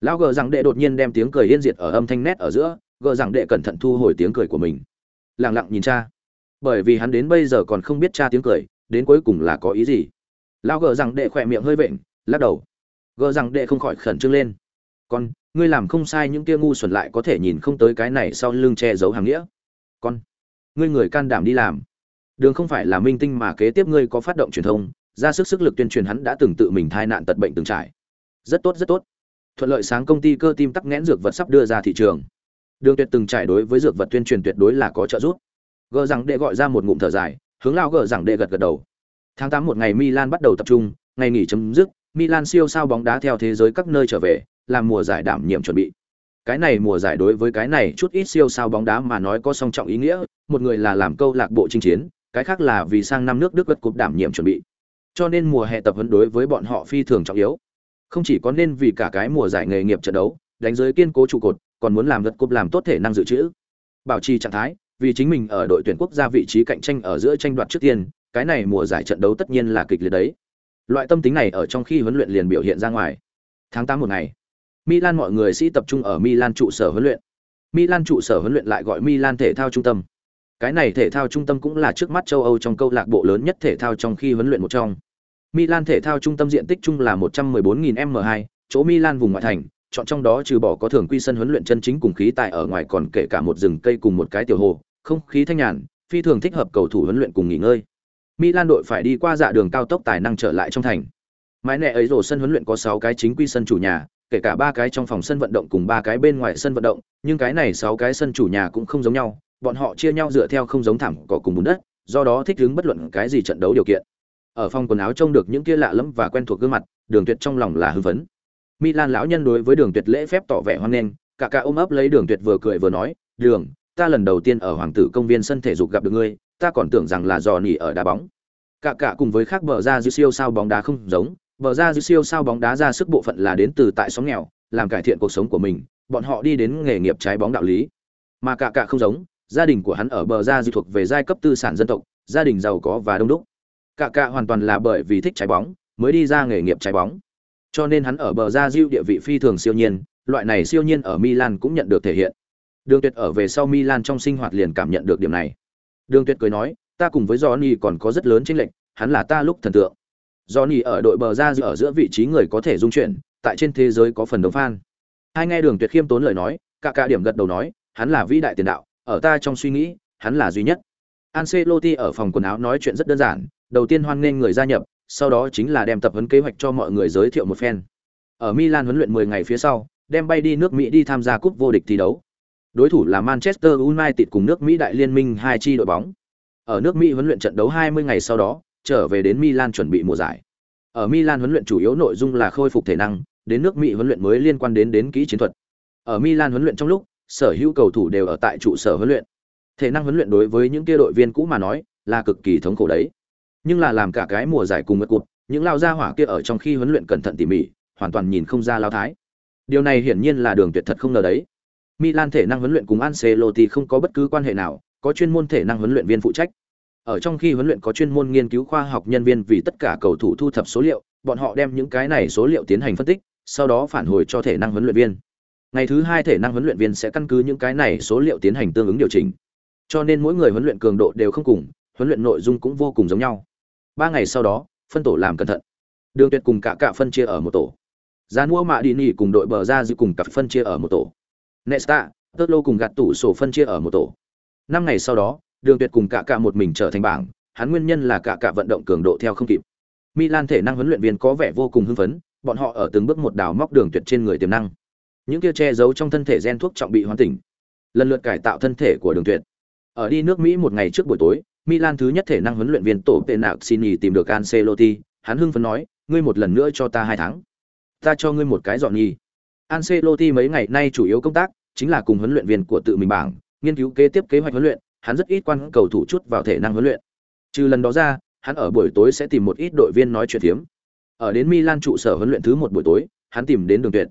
S1: Lao gờ rằng đệ đột nhiên đem tiếng cười yên diệt ở âm thanh nét ở giữa, gờ rằng đệ cẩn thận thu hồi tiếng cười của mình. Lẳng lặng nhìn cha bởi vì hắn đến bây giờ còn không biết cha tiếng cười, đến cuối cùng là có ý gì. Lao gờ rằng đệ khỏe miệng hơi vện, lắc đầu. Gờ rằng đệ không khỏi khẩn trương lên. Con, ngươi làm không sai những kia ngu xuẩn lại có thể nhìn không tới cái này sau lưng che giấu hàng nghĩa. Con, ngươi người can đảm đi làm. Đường không phải là minh tinh mà kế tiếp ngươi có phát động truyền thông, ra sức sức lực tuyên truyền hắn đã từng tự mình thai nạn tật bệnh từng trải. Rất tốt rất tốt. Thuận lợi sáng công ty cơ tim tắc nghẽn dược vật sắp đưa ra thị trường. Đường tuyệt từng trải đối với dược vật tuyên truyền tuyệt đối là có trợ giúp gờ rằng đệ gọi ra một ngụm thở dài, hướng lao gờ rằng đệ gật gật đầu. Tháng tám một ngày milan bắt đầu tập trung, ngày nghỉ chấm dứt, milan siêu sao bóng đá theo thế giới các nơi trở về, làm mùa giải đảm nhiệm chuẩn bị. Cái này mùa giải đối với cái này chút ít siêu sao bóng đá mà nói có song trọng ý nghĩa, một người là làm câu lạc bộ chinh chiến, cái khác là vì sang năm nước đức gật cúp đảm nhiệm chuẩn bị. Cho nên mùa hè tập huấn đối với bọn họ phi thường trọng yếu. Không chỉ có nên vì cả cái mùa giải nghề nghiệp trận đấu, đánh giới kiên cố trụ cột, còn muốn làm gật cúp làm tốt thể năng dự trữ. Bảo trì trạng thái vì chính mình ở đội tuyển quốc gia vị trí cạnh tranh ở giữa tranh đoạt trước tiên cái này mùa giải trận đấu tất nhiên là kịch liệt đấy loại tâm tính này ở trong khi huấn luyện liền biểu hiện ra ngoài tháng tám một ngày Milan mọi người sĩ tập trung ở Milan trụ sở huấn luyện. Milan trụ sở huấn luyện lại gọi Milan thể thao trung tâm. Cái này thể thao trung tâm cũng là trước mắt châu Âu trong câu lạc bộ lớn nhất thể thao trong khi huấn luyện một trong. Milan thể thao trung tâm diện tích chung là 114.000 m2, chỗ Milan vùng ngoại thành, chọn trong đó trừ bỏ có thường quy sân huấn luyện chân chính cùng khí tại ở ngoài còn kể cả một rừng cây cùng một cái tiểu hồ, không khí thanh nhàn, phi thường thích hợp cầu thủ huấn luyện cùng nghỉ ngơi. Milan đội phải đi qua dạ đường cao tốc tài năng trở lại trong thành. Mãi nẻ ấy rồi sân huấn luyện có 6 cái chính quy sân chủ nhà, kể cả ba cái trong phòng sân vận động cùng ba cái bên ngoài sân vận động, nhưng cái này sáu cái sân chủ nhà cũng không giống nhau, bọn họ chia nhau dựa theo không giống thảm cỏ cùng bùn đất, do đó thích ứng bất luận cái gì trận đấu điều kiện. Ở phòng quần áo trông được những kia lạ lẫm và quen thuộc gương mặt, Đường Tuyệt trong lòng là hưng phấn. Milan lão nhân đối với Đường Tuyệt lễ phép tỏ vẻ hoan nghênh, cả cả ôm ấp lấy Đường Tuyệt vừa cười vừa nói, "Đường, ta lần đầu tiên ở Hoàng tử công viên sân thể dục gặp được ngươi, ta còn tưởng rằng là giò nỉ ở đá bóng." Cả cả cùng với khác bờ ra dư siêu sao bóng đá không giống, Bờ ra dư siêu sao bóng đá ra sức bộ phận là đến từ tại xóm nghèo, làm cải thiện cuộc sống của mình, bọn họ đi đến nghề nghiệp trái bóng đạo lý. Mà cả cả không giống, gia đình của hắn ở bờ ra dư thuộc về giai cấp tư sản dân tộc, gia đình giàu có và đông đúc. Cả cả hoàn toàn là bởi vì thích trái bóng, mới đi ra nghề nghiệp trái bóng. Cho nên hắn ở bờ ra diêu địa vị phi thường siêu nhiên, loại này siêu nhiên ở Milan cũng nhận được thể hiện. Đường Tuyệt ở về sau Milan trong sinh hoạt liền cảm nhận được điểm này. Đường Tuyệt cười nói, ta cùng với Johnny còn có rất lớn chênh lệch, hắn là ta lúc thần tượng. Johnny ở đội bờ ra ở giữa vị trí người có thể dung chuyển, tại trên thế giới có phần đồng fan. Hai nghe Đường Tuyệt khiêm tốn lời nói, cả cả điểm gật đầu nói, hắn là vĩ đại tiền đạo, ở ta trong suy nghĩ, hắn là duy nhất. Ancelotti ở phòng quần áo nói chuyện rất đơn giản, đầu tiên hoan nghênh người gia nhập, sau đó chính là đem tập huấn kế hoạch cho mọi người giới thiệu một phen. Ở Milan huấn luyện 10 ngày phía sau, đem bay đi nước Mỹ đi tham gia cúp vô địch thi đấu. Đối thủ là Manchester United cùng nước Mỹ đại liên minh hai chi đội bóng. Ở nước Mỹ huấn luyện trận đấu 20 ngày sau đó, trở về đến Milan chuẩn bị mùa giải. Ở Milan huấn luyện chủ yếu nội dung là khôi phục thể năng, đến nước Mỹ huấn luyện mới liên quan đến đến kỹ chiến thuật. Ở Milan huấn luyện trong lúc, sở hữu cầu thủ đều ở tại trụ sở huấn luyện. Thể năng huấn luyện đối với những kia đội viên cũ mà nói, là cực kỳ thống khổ đấy. Nhưng là làm cả cái mùa giải cùng ngất cụt, những lao gia hỏa kia ở trong khi huấn luyện cẩn thận tỉ mỉ, hoàn toàn nhìn không ra lao thái. Điều này hiển nhiên là đường tuyệt thật không ngờ đấy. Milan thể năng huấn luyện cùng Ancelotti không có bất cứ quan hệ nào, có chuyên môn thể năng huấn luyện viên phụ trách. Ở trong khi huấn luyện có chuyên môn nghiên cứu khoa học nhân viên vì tất cả cầu thủ thu thập số liệu, bọn họ đem những cái này số liệu tiến hành phân tích, sau đó phản hồi cho thể năng huấn luyện viên. Ngày thứ hai thể năng huấn luyện viên sẽ căn cứ những cái này số liệu tiến hành tương ứng điều chỉnh. Cho nên mỗi người huấn luyện cường độ đều không cùng, huấn luyện nội dung cũng vô cùng giống nhau. Ba ngày sau đó, phân tổ làm cẩn thận. Đường Tuyệt cùng cả cả phân chia ở một tổ. Gian mua mạ đi nỉ cùng đội bờ ra giữ cùng cặp phân chia ở một tổ. Nesta, Tớt Lô cùng gạt tủ sổ phân chia ở một tổ. Năm ngày sau đó, Đường Tuyệt cùng cả cả một mình trở thành bảng, hắn nguyên nhân là cả cả vận động cường độ theo không kịp. Milan thể năng huấn luyện viên có vẻ vô cùng hưng phấn, bọn họ ở từng bước một đào móc đường tuyệt trên người tiềm năng. Những kia che giấu trong thân thể gen thuốc trọng bị hoàn tỉnh, lần lượt cải tạo thân thể của đường tuyệt. Ở đi nước Mỹ một ngày trước buổi tối, Milan thứ nhất thể năng huấn luyện viên tổ Penaxini tìm được Ancelotti, hắn hưng phấn nói, ngươi một lần nữa cho ta hai tháng. Ta cho ngươi một cái dọn nhì. Ancelotti mấy ngày nay chủ yếu công tác chính là cùng huấn luyện viên của tự mình bảng, nghiên cứu kế tiếp kế hoạch huấn luyện, hắn rất ít quan cầu thủ chút vào thể năng huấn luyện. Trừ lần đó ra, hắn ở buổi tối sẽ tìm một ít đội viên nói chuyện thiếm. Ở đến Milan trụ sở huấn luyện thứ một buổi tối, hắn tìm đến Đường Tuyệt.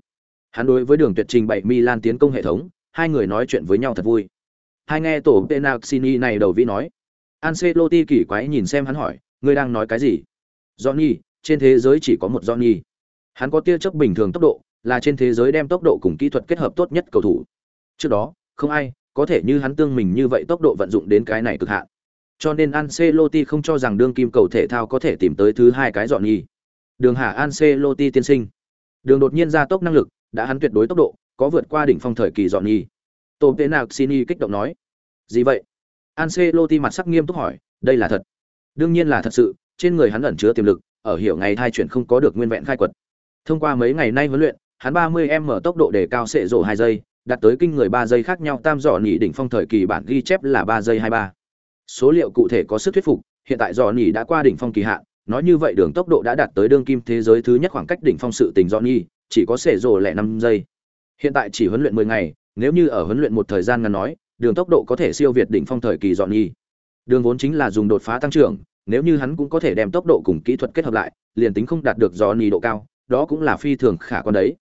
S1: Hắn đối với Đường Tuyệt trình bày Milan tiến công hệ thống, hai người nói chuyện với nhau thật vui. Hai nghe tổ Penaxini này đầu vi nói. Ancelotti kỳ quái nhìn xem hắn hỏi, ngươi đang nói cái gì? Johnny, trên thế giới chỉ có một Johnny. Hắn có tia chớp bình thường tốc độ, là trên thế giới đem tốc độ cùng kỹ thuật kết hợp tốt nhất cầu thủ. Trước đó, không ai có thể như hắn tương mình như vậy tốc độ vận dụng đến cái này cực hạn. Cho nên Ancelotti không cho rằng đương kim cầu thể thao có thể tìm tới thứ hai cái dọn. Đường Hà Ancelotti tiên sinh. Đường đột nhiên ra tốc năng lực, đã hắn tuyệt đối tốc độ, có vượt qua đỉnh phong thời kỳ dọn nhi. Tô Penaxini kích động nói. Gì vậy? Ancelotti mặt sắc nghiêm túc hỏi, đây là thật. Đương nhiên là thật sự, trên người hắn ẩn chứa tiềm lực, ở hiểu ngày thai chuyển không có được nguyên vẹn khai quật. Thông qua mấy ngày nay huấn luyện, hắn 30m tốc độ đề cao sẽ rổ 2 giây, đạt tới kinh người 3 giây khác nhau tam dọ nhị đỉnh phong thời kỳ bản ghi chép là 3 giây 23. Số liệu cụ thể có sức thuyết phục, hiện tại dọ nhị đã qua đỉnh phong kỳ hạn, nói như vậy đường tốc độ đã đạt tới đương kim thế giới thứ nhất khoảng cách đỉnh phong sự tình dọ nhị, chỉ có sẽ rổ lẻ 5 giây. Hiện tại chỉ huấn luyện 10 ngày, nếu như ở huấn luyện một thời gian ngắn nói, đường tốc độ có thể siêu việt đỉnh phong thời kỳ dọn nhị. Đường vốn chính là dùng đột phá tăng trưởng, nếu như hắn cũng có thể đem tốc độ cùng kỹ thuật kết hợp lại, liền tính không đạt được dọn nhị độ cao, đó cũng là phi thường khả quan đấy.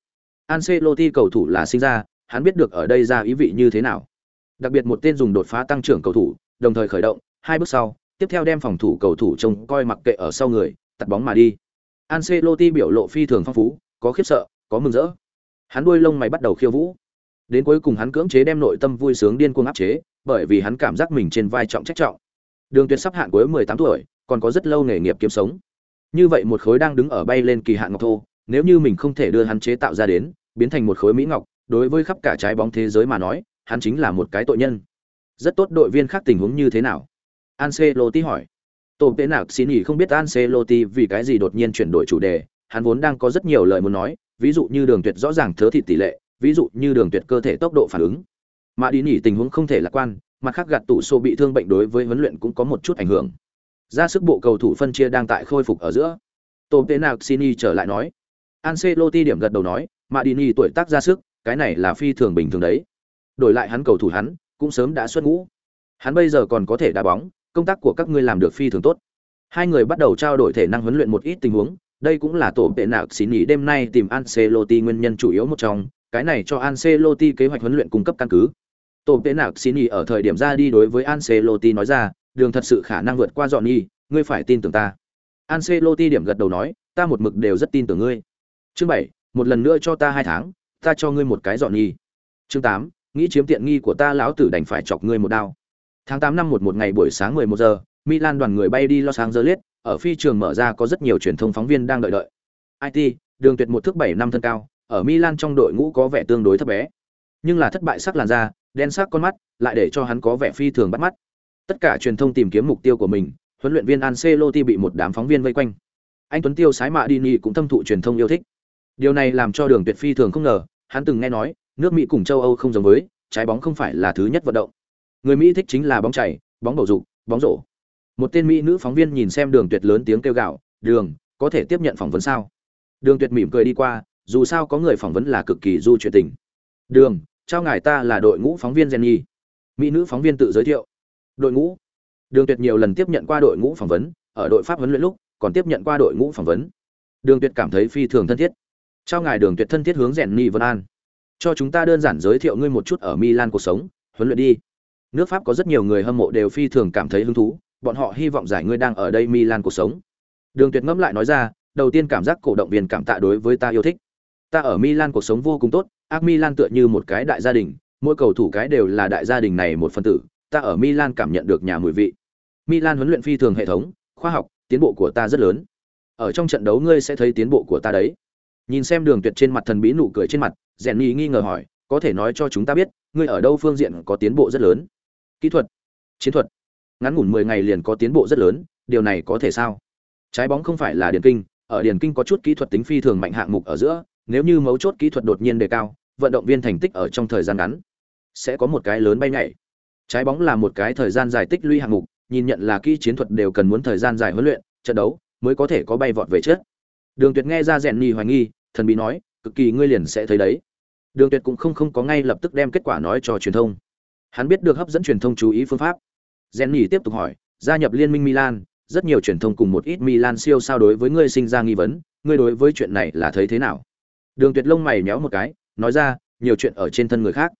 S1: Ancelotti cầu thủ là sinh ra, hắn biết được ở đây ra ý vị như thế nào. Đặc biệt một tên dùng đột phá tăng trưởng cầu thủ, đồng thời khởi động, hai bước sau, tiếp theo đem phòng thủ cầu thủ trông coi mặc kệ ở sau người, tạt bóng mà đi. Ancelotti biểu lộ phi thường phong phú, có khiếp sợ, có mừng rỡ. Hắn đuôi lông mày bắt đầu khiêu vũ. Đến cuối cùng hắn cưỡng chế đem nội tâm vui sướng điên cuồng áp chế, bởi vì hắn cảm giác mình trên vai trọng trách trọng. Đường Tuyệt sắp hạn cuối 18 tuổi, còn có rất lâu nghề nghiệp kiếm sống. Như vậy một khối đang đứng ở bay lên kỳ hạn ngọc thô, nếu như mình không thể đưa hắn chế tạo ra đến, biến thành một khối mỹ ngọc, đối với khắp cả trái bóng thế giới mà nói, hắn chính là một cái tội nhân. Rất tốt đội viên khác tình huống như thế nào? Ancelotti hỏi. Tổ tế nạc xin nghỉ không biết Ancelotti vì cái gì đột nhiên chuyển đổi chủ đề, hắn vốn đang có rất nhiều lời muốn nói, ví dụ như đường tuyệt rõ ràng thớ thịt tỷ lệ, ví dụ như đường tuyệt cơ thể tốc độ phản ứng. Mã đi Nhỉ tình huống không thể lạc quan, mặt khác gạt tủ sổ bị thương bệnh đối với huấn luyện cũng có một chút ảnh hưởng. Ra sức bộ cầu thủ phân chia đang tại khôi phục ở giữa. Tô tế xin trở lại nói. Ancelotti điểm gật đầu nói, Madini tuổi tác ra sức, cái này là phi thường bình thường đấy. Đổi lại hắn cầu thủ hắn, cũng sớm đã xuất ngũ. Hắn bây giờ còn có thể đá bóng, công tác của các ngươi làm được phi thường tốt. Hai người bắt đầu trao đổi thể năng huấn luyện một ít tình huống, đây cũng là tổ tệ nạc xin nghỉ đêm nay tìm Ancelotti nguyên nhân chủ yếu một trong, cái này cho Ancelotti kế hoạch huấn luyện cung cấp căn cứ. Tổ tế nạc xin nghỉ ở thời điểm ra đi đối với Ancelotti nói ra, đường thật sự khả năng vượt qua dọn y, ngươi phải tin tưởng ta. Ancelotti điểm gật đầu nói, ta một mực đều rất tin tưởng ngươi. Chương bảy, một lần nữa cho ta hai tháng, ta cho ngươi một cái dọn y. Chương tám, nghĩ chiếm tiện nghi của ta lão tử đành phải chọc ngươi một đao. Tháng tám năm một một ngày buổi sáng 11 giờ, Milan đoàn người bay đi Los Angeles, ở phi trường mở ra có rất nhiều truyền thông phóng viên đang đợi đợi. IT, đường tuyệt một thước 7 năm thân cao, ở Milan trong đội ngũ có vẻ tương đối thấp bé. Nhưng là thất bại sắc làn da, đen sắc con mắt, lại để cho hắn có vẻ phi thường bắt mắt. Tất cả truyền thông tìm kiếm mục tiêu của mình, huấn luyện viên Ancelotti bị một đám phóng viên vây quanh. Anh Tuấn Tiêu sái mạ Dini cũng thâm thụ truyền thông yêu thích. Điều này làm cho Đường Tuyệt phi thường không ngờ, hắn từng nghe nói, nước Mỹ cùng châu Âu không giống với, trái bóng không phải là thứ nhất vận động. Người Mỹ thích chính là bóng chảy, bóng bầu dục, bóng rổ. Một tên mỹ nữ phóng viên nhìn xem Đường Tuyệt lớn tiếng kêu gào, "Đường, có thể tiếp nhận phỏng vấn sao?" Đường Tuyệt mỉm cười đi qua, dù sao có người phỏng vấn là cực kỳ du chuyện tình. "Đường, chào ngài ta là đội ngũ phóng viên Jenny." Mỹ nữ phóng viên tự giới thiệu. "Đội ngũ?" Đường Tuyệt nhiều lần tiếp nhận qua đội ngũ phỏng vấn, ở đội pháp huấn luyện lúc, còn tiếp nhận qua đội ngũ phỏng vấn. Đường Tuyệt cảm thấy phi thường thân thiết. Trao ngài Đường Tuyệt thân thiết hướng Jenny Vân An. Cho chúng ta đơn giản giới thiệu ngươi một chút ở Milan cuộc sống, huấn luyện đi. Nước Pháp có rất nhiều người hâm mộ đều phi thường cảm thấy hứng thú, bọn họ hy vọng giải ngươi đang ở đây Milan cuộc sống. Đường Tuyệt ngẫm lại nói ra, đầu tiên cảm giác cổ động viên cảm tạ đối với ta yêu thích. Ta ở Milan cuộc sống vô cùng tốt, AC Milan tựa như một cái đại gia đình, mỗi cầu thủ cái đều là đại gia đình này một phần tử, ta ở Milan cảm nhận được nhà mùi vị. Milan huấn luyện phi thường hệ thống, khoa học, tiến bộ của ta rất lớn. Ở trong trận đấu ngươi sẽ thấy tiến bộ của ta đấy. Nhìn xem Đường Tuyệt trên mặt thần bí nụ cười trên mặt, Jenny nghi ngờ hỏi, có thể nói cho chúng ta biết, ngươi ở đâu phương diện có tiến bộ rất lớn? Kỹ thuật, chiến thuật. Ngắn ngủn 10 ngày liền có tiến bộ rất lớn, điều này có thể sao? Trái bóng không phải là điền kinh, ở điền kinh có chút kỹ thuật tính phi thường mạnh hạng mục ở giữa, nếu như mấu chốt kỹ thuật đột nhiên đề cao, vận động viên thành tích ở trong thời gian ngắn sẽ có một cái lớn bay nhảy. Trái bóng là một cái thời gian dài tích lũy hạng mục, nhìn nhận là kỹ chiến thuật đều cần muốn thời gian dài huấn luyện, trận đấu mới có thể có bay vọt về trước. Đường Tuyệt nghe ra rèn nhì hoài nghi, thần bí nói, cực kỳ ngươi liền sẽ thấy đấy. Đường Tuyệt cũng không không có ngay lập tức đem kết quả nói cho truyền thông. Hắn biết được hấp dẫn truyền thông chú ý phương pháp. Jenny tiếp tục hỏi, gia nhập liên minh Milan, rất nhiều truyền thông cùng một ít Milan siêu sao đối với ngươi sinh ra nghi vấn, ngươi đối với chuyện này là thấy thế nào? Đường Tuyệt lông mày nhéo một cái, nói ra, nhiều chuyện ở trên thân người khác,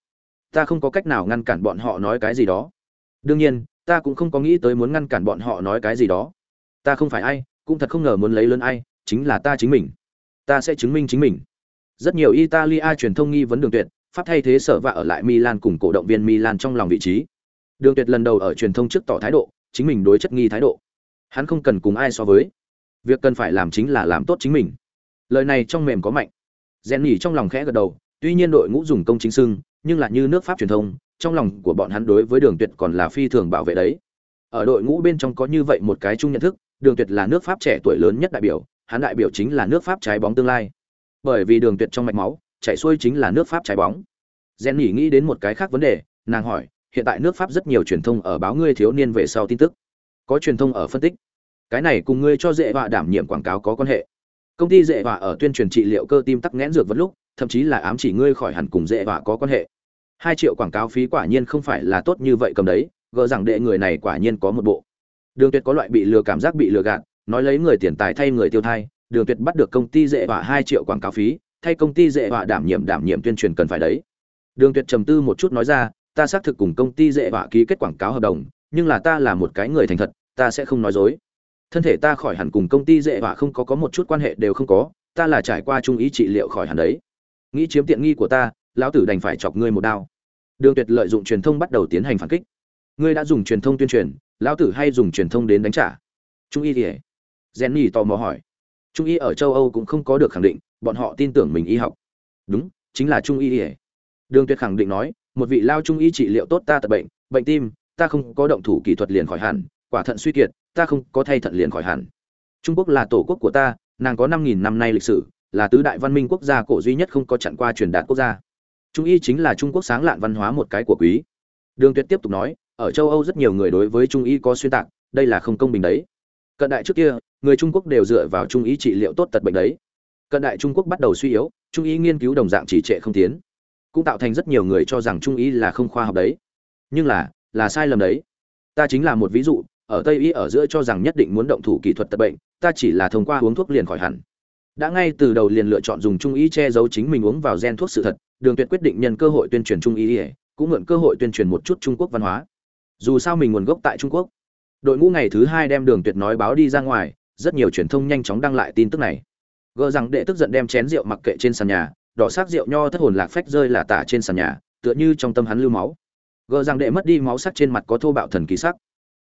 S1: ta không có cách nào ngăn cản bọn họ nói cái gì đó. Đương nhiên, ta cũng không có nghĩ tới muốn ngăn cản bọn họ nói cái gì đó. Ta không phải ai, cũng thật không ngờ muốn lấy lớn ai, chính là ta chính mình. Ta sẽ chứng minh chính mình. Rất nhiều Italia truyền thông nghi vấn Đường Tuyệt, pháp thay thế sở vạ ở lại Milan cùng cổ động viên Milan trong lòng vị trí. Đường Tuyệt lần đầu ở truyền thông trước tỏ thái độ, chính mình đối chất nghi thái độ. Hắn không cần cùng ai so với. Việc cần phải làm chính là làm tốt chính mình. Lời này trong mềm có mạnh. Jenny trong lòng khẽ gật đầu, tuy nhiên đội ngũ dùng công chính xưng, nhưng là như nước Pháp truyền thông, trong lòng của bọn hắn đối với Đường Tuyệt còn là phi thường bảo vệ đấy. Ở đội ngũ bên trong có như vậy một cái chung nhận thức, Đường Tuyệt là nước Pháp trẻ tuổi lớn nhất đại biểu, hắn đại biểu chính là nước Pháp trái bóng tương lai. Bởi vì Đường Tuyệt trong mạch máu, chảy xuôi chính là nước Pháp trái bóng. Jenny nghĩ đến một cái khác vấn đề, nàng hỏi, hiện tại nước Pháp rất nhiều truyền thông ở báo ngươi thiếu niên về sau tin tức. Có truyền thông ở phân tích. Cái này cùng ngươi cho dễ họa đảm nhiệm quảng cáo có quan hệ. Công ty dễ họa ở tuyên truyền trị liệu cơ tim tắc nghẽn dược vật lúc, thậm chí là ám chỉ ngươi khỏi hẳn cùng dễ họa có quan hệ. Hai triệu quảng cáo phí quả nhiên không phải là tốt như vậy cầm đấy, gờ rằng đệ người này quả nhiên có một bộ. Đường Tuyệt có loại bị lừa cảm giác bị lừa gạt, nói lấy người tiền tài thay người tiêu thai, Đường Tuyệt bắt được công ty dễ họa hai triệu quảng cáo phí, thay công ty dễ họa đảm nhiệm đảm nhiệm tuyên truyền cần phải đấy. Đường Tuyệt trầm tư một chút nói ra, ta xác thực cùng công ty dễ họa ký kết quảng cáo hợp đồng, nhưng là ta là một cái người thành thật, ta sẽ không nói dối. Thân thể ta khỏi hẳn cùng công ty dễ họa không có có một chút quan hệ đều không có, ta là trải qua trung ý trị liệu khỏi hẳn đấy. Nghĩ chiếm tiện nghi của ta, lão tử đành phải chọc ngươi một đao. Đường Tuyệt lợi dụng truyền thông bắt đầu tiến hành phản kích. Ngươi đã dùng truyền thông tuyên truyền, lão tử hay dùng truyền thông đến đánh trả? Trung y liễu. nhì tò mò hỏi. Trung y ở châu Âu cũng không có được khẳng định, bọn họ tin tưởng mình y học. Đúng, chính là Trung y thì Đường Tuyệt khẳng định nói, một vị lao trung y trị liệu tốt ta tật bệnh, bệnh tim, ta không có động thủ kỹ thuật liền khỏi hẳn, quả thận suy kiệt, ta không có thay thận liền khỏi hẳn. Trung Quốc là tổ quốc của ta, nàng có 5000 năm nay lịch sử, là tứ đại văn minh quốc gia cổ duy nhất không có chặn qua truyền đạt quốc gia. Trung y chính là Trung Quốc sáng lạn văn hóa một cái của quý. Đường Tuyệt tiếp tục nói, ở châu Âu rất nhiều người đối với Trung y có xuyên tạc, đây là không công bình đấy. Cận đại trước kia, người Trung Quốc đều dựa vào Trung y trị liệu tốt tật bệnh đấy. Cận đại Trung Quốc bắt đầu suy yếu, Trung y nghiên cứu đồng dạng chỉ trệ không tiến cũng tạo thành rất nhiều người cho rằng trung y là không khoa học đấy nhưng là là sai lầm đấy ta chính là một ví dụ ở tây y ở giữa cho rằng nhất định muốn động thủ kỹ thuật tật bệnh, ta chỉ là thông qua uống thuốc liền khỏi hẳn. Đã ngay từ đầu liền lựa chọn dùng trung y che giấu chính mình uống vào gen thuốc sự thật, đường tuyệt quyết định nhân cơ hội tuyên truyền trung y, cũng mượn cơ hội tuyên truyền một chút trung quốc văn hóa. Dù sao mình nguồn gốc tại trung quốc. Đội ngũ ngày thứ hai đem đường tuyệt nói báo đi ra ngoài, rất nhiều truyền thông nhanh chóng đăng lại tin tức này. Gỡ rằng đệ tức giận đem chén rượu mặc kệ trên sàn nhà, đỏ sắc rượu nho thất hồn lạc phách rơi là tả trên sàn nhà, tựa như trong tâm hắn lưu máu. Gờ rằng đệ mất đi máu sắc trên mặt có thô bạo thần kỳ sắc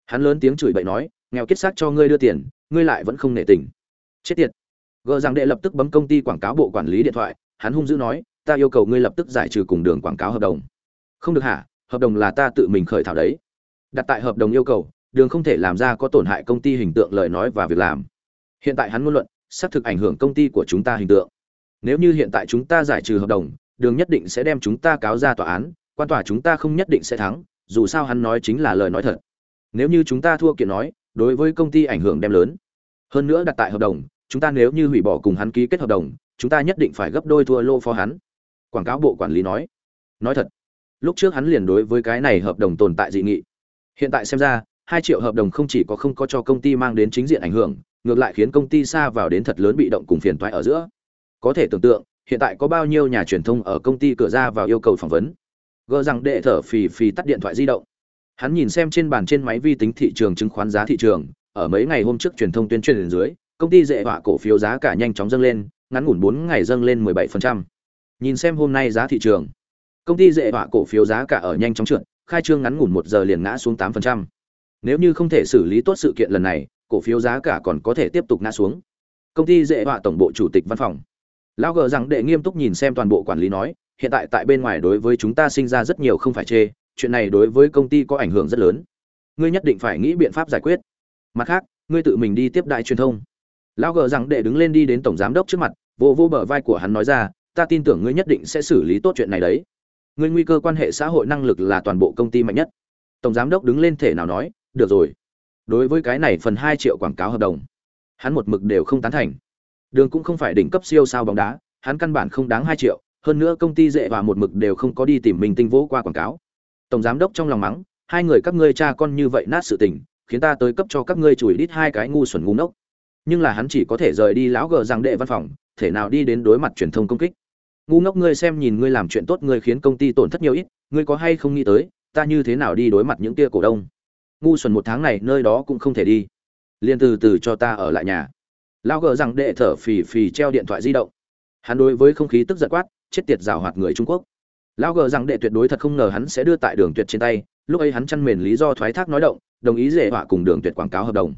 S1: hắn lớn tiếng chửi bậy nói, nghèo kết xác cho ngươi đưa tiền, ngươi lại vẫn không nể tình. Chết tiệt. Gờ rằng đệ lập tức bấm công ty quảng cáo bộ quản lý điện thoại, hắn hung dữ nói, ta yêu cầu ngươi lập tức giải trừ cùng đường quảng cáo hợp đồng. Không được hả? Hợp đồng là ta tự mình khởi thảo đấy. Đặt tại hợp đồng yêu cầu, đường không thể làm ra có tổn hại công ty hình tượng lời nói và việc làm. Hiện tại hắn ngôn luận, xác thực ảnh hưởng công ty của chúng ta hình tượng. Nếu như hiện tại chúng ta giải trừ hợp đồng, đường nhất định sẽ đem chúng ta cáo ra tòa án, quan tòa chúng ta không nhất định sẽ thắng, dù sao hắn nói chính là lời nói thật nếu như chúng ta thua kiện nói, đối với công ty ảnh hưởng đem lớn. Hơn nữa đặt tại hợp đồng, chúng ta nếu như hủy bỏ cùng hắn ký kết hợp đồng, chúng ta nhất định phải gấp đôi thua lô phó hắn. Quảng cáo bộ quản lý nói. Nói thật, lúc trước hắn liền đối với cái này hợp đồng tồn tại dị nghị. Hiện tại xem ra, hai triệu hợp đồng không chỉ có không có cho công ty mang đến chính diện ảnh hưởng, ngược lại khiến công ty xa vào đến thật lớn bị động cùng phiền toái ở giữa. Có thể tưởng tượng, hiện tại có bao nhiêu nhà truyền thông ở công ty cửa ra vào yêu cầu phỏng vấn. Gỡ rằng đệ thở phì phì tắt điện thoại di động hắn nhìn xem trên bàn trên máy vi tính thị trường chứng khoán giá thị trường, ở mấy ngày hôm trước truyền thông tuyên truyền dưới, công ty dễ họa cổ phiếu giá cả nhanh chóng dâng lên, ngắn ngủn bốn ngày dâng lên 17%. nhìn xem hôm nay giá thị trường, công ty dễ họa cổ phiếu giá cả ở nhanh chóng trượt, khai trương ngắn ngủn một giờ liền ngã xuống 8%. nếu như không thể xử lý tốt sự kiện lần này, cổ phiếu giá cả còn có thể tiếp tục ngã xuống công ty dễ họa tổng bộ chủ tịch văn phòng lão gờ rằng đệ nghiêm túc nhìn xem toàn bộ quản lý nói, hiện tại tại bên ngoài đối với chúng ta sinh ra rất nhiều không phải chê chuyện này đối với công ty có ảnh hưởng rất lớn. Ngươi nhất định phải nghĩ biện pháp giải quyết. Mặt khác ngươi tự mình đi tiếp đại truyền thông. Lão gờ rằng để đứng lên đi đến tổng giám đốc trước mặt vô vô bờ vai của hắn nói ra ta tin tưởng ngươi nhất định sẽ xử lý tốt chuyện này đấy. Ngươi nguy cơ quan hệ xã hội năng lực là toàn bộ công ty mạnh nhất. Tổng giám đốc đứng lên thể nào nói được rồi. Đối với cái này phần hai triệu quảng cáo hợp đồng hắn một mực đều không tán thành. Đường cũng không phải đỉnh cấp siêu sao bóng đá, hắn căn bản không đáng hai triệu, hơn nữa công ty dễ và một mực đều không có đi tìm mình tinh vỗ qua quảng cáo. Tổng giám đốc trong lòng mắng, hai người các ngươi cha con như vậy nát sự tình, khiến ta tới cấp cho các ngươi chùi đít hai cái ngu xuẩn ngu ngốc. Nhưng là hắn chỉ có thể rời đi lão gờ rằng đệ văn phòng thể nào đi đến đối mặt truyền thông công kích. Ngu ngốc ngươi xem nhìn ngươi làm chuyện tốt ngươi khiến công ty tổn thất nhiều ít ngươi có hay không nghĩ tới ta như thế nào đi đối mặt những kia cổ đông? Ngu xuẩn một tháng này nơi đó cũng không thể đi. Liền từ từ cho ta ở lại nhà. Lão gờ rằng đệ thở phì phì treo điện thoại di động. Hắn đối với không khí tức giận quát chết tiệt rào hoạt người trung quốc lao gờ rằng đệ tuyệt đối thật không ngờ hắn sẽ đưa tại đường tuyệt trên tay, lúc ấy hắn chăn mền lý do thoái thác nói động, đồng ý dễ họa cùng đường tuyệt quảng cáo hợp đồng.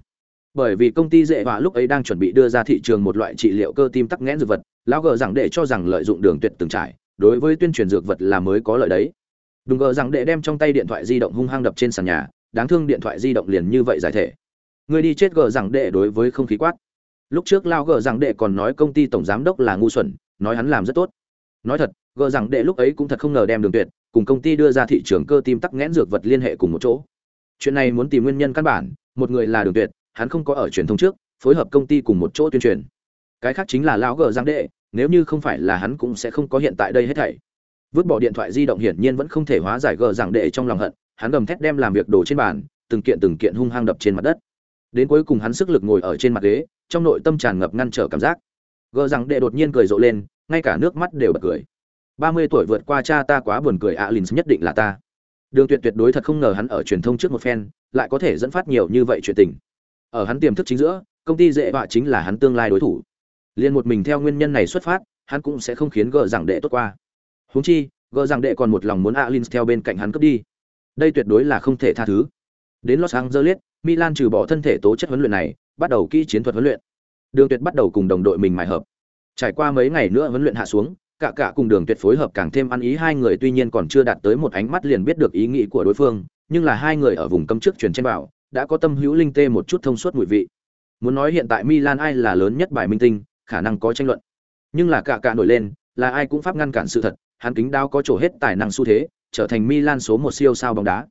S1: Bởi vì công ty dễ họa lúc ấy đang chuẩn bị đưa ra thị trường một loại trị liệu cơ tim tắc nghẽn dược vật lao gờ rằng đệ cho rằng lợi dụng đường tuyệt từng trải, đối với tuyên truyền dược vật là mới có lợi đấy. Đừng gờ rằng đệ đem trong tay điện thoại di động hung hăng đập trên sàn nhà, đáng thương điện thoại di động liền như vậy giải thể. Người đi chết gờ rằng đệ đối với không khí quát. Lúc trước lao gờ rằng đệ còn nói công ty tổng giám đốc là ngu xuẩn, nói hắn làm rất tốt. Nói thật gờ rằng đệ lúc ấy cũng thật không ngờ đem đường tuyệt, cùng công ty đưa ra thị trường cơ tim tắc nghẽn dược vật liên hệ cùng một chỗ. Chuyện này muốn tìm nguyên nhân căn bản, một người là đường tuyệt, hắn không có ở truyền thông trước, phối hợp công ty cùng một chỗ tuyên truyền. Cái khác chính là lão gờ giang đệ, nếu như không phải là hắn cũng sẽ không có hiện tại đây hết thảy. Vứt bỏ điện thoại di động hiển nhiên vẫn không thể hóa giải gờ giang đệ trong lòng hận, hắn gầm thét đem làm việc đổ trên bàn, từng kiện từng kiện hung hăng đập trên mặt đất. Đến cuối cùng hắn sức lực ngồi ở trên mặt ghế, trong nội tâm tràn ngập ngăn trở cảm giác. Gờ giang đệ đột nhiên cười rộ lên, ngay cả nước mắt đều bật cười ba mươi tuổi vượt qua cha ta quá buồn cười alin nhất định là ta. Đường tuyệt tuyệt đối thật không ngờ hắn ở truyền thông trước một phen, lại có thể dẫn phát nhiều như vậy chuyện tình. Ở hắn tiềm thức chính giữa, công ty dễ vạ chính là hắn tương lai đối thủ. Liền một mình theo nguyên nhân này xuất phát, hắn cũng sẽ không khiến gờ giảng đệ tốt qua. Huống chi, gờ giảng đệ còn một lòng muốn alin theo bên cạnh hắn cướp đi. Đây tuyệt đối là không thể tha thứ. Đến los angeles, milan trừ bỏ thân thể tố chất huấn luyện này, bắt đầu kỹ chiến thuật huấn luyện. Đường tuyệt bắt đầu cùng đồng đội mình mài hợp. Trải qua mấy ngày nữa huấn luyện hạ xuống cả cả cùng đường tuyệt phối hợp càng thêm ăn ý. Hai người tuy nhiên còn chưa đạt tới một ánh mắt liền biết được ý nghĩ của đối phương, nhưng là hai người ở vùng cấm trước truyền trên bảo, đã có tâm hữu linh tê một chút thông suốt mùi vị. Muốn nói hiện tại milan ai là lớn nhất bài minh tinh, khả năng có tranh luận. Nhưng là cả cả nổi lên, là ai cũng pháp ngăn cản sự thật, hắn kính đao có chỗ hết tài năng xu thế, trở thành milan số một siêu sao bóng đá.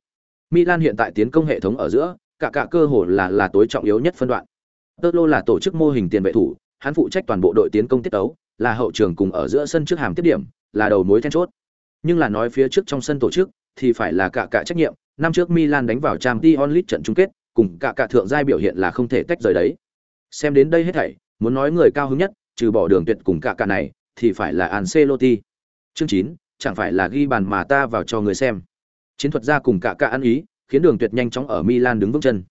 S1: Milan hiện tại tiến công hệ thống ở giữa, cả cả cơ hồ là là tối trọng yếu nhất phân đoạn. Tơ lô là tổ chức mô hình tiền vệ thủ, hắn phụ trách toàn bộ đội tiến công tiết tấu là hậu trường cùng ở giữa sân trước hàm tiếp điểm, là đầu mối then chốt. Nhưng là nói phía trước trong sân tổ chức thì phải là cả cả trách nhiệm, năm trước Milan đánh vào Champions League trận chung kết, cùng cả cả thượng giai biểu hiện là không thể tách rời đấy. Xem đến đây hết thảy, muốn nói người cao hứng nhất, trừ bỏ đường tuyệt cùng cả cả này, thì phải là Ancelotti. Chương 9, chẳng phải là ghi bàn mà ta vào cho người xem. Chiến thuật gia cùng cả cả ăn ý, khiến đường tuyệt nhanh chóng ở Milan đứng vững chân.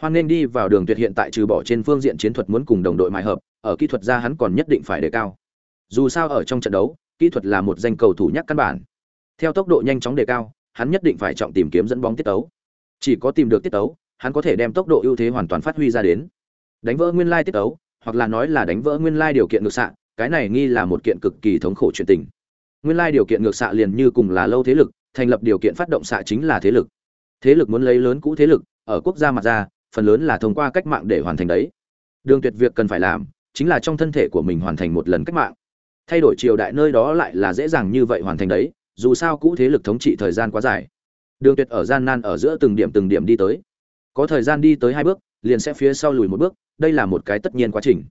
S1: Hoan nên đi vào đường tuyệt hiện tại trừ bỏ trên phương diện chiến thuật muốn cùng đồng đội mài hợp, ở kỹ thuật ra hắn còn nhất định phải đề cao. Dù sao ở trong trận đấu, kỹ thuật là một danh cầu thủ nhắc căn bản. Theo tốc độ nhanh chóng đề cao, hắn nhất định phải trọng tìm kiếm dẫn bóng tiết tấu. Chỉ có tìm được tiết tấu, hắn có thể đem tốc độ ưu thế hoàn toàn phát huy ra đến. Đánh vỡ nguyên lai tiết tấu, hoặc là nói là đánh vỡ nguyên lai điều kiện ngược xạ, cái này nghi là một kiện cực kỳ thống khổ chuyện tình. Nguyên lai điều kiện ngược xạ liền như cùng là lâu thế lực, thành lập điều kiện phát động xạ chính là thế lực. Thế lực muốn lấy lớn cũ thế lực, ở quốc gia mặt ra, phần lớn là thông qua cách mạng để hoàn thành đấy. Đường Tuyệt việc cần phải làm, chính là trong thân thể của mình hoàn thành một lần cách mạng. Thay đổi triều đại nơi đó lại là dễ dàng như vậy hoàn thành đấy, dù sao cũ thế lực thống trị thời gian quá dài. Đường tuyệt ở gian nan ở giữa từng điểm từng điểm đi tới. Có thời gian đi tới hai bước, liền sẽ phía sau lùi một bước, đây là một cái tất nhiên quá trình.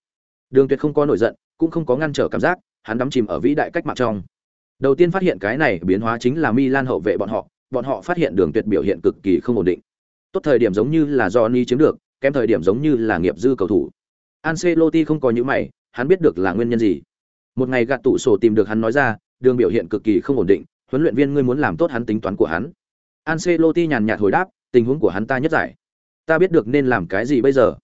S1: Đường tuyệt không có nổi giận, cũng không có ngăn trở cảm giác, hắn đắm chìm ở vĩ đại cách mạng trong. Đầu tiên phát hiện cái này biến hóa chính là milan hậu vệ bọn họ bọn họ phát hiện đường tuyệt biểu hiện cực kỳ không ổn định. Tốt thời điểm giống như là do ni chiếm được, kém thời điểm giống như là nghiệp dư cầu thủ. Ancelotti không có những mày, hắn biết được là nguyên nhân gì. Một ngày gạt tủ sổ tìm được hắn nói ra, đường biểu hiện cực kỳ không ổn định, huấn luyện viên ngươi muốn làm tốt hắn tính toán của hắn. Ancelotti nhàn nhạt hồi đáp, tình huống của hắn ta nhất giải. Ta biết được nên làm cái gì bây giờ.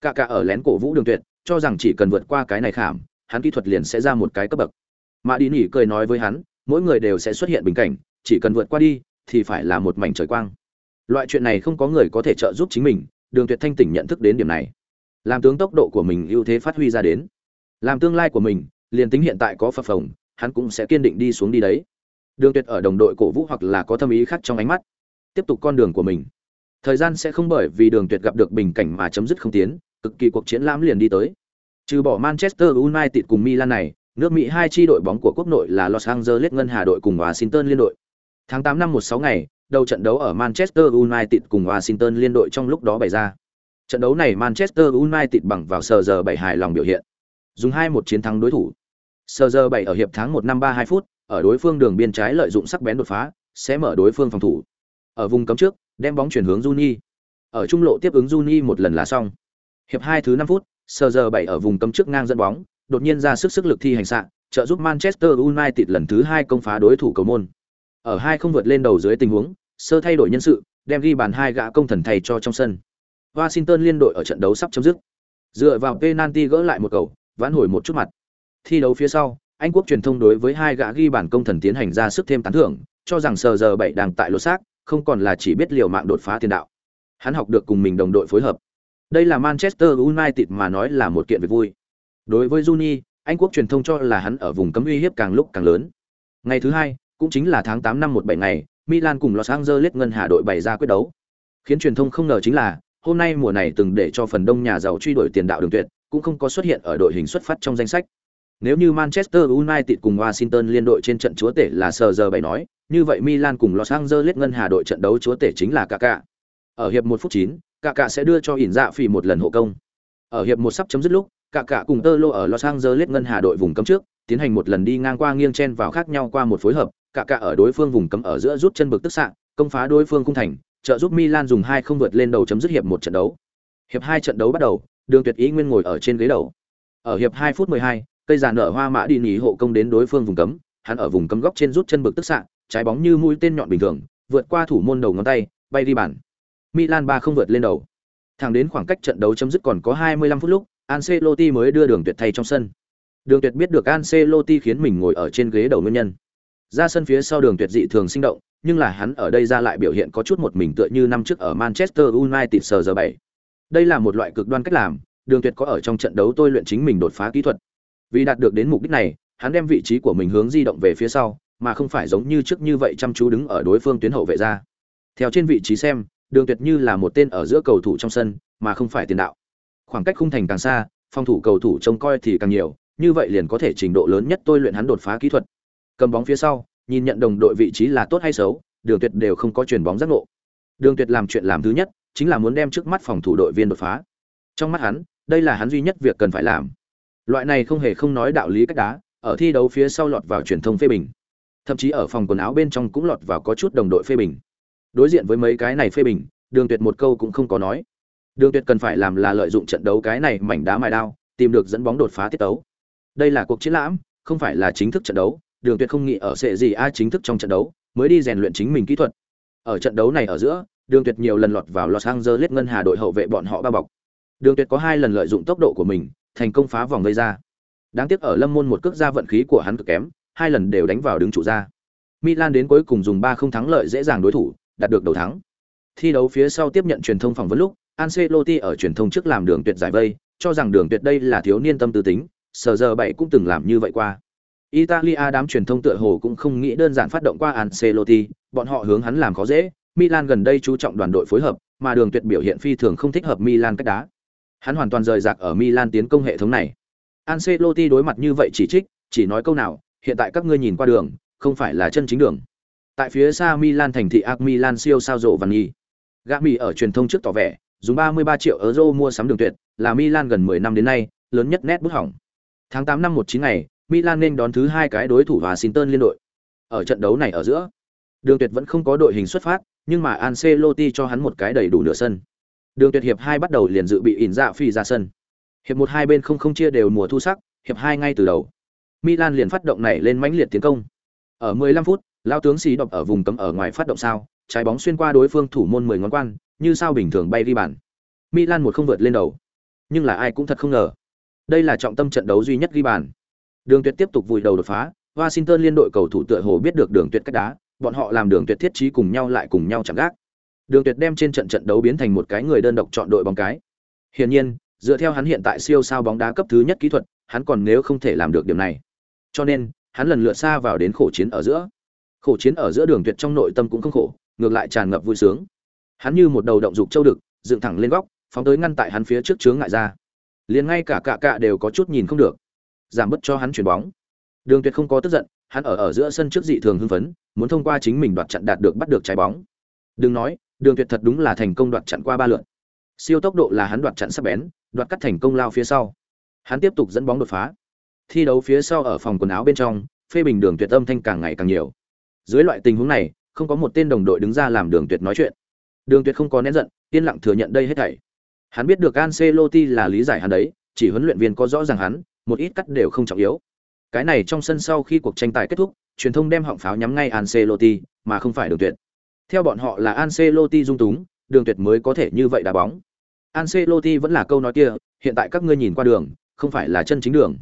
S1: Cả cả ở lén cổ vũ đường tuyệt, cho rằng chỉ cần vượt qua cái này khảm, hắn kỹ thuật liền sẽ ra một cái cấp bậc. Mã đi Nhỉ cười nói với hắn, mỗi người đều sẽ xuất hiện bình cảnh, chỉ cần vượt qua đi, thì phải là một mảnh trời quang. Loại chuyện này không có người có thể trợ giúp chính mình, đường tuyệt thanh tỉnh nhận thức đến điểm này làm tướng tốc độ của mình ưu thế phát huy ra đến. Làm tương lai của mình, liền tính hiện tại có phập phồng, hắn cũng sẽ kiên định đi xuống đi đấy. Đường tuyệt ở đồng đội cổ vũ hoặc là có tâm ý khác trong ánh mắt, tiếp tục con đường của mình. Thời gian sẽ không bởi vì đường tuyệt gặp được bình cảnh mà chấm dứt không tiến, cực kỳ cuộc chiến lãm liền đi tới. Trừ bỏ manchester united cùng milan này, nước mỹ hai chi đội bóng của quốc nội là los angeles ngân hà đội cùng washington liên đội. Tháng 8 năm 16 ngày, đầu trận đấu ở manchester united cùng washington liên đội trong lúc đó bày ra trận đấu này manchester united bằng vào sờ giờ bảy hài lòng biểu hiện dùng hai một chiến thắng đối thủ sờ giờ bảy ở hiệp tháng một năm ba hai phút ở đối phương đường biên trái lợi dụng sắc bén đột phá sẽ mở đối phương phòng thủ ở vùng cấm trước đem bóng chuyển hướng Juni Ở trung lộ tiếp ứng Juni một lần là xong. Hiệp 2 thứ 5 phút, sờ giờ 7 ở vùng cấm trước ngang dẫn bóng, đột nhiên ra sức sức lực thi hành sạ, trợ giúp Manchester United lần thứ 2 công phá đối thủ cầu môn. Ở hai không vượt lên đầu dưới tình huống, sơ thay đổi nhân sự, đem ghi bàn hai gã công thần thầy cho trong sân. Washington liên đội ở trận đấu sắp chấm dứt. Dựa vào penalty gỡ lại một cầu, vãn hồi một chút mặt. Thi đấu phía sau, Anh quốc truyền thông đối với hai gã ghi bàn công thần tiến hành ra sức thêm tán thưởng, cho rằng sờ giờ 7 đang tại lỗ xác, không còn là chỉ biết liều mạng đột phá tiền đạo. Hắn học được cùng mình đồng đội phối hợp. Đây là Manchester United mà nói là một kiện việc vui. Đối với Juni, Anh quốc truyền thông cho là hắn ở vùng cấm uy hiếp càng lúc càng lớn. Ngày thứ hai, cũng chính là tháng 8 năm 17 ngày, Milan cùng Los Angeles ngân hà đội bày ra quyết đấu. Khiến truyền thông không ngờ chính là, hôm nay mùa này từng để cho phần đông nhà giàu truy đuổi tiền đạo đường tuyệt, cũng không có xuất hiện ở đội hình xuất phát trong danh sách. Nếu như Manchester United cùng Washington liên đội trên trận chúa tể là sờ giờ bảy nói, như vậy Milan cùng Los Angeles ngân hà đội trận đấu chúa tể chính là Kaká. Ở hiệp 1 phút 9, Kaká sẽ đưa cho ỉn dạ phỉ một lần hộ công. Ở hiệp 1 sắp chấm dứt lúc, Kaká cùng Tơ Lô ở Los Angeles ngân hà đội vùng cấm trước, tiến hành một lần đi ngang qua nghiêng chen vào khác nhau qua một phối hợp, Kaká ở đối phương vùng cấm ở giữa rút chân bực tức sạng, công phá đối phương cung thành, trợ giúp Milan dùng hai không vượt lên đầu chấm dứt hiệp một trận đấu. Hiệp 2 trận đấu bắt đầu, Đường Tuyệt Ý nguyên ngồi ở trên ghế đầu. Ở hiệp 2 phút 12, cây giàn nở hoa mã đi nhí hộ công đến đối phương vùng cấm, hắn ở vùng cấm góc trên rút chân bực tức sạng, trái bóng như mũi tên nhọn bình thường, vượt qua thủ môn đầu ngón tay, bay đi bàn. Milan 3 không vượt lên đầu. Thẳng đến khoảng cách trận đấu chấm dứt còn có 25 phút lúc, Ancelotti mới đưa Đường Tuyệt thay trong sân. Đường Tuyệt biết được Ancelotti khiến mình ngồi ở trên ghế đầu nguyên nhân. Ra sân phía sau Đường Tuyệt dị thường sinh động, nhưng là hắn ở đây ra lại biểu hiện có chút một mình tựa như năm trước ở Manchester United sờ giờ 7. Đây là một loại cực đoan cách làm, Đường Tuyệt có ở trong trận đấu tôi luyện chính mình đột phá kỹ thuật. Vì đạt được đến mục đích này, hắn đem vị trí của mình hướng di động về phía sau, mà không phải giống như trước như vậy chăm chú đứng ở đối phương tuyến hậu vệ ra. Theo trên vị trí xem, Đường Tuyệt như là một tên ở giữa cầu thủ trong sân, mà không phải tiền đạo. Khoảng cách khung thành càng xa, phòng thủ cầu thủ trông coi thì càng nhiều, như vậy liền có thể trình độ lớn nhất tôi luyện hắn đột phá kỹ thuật. Cầm bóng phía sau, nhìn nhận đồng đội vị trí là tốt hay xấu, Đường Tuyệt đều không có chuyền bóng giác ngộ. Đường Tuyệt làm chuyện làm thứ nhất, chính là muốn đem trước mắt phòng thủ đội viên đột phá. Trong mắt hắn, đây là hắn duy nhất việc cần phải làm. Loại này không hề không nói đạo lý cách đá, ở thi đấu phía sau lọt vào truyền thông phê bình. Thậm chí ở phòng quần áo bên trong cũng lọt vào có chút đồng đội phê bình. Đối diện với mấy cái này phê bình, Đường Tuyệt một câu cũng không có nói. Đường Tuyệt cần phải làm là lợi dụng trận đấu cái này mảnh đá mài đao, tìm được dẫn bóng đột phá tiết tấu. Đây là cuộc chiến lãm, không phải là chính thức trận đấu, Đường Tuyệt không nghĩ ở sẽ gì ai chính thức trong trận đấu, mới đi rèn luyện chính mình kỹ thuật. Ở trận đấu này ở giữa, Đường Tuyệt nhiều lần lọt vào Los Angeles ngân hà đội hậu vệ bọn họ bao bọc. Đường Tuyệt có hai lần lợi dụng tốc độ của mình, thành công phá vòng gây ra. Đáng tiếc ở Lâm Môn một cước ra vận khí của hắn cực kém, hai lần đều đánh vào đứng trụ ra. Milan đến cuối cùng dùng 3 không thắng lợi dễ dàng đối thủ, đạt được đầu thắng. Thi đấu phía sau tiếp nhận truyền thông phỏng vấn lúc, Ancelotti ở truyền thông trước làm Đường Tuyệt giải vây, cho rằng Đường Tuyệt đây là thiếu niên tâm tư tính, sở giờ bảy cũng từng làm như vậy qua. Italia đám truyền thông tựa hồ cũng không nghĩ đơn giản phát động qua Ancelotti, bọn họ hướng hắn làm khó dễ, Milan gần đây chú trọng đoàn đội phối hợp, mà Đường Tuyệt biểu hiện phi thường không thích hợp Milan cách đá. Hắn hoàn toàn rời rạc ở Milan tiến công hệ thống này. Ancelotti đối mặt như vậy chỉ trích, chỉ nói câu nào, hiện tại các ngươi nhìn qua đường, không phải là chân chính đường. Tại phía xa Milan thành thị AC Milan siêu sao rộ Vanni. Gami ở truyền thông trước tỏ vẻ, dùng 33 triệu euro mua sắm đường tuyệt, là Milan gần 10 năm đến nay, lớn nhất nét bút hỏng. Tháng 8 năm 19 ngày, Milan nên đón thứ hai cái đối thủ Washington liên đội. Ở trận đấu này ở giữa, Đường Tuyệt vẫn không có đội hình xuất phát, nhưng mà Ancelotti cho hắn một cái đầy đủ nửa sân. Đường Tuyệt hiệp 2 bắt đầu liền dự bị ỉn dạ phi ra sân. Hiệp 1 hai bên không không chia đều mùa thu sắc, hiệp 2 ngay từ đầu. Milan liền phát động này lên mãnh liệt tiến công. Ở 15 phút, lao tướng xí đọc ở vùng cấm ở ngoài phát động sao, trái bóng xuyên qua đối phương thủ môn 10 ngón quan, như sao bình thường bay đi bàn. Milan một không vượt lên đầu. Nhưng là ai cũng thật không ngờ. Đây là trọng tâm trận đấu duy nhất ghi bàn. Đường Tuyệt tiếp tục vùi đầu đột phá, Washington liên đội cầu thủ tựa hồ biết được Đường Tuyệt cách đá, bọn họ làm Đường Tuyệt thiết trí cùng nhau lại cùng nhau chẳng gác. Đường Tuyệt đem trên trận trận đấu biến thành một cái người đơn độc chọn đội bóng cái. Hiển nhiên, dựa theo hắn hiện tại siêu sao bóng đá cấp thứ nhất kỹ thuật, hắn còn nếu không thể làm được điểm này. Cho nên, hắn lần lượt xa vào đến khổ chiến ở giữa. Khổ chiến ở giữa Đường Tuyệt trong nội tâm cũng không khổ, ngược lại tràn ngập vui sướng. Hắn như một đầu động dục châu đực, dựng thẳng lên góc, phóng tới ngăn tại hắn phía trước chướng ngại ra. Liền ngay cả cả cả đều có chút nhìn không được giảm bớt cho hắn chuyển bóng. Đường Tuyệt không có tức giận, hắn ở ở giữa sân trước dị thường hưng phấn, muốn thông qua chính mình đoạt chặn đạt được bắt được trái bóng. Đừng nói, Đường Tuyệt thật đúng là thành công đoạt chặn qua ba lượt. Siêu tốc độ là hắn đoạt chặn sắc bén, đoạt cắt thành công lao phía sau. Hắn tiếp tục dẫn bóng đột phá. Thi đấu phía sau ở phòng quần áo bên trong, phê bình Đường Tuyệt âm thanh càng ngày càng nhiều. Dưới loại tình huống này, không có một tên đồng đội đứng ra làm Đường Tuyệt nói chuyện. Đường Tuyệt không có nén giận, yên lặng thừa nhận đây hết thảy. Hắn biết được Ancelotti là lý giải hắn đấy, chỉ huấn luyện viên có rõ ràng hắn, một ít cắt đều không trọng yếu. Cái này trong sân sau khi cuộc tranh tài kết thúc, truyền thông đem họng pháo nhắm ngay Ancelotti, mà không phải Đường Tuyệt. Theo bọn họ là Ancelotti dung túng, Đường Tuyệt mới có thể như vậy đá bóng. Ancelotti vẫn là câu nói kia, hiện tại các ngươi nhìn qua đường, không phải là chân chính đường.